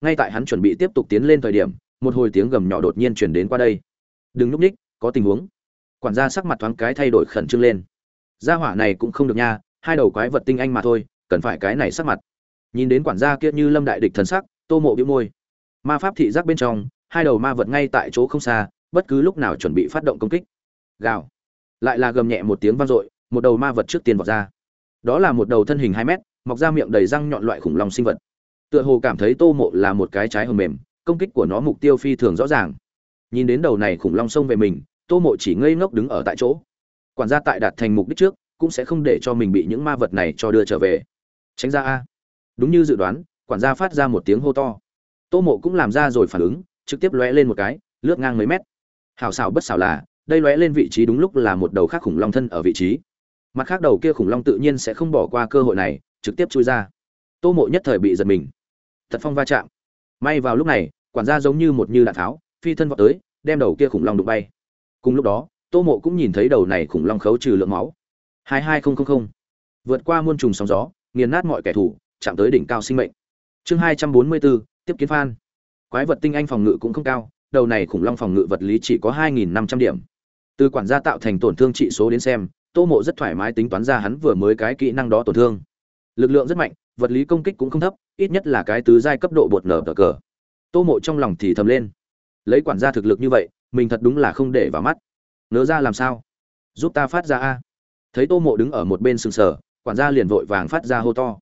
Ngay tại hắn chuẩn bị tiếp tục tiến lên thời điểm, một hồi tiếng gầm nhỏ đột nhiên chuyển đến qua đây. Đừng núp ních, có tình huống. Quản gia sắc mặt thoáng cái thay đổi khẩn trương lên gia hỏa này cũng không được nha, hai đầu quái vật tinh anh mà thôi, cần phải cái này sắc mặt. Nhìn đến quản gia kia như lâm đại địch thần sắc, tô mộ bĩu môi. Ma pháp thị giác bên trong, hai đầu ma vật ngay tại chỗ không xa, bất cứ lúc nào chuẩn bị phát động công kích. Gào. Lại là gầm nhẹ một tiếng vang dội, một đầu ma vật trước tiên vọt ra. Đó là một đầu thân hình hai mét, mọc ra miệng đầy răng nhọn loại khủng long sinh vật. Tựa hồ cảm thấy tô mộ là một cái trái hầm mềm, công kích của nó mục tiêu phi thường rõ ràng. Nhìn đến đầu này khủng long xông về mình, tô mộ chỉ ngây ngốc đứng ở tại chỗ quản gia tại đạt thành mục đích trước, cũng sẽ không để cho mình bị những ma vật này cho đưa trở về. Tránh ra a. Đúng như dự đoán, quản gia phát ra một tiếng hô to. Tô mộ cũng làm ra rồi phản ứng, trực tiếp lóe lên một cái, lướt ngang mấy mét. Hào xào bất xào là, đây lóe lên vị trí đúng lúc là một đầu khác khủng long thân ở vị trí. Mặt khác đầu kia khủng long tự nhiên sẽ không bỏ qua cơ hội này, trực tiếp chui ra. Tô mộ nhất thời bị giật mình. Thật phong va chạm. May vào lúc này, quản gia giống như một như đạn tháo, phi thân vào tới, đem đầu kia khủng long đụng bay. Cùng lúc đó tô mộ cũng nhìn thấy đầu này khủng long khấu trừ lượng máu. Hai hai nghìn vượt qua muôn trùng sóng gió, nghiền nát mọi kẻ thù, chạm tới đỉnh cao sinh mệnh. Chương hai trăm bốn mươi bốn, tiếp kiến phan. Quái vật tinh anh phòng ngự cũng không cao, đầu này khủng long phòng ngự vật lý chỉ có hai nghìn năm trăm điểm. Từ quản gia tạo thành tổn thương trị số đến xem, tô mộ rất thoải mái tính toán ra hắn vừa mới cái kỹ năng đó tổn thương. Lực lượng rất mạnh, vật lý công kích cũng không thấp, ít nhất là cái tứ giai cấp độ bột nở cờ. Tô mộ trong lòng thì thầm lên. Lấy quản gia thực lực như vậy, mình thật đúng là không để vào mắt ngớ ra làm sao? Giúp ta phát ra a. Thấy tô mộ đứng ở một bên sừng sờ, quản gia liền vội vàng phát ra hô to.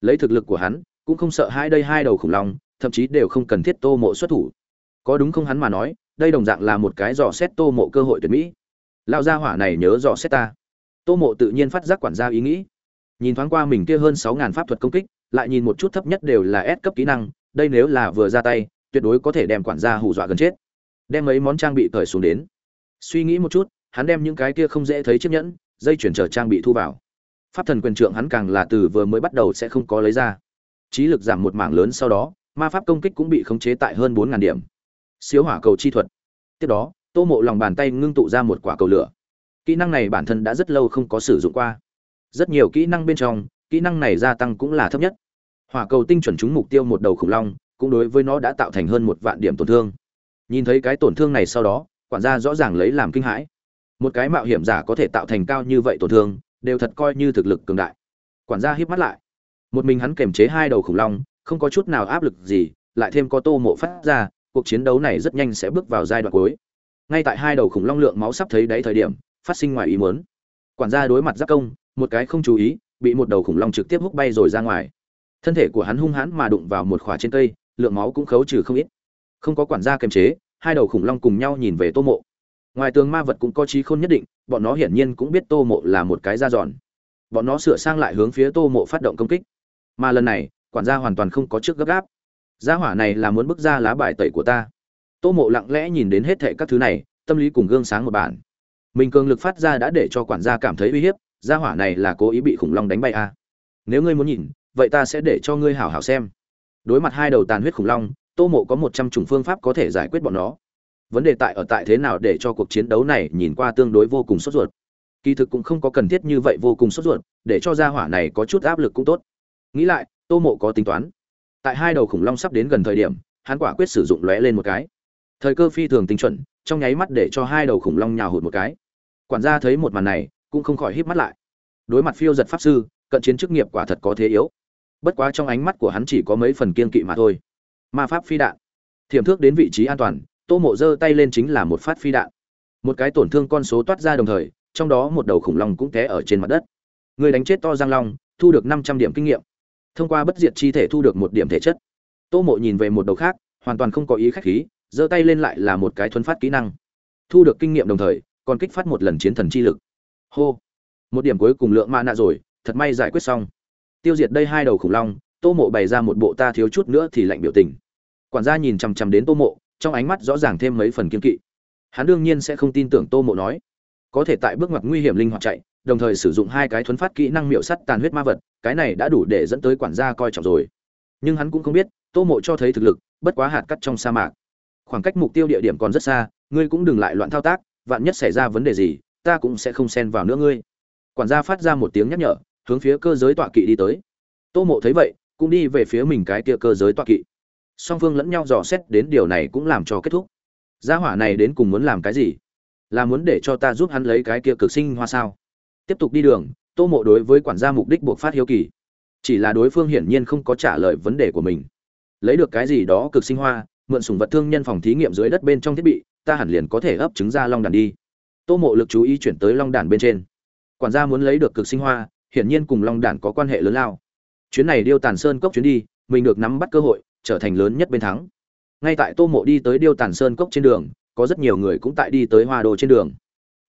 Lấy thực lực của hắn, cũng không sợ hai đây hai đầu khủng long, thậm chí đều không cần thiết tô mộ xuất thủ. Có đúng không hắn mà nói, đây đồng dạng là một cái dò xét tô mộ cơ hội tuyệt mỹ. Lao gia hỏa này nhớ dò xét ta. Tô mộ tự nhiên phát giác quản gia ý nghĩ. Nhìn thoáng qua mình kia hơn sáu ngàn pháp thuật công kích, lại nhìn một chút thấp nhất đều là S cấp kỹ năng, đây nếu là vừa ra tay, tuyệt đối có thể đem quản gia hù dọa gần chết. Đem mấy món trang bị cởi xuống đến suy nghĩ một chút, hắn đem những cái kia không dễ thấy chiếc nhẫn, dây chuyển trở trang bị thu vào. Pháp thần quyền trượng hắn càng là từ vừa mới bắt đầu sẽ không có lấy ra. Trí lực giảm một mảng lớn sau đó, ma pháp công kích cũng bị khống chế tại hơn bốn ngàn điểm. Xíu hỏa cầu chi thuật. Tiếp đó, tô mộ lòng bàn tay ngưng tụ ra một quả cầu lửa. Kỹ năng này bản thân đã rất lâu không có sử dụng qua. Rất nhiều kỹ năng bên trong, kỹ năng này gia tăng cũng là thấp nhất. Hỏa cầu tinh chuẩn trúng mục tiêu một đầu khủng long, cũng đối với nó đã tạo thành hơn một vạn điểm tổn thương. Nhìn thấy cái tổn thương này sau đó quản gia rõ ràng lấy làm kinh hãi. Một cái mạo hiểm giả có thể tạo thành cao như vậy tổn thương, đều thật coi như thực lực cường đại. Quản gia híp mắt lại. Một mình hắn kềm chế hai đầu khủng long, không có chút nào áp lực gì, lại thêm có tô mộ phát ra, cuộc chiến đấu này rất nhanh sẽ bước vào giai đoạn cuối. Ngay tại hai đầu khủng long lượng máu sắp thấy đáy thời điểm, phát sinh ngoài ý muốn. Quản gia đối mặt giáp công, một cái không chú ý, bị một đầu khủng long trực tiếp hút bay rồi ra ngoài. Thân thể của hắn hung hãn mà đụng vào một khỏa trên cây, lượng máu cũng khấu trừ không ít. Không có quản gia kiềm chế hai đầu khủng long cùng nhau nhìn về tô mộ. Ngoài tường ma vật cũng có trí khôn nhất định, bọn nó hiển nhiên cũng biết tô mộ là một cái da giòn. Bọn nó sửa sang lại hướng phía tô mộ phát động công kích. Mà lần này, quản gia hoàn toàn không có trước gấp gáp. Gia hỏa này là muốn bước ra lá bài tẩy của ta. Tô mộ lặng lẽ nhìn đến hết thệ các thứ này, tâm lý cùng gương sáng một bản. Mình cường lực phát ra đã để cho quản gia cảm thấy uy hiếp, gia hỏa này là cố ý bị khủng long đánh bay à. nếu ngươi muốn nhìn, vậy ta sẽ để cho ngươi hảo hảo xem. Đối mặt hai đầu tàn huyết khủng long tô mộ có một trăm chủng phương pháp có thể giải quyết bọn nó. Vấn đề tại ở tại thế nào để cho cuộc chiến đấu này nhìn qua tương đối vô cùng sốt ruột. Kỳ thực cũng không có cần thiết như vậy vô cùng sốt ruột, để cho gia hỏa này có chút áp lực cũng tốt. Nghĩ lại, tô mộ có tính toán. Tại hai đầu khủng long sắp đến gần thời điểm, hắn quả quyết sử dụng lóe lên một cái. Thời cơ phi thường tinh chuẩn, trong nháy mắt để cho hai đầu khủng long nhào hụt một cái. Quản gia thấy một màn này, cũng không khỏi híp mắt lại. Đối mặt phiêu giật pháp sư, cận chiến chức nghiệp quả thật có thế yếu. Bất quá trong ánh mắt của hắn chỉ có mấy phần kiên kỵ mà thôi ma pháp phi đạn. Thiểm thước đến vị trí an toàn, tô mộ giơ tay lên chính là một phát phi đạn. Một cái tổn thương con số toát ra đồng thời, trong đó một đầu khủng long cũng té ở trên mặt đất. Người đánh chết to giang long, thu được năm trăm điểm kinh nghiệm. Thông qua bất diệt chi thể thu được một điểm thể chất. Tô mộ nhìn về một đầu khác, hoàn toàn không có ý khách khí, giơ tay lên lại là một cái thuấn phát kỹ năng. Thu được kinh nghiệm đồng thời, còn kích phát một lần chiến thần chi lực. Hô! Một điểm cuối cùng lượng ma nạ rồi, thật may giải quyết xong. Tiêu diệt đây hai đầu khủng long, tô mộ bày ra một bộ ta thiếu chút nữa thì lạnh biểu tình quản gia nhìn chằm chằm đến tô mộ, trong ánh mắt rõ ràng thêm mấy phần kiên kỵ. Hắn đương nhiên sẽ không tin tưởng tô mộ nói. Có thể tại bước ngoặt nguy hiểm linh hoạt chạy, đồng thời sử dụng hai cái thuấn phát kỹ năng miệu sắt tàn huyết ma vật, cái này đã đủ để dẫn tới quản gia coi trọng rồi. Nhưng hắn cũng không biết, tô mộ cho thấy thực lực, bất quá hạt cắt trong sa mạc. Khoảng cách mục tiêu địa điểm còn rất xa, ngươi cũng đừng lại loạn thao tác, vạn nhất xảy ra vấn đề gì, ta cũng sẽ không xen vào nữa ngươi. Quản gia phát ra một tiếng nhắc nhở, hướng phía cơ giới tọa kỵ đi tới. Tô mộ thấy vậy, cũng đi về phía mình cái kia cơ giới tọa kỵ song phương lẫn nhau dò xét đến điều này cũng làm cho kết thúc. Gia hỏa này đến cùng muốn làm cái gì? Là muốn để cho ta giúp hắn lấy cái kia cực sinh hoa sao? Tiếp tục đi đường, tô mộ đối với quản gia mục đích buộc phát hiếu kỳ. Chỉ là đối phương hiển nhiên không có trả lời vấn đề của mình. Lấy được cái gì đó cực sinh hoa, mượn sùng vật thương nhân phòng thí nghiệm dưới đất bên trong thiết bị, ta hẳn liền có thể ấp trứng ra long đàn đi. Tô mộ lực chú ý chuyển tới long đàn bên trên. Quản gia muốn lấy được cực sinh hoa, hiển nhiên cùng long đàn có quan hệ lớn lao. Chuyến này điêu tàn sơn cốc chuyến đi, mình được nắm bắt cơ hội trở thành lớn nhất bên thắng. Ngay tại tô mộ đi tới điêu tàn sơn cốc trên đường, có rất nhiều người cũng tại đi tới hoa đồ trên đường.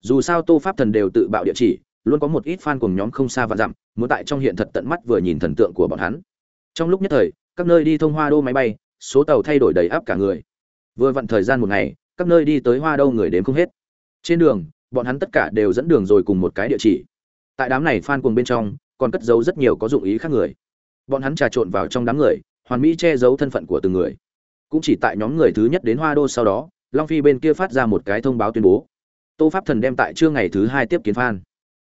Dù sao tô pháp thần đều tự bạo địa chỉ, luôn có một ít fan cùng nhóm không xa và dặm, muốn tại trong hiện thật tận mắt vừa nhìn thần tượng của bọn hắn. Trong lúc nhất thời, các nơi đi thông hoa đô máy bay, số tàu thay đổi đầy áp cả người. Vừa vặn thời gian một ngày, các nơi đi tới hoa đô người đến không hết. Trên đường, bọn hắn tất cả đều dẫn đường rồi cùng một cái địa chỉ. Tại đám này fan cuồng bên trong, còn cất giấu rất nhiều có dụng ý khác người. Bọn hắn trà trộn vào trong đám người hoàn mỹ che giấu thân phận của từng người. Cũng chỉ tại nhóm người thứ nhất đến hoa đô sau đó, long phi bên kia phát ra một cái thông báo tuyên bố. Tô pháp thần đem tại trưa ngày thứ hai tiếp kiến phan.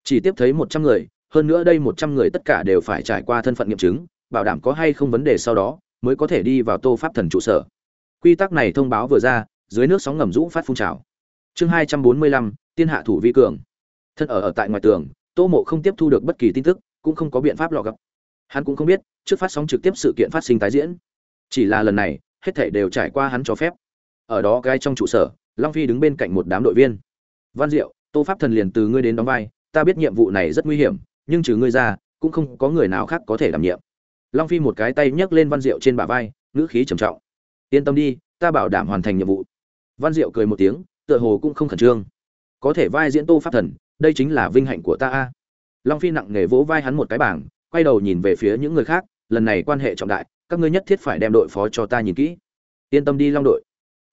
Chỉ tiếp thấy một trăm người, hơn nữa đây một trăm người tất cả đều phải trải qua thân phận nghiệm chứng, bảo đảm có hay không vấn đề sau đó, mới có thể đi vào tô pháp thần trụ sở. Quy tắc này thông báo vừa ra, dưới nước sóng ngầm rũ phát phun trào. Chương hai trăm bốn mươi lăm, tiên hạ thủ vi cường. Thân ở ở tại ngoài tường, tô mộ không tiếp thu được bất kỳ tin tức, cũng không có biện pháp lọ gặp hắn cũng không biết trước phát sóng trực tiếp sự kiện phát sinh tái diễn. Chỉ là lần này, hết thảy đều trải qua hắn cho phép. Ở đó gai trong trụ sở, long phi đứng bên cạnh một đám đội viên. Văn diệu, tô pháp thần liền từ ngươi đến đóng vai, ta biết nhiệm vụ này rất nguy hiểm, nhưng trừ ngươi ra, cũng không có người nào khác có thể đảm nhiệm. Long phi một cái tay nhấc lên văn diệu trên bả vai, ngữ khí trầm trọng. Yên tâm đi, ta bảo đảm hoàn thành nhiệm vụ. Văn diệu cười một tiếng, tựa hồ cũng không khẩn trương. Có thể vai diễn tô pháp thần, đây chính là vinh hạnh của ta a. Long phi nặng nề vỗ vai hắn một cái bảng quay đầu nhìn về phía những người khác, lần này quan hệ trọng đại, các ngươi nhất thiết phải đem đội phó cho ta nhìn kỹ. Yên tâm đi long đội.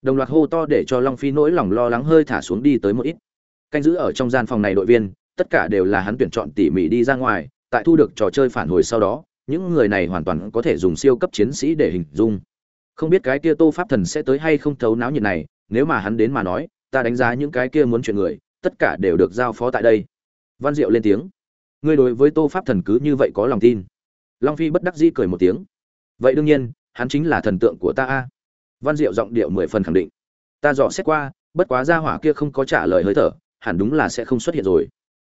Đồng loạt hô to để cho long phi nỗi lòng lo lắng hơi thả xuống đi tới một ít. Canh giữ ở trong gian phòng này đội viên, tất cả đều là hắn tuyển chọn tỉ mỉ đi ra ngoài, tại thu được trò chơi phản hồi sau đó, những người này hoàn toàn có thể dùng siêu cấp chiến sĩ để hình dung. Không biết cái kia tô pháp thần sẽ tới hay không thấu náo nhiệt này, nếu mà hắn đến mà nói, ta đánh giá những cái kia muốn chuyện người, tất cả đều được giao phó tại đây. Văn diệu lên tiếng ngươi đối với tô pháp thần cứ như vậy có lòng tin. Long phi bất đắc dĩ cười một tiếng. Vậy đương nhiên, hắn chính là thần tượng của ta a. Văn diệu giọng điệu mười phần khẳng định. Ta dò xét qua, bất quá gia hỏa kia không có trả lời hơi thở, hẳn đúng là sẽ không xuất hiện rồi.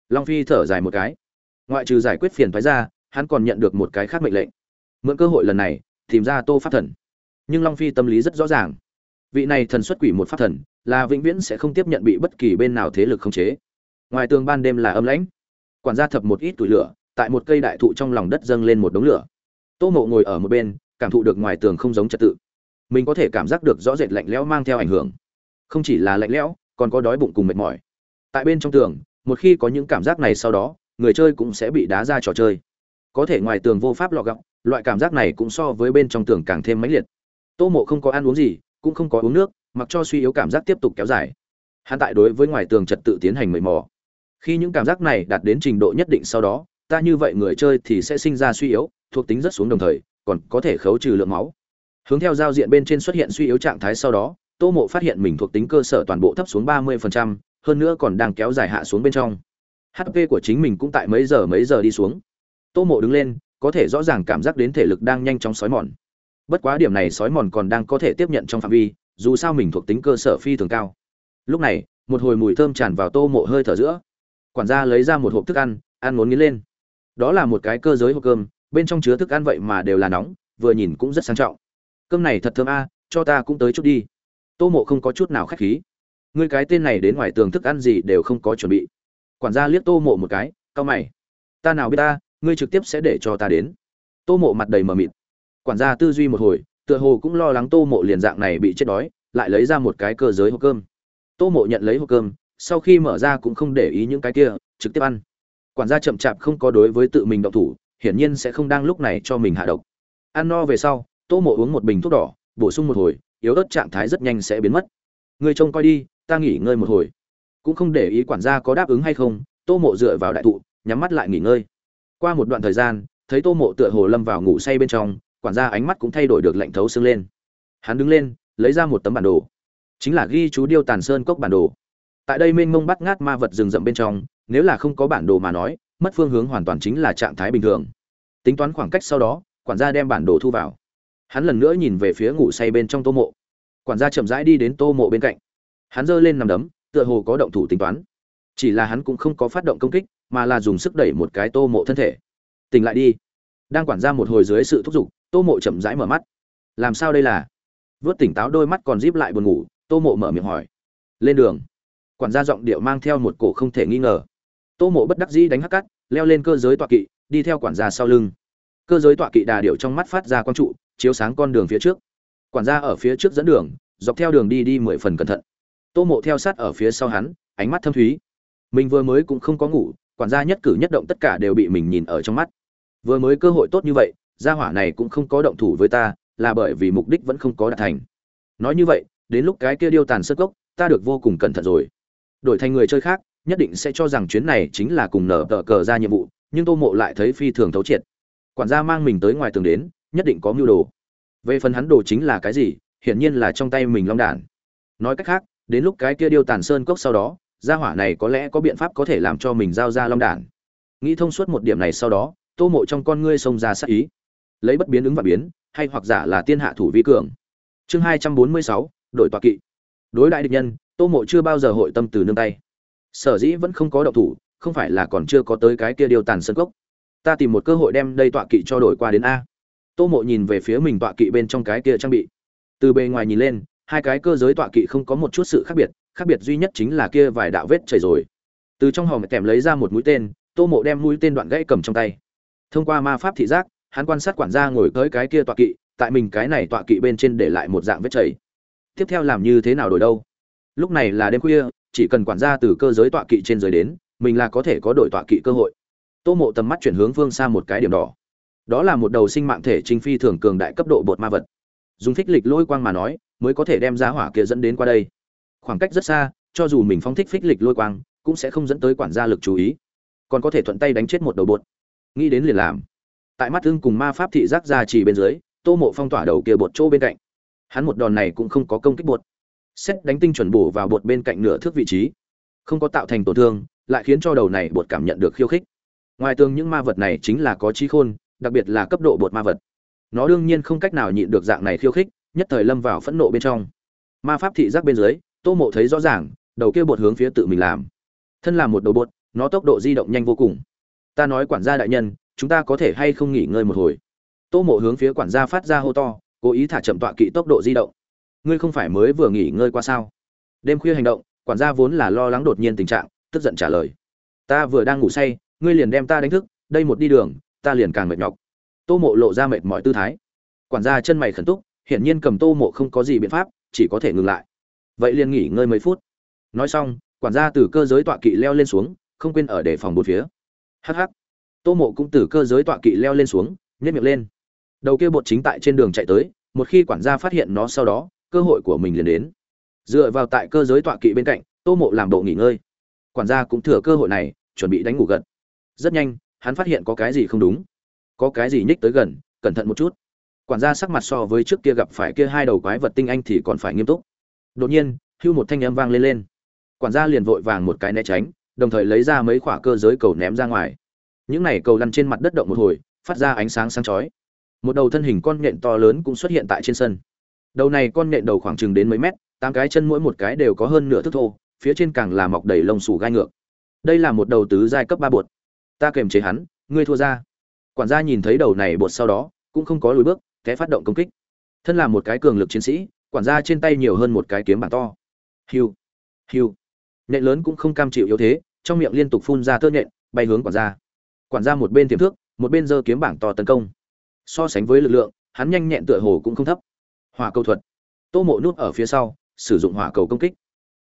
Long phi thở dài một cái. Ngoại trừ giải quyết phiền phái ra, hắn còn nhận được một cái khác mệnh lệnh. Mượn cơ hội lần này, tìm ra tô pháp thần. Nhưng long phi tâm lý rất rõ ràng. Vị này thần xuất quỷ một pháp thần, là vĩnh viễn sẽ không tiếp nhận bị bất kỳ bên nào thế lực khống chế. Ngoài tường ban đêm là âm lãnh quản gia thập một ít tuổi lửa, tại một cây đại thụ trong lòng đất dâng lên một đống lửa. Tô mộ ngồi ở một bên, cảm thụ được ngoài tường không giống trật tự. Mình có thể cảm giác được rõ rệt lạnh lẽo mang theo ảnh hưởng. Không chỉ là lạnh lẽo, còn có đói bụng cùng mệt mỏi. Tại bên trong tường, một khi có những cảm giác này sau đó, người chơi cũng sẽ bị đá ra trò chơi. Có thể ngoài tường vô pháp lọ gọng, loại cảm giác này cũng so với bên trong tường càng thêm mãnh liệt. Tô mộ không có ăn uống gì, cũng không có uống nước, mặc cho suy yếu cảm giác tiếp tục kéo dài. Hắn tại đối với ngoài tường trật tự tiến hành mầy mò khi những cảm giác này đạt đến trình độ nhất định sau đó ta như vậy người chơi thì sẽ sinh ra suy yếu thuộc tính rất xuống đồng thời còn có thể khấu trừ lượng máu. Hướng theo giao diện bên trên xuất hiện suy yếu trạng thái sau đó tô mộ phát hiện mình thuộc tính cơ sở toàn bộ thấp xuống ba 30%, hơn nữa còn đang kéo dài hạ xuống bên trong. Hp của chính mình cũng tại mấy giờ mấy giờ đi xuống. Tô mộ đứng lên có thể rõ ràng cảm giác đến thể lực đang nhanh chóng sói mòn. Bất quá điểm này sói mòn còn đang có thể tiếp nhận trong phạm vi dù sao mình thuộc tính cơ sở phi thường cao. Lúc này một hồi mùi thơm tràn vào tô mộ hơi thở giữa quản gia lấy ra một hộp thức ăn ăn muốn nghiến lên. Đó là một cái cơ giới hộp cơm, bên trong chứa thức ăn vậy mà đều là nóng, vừa nhìn cũng rất sang trọng. Cơm này thật thơm a, cho ta cũng tới chút đi. Tô mộ không có chút nào khách khí. Ngươi cái tên này đến ngoài tường thức ăn gì đều không có chuẩn bị. Quản gia liếc tô mộ một cái, cau mày. Ta nào biết ta, ngươi trực tiếp sẽ để cho ta đến. Tô mộ mặt đầy mờ mịt. Quản gia tư duy một hồi, tựa hồ cũng lo lắng tô mộ liền dạng này bị chết đói, lại lấy ra một cái cơ giới hộp cơm. Tô mộ nhận lấy hộp cơm sau khi mở ra cũng không để ý những cái kia, trực tiếp ăn. Quản gia chậm chạp không có đối với tự mình động thủ, hiển nhiên sẽ không đang lúc này cho mình hạ độc. Ăn no về sau, tô mộ uống một bình thuốc đỏ, bổ sung một hồi, yếu ớt trạng thái rất nhanh sẽ biến mất. Người trông coi đi, ta nghỉ ngơi một hồi. Cũng không để ý quản gia có đáp ứng hay không, tô mộ dựa vào đại thụ, nhắm mắt lại nghỉ ngơi. Qua một đoạn thời gian, thấy tô mộ tựa hồ lâm vào ngủ say bên trong, quản gia ánh mắt cũng thay đổi được lạnh thấu xương lên. Hắn đứng lên, lấy ra một tấm bản đồ. Chính là ghi chú điêu tàn sơn cốc bản đồ tại đây mênh mông bắt ngát ma vật rừng rậm bên trong, nếu là không có bản đồ mà nói, mất phương hướng hoàn toàn chính là trạng thái bình thường. Tính toán khoảng cách sau đó, quản gia đem bản đồ thu vào. Hắn lần nữa nhìn về phía ngủ say bên trong tô mộ. Quản gia chậm rãi đi đến tô mộ bên cạnh. Hắn giơ lên nằm đấm, tựa hồ có động thủ tính toán. Chỉ là hắn cũng không có phát động công kích, mà là dùng sức đẩy một cái tô mộ thân thể. Tỉnh lại đi. Đang quản gia một hồi dưới sự thúc giục, tô mộ chậm rãi mở mắt. Làm sao đây là? Vớt tỉnh táo đôi mắt còn díp lại buồn ngủ, tô mộ mở miệng hỏi. Lên đường quản gia giọng điệu mang theo một cổ không thể nghi ngờ. Tô mộ bất đắc dĩ đánh hắc cắt leo lên cơ giới tọa kỵ, đi theo quản gia sau lưng. Cơ giới tọa kỵ đà điệu trong mắt phát ra quang trụ, chiếu sáng con đường phía trước. Quản gia ở phía trước dẫn đường, dọc theo đường đi đi mười phần cẩn thận. Tô mộ theo sát ở phía sau hắn, ánh mắt thâm thúy. Mình vừa mới cũng không có ngủ, quản gia nhất cử nhất động tất cả đều bị mình nhìn ở trong mắt. Vừa mới cơ hội tốt như vậy, gia hỏa này cũng không có động thủ với ta, là bởi vì mục đích vẫn không có đạt thành. Nói như vậy, đến lúc cái kia điêu tàn sơ gốc ta được vô cùng cẩn thận rồi đổi thành người chơi khác, nhất định sẽ cho rằng chuyến này chính là cùng nở tờ cờ ra nhiệm vụ, nhưng tô mộ lại thấy phi thường thấu triệt. Quản gia mang mình tới ngoài tường đến, nhất định có mưu đồ. Về phần hắn đồ chính là cái gì, hiển nhiên là trong tay mình long đản. Nói cách khác, đến lúc cái kia điêu tàn sơn cốc sau đó, gia hỏa này có lẽ có biện pháp có thể làm cho mình giao ra long đản. Nghĩ thông suốt một điểm này sau đó, tô mộ trong con ngươi xông ra sắc ý. Lấy bất biến ứng và biến, hay hoặc giả là tiên hạ thủ vi cường. Chương hai trăm bốn mươi sáu đội tọa kỵ. Đối đại địch nhân tô mộ chưa bao giờ hội tâm từ nương tay. Sở dĩ vẫn không có động thủ, không phải là còn chưa có tới cái kia điều tàn sân cốc. Ta tìm một cơ hội đem đây tọa kỵ cho đổi qua đến a. Tô mộ nhìn về phía mình tọa kỵ bên trong cái kia trang bị. Từ bề ngoài nhìn lên, hai cái cơ giới tọa kỵ không có một chút sự khác biệt khác biệt duy nhất chính là kia vài đạo vết chảy rồi. Từ trong hòm kèm lấy ra một mũi tên, tô mộ đem mũi tên đoạn gãy cầm trong tay. Thông qua ma pháp thị giác, hắn quan sát quản gia ngồi tới cái kia tọa kỵ, tại mình cái này tọa kỵ bên trên để lại một dạng vết chảy. Tiếp theo làm như thế nào đổi đâu? Lúc này là đêm khuya, chỉ cần quản gia từ cơ giới tọa kỵ trên dưới đến, mình là có thể có đội tọa kỵ cơ hội. Tô mộ tầm mắt chuyển hướng phương xa một cái điểm đỏ. Đó là một đầu sinh mạng thể trinh phi thường cường đại cấp độ bột ma vật. Dùng thích lịch lôi quang mà nói, mới có thể đem giá hỏa kia dẫn đến qua đây. Khoảng cách rất xa, cho dù mình phóng thích phích lịch lôi quang, cũng sẽ không dẫn tới quản gia lực chú ý. Còn có thể thuận tay đánh chết một đầu bột. Nghĩ đến liền làm. Tại mắt thương cùng ma pháp thị giác ra chỉ bên dưới, tô mộ phong tỏa đầu kia bột chỗ bên cạnh. Hắn một đòn này cũng không có công kích bột xét đánh tinh chuẩn bổ vào bột bên cạnh nửa thước vị trí. Không có tạo thành tổn thương, lại khiến cho đầu này bột cảm nhận được khiêu khích. Ngoài tường những ma vật này chính là có trí khôn, đặc biệt là cấp độ bột ma vật. Nó đương nhiên không cách nào nhịn được dạng này khiêu khích, nhất thời lâm vào phẫn nộ bên trong. Ma pháp thị giác bên dưới, tô mộ thấy rõ ràng, đầu kia bột hướng phía tự mình làm. Thân là một đầu bột, nó tốc độ di động nhanh vô cùng. Ta nói quản gia đại nhân, chúng ta có thể hay không nghỉ ngơi một hồi? Tô mộ hướng phía quản gia phát ra hô to, cố ý thả chậm tọa kỵ tốc độ di động ngươi không phải mới vừa nghỉ ngơi qua sao? Đêm khuya hành động, quản gia vốn là lo lắng đột nhiên tình trạng, tức giận trả lời. Ta vừa đang ngủ say, ngươi liền đem ta đánh thức, đây một đi đường, ta liền càng mệt nhọc. Tô mộ lộ ra mệt mỏi tư thái. Quản gia chân mày khẩn túc, hiển nhiên cầm tô mộ không có gì biện pháp, chỉ có thể ngừng lại. Vậy liền nghỉ ngơi mấy phút. Nói xong, quản gia từ cơ giới tọa kỵ leo lên xuống, không quên ở đề phòng một phía. Hh tô mộ cũng từ cơ giới tọa kỵ leo lên xuống nhét miệng lên. Đầu kia bột chính tại trên đường chạy tới, một khi quản gia phát hiện nó sau đó cơ hội của mình liền đến. Dựa vào tại cơ giới tọa kỵ bên cạnh, tô mộ làm bộ nghỉ ngơi. Quản gia cũng thừa cơ hội này, chuẩn bị đánh ngủ gật. Rất nhanh, hắn phát hiện có cái gì không đúng. Có cái gì nhích tới gần, cẩn thận một chút. Quản gia sắc mặt so với trước kia gặp phải kia hai đầu quái vật tinh anh thì còn phải nghiêm túc. Đột nhiên, hưu một thanh âm vang lên lên. Quản gia liền vội vàng một cái né tránh, đồng thời lấy ra mấy quả cơ giới cầu ném ra ngoài. Những này cầu lăn trên mặt đất động một hồi, phát ra ánh sáng sáng chói. Một đầu thân hình con nhện to lớn cũng xuất hiện tại trên sân đầu này con nện đầu khoảng chừng đến mấy mét, tám cái chân mỗi một cái đều có hơn nửa thước thô, phía trên càng là mọc đầy lông sủ gai ngược. Đây là một đầu tứ giai cấp ba bột. Ta kềm chế hắn, ngươi thua ra. Quản gia nhìn thấy đầu này bột sau đó, cũng không có lùi bước, té phát động công kích. Thân là một cái cường lực chiến sĩ, quản gia trên tay nhiều hơn một cái kiếm bản to. Hiu hiu. Nện lớn cũng không cam chịu yếu thế, trong miệng liên tục phun ra tơ nhện bay hướng quản gia. Quản gia một bên tiềm thước một bên giơ kiếm bảng to tấn công. So sánh với lực lượng, hắn nhanh nhẹn tựa hồ cũng không thấp hỏa cầu thuật. Tô mộ nút ở phía sau, sử dụng hỏa cầu công kích.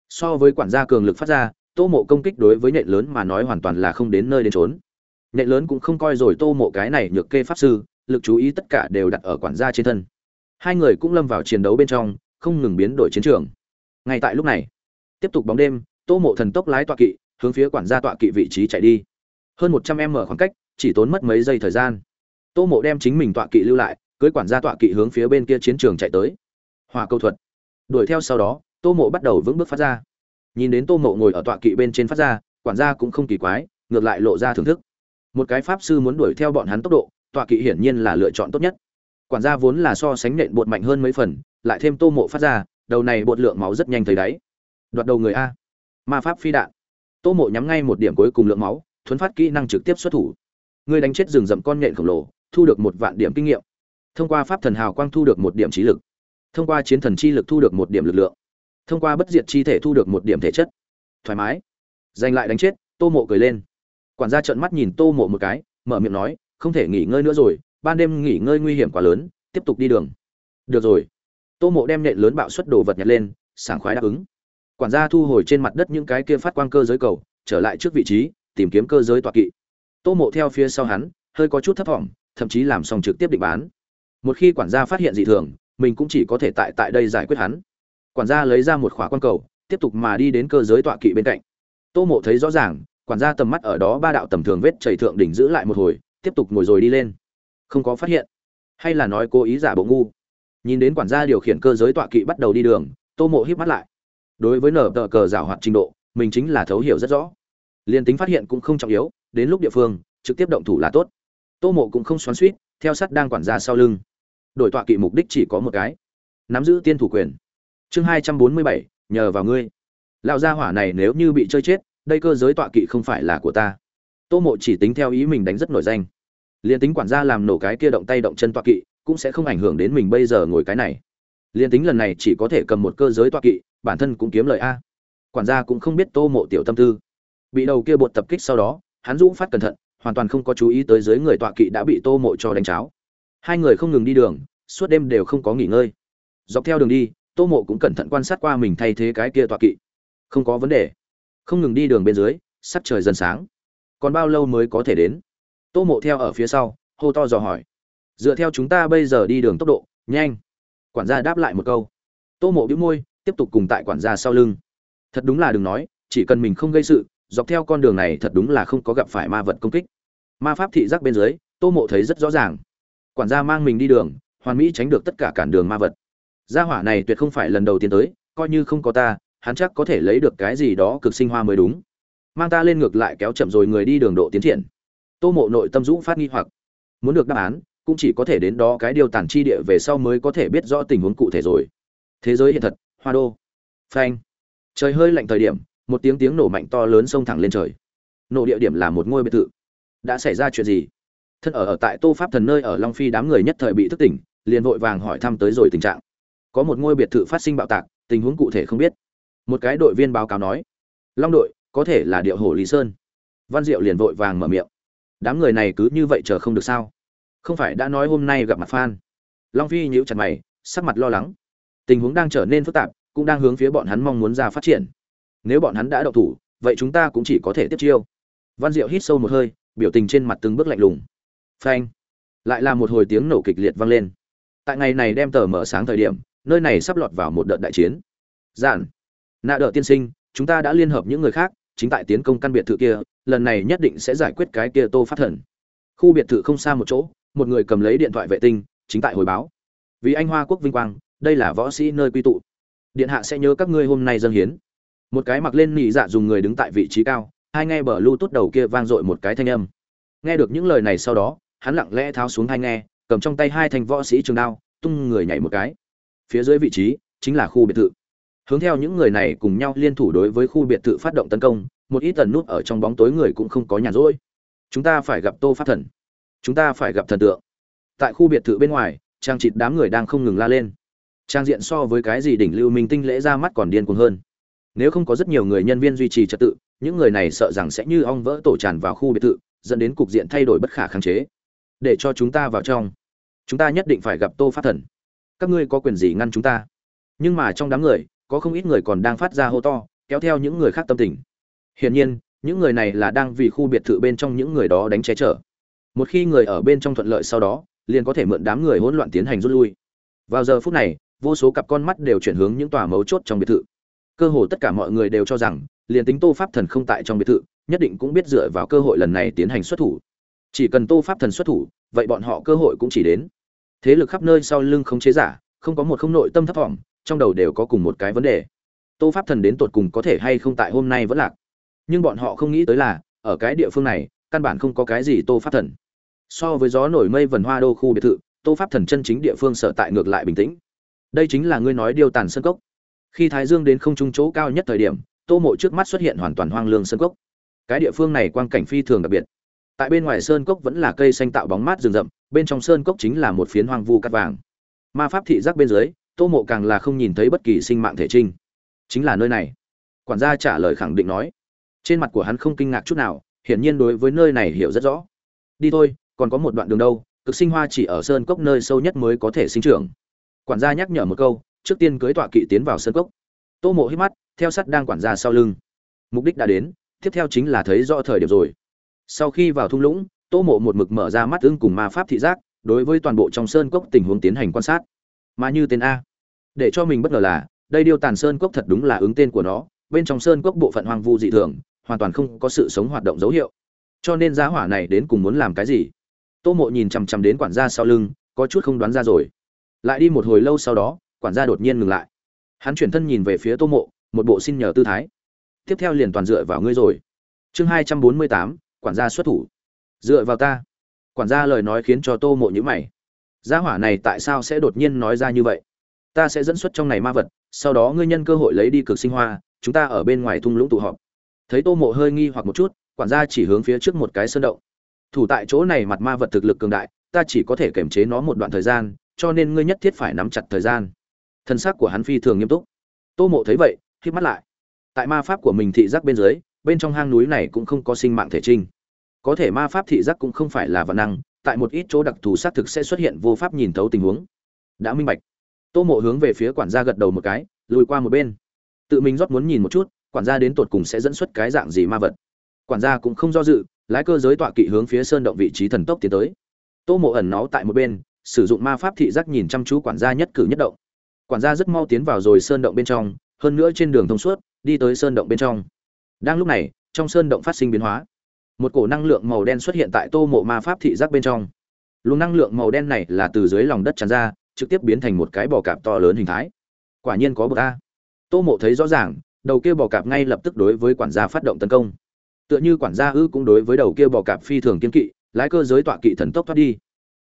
So với quản gia cường lực phát ra, tô mộ công kích đối với nhện lớn mà nói hoàn toàn là không đến nơi đến trốn nhện lớn cũng không coi rồi tô mộ cái này nhược kê pháp sư, lực chú ý tất cả đều đặt ở quản gia trên thân. Hai người cũng lâm vào chiến đấu bên trong, không ngừng biến đổi chiến trường. Ngay tại lúc này, tiếp tục bóng đêm, tô mộ thần tốc lái tọa kỵ, hướng phía quản gia tọa kỵ vị trí chạy đi. Hơn một trăm em mở khoảng cách, chỉ tốn mất mấy giây thời gian. Tô mộ đem chính mình tọa kỵ lưu lại cưới quản gia tọa kỵ hướng phía bên kia chiến trường chạy tới. Hòa câu thuật. Đuổi theo sau đó, tô mộ bắt đầu vững bước phát ra. Nhìn đến tô mộ ngồi ở tọa kỵ bên trên phát ra, quản gia cũng không kỳ quái, ngược lại lộ ra thưởng thức. Một cái pháp sư muốn đuổi theo bọn hắn tốc độ, tọa kỵ hiển nhiên là lựa chọn tốt nhất. Quản gia vốn là so sánh nện bột mạnh hơn mấy phần, lại thêm tô mộ phát ra, đầu này bột lượng máu rất nhanh thấy đáy. Đoạt đầu người a. Ma pháp phi đạn. Tô mộ nhắm ngay một điểm cuối cùng lượng máu, thuấn phát kỹ năng trực tiếp xuất thủ. Người đánh chết rừng rậm con nhện khổng lồ, thu được một vạn điểm kinh nghiệm thông qua pháp thần hào quang thu được một điểm trí lực, thông qua chiến thần chi lực thu được một điểm lực lượng, thông qua bất diệt chi thể thu được một điểm thể chất. Thoải mái. Giành lại đánh chết, tô mộ cười lên. Quản gia trợn mắt nhìn tô mộ một cái, mở miệng nói, không thể nghỉ ngơi nữa rồi, ban đêm nghỉ ngơi nguy hiểm quá lớn, tiếp tục đi đường. Được rồi. Tô mộ đem nện lớn bạo suất đồ vật nhặt lên, sảng khoái đáp ứng. Quản gia thu hồi trên mặt đất những cái kia phát quang cơ giới cầu, trở lại trước vị trí, tìm kiếm cơ giới tọa kỵ. Tô mộ theo phía sau hắn, hơi có chút thấp thỏm, thậm chí làm xong trực tiếp định bán một khi quản gia phát hiện dị thường, mình cũng chỉ có thể tại tại đây giải quyết hắn. Quản gia lấy ra một khỏa quan cầu, tiếp tục mà đi đến cơ giới tọa kỵ bên cạnh. Tô mộ thấy rõ ràng, quản gia tầm mắt ở đó ba đạo tầm thường vết chảy thượng đỉnh giữ lại một hồi, tiếp tục ngồi rồi đi lên. Không có phát hiện. Hay là nói cố ý giả bộ ngu. Nhìn đến quản gia điều khiển cơ giới tọa kỵ bắt đầu đi đường, tô mộ híp mắt lại. Đối với nở tờ cờ giảo hoạt trình độ, mình chính là thấu hiểu rất rõ. Liền tính phát hiện cũng không trọng yếu, đến lúc địa phương, trực tiếp động thủ là tốt. Tô mộ cũng không xoắn suýt theo sắt đang quản gia sau lưng đổi tọa kỵ mục đích chỉ có một cái. Nắm giữ tiên thủ quyền. Chương hai trăm bốn mươi bảy, nhờ vào ngươi. Lão gia hỏa này nếu như bị chơi chết, đây cơ giới tọa kỵ không phải là của ta. Tô mộ chỉ tính theo ý mình đánh rất nổi danh. Liền tính quản gia làm nổ cái kia động tay động chân tọa kỵ, cũng sẽ không ảnh hưởng đến mình bây giờ ngồi cái này. Liền tính lần này chỉ có thể cầm một cơ giới tọa kỵ, bản thân cũng kiếm lời a. Quản gia cũng không biết tô mộ tiểu tâm tư. Bị đầu kia bột tập kích sau đó, hắn dũng phát cẩn thận, hoàn toàn không có chú ý tới dưới người tọa kỵ đã bị tô mộ cho đánh cháo hai người không ngừng đi đường, suốt đêm đều không có nghỉ ngơi. Dọc theo đường đi, tô mộ cũng cẩn thận quan sát qua mình thay thế cái kia tọa kỵ. Không có vấn đề. Không ngừng đi đường bên dưới sắp trời dần sáng. Còn bao lâu mới có thể đến? Tô mộ theo ở phía sau, hô to dò hỏi. Dựa theo chúng ta bây giờ đi đường tốc độ, nhanh. Quản gia đáp lại một câu. Tô mộ bĩu môi, tiếp tục cùng tại quản gia sau lưng. Thật đúng là đừng nói, chỉ cần mình không gây sự, dọc theo con đường này thật đúng là không có gặp phải ma vật công kích. Ma pháp thị giác bên dưới, tô mộ thấy rất rõ ràng quản gia mang mình đi đường, hoàn mỹ tránh được tất cả cản đường ma vật. Gia hỏa này tuyệt không phải lần đầu tiên tới, coi như không có ta, hắn chắc có thể lấy được cái gì đó cực sinh hoa mới đúng. Mang ta lên ngược lại kéo chậm rồi người đi đường độ tiến triển. Tô mộ nội tâm Dũ phát nghi hoặc. Muốn được đáp án, cũng chỉ có thể đến đó cái điều tản chi địa về sau mới có thể biết rõ tình huống cụ thể rồi. Thế giới hiện thật, hoa đô. Phanh. Trời hơi lạnh thời điểm, một tiếng tiếng nổ mạnh to lớn xông thẳng lên trời. Nổ địa điểm là một ngôi biệt thự. Đã xảy ra chuyện gì? Thân ở ở tại tô pháp thần nơi ở long phi đám người nhất thời bị thức tỉnh, liền vội vàng hỏi thăm tới rồi tình trạng. Có một ngôi biệt thự phát sinh bạo tạc, tình huống cụ thể không biết. Một cái đội viên báo cáo nói, long đội, có thể là điệu hổ lý sơn. Văn diệu liền vội vàng mở miệng, đám người này cứ như vậy chờ không được sao? Không phải đã nói hôm nay gặp mặt phan long phi nhíu chặt mày, sắc mặt lo lắng. Tình huống đang trở nên phức tạp, cũng đang hướng phía bọn hắn mong muốn ra phát triển. Nếu bọn hắn đã đậu thủ, vậy chúng ta cũng chỉ có thể tiếp chiêu. Văn diệu hít sâu một hơi, biểu tình trên mặt từng bước lạnh lùng phanh. Lại là một hồi tiếng nổ kịch liệt vang lên. Tại ngày này đem tờ mở sáng thời điểm, nơi này sắp lọt vào một đợt đại chiến. Giản nạ đỡ tiên sinh, chúng ta đã liên hợp những người khác, chính tại tiến công căn biệt thự kia, lần này nhất định sẽ giải quyết cái kia tô phát thần. Khu biệt thự không xa một chỗ, một người cầm lấy điện thoại vệ tinh, chính tại hồi báo. Vì anh hoa quốc vinh quang, đây là võ sĩ nơi quy tụ. Điện hạ sẽ nhớ các ngươi hôm nay dâng hiến. Một cái mặc lên nị dạ dùng người đứng tại vị trí cao, hai nghe bờ lưu tốt đầu kia vang dội một cái thanh âm. Nghe được những lời này sau đó hắn lặng lẽ tháo xuống hai nghe, cầm trong tay hai thanh võ sĩ trường đao, tung người nhảy một cái. Phía dưới vị trí chính là khu biệt thự. Hướng theo những người này cùng nhau liên thủ đối với khu biệt thự phát động tấn công, một ít tần nút ở trong bóng tối người cũng không có nhàn rỗi. Chúng ta phải gặp tô phát thần. Chúng ta phải gặp thần tượng. Tại khu biệt thự bên ngoài, trang trịt đám người đang không ngừng la lên. Trang diện so với cái gì đỉnh lưu minh tinh lễ ra mắt còn điên cuồng hơn. Nếu không có rất nhiều người nhân viên duy trì trật tự, những người này sợ rằng sẽ như ong vỡ tổ tràn vào khu biệt thự, dẫn đến cục diện thay đổi bất khả kháng chế để cho chúng ta vào trong. Chúng ta nhất định phải gặp tô phát thần. Các ngươi có quyền gì ngăn chúng ta? Nhưng mà trong đám người, có không ít người còn đang phát ra hô to, kéo theo những người khác tâm tình. Hiển nhiên, những người này là đang vì khu biệt thự bên trong những người đó đánh che chở. Một khi người ở bên trong thuận lợi sau đó, liền có thể mượn đám người hỗn loạn tiến hành rút lui. Vào giờ phút này, vô số cặp con mắt đều chuyển hướng những tòa mấu chốt trong biệt thự. Cơ hồ tất cả mọi người đều cho rằng, liền tính tô pháp thần không tại trong biệt thự, nhất định cũng biết dựa vào cơ hội lần này tiến hành xuất thủ chỉ cần tô pháp thần xuất thủ, vậy bọn họ cơ hội cũng chỉ đến. Thế lực khắp nơi sau lưng không chế giả, không có một không nội tâm thấp thỏm, trong đầu đều có cùng một cái vấn đề. Tô pháp thần đến tột cùng có thể hay không tại hôm nay vẫn lạc? Nhưng bọn họ không nghĩ tới là, ở cái địa phương này, căn bản không có cái gì tô pháp thần. So với gió nổi mây vần hoa đô khu biệt thự, tô pháp thần chân chính địa phương sở tại ngược lại bình tĩnh. Đây chính là ngươi nói điều tàn sân cốc. Khi thái dương đến không trung chỗ cao nhất thời điểm, tô mộ trước mắt xuất hiện hoàn toàn hoang lương sân cốc. Cái địa phương này quang cảnh phi thường đặc biệt tại bên ngoài sơn cốc vẫn là cây xanh tạo bóng mát rừng rậm, bên trong sơn cốc chính là một phiến hoang vu cắt vàng. Ma pháp thị giác bên dưới, tô mộ càng là không nhìn thấy bất kỳ sinh mạng thể trinh. Chính là nơi này. Quản gia trả lời khẳng định nói. Trên mặt của hắn không kinh ngạc chút nào, hiển nhiên đối với nơi này hiểu rất rõ. Đi thôi, còn có một đoạn đường đâu, cực sinh hoa chỉ ở sơn cốc nơi sâu nhất mới có thể sinh trưởng. Quản gia nhắc nhở một câu, trước tiên cưới tọa kỵ tiến vào sơn cốc. Tô mộ hít mắt, theo sắt đang quản gia sau lưng. Mục đích đã đến, tiếp theo chính là thấy rõ thời điểm rồi sau khi vào thung lũng, tô mộ một mực mở ra mắt ưng cùng ma pháp thị giác, đối với toàn bộ trong sơn cốc tình huống tiến hành quan sát. Mà như tên a, để cho mình bất ngờ là, đây điêu tàn sơn cốc thật đúng là ứng tên của nó, bên trong sơn cốc bộ phận hoang vu dị thường, hoàn toàn không có sự sống hoạt động dấu hiệu. Cho nên giá hỏa này đến cùng muốn làm cái gì? Tô mộ nhìn chằm chằm đến quản gia sau lưng, có chút không đoán ra rồi. Lại đi một hồi lâu sau đó, quản gia đột nhiên ngừng lại. Hắn chuyển thân nhìn về phía tô mộ, một bộ xin nhờ tư thái. Tiếp theo liền toàn dựa vào ngươi rồi. Chương hai trăm bốn mươi tám quản gia xuất thủ. Dựa vào ta. Quản gia lời nói khiến cho tô mộ nhữ mày. Gia hỏa này tại sao sẽ đột nhiên nói ra như vậy? Ta sẽ dẫn xuất trong này ma vật, sau đó ngươi nhân cơ hội lấy đi cực sinh hoa, chúng ta ở bên ngoài thung lũng tụ họp. Thấy tô mộ hơi nghi hoặc một chút, quản gia chỉ hướng phía trước một cái sơn động. Thủ tại chỗ này mặt ma vật thực lực cường đại, ta chỉ có thể kiềm chế nó một đoạn thời gian, cho nên ngươi nhất thiết phải nắm chặt thời gian. Thân xác của hắn phi thường nghiêm túc. Tô mộ thấy vậy khi mắt lại. Tại ma pháp của mình thị giác bên dưới bên trong hang núi này cũng không có sinh mạng thể trinh. Có thể ma pháp thị giác cũng không phải là vật năng, tại một ít chỗ đặc thù xác thực sẽ xuất hiện vô pháp nhìn thấu tình huống. Đã minh bạch. Tô mộ hướng về phía quản gia gật đầu một cái, lùi qua một bên. Tự mình rót muốn nhìn một chút, quản gia đến tột cùng sẽ dẫn xuất cái dạng gì ma vật. Quản gia cũng không do dự, lái cơ giới tọa kỵ hướng phía sơn động vị trí thần tốc tiến tới. Tô mộ ẩn náu tại một bên, sử dụng ma pháp thị giác nhìn chăm chú quản gia nhất cử nhất động. Quản gia rất mau tiến vào rồi sơn động bên trong, hơn nữa trên đường thông suốt, đi tới sơn động bên trong đang lúc này, trong sơn động phát sinh biến hóa. Một cổ năng lượng màu đen xuất hiện tại tô mộ ma pháp thị giác bên trong. Luồng năng lượng màu đen này là từ dưới lòng đất tràn ra, trực tiếp biến thành một cái bò cạp to lớn hình thái. Quả nhiên có bậc a. Tô mộ thấy rõ ràng, đầu kia bò cạp ngay lập tức đối với quản gia phát động tấn công. Tựa như quản gia ư cũng đối với đầu kia bò cạp phi thường kiên kỵ, lái cơ giới tọa kỵ thần tốc thoát đi.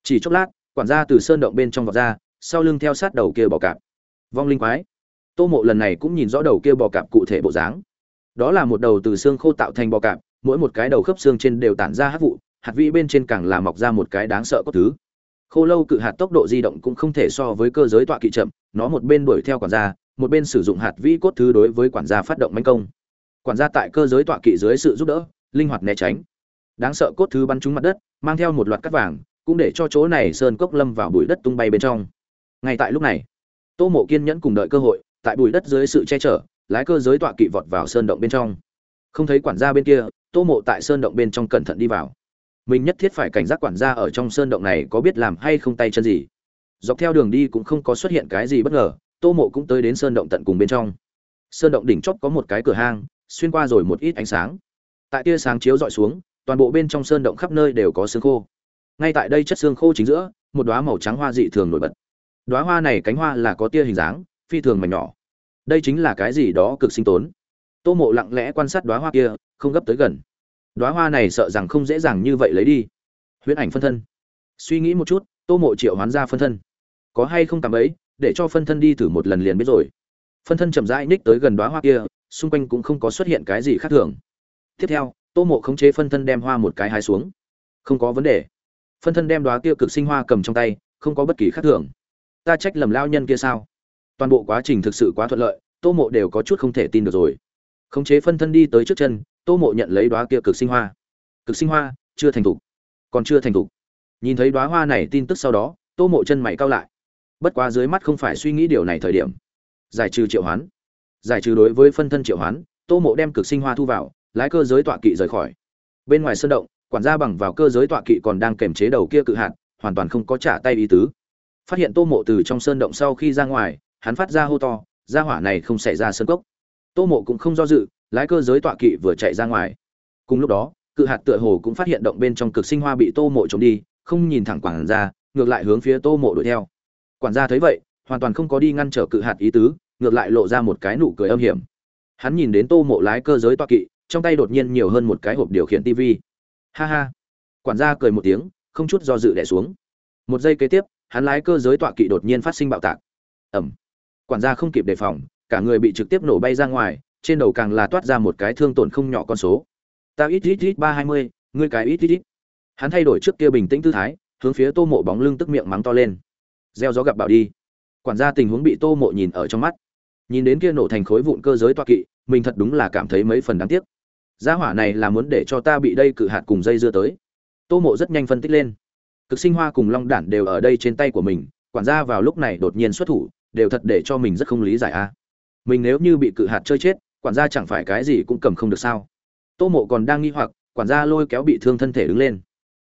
Chỉ chốc lát, quản gia từ sơn động bên trong vọt ra, sau lưng theo sát đầu kia bò cạp. Vong linh quái. Tô mộ lần này cũng nhìn rõ đầu kia bò cạp cụ thể bộ dáng đó là một đầu từ xương khô tạo thành bò cạp, mỗi một cái đầu khớp xương trên đều tản ra hát vụ, hạt vĩ bên trên càng là mọc ra một cái đáng sợ có thứ. Khô lâu cự hạt tốc độ di động cũng không thể so với cơ giới tọa kỵ chậm, nó một bên đuổi theo quản gia, một bên sử dụng hạt vĩ cốt thứ đối với quản gia phát động manh công. Quản gia tại cơ giới tọa kỵ dưới sự giúp đỡ, linh hoạt né tránh. Đáng sợ cốt thứ bắn trúng mặt đất, mang theo một loạt cắt vàng, cũng để cho chỗ này sơn cốc lâm vào bụi đất tung bay bên trong. Ngay tại lúc này, tô mộ kiên nhẫn cùng đợi cơ hội, tại bụi đất dưới sự che chở lái cơ giới tọa kỵ vọt vào sơn động bên trong. Không thấy quản gia bên kia, tô mộ tại sơn động bên trong cẩn thận đi vào. Mình nhất thiết phải cảnh giác quản gia ở trong sơn động này có biết làm hay không tay chân gì. Dọc theo đường đi cũng không có xuất hiện cái gì bất ngờ, tô mộ cũng tới đến sơn động tận cùng bên trong. Sơn động đỉnh chóp có một cái cửa hang, xuyên qua rồi một ít ánh sáng. Tại tia sáng chiếu dọi xuống, toàn bộ bên trong sơn động khắp nơi đều có xương khô. Ngay tại đây chất xương khô chính giữa, một đoá màu trắng hoa dị thường nổi bật. Đoá hoa này cánh hoa là có tia hình dáng, phi thường mảnh nhỏ đây chính là cái gì đó cực sinh tốn. Tô mộ lặng lẽ quan sát đoá hoa kia, không gấp tới gần. Đoá hoa này sợ rằng không dễ dàng như vậy lấy đi. Huyễn ảnh phân thân. Suy nghĩ một chút, tô mộ triệu hoán ra phân thân. Có hay không cảm ấy, để cho phân thân đi thử một lần liền biết rồi. Phân thân chậm rãi ních tới gần đoá hoa kia, xung quanh cũng không có xuất hiện cái gì khác thường. Tiếp theo, tô mộ khống chế phân thân đem hoa một cái hái xuống. Không có vấn đề. Phân thân đem đoá kia cực sinh hoa cầm trong tay, không có bất kỳ khác thường. Ta trách lầm lao nhân kia sao? Toàn bộ quá trình thực sự quá thuận lợi, tô mộ đều có chút không thể tin được rồi. Khống chế phân thân đi tới trước chân, tô mộ nhận lấy đoá kia cực sinh hoa. Cực sinh hoa, chưa thành thục. Còn chưa thành thục. Nhìn thấy đoá hoa này tin tức sau đó, tô mộ chân mày cao lại. Bất quá dưới mắt không phải suy nghĩ điều này thời điểm. Giải trừ triệu hoán. Giải trừ đối với phân thân triệu hoán, tô mộ đem cực sinh hoa thu vào, lái cơ giới tọa kỵ rời khỏi. Bên ngoài sân động, quản gia bằng vào cơ giới tọa kỵ còn đang kềm chế đầu kia cự hạt, hoàn toàn không có trả tay ý tứ. Phát hiện tô mộ từ trong sơn động sau khi ra ngoài hắn phát ra hô to ra hỏa này không xảy ra sơn cốc. Tô mộ cũng không do dự, lái cơ giới tọa kỵ vừa chạy ra ngoài. Cùng lúc đó, cự hạt tựa hồ cũng phát hiện động bên trong cực sinh hoa bị tô mộ trộm đi, không nhìn thẳng quản gia, ngược lại hướng phía tô mộ đuổi theo. Quản gia thấy vậy, hoàn toàn không có đi ngăn trở cự hạt ý tứ, ngược lại lộ ra một cái nụ cười âm hiểm. Hắn nhìn đến tô mộ lái cơ giới tọa kỵ, trong tay đột nhiên nhiều hơn một cái hộp điều khiển tv ha ha. Quản gia cười một tiếng, không chút do dự đẻ xuống. Một giây kế tiếp, hắn lái cơ giới tọa kỵ đột nhiên phát sinh bạo tạc. Ẩm quản gia không kịp đề phòng, cả người bị trực tiếp nổ bay ra ngoài, trên đầu càng là toát ra một cái thương tổn không nhỏ con số. Ta ít ít ít ba hai mươi, ngươi cái ít ít ít. Hắn thay đổi trước kia bình tĩnh tư thái, hướng phía tô mộ bóng lưng tức miệng mắng to lên. Gieo gió gặp bảo đi. Quản gia tình huống bị tô mộ nhìn ở trong mắt. Nhìn đến kia nổ thành khối vụn cơ giới toa kỵ, mình thật đúng là cảm thấy mấy phần đáng tiếc. Gia hỏa này là muốn để cho ta bị đây cự hạt cùng dây dưa tới. Tô mộ rất nhanh phân tích lên. Cực sinh hoa cùng long đản đều ở đây trên tay của mình, quản gia vào lúc này đột nhiên xuất thủ đều thật để cho mình rất không lý giải a. Mình nếu như bị cự hạt chơi chết, quản gia chẳng phải cái gì cũng cầm không được sao? Tô mộ còn đang nghi hoặc, quản gia lôi kéo bị thương thân thể đứng lên.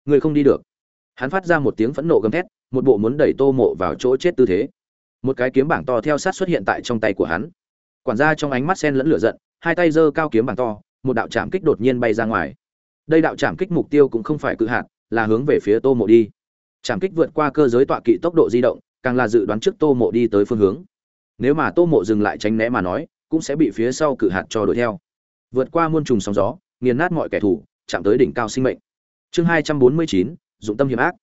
Người không đi được. Hắn phát ra một tiếng phẫn nộ gầm thét, một bộ muốn đẩy tô mộ vào chỗ chết tư thế. Một cái kiếm bảng to theo sát xuất hiện tại trong tay của hắn. Quản gia trong ánh mắt sen lẫn lửa giận, hai tay giơ cao kiếm bảng to, một đạo chạm kích đột nhiên bay ra ngoài. Đây đạo chạm kích mục tiêu cũng không phải cự hạt, là hướng về phía tô mộ đi. Chạm kích vượt qua cơ giới tọa kỵ tốc độ di động càng là dự đoán trước tô mộ đi tới phương hướng. Nếu mà tô mộ dừng lại tránh né mà nói, cũng sẽ bị phía sau cự hạt cho đuổi theo. Vượt qua muôn trùng sóng gió, nghiền nát mọi kẻ thù, chạm tới đỉnh cao sinh mệnh. Chương hai trăm bốn mươi chín, dụng tâm hiểm ác.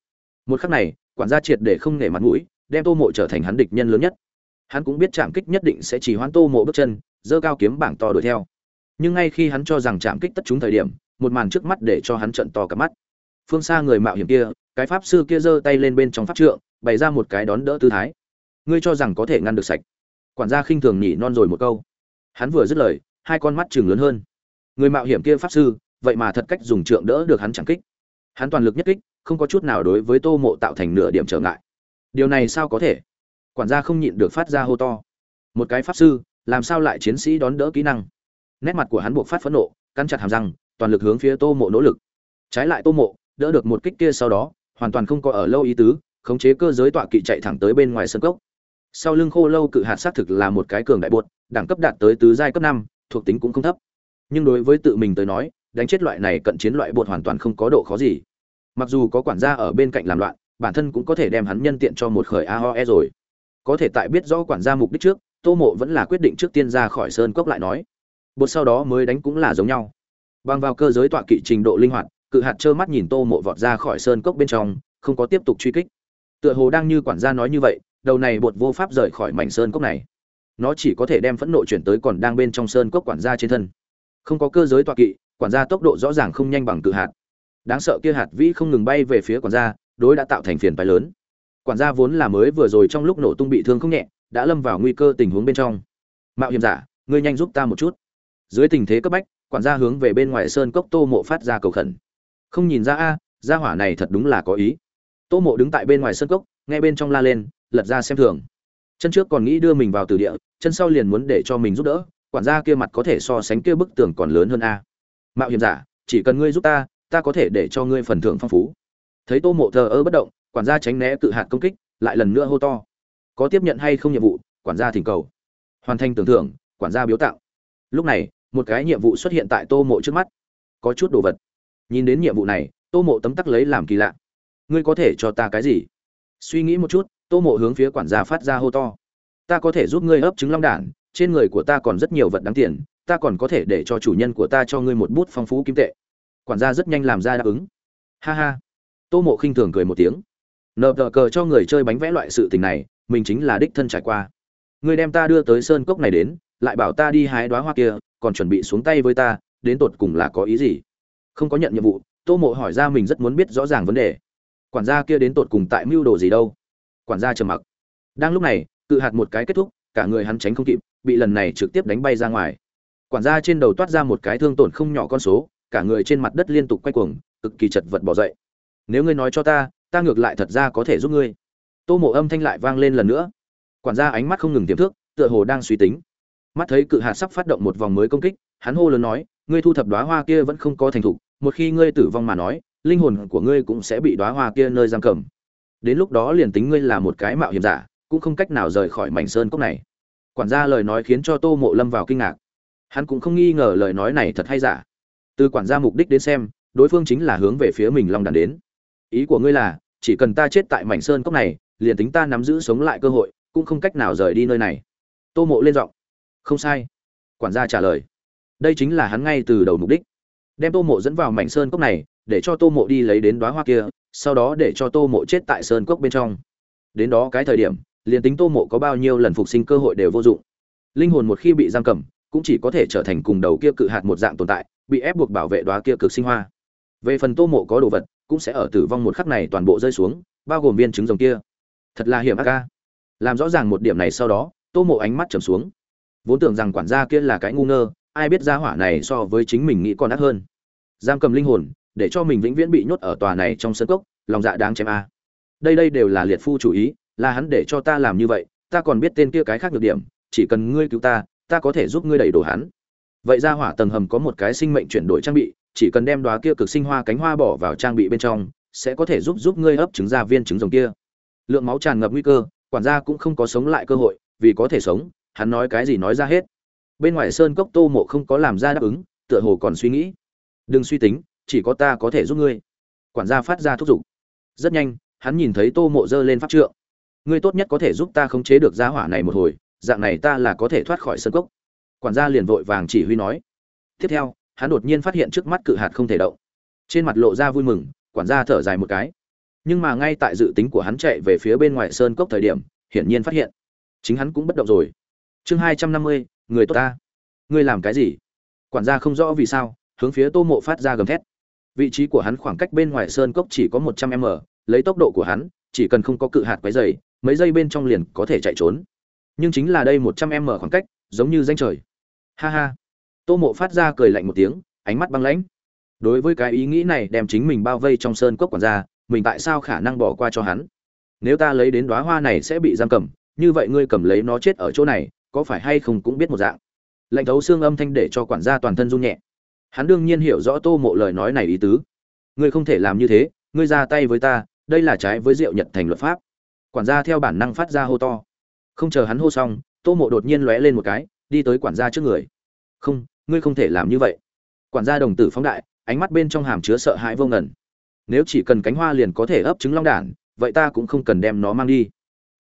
Một khắc này, quản gia triệt để không nể mặt mũi, đem tô mộ trở thành hắn địch nhân lớn nhất. Hắn cũng biết chạm kích nhất định sẽ chỉ hoãn tô mộ bước chân dơ cao kiếm bảng to đuổi theo. Nhưng ngay khi hắn cho rằng chạm kích tất trúng thời điểm, một màn trước mắt để cho hắn trận to cả mắt phương xa người mạo hiểm kia, cái pháp sư kia giơ tay lên bên trong pháp trượng, bày ra một cái đón đỡ tư thái. Ngươi cho rằng có thể ngăn được sạch. Quản gia khinh thường nhỉ non rồi một câu. Hắn vừa dứt lời, hai con mắt chừng lớn hơn. Người mạo hiểm kia pháp sư, vậy mà thật cách dùng trượng đỡ được hắn chẳng kích. Hắn toàn lực nhất kích, không có chút nào đối với tô mộ tạo thành nửa điểm trở ngại. Điều này sao có thể? Quản gia không nhịn được phát ra hô to. Một cái pháp sư, làm sao lại chiến sĩ đón đỡ kỹ năng? Nét mặt của hắn buộc phát phẫn nộ, cắn chặt hàm răng, toàn lực hướng phía tô mộ nỗ lực. Trái lại tô mộ đỡ được một kích kia sau đó, hoàn toàn không có ở lâu ý tứ, khống chế cơ giới tọa kỵ chạy thẳng tới bên ngoài sân cốc. Sau lưng khô lâu cự hạt xác thực là một cái cường đại bột đẳng cấp đạt tới tứ giai cấp năm, thuộc tính cũng không thấp. Nhưng đối với tự mình tới nói, đánh chết loại này cận chiến loại bột hoàn toàn không có độ khó gì. Mặc dù có quản gia ở bên cạnh làm loạn, bản thân cũng có thể đem hắn nhân tiện cho một khởi aoe rồi. Có thể tại biết rõ quản gia mục đích trước, tô mộ vẫn là quyết định trước tiên ra khỏi sơn cốc lại nói. Bột sau đó mới đánh cũng là giống nhau. Bằng vào cơ giới tọa kỵ trình độ linh hoạt cự hạt trơ mắt nhìn tô mộ vọt ra khỏi sơn cốc bên trong, không có tiếp tục truy kích. Tựa hồ đang như quản gia nói như vậy, đầu này bột vô pháp rời khỏi mảnh sơn cốc này. Nó chỉ có thể đem phẫn nộ chuyển tới còn đang bên trong sơn cốc quản gia trên thân. Không có cơ giới tọa kỵ, quản gia tốc độ rõ ràng không nhanh bằng cự hạt. Đáng sợ kia hạt vĩ không ngừng bay về phía quản gia, đối đã tạo thành phiền phái lớn. Quản gia vốn là mới vừa rồi trong lúc nổ tung bị thương không nhẹ, đã lâm vào nguy cơ tình huống bên trong. Mạo hiểm giả, ngươi nhanh giúp ta một chút. Dưới tình thế cấp bách, quản gia hướng về bên ngoài sơn cốc tô mộ phát ra cầu khẩn không nhìn ra a, gia hỏa này thật đúng là có ý. Tô mộ đứng tại bên ngoài sân cốc, nghe bên trong la lên, lật ra xem thường. Chân trước còn nghĩ đưa mình vào từ địa, chân sau liền muốn để cho mình giúp đỡ, quản gia kia mặt có thể so sánh kia bức tường còn lớn hơn a. Mạo hiểm giả, chỉ cần ngươi giúp ta ta có thể để cho ngươi phần thưởng phong phú. Thấy tô mộ thờ ơ bất động, quản gia tránh né cự hạt công kích, lại lần nữa hô to. Có tiếp nhận hay không nhiệm vụ, quản gia thỉnh cầu. Hoàn thành tưởng thưởng, quản gia biếu tặng. Lúc này, một cái nhiệm vụ xuất hiện tại tô mộ trước mắt. Có chút đồ vật nhìn đến nhiệm vụ này, tô mộ tấm tắc lấy làm kỳ lạ. Ngươi có thể cho ta cái gì? Suy nghĩ một chút, tô mộ hướng phía quản gia phát ra hô to. Ta có thể giúp ngươi ấp trứng long đản, trên người của ta còn rất nhiều vật đáng tiền, ta còn có thể để cho chủ nhân của ta cho ngươi một bút phong phú kim tệ. Quản gia rất nhanh làm ra đáp ứng. Ha ha. Tô mộ khinh thường cười một tiếng. Nợ tờ cờ cho người chơi bánh vẽ loại sự tình này, mình chính là đích thân trải qua. Ngươi đem ta đưa tới sơn cốc này đến, lại bảo ta đi hái đoá hoa kia, còn chuẩn bị xuống tay với ta, đến tột cùng là có ý gì? Không có nhận nhiệm vụ, tô mộ hỏi ra mình rất muốn biết rõ ràng vấn đề. Quản gia kia đến tột cùng tại mưu đồ gì đâu? Quản gia trầm mặc. Đang lúc này, cự hạt một cái kết thúc, cả người hắn tránh không kịp, bị lần này trực tiếp đánh bay ra ngoài. Quản gia trên đầu toát ra một cái thương tổn không nhỏ con số, cả người trên mặt đất liên tục quay cuồng, cực kỳ chật vật bỏ dậy. Nếu ngươi nói cho ta ta ngược lại thật ra có thể giúp ngươi. Tô mộ âm thanh lại vang lên lần nữa. Quản gia ánh mắt không ngừng tiềm thức, tựa hồ đang suy tính. Mắt thấy cự hạt sắp phát động một vòng mới công kích, hắn hô lớn nói, ngươi thu thập đoá hoa kia vẫn không có thành thục một khi ngươi tử vong mà nói, linh hồn của ngươi cũng sẽ bị đoá hoa kia nơi giam cầm. Đến lúc đó liền tính ngươi là một cái mạo hiểm giả, cũng không cách nào rời khỏi mảnh sơn cốc này. Quản gia lời nói khiến cho tô mộ lâm vào kinh ngạc. Hắn cũng không nghi ngờ lời nói này thật hay giả. Từ quản gia mục đích đến xem, đối phương chính là hướng về phía mình long đàn đến. Ý của ngươi là, chỉ cần ta chết tại mảnh sơn cốc này, liền tính ta nắm giữ sống lại cơ hội, cũng không cách nào rời đi nơi này. Tô mộ lên giọng. Không sai. Quản gia trả lời. Đây chính là hắn ngay từ đầu mục đích đem tô mộ dẫn vào mảnh sơn cốc này, để cho tô mộ đi lấy đến đoá hoa kia, sau đó để cho tô mộ chết tại sơn cốc bên trong. Đến đó cái thời điểm, liền tính tô mộ có bao nhiêu lần phục sinh cơ hội đều vô dụng. Linh hồn một khi bị giam cầm, cũng chỉ có thể trở thành cùng đầu kia cự hạt một dạng tồn tại, bị ép buộc bảo vệ đoá kia cực sinh hoa. Về phần tô mộ có đồ vật, cũng sẽ ở tử vong một khắc này toàn bộ rơi xuống, bao gồm viên trứng rồng kia. Thật là hiểm ác ca làm rõ ràng một điểm này sau đó, tô mộ ánh mắt trầm xuống. Vốn tưởng rằng quản gia kia là cái ngu ngơ ai biết ra hỏa này so với chính mình nghĩ còn ác hơn. Giam cầm linh hồn, để cho mình vĩnh viễn bị nhốt ở tòa này trong sân cốc, lòng dạ đáng chém a. Đây đây đều là liệt phu chủ ý, là hắn để cho ta làm như vậy, ta còn biết tên kia cái khác được điểm, chỉ cần ngươi cứu ta ta có thể giúp ngươi đẩy đổ hắn. Vậy ra hỏa tầng hầm có một cái sinh mệnh chuyển đổi trang bị, chỉ cần đem đoá kia cực sinh hoa cánh hoa bỏ vào trang bị bên trong, sẽ có thể giúp giúp ngươi ấp trứng ra viên trứng rồng kia. Lượng máu tràn ngập nguy cơ, quản gia cũng không có sống lại cơ hội, vì có thể sống, hắn nói cái gì nói ra hết bên ngoài sơn cốc tô mộ không có làm ra đáp ứng, tựa hồ còn suy nghĩ. Đừng suy tính, chỉ có ta có thể giúp ngươi. Quản gia phát ra thúc giục. Rất nhanh, hắn nhìn thấy tô mộ giơ lên pháp trượng. Ngươi tốt nhất có thể giúp ta khống chế được gia hỏa này một hồi, dạng này ta là có thể thoát khỏi sân cốc. Quản gia liền vội vàng chỉ huy nói. Tiếp theo, hắn đột nhiên phát hiện trước mắt cự hạt không thể động. Trên mặt lộ ra vui mừng, quản gia thở dài một cái. Nhưng mà ngay tại dự tính của hắn chạy về phía bên ngoài sơn cốc thời điểm, hiển nhiên phát hiện. Chính hắn cũng bất động rồi. Chương hai trăm năm mươi người tốt ta. Ngươi làm cái gì? Quản gia không rõ vì sao, hướng phía tô mộ phát ra gầm thét. Vị trí của hắn khoảng cách bên ngoài sơn cốc chỉ có một trăm m, lấy tốc độ của hắn, chỉ cần không có cự hạt quấy dày, mấy giây bên trong liền có thể chạy trốn. Nhưng chính là đây một trăm m khoảng cách, giống như danh trời. Ha ha. Tô mộ phát ra cười lạnh một tiếng, ánh mắt băng lãnh. Đối với cái ý nghĩ này đem chính mình bao vây trong sơn cốc quản gia, mình tại sao khả năng bỏ qua cho hắn? Nếu ta lấy đến đóa hoa này sẽ bị giam cầm, như vậy ngươi cầm lấy nó chết ở chỗ này có phải hay không cũng biết một dạng. Lệnh thấu xương âm thanh để cho quản gia toàn thân run nhẹ. Hắn đương nhiên hiểu rõ tô mộ lời nói này ý tứ. Ngươi không thể làm như thế, ngươi ra tay với ta, đây là trái với diệu nhật thành luật pháp. Quản gia theo bản năng phát ra hô to. Không chờ hắn hô xong, tô mộ đột nhiên lóe lên một cái, đi tới quản gia trước người. Không, ngươi không thể làm như vậy. Quản gia đồng tử phóng đại, ánh mắt bên trong hàm chứa sợ hãi vô ngần. Nếu chỉ cần cánh hoa liền có thể ấp trứng long đản, vậy ta cũng không cần đem nó mang đi.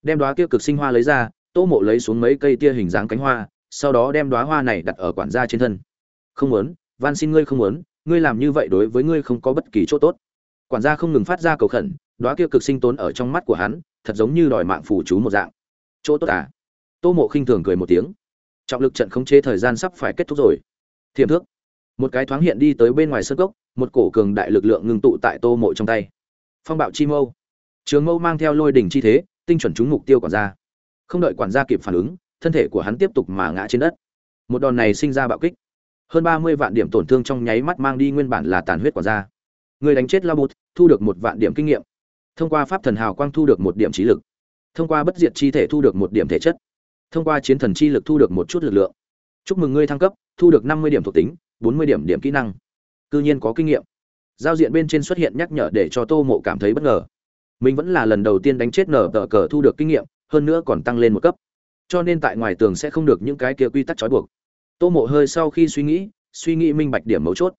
Đem đoá kia cực sinh hoa lấy ra tô mộ lấy xuống mấy cây tia hình dáng cánh hoa, sau đó đem đoá hoa này đặt ở quản gia trên thân. Không muốn van xin ngươi không muốn, ngươi làm như vậy đối với ngươi không có bất kỳ chỗ tốt. Quản gia không ngừng phát ra cầu khẩn đoá kia cực sinh tốn ở trong mắt của hắn, thật giống như đòi mạng phủ chú một dạng. Chỗ tốt à? Tô mộ khinh thường cười một tiếng. Trọng lực trận khống chế thời gian sắp phải kết thúc rồi. Thiềm thước. Một cái thoáng hiện đi tới bên ngoài sân gốc, một cổ cường đại lực lượng ngưng tụ tại tô mộ trong tay. Phong bạo chi mâu. Trường mâu mang theo lôi đỉnh chi thế, tinh chuẩn trúng mục tiêu quản gia không đợi quản gia kịp phản ứng, thân thể của hắn tiếp tục mà ngã trên đất. Một đòn này sinh ra bạo kích. Hơn ba mươi vạn điểm tổn thương trong nháy mắt mang đi nguyên bản là tàn huyết quản gia. Người đánh chết la bút thu được một vạn điểm kinh nghiệm. Thông qua pháp thần hào quang thu được một điểm trí lực. Thông qua bất diệt chi thể thu được một điểm thể chất. Thông qua chiến thần chi lực thu được một chút lực lượng. Chúc mừng ngươi thăng cấp, thu được năm mươi điểm thuộc tính, bốn mươi điểm điểm kỹ năng. Cư nhiên có kinh nghiệm. Giao diện bên trên xuất hiện nhắc nhở để cho tô mộ cảm thấy bất ngờ. Mình vẫn là lần đầu tiên đánh chết nở tờ cờ thu được kinh nghiệm hơn nữa còn tăng lên một cấp. Cho nên tại ngoài tường sẽ không được những cái kia quy tắc trói buộc. Tô mộ hơi sau khi suy nghĩ suy nghĩ minh bạch điểm mấu chốt.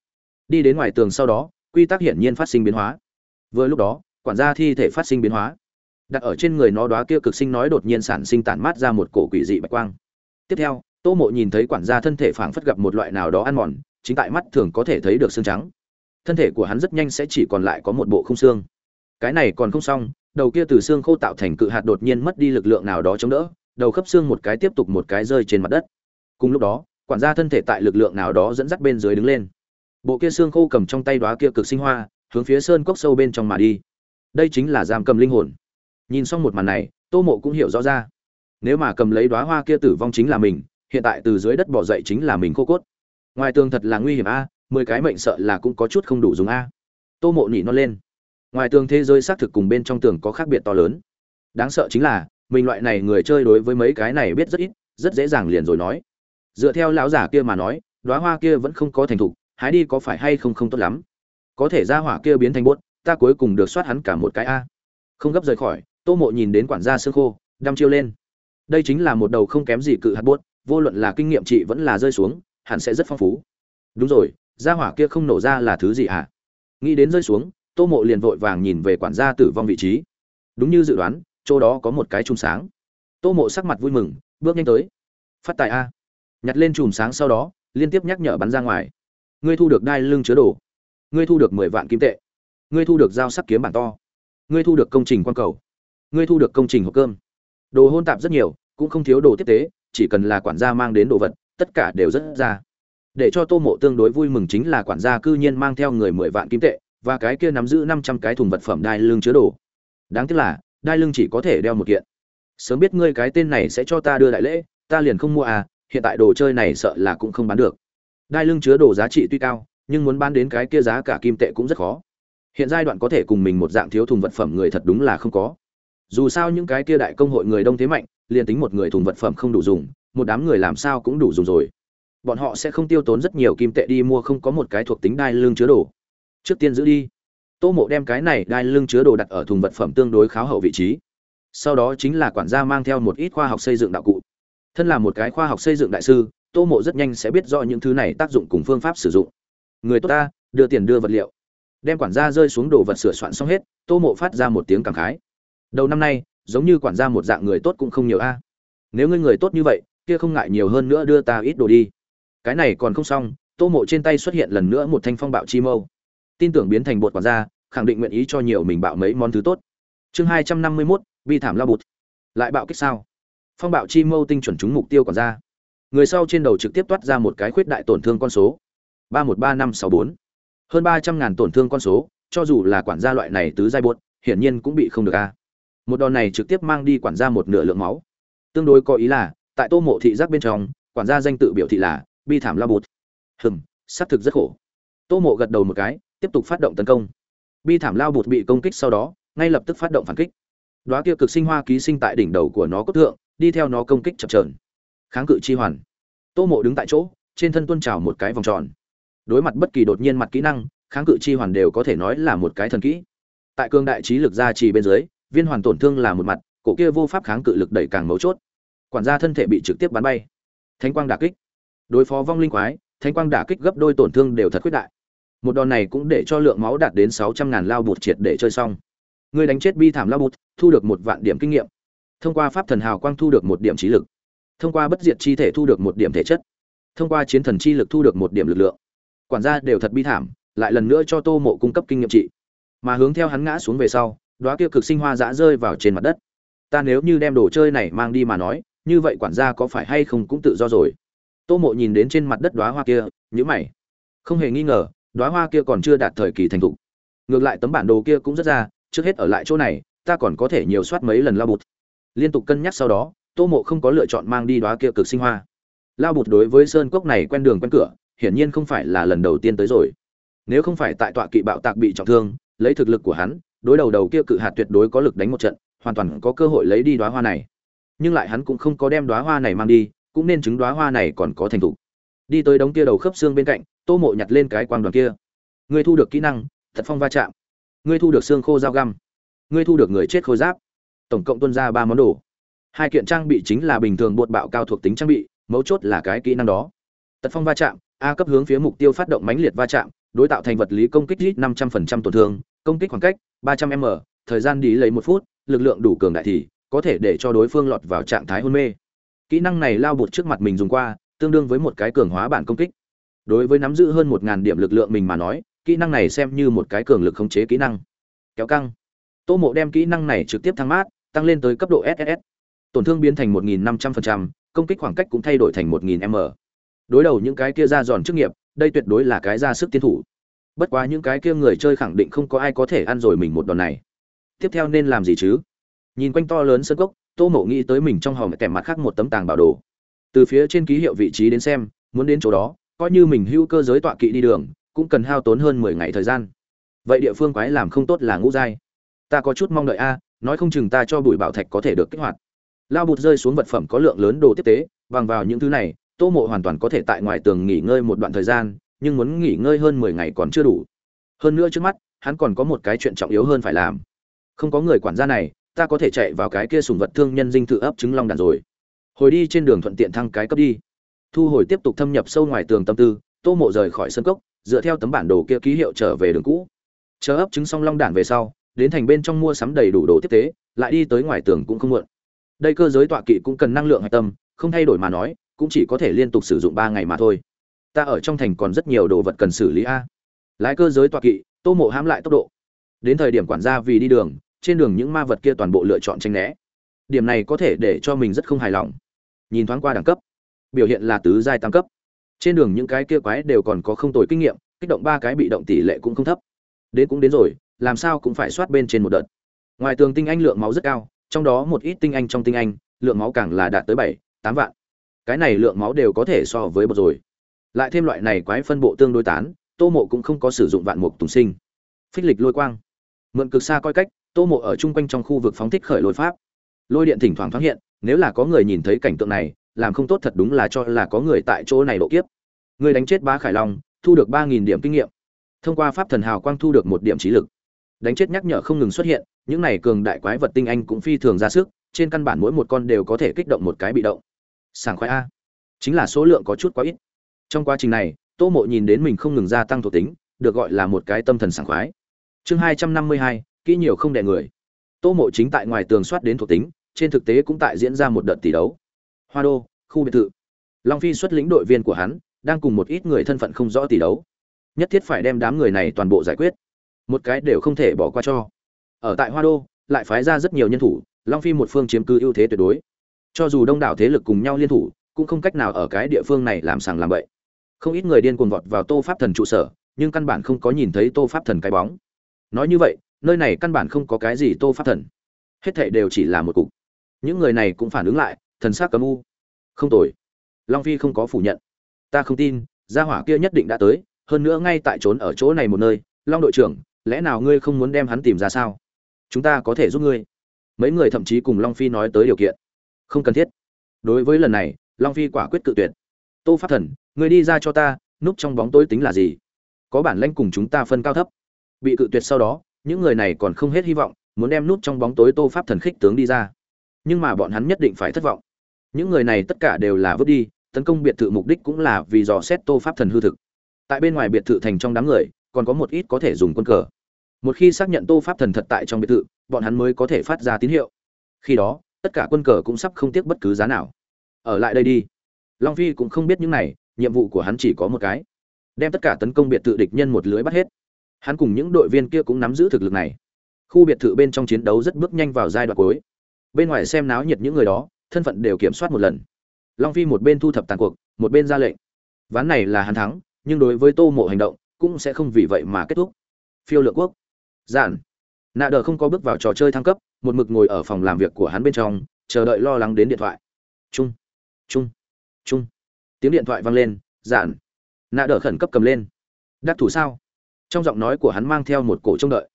Đi đến ngoài tường sau đó, quy tắc hiển nhiên phát sinh biến hóa. Vừa lúc đó, quản gia thi thể phát sinh biến hóa. Đặt ở trên người nó đoá kia cực sinh nói đột nhiên sản sinh tản mát ra một cổ quỷ dị bạch quang. Tiếp theo, tô mộ nhìn thấy quản gia thân thể phảng phất gặp một loại nào đó ăn mòn, chính tại mắt thường có thể thấy được xương trắng. Thân thể của hắn rất nhanh sẽ chỉ còn lại có một bộ không xương. Cái này còn không xong đầu kia từ xương khô tạo thành cự hạt đột nhiên mất đi lực lượng nào đó chống đỡ, đầu khớp xương một cái tiếp tục một cái rơi trên mặt đất. Cùng lúc đó, quản gia thân thể tại lực lượng nào đó dẫn dắt bên dưới đứng lên. Bộ kia xương khô cầm trong tay đoá kia cực sinh hoa, hướng phía sơn cốc sâu bên trong mà đi. Đây chính là giam cầm linh hồn. Nhìn xong một màn này, tô mộ cũng hiểu rõ ra. Nếu mà cầm lấy đoá hoa kia tử vong chính là mình, hiện tại từ dưới đất bỏ dậy chính là mình khô cốt. Ngoài tường thật là nguy hiểm a, mười cái mệnh sợ là cũng có chút không đủ dùng a. Tô mộ nỉ nó lên ngoài tường thế giới xác thực cùng bên trong tường có khác biệt to lớn. Đáng sợ chính là, mình loại này người chơi đối với mấy cái này biết rất ít, rất dễ dàng liền rồi nói. Dựa theo lão giả kia mà nói đoá hoa kia vẫn không có thành thục, hái đi có phải hay không không tốt lắm. Có thể ra hỏa kia biến thành bốt ta cuối cùng được soát hắn cả một cái a. Không gấp rời khỏi, tô mộ nhìn đến quản gia xương khô, đăm chiêu lên. Đây chính là một đầu không kém gì cự hạt bốt vô luận là kinh nghiệm chị vẫn là rơi xuống, hẳn sẽ rất phong phú. Đúng rồi, ra hỏa kia không nổ ra là thứ gì hả? Nghĩ đến rơi xuống tô mộ liền vội vàng nhìn về quản gia tử vong vị trí. Đúng như dự đoán, chỗ đó có một cái chùm sáng. Tô mộ sắc mặt vui mừng, bước nhanh tới. Phát tài a. Nhặt lên chùm sáng sau đó, liên tiếp nhắc nhở bắn ra ngoài. Ngươi thu được đai lưng chứa đồ. Ngươi thu được mười vạn kim tệ. Ngươi thu được dao sắc kiếm bản to. Ngươi thu được công trình quan cầu. Ngươi thu được công trình hộp cơm. Đồ hôn tạp rất nhiều, cũng không thiếu đồ tiếp tế, chỉ cần là quản gia mang đến đồ vật, tất cả đều rất ra. Để cho tô mộ tương đối vui mừng chính là quản gia cư nhiên mang theo người mười vạn kim tệ và cái kia nắm giữ năm trăm cái thùng vật phẩm đai lưng chứa đồ. Đáng tiếc là, đai lưng chỉ có thể đeo một kiện. Sớm biết ngươi cái tên này sẽ cho ta đưa đại lễ, ta liền không mua à hiện tại đồ chơi này sợ là cũng không bán được. Đai lưng chứa đồ giá trị tuy cao, nhưng muốn bán đến cái kia giá cả kim tệ cũng rất khó. Hiện giai đoạn có thể cùng mình một dạng thiếu thùng vật phẩm người thật đúng là không có. Dù sao những cái kia đại công hội người đông thế mạnh, liền tính một người thùng vật phẩm không đủ dùng, một đám người làm sao cũng đủ dùng rồi. Bọn họ sẽ không tiêu tốn rất nhiều kim tệ đi mua không có một cái thuộc tính đai lưng chứa đồ trước tiên giữ đi. Tô mộ đem cái này đai lưng chứa đồ đặt ở thùng vật phẩm tương đối kháo hậu vị trí. Sau đó chính là quản gia mang theo một ít khoa học xây dựng đạo cụ. Thân là một cái khoa học xây dựng đại sư, tô mộ rất nhanh sẽ biết rõ những thứ này tác dụng cùng phương pháp sử dụng. Người tốt ta, đưa tiền đưa vật liệu. Đem quản gia rơi xuống đồ vật sửa soạn xong hết, tô mộ phát ra một tiếng cảm khái. Đầu năm nay, giống như quản gia một dạng người tốt cũng không nhiều a. À. Nếu ngươi người tốt như vậy, kia không ngại nhiều hơn nữa đưa ta ít đồ đi. Cái này còn không xong, tô mộ trên tay xuất hiện lần nữa một thanh phong bạo chi mâu tin tưởng biến thành bột quản gia, khẳng định nguyện ý cho nhiều mình bạo mấy món thứ tốt. Chương hai trăm năm mươi mốt vi thảm lao bụt. Lại bạo kích sao? Phong bạo chi mâu tinh chuẩn trúng mục tiêu quản gia. Người sau trên đầu trực tiếp toát ra một cái khuyết đại tổn thương con số. Ba một ba năm sáu bốn. Hơn ba trăm ngàn tổn thương con số, cho dù là quản gia loại này tứ giai bột, hiển nhiên cũng bị không được a. Một đòn này trực tiếp mang đi quản gia một nửa lượng máu. Tương đối có ý là, tại tô mộ thị giác bên trong, quản gia danh tự biểu thị là bi thảm la bụt. Hừm, xác thực rất khổ. Tô mộ gật đầu một cái tiếp tục phát động tấn công. Bi thảm lao bụt bị công kích sau đó, ngay lập tức phát động phản kích. Đoá kia cực sinh hoa ký sinh tại đỉnh đầu của nó cốt thượng, đi theo nó công kích chập trờn kháng cự chi hoàn. Tô mộ đứng tại chỗ, trên thân tuôn trào một cái vòng tròn. Đối mặt bất kỳ đột nhiên mặt kỹ năng, kháng cự chi hoàn đều có thể nói là một cái thần kỹ. Tại cương đại trí lực gia trì bên dưới, viên hoàn tổn thương là một mặt, cổ kia vô pháp kháng cự lực đẩy càng mấu chốt. Quản gia thân thể bị trực tiếp bắn bay. Thánh quang đả kích. Đối phó vong linh quái, thánh quang đả kích gấp đôi tổn thương đều thật quyết đại một đòn này cũng để cho lượng máu đạt đến sáu trăm ngàn lao bụt triệt để chơi xong. Người đánh chết bi thảm lao bụt, thu được một vạn điểm kinh nghiệm. Thông qua pháp thần hào quang thu được một điểm trí lực. Thông qua bất diệt chi thể thu được một điểm thể chất. Thông qua chiến thần chi lực thu được một điểm lực lượng. Quản gia đều thật bi thảm, lại lần nữa cho tô mộ cung cấp kinh nghiệm trị. Mà hướng theo hắn ngã xuống về sau đoá kia cực sinh hoa dã rơi vào trên mặt đất. Ta nếu như đem đồ chơi này mang đi mà nói, như vậy quản gia có phải hay không cũng tự do rồi. Tô mộ nhìn đến trên mặt đất đoá hoa kia nhữ mày. Không hề nghi ngờ đóa hoa kia còn chưa đạt thời kỳ thành thục. Ngược lại tấm bản đồ kia cũng rất ra, trước hết ở lại chỗ này, ta còn có thể nhiều soát mấy lần lao bụt. Liên tục cân nhắc sau đó, tô mộ không có lựa chọn mang đi đóa kia cực sinh hoa. Lao bụt đối với sơn cốc này quen đường quen cửa, hiển nhiên không phải là lần đầu tiên tới rồi. Nếu không phải tại tọa kỵ bạo tạc bị trọng thương, lấy thực lực của hắn, đối đầu đầu kia cự hạt tuyệt đối có lực đánh một trận, hoàn toàn có cơ hội lấy đi đóa hoa này. Nhưng lại hắn cũng không có đem đóa hoa này mang đi, cũng nên chứng đóa hoa này còn có thành tựu đi tới đống kia đầu khớp xương bên cạnh, tô mộ nhặt lên cái quang đoàn kia. Ngươi thu được kỹ năng, thật phong va chạm. Ngươi thu được xương khô dao găm. Ngươi thu được người chết khôi giáp. Tổng cộng tuân ra ba món đồ. Hai kiện trang bị chính là bình thường bột bạo cao thuộc tính trang bị, mấu chốt là cái kỹ năng đó. Tật phong va chạm, a cấp hướng phía mục tiêu phát động mãnh liệt va chạm, đối tạo thành vật lý công kích ít năm trăm phần trăm tổn thương, công kích khoảng cách ba trăm m, thời gian đi lấy một phút, lực lượng đủ cường đại thì có thể để cho đối phương lọt vào trạng thái hôn mê. Kỹ năng này lao bột trước mặt mình dùng qua tương đương với một cái cường hóa bản công kích. Đối với nắm giữ hơn một ngàn điểm lực lượng mình mà nói, kỹ năng này xem như một cái cường lực khống chế kỹ năng. Kéo căng. Tô mộ đem kỹ năng này trực tiếp thăng mát, tăng lên tới cấp độ ss tổn thương biến thành một nghìn năm trăm linh công kích khoảng cách cũng thay đổi thành một nghìn m. Đối đầu những cái kia ra giòn chức nghiệp, đây tuyệt đối là cái ra sức tiến thủ. Bất quá những cái kia người chơi khẳng định không có ai có thể ăn rồi mình một đòn này. Tiếp theo nên làm gì chứ? Nhìn quanh to lớn sân cốc, tô mộ nghĩ tới mình trong hòm kèm mặt khác một tấm tàng bảo đồ từ phía trên ký hiệu vị trí đến xem, muốn đến chỗ đó, coi như mình hưu cơ giới tọa kỵ đi đường, cũng cần hao tốn hơn mười ngày thời gian. Vậy địa phương quái làm không tốt là ngũ giai. Ta có chút mong đợi a, nói không chừng ta cho bùi bảo thạch có thể được kích hoạt. Lao bụt rơi xuống vật phẩm có lượng lớn đồ tiếp tế, bằng vào những thứ này, tô mộ hoàn toàn có thể tại ngoài tường nghỉ ngơi một đoạn thời gian, nhưng muốn nghỉ ngơi hơn mười ngày còn chưa đủ. Hơn nữa trước mắt, hắn còn có một cái chuyện trọng yếu hơn phải làm. Không có người quản gia này, ta có thể chạy vào cái kia sùng vật thương nhân dinh thự ấp trứng long đàn rồi hồi đi trên đường thuận tiện thăng cái cấp đi. Thu hồi tiếp tục thâm nhập sâu ngoài tường tâm tư, tô mộ rời khỏi sân cốc, dựa theo tấm bản đồ kia ký hiệu trở về đường cũ. Chờ ấp trứng xong long đản về sau, đến thành bên trong mua sắm đầy đủ đồ tiếp tế, lại đi tới ngoài tường cũng không muộn. Đây cơ giới tọa kỵ cũng cần năng lượng hạch tâm, không thay đổi mà nói, cũng chỉ có thể liên tục sử dụng ba ngày mà thôi. Ta ở trong thành còn rất nhiều đồ vật cần xử lý a. Lái cơ giới tọa kỵ, tô mộ hãm lại tốc độ. Đến thời điểm quản gia vì đi đường, trên đường những ma vật kia toàn bộ lựa chọn tranh né. Điểm này có thể để cho mình rất không hài lòng nhìn thoáng qua đẳng cấp. Biểu hiện là tứ giai tam cấp. Trên đường những cái kia quái đều còn có không tồi kinh nghiệm, kích động ba cái bị động tỷ lệ cũng không thấp. Đến cũng đến rồi, làm sao cũng phải soát bên trên một đợt. Ngoài tường tinh anh lượng máu rất cao, trong đó một ít tinh anh trong tinh anh, lượng máu càng là đạt tới bảy, tám vạn. Cái này lượng máu đều có thể so với bột rồi. Lại thêm loại này quái phân bộ tương đối tán, tô mộ cũng không có sử dụng vạn mục tùng sinh. Phích lịch lôi quang. Mượn cực xa coi cách, tô mộ ở chung quanh trong khu vực phóng thích khởi lôi pháp. Lôi điện thỉnh thoảng thoáng hiện nếu là có người nhìn thấy cảnh tượng này, làm không tốt thật đúng là cho là có người tại chỗ này độ kiếp. Người đánh chết bá khải long, thu được ba nghìn điểm kinh nghiệm. Thông qua pháp thần hào quang thu được một điểm trí lực. Đánh chết nhắc nhở không ngừng xuất hiện, những này cường đại quái vật tinh anh cũng phi thường ra sức, trên căn bản mỗi một con đều có thể kích động một cái bị động. Sảng khoái a. Chính là số lượng có chút quá ít. Trong quá trình này, tô mộ nhìn đến mình không ngừng gia tăng thuộc tính, được gọi là một cái tâm thần sảng khoái. Chương hai trăm năm mươi hai, kỹ nhiều không đẻ người. Tô mộ chính tại ngoài tường soát đến thuộc tính trên thực tế cũng tại diễn ra một đợt tỷ đấu. Hoa đô, khu biệt thự. Long phi xuất lĩnh đội viên của hắn, đang cùng một ít người thân phận không rõ tỷ đấu. Nhất thiết phải đem đám người này toàn bộ giải quyết. Một cái đều không thể bỏ qua cho. Ở tại hoa đô, lại phái ra rất nhiều nhân thủ, long phi một phương chiếm cứ ưu thế tuyệt đối. Cho dù đông đảo thế lực cùng nhau liên thủ, cũng không cách nào ở cái địa phương này làm sàng làm bậy. Không ít người điên cuồng vọt vào tô pháp thần trụ sở, nhưng căn bản không có nhìn thấy tô pháp thần cái bóng. Nói như vậy, nơi này căn bản không có cái gì tô pháp thần. Hết thảy đều chỉ là một cục những người này cũng phản ứng lại, thần s á c cấm u. Không tồi. Long phi không có phủ nhận. Ta không tin, gia hỏa kia nhất định đã tới, hơn nữa ngay tại trốn ở chỗ này một nơi. Long đội trưởng, lẽ nào ngươi không muốn đem hắn tìm ra sao? Chúng ta có thể giúp ngươi. Mấy người thậm chí cùng long phi nói tới điều kiện. Không cần thiết. Đối với lần này, long phi quả quyết cự tuyệt. Tô pháp thần người đi ra cho ta, núp trong bóng tối tính là gì? Có bản lanh cùng chúng ta phân cao thấp. Bị cự tuyệt sau đó, những người này còn không hết hy vọng, muốn đem núp trong bóng tối tô pháp thần khích tướng đi ra nhưng mà bọn hắn nhất định phải thất vọng. Những người này tất cả đều là vứt đi, tấn công biệt thự mục đích cũng là vì dò xét tô pháp thần hư thực. Tại bên ngoài biệt thự thành trong đám người, còn có một ít có thể dùng quân cờ. Một khi xác nhận tô pháp thần thật tại trong biệt thự, bọn hắn mới có thể phát ra tín hiệu. Khi đó, tất cả quân cờ cũng sắp không tiếc bất cứ giá nào. Ở lại đây đi. Long phi cũng không biết những này, nhiệm vụ của hắn chỉ có một cái. Đem tất cả tấn công biệt thự địch nhân một lưới bắt hết. Hắn cùng những đội viên kia cũng nắm giữ thực lực này. Khu biệt thự bên trong chiến đấu rất bước nhanh vào giai đoạn cuối bên ngoài xem náo nhiệt những người đó, thân phận đều kiểm soát một lần. Long phi một bên thu thập tàn cuộc, một bên ra lệnh. Ván này là hắn thắng, nhưng đối với tô mộ hành động, cũng sẽ không vì vậy mà kết thúc. Phiêu lựa quốc. Giản. Nạ đờ không có bước vào trò chơi thăng cấp, một mực ngồi ở phòng làm việc của hắn bên trong, chờ đợi lo lắng đến điện thoại. Trung trung trung tiếng điện thoại vang lên, giản. Nạ đờ khẩn cấp cầm lên. Đắc thủ sao? Trong giọng nói của hắn mang theo một cổ trông đợi.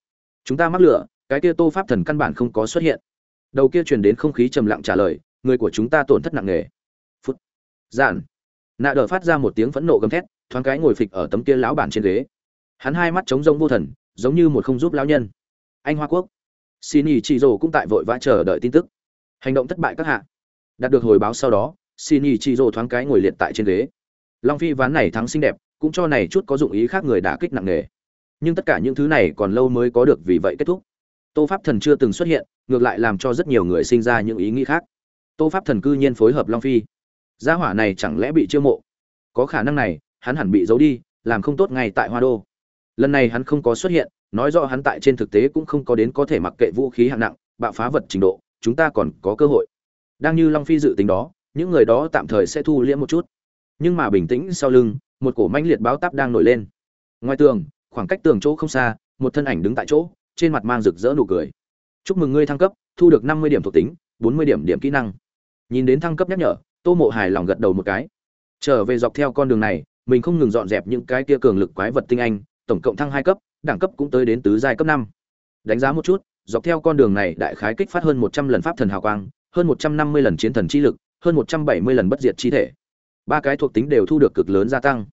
Chúng ta mắc lửa, cái kia tô pháp thần căn bản không có xuất hiện đầu kia truyền đến không khí trầm lặng trả lời, người của chúng ta tổn thất nặng nề. Phút. Giản. Nạ đờ phát ra một tiếng phẫn nộ gầm thét, thoáng cái ngồi phịch ở tấm kia lão bản trên ghế. Hắn hai mắt trống rông vô thần, giống như một không giúp lão nhân. Anh hoa quốc. Xin ý chị rồ cũng tại vội vã chờ đợi tin tức. Hành động thất bại các hạ. Đạt được hồi báo sau đó, xin ý chị rồ thoáng cái ngồi liệt tại trên ghế. Long phi ván này thắng xinh đẹp, cũng cho này chút có dụng ý khác người đã kích nặng nề. Nhưng tất cả những thứ này còn lâu mới có được vì vậy kết thúc tô pháp thần chưa từng xuất hiện, ngược lại làm cho rất nhiều người sinh ra những ý nghĩ khác. Tô pháp thần cư nhiên phối hợp long phi. Gia hỏa này chẳng lẽ bị chiêu mộ? Có khả năng này, hắn hẳn bị giấu đi, làm không tốt ngay tại hoa đô. Lần này hắn không có xuất hiện, nói rõ hắn tại trên thực tế cũng không có đến có thể mặc kệ vũ khí hạng nặng, bạo phá vật trình độ, chúng ta còn có cơ hội. Đang như long phi dự tính đó, những người đó tạm thời sẽ thu liễm một chút. Nhưng mà bình tĩnh sau lưng, một cổ manh liệt báo táp đang nổi lên. Ngoài tường, khoảng cách tường chỗ không xa, một thân ảnh đứng tại chỗ trên mặt mang rực rỡ nụ cười. Chúc mừng ngươi thăng cấp, thu được năm mươi điểm thuộc tính, bốn mươi điểm điểm kỹ năng. Nhìn đến thăng cấp nhắc nhở, tô mộ hài lòng gật đầu một cái. Trở về dọc theo con đường này, mình không ngừng dọn dẹp những cái kia cường lực quái vật tinh anh, tổng cộng thăng hai cấp, đẳng cấp cũng tới đến tứ giai cấp năm. Đánh giá một chút, dọc theo con đường này đại khái kích phát hơn một trăm lần pháp thần hào quang, hơn một trăm năm mươi lần chiến thần chi lực, hơn một trăm bảy mươi lần bất diệt chi thể. Ba cái thuộc tính đều thu được cực lớn gia tăng.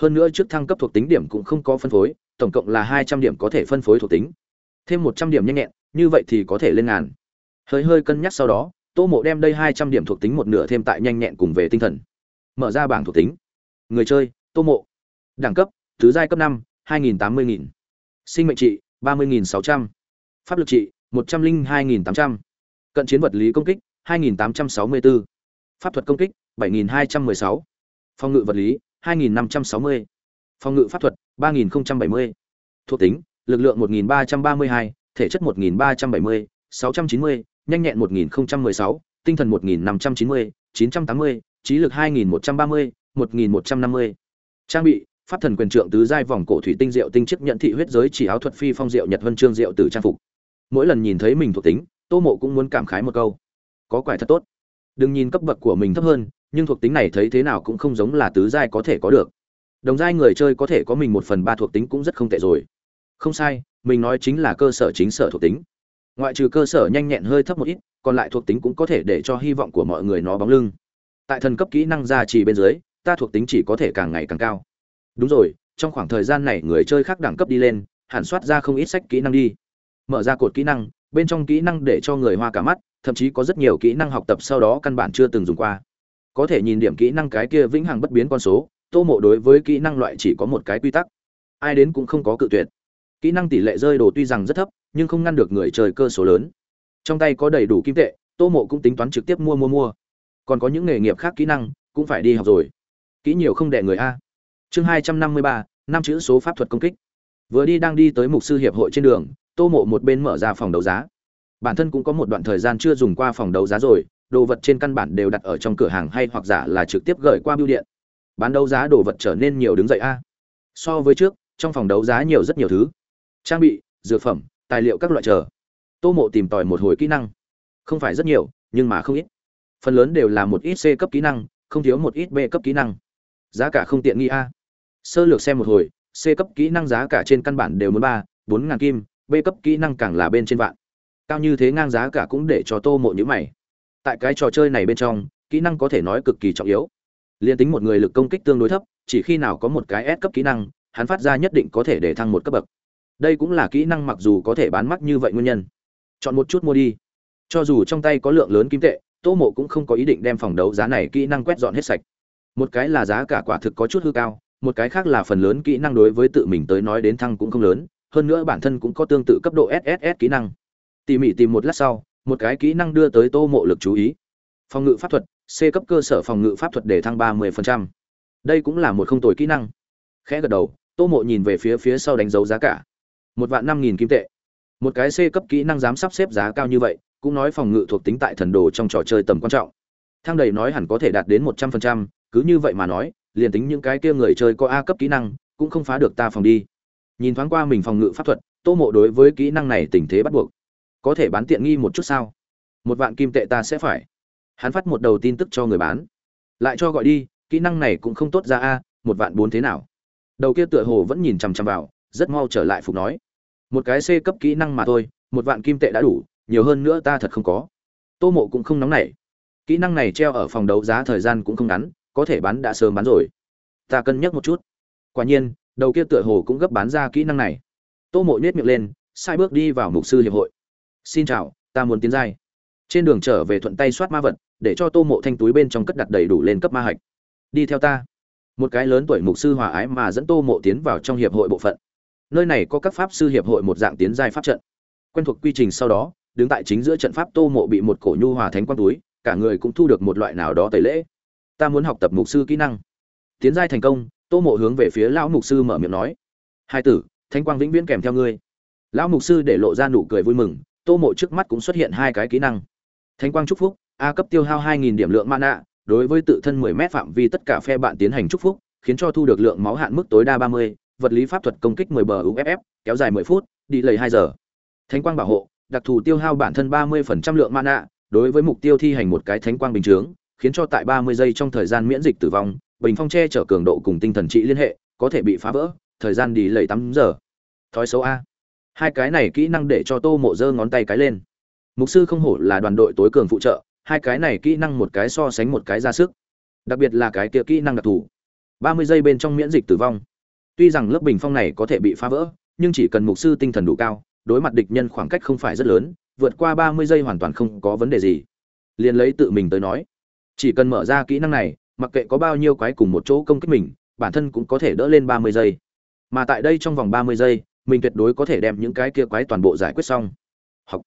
Hơn nữa trước thăng cấp thuộc tính điểm cũng không có phân phối, tổng cộng là hai trăm điểm có thể phân phối thuộc tính thêm một trăm điểm nhanh nhẹn, như vậy thì có thể lên ngàn. Hơi hơi cân nhắc sau đó, tô mộ đem đây hai trăm điểm thuộc tính một nửa thêm tại nhanh nhẹn cùng về tinh thần. Mở ra bảng thuộc tính. Người chơi, tô mộ. Đẳng cấp, thứ giai cấp năm, hai nghìn tám mươi nghìn. Sinh mệnh trị, ba mươi nghìn sáu trăm. Pháp lực trị, một trăm linh hai nghìn tám trăm. Cận chiến vật lý công kích, hai nghìn tám trăm sáu mươi bốn pháp thuật công kích, bảy nghìn hai trăm mười sáu. Phòng ngự vật lý, hai nghìn năm trăm sáu mươi. Phòng ngự pháp thuật, ba nghìn bảy mươi. Thuộc tính lực lượng một nghìn ba trăm ba mươi hai, thể chất một nghìn ba trăm bảy mươi, sáu trăm chín mươi, nhanh nhẹn một nghìn mười sáu, tinh thần một nghìn năm trăm chín mươi, chín trăm tám mươi, trí lực hai nghìn một trăm ba mươi, một nghìn một trăm năm mươi. Trang bị, pháp thần quyền trượng tứ giai vòng cổ thủy tinh diệu tinh chức nhận thị huyết giới chỉ áo thuật phi phong diệu nhật vân trương diệu tử trang phục. Mỗi lần nhìn thấy mình thuộc tính, tô mộ cũng muốn cảm khái một câu. Có quải thật tốt. Đừng nhìn cấp bậc của mình thấp hơn, nhưng thuộc tính này thấy thế nào cũng không giống là tứ giai có thể có được. Đồng giai người chơi có thể có mình một phần ba thuộc tính cũng rất không tệ rồi không sai, mình nói chính là cơ sở chính sở thuộc tính. Ngoại trừ cơ sở nhanh nhẹn hơi thấp một ít, còn lại thuộc tính cũng có thể để cho hy vọng của mọi người nó bóng lưng. Tại thần cấp kỹ năng gia trì bên dưới, ta thuộc tính chỉ có thể càng ngày càng cao. Đúng rồi, trong khoảng thời gian này người chơi khác đẳng cấp đi lên, hẳn soát ra không ít sách kỹ năng đi. Mở ra cột kỹ năng, bên trong kỹ năng để cho người hoa cả mắt, thậm chí có rất nhiều kỹ năng học tập sau đó căn bản chưa từng dùng qua. Có thể nhìn điểm kỹ năng cái kia vĩnh hằng bất biến con số, tô mộ đối với kỹ năng loại chỉ có một cái quy tắc. Ai đến cũng không có cự tuyệt kỹ năng tỷ lệ rơi đồ tuy rằng rất thấp, nhưng không ngăn được người chơi cơ số lớn. Trong tay có đầy đủ kim tệ, tô mộ cũng tính toán trực tiếp mua mua mua. Còn có những nghề nghiệp khác kỹ năng, cũng phải đi học rồi. Kỹ nhiều không đẻ người a. Chương hai trăm năm mươi ba, năm chữ số pháp thuật công kích. Vừa đi đang đi tới mục sư hiệp hội trên đường, tô mộ một bên mở ra phòng đấu giá. Bản thân cũng có một đoạn thời gian chưa dùng qua phòng đấu giá rồi, đồ vật trên căn bản đều đặt ở trong cửa hàng hay hoặc giả là trực tiếp gửi qua bưu điện. Bán đấu giá đồ vật trở nên nhiều đứng dậy a. So với trước, trong phòng đấu giá nhiều rất nhiều thứ trang bị, dược phẩm, tài liệu các loại chờ. Tô mộ tìm tòi một hồi kỹ năng. Không phải rất nhiều, nhưng mà không ít. Phần lớn đều là một ít c cấp kỹ năng, không thiếu một ít b cấp kỹ năng. Giá cả không tiện nghi a. Sơ lược xem một hồi, c cấp kỹ năng giá cả trên căn bản đều muốn ba, bốn ngàn kim, b cấp kỹ năng càng là bên trên vạn. Cao như thế ngang giá cả cũng để cho tô mộ nhữ mày. Tại cái trò chơi này bên trong, kỹ năng có thể nói cực kỳ trọng yếu. Liên tính một người lực công kích tương đối thấp, chỉ khi nào có một cái S cấp kỹ năng, hắn phát ra nhất định có thể để thăng một cấp bậc đây cũng là kỹ năng mặc dù có thể bán mắc như vậy nguyên nhân. Chọn một chút mua đi. Cho dù trong tay có lượng lớn kim tệ, tô mộ cũng không có ý định đem phòng đấu giá này kỹ năng quét dọn hết sạch. Một cái là giá cả quả thực có chút hư cao, một cái khác là phần lớn kỹ năng đối với tự mình tới nói đến thăng cũng không lớn, hơn nữa bản thân cũng có tương tự cấp độ sss kỹ năng. Tỉ mỉ tìm một lát sau, một cái kỹ năng đưa tới tô mộ lực chú ý. Phòng ngự pháp thuật, c cấp cơ sở phòng ngự pháp thuật để thăng ba mươi đây cũng là một không tồi kỹ năng. Khẽ gật đầu, tô mộ nhìn về phía phía sau đánh dấu giá cả một vạn năm nghìn kim tệ. Một cái c cấp kỹ năng dám sắp xếp giá cao như vậy, cũng nói phòng ngự thuộc tính tại thần đồ trong trò chơi tầm quan trọng. Thang đầy nói hẳn có thể đạt đến một trăm phần trăm, cứ như vậy mà nói, liền tính những cái kia người chơi có a cấp kỹ năng, cũng không phá được ta phòng đi. Nhìn thoáng qua mình phòng ngự pháp thuật, tô mộ đối với kỹ năng này tình thế bắt buộc. Có thể bán tiện nghi một chút sao? Một vạn kim tệ ta sẽ phải. Hắn phát một đầu tin tức cho người bán. Lại cho gọi đi, kỹ năng này cũng không tốt ra a, một vạn bốn thế nào? Đầu kia tựa hồ vẫn nhìn chằm chằm vào, rất mau trở lại phục nói một cái c cấp kỹ năng mà thôi, một vạn kim tệ đã đủ, nhiều hơn nữa ta thật không có. Tô mộ cũng không nóng nảy. Kỹ năng này treo ở phòng đấu giá thời gian cũng không ngắn, có thể bán đã sớm bán rồi. Ta cân nhắc một chút. Quả nhiên, đầu kia tựa hồ cũng gấp bán ra kỹ năng này. Tô mộ nhét miệng lên, sai bước đi vào mục sư hiệp hội. Xin chào, ta muốn tiến giai. Trên đường trở về thuận tay soát ma vật, để cho tô mộ thanh túi bên trong cất đặt đầy đủ lên cấp ma hạch. Đi theo ta. Một cái lớn tuổi mục sư hòa ái mà dẫn tô mộ tiến vào trong hiệp hội bộ phận nơi này có các pháp sư hiệp hội một dạng tiến giai pháp trận. Quen thuộc quy trình sau đó đứng tại chính giữa trận pháp tô mộ bị một cổ nhu hòa thánh quang túi cả người cũng thu được một loại nào đó tẩy lễ. Ta muốn học tập mục sư kỹ năng. Tiến giai thành công tô mộ hướng về phía lão mục sư mở miệng nói hai tử thánh quang vĩnh viễn kèm theo ngươi. Lão mục sư để lộ ra nụ cười vui mừng tô mộ trước mắt cũng xuất hiện hai cái kỹ năng. Thánh quang chúc phúc a cấp tiêu hao 2.000 điểm lượng mana đối với tự thân 10 mét phạm vi tất cả phe bạn tiến hành chúc phúc khiến cho thu được lượng máu hạn mức tối đa 30, vật lý pháp thuật công kích 10 bờ uff kéo dài 10 phút, đi lầy 2 giờ. Thánh quang bảo hộ, đặc thù tiêu hao bản thân 30% lượng mana, đối với mục tiêu thi hành một cái thánh quang bình chướng, khiến cho tại 30 giây trong thời gian miễn dịch tử vong, bình phong che chở cường độ cùng tinh thần trị liên hệ, có thể bị phá vỡ, thời gian đi lầy 8 giờ. Thói xấu a. Hai cái này kỹ năng để cho tô mộ giơ ngón tay cái lên. Mục sư không hổ là đoàn đội tối cường phụ trợ, hai cái này kỹ năng một cái so sánh một cái ra sức. Đặc biệt là cái kia kỹ năng đặc thù. ba mươi giây bên trong miễn dịch tử vong tuy rằng lớp bình phong này có thể bị phá vỡ, nhưng chỉ cần mục sư tinh thần đủ cao, đối mặt địch nhân khoảng cách không phải rất lớn, vượt qua ba mươi giây hoàn toàn không có vấn đề gì. Liền lấy tự mình tới nói, chỉ cần mở ra kỹ năng này, mặc kệ có bao nhiêu quái cùng một chỗ công kích mình, bản thân cũng có thể đỡ lên ba mươi giây. Mà tại đây trong vòng ba mươi giây, mình tuyệt đối có thể đem những cái kia quái toàn bộ giải quyết xong. Học.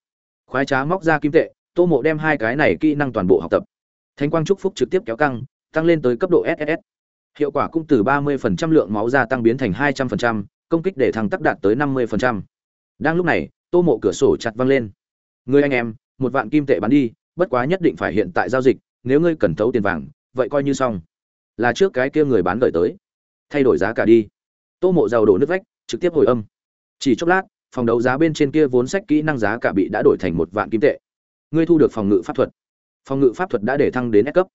Khoái trá móc ra kim tệ, tô mộ đem hai cái này kỹ năng toàn bộ học tập. Thánh quang trúc phúc trực tiếp kéo căng, tăng lên tới cấp độ ss hiệu quả cũng từ 30% lượng máu gia tăng biến thành 200%, công kích để thăng tắc đạt tới 50%. đang lúc này tô mộ cửa sổ chặt văng lên. Ngươi anh em một vạn kim tệ bán đi bất quá nhất định phải hiện tại giao dịch nếu ngươi cần thấu tiền vàng vậy coi như xong. Là trước cái kia người bán gửi tới. Thay đổi giá cả đi. Tô mộ giàu đổ nước vách trực tiếp hồi âm. Chỉ chốc lát phòng đấu giá bên trên kia vốn sách kỹ năng giá cả bị đã đổi thành một vạn kim tệ. Ngươi thu được phòng ngự pháp thuật. Phòng ngự pháp thuật đã để thăng đến S cấp.